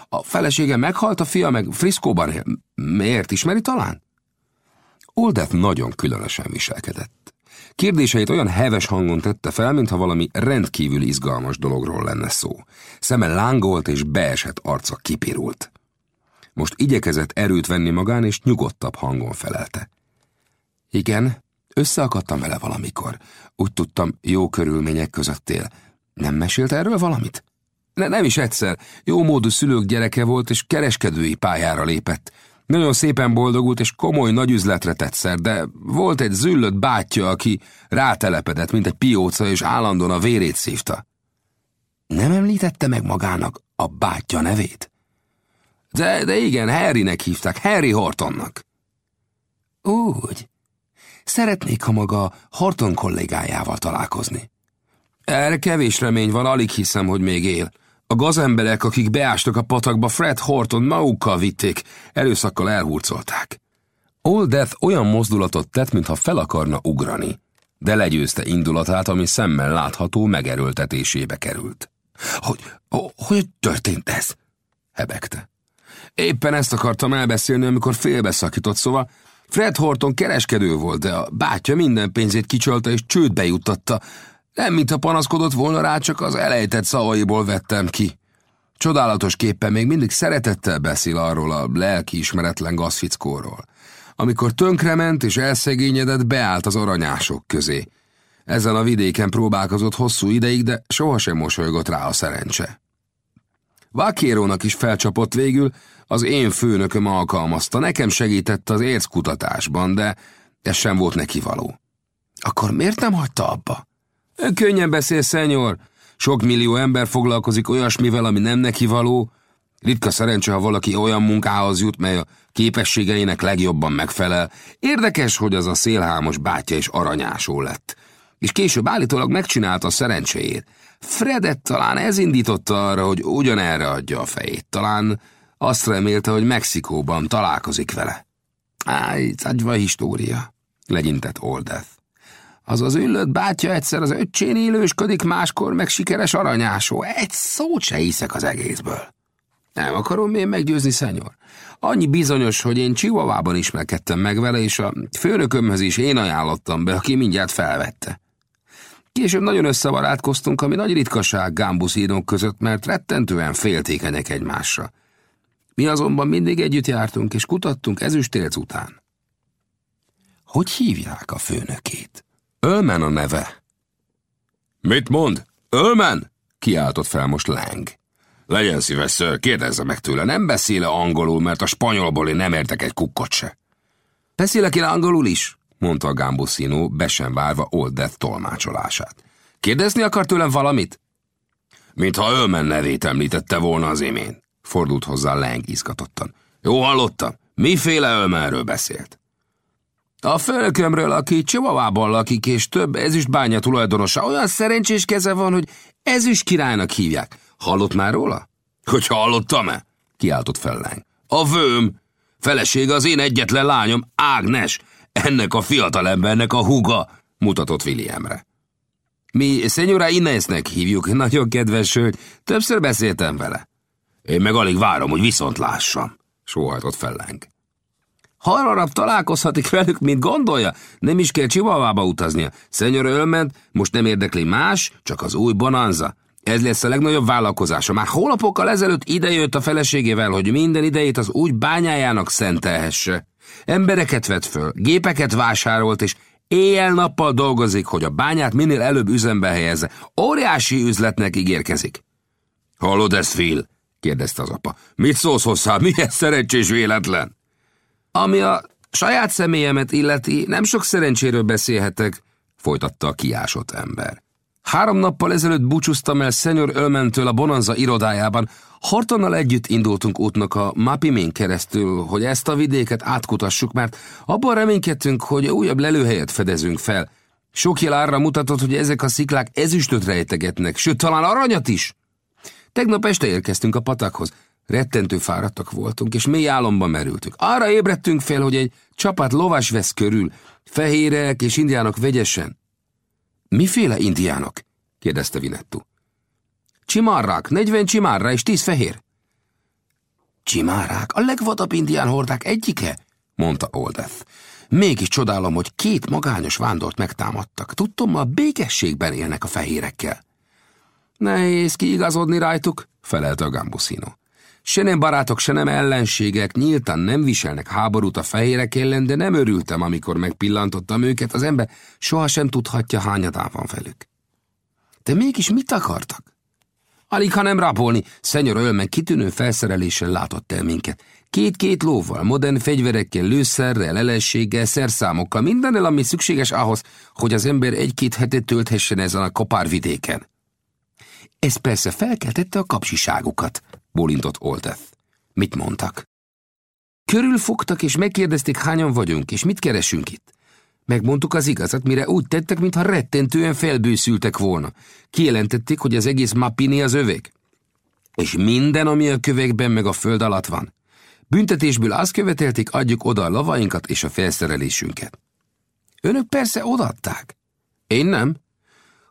A felesége meghalt, a fia meg Friszkóban él. Miért ismeri talán? Oldeth nagyon különösen viselkedett. Kérdéseit olyan heves hangon tette fel, mintha valami rendkívül izgalmas dologról lenne szó. Szeme lángolt és beesett arca kipirult. Most igyekezett erőt venni magán, és nyugodtabb hangon felelte. Igen, összeakadtam vele valamikor. Úgy tudtam, jó körülmények között él. Nem mesélt erről valamit? Ne, nem is egyszer. Jó módú szülők gyereke volt, és kereskedői pályára lépett. Nagyon szépen boldogult, és komoly nagy üzletre tettszer, de volt egy züllött bátyja, aki rátelepedett, mint egy pióca, és állandóan a vérét szívta. Nem említette meg magának a bátyja nevét? De, de igen, Harrynek hívták, Harry Hortonnak. Úgy. Szeretnék, ha maga Horton kollégájával találkozni. Erre kevés remény van, alig hiszem, hogy még él. A gazemberek, akik beástak a patakba, Fred Horton magukkal vitték, erőszakkal elhurcolták. Old Death olyan mozdulatot tett, mintha fel akarna ugrani, de legyőzte indulatát, ami szemmel látható megerőltetésébe került. Hogy, hogy történt ez? hebegte. Éppen ezt akartam elbeszélni, amikor félbeszakított, szóval Fred Horton kereskedő volt, de a bátyja minden pénzét kicsolta és csődbe juttatta, nem, mintha panaszkodott volna rá, csak az elejtett szavaiból vettem ki. Csodálatos képpen még mindig szeretettel beszél arról a lelki ismeretlen gazfickóról. Amikor tönkrement és elszegényedett, beállt az aranyások közé. Ezen a vidéken próbálkozott hosszú ideig, de sohasem mosolygott rá a szerencse. Vakérónak is felcsapott végül, az én főnököm alkalmazta, nekem segített az érckutatásban, de ez sem volt neki való. Akkor miért nem hagyta abba? Könnyen beszél, szenyor. Sok millió ember foglalkozik olyasmivel, ami nem neki való. Ritka szerencse, ha valaki olyan munkához jut, mely a képességeinek legjobban megfelel. Érdekes, hogy az a szélhámos bátyja is aranyásó lett. És később állítólag megcsinálta a szerencséjét. Fredet talán ez indította arra, hogy ugyanerre adja a fejét. Talán azt remélte, hogy Mexikóban találkozik vele. Áj, cagyva história, legyintett Oldeth. Az az üllött bátyja egyszer az öccsén élősködik, máskor meg sikeres aranyásó. Egy szót se hiszek az egészből. Nem akarom én meggyőzni, szenyor. Annyi bizonyos, hogy én Csivavában ismerkedtem meg vele, és a főnökömhöz is én ajánlottam be, aki mindjárt felvette. Később nagyon összebarátkoztunk, ami nagy ritkaság gámbuszídók között, mert rettentően féltékenyek egymásra. Mi azonban mindig együtt jártunk, és kutattunk ezüstélc után. Hogy hívják a főnökét? Ölmen a neve. Mit mond? Ölmen? Kiáltott fel most Lang. Legyen szíves, ször, kérdezze meg tőle, nem beszéle angolul, mert a spanyolból én nem értek egy kukkot se. Beszélek én angolul is, mondta a Gambusino, be sem várva Old Death tolmácsolását. Kérdezni akar tőlem valamit? Mintha Ölmen nevét említette volna az imént, fordult hozzá Lang izgatottan. Jó hallottam, miféle Ölmenről beszélt? A főnökömről, aki Csivavában lakik, és több ezüstbánya tulajdonosa, olyan szerencsés keze van, hogy ezüst királynak hívják. Hallott már róla? Hogy hallottam-e? Kiáltott fel A vőm, feleség az én egyetlen lányom, Ágnes, ennek a fiatalembernek a húga, mutatott Williamre. Mi Szenyora Inésnek hívjuk, nagyon kedves hölgy, többször beszéltem vele. Én meg alig várom, hogy viszont lássam, sóhajtott felleng. Hamarabb találkozhatik velük, mint gondolja. Nem is kell Csivavába utaznia. Szenyor ölment, most nem érdekli más, csak az új bonanza. Ez lesz a legnagyobb vállalkozása. Már hónapokkal ezelőtt idejött a feleségével, hogy minden idejét az új bányájának szentelhesse. Embereket vett föl, gépeket vásárolt, és éjjel-nappal dolgozik, hogy a bányát minél előbb üzembe helyezze. Óriási üzletnek ígérkezik. Hallod ezt, Phil? kérdezte az apa. Mit szólsz hozzá? Milyen szerencsés véletlen? Ami a saját személyemet illeti, nem sok szerencséről beszélhetek, folytatta a kiásott ember. Három nappal ezelőtt búcsúztam el Szenyor Ölmentől a Bonanza irodájában. Hortonnal együtt indultunk útnak a Mapimén keresztül, hogy ezt a vidéket átkutassuk, mert abban reménykedtünk, hogy újabb lelőhelyet fedezünk fel. Sok jel arra mutatott, hogy ezek a sziklák ezüstöt rejtegetnek, sőt, talán aranyat is. Tegnap este érkeztünk a patakhoz. Rettentő fáradtak voltunk, és mély álomban merültük. Arra ébredtünk fel, hogy egy csapat lovas vesz körül, fehérek és indiánok vegyesen. Miféle indiánok? kérdezte Vinettu. Csimárrák, negyven csimárra és tíz fehér. Csimárrák, a legvadabb indián hordák egyike? mondta Oldeth. Mégis csodálom, hogy két magányos vándort megtámadtak. Tudtommal békességben élnek a fehérekkel. Nehéz kiigazodni rajtuk, felelte a Gambusino. Se nem barátok, se nem ellenségek, nyíltan nem viselnek háborút a fehérek ellen, de nem örültem, amikor megpillantottam őket, az ember sohasem tudhatja, hányadán van velük. De mégis mit akartak? Alig, ha nem rabolni, Szenyor Ölmen kitűnő felszereléssel látott el minket. Két-két lóval, modern fegyverekkel, lőszerrel, elességgel, szerszámokkal, mindennel, ami szükséges ahhoz, hogy az ember egy-két hetet tölthessen ezen a kopárvidéken. Ez persze felkeltette a kapsiságukat, bólintott Olteth. Mit mondtak? Körülfogtak és megkérdezték, hányan vagyunk, és mit keresünk itt. Megmondtuk az igazat, mire úgy tettek, mintha rettentően felbőszültek volna. Kijelentették, hogy az egész Mapini az övék. És minden, ami a kövekben meg a föld alatt van. Büntetésből azt követelték, adjuk oda a lavainkat és a felszerelésünket. Önök persze odaadták. Én nem.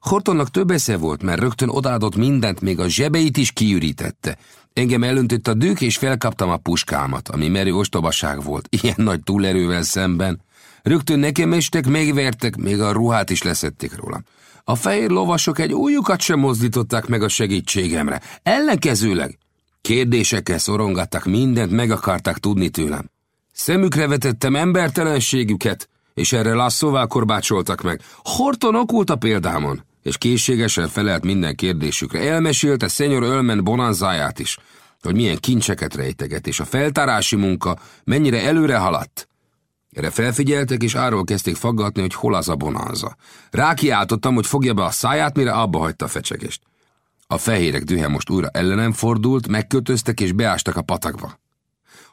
Hortonnak több esze volt, mert rögtön odaadott mindent, még a zsebeit is kiürítette. Engem elöntött a dűk, és felkaptam a puskámat, ami merő ostobaság volt, ilyen nagy túlerővel szemben. Rögtön nekem estek, megvertek, még a ruhát is leszették rólam. A fehér lovasok egy újukat sem mozdították meg a segítségemre. Ellenkezőleg kérdésekkel szorongattak mindent, meg akarták tudni tőlem. Szemükre vetettem embertelenségüket, és erre lasszóvá korbácsoltak meg. Horton okult a példámon és készségesen felelt minden kérdésükre. Elmesélte Szenyor Ölmen bonanzáját is, hogy milyen kincseket rejteget, és a feltárási munka mennyire előre haladt. Erre felfigyeltek, és arról kezdték faggatni, hogy hol az a bonanza. Rákiáltottam, hogy fogja be a száját, mire abba hagyta a fecsegést. A fehérek dühe most újra ellenem fordult, megkötöztek és beástak a patakba.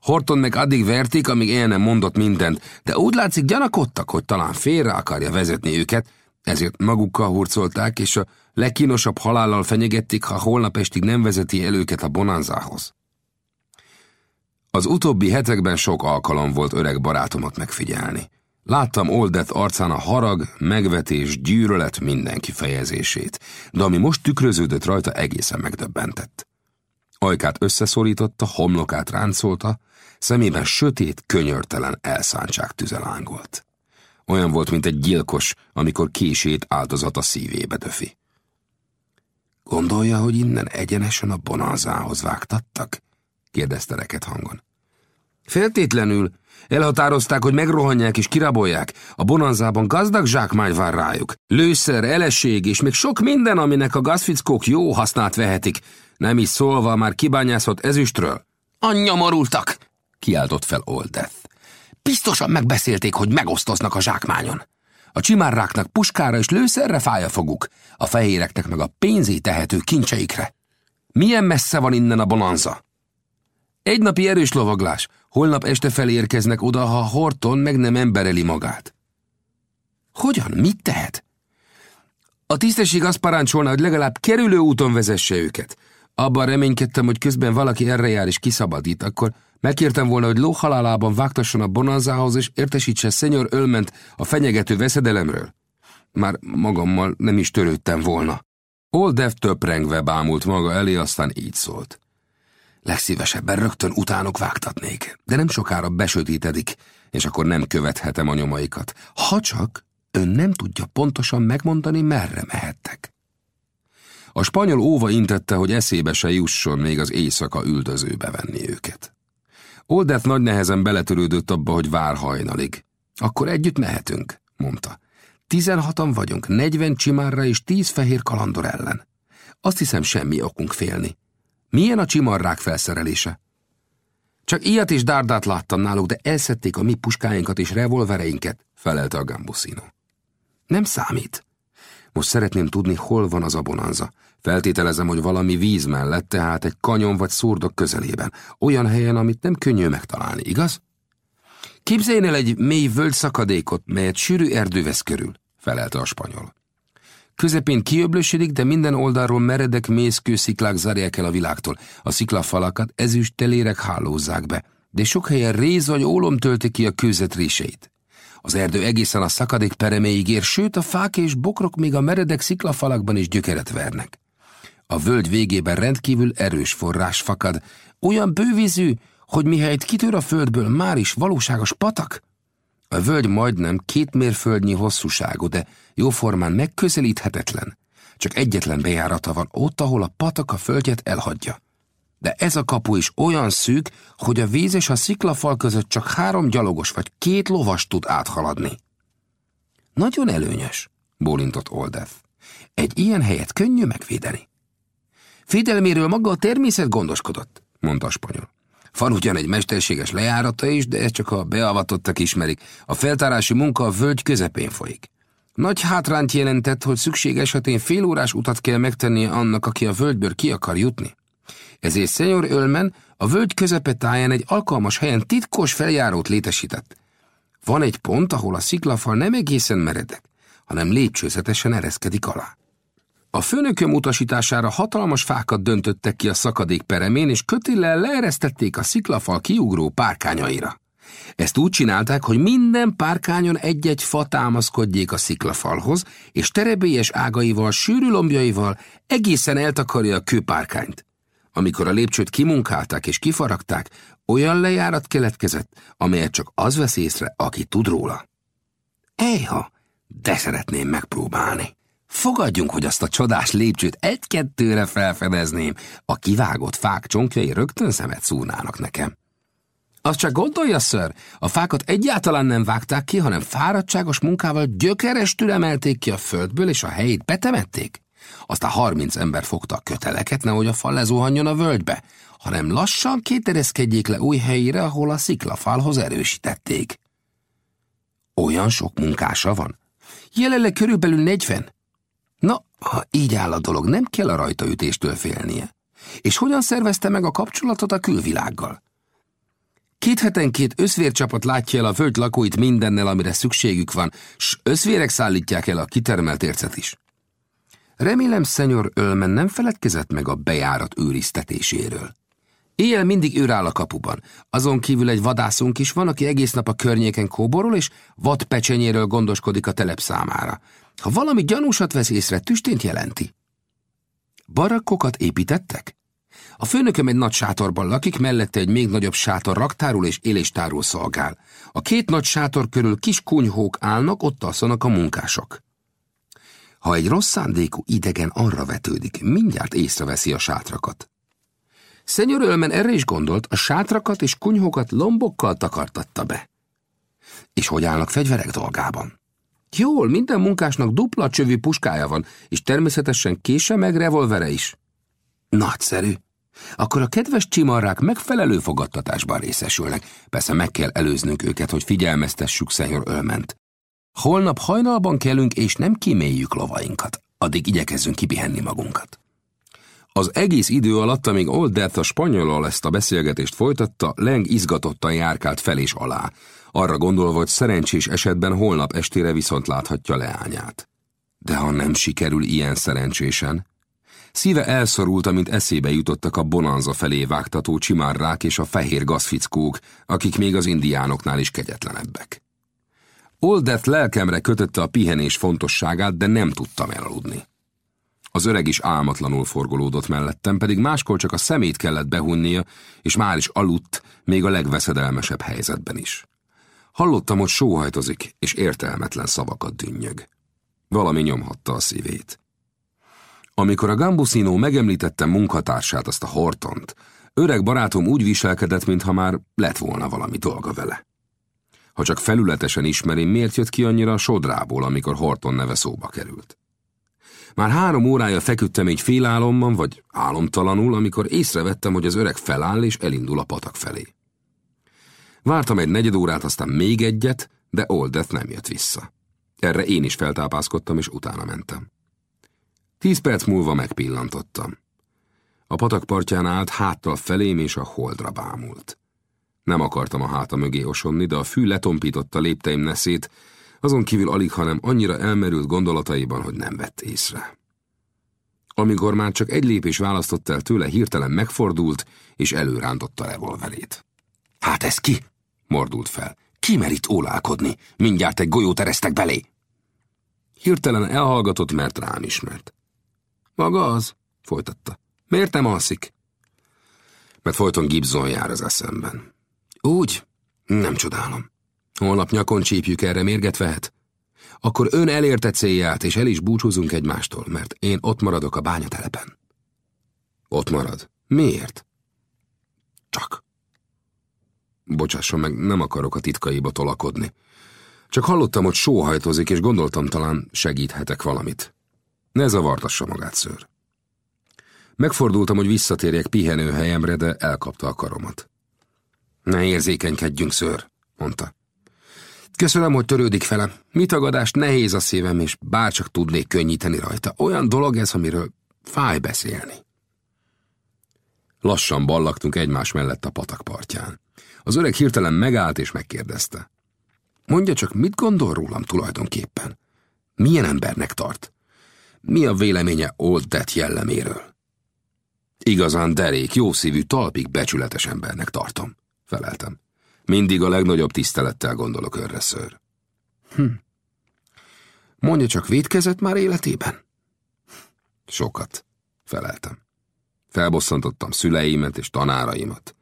Horton meg addig verték, amíg el nem mondott mindent, de úgy látszik gyanakodtak, hogy talán félre akarja vezetni őket, ezért magukkal hurcolták, és a legkínosabb halállal fenyegették, ha holnap estig nem vezeti el őket a bonanzához. Az utóbbi hetekben sok alkalom volt öreg barátomat megfigyelni. Láttam Oldet arcán a harag, megvetés, gyűrölet minden kifejezését, de ami most tükröződött rajta egészen megdöbbentett. Ajkát összeszorította, homlokát ráncolta, szemében sötét, könyörtelen elszántság tüze lángolt. Olyan volt, mint egy gyilkos, amikor kését áldozata szívébe döfi. Gondolja, hogy innen egyenesen a bonanzához vágtattak? kérdezte reket hangon. Feltétlenül. Elhatározták, hogy megrohanják és kirabolják. A bonanzában gazdag zsákmány vár rájuk. Lőszer, elesség és még sok minden, aminek a gazfickók jó hasznát vehetik. Nem is szólva már kibányászott ezüstről. Anyja marultak! kiáltott fel Oldeth. Biztosan megbeszélték, hogy megosztoznak a zsákmányon. A csimárráknak puskára és lőszerre fáj a foguk, a fehéreknek meg a pénzé tehető kincseikre. Milyen messze van innen a bonanza? Egy napi erős lovaglás, holnap este felérkeznek oda, ha Horton meg nem embereli magát. Hogyan? Mit tehet? A tisztesség azt parancsolna, hogy legalább kerülő úton vezesse őket. Abban reménykedtem, hogy közben valaki erre jár és kiszabadít, akkor Megkértem volna, hogy lóhalálában vágtasson a bonanzához, és értesítse Szenyor Ölment a fenyegető veszedelemről. Már magammal nem is törődtem volna. Oldev töprengve bámult maga elé, aztán így szólt. Legszívesebben rögtön utánok vágtatnék, de nem sokára besötítedik, és akkor nem követhetem a nyomaikat. Ha csak ön nem tudja pontosan megmondani, merre mehettek. A spanyol óva intette, hogy eszébe se jusson még az éjszaka üldözőbe venni őket. Oldeth nagy nehezen beletörődött abba, hogy vár hajnalig. Akkor együtt mehetünk, mondta. Tizenhatan vagyunk, negyven csimárra és tíz fehér kalandor ellen. Azt hiszem semmi okunk félni. Milyen a csimarrák felszerelése? Csak ilyet és dárdát láttam náluk, de elszették a mi puskáinkat és revolvereinket, felelte a Gambusino. Nem számít. Most szeretném tudni, hol van az a bonanza. Feltételezem, hogy valami víz mellett, tehát egy kanyon vagy szurdok közelében. Olyan helyen, amit nem könnyű megtalálni, igaz? Képzeljen el egy mély völgy szakadékot, melyet sűrű erdő vesz körül, felelte a spanyol. Közepén kiöblösödik, de minden oldalról meredek mészkő sziklák zárják el a világtól. A sziklafalakat ezüst telérek hálózzák be, de sok helyen réz vagy ólom tölti ki a kőzet. Az erdő egészen a szakadék pereméig ér, sőt a fák és bokrok még a meredek sziklafalakban is gyökeret vernek. A völgy végében rendkívül erős forrás fakad, olyan bővízű, hogy mihelyt kitör a földből már is valóságos patak. A völgy majdnem két mérföldnyi hosszúságú, de jóformán megközelíthetetlen. Csak egyetlen bejárata van ott, ahol a patak a földjet elhagyja. De ez a kapu is olyan szűk, hogy a víz és a sziklafal között csak három gyalogos vagy két lovas tud áthaladni. Nagyon előnyös, bólintott Oldeth. Egy ilyen helyet könnyű megvédeni. Fidelméről maga a természet gondoskodott, mondta a spanyol. Van ugyan egy mesterséges lejárata is, de ezt csak a beavatottak ismerik. A feltárási munka a völgy közepén folyik. Nagy hátrányt jelentett, hogy szükség esetén félórás utat kell megtennie annak, aki a völgyből ki akar jutni. Ezért Szenyor Ölmen a völgy közepetáján egy alkalmas helyen titkos feljárót létesített. Van egy pont, ahol a sziklafal nem egészen meredek, hanem lépcsőzetesen ereszkedik alá. A főnököm utasítására hatalmas fákat döntöttek ki a szakadék peremén, és kötillel leeresztették a sziklafal kiugró párkányaira. Ezt úgy csinálták, hogy minden párkányon egy-egy fa támaszkodjék a sziklafalhoz, és terebélyes ágaival, sűrű lombjaival egészen eltakarja a kőpárkányt. Amikor a lépcsőt kimunkálták és kifaragták, olyan lejárat keletkezett, amelyet csak az vesz észre, aki tud róla. Ejha, de szeretném megpróbálni. Fogadjunk, hogy azt a csodás lépcsőt egy-kettőre felfedezném, a kivágott fák csonkjai rögtön szemet szúrnának nekem. Azt csak gondolja, ször, a fákat egyáltalán nem vágták ki, hanem fáradtságos munkával gyökerestül emelték ki a földből, és a helyét betemették. Aztán harminc ember fogta a köteleket, nehogy a fal lezuhanjon a völgybe, hanem lassan kétereszkedjék le új helyére, ahol a sziklafalhoz erősítették. Olyan sok munkása van? Jelenleg körülbelül negyven. Na, ha így áll a dolog, nem kell a rajtaütéstől félnie. És hogyan szervezte meg a kapcsolatot a külvilággal? Két hetenként összvércsapat látja el a völgy lakóit mindennel, amire szükségük van, s összvérek szállítják el a kitermelt ércet is. Remélem, szenyor Ölmen nem feledkezett meg a bejárat őriztetéséről. Éjjel mindig őr áll a kapuban. Azon kívül egy vadászunk is van, aki egész nap a környéken kóborol, és vad pecsenyéről gondoskodik a telep számára. Ha valami gyanúsat vesz észre, tüstént jelenti. Barakkokat építettek? A főnököm egy nagy sátorban lakik, mellette egy még nagyobb sátor raktárul és éléstárul szolgál. A két nagy sátor körül kis kunyhók állnak, ott alszanak a munkások. Ha egy rossz szándékú idegen arra vetődik, mindjárt észreveszi a sátrakat. Szenyor Ölmen erre is gondolt, a sátrakat és kunyhókat lombokkal takartatta be. És hogy állnak fegyverek dolgában? Jól, minden munkásnak dupla csövű puskája van, és természetesen kése meg revolvere is. Nagyszerű. Akkor a kedves csimarrák megfelelő fogadtatásban részesülnek. Persze meg kell előznünk őket, hogy figyelmeztessük Szenyor Ölment. Holnap hajnalban kelünk, és nem kiméljük lovainkat. Addig igyekezzünk kipihenni magunkat. Az egész idő alatt, amíg Old Death a spanyolal ezt a beszélgetést folytatta, Leng izgatottan járkált fel és alá, arra gondolva, hogy szerencsés esetben holnap estére viszont láthatja leányát. De ha nem sikerül ilyen szerencsésen, Szíve elszorult, amint eszébe jutottak a bonanza felé vágtató csimárrák és a fehér gazfickók, akik még az indiánoknál is kegyetlenebbek. Oldeth lelkemre kötötte a pihenés fontosságát, de nem tudtam elaludni. Az öreg is álmatlanul forgolódott mellettem, pedig máskor csak a szemét kellett behunnia, és már is aludt, még a legveszedelmesebb helyzetben is. Hallottam, hogy sóhajtozik, és értelmetlen szavakat dünnyög. Valami nyomhatta a szívét. Amikor a Gambusino megemlítette munkatársát, azt a Hortont, öreg barátom úgy viselkedett, mintha már lett volna valami dolga vele. Ha csak felületesen ismeri, miért jött ki annyira a sodrából, amikor Horton neve szóba került? Már három órája feküdtem egy félálomban, vagy álomtalanul, amikor észrevettem, hogy az öreg feláll és elindul a patak felé. Vártam egy negyed órát, aztán még egyet, de Oldeth nem jött vissza. Erre én is feltápászkodtam, és utána mentem. Tíz perc múlva megpillantottam. A patak partján állt háttal felém, és a holdra bámult. Nem akartam a háta mögé osonni, de a fű letompította lépteim neszét, azon kívül alig, hanem annyira elmerült gondolataiban, hogy nem vett észre. Amikor már csak egy lépés választott el tőle, hirtelen megfordult, és előrántotta revolverét. Hát ez ki? Mordult fel. Ki mer ólálkodni? Mindjárt egy golyót eresztek belé. Hirtelen elhallgatott, mert rám ismert. Maga az? folytatta. Miért nem alszik? Mert folyton Gibson jár az eszemben. Úgy? Nem csodálom. Holnap nyakon csípjük erre mérget vehet? Akkor ön elérte célját, és el is búcsúzunk egymástól, mert én ott maradok a bányatelepen. Ott marad? Miért? Csak. Bocsásson meg, nem akarok a titkaiba tolakodni. Csak hallottam, hogy sóhajtozik, és gondoltam talán segíthetek valamit. Ne zavartassa magát, szőr. Megfordultam, hogy visszatérjek pihenőhelyemre, de elkapta a karomat. Ne érzékenykedjünk, szőr, mondta. Köszönöm, hogy törődik velem. Mi tagadást nehéz a szívem, és bárcsak tudnék könnyíteni rajta. Olyan dolog ez, amiről fáj beszélni. Lassan ballagtunk egymás mellett a patakpartján. Az öreg hirtelen megállt és megkérdezte. Mondja csak, mit gondol rólam tulajdonképpen? Milyen embernek tart? Mi a véleménye Old Death jelleméről? Igazán derék, jószívű, talpig becsületes embernek tartom, feleltem. Mindig a legnagyobb tisztelettel gondolok önre, ször. Hm. Mondja csak, védkezett már életében? Sokat, feleltem. Felbosszantottam szüleimet és tanáraimat.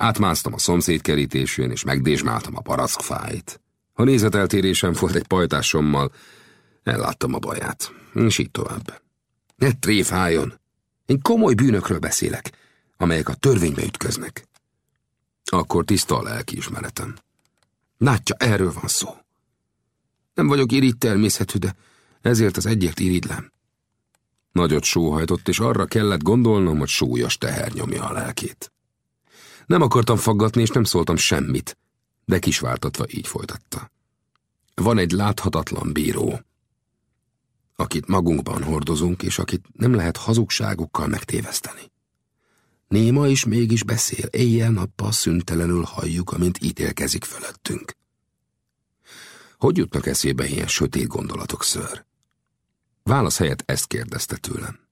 Átmásztam a szomszéd kerítésén, és megdésmáltam a parackfáit. Ha nézeteltérésem volt egy pajtásommal, elláttam a baját. És így tovább. Ne tréfáljon! Én komoly bűnökről beszélek, amelyek a törvénybe ütköznek. Akkor tiszta a lelkiismeretem. Látja, erről van szó. Nem vagyok irigy természetű, de ezért az egyért iridlem. Nagyot sóhajtott, és arra kellett gondolnom, hogy súlyos teher nyomja a lelkét. Nem akartam faggatni, és nem szóltam semmit, de kisváltatva így folytatta. Van egy láthatatlan bíró, akit magunkban hordozunk, és akit nem lehet hazugságokkal megtéveszteni. Néma is mégis beszél, éjjel-nappal szüntelenül halljuk, amint ítélkezik fölöttünk. Hogy jutnak eszébe ilyen sötét gondolatok, ször? Válasz helyett ezt kérdezte tőlem.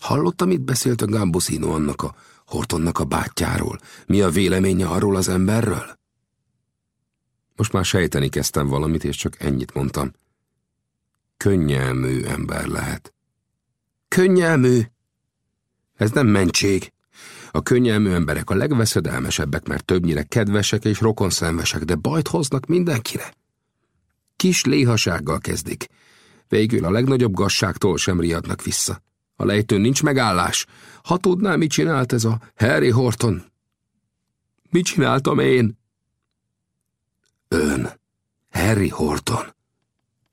Hallottam, mit beszélt a Gambusino annak a Hortonnak a bátyjáról? Mi a véleménye arról az emberről? Most már sejteni kezdtem valamit, és csak ennyit mondtam. Könnyelmű ember lehet. Könnyelmű? Ez nem mentség. A könnyelmű emberek a legveszedelmesebbek, mert többnyire kedvesek és rokonszenvesek, de bajt hoznak mindenkire. Kis léhasággal kezdik. Végül a legnagyobb gazságtól sem riadnak vissza. A lejtőn nincs megállás. Ha tudná, mit csinált ez a Harry Horton? Mit csináltam én? Ön. Harry Horton.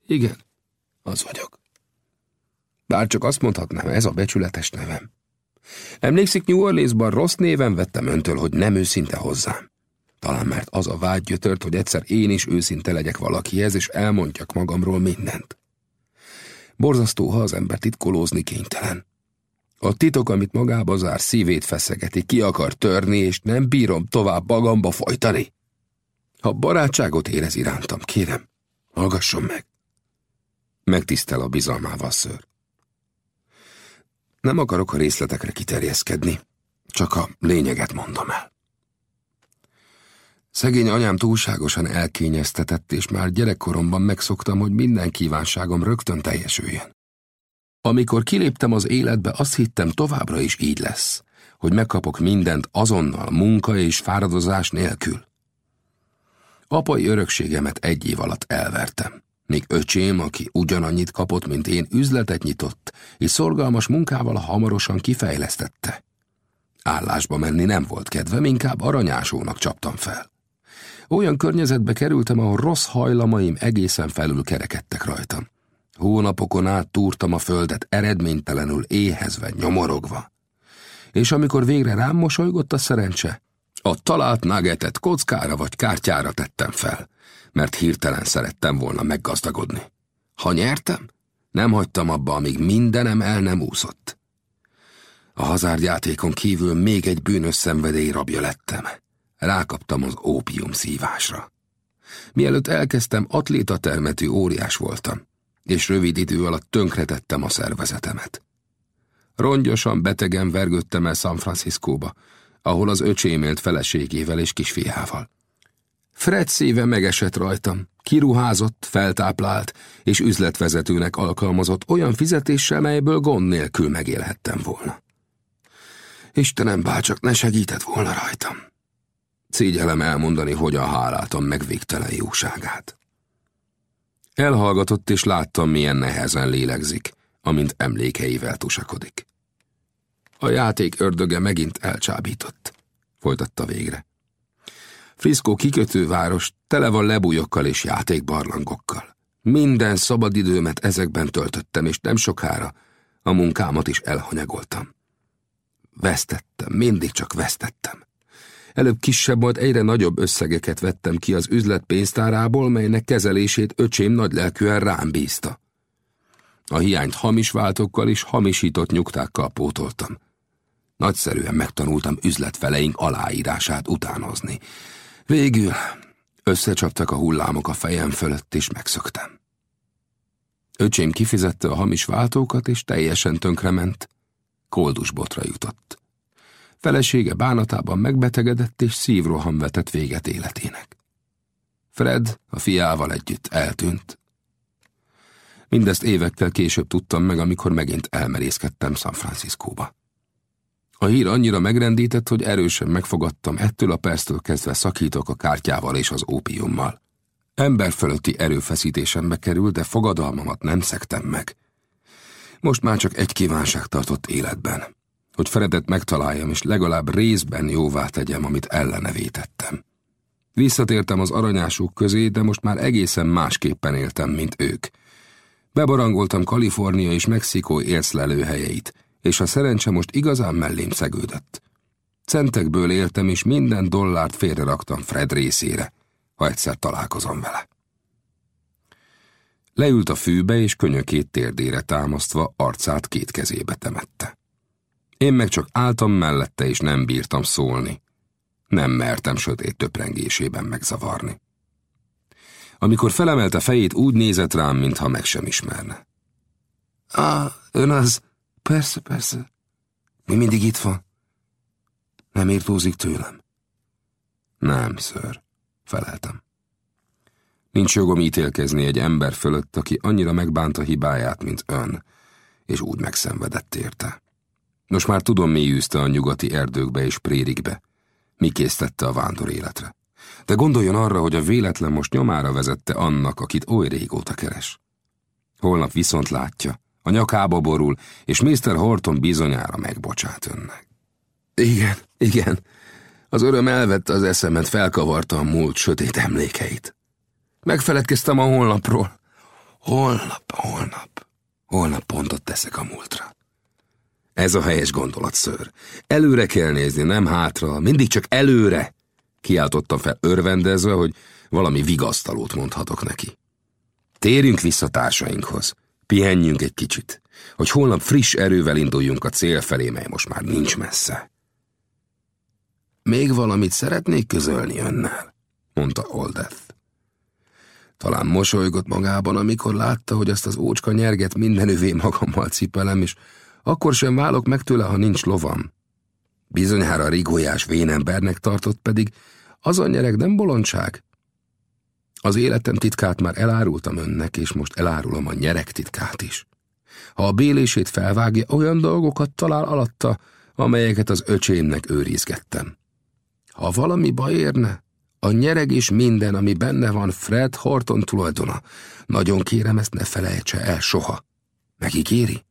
Igen, az vagyok. Bár csak azt mondhatnám, ez a becsületes nevem. Emlékszik, New Orleansban rossz néven vettem öntől, hogy nem őszinte hozzám. Talán mert az a vágy gyötört, hogy egyszer én is őszinte legyek valakihez, és elmondjak magamról mindent. Borzasztó, ha az ember titkolózni kénytelen. A titok, amit magába zár, szívét feszegeti, ki akar törni, és nem bírom tovább magamba folytani. Ha barátságot érez irántam, kérem, hallgasson meg. Megtisztel a bizalmával, ször. Nem akarok a részletekre kiterjeszkedni, csak a lényeget mondom el. Szegény anyám túlságosan elkényeztetett, és már gyerekkoromban megszoktam, hogy minden kívánságom rögtön teljesüljön. Amikor kiléptem az életbe, azt hittem továbbra is így lesz, hogy megkapok mindent azonnal, munka és fáradozás nélkül. Apai örökségemet egy év alatt elvertem. Míg öcsém, aki ugyanannyit kapott, mint én, üzletet nyitott, és szorgalmas munkával hamarosan kifejlesztette. Állásba menni nem volt kedvem, inkább aranyásónak csaptam fel. Olyan környezetbe kerültem, ahol rossz hajlamaim egészen felül kerekedtek rajtam. Hónapokon át túrtam a földet, eredménytelenül éhezve, nyomorogva. És amikor végre rám mosolygott a szerencse, a talált nagetet kockára vagy kártyára tettem fel, mert hirtelen szerettem volna meggazdagodni. Ha nyertem, nem hagytam abba, amíg mindenem el nem úszott. A hazárdjátékon kívül még egy bűnös szenvedély rabja lettem. Rákaptam az ópium szívásra. Mielőtt elkezdtem, atléta termetű óriás voltam, és rövid idő alatt tönkretettem a szervezetemet. Rongyosan betegen vergődtem el San Franciscóba, ahol az öcsém feleségével és kisfiával. Fred szíve megesett rajtam, kiruházott, feltáplált és üzletvezetőnek alkalmazott olyan fizetéssel, melyből gond nélkül megélhettem volna. Istenem, bárcsak ne segített volna rajtam. Szégyelem elmondani, hogyan háláltam meg végtelen jóságát. Elhallgatott, és láttam, milyen nehezen lélegzik, amint emlékeivel tusakodik. A játék ördöge megint elcsábított, folytatta végre. Frisco kikötőváros tele van lebújokkal és játékbarlangokkal. Minden szabadidőmet ezekben töltöttem, és nem sokára a munkámat is elhanyagoltam. Vesztettem, mindig csak vesztettem. Előbb kisebb volt, egyre nagyobb összegeket vettem ki az üzlet pénztárából, melynek kezelését öcsém nagylelkűen rám bízta. A hiányt hamis váltókkal és hamisított nyugtákkal pótoltam. Nagyszerűen megtanultam üzletfeleink aláírását utánozni. Végül összecsaptak a hullámok a fejem fölött, és megszöktem. Öcsém kifizette a hamis váltókat, és teljesen tönkrement. Koldusbotra jutott. Felesége bánatában megbetegedett, és szívroham vetett véget életének. Fred a fiával együtt eltűnt. Mindezt évekkel később tudtam meg, amikor megint elmerészkedtem San Franciscóba. A hír annyira megrendített, hogy erősen megfogadtam, ettől a perctől kezdve szakítok a kártyával és az ópiummal. Ember fölötti erőfeszítésembe került, de fogadalmamat nem szektem meg. Most már csak egy kívánság tartott életben, hogy Fredet megtaláljam, és legalább részben jóvá tegyem, amit ellene vétettem. Visszatértem az aranyásuk közé, de most már egészen másképpen éltem, mint ők. Bebarangoltam Kalifornia és Mexikó élszlelőhelyeit, és a szerencse most igazán mellém szegődött. Centekből éltem, és minden dollárt félreraktam Fred részére, ha egyszer találkozom vele. Leült a fűbe, és könyökét térdére támasztva arcát két kezébe temette. Én meg csak álltam mellette, és nem bírtam szólni. Nem mertem sötét töprengésében megzavarni. Amikor felemelte fejét, úgy nézett rám, mintha meg sem ismerne. Ah, ön az... Persze, persze. Mi mindig itt van. Nem írtózik tőlem. Nem, ször, feleltem. Nincs jogom ítélkezni egy ember fölött, aki annyira megbánta hibáját, mint ön, és úgy megszenvedett érte. Nos már tudom, mi űzte a nyugati erdőkbe és prérikbe, mi késztette a vándor életre. De gondoljon arra, hogy a véletlen most nyomára vezette annak, akit oly régóta keres. Holnap viszont látja, a nyakába borul, és Mr. Horton bizonyára megbocsát önnek. Igen, igen, az öröm elvette az eszemet, felkavarta a múlt sötét emlékeit. Megfeledkeztem a holnapról. Holnap, holnap, holnap pontot teszek a múltra. Ez a helyes gondolat, ször. Előre kell nézni, nem hátra, mindig csak előre. Kiáltottam fel örvendezve, hogy valami vigasztalót mondhatok neki. Térjünk vissza társainkhoz. Pihenjünk egy kicsit, hogy holnap friss erővel induljunk a cél felé, mely most már nincs messze. Még valamit szeretnék közölni önnel, mondta Oldeth. Talán mosolygott magában, amikor látta, hogy azt az ócska nyerget mindenüvé magammal cipelem, és akkor sem válok meg tőle, ha nincs lovam. Bizonyára rigójás vénembernek tartott pedig, azon nyereg nem bolondság. Az életem titkát már elárultam önnek, és most elárulom a nyerek titkát is. Ha a bélését felvágja, olyan dolgokat talál alatta, amelyeket az öcsémnek őrizgettem. Ha valami baj érne, a nyereg és minden, ami benne van Fred Horton tulajdona. Nagyon kérem, ezt ne felejtse el soha. Megígéri?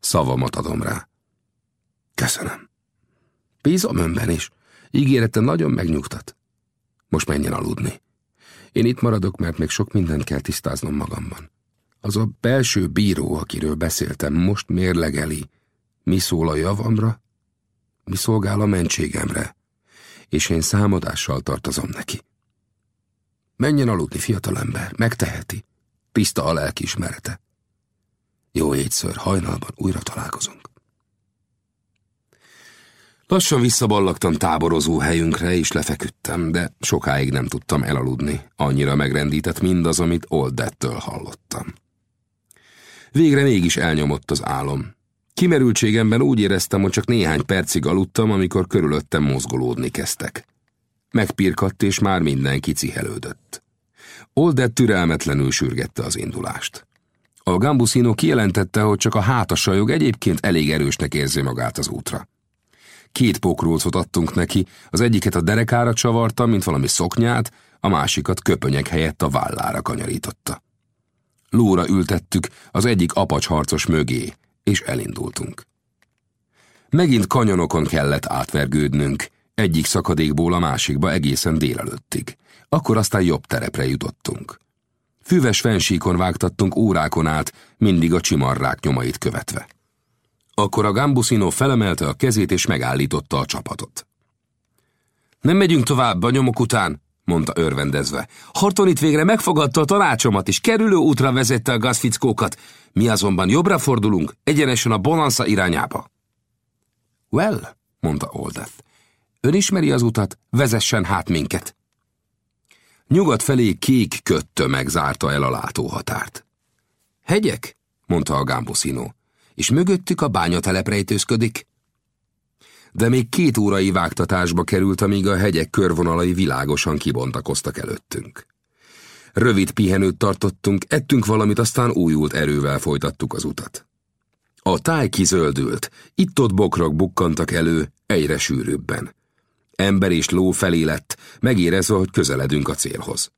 Szavamat adom rá. Köszönöm. Bízom önben is. Ígérete nagyon megnyugtat. Most menjen aludni. Én itt maradok, mert még sok mindent kell tisztáznom magamban. Az a belső bíró, akiről beszéltem, most mérlegeli, mi szól a javamra, mi szolgál a mentségemre, és én számodással tartozom neki. Menjen aludni, fiatalember, megteheti. Tiszta a lelkiismerete. Jó étször, hajnalban újra találkozunk. Lassan visszaballagtam táborozó helyünkre, és lefeküdtem, de sokáig nem tudtam elaludni. Annyira megrendített mindaz, amit Oldettől hallottam. Végre mégis elnyomott az álom. Kimerültségemben úgy éreztem, hogy csak néhány percig aludtam, amikor körülöttem mozgolódni kezdtek. Megpirkadt, és már mindenki cihelődött. Oldett türelmetlenül sürgette az indulást. A Gambusino kijelentette, hogy csak a hátasajog egyébként elég erősnek érzi magát az útra. Két pókrócot adtunk neki, az egyiket a derekára csavarta, mint valami szoknyát, a másikat köpönyek helyett a vállára kanyarította. Lóra ültettük az egyik apacsharcos mögé, és elindultunk. Megint kanyonokon kellett átvergődnünk, egyik szakadékból a másikba egészen délelőttig. Akkor aztán jobb terepre jutottunk. Füves fensíkon vágtattunk órákon át, mindig a csimarrák nyomait követve. Akkor a Gambusino felemelte a kezét és megállította a csapatot. Nem megyünk tovább a nyomok után, mondta örvendezve. Horton itt végre megfogadta a tanácsomat, és kerülő útra vezette a gazfickókat. Mi azonban jobbra fordulunk, egyenesen a Bonanza irányába. Well, mondta Oldeth. Ön ismeri az utat, vezessen hát minket. Nyugat felé kék köttömeg zárta el a látóhatárt. Hegyek? mondta a Gambusino és mögöttük a bányatelep rejtőzködik. De még két órai vágtatásba került, amíg a hegyek körvonalai világosan kibontakoztak előttünk. Rövid pihenőt tartottunk, ettünk valamit, aztán újult erővel folytattuk az utat. A táj kizöldült, itt-ott bokrok bukkantak elő, egyre sűrűbben. Ember és ló felé lett, megérezve, hogy közeledünk a célhoz.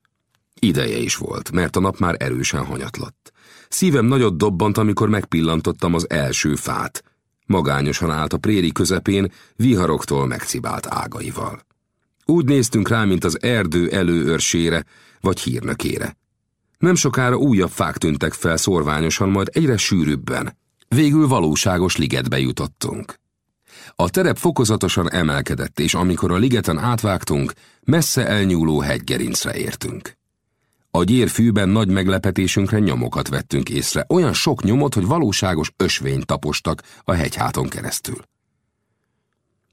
Ideje is volt, mert a nap már erősen hanyatlott. Szívem nagyot dobbant, amikor megpillantottam az első fát. Magányosan állt a préri közepén, viharoktól megcibált ágaival. Úgy néztünk rá, mint az erdő előőrsére, vagy hírnökére. Nem sokára újabb fák tűntek fel szorványosan, majd egyre sűrűbben. Végül valóságos ligetbe jutottunk. A terep fokozatosan emelkedett, és amikor a ligeten átvágtunk, messze elnyúló hegygerincre értünk. A gyérfűben nagy meglepetésünkre nyomokat vettünk észre, olyan sok nyomot, hogy valóságos ösvényt tapostak a hegyháton keresztül.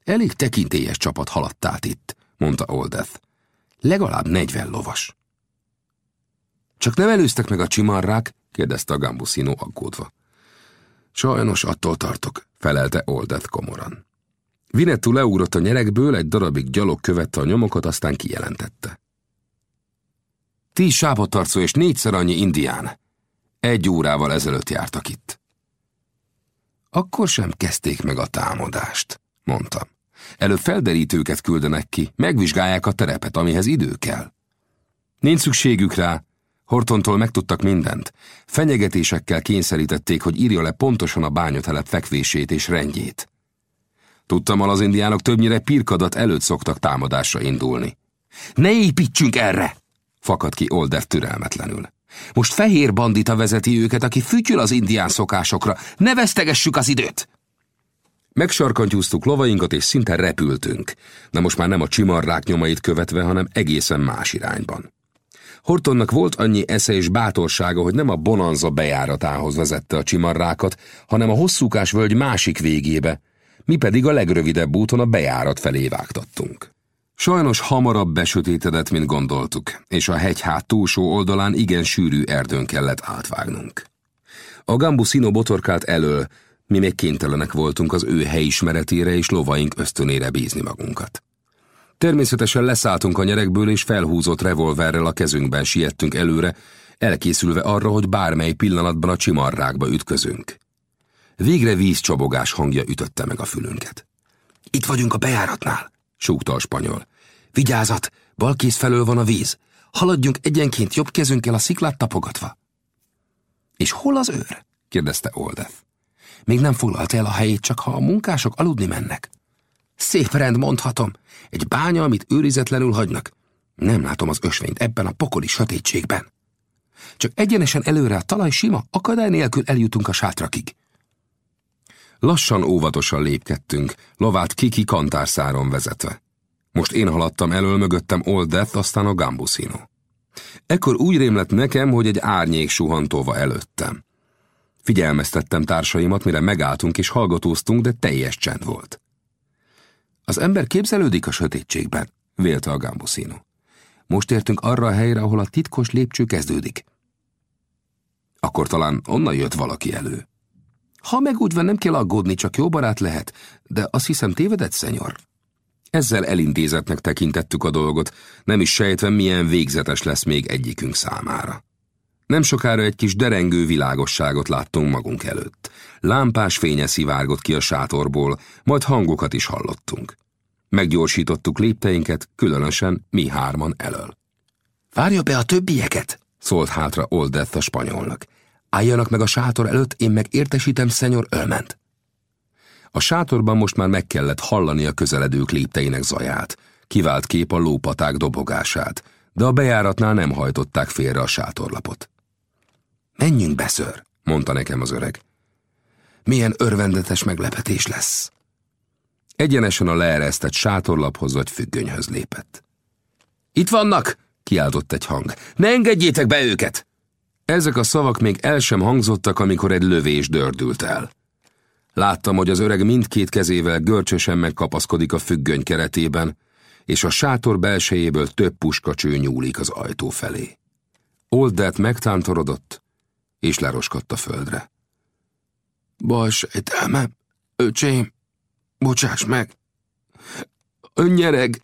Elég tekintélyes csapat haladt át itt, mondta Oldeth. Legalább negyven lovas. Csak nem előztek meg a csimarrák? kérdezte a Gambusino aggódva. Sajnos attól tartok, felelte Oldeth komoran. Vinettu leugrott a nyerekből, egy darabig gyalog követte a nyomokat, aztán kijelentette. Tíz sápadtarcó és négyszer annyi indián. Egy órával ezelőtt jártak itt. Akkor sem kezdték meg a támadást, mondtam. Előbb felderítőket küldenek ki, megvizsgálják a terepet, amihez idő kell. Nincs szükségük rá. Hortontól megtudtak mindent. Fenyegetésekkel kényszerítették, hogy írja le pontosan a bányatelep fekvését és rendjét. Tudtam, az indiánok többnyire pirkadat előtt szoktak támadásra indulni. Ne építsünk erre! Fakad ki Older türelmetlenül. Most fehér bandita vezeti őket, aki fütyül az indián szokásokra. Ne vesztegessük az időt! Megsarkantyúztuk lovainkat, és szinte repültünk, de most már nem a csimarrák nyomait követve, hanem egészen más irányban. Hortonnak volt annyi esze és bátorsága, hogy nem a Bonanza bejáratához vezette a csimarrákat, hanem a hosszúkás völgy másik végébe, mi pedig a legrövidebb úton a bejárat felé vágtattunk. Sajnos hamarabb besötétedett, mint gondoltuk, és a hegyhát túlsó oldalán igen sűrű erdőn kellett átvágnunk. A Gambusino botorkált elől, mi még kénytelenek voltunk az ő helyismeretére és lovaink ösztönére bízni magunkat. Természetesen leszálltunk a nyerekből, és felhúzott revolverrel a kezünkben siettünk előre, elkészülve arra, hogy bármely pillanatban a csimarrákba ütközünk. Végre vízcsobogás hangja ütötte meg a fülünket. Itt vagyunk a bejáratnál, súgta a spanyol. Vigyázat, balkész felől van a víz. Haladjunk egyenként jobb kezünkkel a sziklát tapogatva. És hol az őr? kérdezte Oldeth. Még nem foglalt el a helyét, csak ha a munkások aludni mennek. Szép rend, mondhatom. Egy bánya, amit őrizetlenül hagynak. Nem látom az ösvényt ebben a pokoli sötétségben. Csak egyenesen előre a talaj sima, akadály nélkül eljutunk a sátrakig. Lassan, óvatosan lépkedtünk, lovát Kiki kantárszáron vezetve. Most én haladtam elől, mögöttem Old Death, aztán a Gambusino. Ekkor úgy rémlett nekem, hogy egy árnyék suhantolva előttem. Figyelmeztettem társaimat, mire megálltunk és hallgatóztunk, de teljes csend volt. Az ember képzelődik a sötétségben, vélte a Gambusino. Most értünk arra a helyre, ahol a titkos lépcső kezdődik. Akkor talán onnan jött valaki elő. Ha meg úgy van, nem kell aggódni, csak jó barát lehet, de azt hiszem tévedett, szenyor. Ezzel elintézetnek tekintettük a dolgot, nem is sejtve, milyen végzetes lesz még egyikünk számára. Nem sokára egy kis derengő világosságot láttunk magunk előtt. Lámpás fénye szivárgott ki a sátorból, majd hangokat is hallottunk. Meggyorsítottuk lépteinket, különösen mi hárman elől. Várja be a többieket, szólt hátra Oldeth a spanyolnak. Álljanak meg a sátor előtt, én meg értesítem szenyor Ölment. A sátorban most már meg kellett hallani a közeledők lépteinek zaját. Kivált kép a lópaták dobogását, de a bejáratnál nem hajtották félre a sátorlapot. Menjünk be, ször, mondta nekem az öreg. Milyen örvendetes meglepetés lesz. Egyenesen a leeresztett sátorlaphoz vagy függönyhöz lépett. Itt vannak, kiáltott egy hang. Ne engedjétek be őket! Ezek a szavak még el sem hangzottak, amikor egy lövés dördült el. Láttam, hogy az öreg mindkét kezével görcsösen megkapaszkodik a függöny keretében, és a sátor belsejéből több puskacső nyúlik az ajtó felé. Oldet megtántorodott, és leroskadt a földre. Bals sejtelme, öcsém, bocsáss meg! Önnyereg!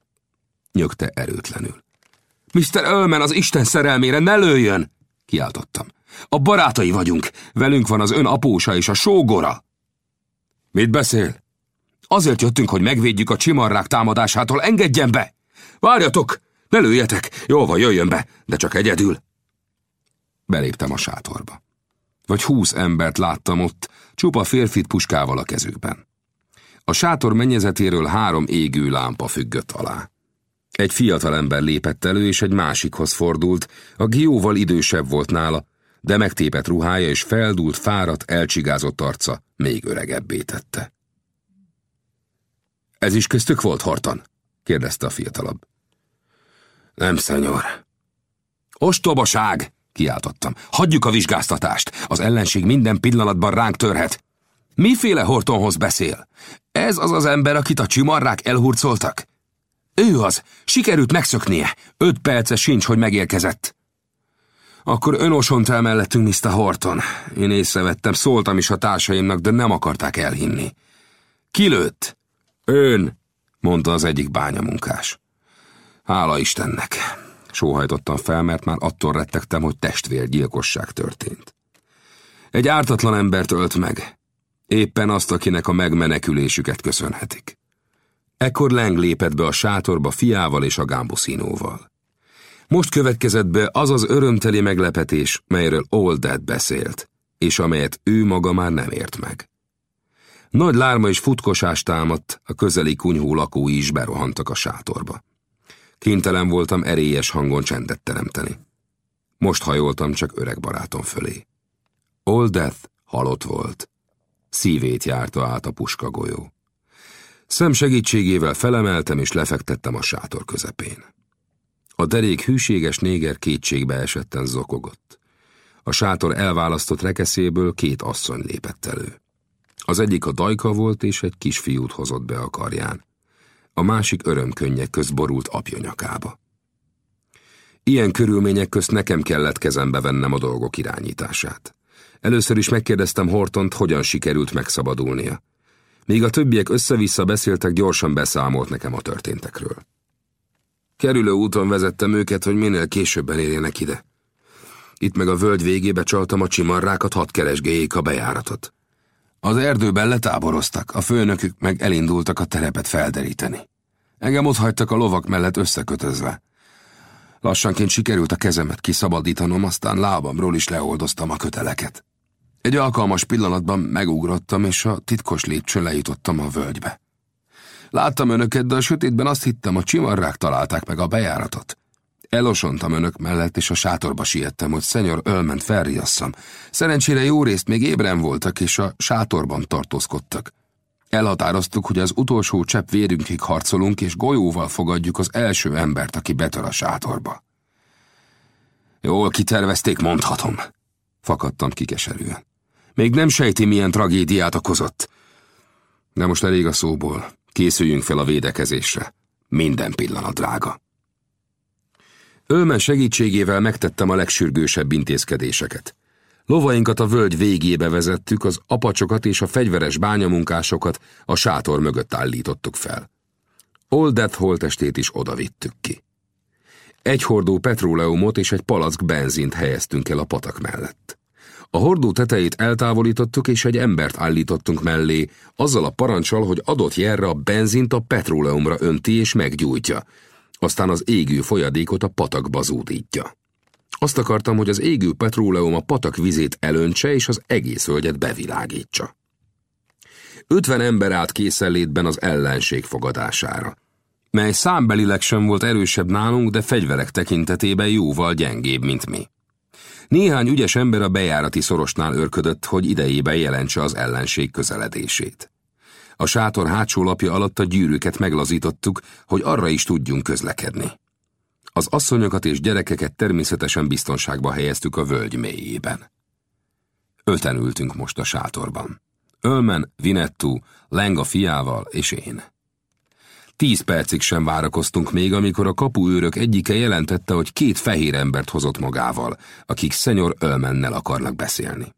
nyögte erőtlenül. Mr. Ölmen az Isten szerelmére ne lőjön! Kiáltottam. A barátai vagyunk, velünk van az ön apósa és a sógora. Mit beszél? Azért jöttünk, hogy megvédjük a csimarrák támadásától, engedjen be! Várjatok! Ne lőjetek! Jó van, jöjjön be, de csak egyedül. Beléptem a sátorba. Vagy húsz embert láttam ott, csupa férfit puskával a kezükben. A sátor mennyezetéről három égő lámpa függött alá. Egy fiatal ember lépett elő, és egy másikhoz fordult, a Gióval idősebb volt nála, de megtépett ruhája és feldult, fáradt, elcsigázott arca még öregebbé tette. Ez is köztük volt, Horton? kérdezte a fiatalabb. Nem, szenyor. Ostobaság! kiáltottam. Hagyjuk a vizsgáztatást. Az ellenség minden pillanatban ránk törhet. Miféle Hortonhoz beszél? Ez az az ember, akit a csimarrák elhurcoltak? Ő az. Sikerült megszöknie. Öt perce sincs, hogy megérkezett. Akkor ön osont el mellettünk, Mr. Horton. Én észrevettem, szóltam is a társaimnak, de nem akarták elhinni. Kilőtt? Ön, mondta az egyik bányamunkás. Hála Istennek. Sóhajtottam fel, mert már attól rettegtem, hogy testvérgyilkosság történt. Egy ártatlan embert ölt meg. Éppen azt, akinek a megmenekülésüket köszönhetik. Ekkor Leng lépett be a sátorba fiával és a gámbuszínóval. Most következett be az az örömteli meglepetés, melyről Old beszélt, és amelyet ő maga már nem ért meg. Nagy lárma és futkosás támadt, a közeli kunyhó lakói is berohantak a sátorba. Kénytelen voltam erélyes hangon csendet teremteni. Most hajoltam csak öreg barátom fölé. Old Death halott volt. Szívét járta át a puska golyó. Szem segítségével felemeltem és lefektettem a sátor közepén. A derék hűséges néger kétségbe esetten zokogott. A sátor elválasztott rekeszéből két asszony lépett elő. Az egyik a dajka volt, és egy kisfiút hozott be a karján. A másik örömkönnyek közt borult apja nyakába. Ilyen körülmények közt nekem kellett kezembe vennem a dolgok irányítását. Először is megkérdeztem Hortont, hogyan sikerült megszabadulnia. Míg a többiek össze-vissza beszéltek, gyorsan beszámolt nekem a történtekről. Kerülő úton vezettem őket, hogy minél későbben érjenek ide. Itt meg a völgy végébe csaltam a csimarrákat, hat keresgélyék a bejáratot. Az erdőben letáboroztak, a főnökük meg elindultak a terepet felderíteni. Engem ott hagytak a lovak mellett összekötözve. Lassanként sikerült a kezemet kiszabadítanom, aztán lábamról is leoldoztam a köteleket. Egy alkalmas pillanatban megugrottam, és a titkos lépcsőn lejutottam a völgybe. Láttam önöket, de a sötétben azt hittem, a csimarrák találták meg a bejáratot. Elosontam önök mellett, és a sátorba siettem, hogy szenyor ölment felriasszam. Szerencsére jó részt még ébren voltak, és a sátorban tartózkodtak. Elhatároztuk, hogy az utolsó csepp vérünkig harcolunk, és golyóval fogadjuk az első embert, aki betör a sátorba. Jól kitervezték, mondhatom. Fakadtam kikeserűen. Még nem sejti, milyen tragédiát okozott. De most elég a szóból. Készüljünk fel a védekezésre. Minden pillanat drága. Ölmen segítségével megtettem a legsürgősebb intézkedéseket. Lovainkat a völgy végébe vezettük, az apacsokat és a fegyveres bányamunkásokat a sátor mögött állítottuk fel. Old Death holtestét is odavittük ki. Egy hordó petróleumot és egy palack benzint helyeztünk el a patak mellett. A hordó tetejét eltávolítottuk, és egy embert állítottunk mellé, azzal a parancsal, hogy adott jelre a benzint a petróleumra önti és meggyújtja, aztán az égő folyadékot a patakba zúdítja. Azt akartam, hogy az égő petróleum a patak vizét elöntse és az egész völgyet bevilágítsa. Ötven ember állt készenlétben az ellenség fogadására, mely számbelileg sem volt erősebb nálunk, de fegyverek tekintetében jóval gyengébb, mint mi. Néhány ügyes ember a bejárati szorosnál örködött, hogy idejében jelentse az ellenség közeledését. A sátor hátsó lapja alatt a gyűrűket meglazítottuk, hogy arra is tudjunk közlekedni. Az asszonyokat és gyerekeket természetesen biztonságba helyeztük a völgy mélyében. Öten ültünk most a sátorban. Ölmen, Vinettu, Lenga fiával és én. Tíz percig sem várakoztunk még, amikor a kapuőrök egyike jelentette, hogy két fehér embert hozott magával, akik szenyor Ölmennel akarnak beszélni.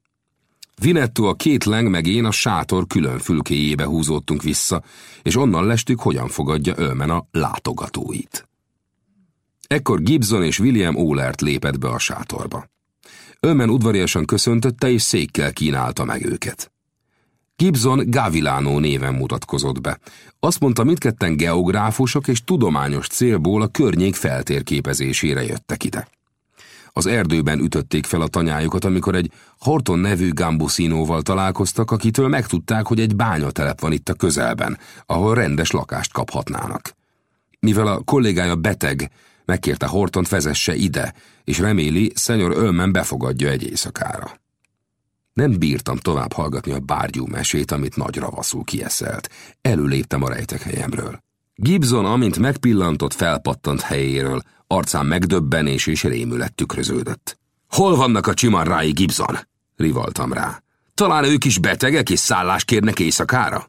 Vinetto a két leng meg én a sátor külön fülkéjébe húzódtunk vissza, és onnan lestük, hogyan fogadja Ölmen a látogatóit. Ekkor Gibson és William Ohlert lépett be a sátorba. Ölmen udvariasan köszöntötte, és székkel kínálta meg őket. Gibson Gavilano néven mutatkozott be. Azt mondta, mindketten geográfusok és tudományos célból a környék feltérképezésére jöttek ide. Az erdőben ütötték fel a tanyájukat, amikor egy Horton nevű gambuszinóval találkoztak, akitől megtudták, hogy egy bányatelep van itt a közelben, ahol rendes lakást kaphatnának. Mivel a kollégája beteg, megkérte Hortont vezesse ide, és reméli, szenyor Ölmen befogadja egy éjszakára. Nem bírtam tovább hallgatni a bárgyú mesét, amit nagy ravaszul kieszelt. Előléptem a rejtek helyemről. Gibson, amint megpillantott, felpattant helyéről, arcán megdöbbenés és rémület tükröződött. Hol vannak a csimarrái, Gibson? rivaltam rá. Talán ők is betegek és szállást kérnek éjszakára?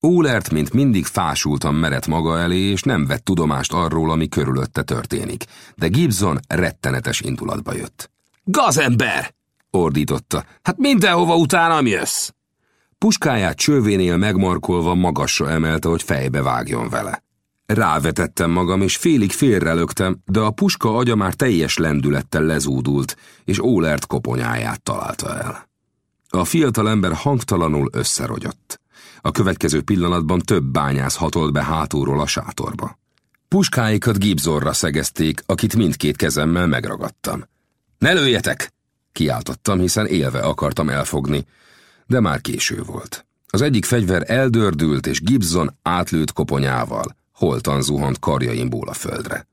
Úlert, mint mindig fásultan merett maga elé, és nem vett tudomást arról, ami körülötte történik, de Gibson rettenetes indulatba jött. Gazember! Ordította. Hát mindenhova utána jössz! Puskáját csővénél megmarkolva magasra emelte, hogy fejbe vágjon vele. Rávetettem magam, és félig félrelögtem, de a puska agya már teljes lendülettel lezúdult, és Ólert koponyáját találta el. A fiatal ember hangtalanul összerogyott. A következő pillanatban több bányász hatolt be hátulról a sátorba. Puskáikat Gibzorra szegezték, akit mindkét kezemmel megragadtam. Ne lőjetek! Kiáltottam, hiszen élve akartam elfogni, de már késő volt. Az egyik fegyver eldördült, és Gibson átlőtt koponyával, holtan zuhant karjaimból a földre.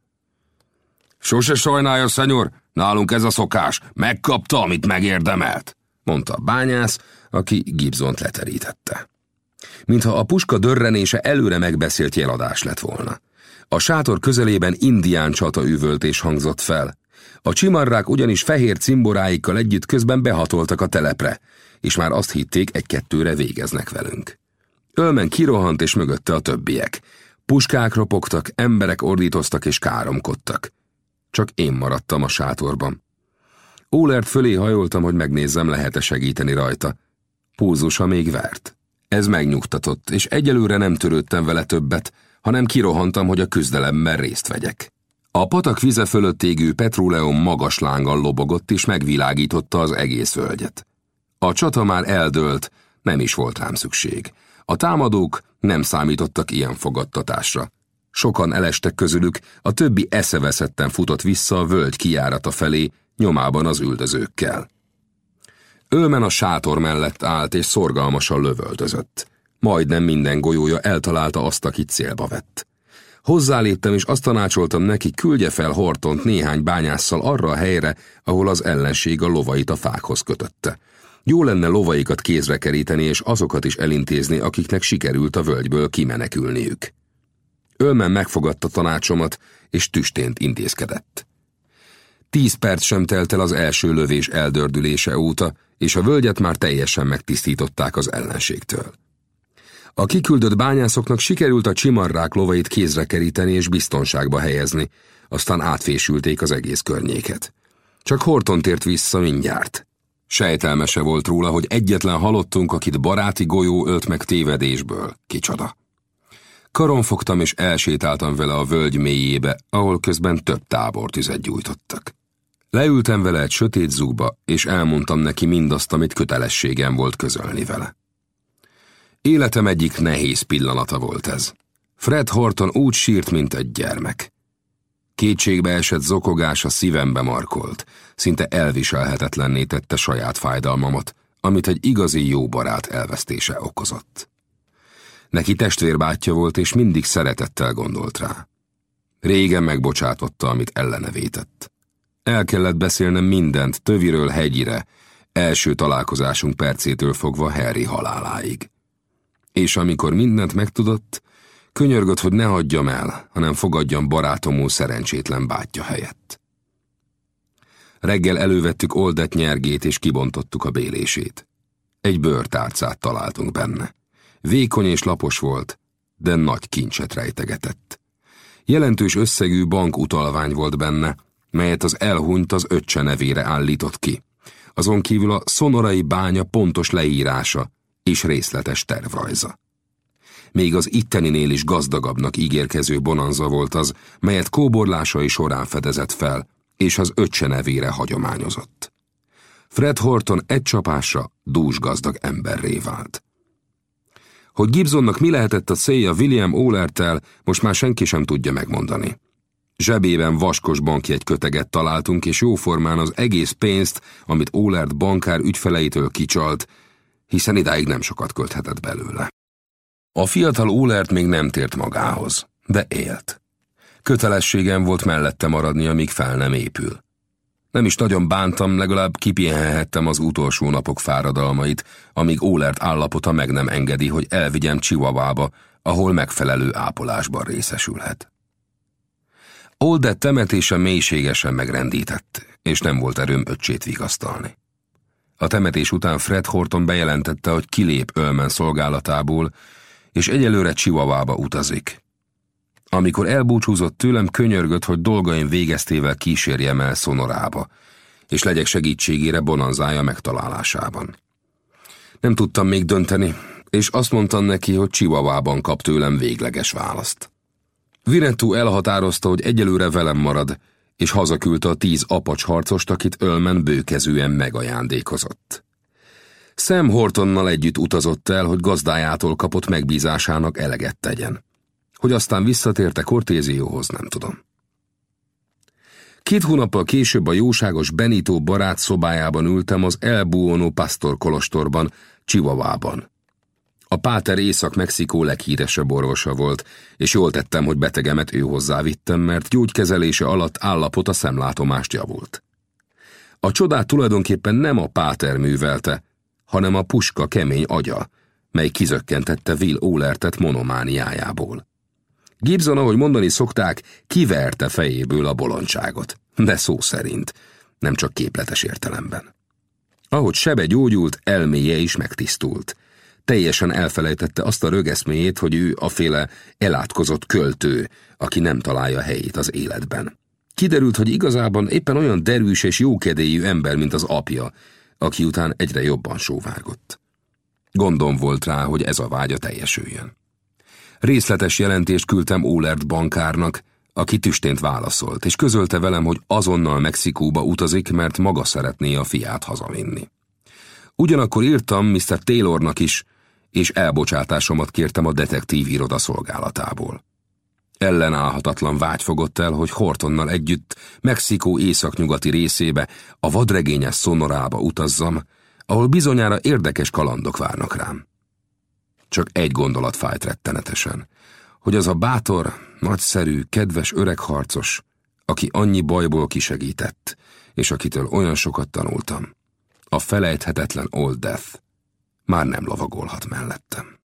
Sose sajnálja, szenyor, nálunk ez a szokás, megkapta, amit megérdemelt, mondta a bányász, aki Gibzont leterítette. Mintha a puska dörrenése előre megbeszélt jeladás lett volna. A sátor közelében indián csata üvöltés hangzott fel, a csimarrák ugyanis fehér cimboráikkal együtt közben behatoltak a telepre, és már azt hitték, egy-kettőre végeznek velünk. Ölmen kirohant, és mögötte a többiek. Puskák ropogtak, emberek ordítoztak és káromkodtak. Csak én maradtam a sátorban. Ólert fölé hajoltam, hogy megnézzem, lehet-e segíteni rajta. Púzusa még vert. Ez megnyugtatott, és egyelőre nem törődtem vele többet, hanem kirohantam, hogy a küzdelemmel részt vegyek. A patak vize fölött égő petróleum magas lánggal lobogott és megvilágította az egész völgyet. A csata már eldőlt, nem is volt rám szükség. A támadók nem számítottak ilyen fogadtatásra. Sokan elestek közülük, a többi eszeveszetten futott vissza a völgy kijárata felé, nyomában az üldözőkkel. Ölmen a sátor mellett állt és szorgalmasan lövöldözött. Majdnem minden golyója eltalálta azt, akit célba vett. Hozzáléptem, és azt tanácsoltam neki, küldje fel Hortont néhány bányásszal arra a helyre, ahol az ellenség a lovait a fákhoz kötötte. Jó lenne lovaikat kézre keríteni, és azokat is elintézni, akiknek sikerült a völgyből kimenekülniük. Ölmen megfogadta tanácsomat, és tüstént intézkedett. Tíz perc sem telt el az első lövés eldördülése óta, és a völgyet már teljesen megtisztították az ellenségtől. A kiküldött bányászoknak sikerült a csimarrák lovait kézre keríteni és biztonságba helyezni, aztán átfésülték az egész környéket. Csak Horton tért vissza mindjárt. Sejtelmese volt róla, hogy egyetlen halottunk, akit baráti golyó ölt meg tévedésből. Kicsoda. Karon fogtam és elsétáltam vele a völgy mélyébe, ahol közben több tábortüzet gyújtottak. Leültem vele egy sötét zugba, és elmondtam neki mindazt, amit kötelességem volt közölni vele. Életem egyik nehéz pillanata volt ez. Fred Horton úgy sírt, mint egy gyermek. Kétségbe esett zokogás a szívembe markolt, szinte elviselhetetlenné tette saját fájdalmamat, amit egy igazi jó barát elvesztése okozott. Neki testvérbátyja volt, és mindig szeretettel gondolt rá. Régen megbocsátotta, amit ellene vétett. El kellett beszélnem mindent, töviről hegyire, első találkozásunk percétől fogva Harry haláláig. És amikor mindent megtudott, könyörgött, hogy ne hagyjam el, hanem fogadjam barátomú szerencsétlen bátyja helyett. Reggel elővettük oldet nyergét és kibontottuk a bélését. Egy bőrtárcát találtunk benne. Vékony és lapos volt, de nagy kincset rejtegetett. Jelentős összegű bankutalvány volt benne, melyet az elhunyt az öccse nevére állított ki. Azon kívül a szonorai bánya pontos leírása és részletes tervrajza. Még az itteninél is gazdagabbnak ígérkező bonanza volt az, melyet kóborlásai során fedezett fel, és az öccse nevére hagyományozott. Fred Horton egy csapásra dús gazdag emberré vált. Hogy Gibsonnak mi lehetett a célja William Olertel, most már senki sem tudja megmondani. Zsebében vaskos egy köteget találtunk, és jóformán az egész pénzt, amit Olert bankár ügyfeleitől kicsalt, hiszen idáig nem sokat költhetett belőle. A fiatal Olert még nem tért magához, de élt. Kötelességem volt mellette maradni, amíg fel nem épül. Nem is nagyon bántam, legalább kipihenhettem az utolsó napok fáradalmait, amíg Ólert állapota meg nem engedi, hogy elvigyem Chihuahuába, ahol megfelelő ápolásban részesülhet. Oldet temetése mélységesen megrendített, és nem volt erőm öccsét vigasztalni. A temetés után Fred Horton bejelentette, hogy kilép Ölmen szolgálatából, és egyelőre Chihuahuába utazik. Amikor elbúcsúzott tőlem, könyörgött, hogy dolgaim végeztével kísérjem el Szonorába, és legyek segítségére bonanzája megtalálásában. Nem tudtam még dönteni, és azt mondtam neki, hogy Chihuahuában kap tőlem végleges választ. Viretú elhatározta, hogy egyelőre velem marad, és hazaküldte a tíz apacs harcost, akit ölmen bőkezően megajándékozott. Sam Hortonnal együtt utazott el, hogy gazdájától kapott megbízásának eleget tegyen. Hogy aztán visszatérte Cortézióhoz, nem tudom. Két hónappal később a jóságos Benito barát szobájában ültem az El Buono Pastor kolostorban, Csivavában. A Páter Észak-Mexikó leghíresebb orvosa volt, és jól tettem, hogy betegemet ő hozzávittem, mert gyógykezelése alatt állapota szemlátomást javult. A csodát tulajdonképpen nem a Páter művelte, hanem a puska kemény agya, mely kizökkentette Will Ólertet monomániájából. Gibson, ahogy mondani szokták, kiverte fejéből a bolondságot, de szó szerint, nem csak képletes értelemben. Ahogy sebe gyógyult, elméje is megtisztult. Teljesen elfelejtette azt a rögeszméjét, hogy ő a féle elátkozott költő, aki nem találja helyét az életben. Kiderült, hogy igazában éppen olyan derűs és jókedélyű ember, mint az apja, aki után egyre jobban sóvárgott. Gondom volt rá, hogy ez a vágya teljesüljön. Részletes jelentést küldtem Ólert bankárnak, aki tüstént válaszolt, és közölte velem, hogy azonnal Mexikóba utazik, mert maga szeretné a fiát hazavinni. Ugyanakkor írtam Mr. Taylornak is, és elbocsátásomat kértem a detektív iroda szolgálatából. Ellenállhatatlan vágy fogott el, hogy Hortonnal együtt Mexikó északnyugati részébe, a vadregényes szonorába utazzam, ahol bizonyára érdekes kalandok várnak rám. Csak egy gondolat fájt rettenetesen, hogy az a bátor, nagyszerű, kedves öreg harcos, aki annyi bajból kisegített, és akitől olyan sokat tanultam, a felejthetetlen Old Death már nem lovagolhat mellettem.